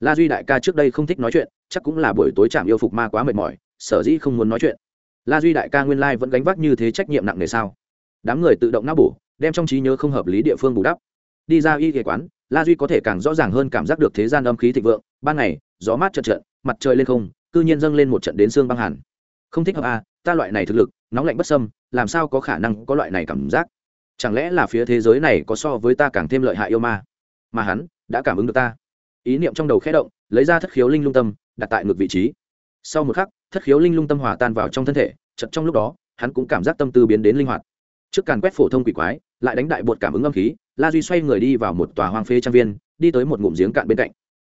La duy đại ca trước đây không thích nói chuyện, chắc cũng là buổi tối chạm yêu phục ma quá mệt mỏi, sở dĩ không muốn nói chuyện la duy đại ca nguyên lai vẫn gánh vác như thế trách nhiệm nặng nề sao? Đám người tự động não bổ đem trong trí nhớ không hợp lý địa phương bù đắp. Đi ra y kế quán la duy có thể càng rõ ràng hơn cảm giác được thế gian âm khí thịnh vượng ban ngày gió mát chợt trận mặt trời lên không cư nhiên dâng lên một trận đến xương băng hẳn không thích hợp a à, ta loại này thực lực nóng lạnh bất sâm làm sao có khả năng có loại này cảm giác? Chẳng lẽ là phía thế giới này có so với ta càng thêm lợi hại yêu ma? Mà hắn đã cảm ứng được ta. Ý niệm trong đầu khẽ động lấy ra thất khiếu linh lung tâm đặt tại ngược vị trí. Sau một khắc thất khiếu linh lung tâm hòa tan vào trong thân thể chật trong lúc đó, hắn cũng cảm giác tâm tư biến đến linh hoạt. Trước càn quét phổ thông quỷ quái, lại đánh đại bột cảm ứng âm khí, la duy xoay người đi vào một tòa hoang phế trang viên, đi tới một ngụm giếng cạn bên cạnh.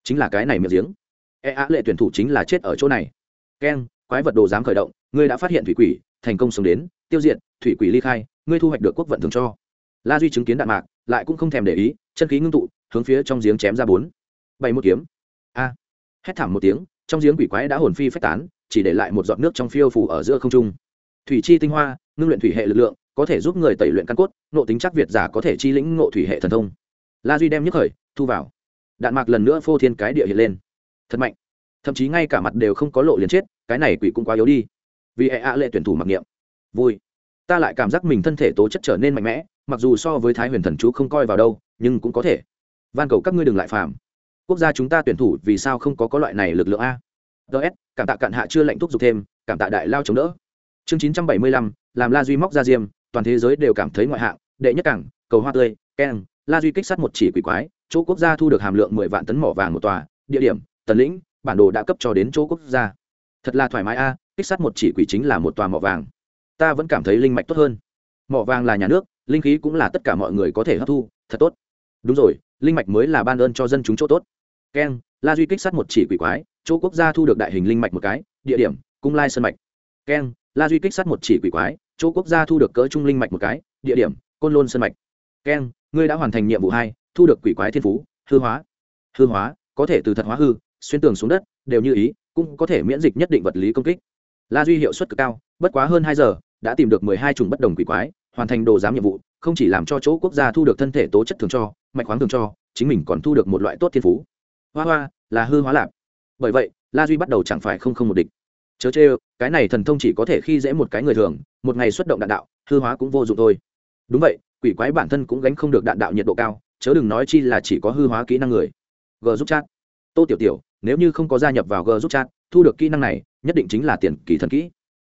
Chính là cái này miệng giếng. E á lệ tuyển thủ chính là chết ở chỗ này. Keng quái vật đồ dám khởi động, ngươi đã phát hiện thủy quỷ, thành công sống đến, tiêu diệt, thủy quỷ ly khai, ngươi thu hoạch được quốc vận thường cho. La duy chứng kiến đạn mạc, lại cũng không thèm để ý, chân khí ngưng tụ, hướng phía trong giếng chém ra bốn. Bảy một kiếm. A. Hét thảm một tiếng trong giếng quỷ quái đã hồn phi phách tán, chỉ để lại một giọt nước trong phiêu phủ ở giữa không trung. Thủy chi tinh hoa, ngưng luyện thủy hệ lực lượng, có thể giúp người tẩy luyện căn cốt nộ tính chắc việt giả có thể chi lĩnh ngộ thủy hệ thần thông. La duy đem nhức khởi, thu vào. Đạn mạc lần nữa phô thiên cái địa hiện lên. Thật mạnh. Thậm chí ngay cả mặt đều không có lộ liền chết, cái này quỷ cũng quá yếu đi. Vì hệ ạ lệ tuyển thủ mặc niệm. Vui. Ta lại cảm giác mình thân thể tố chất trở nên mạnh mẽ, mặc dù so với thái huyền thần chú không coi vào đâu, nhưng cũng có thể. Van cầu các ngươi đừng lại phàm quốc gia chúng ta tuyển thủ vì sao không có có loại này lực lượng a? Ts cảm tạ cạn hạ chưa lệnh thúc giục thêm, cảm tạ đại lao chống đỡ. Chương chín trăm bảy mươi lăm, làm la duy móc ra diêm, toàn thế giới đều cảm thấy ngoại hạng, đệ nhất cảng, cầu hoa tươi, keng. La duy kích sát một chỉ quỷ quái, chỗ quốc gia thu được hàm lượng mười vạn tấn mỏ vàng một tòa, địa điểm, tần lĩnh, bản đồ đã cấp cho đến chỗ quốc gia. Thật là thoải mái a, kích sát một chỉ quỷ chính là một tòa mỏ vàng. Ta vẫn cảm thấy linh mạch tốt hơn. Mỏ vàng là nhà nước, linh khí cũng là tất cả mọi người có thể hấp thu, thật tốt. Đúng rồi, linh mạch mới là ban ơn cho dân chúng chỗ tốt keng, la duy kích sát một chỉ quỷ quái, chỗ quốc gia thu được đại hình linh mạch một cái, địa điểm, cung lai sơn mạch. Keng, la duy kích sát một chỉ quỷ quái, chỗ quốc gia thu được cỡ trung linh mạch một cái, địa điểm, côn lôn sơn mạch. Keng, ngươi đã hoàn thành nhiệm vụ hai, thu được quỷ quái thiên phú, hư hóa. Hư hóa, có thể từ thật hóa hư, xuyên tường xuống đất, đều như ý, cũng có thể miễn dịch nhất định vật lý công kích. La duy hiệu suất cực cao, bất quá hơn hai giờ, đã tìm được mười hai chủng bất đồng quỷ quái, hoàn thành đồ giám nhiệm vụ, không chỉ làm cho chỗ quốc gia thu được thân thể tố chất thường cho, mạch khoáng thường cho, chính mình còn thu được một loại tốt thiên phú hoa hoa, là hư hóa lạp. Bởi vậy, la duy bắt đầu chẳng phải không không một địch. Chớ chê cái này thần thông chỉ có thể khi dễ một cái người thường, một ngày xuất động đạn đạo, hư hóa cũng vô dụng thôi. Đúng vậy, quỷ quái bản thân cũng gánh không được đạn đạo nhiệt độ cao, chớ đừng nói chi là chỉ có hư hóa kỹ năng người. G giúp chat. Tô tiểu tiểu, nếu như không có gia nhập vào g giúp chat, thu được kỹ năng này, nhất định chính là tiền kỳ thần kỹ.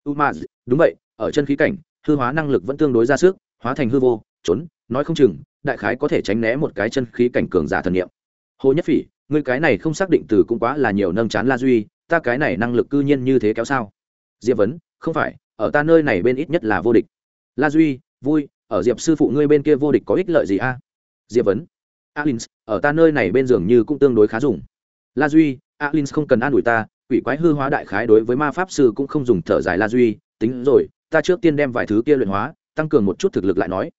Umaz, đúng vậy, ở chân khí cảnh, hư hóa năng lực vẫn tương đối ra sức, hóa thành hư vô, trốn, nói không chừng, đại khái có thể tránh né một cái chân khí cảnh cường giả thần niệm. Hồ nhất phỉ ngươi cái này không xác định từ cũng quá là nhiều nâng chán la duy, ta cái này năng lực cư nhiên như thế kéo sao? Diệp vấn, không phải, ở ta nơi này bên ít nhất là vô địch. La duy, vui, ở diệp sư phụ ngươi bên kia vô địch có ích lợi gì a? Diệp vấn alin ở ta nơi này bên giường như cũng tương đối khá dùng. La duy alin không cần an ủi ta, quỷ quái hư hóa đại khái đối với ma pháp sư cũng không dùng thở dài la duy, tính rồi, ta trước tiên đem vài thứ kia luyện hóa, tăng cường một chút thực lực lại nói.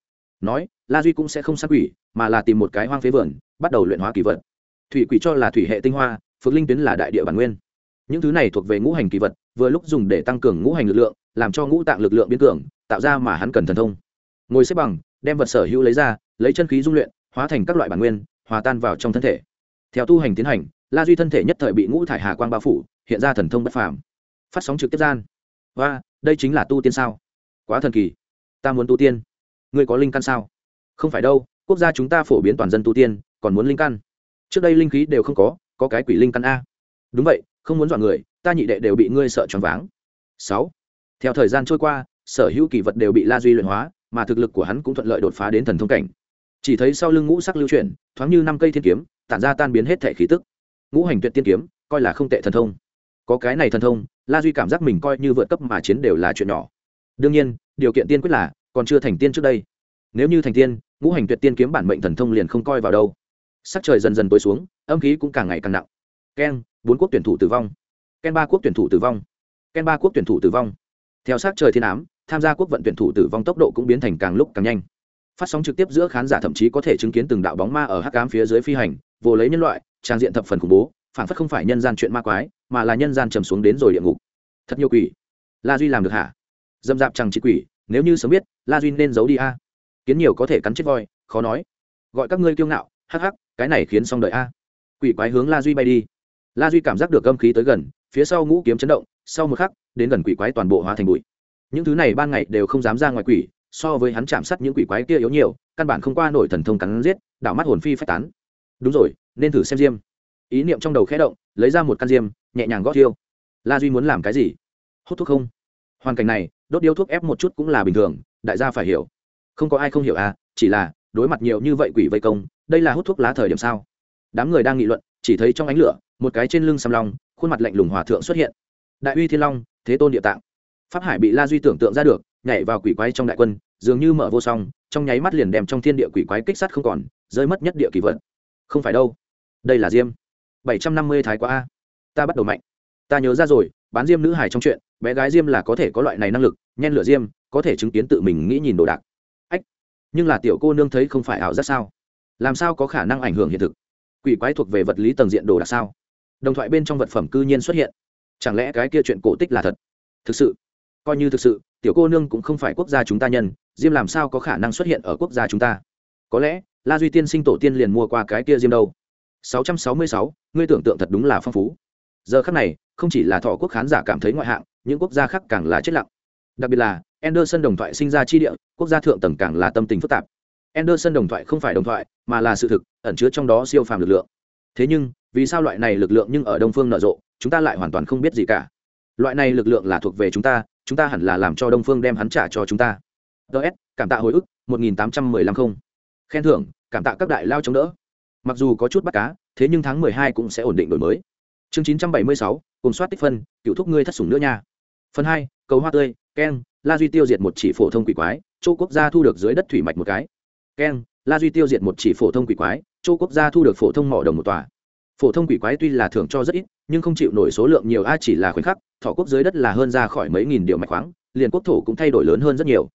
Nói, la duy cũng sẽ không sát quỷ, mà là tìm một cái hoang phế vườn, bắt đầu luyện hóa kỳ vật thủy quỷ cho là thủy hệ tinh hoa phước linh tuyến là đại địa bản nguyên. Những thứ này thuộc về ngũ hành kỳ vật, vừa lúc dùng để tăng cường ngũ hành lực lượng, làm cho ngũ tạng lực lượng biến cường, tạo ra mà hắn cần thần thông. Ngồi xếp bằng, đem vật sở hữu lấy ra, lấy chân khí dung luyện, hóa thành các loại bản nguyên, hòa tan vào trong thân thể. Theo tu hành tiến hành, la duy thân thể nhất thời bị ngũ thải hà quang bao phủ, hiện ra thần thông bất phàm. Phát sóng trực tiếp gian. Và đây chính là tu tiên sao? Quá thần kỳ. Ta muốn tu tiên. Ngươi có linh căn sao? Không phải đâu, quốc gia chúng ta phổ biến toàn dân tu tiên, còn muốn linh căn? Trước đây linh khí đều không có có cái quỷ linh căn a. Đúng vậy, không muốn dọa người, ta nhị đệ đều bị ngươi sợ choáng váng. Sáu. Theo thời gian trôi qua, sở hữu kỳ vật đều bị la duy luyện hóa, mà thực lực của hắn cũng thuận lợi đột phá đến thần thông cảnh. Chỉ thấy sau lưng ngũ sắc lưu chuyển, thoáng như năm cây thiên kiếm, tản ra tan biến hết thể khí tức. Ngũ hành tuyệt tiên kiếm, coi là không tệ thần thông. Có cái này thần thông, la duy cảm giác mình coi như vượt cấp mà chiến đều là chuyện nhỏ. Đương nhiên, điều kiện tiên quyết là, còn chưa thành tiên trước đây. Nếu như thành tiên, ngũ hành tuyệt tiên kiếm bản mệnh thần thông liền không coi vào đâu sắc trời dần dần tối xuống âm khí cũng càng ngày càng nặng. Ken, bốn quốc tuyển thủ tử vong. Ken ba quốc tuyển thủ tử vong. Ken ba quốc tuyển thủ tử vong. Theo sắc trời thiên ám tham gia quốc vận tuyển thủ tử vong tốc độ cũng biến thành càng lúc càng nhanh. Phát sóng trực tiếp giữa khán giả thậm chí có thể chứng kiến từng đạo bóng ma ở hắc cám phía dưới phi hành vô lấy nhân loại trang diện thập phần khủng bố phản phất không phải nhân gian chuyện ma quái mà là nhân gian trầm xuống đến rồi địa ngục. Thật nhiều quỷ. La duy làm được hả? Dâm dạp chẳng chỉ quỷ nếu như sớm biết la duy nên giấu đi a. Kiến nhiều có thể cắn chết voi khó nói. Gọi các ngươi kiêu ngạo hắc hắc cái này khiến xong đợi a. Quỷ quái hướng la duy bay đi. La duy cảm giác được gâm khí tới gần, phía sau ngũ kiếm chấn động, sau một khắc, đến gần quỷ quái toàn bộ hóa thành bụi. Những thứ này ban ngày đều không dám ra ngoài quỷ, so với hắn chạm sát những quỷ quái kia yếu nhiều, căn bản không qua nổi thần thông cắn giết, đảo mắt hồn phi phách tán. Đúng rồi, nên thử xem diêm. Ý niệm trong đầu khẽ động, lấy ra một căn diêm, nhẹ nhàng gót thiêu. La duy muốn làm cái gì? Hút thuốc không? Hoàn cảnh này, đốt điếu thuốc ép một chút cũng là bình thường, đại gia phải hiểu. Không có ai không hiểu à chỉ là, đối mặt nhiều như vậy quỷ vây công đây là hút thuốc lá thời điểm sao? Đám người đang nghị luận, chỉ thấy trong ánh lửa, một cái trên lưng xăm long, khuôn mặt lạnh lùng hòa thượng xuất hiện. Đại uy thiên long, thế tôn địa tạng. Pháp hải bị la duy tưởng tượng ra được, nhảy vào quỷ quái trong đại quân, dường như mở vô song, trong nháy mắt liền đem trong thiên địa quỷ quái kích sát không còn, rơi mất nhất địa kỳ vật. Không phải đâu. Đây là diêm. Bảy trăm năm mươi thái quá a. Ta bắt đầu mạnh. Ta nhớ ra rồi, bán diêm nữ hải trong chuyện, bé gái diêm là có thể có loại này năng lực, nhen lửa diêm, có thể chứng kiến tự mình nghĩ nhìn đồ đạc. Ách, nhưng là tiểu cô nương thấy không phải ảo giác sao? Làm sao có khả năng ảnh hưởng hiện thực? Quỷ quái thuộc về vật lý tầng diện đồ đạc sao? Đồng thoại bên trong vật phẩm cư nhiên xuất hiện. Chẳng lẽ cái kia chuyện cổ tích là thật? Thực sự coi như thực sự tiểu cô nương cũng không phải quốc gia chúng ta nhân diêm làm sao có khả năng xuất hiện ở quốc gia chúng ta? Có lẽ la duy tiên sinh tổ tiên liền mua qua cái kia diêm đâu? 666, ngươi tưởng tượng thật đúng là phong phú. Giờ khắc này không chỉ là thọ quốc khán giả cảm thấy ngoại hạng những quốc gia khác càng là chết lặng. Đặc biệt là Anderson đồng thoại sinh ra chi địa quốc gia thượng tầng càng là tâm tình phức tạp. Anderson đồng thoại không phải đồng thoại mà là sự thực ẩn chứa trong đó siêu phàm lực lượng. Thế nhưng vì sao loại này lực lượng nhưng ở đông phương nở rộ chúng ta lại hoàn toàn không biết gì cả. Loại này lực lượng là thuộc về chúng ta chúng ta hẳn là làm cho đông phương đem hắn trả cho chúng ta. DS, cảm tạ hồi ức một nghìn tám trăm mười lăm không. Khen thưởng cảm tạ các đại lao chống đỡ. Mặc dù có chút bắt cá thế nhưng tháng mười hai cũng sẽ ổn định đổi mới. Chương chín trăm bảy mươi sáu cùng soát tích phân cựu thúc ngươi thất sủng nữa nha. Phần hai cầu hoa tươi keng la duy tiêu diệt một chỉ phổ thông quỷ quái châu quốc gia thu được dưới đất thủy mạch một cái keng la duy tiêu diệt một chỉ phổ thông quỷ quái, châu quốc gia thu được phổ thông mỏ đồng một tòa. Phổ thông quỷ quái tuy là thưởng cho rất ít, nhưng không chịu nổi số lượng nhiều a chỉ là khoảnh khắc thọ quốc dưới đất là hơn ra khỏi mấy nghìn điều mạch khoáng, liền quốc thổ cũng thay đổi lớn hơn rất nhiều.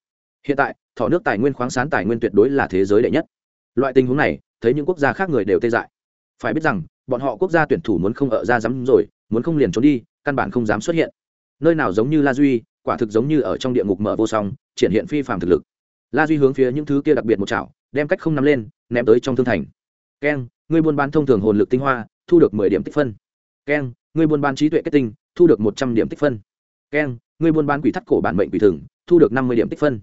Hiện tại thọ nước tài nguyên khoáng sán tài nguyên tuyệt đối là thế giới đệ nhất. Loại tình huống này, thấy những quốc gia khác người đều tê dại. Phải biết rằng, bọn họ quốc gia tuyển thủ muốn không ở ra dám rồi, muốn không liền trốn đi, căn bản không dám xuất hiện. Nơi nào giống như la duy, quả thực giống như ở trong địa ngục mở vô song, triển hiện phi phạm thực lực la duy hướng phía những thứ kia đặc biệt một chảo, đem cách không nắm lên, ném tới trong thương thành. Keng, ngươi buôn bán thông thường hồn lực tinh hoa, thu được mười điểm tích phân. Keng, ngươi buôn bán trí tuệ kết tinh, thu được một trăm điểm tích phân. Keng, ngươi buôn bán quỷ thắt cổ bản mệnh quỷ thường thu được năm mươi điểm tích phân.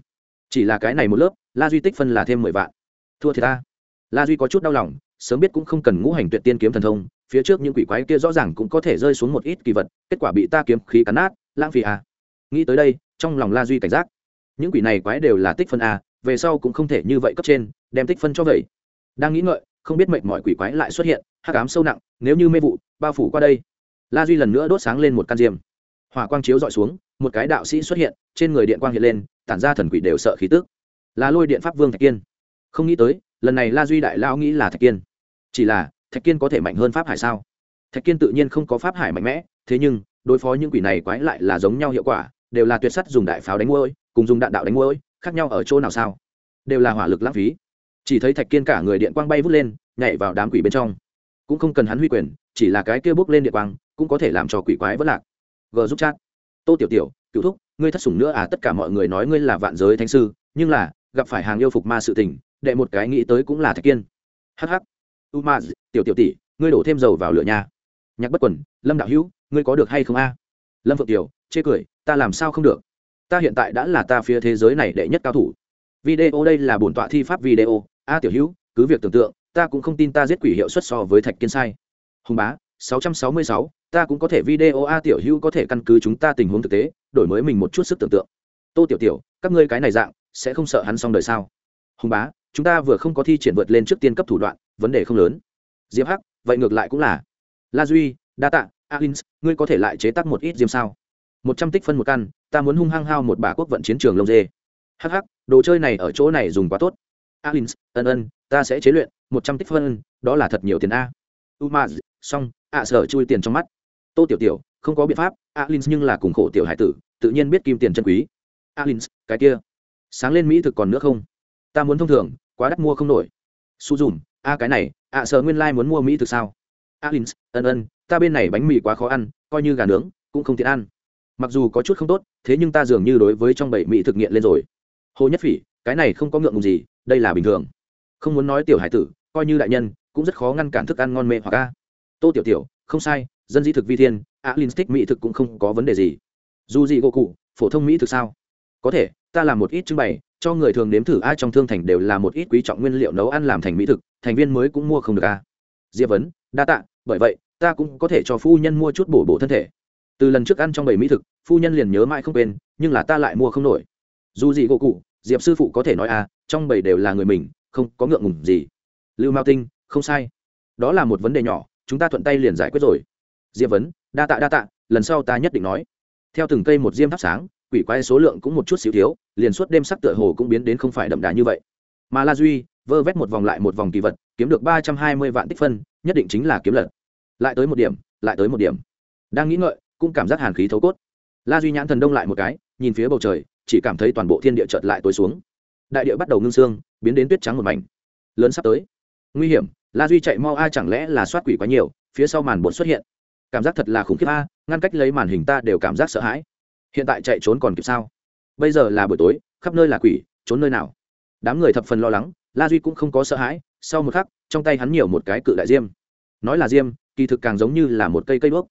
Chỉ là cái này một lớp, la duy tích phân là thêm mười vạn. Thua thì ta. La duy có chút đau lòng, sớm biết cũng không cần ngũ hành tuyệt tiên kiếm thần thông, phía trước những quỷ quái kia rõ ràng cũng có thể rơi xuống một ít kỳ vật, kết quả bị ta kiếm khí cắn nát, lãng phí à. nghĩ tới đây, trong lòng la duy cảnh giác những quỷ này quái đều là tích phân a, về sau cũng không thể như vậy cấp trên, đem tích phân cho vậy. Đang nghĩ ngợi, không biết mệnh mọi quỷ quái lại xuất hiện, hắc ám sâu nặng, nếu như mê vụ, bao phủ qua đây. La duy lần nữa đốt sáng lên một căn diêm. Hỏa quang chiếu dọi xuống, một cái đạo sĩ xuất hiện, trên người điện quang hiện lên, tản ra thần quỷ đều sợ khí tức. Là lôi điện pháp vương thạch kiên. Không nghĩ tới, lần này la duy đại lao nghĩ là thạch kiên. Chỉ là, thạch kiên có thể mạnh hơn pháp hải sao? Thạch kiên tự nhiên không có pháp hải mạnh mẽ, thế nhưng, đối phó những quỷ này quái lại là giống nhau hiệu quả, đều là tuyệt sắt dùng đại pháo đánh môi cùng dùng đạn đạo đánh mũi, khác nhau ở chỗ nào sao? Đều là hỏa lực lãng phí. Chỉ thấy thạch kiên cả người điện quang bay vút lên, nhảy vào đám quỷ bên trong. Cũng không cần hắn huy quyền, chỉ là cái kia bước lên điện quang, cũng có thể làm cho quỷ quái vất lạc. G giúp chat. Tô tiểu tiểu, cựu thúc, ngươi thất sủng nữa à? Tất cả mọi người nói ngươi là vạn giới thánh sư, nhưng là, gặp phải hàng yêu phục ma sự tình, đệ một cái nghĩ tới cũng là thạch kiên. Hh u ma tiểu tiểu tỷ, ngươi đổ thêm dầu vào lửa nhà. Nhạc bất quần, lâm đạo hữu, ngươi có được hay không a? Lâm phượng tiểu, chê cười, ta làm sao không được? Ta hiện tại đã là ta phía thế giới này đệ nhất cao thủ. Video đây là bổn tọa thi pháp video. A tiểu hữu cứ việc tưởng tượng ta cũng không tin ta giết quỷ hiệu suất so với thạch kiên sai. Hùng bá 666, ta cũng có thể video a tiểu hữu có thể căn cứ chúng ta tình huống thực tế đổi mới mình một chút sức tưởng tượng. Tô tiểu tiểu các ngươi cái này dạng sẽ không sợ hắn xong đời sao? Hùng bá chúng ta vừa không có thi triển vượt lên trước tiên cấp thủ đoạn vấn đề không lớn. Diệp hắc vậy ngược lại cũng là. La duy đa tạ alins ngươi có thể lại chế tác một ít diêm sao? Một trăm tích phân một căn ta muốn hung hăng hao một bà quốc vận chiến trường lông dê. Hh đồ chơi này ở chỗ này dùng quá tốt. Alins, ân ân, ta sẽ chế luyện, một trăm tích phân, đó là thật nhiều tiền a. Umaz, xong, ạ sở chui tiền trong mắt. Tô tiểu tiểu, không có biện pháp, alins nhưng là cùng khổ tiểu hải tử, tự nhiên biết kim tiền chân quý. Alins, cái kia. Sáng lên mỹ thực còn nữa không? Ta muốn thông thường, quá đắt mua không nổi. Su dùm, a cái này, ạ sở nguyên lai muốn mua mỹ thực sao? Alins, ân ân, ta bên này bánh mì quá khó ăn, coi như gà nướng, cũng không tiện ăn mặc dù có chút không tốt, thế nhưng ta dường như đối với trong bảy mỹ thực nghiện lên rồi. Hồ nhất phỉ, cái này không có ngượng ngùng gì, đây là bình thường. Không muốn nói tiểu hải tử, coi như đại nhân, cũng rất khó ngăn cản thức ăn ngon mê hoặc ca tô tiểu tiểu, không sai, dân di thực vi thiên a l i n stick mỹ thực cũng không có vấn đề gì. Dù gì gỗ cụ phổ thông mỹ thực sao? Có thể, ta làm một ít trưng bày, cho người thường nếm thử Ai trong thương thành đều là một ít quý trọng nguyên liệu nấu ăn làm thành mỹ thực, thành viên mới cũng mua không được a. Diệp vấn, đa tạ, bởi vậy, ta cũng có thể cho phu nhân mua chút bổ bổ thân thể. Từ lần trước ăn trong bảy mỹ thực phu nhân liền nhớ mãi không quên, nhưng là ta lại mua không nổi. Dù gì gỗ cụ, diệp sư phụ có thể nói à trong bầy đều là người mình, không có ngượng ngùng gì. Lưu mao tinh, không sai. Đó là một vấn đề nhỏ, chúng ta thuận tay liền giải quyết rồi. Diệp vấn, đa tạ đa tạ, lần sau ta nhất định nói. Theo từng cây một diêm thắp sáng, quỷ quái số lượng cũng một chút xíu thiếu, liền suốt đêm sắc tựa hồ cũng biến đến không phải đậm đà như vậy. Mà la duy, vơ vét một vòng lại một vòng kỳ vật, kiếm được ba trăm hai mươi vạn tích phân, nhất định chính là kiếm lật. Lại tới một điểm, lại tới một điểm. Đang nghĩ ngợi, cũng cảm giác hàn khí thấu cốt la duy nhãn thần đông lại một cái, nhìn phía bầu trời, chỉ cảm thấy toàn bộ thiên địa chợt lại tối xuống. Đại địa bắt đầu ngưng xương, biến đến tuyết trắng một mảnh. Lớn sắp tới. Nguy hiểm, la duy chạy mau a, chẳng lẽ là soát quỷ quá nhiều, phía sau màn bột xuất hiện. Cảm giác thật là khủng khiếp a, ngăn cách lấy màn hình ta đều cảm giác sợ hãi. Hiện tại chạy trốn còn kịp sao? Bây giờ là buổi tối, khắp nơi là quỷ, trốn nơi nào? Đám người thập phần lo lắng, la duy cũng không có sợ hãi, sau một khắc, trong tay hắn nhiều một cái cự đại diêm. Nói là diêm, kỳ thực càng giống như là một cây cây đuốc.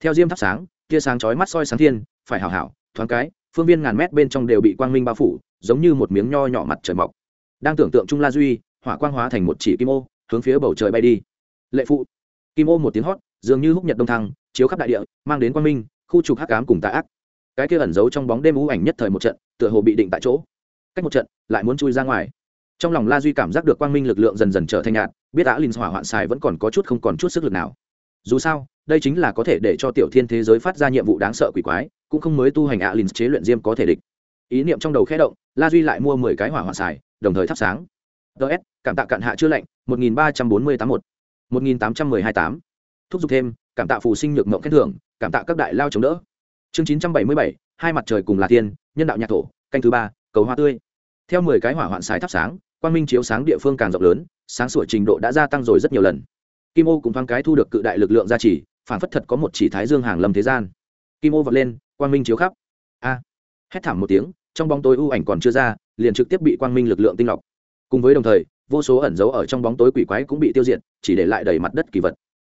Theo diêm thắp sáng, tia sáng chói mắt soi sáng thiên phải hảo hảo, thoáng cái, phương viên ngàn mét bên trong đều bị quang minh bao phủ, giống như một miếng nho nhỏ mặt trời mọc. Đang tưởng tượng trung la duy, hỏa quang hóa thành một chỉ kim ô, hướng phía bầu trời bay đi. Lệ phụ. Kim ô một tiếng hót, dường như húc nhật đông thăng, chiếu khắp đại địa, mang đến quang minh, khu trục hắc cám cùng tạ ác. Cái kia ẩn giấu trong bóng đêm u ảnh nhất thời một trận, tựa hồ bị định tại chỗ. Cách một trận, lại muốn chui ra ngoài. Trong lòng la duy cảm giác được quang minh lực lượng dần dần trở thành nhạt, biết đã linh hỏa hoạn xài vẫn còn có chút không còn chút sức lực nào dù sao, đây chính là có thể để cho tiểu thiên thế giới phát ra nhiệm vụ đáng sợ quỷ quái, cũng không mới tu hành ạ linh chế luyện diêm có thể địch. Ý niệm trong đầu khẽ động, la duy lại mua mười cái hỏa hoạn xài, đồng thời thắp sáng. Ts cảm tạ cạn hạ chưa lạnh một nghìn ba trăm bốn mươi tám một. một nghìn tám trăm mười hai tám. Thúc giục thêm, cảm tạ phù sinh nhược mộng khen thưởng, cảm tạ các đại lao chống đỡ. Chương chín trăm bảy mươi bảy, hai mặt trời cùng là tiên nhân đạo nhạc thổ, canh thứ ba, cầu hoa tươi. Theo mười cái hỏa hoạn xài thắp sáng, quang minh chiếu sáng địa phương càng rộng lớn, sáng sủa trình độ đã gia tăng rồi rất nhiều lần kim ô cũng thoáng cái thu được cự đại lực lượng gia trì, phản phất thật có một chỉ thái dương hàng lâm thế gian. Kim ô vọt lên, quang minh chiếu khắp. A! Hét thảm một tiếng, trong bóng tối u ảnh còn chưa ra, liền trực tiếp bị quang minh lực lượng tinh lọc. Cùng với đồng thời, vô số ẩn dấu ở trong bóng tối quỷ quái cũng bị tiêu diệt, chỉ để lại đầy mặt đất kỳ vật.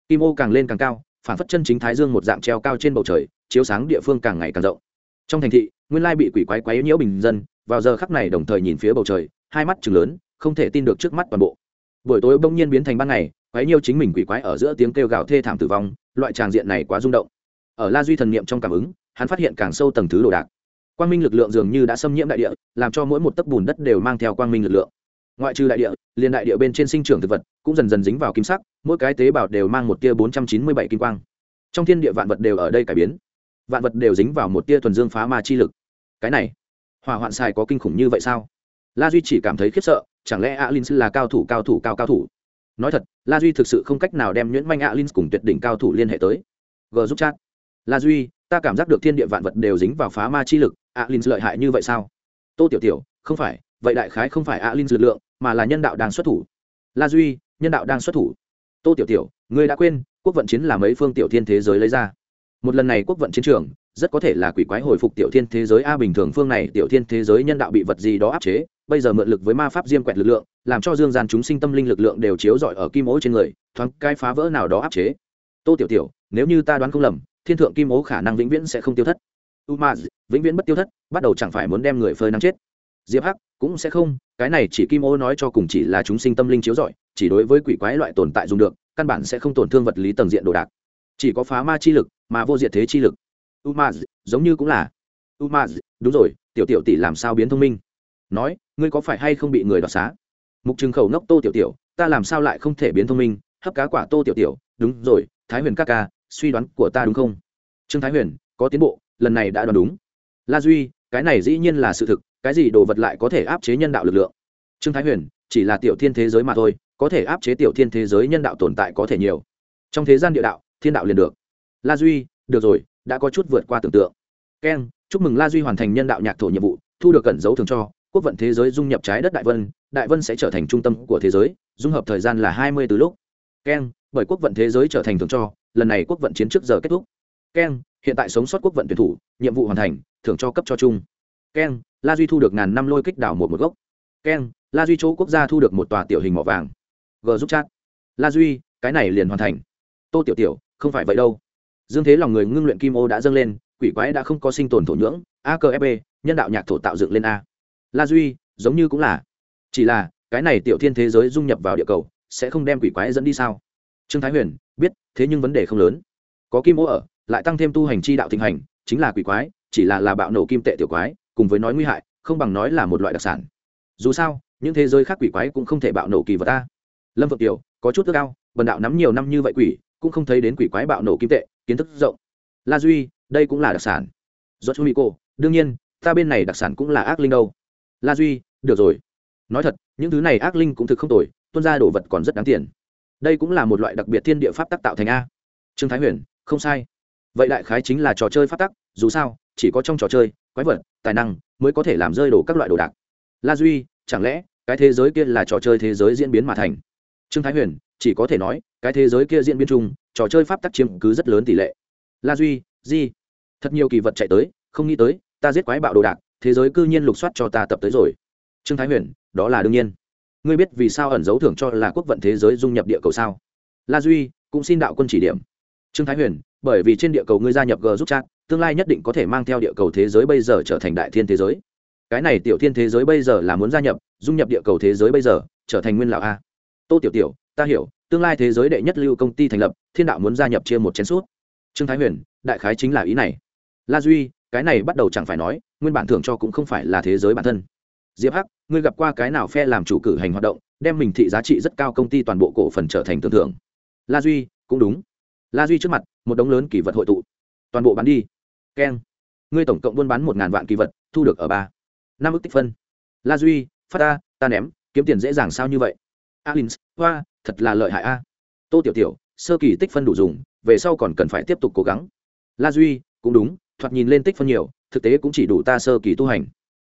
Kim ô càng lên càng cao, phản phất chân chính thái dương một dạng treo cao trên bầu trời, chiếu sáng địa phương càng ngày càng rộng. Trong thành thị, nguyên lai bị quỷ quái quái nhiễu bình dân, vào giờ khắc này đồng thời nhìn phía bầu trời, hai mắt chừng lớn, không thể tin được trước mắt toàn bộ. Buổi tối bỗng nhiên biến thành ban ngày quái nhiêu chính mình quỷ quái ở giữa tiếng kêu gào thê thảm tử vong, loại tràng diện này quá rung động. Ở la duy thần niệm trong cảm ứng, hắn phát hiện càng sâu tầng thứ đồ đạc. Quang minh lực lượng dường như đã xâm nhiễm đại địa, làm cho mỗi một tấc bùn đất đều mang theo quang minh lực lượng. Ngoại trừ đại địa, liền đại địa bên trên sinh trưởng thực vật cũng dần dần dính vào kim sắc, mỗi cái tế bào đều mang một tia bốn trăm chín mươi bảy kim quang. Trong thiên địa vạn vật đều ở đây cải biến. Vạn vật đều dính vào một tia thuần dương phá ma chi lực. Cái này, hỏa hoạn xài có kinh khủng như vậy sao? La duy chỉ cảm thấy khiếp sợ, chẳng lẽ alin là cao thủ cao thủ, cao cao thủ? Nói thật, la duy thực sự không cách nào đem nhuyễn manh alin cùng tuyệt đỉnh cao thủ liên hệ tới. G giúp chat. La duy, ta cảm giác được thiên địa vạn vật đều dính vào phá ma chi lực alin lợi hại như vậy sao? Tô tiểu tiểu, không phải, vậy đại khái không phải alin lực lượng, mà là nhân đạo đang xuất thủ. La duy, nhân đạo đang xuất thủ. Tô tiểu tiểu, ngươi đã quên, quốc vận chiến là mấy phương tiểu thiên thế giới lấy ra. Một lần này quốc vận chiến trường, rất có thể là quỷ quái hồi phục tiểu thiên thế giới. A, bình thường phương này tiểu thiên thế giới nhân đạo bị vật gì đó áp chế bây giờ mượn lực với ma pháp diêm quẹt lực lượng, làm cho dương gian chúng sinh tâm linh lực lượng đều chiếu rọi ở kim ố trên người, thoáng cai phá vỡ nào đó áp chế. Tô tiểu tiểu, nếu như ta đoán không lầm, thiên thượng kim ố khả năng vĩnh viễn sẽ không tiêu thất. U ma vĩnh viễn bất tiêu thất, bắt đầu chẳng phải muốn đem người phơi nắng chết. Diệp hắc, cũng sẽ không, cái này chỉ kim ô nói cho cùng chỉ là chúng sinh tâm linh chiếu rọi, chỉ đối với quỷ quái loại tồn tại dùng được, căn bản sẽ không tổn thương vật lý tầng diện đồ đạc. Chỉ có phá ma chi lực, mà vô diệt thế chi lực. U ma giống như cũng là. U ma đúng rồi, tiểu tiểu tỷ làm sao biến thông minh? Nói, ngươi có phải hay không bị người đoạt xá? Mục trừng khẩu ngốc tô tiểu tiểu, ta làm sao lại không thể biến thông minh? Hấp cá quả tô tiểu tiểu. Đúng rồi, thái huyền các ca, suy đoán của ta đúng không? Trương thái huyền, có tiến bộ, lần này đã đoán đúng. La duy, cái này dĩ nhiên là sự thực, cái gì đồ vật lại có thể áp chế nhân đạo lực lượng? Trương thái huyền, chỉ là tiểu thiên thế giới mà thôi, có thể áp chế tiểu thiên thế giới nhân đạo tồn tại có thể nhiều. Trong thế gian địa đạo, thiên đạo liền được. La duy, được rồi, đã có chút vượt qua tưởng tượng. Keng, chúc mừng la duy hoàn thành nhân đạo nhạc thổ nhiệm vụ, thu được cẩn dấu thường cho quốc vận thế giới dung nhập trái đất đại vân đại vân sẽ trở thành trung tâm của thế giới, dung hợp thời gian là hai mươi từ lúc. Keng, bởi quốc vận thế giới trở thành thường cho, lần này quốc vận chiến trước giờ kết thúc. Keng, hiện tại sống sót quốc vận tuyển thủ, nhiệm vụ hoàn thành, thưởng cho cấp cho chung. Keng, la duy thu được ngàn năm lôi kích đảo một một gốc. Keng, la duy chỗ quốc gia thu được một tòa tiểu hình mỏ vàng. G giúp chat. La duy, cái này liền hoàn thành. Tô tiểu tiểu, không phải vậy đâu. Dương thế lòng người ngưng luyện kim ô đã dâng lên, quỷ quái đã không có sinh tồn thổ nhưỡng, a cơ fb nhân đạo nhạc thổ tạo dựng lên a la duy giống như cũng là. Chỉ là cái này tiểu thiên thế giới dung nhập vào địa cầu sẽ không đem quỷ quái dẫn đi sao? Trương thái huyền biết thế nhưng vấn đề không lớn. Có kim ô ở lại tăng thêm tu hành chi đạo thịnh hành chính là quỷ quái chỉ là là bạo nổ kim tệ tiểu quái cùng với nói nguy hại không bằng nói là một loại đặc sản. Dù sao những thế giới khác quỷ quái cũng không thể bạo nổ kỳ vật ta. Lâm vượng tiểu có chút ước ao, bần đạo nắm nhiều năm như vậy quỷ cũng không thấy đến quỷ quái bạo nổ kim tệ kiến thức rộng. La duy đây cũng là đặc sản. Do chú mỹ cô đương nhiên ta bên này đặc sản cũng là ác linh đâu la duy, được rồi. Nói thật, những thứ này ác linh cũng thực không tồi tuân ra đồ vật còn rất đáng tiền. Đây cũng là một loại đặc biệt thiên địa pháp tắc tạo thành a. Trương thái huyền, không sai. Vậy đại khái chính là trò chơi pháp tắc, dù sao, chỉ có trong trò chơi, quái vật, tài năng mới có thể làm rơi đổ các loại đồ đạc. La duy, chẳng lẽ cái thế giới kia là trò chơi thế giới diễn biến mà thành? Trương thái huyền, chỉ có thể nói, cái thế giới kia diễn biến chung, trò chơi pháp tắc chiếm cứ rất lớn tỷ lệ. La duy, di, thật nhiều kỳ vật chạy tới, không nghĩ tới, ta giết quái bạo đồ đạc thế giới cư nhiên lục soát cho ta tập tới rồi. Trương thái huyền, đó là đương nhiên. Ngươi biết vì sao ẩn dấu thưởng cho là quốc vận thế giới dung nhập địa cầu sao? La duy, cũng xin đạo quân chỉ điểm. Trương thái huyền, bởi vì trên địa cầu ngươi gia nhập g giúp chat, tương lai nhất định có thể mang theo địa cầu thế giới bây giờ trở thành đại thiên thế giới. Cái này tiểu thiên thế giới bây giờ là muốn gia nhập, dung nhập địa cầu thế giới bây giờ, trở thành nguyên lão a. Tô tiểu tiểu, ta hiểu, tương lai thế giới đệ nhất lưu công ty thành lập, thiên đạo muốn gia nhập chia một chén suốt trương thái huyền, đại khái chính là ý này. La duy cái này bắt đầu chẳng phải nói, nguyên bản thưởng cho cũng không phải là thế giới bản thân. Diệp hắc, ngươi gặp qua cái nào phe làm chủ cử hành hoạt động, đem mình thị giá trị rất cao công ty toàn bộ cổ phần trở thành tưởng thưởng? La duy, cũng đúng. La duy trước mặt, một đống lớn kỳ vật hội tụ. Toàn bộ bán đi. Keng. Ngươi tổng cộng buôn bán một ngàn vạn kỳ vật, thu được ở ba. Năm ước tích phân. La duy, phát ta ta ném, kiếm tiền dễ dàng sao như vậy? Alin hoa, thật là lợi hại a. Tô tiểu tiểu, sơ kỳ tích phân đủ dùng, về sau còn cần phải tiếp tục cố gắng. La duy, cũng đúng thoạt nhìn lên tích phân nhiều, thực tế cũng chỉ đủ ta sơ kỳ tu hành.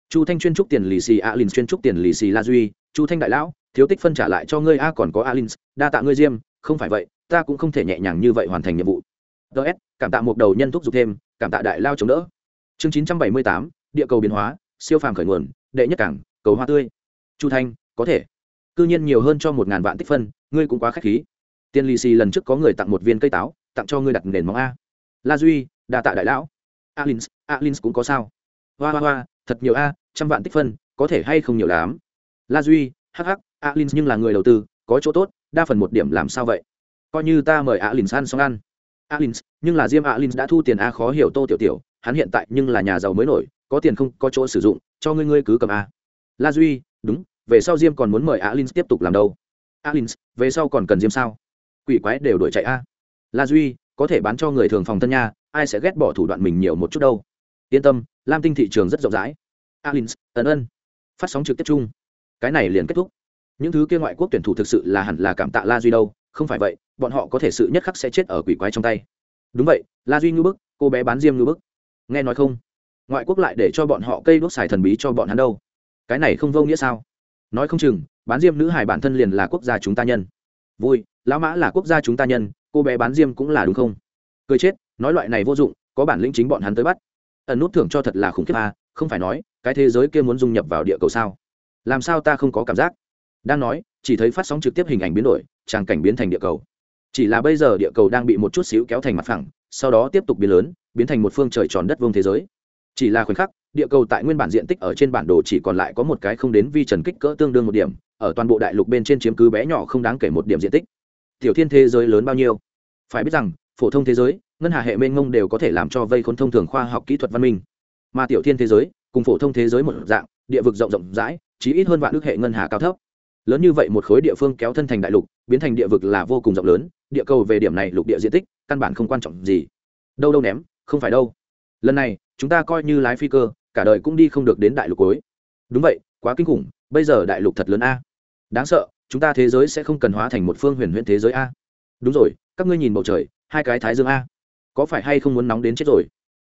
Chu thanh chuyên trúc tiền lì xì A alin chuyên trúc tiền lì xì la duy, chu thanh đại lão, thiếu tích phân trả lại cho ngươi a còn có A alin đa tạ ngươi diêm, không phải vậy, ta cũng không thể nhẹ nhàng như vậy hoàn thành nhiệm vụ. Ts cảm tạ một đầu nhân thúc giục thêm, cảm tạ đại lao chống đỡ. Chương chín trăm bảy mươi tám, địa cầu biến hóa, siêu phàm khởi nguồn, đệ nhất cảng, cầu hoa tươi. Chu thanh, có thể. Cư nhiên nhiều hơn cho một ngàn vạn tích phân, ngươi cũng quá k h á c h khí. Tiền lì xì lần trước có người tặng một viên cây táo, tặng cho ngươi đặt nền móng a. La duy, đa tạ đại lão alins alins cũng có sao. Hoa hoa hoa, thật nhiều a, trăm vạn tích phân, có thể hay không nhiều lắm. La duy hh alins nhưng là người đầu tư, có chỗ tốt, đa phần một điểm làm sao vậy? Coi như ta mời alins ăn xong ăn. Alins, nhưng là diêm alins đã thu tiền a khó hiểu tô tiểu tiểu, hắn hiện tại nhưng là nhà giàu mới nổi, có tiền không, có chỗ sử dụng, cho ngươi ngươi cứ cầm a. La duy, đúng, về sau diêm còn muốn mời alins tiếp tục làm đâu? Alins, về sau còn cần diêm sao? Quỷ quái đều đuổi chạy a. La duy có thể bán cho người thường phòng thân nha, ai sẽ ghét bỏ thủ đoạn mình nhiều một chút đâu. Yên tâm, lam tinh thị trường rất rộng rãi. Alin ấn ân. Phát sóng trực tiếp chung. Cái này liền kết thúc. Những thứ kia ngoại quốc tuyển thủ thực sự là hẳn là cảm tạ la duy đâu, không phải vậy, bọn họ có thể sự nhất khắc sẽ chết ở quỷ quái trong tay. Đúng vậy, la duy ngư bức, cô bé bán diêm ngư bức. Nghe nói không? Ngoại quốc lại để cho bọn họ cây đốt xài thần bí cho bọn hắn đâu. Cái này không vô nghĩa sao? Nói không chừng, bán diêm nữ hải bản thân liền là quốc gia chúng ta nhân vui, lão mã là quốc gia chúng ta nhân, cô bé bán diêm cũng là đúng không? Cười chết, nói loại này vô dụng, có bản lĩnh chính bọn hắn tới bắt. Ẩn nút thưởng cho thật là khủng khiếp à không phải nói, cái thế giới kia muốn dung nhập vào địa cầu sao? Làm sao ta không có cảm giác? Đang nói, chỉ thấy phát sóng trực tiếp hình ảnh biến đổi, tràng cảnh biến thành địa cầu. Chỉ là bây giờ địa cầu đang bị một chút xíu kéo thành mặt phẳng, sau đó tiếp tục biến lớn, biến thành một phương trời tròn đất vông thế giới. Chỉ là khoảnh khắc, địa cầu tại nguyên bản diện tích ở trên bản đồ chỉ còn lại có một cái không đến vi trần kích cỡ tương đương một điểm ở toàn bộ đại lục bên trên chiếm cứ bé nhỏ không đáng kể một điểm diện tích. Tiểu thiên thế giới lớn bao nhiêu? Phải biết rằng, phổ thông thế giới, ngân hà hệ mênh ngông đều có thể làm cho vây khốn thông thường khoa học kỹ thuật văn minh. Mà tiểu thiên thế giới, cùng phổ thông thế giới một dạng, địa vực rộng rộng rãi chỉ ít hơn vạn ước hệ ngân hà cao thấp. Lớn như vậy một khối địa phương kéo thân thành đại lục, biến thành địa vực là vô cùng rộng lớn, địa cầu về điểm này lục địa diện tích, căn bản không quan trọng gì. Đâu đâu ném, không phải đâu. Lần này, chúng ta coi như lái phi cơ, cả đời cũng đi không được đến đại lục cuối. Đúng vậy, quá kinh khủng, bây giờ đại lục thật lớn a đáng sợ, chúng ta thế giới sẽ không cần hóa thành một phương huyền huyễn thế giới a. Đúng rồi, các ngươi nhìn bầu trời, hai cái thái dương a. Có phải hay không muốn nóng đến chết rồi?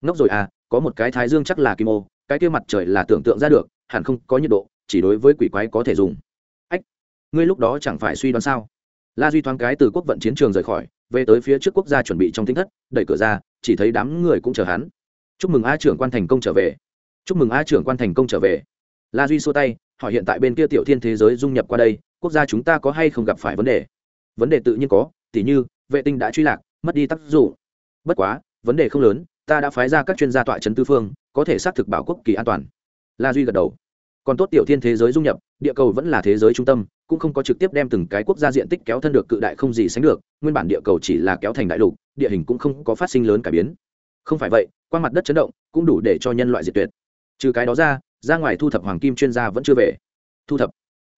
Ngốc rồi à có một cái thái dương chắc là kim ô, cái kia mặt trời là tưởng tượng ra được, hẳn không có nhiệt độ, chỉ đối với quỷ quái có thể dùng. Ách, ngươi lúc đó chẳng phải suy đoán sao? La duy thoáng cái từ quốc vận chiến trường rời khỏi, về tới phía trước quốc gia chuẩn bị trong tính thất, đẩy cửa ra, chỉ thấy đám người cũng chờ hắn. Chúc mừng a trưởng quan thành công trở về. Chúc mừng a trưởng quan thành công trở về. La duy xua tay hỏi hiện tại bên kia tiểu thiên thế giới dung nhập qua đây, quốc gia chúng ta có hay không gặp phải vấn đề? Vấn đề tự nhiên có, tỉ như, vệ tinh đã truy lạc, mất đi tác dụng. Bất quá, vấn đề không lớn, ta đã phái ra các chuyên gia tọa trấn tư phương, có thể xác thực bảo quốc kỳ an toàn. La duy gật đầu. Còn tốt tiểu thiên thế giới dung nhập, địa cầu vẫn là thế giới trung tâm, cũng không có trực tiếp đem từng cái quốc gia diện tích kéo thân được cự đại không gì sánh được, nguyên bản địa cầu chỉ là kéo thành đại lục, địa hình cũng không có phát sinh lớn cải biến. Không phải vậy qua mặt đất chấn động, cũng đủ để cho nhân loại diệt tuyệt. Trừ cái đó ra ra ngoài thu thập hoàng kim chuyên gia vẫn chưa về. Thu thập.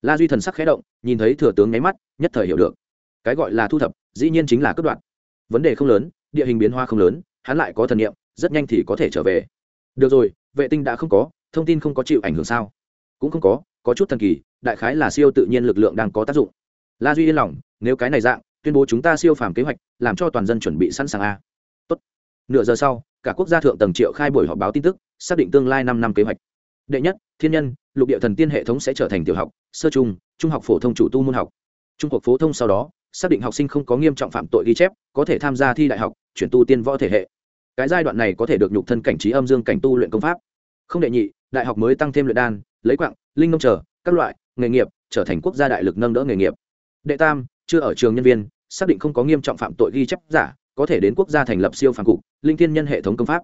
La duy thần sắc khẽ động, nhìn thấy thừa tướng nháy mắt, nhất thời hiểu được. Cái gọi là thu thập, dĩ nhiên chính là cất đoạn vấn đề không lớn, địa hình biến hoa không lớn, hắn lại có thần nghiệm rất nhanh thì có thể trở về. Được rồi, vệ tinh đã không có, thông tin không có chịu ảnh hưởng sao? Cũng không có có chút thần kỳ, đại khái là siêu tự nhiên lực lượng đang có tác dụng. La duy yên lòng, nếu cái này dạng, tuyên bố chúng ta siêu phàm kế hoạch, làm cho toàn dân chuẩn bị sẵn sàng a. Tốt. nửa giờ sau, cả quốc gia thượng tầng triệu khai buổi họp báo tin tức, xác định tương lai năm năm kế hoạch đệ nhất, thiên nhân, lục địa thần tiên hệ thống sẽ trở thành tiểu học, sơ trung trung học phổ thông chủ tu môn học. Trung học phổ thông sau đó, xác định học sinh không có nghiêm trọng phạm tội ghi chép, có thể tham gia thi đại học, chuyển tu tiên võ thể hệ. Cái giai đoạn này có thể được nhục thân cảnh trí âm dương cảnh tu luyện công pháp. Không đệ nhị, đại học mới tăng thêm luyện đan, lấy quạng, linh nông trở, các loại, nghề nghiệp, trở thành quốc gia đại lực nâng đỡ nghề nghiệp. Đệ tam, chưa ở trường nhân viên, xác định không có nghiêm trọng phạm tội ghi chép giả, có thể đến quốc gia thành lập siêu phàm cục, linh thiên nhân hệ thống công pháp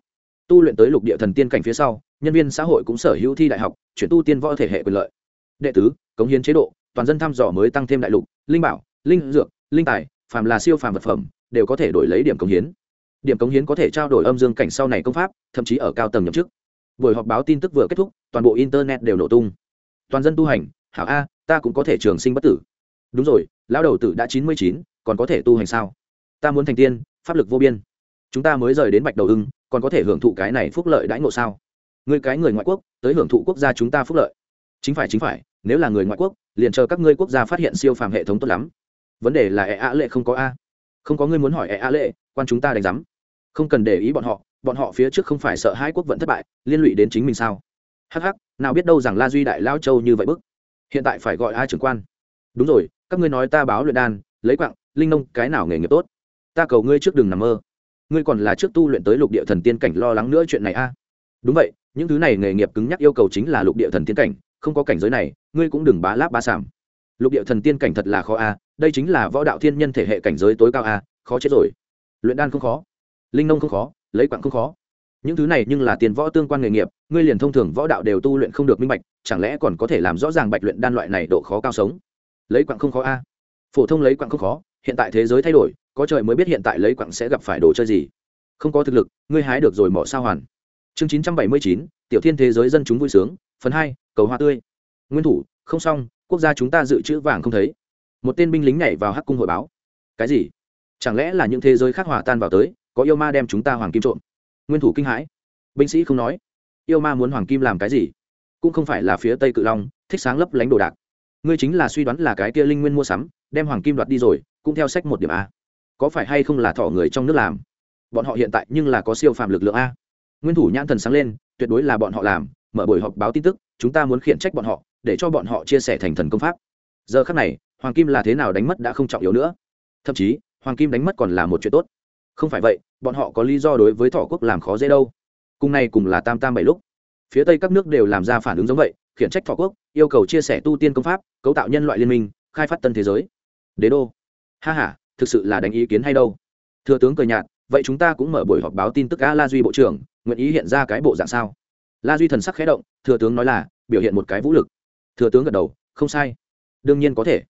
tu luyện tới lục địa thần tiên cảnh phía sau, nhân viên xã hội cũng sở hữu thi đại học, chuyển tu tiên võ thể hệ quyền lợi. Đệ tứ, cống hiến chế độ, toàn dân thăm dò mới tăng thêm đại lục, linh bảo, linh dược, linh tài, phàm là siêu phàm vật phẩm, đều có thể đổi lấy điểm cống hiến. Điểm cống hiến có thể trao đổi âm dương cảnh sau này công pháp, thậm chí ở cao tầng nhậm chức. Buổi họp báo tin tức vừa kết thúc, toàn bộ internet đều nổ tung. Toàn dân tu hành, hảo a, ta cũng có thể trường sinh bất tử. Đúng rồi, lão đầu tử đã chín mươi chín, còn có thể tu hành sao? Ta muốn thành tiên, pháp lực vô biên. Chúng ta mới rời đến bạch đầu ưng còn có thể hưởng thụ cái này phúc lợi đãi ngộ sao? Người cái người ngoại quốc, tới hưởng thụ quốc gia chúng ta phúc lợi. Chính phải chính phải, nếu là người ngoại quốc, liền chờ các ngươi quốc gia phát hiện siêu phàm hệ thống tốt lắm. Vấn đề là e a lệ không có a. Không có ngươi muốn hỏi e a lệ, quan chúng ta đánh giám. Không cần để ý bọn họ bọn họ phía trước không phải sợ hai quốc vận thất bại, liên lụy đến chính mình sao? Hắc hắc, nào biết đâu rằng la duy đại lao châu như vậy bức. Hiện tại phải gọi ai trưởng quan. Đúng rồi, các ngươi nói ta báo luyện đan, lấy quặng linh nông, cái nào nghề nghiệp tốt? Ta cầu ngươi trước đừng nằm mơ ngươi còn là trước tu luyện tới lục địa thần tiên cảnh lo lắng nữa chuyện này a. Đúng vậy, những thứ này nghề nghiệp cứng nhắc yêu cầu chính là lục địa thần tiên cảnh, không có cảnh giới này, ngươi cũng đừng bá láp bá sảm. Lục địa thần tiên cảnh thật là khó a, đây chính là võ đạo thiên nhân thể hệ cảnh giới tối cao a, khó chết rồi. Luyện đan không khó, linh nông không khó, lấy quặng không khó. Những thứ này nhưng là tiền võ tương quan nghề nghiệp, ngươi liền thông thường võ đạo đều tu luyện không được minh bạch, chẳng lẽ còn có thể làm rõ ràng bạch luyện đan loại này độ khó cao sống? Lấy quặng không khó a. Phổ thông lấy quặng không khó, hiện tại thế giới thay đổi có trời mới biết hiện tại lấy quặng sẽ gặp phải đồ chơi gì. Không có thực lực, ngươi hái được rồi mỏ sao hoàn. Chương chín trăm bảy mươi chín, tiểu thiên thế giới dân chúng vui sướng, phần hai, cầu hoa tươi. Nguyên thủ, không xong, quốc gia chúng ta dự trữ vàng không thấy. Một tên binh lính nhảy vào hắc cung hội báo. Cái gì? Chẳng lẽ là những thế giới khác hòa tan vào tới, có yêu ma đem chúng ta hoàng kim trộm? Nguyên thủ kinh hãi. Binh sĩ không nói. Yêu ma muốn hoàng kim làm cái gì? Cũng không phải là phía tây cự long, thích sáng lấp lánh đồ đạc. Ngươi chính là suy đoán là cái kia linh nguyên mua sắm, đem hoàng kim đoạt đi rồi, cũng theo sách một điểm a có phải hay không là thỏ người trong nước làm? Bọn họ hiện tại nhưng là có siêu phàm lực lượng a. Nguyên thủ nhãn thần sáng lên, tuyệt đối là bọn họ làm, mở buổi họp báo tin tức, chúng ta muốn khiển trách bọn họ, để cho bọn họ chia sẻ thành thần công pháp. Giờ khác này, hoàng kim là thế nào đánh mất đã không trọng yếu nữa. Thậm chí, hoàng kim đánh mất còn là một chuyện tốt. Không phải vậy, bọn họ có lý do đối với thọ quốc làm khó dễ đâu. Cùng này cùng là tam tam bảy lúc. Phía tây các nước đều làm ra phản ứng giống vậy, khiển trách thọ quốc, yêu cầu chia sẻ tu tiên công pháp, cấu tạo nhân loại liên minh, khai phát tân thế giới. Đế đô. Ha h a thực sự là đánh ý kiến hay đâu? Thừa tướng cười nhạt, vậy chúng ta cũng mở buổi họp báo tin tức a la duy bộ trưởng, nguyện ý hiện ra cái bộ dạng sao? La duy thần sắc khé động, thừa tướng nói là, biểu hiện một cái vũ lực. Thừa tướng gật đầu, không sai. Đương nhiên có thể.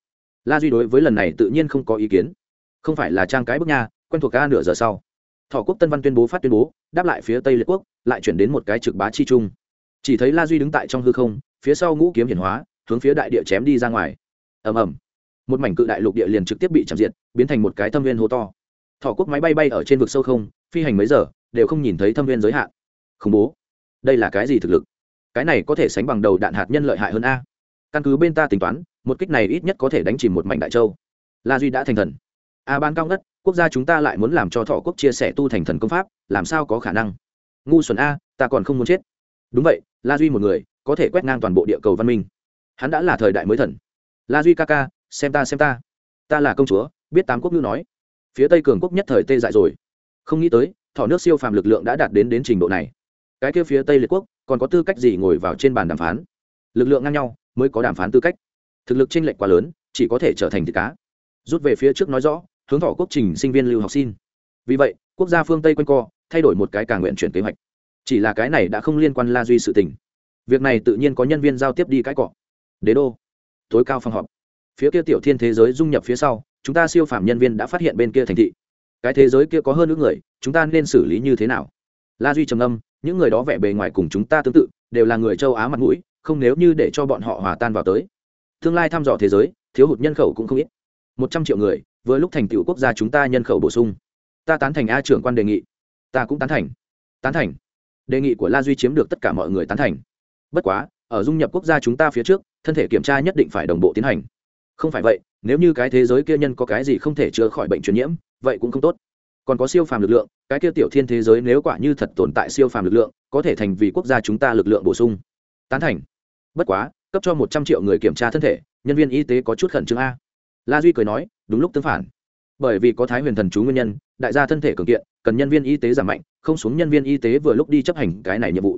La duy đối với lần này tự nhiên không có ý kiến. Không phải là trang cái bước nha, quen thuộc ca nửa giờ sau. Thọ quốc tân văn tuyên bố phát tuyên bố, đáp lại phía tây liệt quốc, lại chuyển đến một cái trực bá chi trung. Chỉ thấy la duy đứng tại trong hư không, phía sau ngũ kiếm hiển hóa, hướng phía đại địa chém đi ra ngoài. Ầm ầm một mảnh cự đại lục địa liền trực tiếp bị chạm diệt, biến thành một cái thâm viên hố to. Thỏ quốc máy bay bay ở trên vực sâu không, phi hành mấy giờ, đều không nhìn thấy thâm viên giới hạn. Khủng bố. Đây là cái gì thực lực? Cái này có thể sánh bằng đầu đạn hạt nhân lợi hại hơn a. Căn cứ bên ta tính toán, một kích này ít nhất có thể đánh chìm một mảnh đại châu. La duy đã thành thần. A ban cao ngất, quốc gia chúng ta lại muốn làm cho thọ quốc chia sẻ tu thành thần công pháp, làm sao có khả năng? Ngu xuẩn a, ta còn không muốn chết. Đúng vậy, la duy một người, có thể quét ngang toàn bộ địa cầu văn minh. Hắn đã là thời đại mới thần. La duy ca ca xem ta xem ta. Ta là công chúa, biết tám quốc ngữ nói. Phía tây cường quốc nhất thời tê dại rồi. Không nghĩ tới, thỏ nước siêu phàm lực lượng đã đạt đến đến trình độ này. Cái kia phía tây liệt quốc, còn có tư cách gì ngồi vào trên bàn đàm phán? Lực lượng ngang nhau, mới có đàm phán tư cách. Thực lực chênh lệch quá lớn, chỉ có thể trở thành thịt cá. Rút về phía trước nói rõ, hướng thỏ quốc trình sinh viên lưu học xin. Vì vậy, quốc gia phương tây quanh co, thay đổi một cái càng nguyện chuyển kế hoạch. Chỉ là cái này đã không liên quan la duy sự tình. Việc này tự nhiên có nhân viên giao tiếp đi cãi cọ. Đế đô. Tối cao phòng họp phía kia tiểu thiên thế giới dung nhập phía sau, chúng ta siêu phạm nhân viên đã phát hiện bên kia thành thị. Cái thế giới kia có hơn những người, chúng ta nên xử lý như thế nào? La duy trầm âm những người đó vẻ bề ngoài cùng chúng ta tương tự, đều là người châu á mặt mũi, không nếu như để cho bọn họ hòa tan vào tới. Tương lai thăm dò thế giới, thiếu hụt nhân khẩu cũng không ít. Một trăm triệu người, vừa lúc thành tựu quốc gia chúng ta nhân khẩu bổ sung. Ta tán thành a trưởng quan đề nghị. Ta cũng tán thành. Tán thành. Đề nghị của la duy chiếm được tất cả mọi người tán thành. Bất quá, ở dung nhập quốc gia chúng ta phía trước, thân thể kiểm tra nhất định phải đồng bộ tiến hành không phải vậy, nếu như cái thế giới kia nhân có cái gì không thể chữa khỏi bệnh truyền nhiễm, vậy cũng không tốt. Còn có siêu phàm lực lượng, cái kia tiểu thiên thế giới nếu quả như thật tồn tại siêu phàm lực lượng, có thể thành vì quốc gia chúng ta lực lượng bổ sung. Tán thành. Bất quá, cấp cho một trăm triệu người kiểm tra thân thể, nhân viên y tế có chút khẩn trương a. La duy cười nói, đúng lúc tương phản. Bởi vì có thái huyền thần chú nguyên nhân, đại gia thân thể cường kiện, cần nhân viên y tế giảm mạnh, không xuống nhân viên y tế vừa lúc đi chấp hành cái này nhiệm vụ.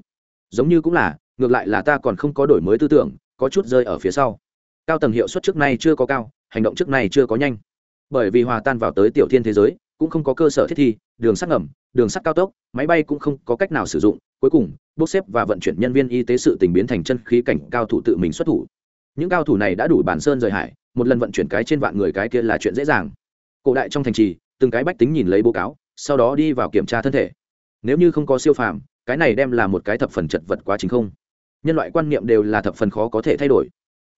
Giống như cũng là, ngược lại là ta còn không có đổi mới tư tưởng, có chút rơi ở phía sau cao tầng hiệu suất trước nay chưa có cao, hành động trước nay chưa có nhanh. Bởi vì hòa tan vào tới tiểu thiên thế giới, cũng không có cơ sở thiết thi, đường sắt ngầm, đường sắt cao tốc, máy bay cũng không có cách nào sử dụng, cuối cùng bốc xếp và vận chuyển nhân viên y tế sự tình biến thành chân khí cảnh cao thủ tự mình xuất thủ. Những cao thủ này đã đủ bản sơn rời hải, một lần vận chuyển cái trên vạn người cái kia là chuyện dễ dàng. Cổ đại trong thành trì, từng cái bách tính nhìn lấy báo cáo, sau đó đi vào kiểm tra thân thể. Nếu như không có siêu phàm, cái này đem là một cái thập phần chật vật quá chính không. Nhân loại quan niệm đều là thập phần khó có thể thay đổi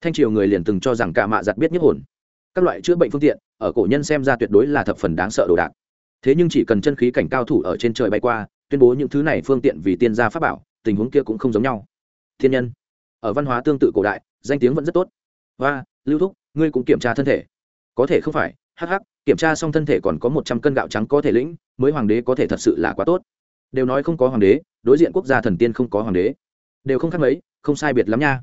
thanh triều người liền từng cho rằng cả mạ giặt biết nhiếp hồn. Các loại chữa bệnh phương tiện, ở cổ nhân xem ra tuyệt đối là thập phần đáng sợ đồ đạc. Thế nhưng chỉ cần chân khí cảnh cao thủ ở trên trời bay qua, tuyên bố những thứ này phương tiện vì tiên gia pháp bảo, tình huống kia cũng không giống nhau. Thiên nhân, ở văn hóa tương tự cổ đại, danh tiếng vẫn rất tốt. Và lưu thúc, ngươi cũng kiểm tra thân thể. Có thể không phải, hắc hắc, kiểm tra xong thân thể còn có một trăm cân gạo trắng có thể lĩnh, mới hoàng đế có thể thật sự là quá tốt. Đều nói không có hoàng đế, đối diện quốc gia thần tiên không có hoàng đế. Đều không khác mấy, không sai biệt lắm nha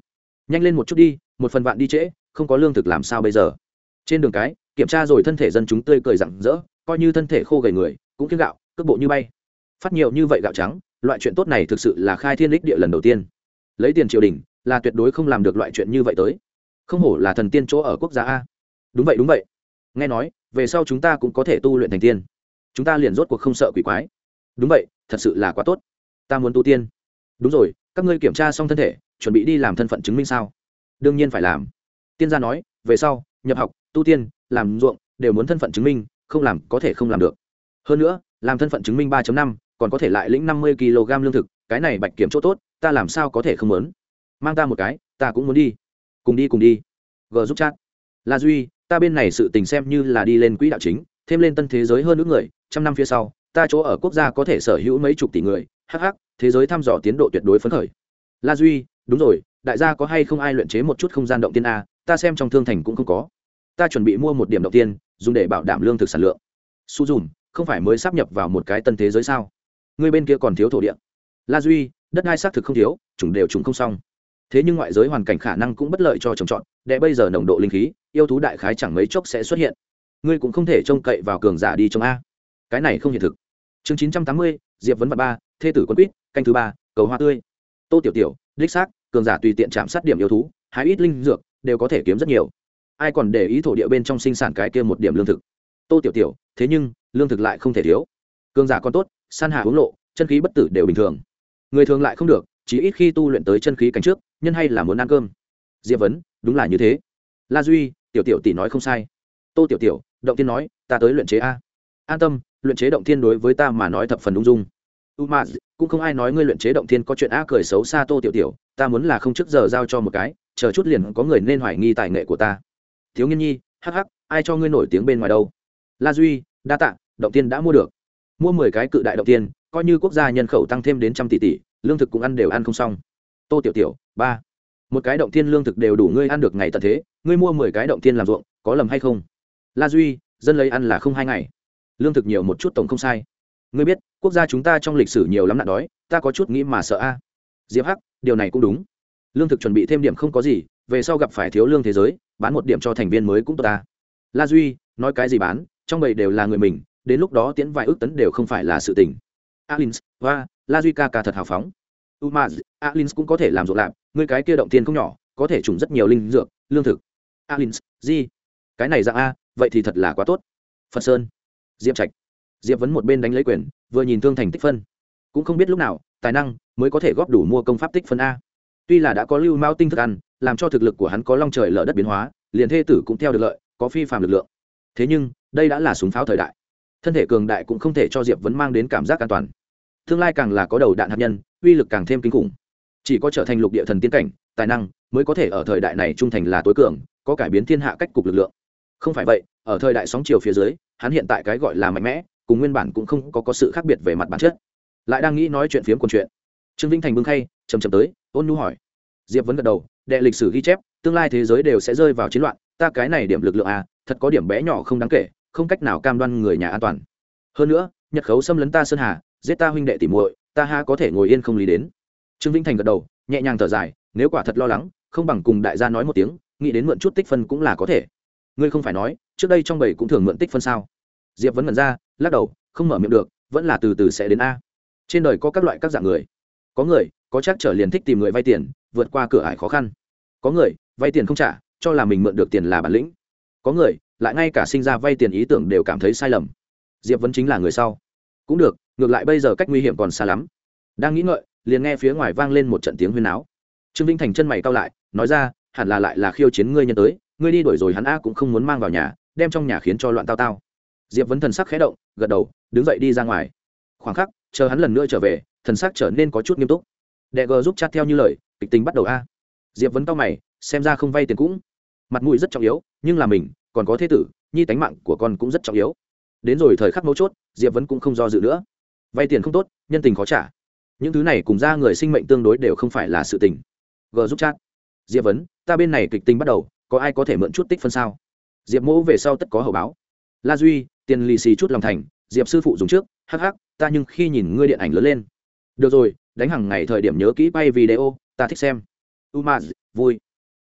nhanh lên một chút đi, một phần vạn đi trễ, không có lương thực làm sao bây giờ? Trên đường cái, kiểm tra rồi thân thể dân chúng tươi cười rặng rỡ, coi như thân thể khô gầy người, cũng kiếm gạo cước bộ như bay. Phát nhiều như vậy gạo trắng, loại chuyện tốt này thực sự là khai thiên lích địa lần đầu tiên. Lấy tiền triều đình, là tuyệt đối không làm được loại chuyện như vậy tới. Không hổ là thần tiên chỗ ở quốc gia a. Đúng vậy đúng vậy. Nghe nói, về sau chúng ta cũng có thể tu luyện thành tiên. Chúng ta liền rốt cuộc không sợ quỷ quái. Đúng vậy, thật sự là quá tốt. Ta muốn tu tiên. Đúng rồi các ngươi kiểm tra xong thân thể, chuẩn bị đi làm thân phận chứng minh sao? Đương nhiên phải làm. Tiên gia nói, về sau, nhập học, tu tiên, làm ruộng, đều muốn thân phận chứng minh, không làm có thể không làm được. Hơn nữa, làm thân phận chứng minh 3 năm, còn có thể lại lĩnh 50 kg lương thực, cái này bạch kiểm chỗ tốt, ta làm sao có thể không muốn? Mang ta một cái, ta cũng muốn đi. Cùng đi cùng đi. G giúp chat. La duy, ta bên này sự tình xem như là đi lên quỹ đạo chính, thêm lên tân thế giới hơn nữa người, trăm năm phía sau, ta chỗ ở quốc gia có thể sở hữu mấy chục tỷ người hh thế giới thăm dò tiến độ tuyệt đối phấn khởi. La duy, đúng rồi, đại gia có hay không ai luyện chế một chút không gian động tiên a, ta xem trong thương thành cũng không có. Ta chuẩn bị mua một điểm động tiên, dùng để bảo đảm lương thực sản lượng. Su dùm, không phải mới sắp nhập vào một cái tân thế giới sao? Người bên kia còn thiếu thổ địa. La duy, đất đai xác thực không thiếu, chủng đều chủng không xong. Thế nhưng ngoại giới hoàn cảnh khả năng cũng bất lợi cho trồng trọt đệ bây giờ nồng độ linh khí, yêu thú đại khái chẳng mấy chốc sẽ xuất hiện. Ngươi cũng không thể trông cậy vào cường giả đi trong a. Cái này không hiện thực. Chương chín trăm tám mươi, diệp vấn vật ba thê tử quân quýt, canh thứ ba, cầu hoa tươi. Tô tiểu tiểu, đích xác, cường giả tùy tiện chạm sát điểm yêu thú, hái ít linh dược, đều có thể kiếm rất nhiều. Ai còn để ý thổ địa bên trong sinh sản cái kia một điểm lương thực? Tô tiểu tiểu, thế nhưng, lương thực lại không thể thiếu. Cường giả còn tốt, san hạ uống lộ, chân khí bất tử đều bình thường. Người thường lại không được, chỉ ít khi tu luyện tới chân khí cánh trước, nhân hay là muốn ăn cơm. Diệp vấn, đúng là như thế. La duy, tiểu tiểu tỷ nói không sai. Tô tiểu tiểu, động tiên nói, ta tới luyện chế a. An tâm, luyện chế động thiên đối với ta mà nói thập phần ung dung umaz cũng không ai nói ngươi luyện chế động thiên có chuyện a cười xấu xa tô tiểu tiểu, ta muốn là không trước giờ giao cho một cái, chờ chút liền có người nên hoài nghi tài nghệ của ta. Thiếu nghiên nhi, hắc hắc, ai cho ngươi nổi tiếng bên ngoài đâu? La duy, đa tạ, động tiên đã mua được. Mua mười cái cự đại động tiên coi như quốc gia nhân khẩu tăng thêm đến trăm tỷ tỷ, lương thực cũng ăn đều ăn không xong. Tô tiểu tiểu, ba, một cái động tiên lương thực đều đủ ngươi ăn được ngày tận thế, ngươi mua mười cái động tiên làm ruộng, có lầm hay không? La duy, dân lấy ăn là không hai ngày. Lương thực nhiều một chút tổng không sai ngươi biết, quốc gia chúng ta trong lịch sử nhiều lắm nạn đói, ta có chút nghĩ mà sợ a. Diệp hắc, điều này cũng đúng. Lương thực chuẩn bị thêm điểm không có gì, về sau gặp phải thiếu lương thế giới, bán một điểm cho thành viên mới cũng tốt ta. La duy, nói cái gì bán, trong bầy đều là người mình, đến lúc đó tiến vài ước tấn đều không phải là sự tình. Alins và la duy ca ca thật hào phóng. Umaz, alins cũng có thể làm rộn lạp, ngươi cái kia động tiền không nhỏ, có thể trùng rất nhiều linh dược, lương thực. Alins, gì? cái này dạng a, vậy thì thật là quá tốt. Phật sơn. Diệp trạch diệp vấn một bên đánh lấy quyền, vừa nhìn thương thành tích phân. Cũng không biết lúc nào, tài năng mới có thể góp đủ mua công pháp tích phân a. Tuy là đã có lưu mao tinh thức ăn, làm cho thực lực của hắn có long trời lở đất biến hóa, liền thê tử cũng theo được lợi, có phi phạm lực lượng. Thế nhưng, đây đã là súng pháo thời đại. Thân thể cường đại cũng không thể cho diệp vấn mang đến cảm giác an toàn. Tương lai càng là có đầu đạn hạt nhân, uy lực càng thêm kinh khủng. Chỉ có trở thành lục địa thần tiến cảnh, tài năng mới có thể ở thời đại này trung thành là tối cường, có cải biến thiên hạ cách cục lực lượng. Không phải vậy, ở thời đại sóng chiều phía dưới, hắn hiện tại cái gọi là mạnh mẽ cùng nguyên bản cũng không có, có sự khác biệt về mặt bản chất. Lại đang nghĩ nói chuyện phiếm quần chuyện. Trương vĩnh thành bưng khay chầm chầm tới ôn nhu hỏi. Diệp vẫn gật đầu đệ lịch sử ghi chép tương lai thế giới đều sẽ rơi vào chiến loạn ta cái này điểm lực lượng à thật có điểm bé nhỏ không đáng kể không cách nào cam đoan người nhà an toàn. Hơn nữa nhật khấu xâm lấn ta sơn hà giết ta huynh đệ tỉ muội ta ha có thể ngồi yên không lý đến. Trương vĩnh thành gật đầu nhẹ nhàng thở dài nếu quả thật lo lắng không bằng cùng đại gia nói một tiếng nghĩ đến mượn chút tích phân cũng là có thể. Ngươi không phải nói trước đây trong bảy cũng thường mượn tích phân sao? Diệp vẫn mượn ra lắc đầu, không mở miệng được, vẫn là từ từ sẽ đến a. Trên đời có các loại các dạng người. Có người, có chắc trở liền thích tìm người vay tiền, vượt qua cửa ải khó khăn. Có người, vay tiền không trả, cho là mình mượn được tiền là bản lĩnh. Có người, lại ngay cả sinh ra vay tiền ý tưởng đều cảm thấy sai lầm. Diệp vẫn chính là người sau. Cũng được, ngược lại bây giờ cách nguy hiểm còn xa lắm. Đang nghĩ ngợi, liền nghe phía ngoài vang lên một trận tiếng huyên áo trương vĩnh thành chân mày cao lại, nói ra, hẳn là lại là khiêu chiến ngươi nhân tới, ngươi đi đuổi rồi hắn a cũng không muốn mang vào nhà, đem trong nhà khiến cho loạn tao tao diệp vấn thần sắc khẽ động, gật đầu, đứng dậy đi ra ngoài. Khoảng khắc, chờ hắn lần nữa trở về, thần sắc trở nên có chút nghiêm túc. Đệ gờ giúp chat theo như lời, kịch tính bắt đầu a. Diệp vấn cao mày, xem ra không vay tiền cũng. Mặt mũi rất trọng yếu, nhưng là mình, còn có thế tử, nhi tánh mạng của con cũng rất trọng yếu. Đến rồi thời khắc mấu chốt, diệp vấn cũng không do dự nữa. Vay tiền không tốt, nhân tình khó trả. Những thứ này cùng ra người sinh mệnh tương đối đều không phải là sự tình. G giúp chat. Diệp vấn, ta bên này kịch tính bắt đầu, có ai có thể mượn chút tích phân sao? Diệp mỗ về sau tất có hậu báo. La duy tiền lì xì chút lòng thành diệp sư phụ dùng trước Hắc hắc, ta nhưng khi nhìn ngươi điện ảnh lớn lên. Được rồi đánh hàng ngày thời điểm nhớ kỹ bay video ta thích xem. Umaz vui.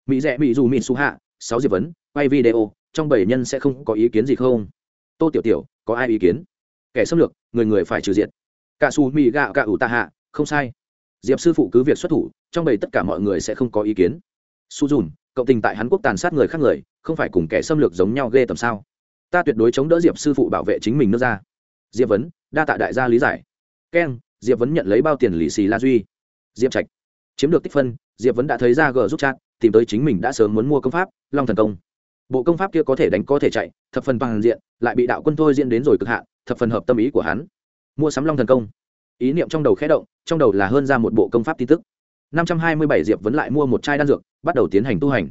Mỹ rẽ mỹ dù mỹ su hạ sáu diệp vấn bay video trong bảy nhân sẽ không có ý kiến gì không? Tô tiểu tiểu có ai ý kiến? Kẻ xâm lược người người phải trừ diện cả su mỹ gạo cả ủ tạ hạ không sai. Diệp sư phụ cứ việc xuất thủ trong bảy tất cả mọi người sẽ không có ý kiến. Su dùn cậu tình tại hàn quốc tàn sát người khác người không phải cùng kẻ xâm lược giống nhau ghê tầm sao? Ta tuyệt đối chống đỡ diệp sư phụ bảo vệ chính mình nước ra. Diệp vấn, đa tạ đại gia lý giải. Keng, diệp vấn nhận lấy bao tiền lì xì la duy. Diệp trạch, chiếm được tích phân, diệp vấn đã thấy ra g giúp chat, tìm tới chính mình đã sớm muốn mua công pháp, long thần công. Bộ công pháp kia có thể đánh, có thể chạy, thập phần bằng diện, lại bị đạo quân thôi diễn đến rồi cực hạn, thập phần hợp tâm ý của hắn. Mua sắm long thần công. Ý niệm trong đầu khẽ động, trong đầu là hơn ra một bộ công pháp tin tức. năm trăm hai mươi bảy diệp vấn lại mua một chai đan dược, bắt đầu tiến hành tu hành.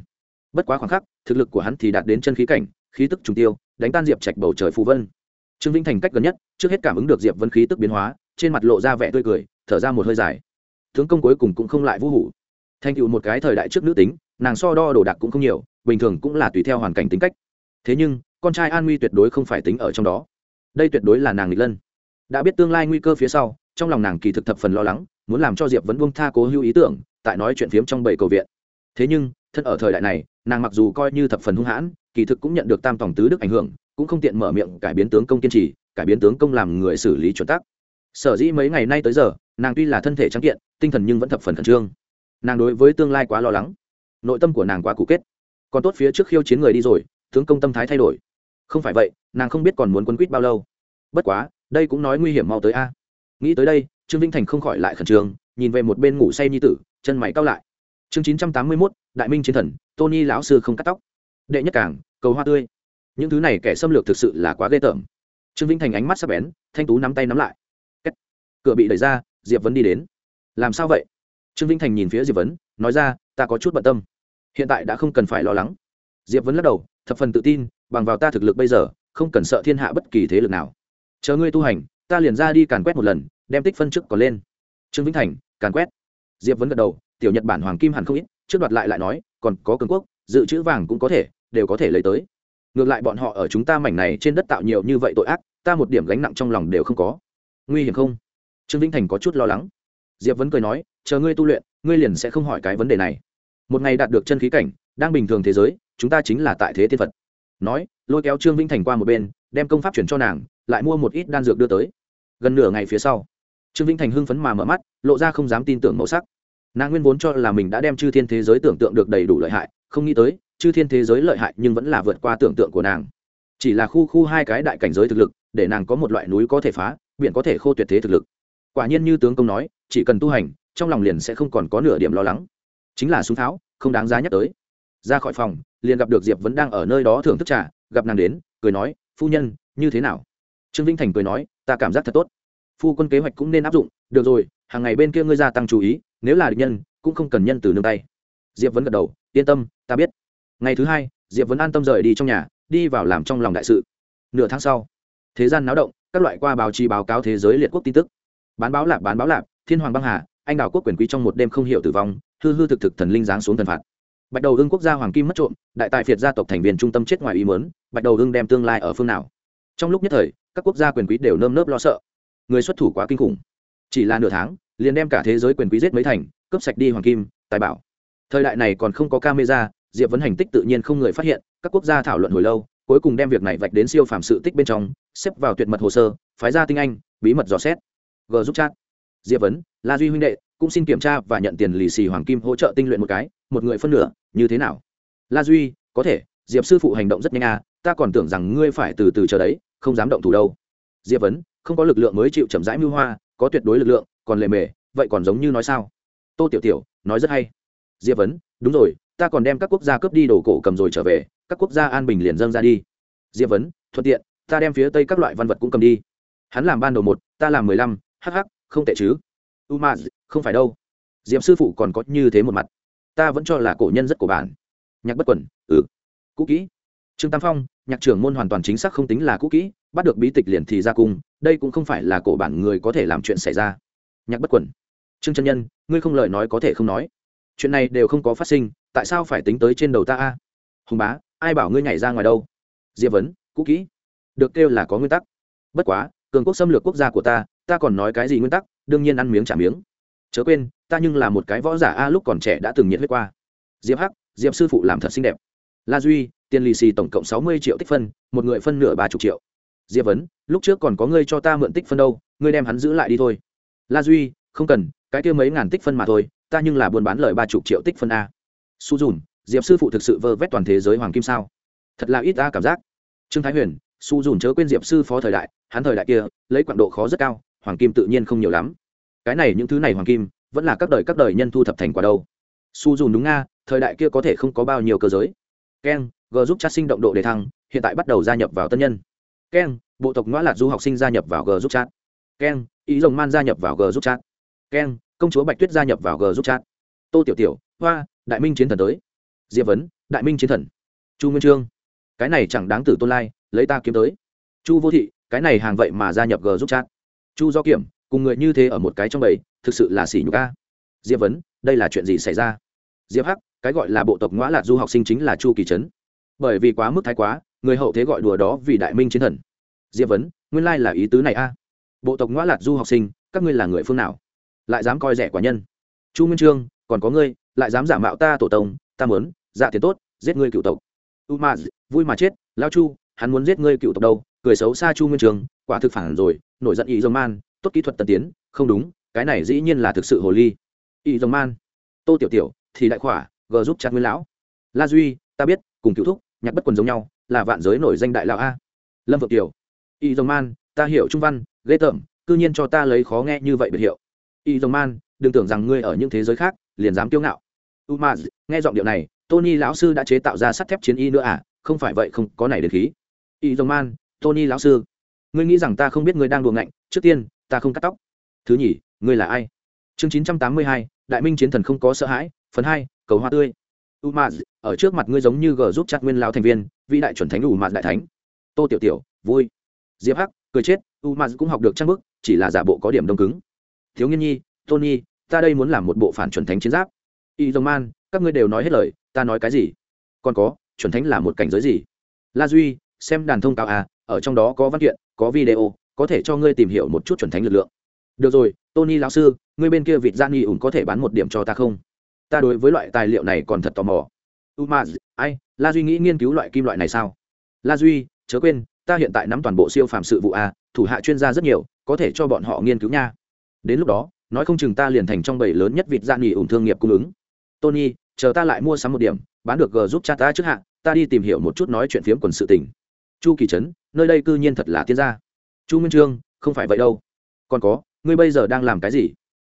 Bất quá khoảng khắc, thực lực của hắn thì đạt đến chân khí cảnh khí tức trùng tiêu, đánh tan diệp trạch bầu trời phù vân. Trương vĩnh thành cách gần nhất, trước hết cảm ứng được diệp vân khí tức biến hóa, trên mặt lộ ra vẻ tươi cười, thở ra một hơi dài. Tướng công cuối cùng cũng không lại vũ hủ. Thành tựu một cái thời đại trước nữ tính, nàng so đo đồ đạc cũng không nhiều, bình thường cũng là tùy theo hoàn cảnh tính cách. Thế nhưng, con trai an nguy tuyệt đối không phải tính ở trong đó. Đây tuyệt đối là nàng nghịch lân. Đã biết tương lai nguy cơ phía sau, trong lòng nàng kỳ thực thập phần lo lắng, muốn làm cho diệp vẫn buông tha cố hữu ý tưởng, tại nói chuyện phiếm trong bảy cầu viện. Thế nhưng, thân ở thời đại này, nàng mặc dù coi như thập phần hung hãn kỳ thực cũng nhận được tam tổng tứ đức ảnh hưởng, cũng không tiện mở miệng cải biến tướng công kiên trì, cải biến tướng công làm người xử lý chuẩn tắc. Sở dĩ mấy ngày nay tới giờ, nàng tuy là thân thể trắng kiện, tinh thần nhưng vẫn thập phần khẩn trương. Nàng đối với tương lai quá lo lắng. Nội tâm của nàng quá cụ kết. Còn tốt phía trước khiêu chiến người đi rồi, tướng công tâm thái thay đổi. Không phải vậy, nàng không biết còn muốn quấn quýt bao lâu. Bất quá, đây cũng nói nguy hiểm mau tới a. Nghĩ tới đây, trương vinh thành không khỏi lại khẩn trương, nhìn về một bên ngủ say nhi tử, chân mày cao lại. Chương chín trăm tám mươi mốt, đại minh chiến thần, tony lão sư không cắt tóc. Đệ nhất cảng cầu hoa tươi. Những thứ này kẻ xâm lược thực sự là quá ghê tởm. Trương vĩnh thành ánh mắt sắp bén, thanh tú nắm tay nắm lại. Kết. cửa bị đẩy ra, diệp vấn đi đến. Làm sao vậy? Trương vĩnh thành nhìn phía diệp vấn, nói ra, ta có chút bận tâm. Hiện tại đã không cần phải lo lắng. Diệp vấn lắc đầu, thập phần tự tin, bằng vào ta thực lực bây giờ, không cần sợ thiên hạ bất kỳ thế lực nào. Chờ ngươi tu hành, ta liền ra đi càn quét một lần, đem tích phân chức còn lên. Trương vĩnh thành, càn quét. Diệp vấn gật đầu, tiểu nhật bản hoàng kim hẳn không ít, trước đoạt lại lại nói, còn có cường quốc, dự trữ vàng cũng có thể đều có thể lấy tới. Ngược lại bọn họ ở chúng ta mảnh này trên đất tạo nhiều như vậy tội ác, ta một điểm gánh nặng trong lòng đều không có. Nguy hiểm không? Trương vĩnh thành có chút lo lắng. Diệp vẫn cười nói, chờ ngươi tu luyện, ngươi liền sẽ không hỏi cái vấn đề này. Một ngày đạt được chân khí cảnh, đang bình thường thế giới, chúng ta chính là tại thế tiên phật. Nói, lôi kéo trương vĩnh thành qua một bên, đem công pháp chuyển cho nàng, lại mua một ít đan dược đưa tới. Gần nửa ngày phía sau, trương vĩnh thành hưng phấn mà mở mắt, lộ ra không dám tin tưởng màu sắc. Nàng nguyên vốn cho là mình đã đem chư thiên thế giới tưởng tượng được đầy đủ lợi hại, không nghĩ tới chư thiên thế giới lợi hại nhưng vẫn là vượt qua tưởng tượng của nàng. Chỉ là khu khu hai cái đại cảnh giới thực lực, để nàng có một loại núi có thể phá, biển có thể khô tuyệt thế thực lực. Quả nhiên như tướng công nói, chỉ cần tu hành, trong lòng liền sẽ không còn có nửa điểm lo lắng. Chính là súng tháo, không đáng giá nhắc tới. Ra khỏi phòng, liền gặp được diệp vẫn đang ở nơi đó thưởng thức trà, gặp nàng đến, cười nói, phu nhân, như thế nào? Trương vĩnh thành cười nói, ta cảm giác thật tốt. Phu quân kế hoạch cũng nên áp dụng. Được rồi, hàng ngày bên kia ngươi gia tăng chú ý, nếu là địch nhân, cũng không cần nhân từ nương tay. Diệp vẫn gật đầu, yên tâm, ta biết ngày thứ hai, diệp vẫn an tâm rời đi trong nhà, đi vào làm trong lòng đại sự. Nửa tháng sau, thế gian náo động, các loại qua báo chí báo cáo thế giới liệt quốc tin tức. Bán báo lạp, bán báo lạp, thiên hoàng băng hà, anh đào quốc quyền quý trong một đêm không hiểu tử vong, hư hư thực thực thần linh giáng xuống thần phạt. Bạch đầu hưng quốc gia hoàng kim mất trộm, đại tài phiệt gia tộc thành viên trung tâm chết ngoài ý mớn bạch đầu hưng đem tương lai ở phương nào? Trong lúc nhất thời, các quốc gia quyền quý đều nơm nớp lo sợ. Người xuất thủ quá kinh khủng. Chỉ là nửa tháng, liền đem cả thế giới quyền quý giết mấy thành, cướp sạch đi hoàng kim, tài bảo. Thời đại này còn không có camera diệp vấn hành tích tự nhiên không người phát hiện, các quốc gia thảo luận hồi lâu, cuối cùng đem việc này vạch đến siêu phàm sự tích bên trong, xếp vào tuyệt mật hồ sơ, phái ra tinh anh, bí mật dò xét. G giúp chat. Diệp vấn, la duy huynh đệ, cũng xin kiểm tra và nhận tiền lì xì hoàng kim hỗ trợ tinh luyện một cái, một người phân nửa, như thế nào? La duy, có thể, diệp sư phụ hành động rất nhanh à ta còn tưởng rằng ngươi phải từ từ chờ đấy, không dám động thủ đâu. Diệp vấn, không có lực lượng mới chịu chậm rãi mưu hoa, có tuyệt đối lực lượng, còn lề mề, vậy còn giống như nói sao? Tô tiểu tiểu, nói rất hay. Diệp vấn, đúng rồi ta còn đem các quốc gia cướp đi đồ cổ cầm rồi trở về, các quốc gia an bình liền dâng ra đi. Diệp vấn, thuận tiện, ta đem phía tây các loại văn vật cũng cầm đi. Hắn làm ban đầu một, ta làm mười lăm hh không tệ chứ. U ma không phải đâu. Diệp sư phụ còn có như thế một mặt. Ta vẫn cho là cổ nhân rất cổ bản. Nhạc bất quẩn ừ. Cũ kỹ. Trương tam phong, nhạc trưởng môn hoàn toàn chính xác không tính là cũ kỹ, bắt được bí tịch liền thì ra cung, đây cũng không phải là cổ bản người có thể làm chuyện xảy ra. Nhạc bất quẩn. Trương chân nhân, ngươi không lời nói có thể không nói. Chuyện này đều không có phát sinh tại sao phải tính tới trên đầu ta a? Hùng bá, ai bảo ngươi nhảy ra ngoài đâu? Diệp vấn, cũ kỹ. Được kêu là có nguyên tắc. Bất quá, cường quốc xâm lược quốc gia của ta ta còn nói cái gì nguyên tắc, đương nhiên ăn miếng trả miếng. Chớ quên, ta nhưng là một cái võ giả a lúc còn trẻ đã từng nhiệt huyết qua. Diệp hắc, diệp sư phụ làm thật xinh đẹp. La duy, tiền lì xì tổng cộng sáu mươi triệu tích phân, một người phân nửa ba chục triệu. Diệp vấn, lúc trước còn có ngươi cho ta mượn tích phân đâu, ngươi đem hắn giữ lại đi thôi. La duy, không cần, cái kia mấy ngàn tích phân mà thôi, ta nhưng là buôn bán lời ba chục triệu tích phân a su dùn, diệp sư phụ thực sự vơ vét toàn thế giới hoàng kim sao? Thật là ít ta cảm giác. Trương thái huyền, su dùn chớ quên diệp sư phó thời đại, hắn thời đại kia, lấy quảng độ khó rất cao, hoàng kim tự nhiên không nhiều lắm. Cái này những thứ này hoàng kim, vẫn là các đời các đời nhân thu thập thành quả đâu. Su dùn đúng nga, thời đại kia có thể không có bao nhiêu cơ giới. Keng, g giúp chat sinh động độ đề thăng, hiện tại bắt đầu gia nhập vào tân nhân. Keng, bộ tộc ngoã lạc du học sinh gia nhập vào g giúp chat. Keng, ý rồng man gia nhập vào g giúp chat. Keng, công chúa bạch tuyết gia nhập vào g giúp chat. Tô tiểu tiểu, hoa đại minh chiến thần tới. Diệp vấn, đại minh chiến thần. Chu nguyên trương. Cái này chẳng đáng tử tôn lai, lấy ta kiếm tới. Chu vô thị, cái này hàng vậy mà gia nhập g giúp chat. Chu do kiểm, cùng người như thế ở một cái trong bầy, thực sự là xỉ nhục ca diệp vấn, đây là chuyện gì xảy ra? Diệp hắc, cái gọi là bộ tộc ngõ lạc du học sinh chính là chu kỳ trấn. Bởi vì quá mức thái quá, người hậu thế gọi đùa đó vì đại minh chiến thần. Diệp vấn, nguyên lai là ý tứ này a. Bộ tộc ngõ lạc du học sinh, các ngươi là người phương nào? Lại dám coi rẻ quả nhân. Chu nguyên trương, còn có ngươi lại dám giả mạo ta tổ tông, ta mớn dạ tiền tốt, giết ngươi cựu tộc. U ma, vui mà chết, lao chu, hắn muốn giết ngươi cựu tộc đâu, cười xấu xa chu nguyên trường, quả thực phản rồi, nổi giận ý dòng man, tốt kỹ thuật tân tiến, không đúng, cái này dĩ nhiên là thực sự hồ ly. Ý dòng man, tô tiểu tiểu, thì đại khỏa g giúp chặt nguyên lão. La duy, ta biết, cùng cựu thúc, nhạc bất quần giống nhau, là vạn giới nổi danh đại lão a. Lâm vượng tiểu y dòng man, ta hiểu trung văn, ghê tởm, cư nhiên cho ta lấy khó nghe như vậy biệt hiệu. Y dòng man, đừng tưởng rằng ngươi ở những thế giới khác liền dám kiêu ngạo. U nghe giọng điệu này, tony lão sư đã chế tạo ra sắt thép chiến y nữa à? Không phải vậy không có này đến khí. Y dòng man tony lão sư, ngươi nghĩ rằng ta không biết ngươi đang đùa ngạnh, trước tiên, ta không cắt tóc. Thứ nhì, ngươi là ai? Chương chín trăm tám mươi hai, đại minh chiến thần không có sợ hãi, phần hai, cầu hoa tươi. U m ở trước mặt ngươi giống như g giúp chặt nguyên lão thành viên, vĩ đại chuẩn thánh u m đại thánh. Tô tiểu tiểu, vui. Diệp hắc, cười chết u m cũng học được trang bức, chỉ là giả bộ có điểm đông cứng. Thiếu nghiên nhi, tony ta đây muốn làm một bộ phản chuẩn thánh chiến giáp. Y dông man, các ngươi đều nói hết lời, ta nói cái gì? Còn có, chuẩn thánh là một cảnh giới gì? La duy, xem đàn thông cáo à ở trong đó có văn kiện, có video, có thể cho ngươi tìm hiểu một chút chuẩn thánh lực lượng. Được rồi, tony lão sư, ngươi bên kia vịt gian nghi ủng có thể bán một điểm cho ta không? Ta đối với loại tài liệu này còn thật tò mò. Umaz ai, la duy nghĩ nghiên cứu loại kim loại này sao? La duy, chớ quên, ta hiện tại nắm toàn bộ siêu phàm sự vụ a thủ hạ chuyên gia rất nhiều, có thể cho bọn họ nghiên cứu nha. Đến lúc đó nói không chừng ta liền thành trong bảy lớn nhất vịt dạ nghỉ ủng thương nghiệp cung ứng. Tony, chờ ta lại mua sắm một điểm, bán được g giúp cha ta trước hạ, ta đi tìm hiểu một chút nói chuyện phiếm quần sự tình. Chu kỳ trấn, nơi đây cư nhiên thật là tiên gia. Chu nguyên trương, không phải vậy đâu. Còn có, ngươi bây giờ đang làm cái gì?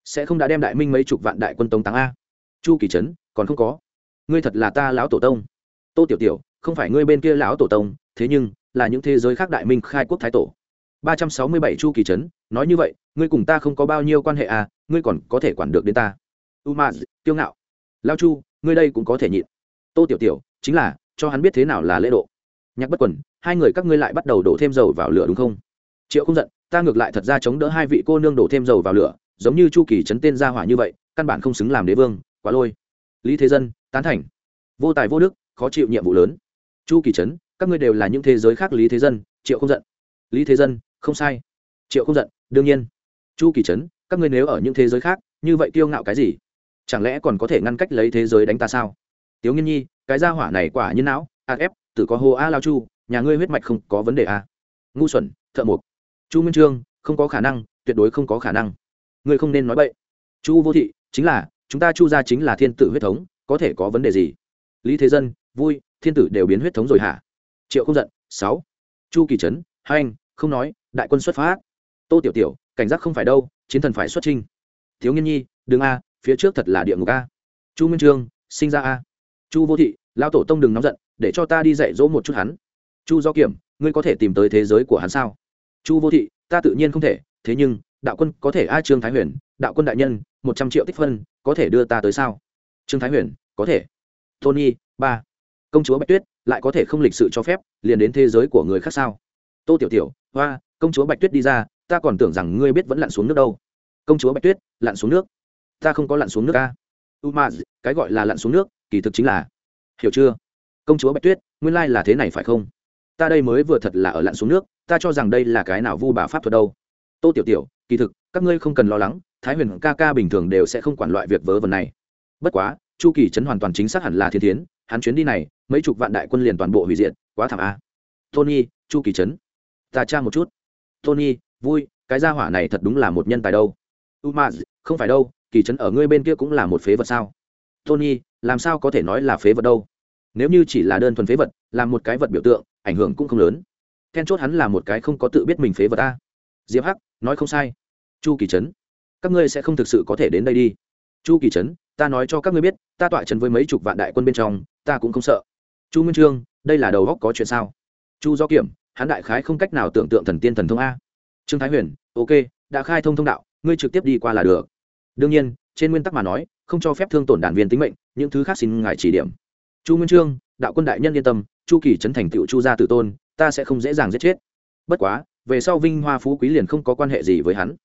Sẽ không đã đem đại minh mấy chục vạn đại quân tống táng a? Chu kỳ trấn, còn không có. Ngươi thật là ta lão tổ tông. Tô tiểu tiểu, không phải ngươi bên kia lão tổ tông, thế nhưng là những thế giới khác đại minh khai quốc thái tổ ba trăm sáu mươi bảy chu kỳ trấn, nói như vậy, ngươi cùng ta không có bao nhiêu quan hệ à ngươi còn có thể quản được đến ta. U ma tiêu ngạo. Lao chu, ngươi đây cũng có thể nhịn. Tô tiểu tiểu, chính là, cho hắn biết thế nào là lễ độ. Nhạc bất quần, hai người các ngươi lại bắt đầu đổ thêm dầu vào lửa đúng không? Triệu không giận, ta ngược lại thật ra chống đỡ hai vị cô nương đổ thêm dầu vào lửa, giống như chu kỳ chấn tên gia hỏa như vậy, căn bản không xứng làm đế vương, quá lôi. Lý thế dân, tán thành. Vô tài vô đức, khó chịu nhiệm vụ lớn. Chu kỳ trấn, các ngươi đều là những thế giới khác lý thế dân, triệu không giận. Lý thế dân không sai. Triệu không giận, đương nhiên. Chu kỳ trấn, các ngươi nếu ở những thế giới khác, như vậy kiêu ngạo cái gì? Chẳng lẽ còn có thể ngăn cách lấy thế giới đánh ta sao? Tiếu nghiên nhi, cái gia hỏa này quả như não, a ép tự có hồ a lao chu, nhà ngươi huyết mạch không có vấn đề a ngu xuẩn, thợ mộc. Chu minh trương, không có khả năng, tuyệt đối không có khả năng. Ngươi không nên nói bậy. Chu vô thị, chính là, chúng ta chu gia chính là thiên tử huyết thống, có thể có vấn đề gì? Lý thế dân, vui, thiên tử đều biến huyết thống rồi hả? Triệu không giận, sáu. Chu kỳ trấn, hai anh, không nói đại quân xuất phát. Tô tiểu tiểu, cảnh giác không phải đâu, chiến thần phải xuất trinh thiếu nghiên nhi đường a, phía trước thật là địa ngục a. Chu minh trương, sinh ra a. Chu vô thị lao tổ tông đừng nóng giận, để cho ta đi dạy dỗ một chút hắn. Chu do kiểm, ngươi có thể tìm tới thế giới của hắn sao? Chu vô thị, ta tự nhiên không thể, thế nhưng, đạo quân có thể a, trương thái huyền, đạo quân đại nhân, một trăm triệu tích phân, có thể đưa ta tới sao? Trương thái huyền, có thể. Tony, ba. Công chúa bạch tuyết, lại có thể không lịch sự cho phép, liền đến thế giới của người khác sao? Tô tiểu tiểu, hoa công chúa bạch tuyết đi ra, ta còn tưởng rằng ngươi biết vẫn lặn xuống nước đâu. Công chúa bạch tuyết, lặn xuống nước? Ta không có lặn xuống nước à? ca u ma cái gọi là lặn xuống nước, kỳ thực chính là, hiểu chưa? Công chúa bạch tuyết, nguyên lai là thế này phải không? Ta đây mới vừa thật là ở lặn xuống nước, ta cho rằng đây là cái nào vu bà pháp thuật đâu. Tô tiểu tiểu, kỳ thực, các ngươi không cần lo lắng, thái huyền ca ca bình thường đều sẽ không quản loại việc vớ vẩn này. Bất quá, chu kỳ trấn hoàn toàn chính xác hẳn là thiên thiến, hắn chuyến đi này, mấy chục vạn đại quân liền toàn bộ hủy diệt, quá thảm a tony, chu kỳ trấn, ta tra một chút tony, vui, cái gia hỏa này thật đúng là một nhân tài đâu. Umaz, không phải đâu, kỳ trấn ở ngươi bên kia cũng là một phế vật sao? Tony, làm sao có thể nói là phế vật đâu? Nếu như chỉ là đơn thuần phế vật làm một cái vật biểu tượng, ảnh hưởng cũng không lớn. Then chốt hắn là một cái không có tự biết mình phế vật ta diệp hắc, nói không sai. Chu kỳ trấn, các ngươi sẽ không thực sự có thể đến đây đi. Chu kỳ trấn, ta nói cho các ngươi biết, ta tọa trấn với mấy chục vạn đại quân bên trong, ta cũng không sợ. Chu nguyên trương, đây là đầu góc có chuyện sao? Chu do kiểm hắn đại khái không cách nào tưởng tượng thần tiên thần thông a. Trương thái huyền, ok, đã khai thông thông đạo, ngươi trực tiếp đi qua là được. Đương nhiên, trên nguyên tắc mà nói, không cho phép thương tổn đàn viên tính mệnh, những thứ khác xin ngài chỉ điểm. Chu nguyên trương, đạo quân đại nhân yên tâm, chu kỳ trấn thành tựu chu gia tử tôn, ta sẽ không dễ dàng giết chết. Bất quá, về sau vinh hoa phú quý liền không có quan hệ gì với hắn.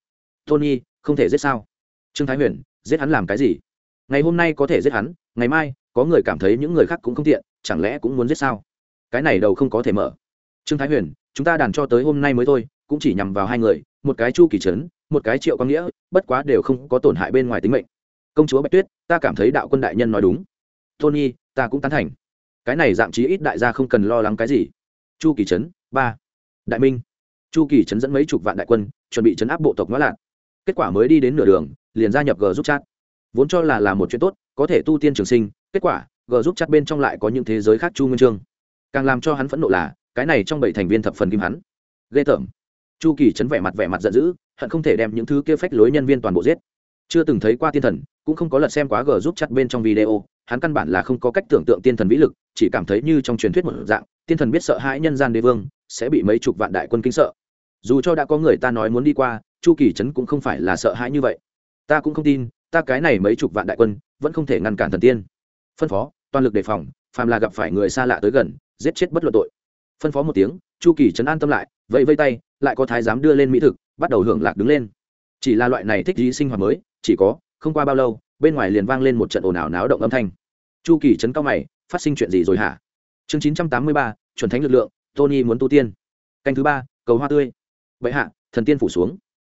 Tony, không thể giết sao? Trương thái huyền, giết hắn làm cái gì? Ngày hôm nay có thể giết hắn, ngày mai, có người cảm thấy những người khác cũng không tiện, chẳng lẽ cũng muốn giết sao? Cái này đầu không có thể mở trương thái huyền, chúng ta đàn cho tới hôm nay mới thôi, cũng chỉ nhằm vào hai người, một cái chu kỳ trấn, một cái triệu quang nghĩa, bất quá đều không có tổn hại bên ngoài tính mệnh. Công chúa bạch tuyết, ta cảm thấy đạo quân đại nhân nói đúng. Tony ta cũng tán thành. Cái này dạng chí ít đại gia không cần lo lắng cái gì. Chu kỳ trấn, ba. Đại minh. Chu kỳ trấn dẫn mấy chục vạn đại quân, chuẩn bị chấn áp bộ tộc ngõ lạc kết quả mới đi đến nửa đường, liền gia nhập g giúp chat. Vốn cho là là một chuyện tốt, có thể tu tiên trường sinh, kết quả g giúp chat bên trong lại có những thế giới khác chu nguyên trương. Càng làm cho hắn phẫn nộ là cái này trong bảy thành viên thập phần kim hắn. Ghê tởm. Chu kỳ chấn vẻ mặt vẻ mặt giận dữ, hận không thể đem những thứ kia phách lối nhân viên toàn bộ giết. Chưa từng thấy qua tiên thần, cũng không có lật xem quá g giúp chặt bên trong video, hắn căn bản là không có cách tưởng tượng tiên thần vĩ lực, chỉ cảm thấy như trong truyền thuyết một dạng, tiên thần biết sợ hãi nhân gian đế vương, sẽ bị mấy chục vạn đại quân kinh sợ. Dù cho đã có người ta nói muốn đi qua, chu kỳ trấn cũng không phải là sợ hãi như vậy. Ta cũng không tin, ta cái này mấy chục vạn đại quân, vẫn không thể ngăn cản thần tiên. Phân phó, toàn lực đề phòng, phàm là gặp phải người xa lạ tới gần, giết chết bất luận tội phân phó một tiếng, chu kỳ chấn an tâm lại, vẫy vây tay, lại có thái giám đưa lên mỹ thực, bắt đầu hưởng lạc đứng lên. Chỉ là loại này thích gì sinh hoạt mới, chỉ có, không qua bao lâu, bên ngoài liền vang lên một trận ồn ào náo động âm thanh. Chu kỳ chấn cao mày, phát sinh chuyện gì rồi hả? Chương chín trăm tám mươi ba, chuẩn thánh lực lượng, tony muốn tu tiên. Canh thứ ba, cầu hoa tươi. Vậy hạ, thần tiên phủ xuống.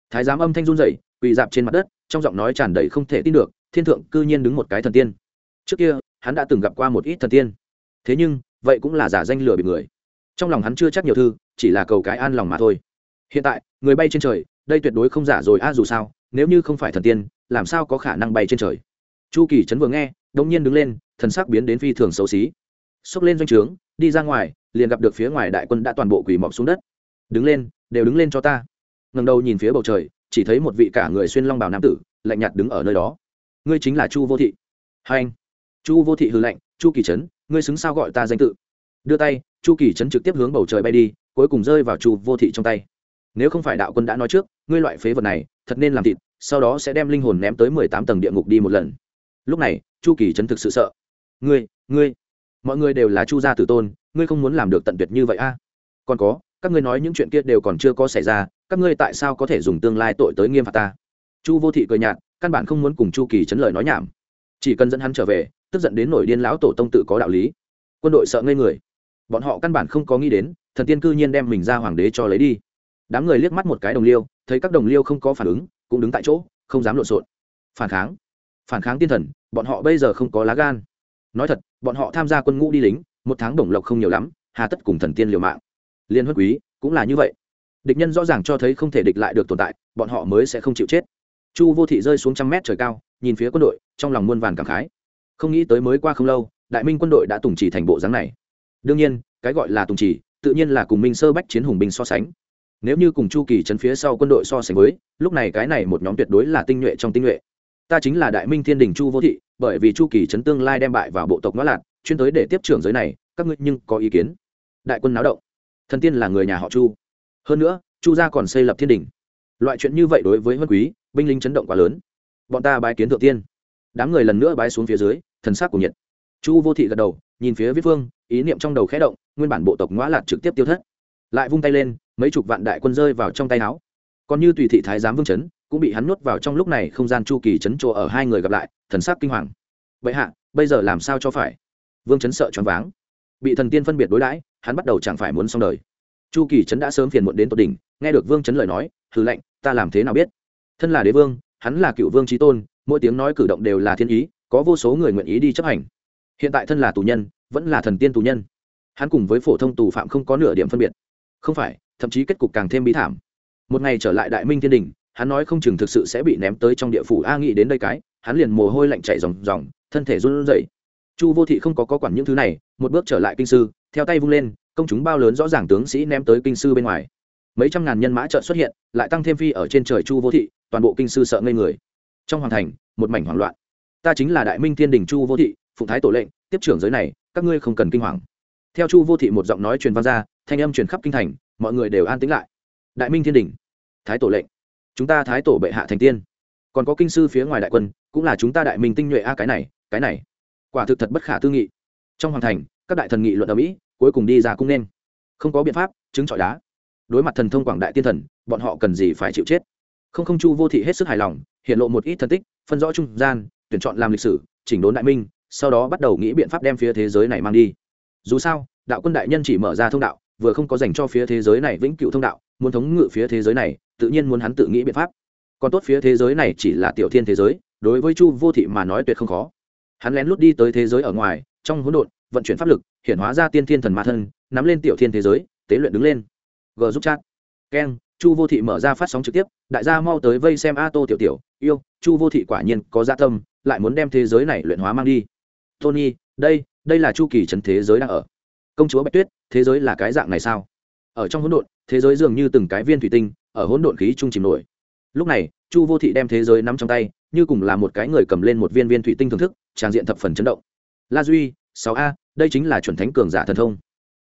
Thái giám âm thanh run rẩy, quỳ dạp trên mặt đất, trong giọng nói tràn đầy không thể tin được, thiên thượng cư nhiên đứng một cái thần tiên. Trước kia, hắn đã từng gặp qua một ít thần tiên. Thế nhưng, vậy cũng là giả danh lừa bị người trong lòng hắn chưa chắc nhiều thư, chỉ là cầu cái an lòng mà thôi. Hiện tại, người bay trên trời, đây tuyệt đối không giả rồi, a dù sao, nếu như không phải thần tiên, làm sao có khả năng bay trên trời? Chu kỳ trấn vừa nghe đông nhiên đứng lên, thần sắc biến đến phi thường xấu xí. Xốc lên doanh trướng, đi ra ngoài, liền gặp được phía ngoài đại quân đã toàn bộ quỳ mọc xuống đất. Đứng lên, đều đứng lên cho ta. Ngần đầu nhìn phía bầu trời, chỉ thấy một vị cả người xuyên long bào nam tử, lạnh nhạt đứng ở nơi đó. Ngươi chính là chu vô thị. Hai anh. Chu vô thị hư lệnh chu kỳ trấn, ngươi xứng sao gọi ta danh tự? Đưa tay chu kỳ trấn trực tiếp hướng bầu trời bay đi, cuối cùng rơi vào chu vô thị trong tay. Nếu không phải đạo quân đã nói trước, ngươi loại phế vật này, thật nên làm thịt, sau đó sẽ đem linh hồn ném tới mười tám tầng địa ngục đi một lần. Lúc này, chu kỳ trấn thực sự sợ. Ngươi ngươi, mọi người đều là chu gia tử tôn, ngươi không muốn làm được tận tuyệt như vậy a? À? còn có, các ngươi nói những chuyện kia đều còn chưa có xảy ra, các ngươi tại sao có thể dùng tương lai tội tới nghiêm phạt ta? Chu vô thị cười nhạt, căn bản không muốn cùng chu kỳ chấn lời nói nhảm. Chỉ cần dẫn hắn trở về, tức giận đến nổi điên lão tổ tông tự có đạo lý. Quân đội sợ ngây người bọn họ căn bản không có nghĩ đến, thần tiên cư nhiên đem mình ra hoàng đế cho lấy đi. Đám người liếc mắt một cái đồng liêu, thấy các đồng liêu không có phản ứng, cũng đứng tại chỗ, không dám lộn xộn. Phản kháng. Phản kháng tiên thần, bọn họ bây giờ không có lá gan. Nói thật, bọn họ tham gia quân ngũ đi lính, một tháng đồng lộc không nhiều lắm, hà tất cùng thần tiên liều mạng. Liên huân quý, cũng là như vậy. Địch nhân rõ ràng cho thấy không thể địch lại được tồn tại, bọn họ mới sẽ không chịu chết. Chu vô thị rơi xuống trăm mét trời cao, nhìn phía quân đội, trong lòng muôn vàn cảm khái. Không nghĩ tới mới qua không lâu, đại minh quân đội đã tùng chỉ thành bộ dáng này đương nhiên, cái gọi là tùng chỉ, tự nhiên là cùng minh sơ bách chiến hùng binh so sánh. Nếu như cùng chu kỳ chấn phía sau quân đội so sánh với, lúc này cái này một nhóm tuyệt đối là tinh nhuệ trong tinh nhuệ. Ta chính là đại minh thiên đình chu vô thị, bởi vì chu kỳ chấn tương lai đem bại vào bộ tộc nó lạc chuyên tới để tiếp trưởng giới này, các ngươi nhưng có ý kiến? Đại quân náo động. Thần tiên là người nhà họ chu. Hơn nữa, chu gia còn xây lập thiên đình. Loại chuyện như vậy đối với huân quý, binh lính chấn động quá lớn. Bọn ta bái kiến thượng tiên. Đám người lần nữa bái xuống phía dưới, thần sắc của nhiệt. Chu vô thị gật đầu, nhìn phía viết phương ý niệm trong đầu khẽ động, nguyên bản bộ tộc ngõ lạt trực tiếp tiêu thất. Lại vung tay lên, mấy chục vạn đại quân rơi vào trong tay áo. Còn như tùy thị thái giám vương chấn, cũng bị hắn nuốt vào trong lúc này không gian chu kỳ chấn chỗ ở hai người gặp lại, thần sắc kinh hoàng. Vậy hạ, bây giờ làm sao cho phải? Vương chấn sợ choáng váng. Bị thần tiên phân biệt đối đãi, hắn bắt đầu chẳng phải muốn xong đời. Chu kỳ chấn đã sớm phiền muộn đến tột đỉnh, nghe được vương chấn lời nói, hừ lệnh ta làm thế nào biết? Thân là đế vương, hắn là cựu vương trí tôn, mỗi tiếng nói cử động đều là thiên ý, có vô số người nguyện ý đi chấp hành. Hiện tại thân là tù nhân vẫn là thần tiên tù nhân. Hắn cùng với phổ thông tù phạm không có nửa điểm phân biệt. Không phải thậm chí kết cục càng thêm bí thảm. Một ngày trở lại đại minh thiên đình hắn nói không chừng thực sự sẽ bị ném tới trong địa phủ a nghĩ đến đây cái hắn liền mồ hôi lạnh chạy ròng ròng thân thể run rẩy. Chu vô thị không có, có quản những thứ này một bước trở lại kinh sư theo tay vung lên công chúng bao lớn rõ ràng tướng sĩ ném tới kinh sư bên ngoài. Mấy trăm ngàn nhân mã trợn xuất hiện lại tăng thêm phi ở trên trời chu vô thị toàn bộ kinh sư sợ ngây người. Trong hoàng thành một mảnh hoảng loạn. Ta chính là đại minh thiên đình chu vô thị phụng thái tổ lệnh, tiếp trưởng giới này, các ngươi không cần kinh hoàng. Theo chu vô thị một giọng nói truyền văn ra, thanh âm truyền khắp kinh thành, mọi người đều an tĩnh lại. Đại minh thiên đình, thái tổ lệnh. Chúng ta thái tổ bệ hạ thành tiên. Còn có kinh sư phía ngoài đại quân, cũng là chúng ta đại minh tinh nhuệ a, cái này cái này. Quả thực thật bất khả tư nghị. Trong hoàng thành, các đại thần nghị luận ở mỹ, cuối cùng đi ra cung nên. Không có biện pháp, chứng chọi đá. Đối mặt thần thông quảng đại tiên thần, bọn họ cần gì phải chịu chết? Không không, chu vô thị hết sức hài lòng hiện lộ một ít thần tích, phân rõ trung gian, tuyển chọn làm lịch sử, chỉnh đốn đại minh sau đó bắt đầu nghĩ biện pháp đem phía thế giới này mang đi. Dù sao, đạo quân đại nhân chỉ mở ra thông đạo, vừa không có dành cho phía thế giới này vĩnh cửu thông đạo, muốn thống ngự phía thế giới này, tự nhiên muốn hắn tự nghĩ biện pháp. Còn tốt phía thế giới này chỉ là tiểu thiên thế giới, đối với chu vô thị mà nói tuyệt không khó. Hắn lén lút đi tới thế giới ở ngoài, trong hỗn độn, vận chuyển pháp lực hiện hóa ra tiên thiên thần ma thân, nắm lên tiểu thiên thế giới, tế luyện đứng lên. G giúp chat. Keng, chu vô thị mở ra phát sóng trực tiếp, đại gia mau tới vây xem a tô tiểu tiểu, yêu, chu vô thị quả nhiên có gia tâm, lại muốn đem thế giới này luyện hóa mang đi tony, đây đây là chu kỳ trần thế giới đang ở. Công chúa bạch tuyết, thế giới là cái dạng này sao? Ở trong hỗn độn, thế giới dường như từng cái viên thủy tinh, ở hỗn độn khí trung chìm nổi. Lúc này, chu vô thị đem thế giới nắm trong tay, như cùng là một cái người cầm lên một viên viên thủy tinh thưởng thức tràng diện thập phần chấn động. La duy, sáu a, đây chính là chuẩn thánh cường giả thần thông.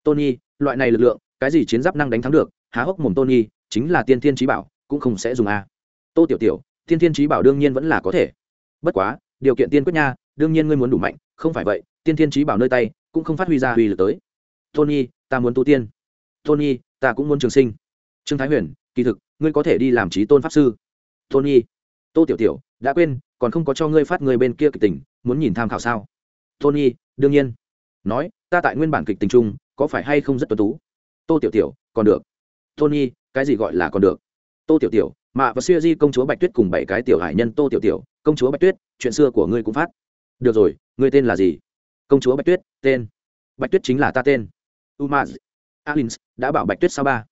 Tony, loại này lực lượng, cái gì chiến giáp năng đánh thắng được, há hốc mồm tony, chính là tiên thiên trí bảo, cũng không sẽ dùng a. Tô tiểu tiểu, tiên thiên trí bảo đương nhiên vẫn là có thể. Bất quá, điều kiện tiên quyết nha đương nhiên ngươi muốn đủ mạnh, không phải vậy, tiên thiên trí bảo nơi tay, cũng không phát huy ra uy lực tới. Tony, ta muốn tu tiên. Tony, ta cũng muốn trường sinh. Trương thái huyền, kỳ thực, ngươi có thể đi làm trí tôn pháp sư. Tony, tô tiểu tiểu, đã quên, còn không có cho ngươi phát người bên kia kịch tình, muốn nhìn tham khảo sao? Tony, đương nhiên. Nói, ta tại nguyên bản kịch tình chung, có phải hay không rất tuân tú? Tô tiểu tiểu, còn được. Tony, cái gì gọi là còn được? Tô tiểu tiểu mạ và siêu di công chúa bạch tuyết cùng bảy cái tiểu hải nhân tô tiểu tiểu, công chúa bạch tuyết, chuyện xưa của ngươi cũng phát được rồi, ngươi tên là gì? Công chúa bạch tuyết, tên. Bạch tuyết chính là ta tên. Umaz alins đã bảo bạch tuyết sao ba?